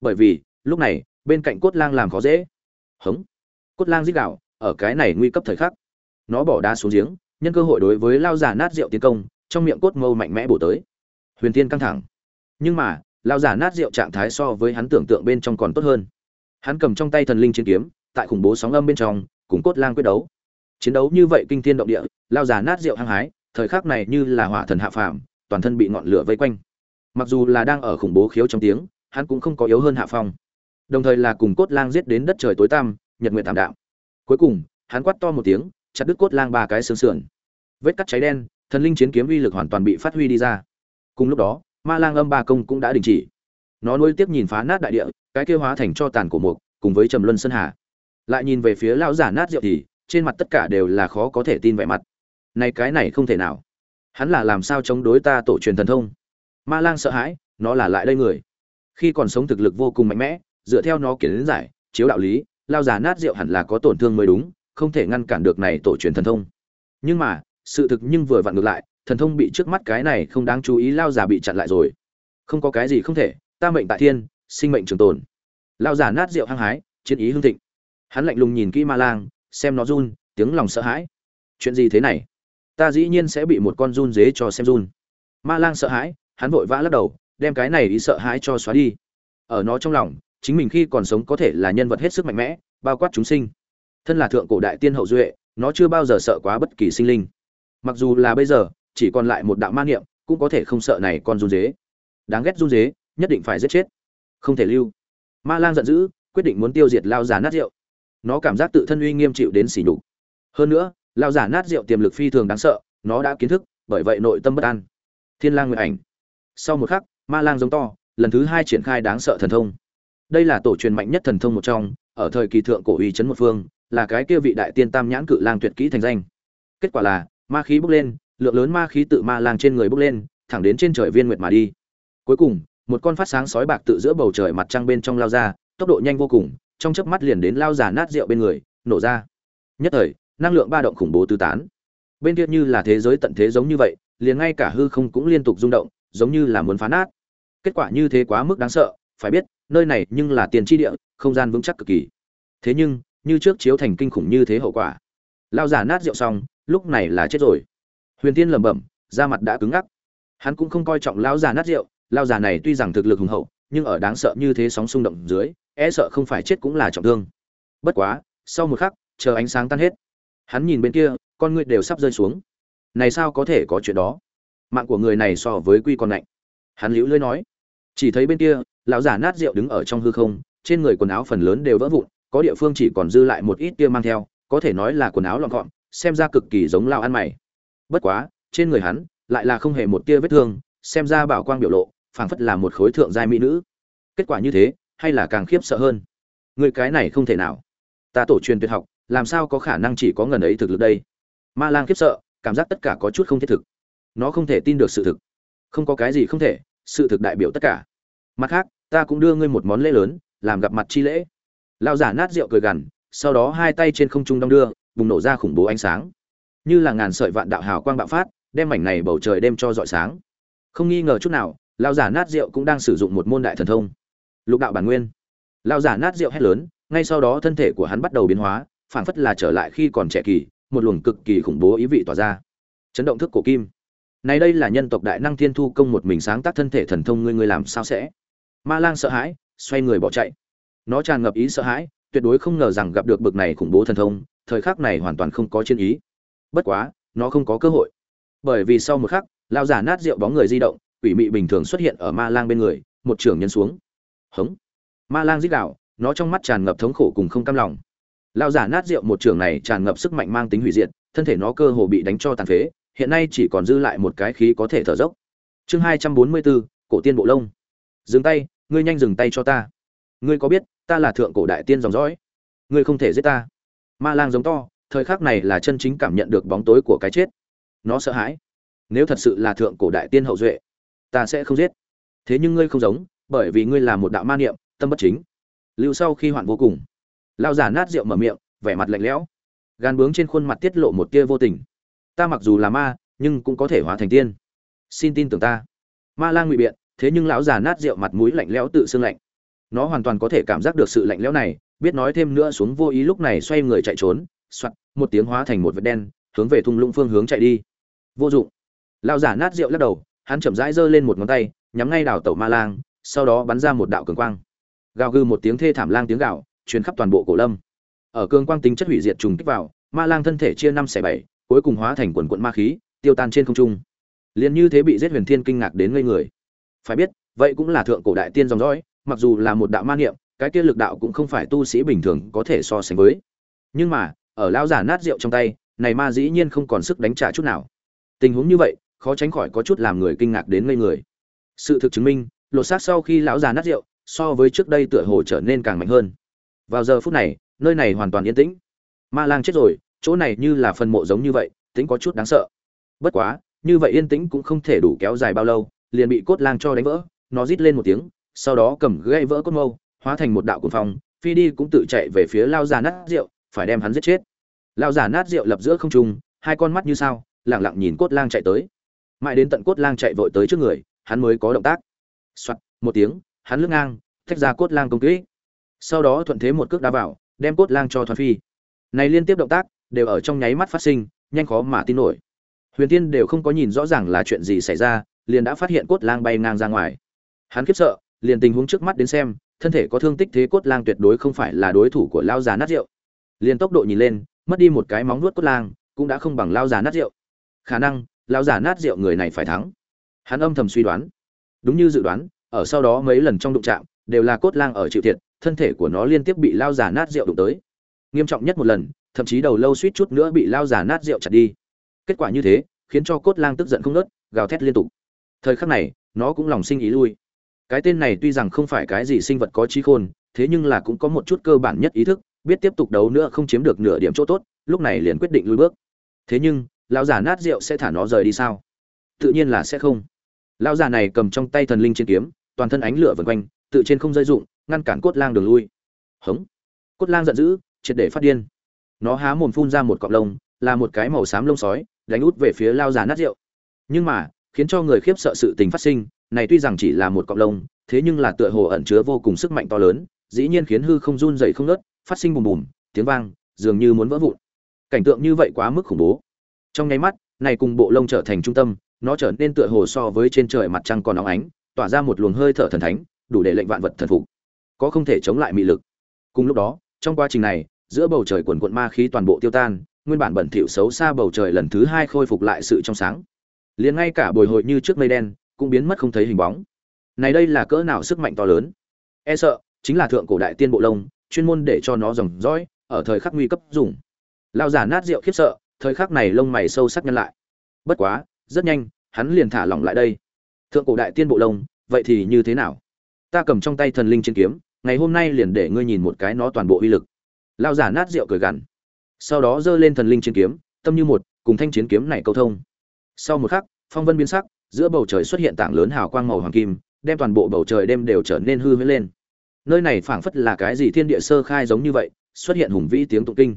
Bởi vì, lúc này, bên cạnh cốt lang làm khó dễ. Hống. Cốt lang giết đạo ở cái này nguy cấp thời khắc. Nó bỏ đá xuống giếng, nhân cơ hội đối với lao giả nát rượu tiến công, trong miệng cốt mâu mạnh mẽ bổ tới. Huyền tiên căng thẳng. Nhưng mà, lao giả nát rượu trạng thái so với hắn tưởng tượng bên trong còn tốt hơn. Hắn cầm trong tay thần linh chiến kiếm, tại khủng bố sóng âm bên trong, cùng cốt lang quyết đấu chiến đấu như vậy kinh thiên động địa, lao già nát rượu hăng hái, thời khắc này như là hỏa thần hạ phàm, toàn thân bị ngọn lửa vây quanh. Mặc dù là đang ở khủng bố khiếu trong tiếng, hắn cũng không có yếu hơn hạ phong. Đồng thời là cùng cốt lang giết đến đất trời tối tăm, nhật nguyện tạm đạo cuối cùng, hắn quát to một tiếng, chặt đứt cốt lang ba cái xương sườn. Vết cắt cháy đen, thần linh chiến kiếm uy lực hoàn toàn bị phát huy đi ra. Cùng lúc đó, ma lang âm ba công cũng đã đình chỉ. Nó nuôi tiếp nhìn phá nát đại địa, cái kêu hóa thành cho tàn của mục, cùng với trầm luân sơn hà. Lại nhìn về phía lão giả nát rượu thì trên mặt tất cả đều là khó có thể tin vẻ mặt. Này cái này không thể nào. Hắn là làm sao chống đối ta tổ truyền thần thông? Ma lang sợ hãi, nó là lại đây người. Khi còn sống thực lực vô cùng mạnh mẽ, dựa theo nó kiến giải, chiếu đạo lý, lao giả nát rượu hẳn là có tổn thương mới đúng, không thể ngăn cản được này tổ truyền thần thông. Nhưng mà, sự thực nhưng vừa vặn ngược lại, thần thông bị trước mắt cái này không đáng chú ý lao giả bị chặn lại rồi. Không có cái gì không thể, ta mệnh tại thiên, sinh mệnh trường tồn. Lao giả nát rượu hăng hái, chiến ý hương thịnh. Hắn lạnh lùng nhìn kỹ ma lang xem nó run, tiếng lòng sợ hãi. Chuyện gì thế này? Ta dĩ nhiên sẽ bị một con run dế cho xem run. Ma lang sợ hãi, hắn vội vã lắc đầu, đem cái này ý sợ hãi cho xóa đi. Ở nó trong lòng, chính mình khi còn sống có thể là nhân vật hết sức mạnh mẽ, bao quát chúng sinh. Thân là thượng cổ đại tiên hậu duệ, nó chưa bao giờ sợ quá bất kỳ sinh linh. Mặc dù là bây giờ, chỉ còn lại một đạo ma niệm, cũng có thể không sợ này con run dế. Đáng ghét run dế, nhất định phải giết chết. Không thể lưu. Ma lang giận dữ, quyết định muốn tiêu diệt lao già nát rượu nó cảm giác tự thân uy nghiêm chịu đến sỉ nhục. Hơn nữa lao giả nát rượu tiềm lực phi thường đáng sợ, nó đã kiến thức, bởi vậy nội tâm bất an. Thiên lang nguyện ảnh. Sau một khắc, ma lang giống to, lần thứ hai triển khai đáng sợ thần thông. Đây là tổ truyền mạnh nhất thần thông một trong, ở thời kỳ thượng cổ uy chấn một phương, là cái kia vị đại tiên tam nhãn cự lang tuyệt kỹ thành danh. Kết quả là, ma khí bốc lên, lượng lớn ma khí tự ma lang trên người bốc lên, thẳng đến trên trời viên nguyệt mà đi. Cuối cùng, một con phát sáng sói bạc tự giữa bầu trời mặt trăng bên trong lao ra, tốc độ nhanh vô cùng trong chớp mắt liền đến lao giả nát rượu bên người, nổ ra. Nhất thời, năng lượng ba động khủng bố tứ tán. Bên kia như là thế giới tận thế giống như vậy, liền ngay cả hư không cũng liên tục rung động, giống như là muốn phá nát. Kết quả như thế quá mức đáng sợ, phải biết, nơi này nhưng là tiền tri địa, không gian vững chắc cực kỳ. Thế nhưng, như trước chiếu thành kinh khủng như thế hậu quả. Lao giả nát rượu xong, lúc này là chết rồi. Huyền tiên lẩm bẩm, da mặt đã cứng ngắc. Hắn cũng không coi trọng lao già nát rượu lao già này tuy rằng thực lực hùng hậu, nhưng ở đáng sợ như thế sóng xung động dưới e sợ không phải chết cũng là trọng thương. Bất quá, sau một khắc, chờ ánh sáng tan hết, hắn nhìn bên kia, con người đều sắp rơi xuống. Này sao có thể có chuyện đó? Mạng của người này so với quy con lạnh. Hắn liễu lưỡi nói, chỉ thấy bên kia, lão giả nát rượu đứng ở trong hư không, trên người quần áo phần lớn đều vỡ vụn, có địa phương chỉ còn dư lại một ít tia mang theo, có thể nói là quần áo lọn gọn, xem ra cực kỳ giống lao ăn mày. Bất quá, trên người hắn lại là không hề một tia vết thương, xem ra bảo quang biểu lộ, phảng phất là một khối thượng giai mỹ nữ. Kết quả như thế hay là càng khiếp sợ hơn? Người cái này không thể nào. Ta tổ truyền tuyệt học, làm sao có khả năng chỉ có ngần ấy thực lực đây? Ma lang khiếp sợ, cảm giác tất cả có chút không thiết thực. Nó không thể tin được sự thực. Không có cái gì không thể, sự thực đại biểu tất cả. Mặt khác, ta cũng đưa ngươi một món lễ lớn, làm gặp mặt chi lễ. Lao giả nát rượu cười gằn, sau đó hai tay trên không trung đong đưa, bùng nổ ra khủng bố ánh sáng. Như là ngàn sợi vạn đạo hào quang bạo phát, đem mảnh này bầu trời đem cho rọi sáng. Không nghi ngờ chút nào lao giả nát rượu cũng đang sử dụng một môn đại thần thông lục đạo bản nguyên. Lao giả nát rượu hét lớn, ngay sau đó thân thể của hắn bắt đầu biến hóa, phảng phất là trở lại khi còn trẻ kỳ, một luồng cực kỳ khủng bố ý vị tỏa ra. Chấn động thức cổ kim. Này đây là nhân tộc đại năng thiên thu công một mình sáng tác thân thể thần thông ngươi ngươi làm sao sẽ? Ma lang sợ hãi, xoay người bỏ chạy. Nó tràn ngập ý sợ hãi, tuyệt đối không ngờ rằng gặp được bực này khủng bố thần thông, thời khắc này hoàn toàn không có chiến ý. Bất quá, nó không có cơ hội. Bởi vì sau một khắc lao giả nát rượu bóng người di động, quỷ mị bình thường xuất hiện ở ma lang bên người, một trưởng nhân xuống hống. Ma lang dích đạo nó trong mắt tràn ngập thống khổ cùng không cam lòng. Lao giả nát rượu một trưởng này tràn ngập sức mạnh mang tính hủy diệt, thân thể nó cơ hồ bị đánh cho tàn phế, hiện nay chỉ còn dư lại một cái khí có thể thở dốc. Chương hai trăm bốn mươi bốn, cổ tiên bộ lông. Dừng tay, ngươi nhanh dừng tay cho ta. Ngươi có biết, ta là thượng cổ đại tiên dòng dõi? Ngươi không thể giết ta. Ma lang giống to, thời khắc này là chân chính cảm nhận được bóng tối của cái chết. Nó sợ hãi. Nếu thật sự là thượng cổ đại tiên hậu duệ, ta sẽ không giết. Thế nhưng ngươi không giống bởi vì ngươi là một đạo ma niệm, tâm bất chính. Lưu sau khi hoạn vô cùng lao giả nát rượu mở miệng, vẻ mặt lạnh lẽo. Gan bướng trên khuôn mặt tiết lộ một tia vô tình. Ta mặc dù là ma, nhưng cũng có thể hóa thành tiên. Xin tin tưởng ta. Ma lang ngụy biện, thế nhưng lão già nát rượu mặt mũi lạnh lẽo tự xương lạnh. Nó hoàn toàn có thể cảm giác được sự lạnh lẽo này, biết nói thêm nữa xuống vô ý lúc này xoay người chạy trốn, soạt, một tiếng hóa thành một vệt đen, hướng về thung lũng phương hướng chạy đi. Vô dụng. Lão giả nát rượu lắc đầu, hắn chậm rãi giơ lên một ngón tay, nhắm ngay đào tẩu ma lang sau đó bắn ra một đạo cường quang. Gào gừ một tiếng thê thảm lang tiếng gạo chuyến khắp toàn bộ cổ lâm. Ở cường quang tính chất hủy diệt trùng kích vào, ma lang thân thể chia năm xẻ bảy, cuối cùng hóa thành quần quận ma khí, tiêu tan trên không trung. Liền như thế bị giết huyền thiên kinh ngạc đến ngây người. Phải biết, vậy cũng là thượng cổ đại tiên dòng dõi, mặc dù là một đạo ma niệm, cái kia lực đạo cũng không phải tu sĩ bình thường có thể so sánh với. Nhưng mà, ở lão giả nát rượu trong tay, này ma dĩ nhiên không còn sức đánh trả chút nào. Tình huống như vậy, khó tránh khỏi có chút làm người kinh ngạc đến ngây người. Sự thực chứng minh lột xác sau khi lão già nát rượu, so với trước đây tựa hồ trở nên càng mạnh hơn. Vào giờ phút này, nơi này hoàn toàn yên tĩnh. Ma lang chết rồi, chỗ này như là phần mộ giống như vậy, tính có chút đáng sợ. Bất quá, như vậy yên tĩnh cũng không thể đủ kéo dài bao lâu, liền bị cốt lang cho đánh vỡ, nó rít lên một tiếng, sau đó cầm gây vỡ cốt mâu, hóa thành một đạo cuồng phong, phi đi cũng tự chạy về phía lao già nát rượu, phải đem hắn giết chết. Lao già nát rượu lập giữa không trung, hai con mắt như sao lẳng lặng nhìn cốt lang chạy tới. Mãi đến tận cốt lang chạy vội tới trước người, hắn mới có động tác soạt, một tiếng, hắn lướt ngang, thách ra cốt lang công kích. sau đó thuận thế một cước đá vào, đem cốt lang cho thoát phi. Này liên tiếp động tác, đều ở trong nháy mắt phát sinh, nhanh khó mà tin nổi. Huyền tiên đều không có nhìn rõ ràng là chuyện gì xảy ra, liền đã phát hiện cốt lang bay ngang ra ngoài. Hắn khiếp sợ, liền tình huống trước mắt đến xem, thân thể có thương tích thế cốt lang tuyệt đối không phải là đối thủ của lao già nát rượu. Liền tốc độ nhìn lên, mất đi một cái móng nuốt cốt lang, cũng đã không bằng lao già nát rượu. Khả năng, lao già nát rượu người này phải thắng. Hắn âm thầm suy đoán đúng như dự đoán, ở sau đó mấy lần trong đụng chạm, đều là cốt lang ở chịu thiệt, thân thể của nó liên tiếp bị lao già nát rượu đụng tới. Nghiêm trọng nhất một lần, thậm chí đầu lâu suýt chút nữa bị lao già nát rượu chặt đi. Kết quả như thế, khiến cho cốt lang tức giận không nớt gào thét liên tục. Thời khắc này, nó cũng lòng sinh ý lui. Cái tên này tuy rằng không phải cái gì sinh vật có trí khôn, thế nhưng là cũng có một chút cơ bản nhất ý thức, biết tiếp tục đấu nữa không chiếm được nửa điểm chỗ tốt, lúc này liền quyết định lui bước. Thế nhưng lão già nát rượu sẽ thả nó rời đi sao? Tự nhiên là sẽ không lão già này cầm trong tay thần linh trên kiếm, toàn thân ánh lửa vần quanh, tự trên không dây dụng ngăn cản cốt lang đường lui. Hống. Cốt lang giận dữ, triệt để phát điên. Nó há mồm phun ra một cọng lông, là một cái màu xám lông sói, đánh út về phía lao già nát rượu. Nhưng mà, khiến cho người khiếp sợ sự tình phát sinh, này tuy rằng chỉ là một cọng lông, thế nhưng là tựa hồ ẩn chứa vô cùng sức mạnh to lớn, dĩ nhiên khiến hư không run dậy không nớt phát sinh bùm bùm, tiếng vang, dường như muốn vỡ vụn. Cảnh tượng như vậy quá mức khủng bố. Trong nháy mắt, này cùng bộ lông trở thành trung tâm nó trở nên tựa hồ so với trên trời mặt trăng còn óng ánh, tỏa ra một luồng hơi thở thần thánh, đủ để lệnh vạn vật thần phục. Có không thể chống lại mị lực. Cùng lúc đó, trong quá trình này, giữa bầu trời quần quận ma khí toàn bộ tiêu tan, nguyên bản bẩn thỉu xấu xa bầu trời lần thứ hai khôi phục lại sự trong sáng. Liền ngay cả bồi hồi như trước mây đen, cũng biến mất không thấy hình bóng. Này đây là cỡ nào sức mạnh to lớn? E sợ, chính là thượng cổ đại tiên bộ lông, chuyên môn để cho nó dòng dõi, ở thời khắc nguy cấp dùng. Lao giả nát rượu khiếp sợ, thời khắc này lông mày sâu sắc nhân lại. Bất quá rất nhanh, hắn liền thả lỏng lại đây. Thượng cổ đại tiên bộ lông, vậy thì như thế nào? Ta cầm trong tay thần linh trên kiếm, ngày hôm nay liền để ngươi nhìn một cái nó toàn bộ uy lực. Lao giả nát rượu cười gằn. Sau đó giơ lên thần linh trên kiếm, tâm như một, cùng thanh chiến kiếm này câu thông. Sau một khắc, phong vân biến sắc, giữa bầu trời xuất hiện tảng lớn hào quang màu hoàng kim, đem toàn bộ bầu trời đêm đều trở nên hư huyễn lên. Nơi này phảng phất là cái gì thiên địa sơ khai giống như vậy, xuất hiện hùng vĩ tiếng tụng kinh.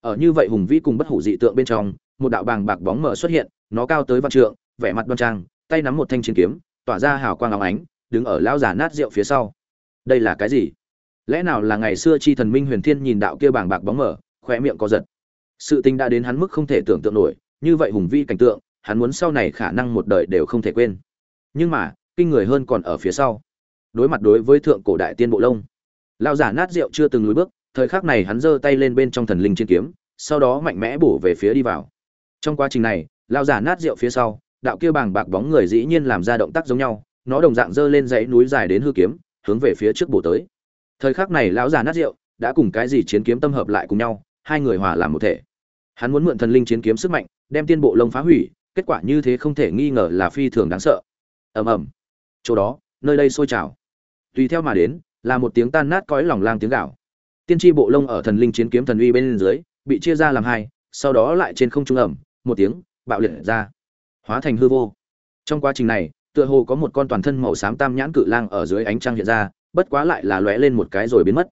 Ở như vậy hùng vĩ cùng bất hủ dị tượng bên trong, một đạo bàng bạc bóng mở xuất hiện nó cao tới vạn trượng, vẻ mặt đoan trang, tay nắm một thanh chiến kiếm, tỏa ra hào quang óng ánh, đứng ở lão già nát rượu phía sau. Đây là cái gì? Lẽ nào là ngày xưa chi thần minh huyền thiên nhìn đạo kia bảng bạc bóng mở, khóe miệng có giật? Sự tình đã đến hắn mức không thể tưởng tượng nổi, như vậy hùng vĩ cảnh tượng, hắn muốn sau này khả năng một đời đều không thể quên. Nhưng mà, kinh người hơn còn ở phía sau. Đối mặt đối với thượng cổ đại tiên bộ lông, lão giả nát rượu chưa từng lùi bước, thời khắc này hắn giơ tay lên bên trong thần linh chiến kiếm, sau đó mạnh mẽ bổ về phía đi vào. Trong quá trình này lão giả nát rượu phía sau, đạo kia bàng bạc bóng người dĩ nhiên làm ra động tác giống nhau, nó đồng dạng dơ lên dãy núi dài đến hư kiếm, hướng về phía trước bổ tới. Thời khắc này lão già nát rượu đã cùng cái gì chiến kiếm tâm hợp lại cùng nhau, hai người hòa làm một thể. Hắn muốn mượn thần linh chiến kiếm sức mạnh, đem tiên bộ lông phá hủy, kết quả như thế không thể nghi ngờ là phi thường đáng sợ. Ầm ầm. Chỗ đó, nơi đây sôi trào. Tùy theo mà đến, là một tiếng tan nát cõi lòng lang tiếng gạo tiên tri bộ lông ở thần linh chiến kiếm thần uy bên dưới, bị chia ra làm hai, sau đó lại trên không trung ẩm một tiếng bạo liệt ra, hóa thành hư vô. Trong quá trình này, tựa hồ có một con toàn thân màu xám tam nhãn cự lang ở dưới ánh trăng hiện ra, bất quá lại là lóe lên một cái rồi biến mất.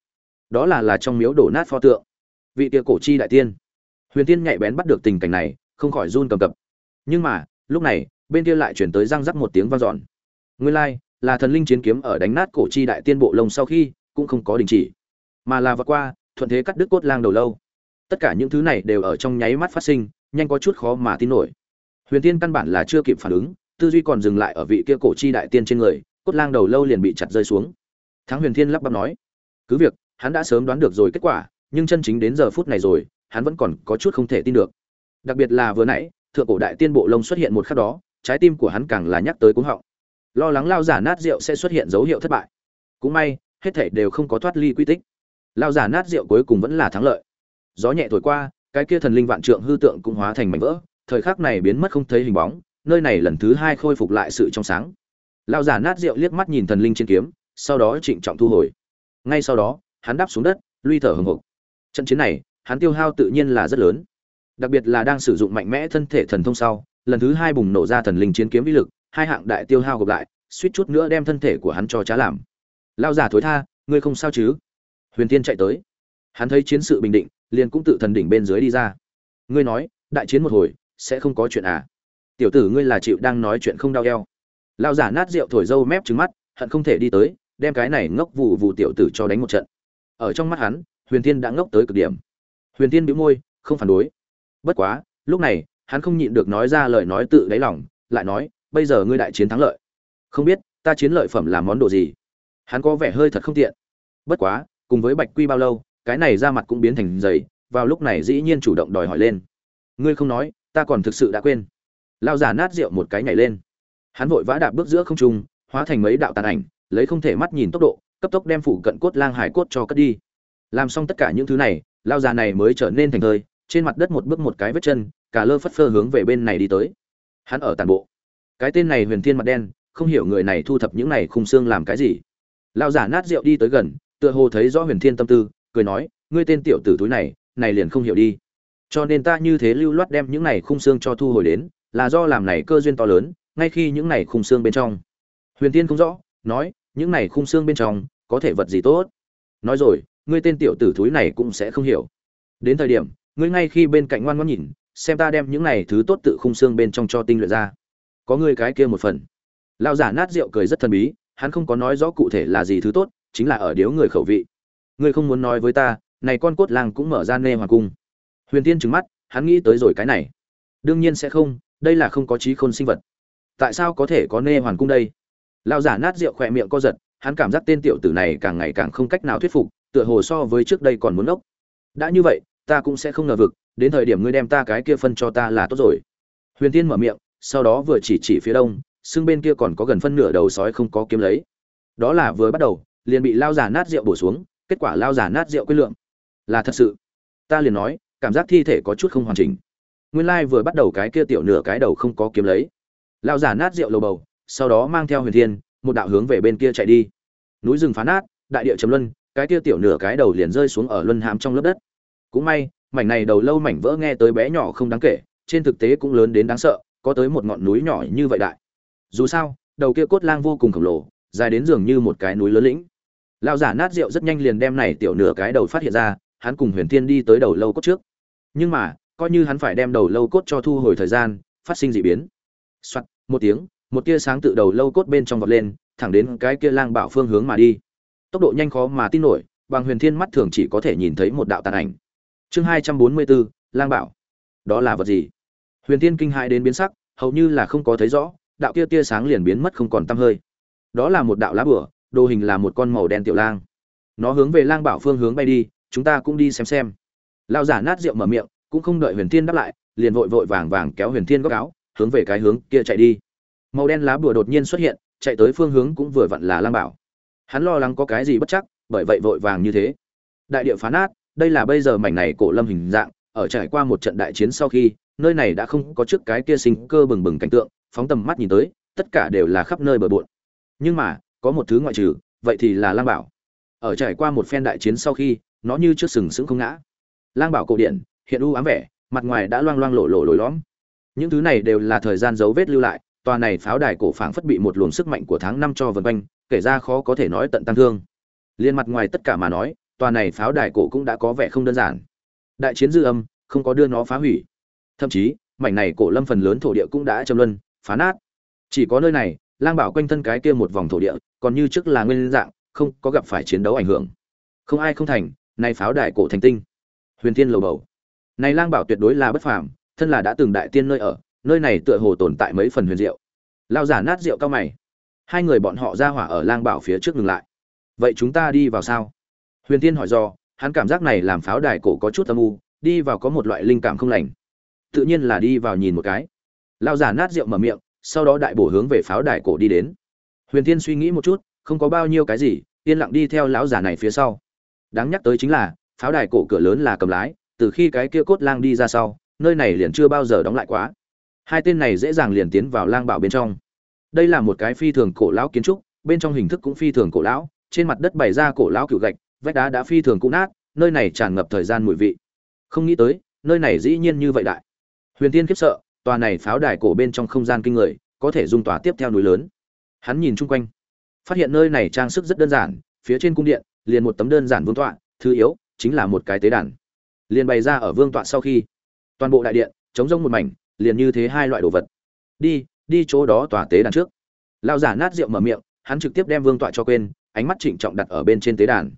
Đó là là trong miếu đổ nát pho tượng. Vị kia cổ chi đại tiên. Huyền tiên nhạy bén bắt được tình cảnh này, không khỏi run cầm cập. Nhưng mà, lúc này, bên kia lại chuyển tới răng rắc một tiếng vang dọn. Nguyên lai, là thần linh chiến kiếm ở đánh nát cổ chi đại tiên bộ lông sau khi, cũng không có đình chỉ, mà là vượt qua, thuận thế cắt đứt cốt lang đầu lâu. Tất cả những thứ này đều ở trong nháy mắt phát sinh nhanh có chút khó mà tin nổi. Huyền tiên căn bản là chưa kịp phản ứng, tư duy còn dừng lại ở vị kia cổ chi đại tiên trên người, cốt lang đầu lâu liền bị chặt rơi xuống. Thắng huyền thiên lắp bắp nói, cứ việc, hắn đã sớm đoán được rồi kết quả, nhưng chân chính đến giờ phút này rồi, hắn vẫn còn có chút không thể tin được. Đặc biệt là vừa nãy, thượng cổ đại tiên bộ lông xuất hiện một khắc đó, trái tim của hắn càng là nhắc tới cũng họng. Lo lắng lao giả nát rượu sẽ xuất hiện dấu hiệu thất bại. Cũng may, hết thảy đều không có thoát ly quy tích. Lao giả nát rượu cuối cùng vẫn là thắng lợi. Gió nhẹ thổi qua cái kia thần linh vạn trượng hư tượng cũng hóa thành mảnh vỡ, thời khắc này biến mất không thấy hình bóng, nơi này lần thứ hai khôi phục lại sự trong sáng. Lao giả nát rượu liếc mắt nhìn thần linh trên kiếm, sau đó trịnh trọng thu hồi. Ngay sau đó, hắn đáp xuống đất luy thở hừng hực. Trận chiến này, hắn tiêu hao tự nhiên là rất lớn. Đặc biệt là đang sử dụng mạnh mẽ thân thể thần thông sau, lần thứ hai bùng nổ ra thần linh chiến kiếm vĩ lực, hai hạng đại tiêu hao gộp lại, suýt chút nữa đem thân thể của hắn cho trá làm. Lao giả thối tha, ngươi không sao chứ? Huyền tiên chạy tới. Hắn thấy chiến sự bình định liền cũng tự thần đỉnh bên dưới đi ra. Ngươi nói, đại chiến một hồi, sẽ không có chuyện à? Tiểu tử ngươi là chịu đang nói chuyện không đau eo. Lao giả nát rượu thổi dâu mép trứng mắt, hận không thể đi tới, đem cái này ngốc vụ vụ tiểu tử cho đánh một trận. Ở trong mắt hắn, huyền tiên đã ngốc tới cực điểm. Huyền tiên bĩu môi, không phản đối. Bất quá, lúc này, hắn không nhịn được nói ra lời nói tự đáy lòng, lại nói, bây giờ ngươi đại chiến thắng lợi. Không biết, ta chiến lợi phẩm là món đồ gì? Hắn có vẻ hơi thật không tiện. Bất quá, cùng với bạch quy bao lâu cái này ra mặt cũng biến thành dày, vào lúc này dĩ nhiên chủ động đòi hỏi lên. Ngươi không nói, ta còn thực sự đã quên. Lao giả nát rượu một cái nhảy lên. Hắn vội vã đạp bước giữa không trung, hóa thành mấy đạo tàn ảnh, lấy không thể mắt nhìn tốc độ, cấp tốc đem phủ cận cốt lang hải cốt cho cất đi. Làm xong tất cả những thứ này lao già này mới trở nên thành thơi, trên mặt đất một bước một cái vết chân, cả lơ phất phơ hướng về bên này đi tới. Hắn ở tàn bộ. Cái tên này huyền thiên mặt đen, không hiểu người này thu thập những này khung xương làm cái gì. Lao giả nát rượu đi tới gần, tựa hồ thấy rõ huyền thiên tâm tư cười nói, ngươi tên tiểu tử túi này này liền không hiểu đi. Cho nên ta như thế lưu loát đem những này khung xương cho thu hồi đến, là do làm này cơ duyên to lớn, ngay khi những này khung xương bên trong. Huyền tiên không rõ, nói, những này khung xương bên trong, có thể vật gì tốt? Nói rồi, ngươi tên tiểu tử thúi này cũng sẽ không hiểu. Đến thời điểm, ngươi ngay khi bên cạnh ngoan ngoãn nhìn, xem ta đem những này thứ tốt tự khung xương bên trong cho tinh luyện ra. Có ngươi cái kia một phần. Lão giả nát rượu cười rất thần bí, hắn không có nói rõ cụ thể là gì thứ tốt, chính là ở điếu người khẩu vị ngươi không muốn nói với ta, này con cốt lang cũng mở ra nê hoàng cung. Huyền tiên trừng mắt, hắn nghĩ tới rồi cái này. Đương nhiên sẽ không, đây là không có trí khôn sinh vật. Tại sao có thể có nê hoàn cung đây? Lao giả nát rượu khỏe miệng co giật, hắn cảm giác tên tiểu tử này càng ngày càng không cách nào thuyết phục, tựa hồ so với trước đây còn muốn ốc đã như vậy, ta cũng sẽ không ngờ vực, đến thời điểm ngươi đem ta cái kia phân cho ta là tốt rồi. Huyền tiên mở miệng, sau đó vừa chỉ chỉ phía đông, xương bên kia còn có gần phân nửa đầu sói không có kiếm lấy. Đó là vừa bắt đầu, liền bị lao giả nát rượu bổ xuống kết quả lao giả nát rượu quyết lượng. Là thật sự. Ta liền nói, cảm giác thi thể có chút không hoàn chỉnh. Nguyên lai vừa bắt đầu cái kia tiểu nửa cái đầu không có kiếm lấy. Lao giả nát rượu lầu bầu, sau đó mang theo huyền thiên, một đạo hướng về bên kia chạy đi. Núi rừng phá nát, đại địa chấm luân, cái kia tiểu nửa cái đầu liền rơi xuống ở luân hãm trong lớp đất. Cũng may, mảnh này đầu lâu mảnh vỡ nghe tới bé nhỏ không đáng kể, trên thực tế cũng lớn đến đáng sợ, có tới một ngọn núi nhỏ như vậy đại. Dù sao, đầu kia cốt lang vô cùng khổng lồ, dài đến dường như một cái núi lớn lĩnh lão giả nát rượu rất nhanh liền đem này tiểu nửa cái đầu phát hiện ra hắn cùng huyền thiên đi tới đầu lâu cốt trước. Nhưng mà coi như hắn phải đem đầu lâu cốt cho thu hồi thời gian phát sinh dị biến. Soạt, một tiếng một tia sáng tự đầu lâu cốt bên trong vọt lên thẳng đến cái kia lang bảo phương hướng mà đi. Tốc độ nhanh khó mà tin nổi bằng huyền thiên mắt thường chỉ có thể nhìn thấy một đạo tàn ảnh. Chương hai trăm bốn mươi bốn lang bảo. Đó là vật gì? Huyền thiên kinh hãi đến biến sắc hầu như là không có thấy rõ đạo kia tia sáng liền biến mất không còn tăm hơi. Đó là một đạo lá bửa đồ hình là một con màu đen tiểu lang. Nó hướng về lang bảo phương hướng bay đi, chúng ta cũng đi xem xem. Lao giả nát rượu mở miệng, cũng không đợi huyền thiên đáp lại, liền vội vội vàng vàng kéo huyền thiên góc áo, hướng về cái hướng kia chạy đi. Màu đen lá bùa đột nhiên xuất hiện, chạy tới phương hướng cũng vừa vặn là lang bảo. Hắn lo lắng có cái gì bất chắc, bởi vậy vội vàng như thế. Đại địa phá nát, đây là bây giờ mảnh này cổ lâm hình dạng, ở trải qua một trận đại chiến sau khi, nơi này đã không có trước cái kia sinh cơ bừng bừng cảnh tượng, phóng tầm mắt nhìn tới, tất cả đều là khắp nơi bờ bộn. Nhưng mà có một thứ ngoại trừ, vậy thì là lang bảo. Ở trải qua một phen đại chiến sau khi, nó như trước sừng sững không ngã. Lang bảo cổ điển, hiện u ám vẻ, mặt ngoài đã loang loang lộ lộ lồi lõm. Những thứ này đều là thời gian dấu vết lưu lại, tòa này pháo đài cổ phảng phất bị một luồng sức mạnh của tháng năm cho vần quanh, kể ra khó có thể nói tận tăng thương. Liên mặt ngoài tất cả mà nói, tòa này pháo đài cổ cũng đã có vẻ không đơn giản. Đại chiến dư âm, không có đưa nó phá hủy. Thậm chí, mảnh này cổ lâm phần lớn thổ địa cũng đã châm luân, phá nát. Chỉ có nơi này lang bảo quanh thân cái kia một vòng thổ địa, còn như trước là nguyên dạng, không có gặp phải chiến đấu ảnh hưởng. Không ai không thành, nay pháo đài cổ thành tinh. Huyền thiên lầu bầu. Này lang bảo tuyệt đối là bất phàm, thân là đã từng đại tiên nơi ở, nơi này tựa hồ tồn tại mấy phần huyền diệu. Lao giả nát rượu cao mày. Hai người bọn họ ra hỏa ở lang bảo phía trước ngừng lại. Vậy chúng ta đi vào sao? Huyền tiên hỏi do hắn cảm giác này làm pháo đài cổ có chút âm u, đi vào có một loại linh cảm không lành. Tự nhiên là đi vào nhìn một cái. Lao giả nát rượu mở miệng sau đó đại bổ hướng về pháo đài cổ đi đến. Huyền thiên suy nghĩ một chút, không có bao nhiêu cái gì, yên lặng đi theo lão giả này phía sau. Đáng nhắc tới chính là, pháo đài cổ cửa lớn là cầm lái, từ khi cái kia cốt lang đi ra sau, nơi này liền chưa bao giờ đóng lại quá. Hai tên này dễ dàng liền tiến vào lang bảo bên trong. Đây là một cái phi thường cổ lão kiến trúc, bên trong hình thức cũng phi thường cổ lão, trên mặt đất bày ra cổ lão cựu gạch, vách đá đã phi thường cũ nát, nơi này tràn ngập thời gian mùi vị. Không nghĩ tới, nơi này dĩ nhiên như vậy đại. Huyền tiên khiếp sợ tòa này pháo đài cổ bên trong không gian kinh người, có thể dung tòa tiếp theo núi lớn. Hắn nhìn chung quanh, phát hiện nơi này trang sức rất đơn giản, phía trên cung điện, liền một tấm đơn giản vương tọa, thứ yếu chính là một cái tế đàn. Liền bày ra ở vương tọa sau khi, toàn bộ đại điện chống rông một mảnh, liền như thế hai loại đồ vật. Đi đi chỗ đó tòa tế đàn trước. Lao giả nát rượu mở miệng, hắn trực tiếp đem vương tọa cho quên, ánh mắt trịnh trọng đặt ở bên trên tế đàn.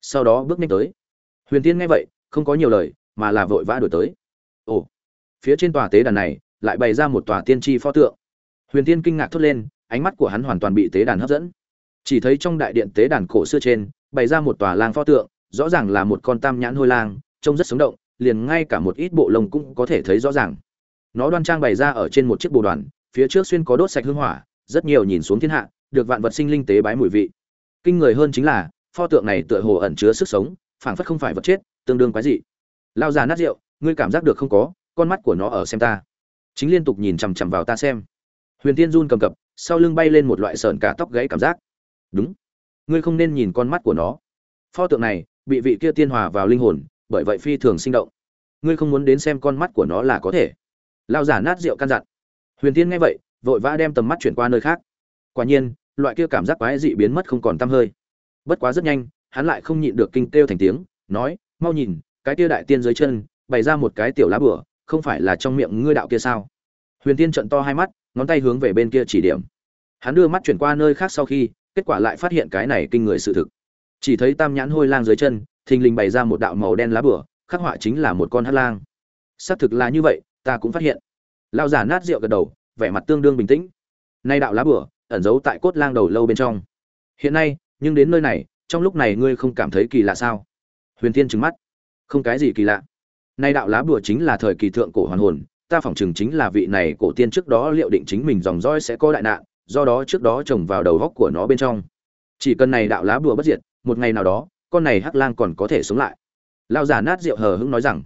Sau đó bước nhanh tới. Huyền tiên nghe vậy, không có nhiều lời, mà là vội vã đổi tới. Ồ phía trên tòa tế đàn này lại bày ra một tòa tiên tri pho tượng. Huyền tiên kinh ngạc thốt lên, ánh mắt của hắn hoàn toàn bị tế đàn hấp dẫn. Chỉ thấy trong đại điện tế đàn cổ xưa trên, bày ra một tòa lang pho tượng, rõ ràng là một con tam nhãn hôi lang, trông rất sống động, liền ngay cả một ít bộ lông cũng có thể thấy rõ ràng. Nó đoan trang bày ra ở trên một chiếc bồ đoàn, phía trước xuyên có đốt sạch hương hỏa, rất nhiều nhìn xuống thiên hạ, được vạn vật sinh linh tế bái mùi vị. Kinh người hơn chính là, pho tượng này tựa hồ ẩn chứa sức sống, phảng phất không phải vật chết, tương đương quái dị. Lao già nát rượu, ngươi cảm giác được không có con mắt của nó ở xem ta. Chính liên tục nhìn chằm chằm vào ta xem. Huyền tiên run cầm cập, sau lưng bay lên một loại sợn cả tóc gãy cảm giác. Đúng. Ngươi không nên nhìn con mắt của nó. Pho tượng này, bị vị kia tiên hòa vào linh hồn, bởi vậy phi thường sinh động. Ngươi không muốn đến xem con mắt của nó là có thể. Lao giả nát rượu căn dặn. Huyền tiên nghe vậy, vội vã đem tầm mắt chuyển qua nơi khác. Quả nhiên, loại kia cảm giác quái dị biến mất không còn tăm hơi. Bất quá rất nhanh, hắn lại không nhịn được kinh kêu thành tiếng, nói, mau nhìn, cái kia đại tiên dưới chân, bày ra một cái tiểu lá bửa không phải là trong miệng ngươi đạo kia sao? Huyền tiên trận to hai mắt, ngón tay hướng về bên kia chỉ điểm. Hắn đưa mắt chuyển qua nơi khác sau khi, kết quả lại phát hiện cái này kinh người sự thực. Chỉ thấy tam nhãn hôi lang dưới chân, thình lình bày ra một đạo màu đen lá bửa khắc họa chính là một con hát lang. Xác thực là như vậy, ta cũng phát hiện. Lao giả nát rượu gật đầu, vẻ mặt tương đương bình tĩnh. Nay đạo lá bửa ẩn giấu tại cốt lang đầu lâu bên trong. Hiện nay, nhưng đến nơi này, trong lúc này ngươi không cảm thấy kỳ lạ sao? Huyền thiên trừng mắt. Không cái gì kỳ lạ nay đạo lá bùa chính là thời kỳ thượng cổ hoàn hồn, ta phỏng chừng chính là vị này cổ tiên trước đó liệu định chính mình dòng dõi sẽ có đại nạn, do đó trước đó trồng vào đầu góc của nó bên trong. Chỉ cần này đạo lá bùa bất diệt, một ngày nào đó, con này hắc lang còn có thể sống lại. Lao giả nát rượu hờ hững nói rằng,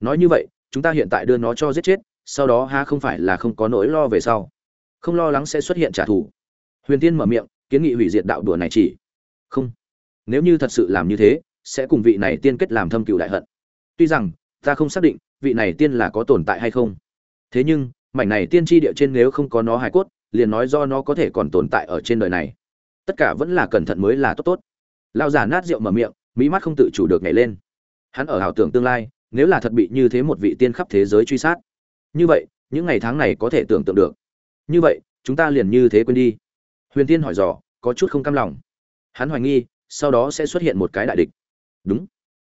nói như vậy, chúng ta hiện tại đưa nó cho giết chết, sau đó ha không phải là không có nỗi lo về sau. Không lo lắng sẽ xuất hiện trả thù. Huyền tiên mở miệng, kiến nghị hủy diệt đạo đùa này chỉ. Không. Nếu như thật sự làm như thế, sẽ cùng vị này tiên kết làm thâm cừu đại hận. Tuy rằng ta không xác định vị này tiên là có tồn tại hay không. Thế nhưng, mảnh này tiên tri địa trên nếu không có nó hài cốt, liền nói do nó có thể còn tồn tại ở trên đời này. Tất cả vẫn là cẩn thận mới là tốt tốt. Lao giả nát rượu mở miệng, mỹ mắt không tự chủ được nhảy lên. Hắn ở ảo tưởng tương lai, nếu là thật bị như thế một vị tiên khắp thế giới truy sát. Như vậy, những ngày tháng này có thể tưởng tượng được. Như vậy, chúng ta liền như thế quên đi. Huyền tiên hỏi dò, có chút không cam lòng. Hắn hoài nghi, sau đó sẽ xuất hiện một cái đại địch. Đúng.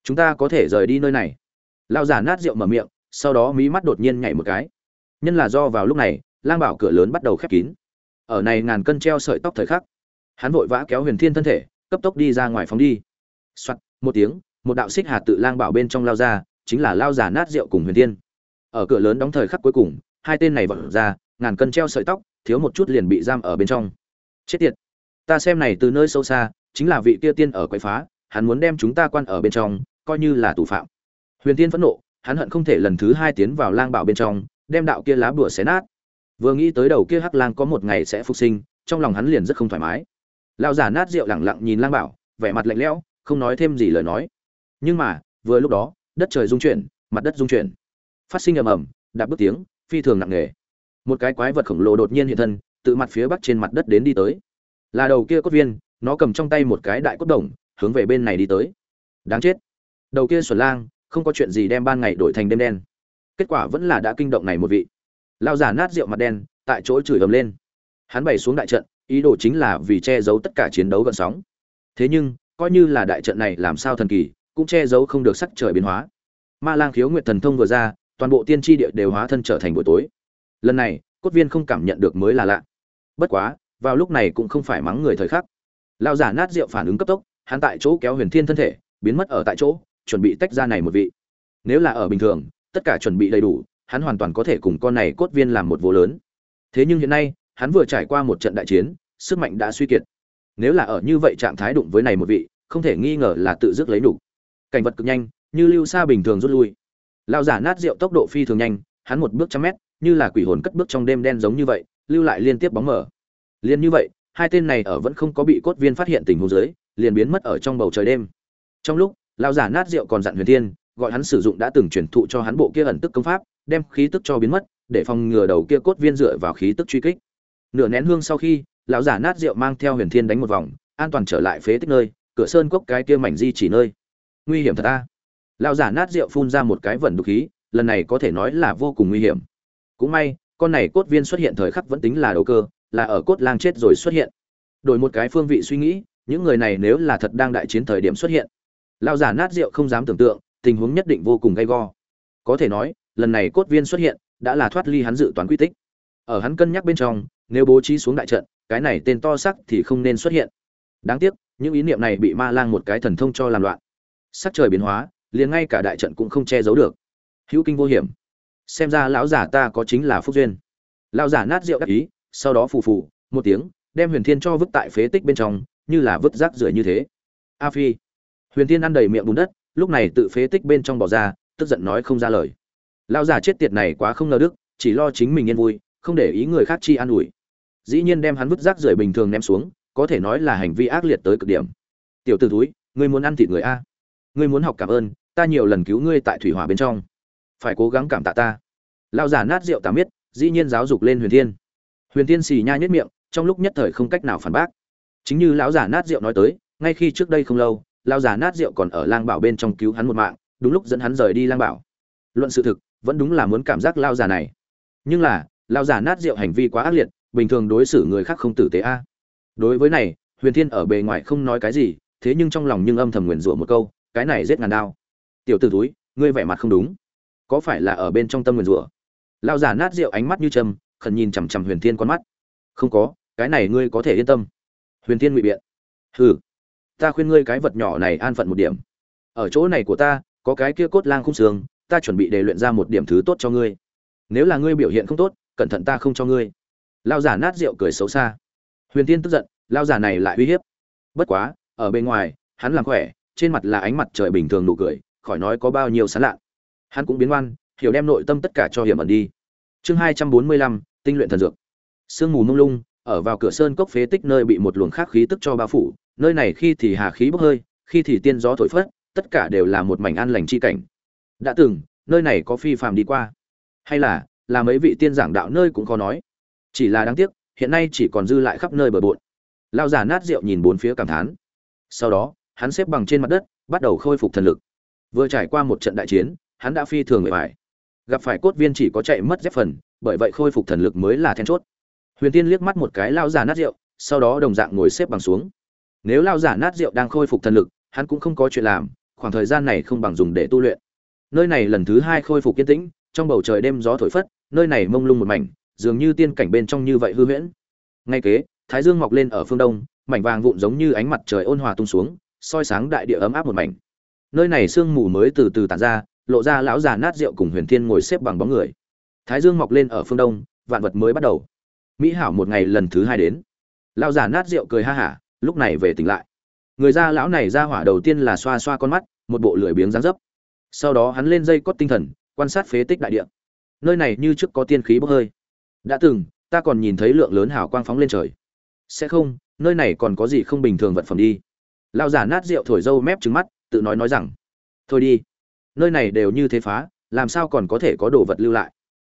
Chúng ta có thể rời đi nơi này lao giả nát rượu mở miệng, sau đó mí mắt đột nhiên nhảy một cái. Nhân là do vào lúc này, lang bảo cửa lớn bắt đầu khép kín. Ở này ngàn cân treo sợi tóc thời khắc, hắn vội vã kéo huyền thiên thân thể, cấp tốc đi ra ngoài phóng đi. Soạt, một tiếng, một đạo xích hà tự lang bảo bên trong lao ra, chính là lao giả nát rượu cùng huyền thiên. Ở cửa lớn đóng thời khắc cuối cùng, hai tên này vọt ra, ngàn cân treo sợi tóc, thiếu một chút liền bị giam ở bên trong. Chết tiệt. Ta xem này từ nơi sâu xa, chính là vị kia tiên ở quậy phá, hắn muốn đem chúng ta quan ở bên trong, coi như là tù phạm huyền tiên phẫn nộ, hắn hận không thể lần thứ hai tiến vào lang bảo bên trong, đem đạo kia lá bùa xé nát. Vừa nghĩ tới đầu kia hắc lang có một ngày sẽ phục sinh, trong lòng hắn liền rất không thoải mái. Lão giả nát rượu lẳng lặng nhìn lang bảo, vẻ mặt lạnh lẽo, không nói thêm gì lời nói. Nhưng mà, vừa lúc đó, đất trời rung chuyển, mặt đất rung chuyển. Phát sinh ầm ầm, đạp bước tiếng, phi thường nặng nề. Một cái quái vật khổng lồ đột nhiên hiện thân tự mặt phía bắc trên mặt đất đến đi tới. Là đầu kia cốt viên, nó cầm trong tay một cái đại cốt đồng, hướng về bên này đi tới. Đáng chết. Đầu kia xuẩn lang không có chuyện gì đem ban ngày đổi thành đêm đen. Kết quả vẫn là đã kinh động này một vị. Lao giả nát rượu mặt đen, tại chỗ chửi ầm lên. Hắn bày xuống đại trận, ý đồ chính là vì che giấu tất cả chiến đấu gần sóng. Thế nhưng, coi như là đại trận này làm sao thần kỳ, cũng che giấu không được sắc trời biến hóa. Ma lang khiếu nguyệt thần thông vừa ra, toàn bộ tiên tri địa đều hóa thân trở thành buổi tối. Lần này, cốt viên không cảm nhận được mới là lạ. Bất quá, vào lúc này cũng không phải mắng người thời khắc. Lao giả nát rượu phản ứng cấp tốc, hắn tại chỗ kéo huyền thiên thân thể, biến mất ở tại chỗ chuẩn bị tách ra này một vị. Nếu là ở bình thường, tất cả chuẩn bị đầy đủ, hắn hoàn toàn có thể cùng con này cốt viên làm một vô lớn. Thế nhưng hiện nay, hắn vừa trải qua một trận đại chiến, sức mạnh đã suy kiệt. Nếu là ở như vậy trạng thái đụng với này một vị, không thể nghi ngờ là tự dứt lấy đủ. Cảnh vật cực nhanh, như lưu xa bình thường rút lui. Lao giả nát rượu tốc độ phi thường nhanh, hắn một bước trăm mét, như là quỷ hồn cất bước trong đêm đen giống như vậy, lưu lại liên tiếp bóng mở liền như vậy, hai tên này ở vẫn không có bị cốt viên phát hiện tình huống dưới, liền biến mất ở trong bầu trời đêm. Trong lúc Lão giả nát rượu còn dặn huyền thiên, gọi hắn sử dụng đã từng truyền thụ cho hắn bộ kia ẩn tức công pháp, đem khí tức cho biến mất, để phòng ngừa đầu kia cốt viên dựa vào khí tức truy kích. Nửa nén hương sau khi, lão giả nát rượu mang theo huyền thiên đánh một vòng, an toàn trở lại phế tích nơi, cửa sơn cốc cái kia mảnh di chỉ nơi. Nguy hiểm thật ta lão giả nát rượu phun ra một cái vẩn đục khí, lần này có thể nói là vô cùng nguy hiểm. Cũng may, con này cốt viên xuất hiện thời khắc vẫn tính là đầu cơ, là ở cốt lang chết rồi xuất hiện. Đổi một cái phương vị suy nghĩ, những người này nếu là thật đang đại chiến thời điểm xuất hiện lão giả nát rượu không dám tưởng tượng, tình huống nhất định vô cùng gay go. Có thể nói, lần này cốt viên xuất hiện, đã là thoát ly hắn dự toán quy tích. Ở hắn cân nhắc bên trong, nếu bố trí xuống đại trận, cái này tên to sắc thì không nên xuất hiện. Đáng tiếc, những ý niệm này bị ma lang một cái thần thông cho làm loạn. Sắc trời biến hóa, liền ngay cả đại trận cũng không che giấu được. Hữu kinh vô hiểm. Xem ra lão giả ta có chính là phúc duyên. Lão giả nát rượu đắc ý, sau đó phù phù, một tiếng, đem huyền thiên cho vứt tại phế tích bên trong, như là vứt rác rưởi như thế. A phi huyền thiên ăn đầy miệng bùn đất, lúc này tự phế tích bên trong bỏ ra, tức giận nói không ra lời. Lão già chết tiệt này quá không ngờ đức, chỉ lo chính mình yên vui, không để ý người khác chi an ủi. Dĩ nhiên đem hắn vứt rác rưởi bình thường ném xuống, có thể nói là hành vi ác liệt tới cực điểm. Tiểu t ử túi ngươi muốn ăn thịt người a? Ngươi muốn học cảm ơn, ta nhiều lần cứu ngươi tại thủy hỏa bên trong. Phải cố gắng cảm tạ ta. Lão già nát rượu tà miết, dĩ nhiên giáo dục lên huyền thiên. Huyền thiên xì nha nhất miệng, trong lúc nhất thời không cách nào phản bác. Chính như lão già nát rượu nói tới, ngay khi trước đây không lâu lao già nát rượu còn ở lang bảo bên trong cứu hắn một mạng, đúng lúc dẫn hắn rời đi lang bảo. Luận sự thực, vẫn đúng là muốn cảm giác lao già này. Nhưng là, lao già nát rượu hành vi quá ác liệt, bình thường đối xử người khác không tử tế a. Đối với này, huyền thiên ở bề ngoài không nói cái gì, thế nhưng trong lòng nhưng âm thầm nguyền rủa một câu, cái này giết ngàn đao. Tiểu t ử túi ngươi vẻ mặt không đúng. Có phải là ở bên trong tâm nguyền rủa? Lao già nát rượu ánh mắt như châm khẩn nhìn chằm chằm huyền thiên con mắt. Không có, cái này ngươi có thể yên tâm. Huyền thiên ngụy biện. Hừ ta khuyên ngươi cái vật nhỏ này an phận một điểm. Ở chỗ này của ta, có cái kia cốt lang khung xương ta chuẩn bị để luyện ra một điểm thứ tốt cho ngươi. Nếu là ngươi biểu hiện không tốt, cẩn thận ta không cho ngươi. Lao giả nát rượu cười xấu xa. Huyền tiên tức giận lao giả này lại uy hiếp. Bất quá, ở bên ngoài, hắn làm khỏe, trên mặt là ánh mặt trời bình thường nụ cười, khỏi nói có bao nhiêu sán lạ. Hắn cũng biến ngoan, hiểu đem nội tâm tất cả cho hiểm ẩn đi. Chương hai trăm bốn mươi lăm, tinh luyện thần dược. Sương mù mông lung, ở vào cửa sơn cốc phế tích nơi bị một luồng khác khí tức cho bao phủ nơi này khi thì hà khí bốc hơi, khi thì tiên gió thổi phất, tất cả đều là một mảnh an lành chi cảnh. Đã từng, nơi này có phi phàm đi qua. Hay là là mấy vị tiên giảng đạo nơi cũng khó nói. Chỉ là đáng tiếc, hiện nay chỉ còn dư lại khắp nơi bờ bộn. Lao giả nát rượu nhìn bốn phía cảm thán. Sau đó, hắn xếp bằng trên mặt đất, bắt đầu khôi phục thần lực. Vừa trải qua một trận đại chiến, hắn đã phi thường bề bài gặp phải cốt viên chỉ có chạy mất dép phần, bởi vậy khôi phục thần lực mới là then chốt. Huyền tiên liếc mắt một cái lao giả nát rượu, sau đó đồng dạng ngồi xếp bằng xuống nếu lao giả nát rượu đang khôi phục thần lực, hắn cũng không có chuyện làm, khoảng thời gian này không bằng dùng để tu luyện. Nơi này lần thứ hai khôi phục yên tĩnh, trong bầu trời đêm gió thổi phất, nơi này mông lung một mảnh, dường như tiên cảnh bên trong như vậy hư huyễn. Ngay kế, thái dương mọc lên ở phương đông, mảnh vàng vụn giống như ánh mặt trời ôn hòa tung xuống, soi sáng đại địa ấm áp một mảnh. Nơi này sương mù mới từ từ tản ra, lộ ra lão già nát rượu cùng huyền thiên ngồi xếp bằng bóng người. Thái dương mọc lên ở phương đông, vạn vật mới bắt đầu. Mỹ hảo một ngày lần thứ hai đến. Lão già nát rượu cười ha hả lúc này về tỉnh lại. Người da lão này ra hỏa đầu tiên là xoa xoa con mắt, một bộ lười biếng dáng dấp. Sau đó hắn lên dây cót tinh thần, quan sát phế tích đại địa. Nơi này như trước có tiên khí bốc hơi. Đã từng, ta còn nhìn thấy lượng lớn hào quang phóng lên trời. Sẽ không, nơi này còn có gì không bình thường vật phẩm đi. Lao giả nát rượu thổi dâu mép trứng mắt, tự nói nói rằng, thôi đi, nơi này đều như thế phá, làm sao còn có thể có đồ vật lưu lại?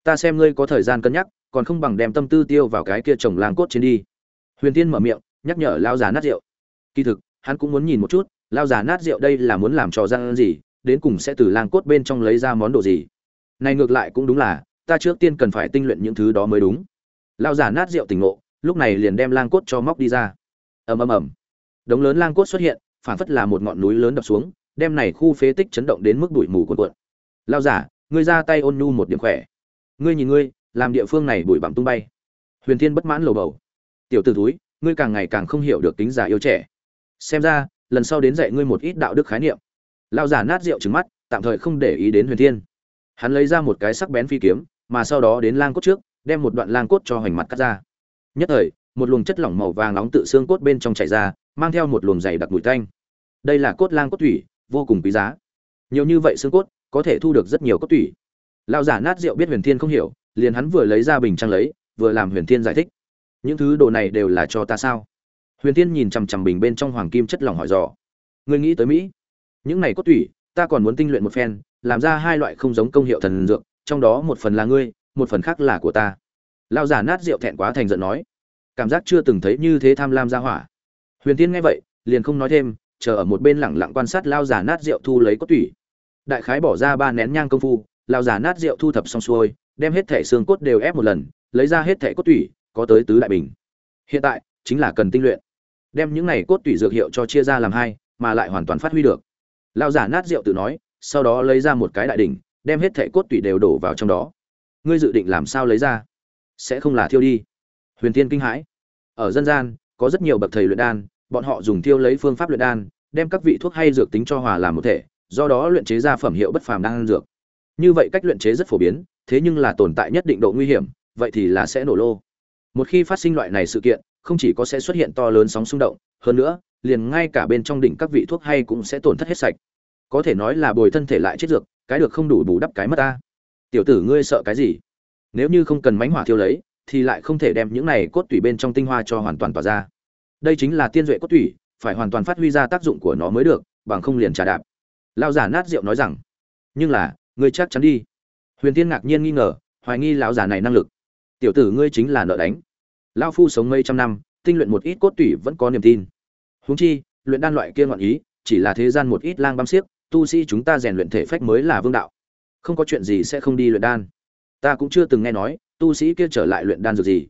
Ta xem ngươi có thời gian cân nhắc, còn không bằng đem tâm tư tiêu vào cái kia trồng làng cốt trên đi. Huyền tiên mở miệng nhắc nhở lao già nát rượu. Kỳ thực, hắn cũng muốn nhìn một chút, lao già nát rượu đây là muốn làm trò gian gì, đến cùng sẽ từ lang cốt bên trong lấy ra món đồ gì. Này ngược lại cũng đúng là, ta trước tiên cần phải tinh luyện những thứ đó mới đúng. Lao già nát rượu tỉnh ngộ, lúc này liền đem lang cốt cho móc đi ra. Ầm ầm ầm. Đống lớn lang cốt xuất hiện phản phất là một ngọn núi lớn đập xuống, đem này khu phế tích chấn động đến mức bụi mù cuộn cuộn. Lao giả ngươi ra tay ôn nhu một điểm khỏe. Ngươi nhìn ngươi, làm địa phương này bụi bặm tung bay. Huyền thiên bất mãn lầu bầu. Tiểu t ử túi ngươi càng ngày càng không hiểu được tính giả yêu trẻ. Xem ra, lần sau đến dạy ngươi một ít đạo đức khái niệm. Lao giả nát rượu trứng mắt, tạm thời không để ý đến huyền thiên. Hắn lấy ra một cái sắc bén phi kiếm, mà sau đó đến lang cốt trước, đem một đoạn lang cốt cho hoành mặt cắt ra. Nhất thời, một luồng chất lỏng màu vàng nóng tự xương cốt bên trong chảy ra, mang theo một luồng dày đặc mùi tanh. Đây là cốt lang cốt thủy, vô cùng quý giá. Nhiều như vậy xương cốt, có thể thu được rất nhiều cốt thủy. Lao giả nát rượu biết huyền thiên không hiểu, liền hắn vừa lấy ra bình trang lấy, vừa làm huyền thiên giải thích những thứ đồ này đều là cho ta sao? Huyền thiên nhìn chằm chằm bình bên trong hoàng kim chất lỏng hỏi dò. Ngươi nghĩ tới mỹ? Những này cốt tủy, ta còn muốn tinh luyện một phen, làm ra hai loại không giống công hiệu thần dược, trong đó một phần là ngươi, một phần khác là của ta. Lao giả nát rượu thẹn quá thành giận nói. Cảm giác chưa từng thấy như thế tham lam ra hỏa. Huyền tiên nghe vậy, liền không nói thêm, chờ ở một bên lẳng lặng quan sát lao giả nát rượu thu lấy cốt tủy. Đại khái bỏ ra ba nén nhang công phu lao giả nát rượu thu thập xong xuôi, đem hết thẻ xương cốt đều ép một lần, lấy ra hết thẻ cốt tủy có tới tứ đại bình. Hiện tại, chính là cần tinh luyện. Đem những này cốt tủy dược hiệu cho chia ra làm hai, mà lại hoàn toàn phát huy được. Lão giả nát rượu tự nói, sau đó lấy ra một cái đại đỉnh, đem hết thể cốt tủy đều đổ vào trong đó. Ngươi dự định làm sao lấy ra? Sẽ không là thiêu đi. Huyền tiên kinh hãi. Ở dân gian, có rất nhiều bậc thầy luyện đan, bọn họ dùng thiêu lấy phương pháp luyện đan, đem các vị thuốc hay dược tính cho hòa làm một thể, do đó luyện chế ra phẩm hiệu bất phàm đan dược. Như vậy cách luyện chế rất phổ biến, thế nhưng là tồn tại nhất định độ nguy hiểm, vậy thì là sẽ nổ lô một khi phát sinh loại này sự kiện, không chỉ có sẽ xuất hiện to lớn sóng xung động, hơn nữa, liền ngay cả bên trong đỉnh các vị thuốc hay cũng sẽ tổn thất hết sạch. Có thể nói là bồi thân thể lại chết dược, cái được không đủ bù đắp cái mất ta. Tiểu tử ngươi sợ cái gì? Nếu như không cần mánh hỏa thiêu lấy, thì lại không thể đem những này cốt tủy bên trong tinh hoa cho hoàn toàn tỏa ra. Đây chính là tiên duệ cốt tủy, phải hoàn toàn phát huy ra tác dụng của nó mới được, bằng không liền trà đạp. Lao giả nát rượu nói rằng, nhưng là, ngươi chắc chắn đi. Huyền tiên ngạc nhiên nghi ngờ, hoài nghi lão già này năng lực. Tiểu tử ngươi chính là nợ đánh lao phu sống mấy trăm năm, tinh luyện một ít cốt tủy vẫn có niềm tin. Huống chi, luyện đan loại kia ngoạn ý, chỉ là thế gian một ít lang băm xiếc, tu sĩ chúng ta rèn luyện thể phách mới là vương đạo. Không có chuyện gì sẽ không đi luyện đan. Ta cũng chưa từng nghe nói, tu sĩ kia trở lại luyện đan dược gì.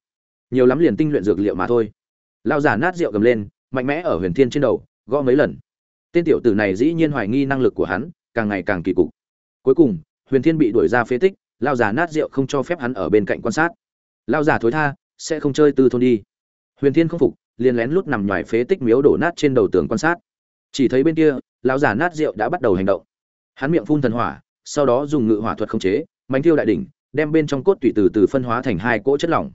Nhiều lắm liền tinh luyện dược liệu mà thôi. Lao giả nát rượu cầm lên, mạnh mẽ ở huyền thiên trên đầu, gõ mấy lần. Tên tiểu tử này dĩ nhiên hoài nghi năng lực của hắn, càng ngày càng kỳ cục. Cuối cùng, huyền thiên bị đuổi ra phế tích, lao giả nát rượu không cho phép hắn ở bên cạnh quan sát. Lao giả thối tha sẽ không chơi tư thôn đi. Huyền thiên không phục, liền lén lút nằm ngoài phế tích miếu đổ nát trên đầu tường quan sát. Chỉ thấy bên kia, lão giả nát rượu đã bắt đầu hành động. Hắn miệng phun thần hỏa, sau đó dùng ngự hỏa thuật khống chế, mánh thiêu đại đỉnh, đem bên trong cốt tủy từ từ phân hóa thành hai cỗ chất lỏng.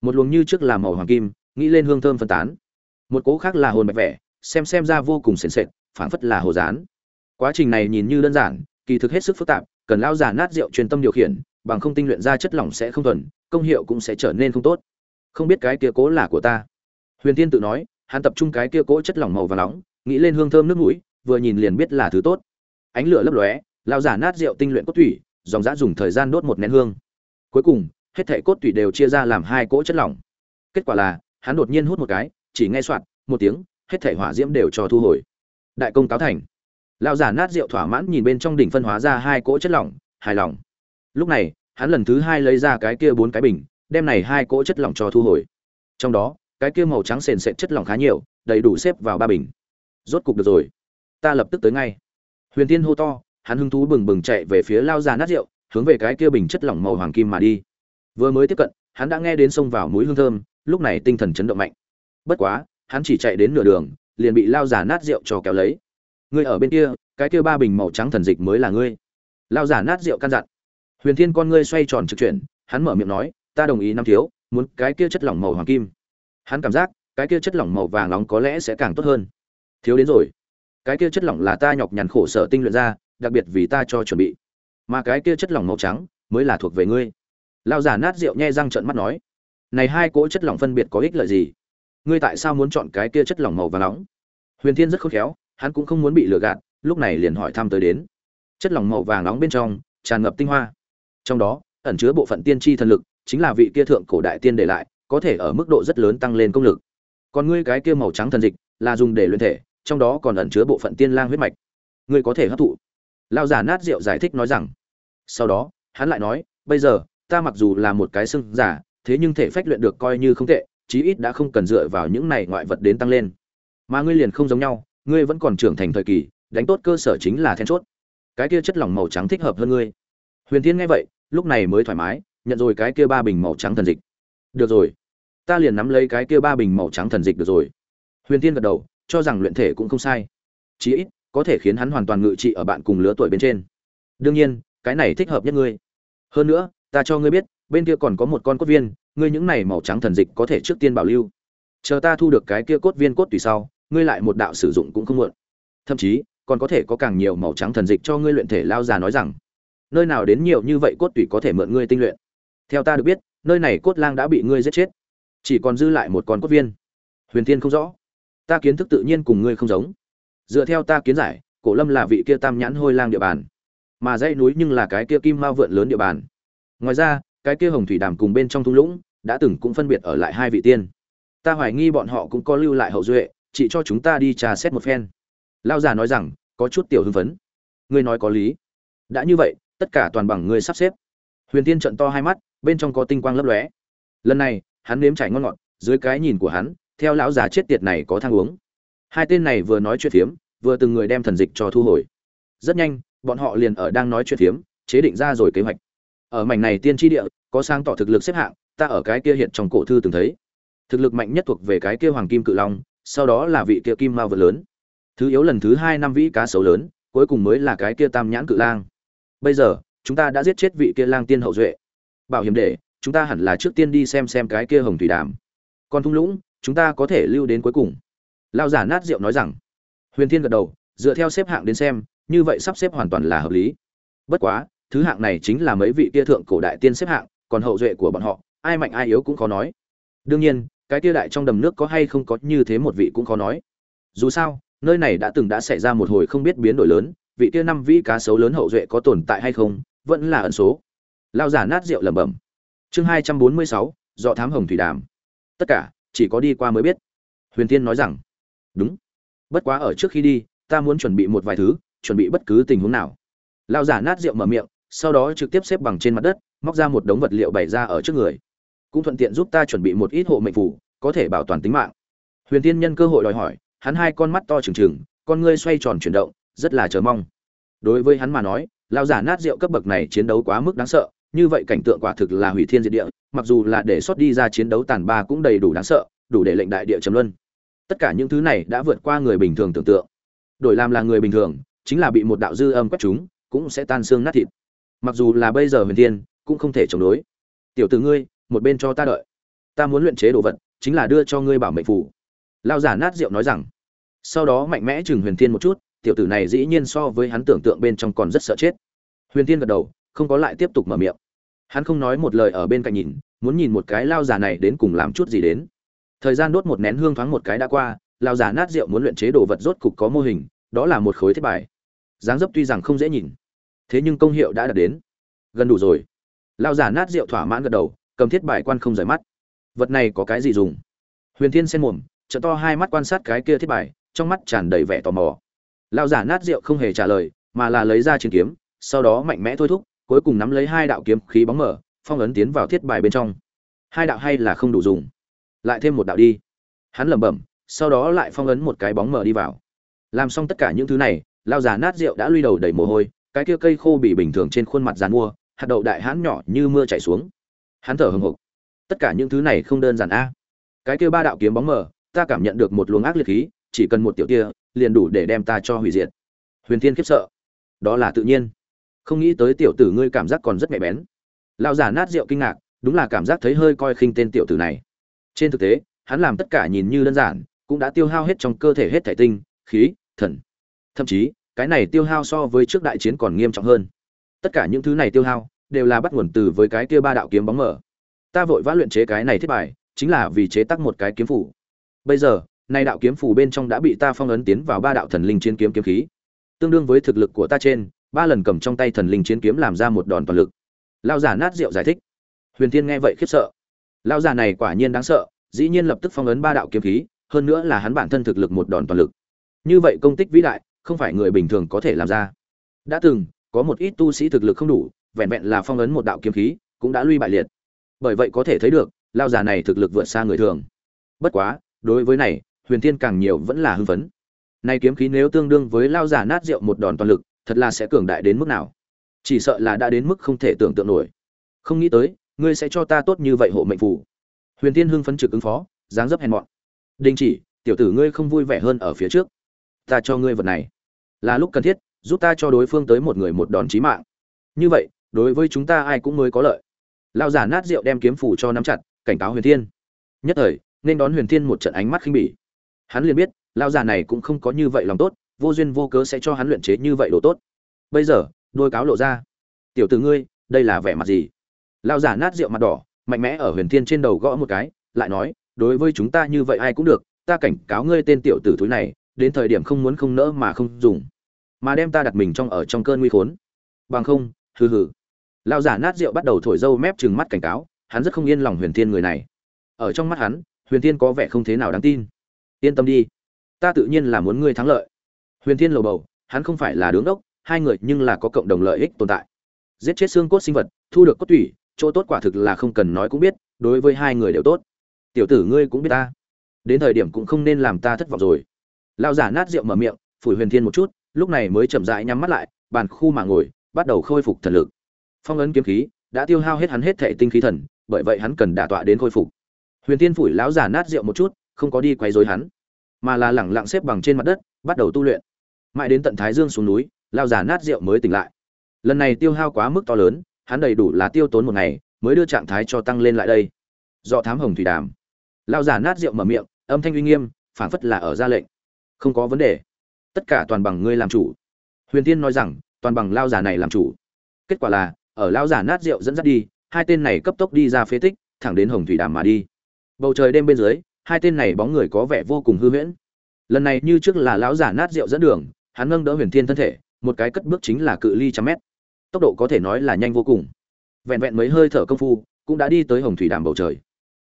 Một luồng như trước là màu hoàng kim, nghĩ lên hương thơm phân tán. Một cỗ khác là hồn bạch vẻ, xem xem ra vô cùng sền sệt, phảng phất là hồ dán quá trình này nhìn như đơn giản, kỳ thực hết sức phức tạp, cần lão giả nát rượu truyền tâm điều khiển, bằng không tinh luyện ra chất lỏng sẽ không thuần, công hiệu cũng sẽ trở nên không tốt không biết cái kia cố là của ta. Huyền Thiên tự nói, hắn tập trung cái kia cố chất lỏng màu và nóng, nghĩ lên hương thơm nước mũi, vừa nhìn liền biết là thứ tốt. Ánh lửa lấp lóe lao giả nát rượu tinh luyện cốt thủy dòng dã dùng thời gian đốt một nén hương. Cuối cùng, hết thảy cốt thủy đều chia ra làm hai cỗ chất lỏng. Kết quả là, hắn đột nhiên hút một cái, chỉ nghe soạt, một tiếng, hết thảy hỏa diễm đều cho thu hồi. Đại công cáo thành. Lao giả nát rượu thỏa mãn nhìn bên trong đỉnh phân hóa ra hai cỗ chất lỏng, hài lòng. Lúc này, hắn lần thứ hai lấy ra cái kia bốn cái bình đem này hai cỗ chất lỏng cho thu hồi. Trong đó, cái kia màu trắng sền sệt chất lỏng khá nhiều, đầy đủ xếp vào ba bình. Rốt cục được rồi. Ta lập tức tới ngay. Huyền tiên hô to, hắn hứng thú bừng bừng chạy về phía lao già nát rượu, hướng về cái kia bình chất lỏng màu hoàng kim mà đi. Vừa mới tiếp cận, hắn đã nghe đến sông vào mũi hương thơm, lúc này tinh thần chấn động mạnh. Bất quá, hắn chỉ chạy đến nửa đường, liền bị lao già nát rượu cho kéo lấy. Ngươi ở bên kia, cái kia ba bình màu trắng thần dịch mới là ngươi. Lao giả nát rượu căn dặn. Huyền thiên con ngươi xoay tròn trực chuyển, hắn mở miệng nói ta đồng ý năm thiếu, muốn cái kia chất lỏng màu hoàng kim. Hắn cảm giác, cái kia chất lỏng màu vàng nóng có lẽ sẽ càng tốt hơn. Thiếu đến rồi. Cái kia chất lỏng là ta nhọc nhằn khổ sở tinh luyện ra, đặc biệt vì ta cho chuẩn bị. Mà cái kia chất lỏng màu trắng, mới là thuộc về ngươi. Lao giả nát rượu nhe răng trợn mắt nói, này hai cỗ chất lỏng phân biệt có ích lợi gì? Ngươi tại sao muốn chọn cái kia chất lỏng màu vàng nóng? Huyền thiên rất khôn khéo, hắn cũng không muốn bị lừa gạt, lúc này liền hỏi thăm tới đến. Chất lỏng màu vàng nóng bên trong, tràn ngập tinh hoa. Trong đó, ẩn chứa bộ phận tiên tri thần lực chính là vị kia thượng cổ đại tiên để lại, có thể ở mức độ rất lớn tăng lên công lực. Còn ngươi cái kia màu trắng thần dịch, là dùng để luyện thể, trong đó còn ẩn chứa bộ phận tiên lang huyết mạch. Ngươi có thể hấp thụ. Lao giả nát rượu giải thích nói rằng. Sau đó, hắn lại nói, bây giờ, ta mặc dù là một cái xương giả, thế nhưng thể phách luyện được coi như không tệ, chí ít đã không cần dựa vào những này ngoại vật đến tăng lên. Mà ngươi liền không giống nhau, ngươi vẫn còn trưởng thành thời kỳ, đánh tốt cơ sở chính là then chốt. Cái kia chất lỏng màu trắng thích hợp hơn ngươi. Huyền thiên nghe vậy, lúc này mới thoải mái nhận rồi cái kia ba bình màu trắng thần dịch. Được rồi. Ta liền nắm lấy cái kia ba bình màu trắng thần dịch được rồi. Huyền thiên gật đầu, cho rằng luyện thể cũng không sai. Chí ít, có thể khiến hắn hoàn toàn ngự trị ở bạn cùng lứa tuổi bên trên. Đương nhiên, cái này thích hợp nhất ngươi. Hơn nữa, ta cho ngươi biết, bên kia còn có một con cốt viên, ngươi những này màu trắng thần dịch có thể trước tiên bảo lưu. Chờ ta thu được cái kia cốt viên cốt tùy sau, ngươi lại một đạo sử dụng cũng không muộn. Thậm chí, còn có thể có càng nhiều màu trắng thần dịch cho ngươi luyện thể lao già nói rằng, nơi nào đến nhiều như vậy cốt tùy có thể mượn ngươi tinh luyện theo ta được biết, nơi này cốt lang đã bị ngươi giết chết. Chỉ còn dư lại một con cốt viên. Huyền thiên không rõ. Ta kiến thức tự nhiên cùng ngươi không giống. Dựa theo ta kiến giải, cổ lâm là vị kia tam nhãn hôi lang địa bàn. Mà dãy núi nhưng là cái kia kim mao vượn lớn địa bàn. Ngoài ra, cái kia hồng thủy đàm cùng bên trong thung lũng đã từng cũng phân biệt ở lại hai vị tiên. Ta hoài nghi bọn họ cũng có lưu lại hậu duệ, chỉ cho chúng ta đi trà xét một phen. Lao già nói rằng, có chút tiểu hưng phấn. Ngươi nói có lý. Đã như vậy, tất cả toàn bằng ngươi sắp xếp huyền tiên trận to hai mắt, bên trong có tinh quang lấp lóe. Lần này, hắn nếm trải ngon ngọt, dưới cái nhìn của hắn, theo lão già chết tiệt này có thang uống hai tên này vừa nói chuyện phiếm, vừa từng người đem thần dịch cho thu hồi. Rất nhanh, bọn họ liền ở đang nói chuyện phiếm, chế định ra rồi kế hoạch. Ở mảnh này tiên tri địa, có sáng tỏ thực lực xếp hạng, ta ở cái kia hiện trong cổ thư từng thấy. Thực lực mạnh nhất thuộc về cái kia hoàng kim cự long, sau đó là vị kia kim mao vợ lớn. Thứ yếu lần thứ hai năm vĩ cá sấu lớn, cuối cùng mới là cái kia tam nhãn cự lang. Bây giờ chúng ta đã giết chết vị kia lang tiên hậu duệ. Bảo hiểm để, chúng ta hẳn là trước tiên đi xem xem cái kia hồng thủy đàm. Còn thung lũng, chúng ta có thể lưu đến cuối cùng. Lao giả nát rượu nói rằng. Huyền thiên gật đầu, dựa theo xếp hạng đến xem, như vậy sắp xếp hoàn toàn là hợp lý. Bất quá, thứ hạng này chính là mấy vị kia thượng cổ đại tiên xếp hạng, còn hậu duệ của bọn họ, ai mạnh ai yếu cũng khó nói. Đương nhiên, cái kia đại trong đầm nước có hay không có như thế một vị cũng khó nói. Dù sao, nơi này đã từng đã xảy ra một hồi không biết biến đổi lớn, vị kia năm vĩ cá sấu lớn hậu duệ có tồn tại hay không vẫn là ẩn số. Lao giả nát rượu lẩm bẩm. Chương hai trăm bốn mươi sáu do thám hồng thủy đàm. Tất cả, chỉ có đi qua mới biết. Huyền tiên nói rằng, đúng. Bất quá ở trước khi đi, ta muốn chuẩn bị một vài thứ, chuẩn bị bất cứ tình huống nào. Lao giả nát rượu mở miệng, sau đó trực tiếp xếp bằng trên mặt đất, móc ra một đống vật liệu bày ra ở trước người. Cũng thuận tiện giúp ta chuẩn bị một ít hộ mệnh phủ có thể bảo toàn tính mạng. Huyền tiên nhân cơ hội đòi hỏi, hắn hai con mắt to trừng trừng, con ngươi xoay tròn chuyển động, rất là chờ mong. Đối với hắn mà nói lao giả nát rượu cấp bậc này chiến đấu quá mức đáng sợ, như vậy cảnh tượng quả thực là hủy thiên diệt địa, mặc dù là để xuất đi ra chiến đấu tàn ba cũng đầy đủ đáng sợ, đủ để lệnh đại địa trầm luân. Tất cả những thứ này đã vượt qua người bình thường tưởng tượng. Đổi làm là người bình thường, chính là bị một đạo dư âm quét chúng, cũng sẽ tan xương nát thịt. Mặc dù là bây giờ huyền thiên, cũng không thể chống đối. Tiểu tử ngươi, một bên cho ta đợi. Ta muốn luyện chế đồ vật, chính là đưa cho ngươi bảo mệnh phủ lao giả nát rượu nói rằng. Sau đó mạnh mẽ chừng huyền thiên một chút tiểu tử này dĩ nhiên so với hắn tưởng tượng bên trong còn rất sợ chết. Huyền thiên gật đầu, không có lại tiếp tục mở miệng. Hắn không nói một lời ở bên cạnh nhìn, muốn nhìn một cái lao già này đến cùng làm chút gì đến. Thời gian đốt một nén hương thoáng một cái đã qua, lao già nát rượu muốn luyện chế đồ vật rốt cục có mô hình, đó là một khối thiết bài. Dáng dấp tuy rằng không dễ nhìn, thế nhưng công hiệu đã đạt đến. Gần đủ rồi. Lao già nát rượu thỏa mãn gật đầu, cầm thiết bài quan không rời mắt. Vật này có cái gì dùng? Huyền thiên xen mồm, trợ to hai mắt quan sát cái kia thiết bài, trong mắt tràn đầy vẻ tò mò. Lão giả nát rượu không hề trả lời, mà là lấy ra chiến kiếm, sau đó mạnh mẽ thôi thúc, cuối cùng nắm lấy hai đạo kiếm khí bóng mở, phong ấn tiến vào thiết bài bên trong. Hai đạo hay là không đủ dùng? Lại thêm một đạo đi. Hắn lẩm bẩm, sau đó lại phong ấn một cái bóng mở đi vào. Làm xong tất cả những thứ này, Lão giả nát rượu đã lui đầu đầy mồ hôi, cái kia cây khô bị bình thường trên khuôn mặt dàn mua, hạt đậu đại hãn nhỏ như mưa chảy xuống. Hắn thở hừng hực. Tất cả những thứ này không đơn giản a. Cái kia ba đạo kiếm bóng mờ ta cảm nhận được một luồng ác liệt khí, chỉ cần một tiểu tia liền đủ để đem ta cho hủy diệt. Huyền thiên khiếp sợ. Đó là tự nhiên. Không nghĩ tới tiểu tử ngươi cảm giác còn rất nhạy bén. Lão giả nát rượu kinh ngạc, đúng là cảm giác thấy hơi coi khinh tên tiểu tử này. Trên thực tế, hắn làm tất cả nhìn như đơn giản, cũng đã tiêu hao hết trong cơ thể hết thể tinh, khí, thần. Thậm chí, cái này tiêu hao so với trước đại chiến còn nghiêm trọng hơn. Tất cả những thứ này tiêu hao, đều là bắt nguồn từ với cái kia ba đạo kiếm bóng mở. Ta vội vã luyện chế cái này thiết bài, chính là vì chế tác một cái kiếm phủ. Bây giờ nay đạo kiếm phủ bên trong đã bị ta phong ấn tiến vào ba đạo thần linh chiến kiếm kiếm khí. Tương đương với thực lực của ta trên, ba lần cầm trong tay thần linh chiến kiếm làm ra một đòn toàn lực. Lao giả nát rượu giải thích. Huyền Thiên nghe vậy khiếp sợ. Lao giả này quả nhiên đáng sợ, dĩ nhiên lập tức phong ấn ba đạo kiếm khí, hơn nữa là hắn bản thân thực lực một đòn toàn lực. Như vậy công tích vĩ đại, không phải người bình thường có thể làm ra. Đã từng, có một ít tu sĩ thực lực không đủ, vẹn vẹn là phong ấn một đạo kiếm khí, cũng đã lui bại liệt. Bởi vậy có thể thấy được lao giả này thực lực vượt xa người thường. Bất quá, đối với này huyền thiên càng nhiều vẫn là hưng phấn. Nay kiếm khí nếu tương đương với lao giả nát rượu một đòn toàn lực, thật là sẽ cường đại đến mức nào? Chỉ sợ là đã đến mức không thể tưởng tượng nổi. Không nghĩ tới, ngươi sẽ cho ta tốt như vậy hộ mệnh phù. huyền tiên hưng phấn trực ứng phó, dáng dấp hèn mọn. Đình chỉ, tiểu tử ngươi không vui vẻ hơn ở phía trước. Ta cho ngươi vật này. Là lúc cần thiết, giúp ta cho đối phương tới một người một đòn chí mạng. Như vậy, đối với chúng ta ai cũng mới có lợi. Lao giả nát rượu đem kiếm phủ cho nắm chặt, cảnh cáo huyền thiên. Nhất thời, nên đón huyền thiên một trận ánh mắt khinh bỉ hắn liền biết lao già này cũng không có như vậy lòng tốt, vô duyên vô cớ sẽ cho hắn luyện chế như vậy đồ tốt. Bây giờ, đôi cáo lộ ra. Tiểu tử ngươi, đây là vẻ mặt gì? Lao già nát rượu mặt đỏ, mạnh mẽ ở huyền thiên trên đầu gõ một cái, lại nói, đối với chúng ta như vậy ai cũng được, ta cảnh cáo ngươi tên tiểu tử thúi này, đến thời điểm không muốn không nỡ mà không dùng, mà đem ta đặt mình trong ở trong cơn nguy khốn. Bằng không, hừ hừ. Lao giả nát rượu bắt đầu thổi dâu mép chừng mắt cảnh cáo, hắn rất không yên lòng huyền thiên người này. Ở trong mắt hắn, huyền thiên có vẻ không thế nào đáng tin yên tâm đi. Ta tự nhiên là muốn ngươi thắng lợi. Huyền thiên lầu bầu, hắn không phải là đứng đốc, hai người nhưng là có cộng đồng lợi ích tồn tại. Giết chết xương cốt sinh vật, thu được cốt tủy, chỗ tốt quả thực là không cần nói cũng biết, đối với hai người đều tốt. Tiểu tử ngươi cũng biết ta. Đến thời điểm cũng không nên làm ta thất vọng rồi. Lao giả nát rượu mở miệng, phủi huyền thiên một chút, lúc này mới chậm rãi nhắm mắt lại, bàn khu mà ngồi, bắt đầu khôi phục thần lực. Phong ấn kiếm khí đã tiêu hao hết hắn hết thệ tinh khí thần, bởi vậy hắn cần đả tọa đến khôi phục. Huyền thiên phủi lão giả nát rượu một chút không có đi quấy rối hắn, mà là lẳng lặng xếp bằng trên mặt đất, bắt đầu tu luyện. Mãi đến tận thái dương xuống núi, lao giả nát rượu mới tỉnh lại. Lần này tiêu hao quá mức to lớn, hắn đầy đủ là tiêu tốn một ngày, mới đưa trạng thái cho tăng lên lại đây. Do thám hồng thủy đàm. Lao giả nát rượu mở miệng, âm thanh uy nghiêm, phảng phất là ở ra lệnh. Không có vấn đề. Tất cả toàn bằng ngươi làm chủ. Huyền tiên nói rằng, toàn bằng lao giả này làm chủ. Kết quả là, ở lao giả nát rượu dẫn dắt đi, hai tên này cấp tốc đi ra phế tích, thẳng đến hồng thủy đàm mà đi. Bầu trời đêm bên dưới hai tên này bóng người có vẻ vô cùng hư huyễn. Lần này như trước là lão giả nát rượu dẫn đường, hắn nâng đỡ huyền thiên thân thể, một cái cất bước chính là cự ly trăm mét. Tốc độ có thể nói là nhanh vô cùng. Vẹn vẹn mấy hơi thở công phu, cũng đã đi tới hồng thủy đàm bầu trời.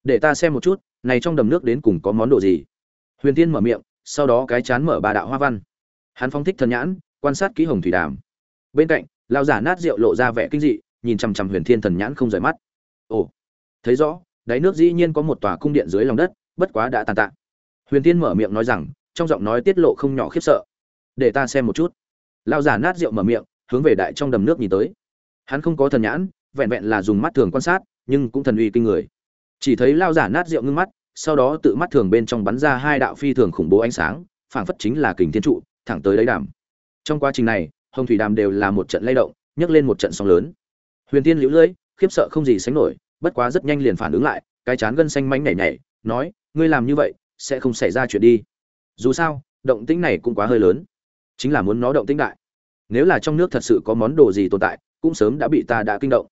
Để ta xem một chút, này trong đầm nước đến cùng có món đồ gì? Huyền thiên mở miệng, sau đó cái chán mở ba đạo hoa văn. Hắn phóng thích thần nhãn, quan sát kỹ hồng thủy đàm bên cạnh, lão giả nát rượu lộ ra vẻ kinh dị, nhìn chằm chằm huyền thiên thần nhãn không rời mắt. Ồ, thấy rõ, đáy nước dĩ nhiên có một tòa cung điện dưới lòng đất bất quá đã tàn tạ. Huyền tiên mở miệng nói rằng, trong giọng nói tiết lộ không nhỏ khiếp sợ. Để ta xem một chút. Lao giả nát rượu mở miệng, hướng về đại trong đầm nước nhìn tới. Hắn không có thần nhãn, vẹn vẹn là dùng mắt thường quan sát, nhưng cũng thần uy kinh người. Chỉ thấy lao giả nát rượu ngưng mắt, sau đó tự mắt thường bên trong bắn ra hai đạo phi thường khủng bố ánh sáng, phảng phất chính là kình thiên trụ, thẳng tới lấy đàm trong quá trình này, hồng thủy đàm đều là một trận lay động, nhấc lên một trận sóng lớn. Huyền tiên liễu lưỡi, khiếp sợ không gì sánh nổi, bất quá rất nhanh liền phản ứng lại, cái chán gân xanh mánh nhảy nhảy, nói ngươi làm như vậy, sẽ không xảy ra chuyện đi. Dù sao, động tĩnh này cũng quá hơi lớn. Chính là muốn nó động tĩnh đại. Nếu là trong nước thật sự có món đồ gì tồn tại, cũng sớm đã bị ta đã kinh động.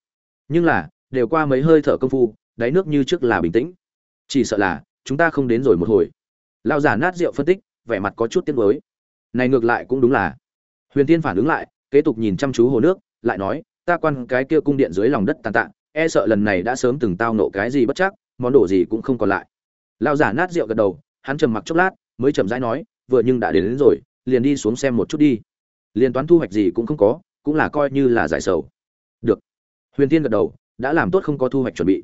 Nhưng là, đều qua mấy hơi thở công phu, đáy nước như trước là bình tĩnh. Chỉ sợ là, chúng ta không đến rồi một hồi. Lao giả nát rượu phân tích, vẻ mặt có chút tiếc nuối. Này ngược lại cũng đúng là. Huyền tiên phản ứng lại, kế tục nhìn chăm chú hồ nước, lại nói, ta quan cái kia cung điện dưới lòng đất tàn tạ e sợ lần này đã sớm từng tao nộ cái gì bất chắc, món đồ gì cũng không còn lại. Lão giả nát rượu gật đầu hắn trầm mặc chốc lát mới chậm rãi nói vừa nhưng đã đến, đến rồi liền đi xuống xem một chút đi. Liền toán thu hoạch gì cũng không có cũng là coi như là giải sầu. Được. Huyền tiên gật đầu đã làm tốt không có thu hoạch chuẩn bị.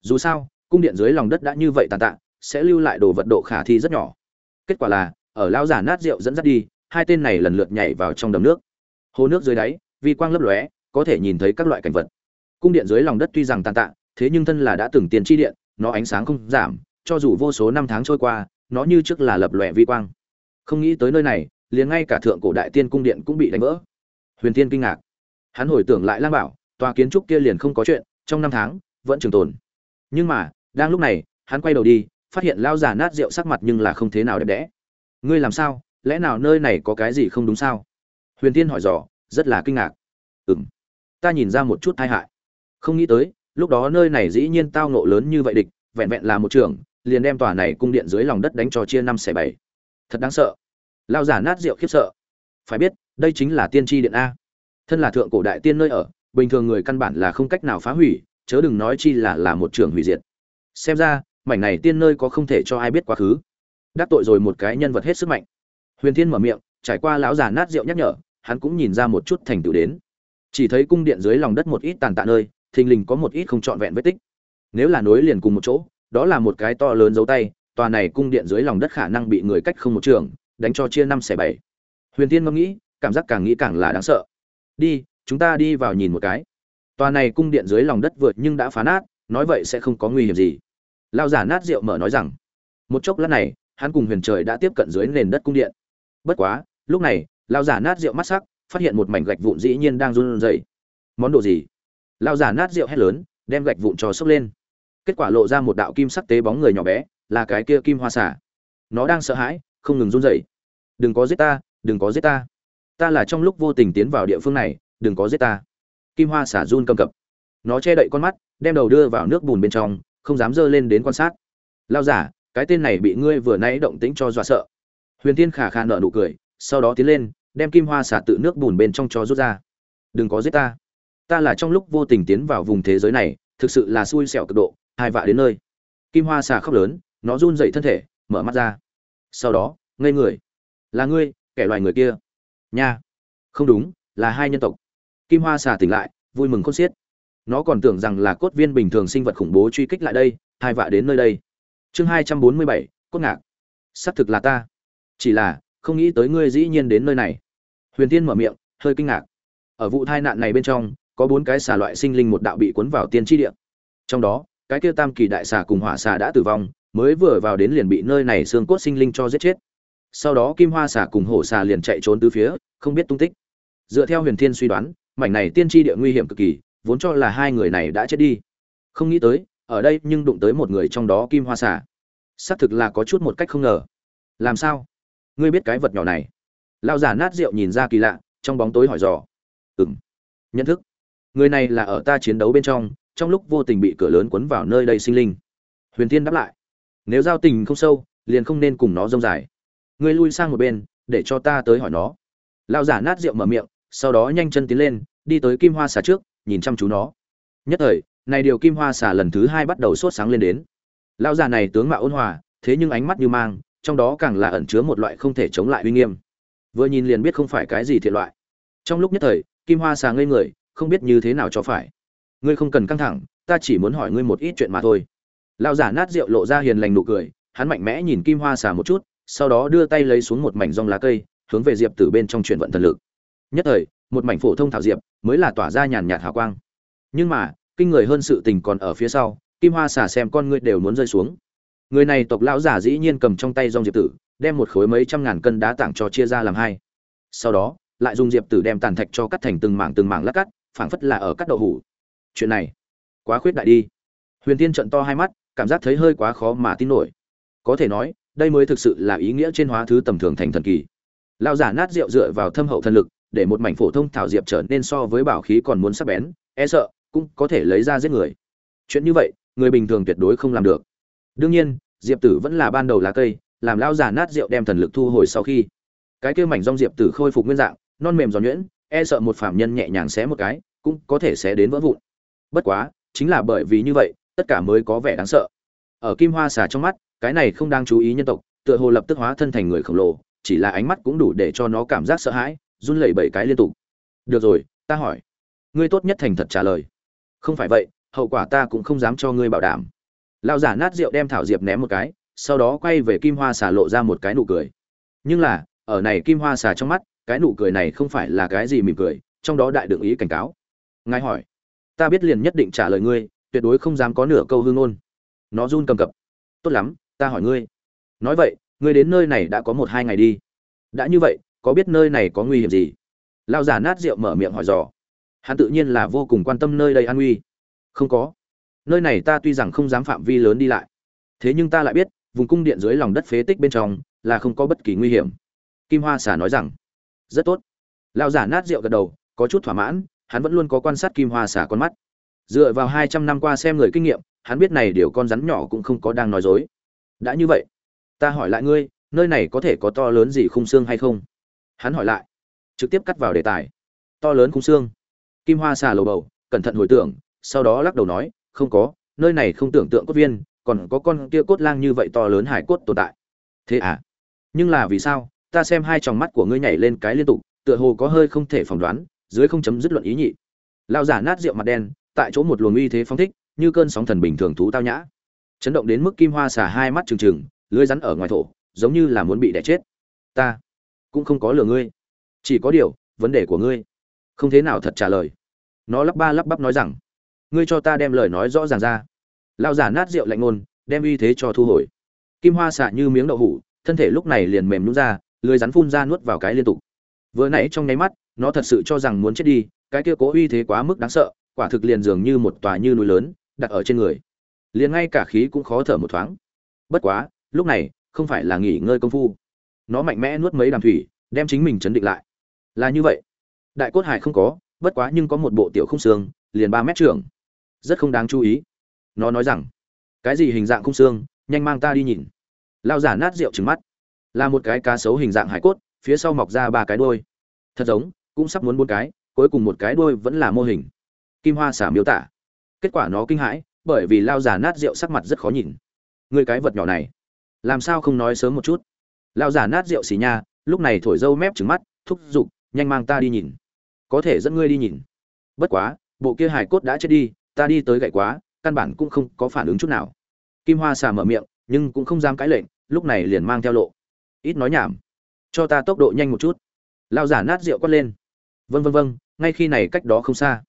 Dù sao cung điện dưới lòng đất đã như vậy tàn tạ sẽ lưu lại đồ vật độ khả thi rất nhỏ. Kết quả là ở Lão giả nát rượu dẫn dắt đi hai tên này lần lượt nhảy vào trong đầm nước. Hồ nước dưới đáy vì quang lấp lóe có thể nhìn thấy các loại cảnh vật. Cung điện dưới lòng đất tuy rằng tàn tạ thế nhưng thân là đã từng tiền chi điện nó ánh sáng không giảm cho dù vô số năm tháng trôi qua, nó như trước là lập lòe vi quang. Không nghĩ tới nơi này, liền ngay cả thượng cổ đại tiên cung điện cũng bị đánh vỡ. Huyền tiên kinh ngạc. Hắn hồi tưởng lại lang bảo, tòa kiến trúc kia liền không có chuyện, trong năm tháng, vẫn trường tồn. Nhưng mà, đang lúc này, hắn quay đầu đi, phát hiện lao già nát rượu sắc mặt nhưng là không thế nào đẹp đẽ. Ngươi làm sao? Lẽ nào nơi này có cái gì không đúng sao? Huyền tiên hỏi dò, rất là kinh ngạc. Ừ m ta nhìn ra một chút tai hại. Không nghĩ tới, lúc đó nơi này dĩ nhiên tao nộ lớn như vậy địch, vẹn vẹn là một trường liền đem tòa này cung điện dưới lòng đất đánh cho chia năm xẻ bảy. Thật đáng sợ. Lao giả nát rượu khiếp sợ. Phải biết, đây chính là tiên tri điện a. Thân là thượng cổ đại tiên nơi ở, bình thường người căn bản là không cách nào phá hủy, chớ đừng nói chi là là một trường hủy diệt. Xem ra, mảnh này tiên nơi có không thể cho ai biết quá khứ. Đắc tội rồi một cái nhân vật hết sức mạnh. Huyền thiên mở miệng, trải qua lão già nát rượu nhắc nhở, hắn cũng nhìn ra một chút thành tựu đến. Chỉ thấy cung điện dưới lòng đất một ít tàn tạ nơi, thình lình có một ít không trọn vẹn vết tích. Nếu là nối liền cùng một chỗ đó là một cái to lớn dấu tay, tòa này cung điện dưới lòng đất khả năng bị người cách không một trường, đánh cho chia năm xẻ bảy. Huyền tiên ngẫm nghĩ, cảm giác càng nghĩ càng là đáng sợ. Đi, chúng ta đi vào nhìn một cái. Tòa này cung điện dưới lòng đất vượt nhưng đã phá nát, nói vậy sẽ không có nguy hiểm gì. Lao giả nát rượu mở nói rằng, một chốc lát này, hắn cùng huyền trời đã tiếp cận dưới nền đất cung điện. Bất quá, lúc này lao giả nát rượu mắt sắc, phát hiện một mảnh gạch vụn dĩ nhiên đang run rẩy. Món đồ gì? Lao giả nát rượu hét lớn, đem gạch vụn cho sốc lên kết quả lộ ra một đạo kim sắc tế bóng người nhỏ bé, là cái kia kim hoa xả nó đang sợ hãi, không ngừng run rẩy. Đừng có giết ta, đừng có giết ta. Ta là trong lúc vô tình tiến vào địa phương này, đừng có giết ta. Kim hoa xả run cầm cập. Nó che đậy con mắt, đem đầu đưa vào nước bùn bên trong, không dám dơ lên đến quan sát. Lao giả, cái tên này bị ngươi vừa nãy động tĩnh cho dọa sợ. Huyền tiên khả khả nợ nụ cười, sau đó tiến lên, đem kim hoa xả tự nước bùn bên trong cho rút ra. Đừng có giết ta. Ta là trong lúc vô tình tiến vào vùng thế giới này, thực sự là xui xẻo cực độ hai vạ đến nơi. Kim hoa xà khóc lớn, nó run dậy thân thể, mở mắt ra. Sau đó, ngây người. Là ngươi, kẻ loài người kia. Nha. Không đúng, là hai nhân tộc. Kim hoa xà tỉnh lại, vui mừng khôn xiết. Nó còn tưởng rằng là cốt viên bình thường sinh vật khủng bố truy kích lại đây, hai vạ đến nơi đây. Chương hai trăm bốn mươi bảy, cốt ngạc. Xác thực là ta. Chỉ là, không nghĩ tới ngươi dĩ nhiên đến nơi này. Huyền tiên mở miệng, hơi kinh ngạc. Ở vụ tai nạn này bên trong, có bốn cái xà loại sinh linh một đạo bị cuốn vào tiên tri địa. Trong đó cái kia tam kỳ đại xà cùng hỏa xà đã tử vong, mới vừa vào đến liền bị nơi này xương cốt sinh linh cho giết chết. Sau đó kim hoa xà cùng hổ xà liền chạy trốn từ phía, không biết tung tích. Dựa theo huyền thiên suy đoán, mảnh này tiên tri địa nguy hiểm cực kỳ, vốn cho là hai người này đã chết đi. Không nghĩ tới, ở đây nhưng đụng tới một người trong đó kim hoa xà. Xác thực là có chút một cách không ngờ. Làm sao? Ngươi biết cái vật nhỏ này? Lao giả nát rượu nhìn ra kỳ lạ, trong bóng tối hỏi dò. Ừ m nhận thức. Người này là ở ta chiến đấu bên trong trong lúc vô tình bị cửa lớn quấn vào nơi đây sinh linh. Huyền Thiên đáp lại, nếu giao tình không sâu, liền không nên cùng nó rông dài. Ngươi lui sang một bên, để cho ta tới hỏi nó. Lao giả nát rượu mở miệng, sau đó nhanh chân tiến lên, đi tới kim hoa xà trước, nhìn chăm chú nó. Nhất thời, này điều kim hoa xà lần thứ hai bắt đầu sốt sáng lên đến. Lao già này tướng mạo ôn hòa, thế nhưng ánh mắt như mang, trong đó càng là ẩn chứa một loại không thể chống lại uy nghiêm. Vừa nhìn liền biết không phải cái gì thiện loại. Trong lúc nhất thời, kim hoa xà ngây người, không biết như thế nào cho phải ngươi không cần căng thẳng, ta chỉ muốn hỏi ngươi một ít chuyện mà thôi. Lao giả nát rượu lộ ra hiền lành nụ cười, hắn mạnh mẽ nhìn kim hoa xà một chút, sau đó đưa tay lấy xuống một mảnh rong lá cây, hướng về diệp từ bên trong chuyển vận thần lực. Nhất thời, một mảnh phổ thông thảo diệp mới là tỏa ra nhàn nhạt hào quang. Nhưng mà, kinh người hơn sự tình còn ở phía sau, kim hoa xà xem con ngươi đều muốn rơi xuống. Người này tộc lão giả dĩ nhiên cầm trong tay rong diệp tử, đem một khối mấy trăm ngàn cân đá tảng cho chia ra làm hai. Sau đó, lại dùng diệp tử đem tàn thạch cho cắt thành từng mảng từng mảng lát cắt, phảng phất là ở cắt đậu hủ chuyện này quá khuyết đại đi. Huyền tiên trận to hai mắt, cảm giác thấy hơi quá khó mà tin nổi. Có thể nói, đây mới thực sự là ý nghĩa trên hóa thứ tầm thường thành thần kỳ. Lão giả nát rượu dựa vào thâm hậu thần lực, để một mảnh phổ thông thảo diệp trở nên so với bảo khí còn muốn sắc bén e sợ, cũng có thể lấy ra giết người. Chuyện như vậy, người bình thường tuyệt đối không làm được. Đương nhiên, diệp tử vẫn là ban đầu lá cây, làm lao giả nát rượu đem thần lực thu hồi sau khi. Cái kia mảnh rong diệp tử khôi phục nguyên dạng, non mềm giòn nhuyễn e sợ một phạm nhân nhẹ nhàng xé một cái, cũng có thể xé đến vỡ vụn bất quá, chính là bởi vì như vậy, tất cả mới có vẻ đáng sợ. Ở kim hoa xà trong mắt, cái này không đang chú ý nhân tộc, tựa hồ lập tức hóa thân thành người khổng lồ, chỉ là ánh mắt cũng đủ để cho nó cảm giác sợ hãi, run lẩy bẩy cái liên tục. Được rồi, ta hỏi. Ngươi tốt nhất thành thật trả lời. Không phải vậy, hậu quả ta cũng không dám cho ngươi bảo đảm. Lão giả nát rượu đem thảo diệp ném một cái, sau đó quay về kim hoa xà lộ ra một cái nụ cười. Nhưng là, ở này kim hoa xà trong mắt, cái nụ cười này không phải là cái gì mỉm cười, trong đó đại đựng ý cảnh cáo. Ngài hỏi ta biết liền nhất định trả lời ngươi, tuyệt đối không dám có nửa câu hương ngôn nó run cầm cập. Tốt lắm, ta hỏi ngươi. Nói vậy, ngươi đến nơi này đã có một hai ngày đi. Đã như vậy, có biết nơi này có nguy hiểm gì? Lao giả nát rượu mở miệng hỏi dò. Hắn tự nhiên là vô cùng quan tâm nơi đây an nguy. Không có. Nơi này ta tuy rằng không dám phạm vi lớn đi lại. Thế nhưng ta lại biết, vùng cung điện dưới lòng đất phế tích bên trong là không có bất kỳ nguy hiểm. Kim hoa xả nói rằng, rất tốt. Lao giả nát rượu gật đầu, có chút thỏa mãn hắn vẫn luôn có quan sát kim hoa xả con mắt. Dựa vào hai trăm năm qua xem người kinh nghiệm, hắn biết này điều con rắn nhỏ cũng không có đang nói dối. Đã như vậy, ta hỏi lại ngươi, nơi này có thể có to lớn gì khung xương hay không? Hắn hỏi lại, trực tiếp cắt vào đề tài. To lớn khung xương. Kim hoa xà lầu bầu, cẩn thận hồi tưởng, sau đó lắc đầu nói, không có, nơi này không tưởng tượng cốt viên, còn có con kia cốt lang như vậy to lớn hải cốt tồn tại. Thế à? Nhưng là vì sao, ta xem hai tròng mắt của ngươi nhảy lên cái liên tục, tựa hồ có hơi không thể phỏng đoán dưới không chấm dứt luận ý nhị. Lao giả nát rượu mặt đen, tại chỗ một luồng uy thế phóng thích, như cơn sóng thần bình thường thú tao nhã. Chấn động đến mức kim hoa xả hai mắt trừng trừng, lưới rắn ở ngoài thổ, giống như là muốn bị đẻ chết. Ta cũng không có lừa ngươi, chỉ có điều, vấn đề của ngươi không thế nào thật trả lời. Nó lắp ba lắp bắp nói rằng, ngươi cho ta đem lời nói rõ ràng ra. Lao giả nát rượu lạnh ngôn, đem uy thế cho thu hồi. Kim hoa xạ như miếng đậu hủ, thân thể lúc này liền mềm nhún ra, lưới rắn phun ra nuốt vào cái liên tục. Vừa nãy trong nháy mắt nó thật sự cho rằng muốn chết đi, cái kia cố uy thế quá mức đáng sợ, quả thực liền dường như một tòa như núi lớn, đặt ở trên người. Liền ngay cả khí cũng khó thở một thoáng. Bất quá, lúc này, không phải là nghỉ ngơi công phu. Nó mạnh mẽ nuốt mấy đàm thủy, đem chính mình chấn định lại. Là như vậy. Đại cốt hải không có, bất quá nhưng có một bộ tiểu không xương, liền ba mét trưởng. Rất không đáng chú ý. Nó nói rằng, cái gì hình dạng không xương? Nhanh mang ta đi nhìn. Lao giả nát rượu trứng mắt. Là một cái cá sấu hình dạng hải cốt, phía sau mọc ra ba cái đôi thật giống cũng sắp muốn bốn cái, cuối cùng một cái đuôi vẫn là mô hình. Kim hoa xả miêu tả. Kết quả nó kinh hãi, bởi vì lao giả nát rượu sắc mặt rất khó nhìn. Người cái vật nhỏ này, làm sao không nói sớm một chút? Lao giả nát rượu xì nha, lúc này thổi dâu mép trứng mắt, thúc giục, nhanh mang ta đi nhìn. Có thể dẫn ngươi đi nhìn. Bất quá, bộ kia hài cốt đã chết đi, ta đi tới gậy quá, căn bản cũng không có phản ứng chút nào. Kim hoa xà mở miệng, nhưng cũng không dám cãi lệnh, lúc này liền mang theo lộ. Ít nói nhảm. Cho ta tốc độ nhanh một chút. Lao giả nát rượu quát lên vân vân vân ngay khi này cách đó không xa.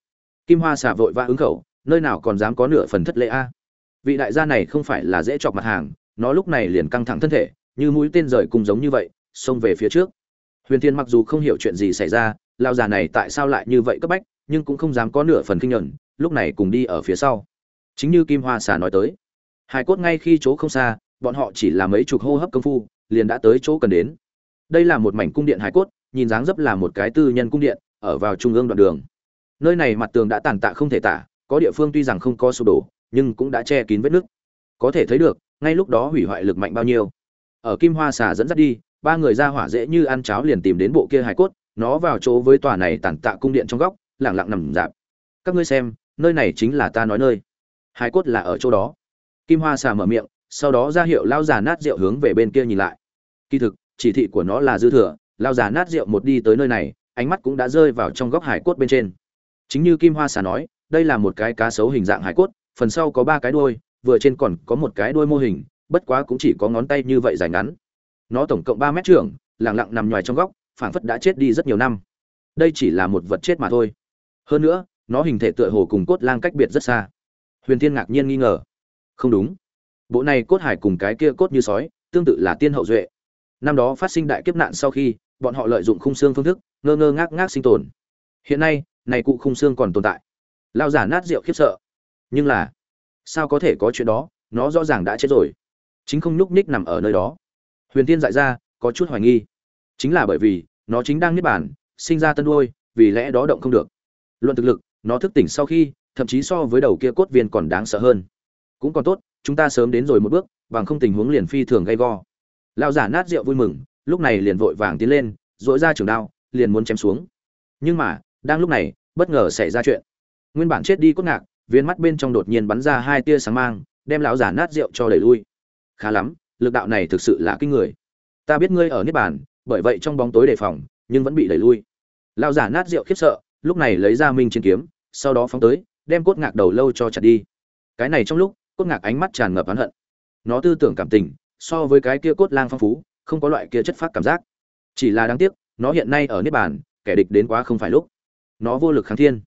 Kim hoa xả vội vã ứng khẩu, nơi nào còn dám có nửa phần thất lễ a? Vị đại gia này không phải là dễ chọc mặt hàng, nó lúc này liền căng thẳng thân thể, như mũi tên rời cùng giống như vậy, xông về phía trước. Huyền thiên mặc dù không hiểu chuyện gì xảy ra lao già này tại sao lại như vậy cấp bách, nhưng cũng không dám có nửa phần kinh nhuận lúc này cùng đi ở phía sau. Chính như kim hoa xà nói tới. Hải cốt ngay khi chỗ không xa, bọn họ chỉ là mấy chục hô hấp công phu, liền đã tới chỗ cần đến. Đây là một mảnh cung điện hải cốt, nhìn dáng dấp là một cái tư nhân cung điện ở vào trung ương đoạn đường. Nơi này mặt tường đã tàn tạ không thể tả, có địa phương tuy rằng không có sụp đổ, nhưng cũng đã che kín vết nứt. Có thể thấy được, ngay lúc đó hủy hoại lực mạnh bao nhiêu. Ở kim hoa xà dẫn dắt đi, ba người ra hỏa dễ như ăn cháo liền tìm đến bộ kia hải cốt, nó vào chỗ với tòa này tàn tạ cung điện trong góc lẳng lặng nằm dạp. Các ngươi xem, nơi này chính là ta nói nơi. Hải cốt là ở chỗ đó. Kim hoa xà mở miệng, sau đó ra hiệu lao già nát rượu hướng về bên kia nhìn lại. Kỳ thực, chỉ thị của nó là dư thừa, lao già nát rượu một đi tới nơi này ánh mắt cũng đã rơi vào trong góc hải cốt bên trên. Chính như kim hoa xà nói, đây là một cái cá sấu hình dạng hải cốt, phần sau có ba cái đuôi, vừa trên còn có một cái đuôi mô hình, bất quá cũng chỉ có ngón tay như vậy dài ngắn. Nó tổng cộng ba mét trưởng lẳng lặng nằm ngoài trong góc, phảng phất đã chết đi rất nhiều năm. Đây chỉ là một vật chết mà thôi. Hơn nữa, nó hình thể tựa hồ cùng cốt lang cách biệt rất xa. Huyền thiên ngạc nhiên nghi ngờ. Không đúng. Bộ này cốt hải cùng cái kia cốt như sói, tương tự là tiên hậu duệ. Năm đó phát sinh đại kiếp nạn sau khi, bọn họ lợi dụng khung xương phương thức ngơ ngơ ngác ngác sinh tồn. Hiện nay, này cụ khung xương còn tồn tại. Lao giả nát rượu khiếp sợ. Nhưng là, sao có thể có chuyện đó? Nó rõ ràng đã chết rồi. Chính không nhúc ních nằm ở nơi đó. Huyền tiên dại ra, có chút hoài nghi. Chính là bởi vì, nó chính đang niết bản sinh ra tân đôi vì lẽ đó động không được. Luận thực lực, nó thức tỉnh sau khi, thậm chí so với đầu kia cốt viên còn đáng sợ hơn. Cũng còn tốt, chúng ta sớm đến rồi một bước, bằng không tình huống liền phi thường gay go. Lao giả nát rượu vui mừng, lúc này liền vội vàng tiến lên dội ra trường đao liền muốn chém xuống. Nhưng mà, đang lúc này, bất ngờ xảy ra chuyện. Nguyên bản chết đi cốt ngạc, viên mắt bên trong đột nhiên bắn ra hai tia sáng mang, đem lão giả nát rượu cho đẩy lui. Khá lắm, lực đạo này thực sự là kinh người. Ta biết ngươi ở niết bàn, bởi vậy trong bóng tối đề phòng, nhưng vẫn bị đẩy lui. Lão giả nát rượu khiếp sợ, lúc này lấy ra minh chiến kiếm, sau đó phóng tới, đem cốt ngạc đầu lâu cho chặt đi. Cái này trong lúc, cốt ngạc ánh mắt tràn ngập oán hận. Nó tư tưởng cảm tình, so với cái kia cốt lang phong phú, không có loại kia chất phát cảm giác. Chỉ là đáng tiếc nó hiện nay ở niết bàn, kẻ địch đến quá không phải lúc. Nó vô lực kháng thiên.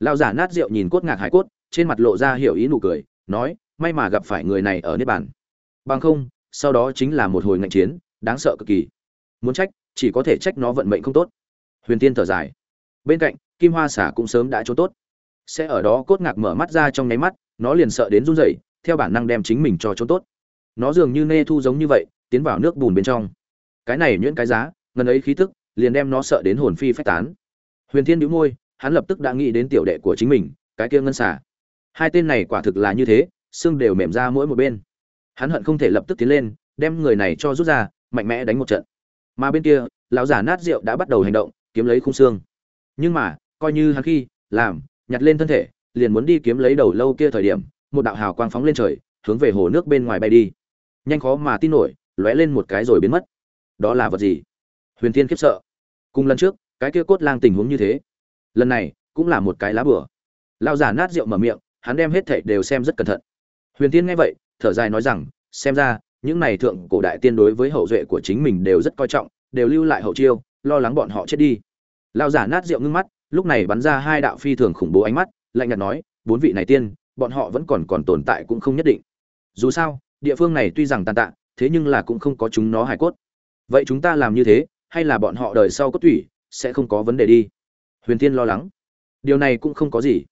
Lao giả nát rượu nhìn cốt ngạc hải cốt, trên mặt lộ ra hiểu ý nụ cười, nói, may mà gặp phải người này ở niết bàn. Bằng không, sau đó chính là một hồi ngạnh chiến, đáng sợ cực kỳ. Muốn trách, chỉ có thể trách nó vận mệnh không tốt. Huyền tiên thở dài. Bên cạnh, kim hoa xả cũng sớm đã trốn tốt. Sẽ ở đó cốt ngạc mở mắt ra trong nháy mắt, nó liền sợ đến run rẩy, theo bản năng đem chính mình cho trốn tốt. Nó dường như nê thu giống như vậy, tiến vào nước bùn bên trong. Cái này nhuyễn cái giá, ngần ấy khí tức liền đem nó sợ đến hồn phi phách tán. Huyền thiên đĩu môi, hắn lập tức đã nghĩ đến tiểu đệ của chính mình, cái kia ngân xả hai tên này quả thực là như thế, xương đều mềm ra mỗi một bên. Hắn hận không thể lập tức tiến lên, đem người này cho rút ra, mạnh mẽ đánh một trận. Mà bên kia, lão giả nát rượu đã bắt đầu hành động, kiếm lấy khung xương. Nhưng mà, coi như hắn khi, làm, nhặt lên thân thể, liền muốn đi kiếm lấy đầu lâu kia thời điểm, một đạo hào quang phóng lên trời, hướng về hồ nước bên ngoài bay đi. Nhanh khó mà tin nổi, lóe lên một cái rồi biến mất. Đó là vật gì? Huyền Thiên khiếp sợ cùng lần trước, cái kia cốt lang tình huống như thế. Lần này, cũng là một cái lá bửa lao giả nát rượu mở miệng, hắn đem hết thảy đều xem rất cẩn thận. Huyền tiên nghe vậy, thở dài nói rằng, xem ra, những này thượng cổ đại tiên đối với hậu duệ của chính mình đều rất coi trọng, đều lưu lại hậu chiêu, lo lắng bọn họ chết đi. Lao giả nát rượu ngưng mắt, lúc này bắn ra hai đạo phi thường khủng bố ánh mắt, lạnh nhạt nói, bốn vị này tiên, bọn họ vẫn còn còn tồn tại cũng không nhất định. Dù sao, địa phương này tuy rằng tàn tạ, thế nhưng là cũng không có chúng nó hài cốt. Vậy chúng ta làm như thế hay là bọn họ đời sau có tủy, sẽ không có vấn đề đi. Huyền tiên lo lắng. Điều này cũng không có gì.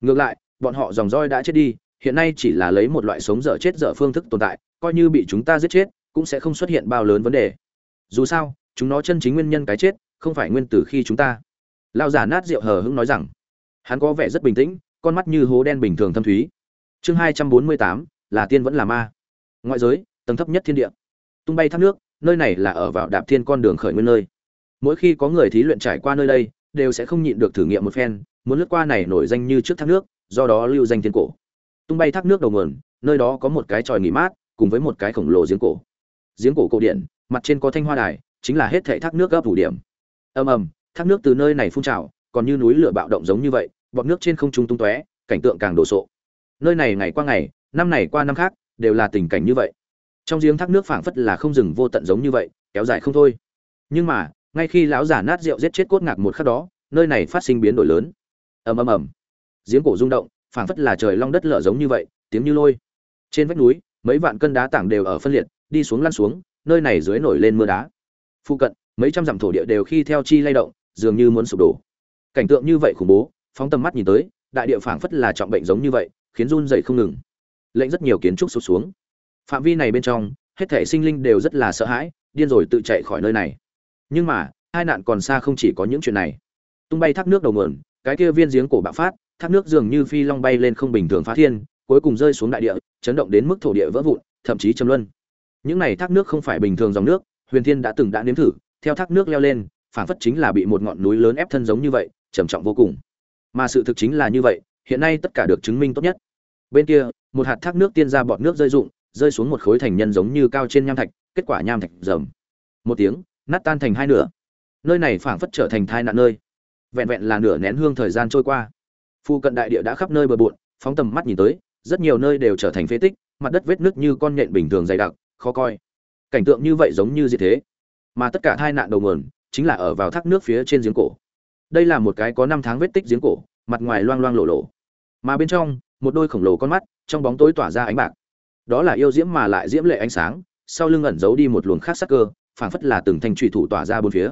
Ngược lại, bọn họ dòng roi đã chết đi, hiện nay chỉ là lấy một loại sống dở chết dở phương thức tồn tại, coi như bị chúng ta giết chết, cũng sẽ không xuất hiện bao lớn vấn đề. Dù sao, chúng nó chân chính nguyên nhân cái chết, không phải nguyên tử khi chúng ta. Lao giả nát rượu hờ hững nói rằng, hắn có vẻ rất bình tĩnh, con mắt như hố đen bình thường thâm thúy. Chương hai trăm bốn mươi tám, là tiên vẫn là ma. Ngoại giới, tầng thấp nhất thiên địa. Tung bay thác nước nơi này là ở vào đạp thiên con đường khởi nguyên nơi. Mỗi khi có người thí luyện trải qua nơi đây, đều sẽ không nhịn được thử nghiệm một phen, muốn lướt qua này nổi danh như trước thác nước, do đó lưu danh thiên cổ. Tung bay thác nước đầu nguồn, nơi đó có một cái tròi nghỉ mát, cùng với một cái khổng lồ giếng cổ. Giếng cổ cổ điện, mặt trên có thanh hoa đài, chính là hết thảy thác nước gấp thủ điểm. Ầm ầm, thác nước từ nơi này phun trào, còn như núi lửa bạo động giống như vậy, bọt nước trên không trung tung tóe, cảnh tượng càng đồ sộ. Nơi này ngày qua ngày, năm này qua năm khác, đều là tình cảnh như vậy trong giếng thác nước phảng phất là không dừng vô tận giống như vậy, kéo dài không thôi. Nhưng mà, ngay khi lão giả nát rượu giết chết cốt ngạc một khắc đó, nơi này phát sinh biến đổi lớn. Ầm ầm ầm. Giếng cổ rung động, phảng phất là trời long đất lở giống như vậy, tiếng như lôi. Trên vách núi, mấy vạn cân đá tảng đều ở phân liệt, đi xuống lăn xuống, nơi này dưới nổi lên mưa đá. Phụ cận, mấy trăm dặm thổ địa đều khi theo chi lay động, dường như muốn sụp đổ. Cảnh tượng như vậy khủng bố, phóng tầm mắt nhìn tới, đại địa phảng phất là trọng bệnh giống như vậy, khiến run dậy không ngừng. Lệnh rất nhiều kiến trúc sụp xuống phạm vi này bên trong, hết thể sinh linh đều rất là sợ hãi, điên rồi tự chạy khỏi nơi này. Nhưng mà, hai nạn còn xa không chỉ có những chuyện này. Tung bay thác nước đầu nguồn, cái kia viên giếng cổ bạo phát, thác nước dường như phi long bay lên không bình thường phá thiên, cuối cùng rơi xuống đại địa, chấn động đến mức thổ địa vỡ vụn, thậm chí châm luân. Những này thác nước không phải bình thường dòng nước, huyền thiên đã từng đã nếm thử, theo thác nước leo lên phản phất chính là bị một ngọn núi lớn ép thân giống như vậy, trầm trọng vô cùng. Mà sự thực chính là như vậy, hiện nay tất cả được chứng minh tốt nhất. Bên kia, một hạt thác nước tiên ra bọt nước rơi rụng rơi xuống một khối thành nhân giống như cao trên nham thạch, kết quả nham thạch rầm. Một tiếng, nát tan thành hai nửa. Nơi này phảng phất trở thành thai nạn nơi. Vẹn vẹn là nửa nén hương thời gian trôi qua. Phu cận đại địa đã khắp nơi bờ bộn, phóng tầm mắt nhìn tới, rất nhiều nơi đều trở thành phế tích, mặt đất vết nước như con nhện bình thường dày đặc, khó coi. Cảnh tượng như vậy giống như gì thế? Mà tất cả thai nạn đầu nguồn chính là ở vào thác nước phía trên giếng cổ. Đây là một cái có năm tháng vết tích giếng cổ, mặt ngoài loang loang lộ lộ. Mà bên trong, một đôi khổng lồ con mắt, trong bóng tối tỏa ra ánh bạc đó là yêu diễm mà lại diễm lệ ánh sáng, sau lưng ẩn giấu đi một luồng khác sắc cơ, phảng phất là từng thanh trùy thủ tỏa ra bốn phía.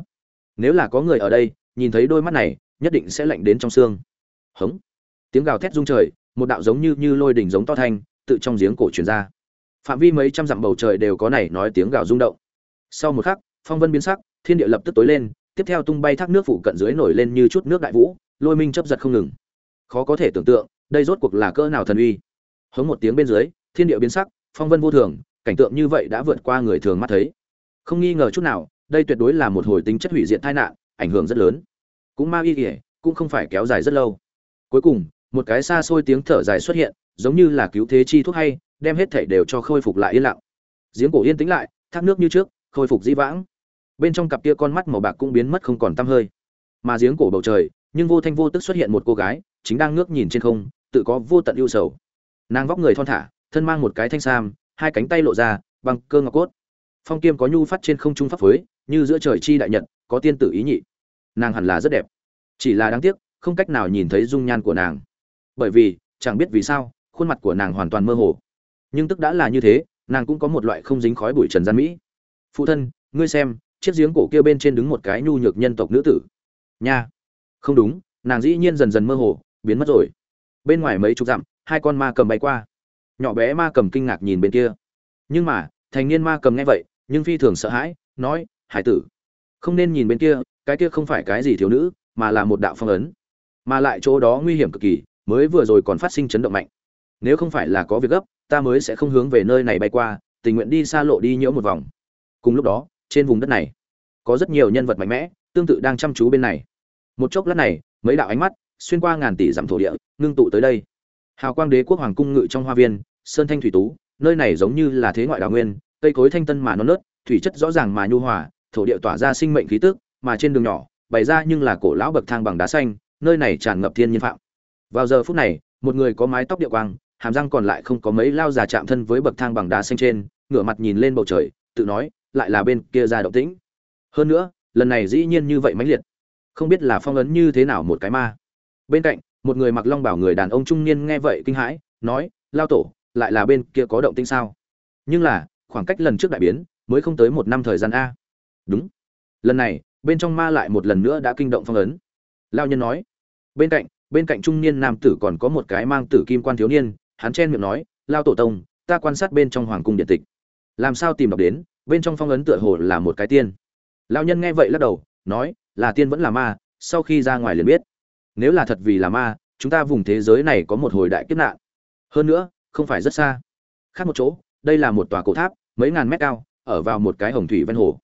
Nếu là có người ở đây, nhìn thấy đôi mắt này, nhất định sẽ lạnh đến trong xương. Hống. Tiếng gào thét rung trời, một đạo giống như như lôi đỉnh giống to thanh, tự trong giếng cổ truyền ra. Phạm vi mấy trăm dặm bầu trời đều có này nói tiếng gào rung động. Sau một khắc, phong vân biến sắc, thiên địa lập tức tối lên, tiếp theo tung bay thác nước phụ cận dưới nổi lên như chút nước đại vũ, lôi minh chấp giật không ngừng. Khó có thể tưởng tượng, đây rốt cuộc là cỡ nào thần uy. Hống một tiếng bên dưới thiên địa biến sắc, phong vân vô thường, cảnh tượng như vậy đã vượt qua người thường mắt thấy. Không nghi ngờ chút nào, đây tuyệt đối là một hồi tính chất hủy diệt tai nạn, ảnh hưởng rất lớn. Cũng ma y ỉa cũng không phải kéo dài rất lâu. Cuối cùng, một cái xa xôi tiếng thở dài xuất hiện, giống như là cứu thế chi thuốc hay, đem hết thảy đều cho khôi phục lại yên lặng. Giếng cổ yên tĩnh lại, thác nước như trước, khôi phục dĩ vãng. Bên trong cặp kia con mắt màu bạc cũng biến mất không còn tăm hơi. Mà giếng cổ bầu trời, nhưng vô thanh vô tức xuất hiện một cô gái, chính đang ngước nhìn trên không, tự có vô tận ưu sầu. Nàng vóc người thon thả thân mang một cái thanh sam, hai cánh tay lộ ra bằng cơ ngọc cốt. Phong kiêm có nhu phát trên không trung pháp phối, như giữa trời chi đại nhật, có tiên tử ý nhị. Nàng hẳn là rất đẹp. Chỉ là đáng tiếc, không cách nào nhìn thấy dung nhan của nàng. Bởi vì, chẳng biết vì sao, khuôn mặt của nàng hoàn toàn mơ hồ. Nhưng tức đã là như thế, nàng cũng có một loại không dính khói bụi trần gian mỹ. Phụ thân, ngươi xem, chiếc giếng cổ kia bên trên đứng một cái nhu nhược nhân tộc nữ tử. Nha. Không đúng, nàng dĩ nhiên dần dần mơ hồ, biến mất rồi. Bên ngoài mấy chục dặm, hai con ma cầm bay qua nhỏ bé ma cầm kinh ngạc nhìn bên kia. Nhưng mà, thành niên ma cầm nghe vậy, nhưng phi thường sợ hãi, nói, hải tử, không nên nhìn bên kia, cái kia không phải cái gì thiếu nữ, mà là một đạo phong ấn. Mà lại chỗ đó nguy hiểm cực kỳ, mới vừa rồi còn phát sinh chấn động mạnh. Nếu không phải là có việc gấp, ta mới sẽ không hướng về nơi này bay qua, tình nguyện đi xa lộ đi nhiễu một vòng. Cùng lúc đó, trên vùng đất này, có rất nhiều nhân vật mạnh mẽ, tương tự đang chăm chú bên này. Một chốc lát này, mấy đạo ánh mắt xuyên qua ngàn tỷ dặm thổ địa, ngưng tụ tới đây hào quang đế quốc hoàng cung ngự trong hoa viên, sơn thanh thủy tú, nơi này giống như là thế ngoại đào nguyên, cây cối thanh tân mà non nớt, thủy chất rõ ràng mà nhu hòa, thổ địa tỏa ra sinh mệnh khí tức, mà trên đường nhỏ, bày ra nhưng là cổ lão bậc thang bằng đá xanh, nơi này tràn ngập thiên nhiên phạm. Vào giờ phút này, một người có mái tóc địa quang, hàm răng còn lại không có mấy lao già chạm thân với bậc thang bằng đá xanh trên, ngửa mặt nhìn lên bầu trời, tự nói, lại là bên kia ra động tĩnh. Hơn nữa, lần này dĩ nhiên như vậy mãnh liệt. Không biết là phong ấn như thế nào một cái ma. Bên cạnh một người mặc long bảo người đàn ông trung niên nghe vậy kinh hãi, nói, lao tổ, lại là bên kia có động tĩnh sao? Nhưng là, khoảng cách lần trước đại biến, mới không tới một năm thời gian a. Đúng. Lần này, bên trong ma lại một lần nữa đã kinh động phong ấn. Lao nhân nói, bên cạnh bên cạnh trung niên nam tử còn có một cái mang tử kim quan thiếu niên, hắn chen miệng nói, lao tổ tông, ta quan sát bên trong hoàng cung điện tịch. Làm sao tìm đọc đến, bên trong phong ấn tựa hồ là một cái tiên. Lao nhân nghe vậy lắc đầu, nói, là tiên vẫn là ma, sau khi ra ngoài liền biết nếu là thật vì là ma, chúng ta vùng thế giới này có một hồi đại kiếp nạn. Hơn nữa, không phải rất xa. Khác một chỗ, đây là một tòa cổ tháp, mấy ngàn mét cao, ở vào một cái hồng thủy ven hồ.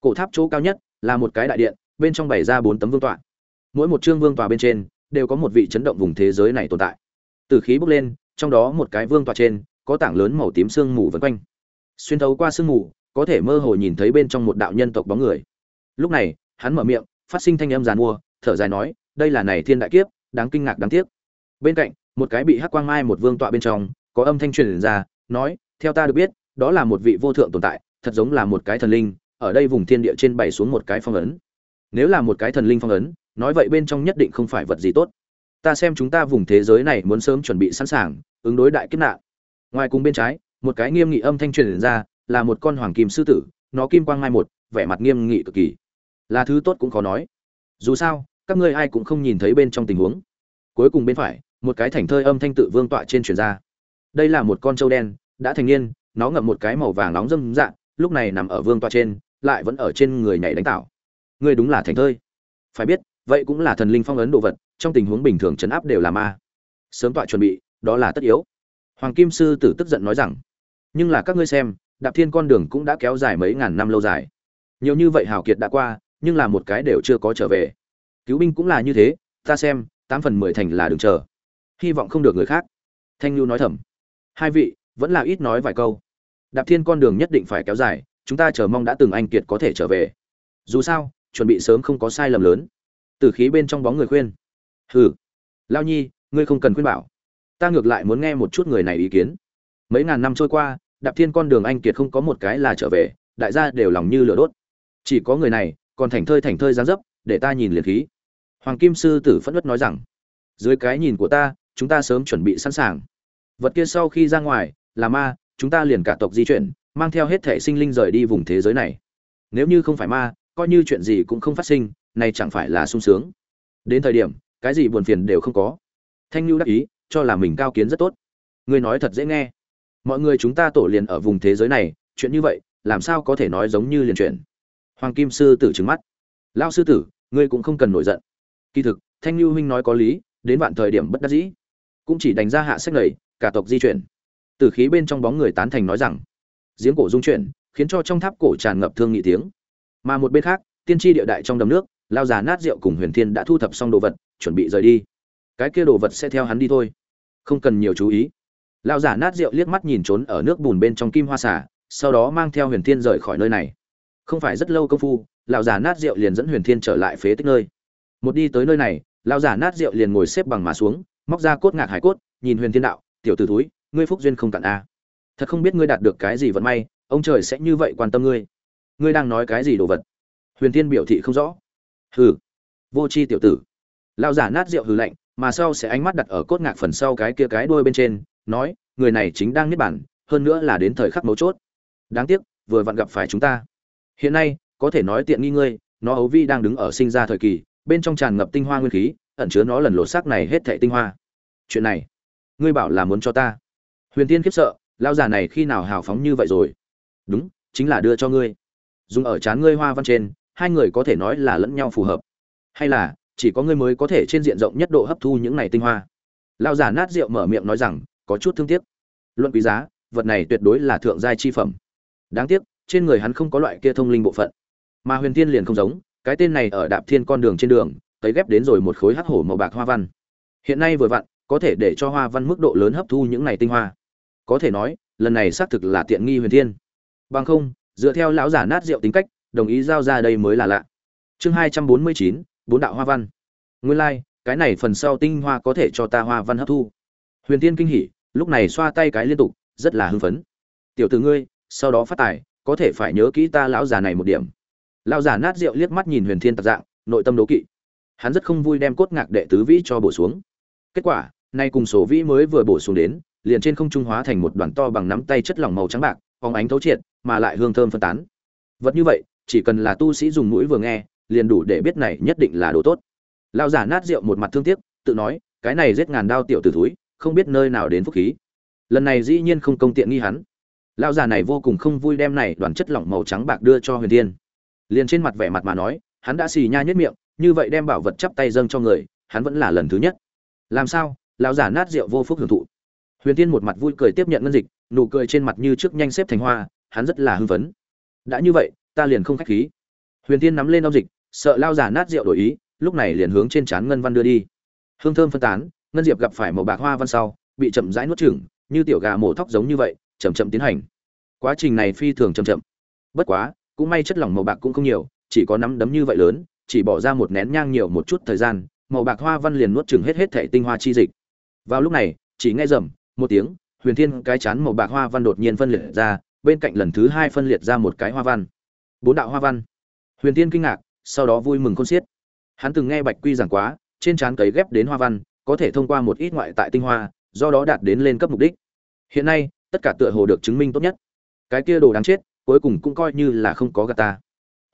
Cổ tháp chỗ cao nhất là một cái đại điện, bên trong bày ra bốn tấm vương tọa. Mỗi một chương vương tọa bên trên đều có một vị chấn động vùng thế giới này tồn tại. Từ khí bốc lên, trong đó một cái vương tọa trên có tảng lớn màu tím sương mù vân quanh. Xuyên thấu qua sương mù, có thể mơ hồ nhìn thấy bên trong một đạo nhân tộc bóng người. Lúc này, hắn mở miệng, phát sinh thanh âm giàn mua, thở dài nói đây là này thiên đại kiếp, đáng kinh ngạc đáng tiếc. Bên cạnh, một cái bị hắc quang mai một vương tọa bên trong, có âm thanh truyền ra, nói, theo ta được biết, đó là một vị vô thượng tồn tại, thật giống là một cái thần linh, ở đây vùng thiên địa trên bày xuống một cái phong ấn. Nếu là một cái thần linh phong ấn, nói vậy bên trong nhất định không phải vật gì tốt. Ta xem chúng ta vùng thế giới này muốn sớm chuẩn bị sẵn sàng, ứng đối đại kiếp nạn. Ngoài cùng bên trái, một cái nghiêm nghị âm thanh truyền ra, là một con hoàng kim sư tử, nó kim quang mai một, vẻ mặt nghiêm nghị cực kỳ. Là thứ tốt cũng khó nói. Dù sao các ngươi ai cũng không nhìn thấy bên trong tình huống. Cuối cùng bên phải, một cái thành thơi âm thanh tự vương tọa trên truyền ra. Đây là một con trâu đen, đã thành niên, nó ngậm một cái màu vàng nóng dâm dạng lúc này nằm ở vương tọa trên, lại vẫn ở trên người nhảy đánh tạo. Ngươi đúng là thành thơi. Phải biết, vậy cũng là thần linh phong ấn đồ vật, trong tình huống bình thường chấn áp đều là ma. Sớm tọa chuẩn bị, đó là tất yếu. Hoàng kim sư tử tức giận nói rằng, nhưng là các ngươi xem, đạp thiên con đường cũng đã kéo dài mấy ngàn năm lâu dài. Nhiều như vậy hào kiệt đã qua, nhưng là một cái đều chưa có trở về cứu binh cũng là như thế, ta xem, tám phần mười thành là đừng chờ. Hy vọng không được người khác. Thanh lưu nói thầm. Hai vị, vẫn là ít nói vài câu. Đạp thiên con đường nhất định phải kéo dài, chúng ta chờ mong đã từng anh kiệt có thể trở về. Dù sao, chuẩn bị sớm không có sai lầm lớn. Từ khí bên trong bóng người khuyên. Hừ, lao nhi, ngươi không cần khuyên bảo. Ta ngược lại muốn nghe một chút người này ý kiến. Mấy ngàn năm trôi qua, đạp thiên con đường anh kiệt không có một cái là trở về, đại gia đều lòng như lửa đốt. Chỉ có người này, còn thành thơi thành thơi gián dấp, để ta nhìn liền khí hoàng kim sư tử phẫn nứt nói rằng, dưới cái nhìn của ta, chúng ta sớm chuẩn bị sẵn sàng. Vật kia sau khi ra ngoài, là ma, chúng ta liền cả tộc di chuyển, mang theo hết thể sinh linh rời đi vùng thế giới này. Nếu như không phải ma, coi như chuyện gì cũng không phát sinh, này chẳng phải là sung sướng. Đến thời điểm, cái gì buồn phiền đều không có. Thanh lưu đắc ý, cho là mình cao kiến rất tốt. Ngươi nói thật dễ nghe. Mọi người chúng ta tổ liền ở vùng thế giới này, chuyện như vậy, làm sao có thể nói giống như liền chuyện? Hoàng kim sư tử trừng mắt. Lao sư tử, ngươi cũng không cần nổi giận kỳ thực, thanh lưu huynh nói có lý, đến vạn thời điểm bất đắc dĩ. Cũng chỉ đánh ra hạ sách lầy cả tộc di chuyển. Từ khí bên trong bóng người tán thành nói rằng, giếng cổ dung chuyển, khiến cho trong tháp cổ tràn ngập thương nghị tiếng. Mà một bên khác, tiên tri địa đại trong đầm nước, lao già nát rượu cùng huyền thiên đã thu thập xong đồ vật, chuẩn bị rời đi. Cái kia đồ vật sẽ theo hắn đi thôi. Không cần nhiều chú ý. Lao giả nát rượu liếc mắt nhìn trốn ở nước bùn bên trong kim hoa xả sau đó mang theo huyền thiên rời khỏi nơi này. Không phải rất lâu công phu lão giả nát rượu liền dẫn huyền thiên trở lại phế tích nơi một đi tới nơi này, lão giả nát rượu liền ngồi xếp bằng mà xuống, móc ra cốt ngạc hải cốt, nhìn huyền thiên đạo, tiểu t ử túi ngươi phúc duyên không cạn a. À. thật không biết ngươi đạt được cái gì vận may, ông trời sẽ như vậy quan tâm ngươi. Ngươi đang nói cái gì đồ vật? Huyền thiên biểu thị không rõ. Hừ, vô c h i tiểu tử. Lão giả nát rượu hừ lạnh, mà sau sẽ ánh mắt đặt ở cốt ngạc phần sau cái kia cái đuôi bên trên, nói, người này chính đang niết bản hơn nữa là đến thời khắc mấu chốt. Đáng tiếc, vừa vặn gặp phải chúng ta. Hiện nay, có thể nói tiện nghi ngươi, nó ấu vi đang đứng ở sinh ra thời kỳ bên trong tràn ngập tinh hoa nguyên khí, ẩn chứa nó lần lột xác này hết thệ tinh hoa. Chuyện này, ngươi bảo là muốn cho ta. Huyền tiên khiếp sợ lao già này khi nào hào phóng như vậy rồi? Đúng, chính là đưa cho ngươi. Dùng ở chán ngươi hoa văn trên, hai người có thể nói là lẫn nhau phù hợp. Hay là, chỉ có ngươi mới có thể trên diện rộng nhất độ hấp thu những này tinh hoa. Lao già nát rượu mở miệng nói rằng, có chút thương tiếc. Luận quý giá, vật này tuyệt đối là thượng giai chi phẩm. Đáng tiếc, trên người hắn không có loại kia thông linh bộ phận. Mà huyền thiên liền không giống cái tên này ở đạp thiên con đường trên đường cấy ghép đến rồi một khối hắc hổ màu bạc hoa văn. Hiện nay vừa vặn có thể để cho hoa văn mức độ lớn hấp thu những này tinh hoa. Có thể nói lần này xác thực là tiện nghi huyền thiên. Bằng không dựa theo lão giả nát rượu tính cách đồng ý giao ra đây mới là lạ. Chương hai trăm bốn mươi chín bốn đạo hoa văn. Nguyên lai、like, cái này phần sau tinh hoa có thể cho ta hoa văn hấp thu. Huyền tiên kinh hỉ lúc này xoa tay cái liên tục rất là hưng phấn. Tiểu từ ngươi sau đó phát tài có thể phải nhớ kỹ ta lão già này một điểm lão già nát rượu liếc mắt nhìn huyền thiên tạc dạng, nội tâm đố kỵ. Hắn rất không vui đem cốt ngạc đệ tứ vĩ cho bổ xuống. Kết quả, nay cùng số vĩ mới vừa bổ xuống đến, liền trên không trung hóa thành một đoàn to bằng nắm tay chất lỏng màu trắng bạc, phóng ánh thấu triệt, mà lại hương thơm phân tán. Vật như vậy, chỉ cần là tu sĩ dùng mũi vừa nghe, liền đủ để biết này nhất định là đồ tốt. Lão giả nát rượu một mặt thương tiếc, tự nói, cái này giết ngàn đao tiểu tử thúi, không biết nơi nào đến phúc khí. Lần này dĩ nhiên không công tiện nghi hắn. Lão già này vô cùng không vui đem này đoàn chất lỏng màu trắng bạc đưa cho huyền thiên liền trên mặt vẻ mặt mà nói, hắn đã xì nha nhất miệng, như vậy đem bảo vật chắp tay dâng cho người, hắn vẫn là lần thứ nhất. Làm sao? Lão giả nát rượu vô phúc hưởng thụ. Huyền tiên một mặt vui cười tiếp nhận ngân dịch, nụ cười trên mặt như trước nhanh xếp thành hoa, hắn rất là hưng phấn. Đã như vậy, ta liền không khách khí. Huyền tiên nắm lên ong dịch, sợ lao giả nát rượu đổi ý, lúc này liền hướng trên trán ngân văn đưa đi. Hương thơm phân tán, ngân diệp gặp phải màu bạc hoa văn sau, bị chậm rãi nuốt chửng, như tiểu gà mổ thóc giống như vậy, chậm chậm tiến hành. Quá trình này phi thường chậm chậm. Bất quá cũng may chất lỏng màu bạc cũng không nhiều, chỉ có nắm đấm như vậy lớn, chỉ bỏ ra một nén nhang nhiều một chút thời gian, màu bạc hoa văn liền nuốt chửng hết hết thể tinh hoa chi dịch. Vào lúc này, chỉ nghe rầm, một tiếng, huyền thiên cái chán màu bạc hoa văn đột nhiên phân liệt ra, bên cạnh lần thứ hai phân liệt ra một cái hoa văn. Bốn đạo hoa văn. Huyền thiên kinh ngạc, sau đó vui mừng khôn xiết. Hắn từng nghe bạch quy giảng quá, trên trán cấy ghép đến hoa văn, có thể thông qua một ít ngoại tại tinh hoa, do đó đạt đến lên cấp mục đích. Hiện nay, tất cả tựa hồ được chứng minh tốt nhất. Cái kia đồ đáng chết cuối cùng cũng coi như là không có gạt ta.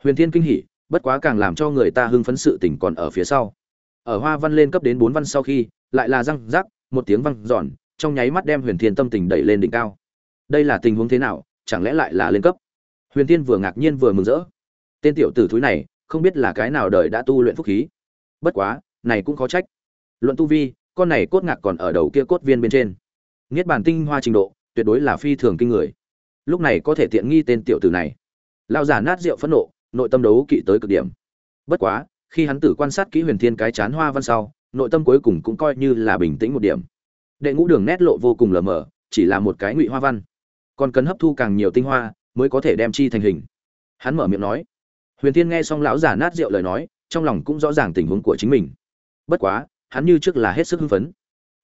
Huyền thiên kinh hỉ, bất quá càng làm cho người ta hưng phấn sự tỉnh còn ở phía sau. Ở hoa văn lên cấp đến bốn văn sau khi, lại là răng rắc, một tiếng văng giòn trong nháy mắt đem huyền thiên tâm tình đẩy lên đỉnh cao. Đây là tình huống thế nào, chẳng lẽ lại là lên cấp? Huyền thiên vừa ngạc nhiên vừa mừng rỡ. Tên tiểu tử thúi này, không biết là cái nào đời đã tu luyện phúc khí. Bất quá, này cũng khó trách. Luận tu vi, con này cốt ngạc còn ở đầu kia cốt viên bên trên. Niết bàn tinh hoa trình độ, tuyệt đối là phi thường kinh người lúc này có thể tiện nghi tên tiểu tử này. Lao giả nát rượu phẫn nộ, nội tâm đấu kỵ tới cực điểm. Bất quá, khi hắn tử quan sát kỹ huyền thiên cái chán hoa văn sau, nội tâm cuối cùng cũng coi như là bình tĩnh một điểm. Đệ ngũ đường nét lộ vô cùng lờ mờ, chỉ là một cái ngụy hoa văn. Còn cần hấp thu càng nhiều tinh hoa mới có thể đem chi thành hình. Hắn mở miệng nói. Huyền thiên nghe xong lão giả nát rượu lời nói, trong lòng cũng rõ ràng tình huống của chính mình. Bất quá, hắn như trước là hết sức hưng phấn.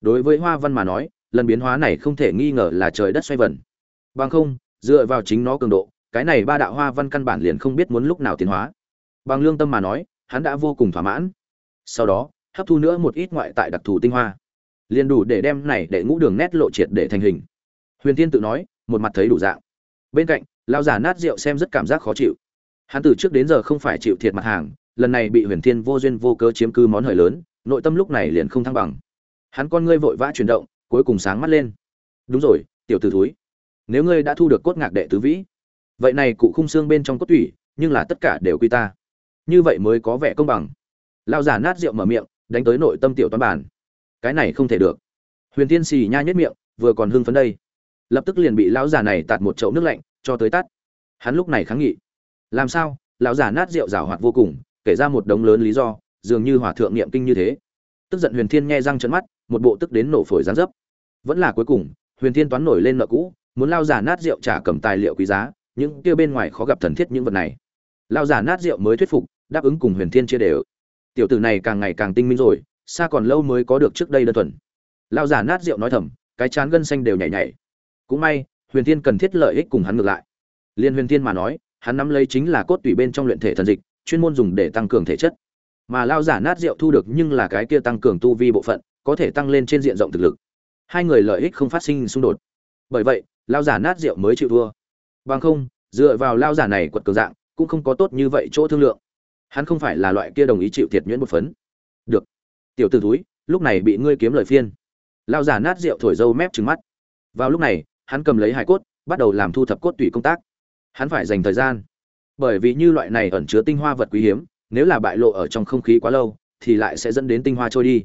Đối với hoa văn mà nói, lần biến hóa này không thể nghi ngờ là trời đất xoay vần. Bằng không dựa vào chính nó cường độ, cái này ba đạo hoa văn căn bản liền không biết muốn lúc nào tiến hóa. Bằng lương tâm mà nói, hắn đã vô cùng thỏa mãn. Sau đó, hấp thu nữa một ít ngoại tại đặc thù tinh hoa. Liền đủ để đem này để ngũ đường nét lộ triệt để thành hình. Huyền tiên tự nói, một mặt thấy đủ dạng. Bên cạnh lao giả nát rượu xem rất cảm giác khó chịu. Hắn từ trước đến giờ không phải chịu thiệt mặt hàng, lần này bị huyền thiên vô duyên vô cớ chiếm cư món hời lớn, nội tâm lúc này liền không thăng bằng. Hắn con ngươi vội vã chuyển động, cuối cùng sáng mắt lên. Đúng rồi, tiểu t ử thúi nếu ngươi đã thu được cốt ngạc đệ tứ vĩ, vậy này cụ khung xương bên trong cốt tủy, nhưng là tất cả đều quy ta. Như vậy mới có vẻ công bằng. Lao giả nát rượu mở miệng, đánh tới nội tâm tiểu toán bản cái này không thể được. Huyền tiên xì nha nhất miệng, vừa còn hưng phấn đây. Lập tức liền bị lão già này tạt một chậu nước lạnh, cho tới tắt. Hắn lúc này kháng nghị. Làm sao? Lão già nát rượu rào hoạt vô cùng, kể ra một đống lớn lý do, dường như hòa thượng niệm kinh như thế. Tức giận huyền thiên nghe răng trấn mắt, một bộ tức đến nổ phổi gián dấp. Vẫn là cuối cùng, huyền thiên toán nổi lên nợ cũ muốn lao giả nát rượu trả cầm tài liệu quý giá, những kia bên ngoài khó gặp thần thiết những vật này. Lao giả nát rượu mới thuyết phục, đáp ứng cùng huyền thiên chia đều. Tiểu tử này càng ngày càng tinh minh rồi, xa còn lâu mới có được trước đây đơn thuần. Lao giả nát rượu nói thầm, cái chán gân xanh đều nhảy nhảy. Cũng may, huyền thiên cần thiết lợi ích cùng hắn ngược lại. Liên huyền thiên mà nói, hắn nắm lấy chính là cốt tủy bên trong luyện thể thần dịch, chuyên môn dùng để tăng cường thể chất. Mà lao giả nát rượu thu được nhưng là cái kia tăng cường tu vi bộ phận, có thể tăng lên trên diện rộng thực lực. Hai người lợi ích không phát sinh xung đột. Bởi vậy lao giả nát rượu mới chịu thua. Bằng không, dựa vào lao giả này quật cường dạng, cũng không có tốt như vậy chỗ thương lượng. Hắn không phải là loại kia đồng ý chịu thiệt nhuyễn một phấn. Được. Tiểu t ử túi lúc này bị ngươi kiếm lời phiên. Lao giả nát rượu thổi dâu mép trứng mắt. Vào lúc này, hắn cầm lấy hải cốt, bắt đầu làm thu thập cốt tủy công tác. Hắn phải dành thời gian. Bởi vì như loại này ẩn chứa tinh hoa vật quý hiếm, nếu là bại lộ ở trong không khí quá lâu, thì lại sẽ dẫn đến tinh hoa trôi đi.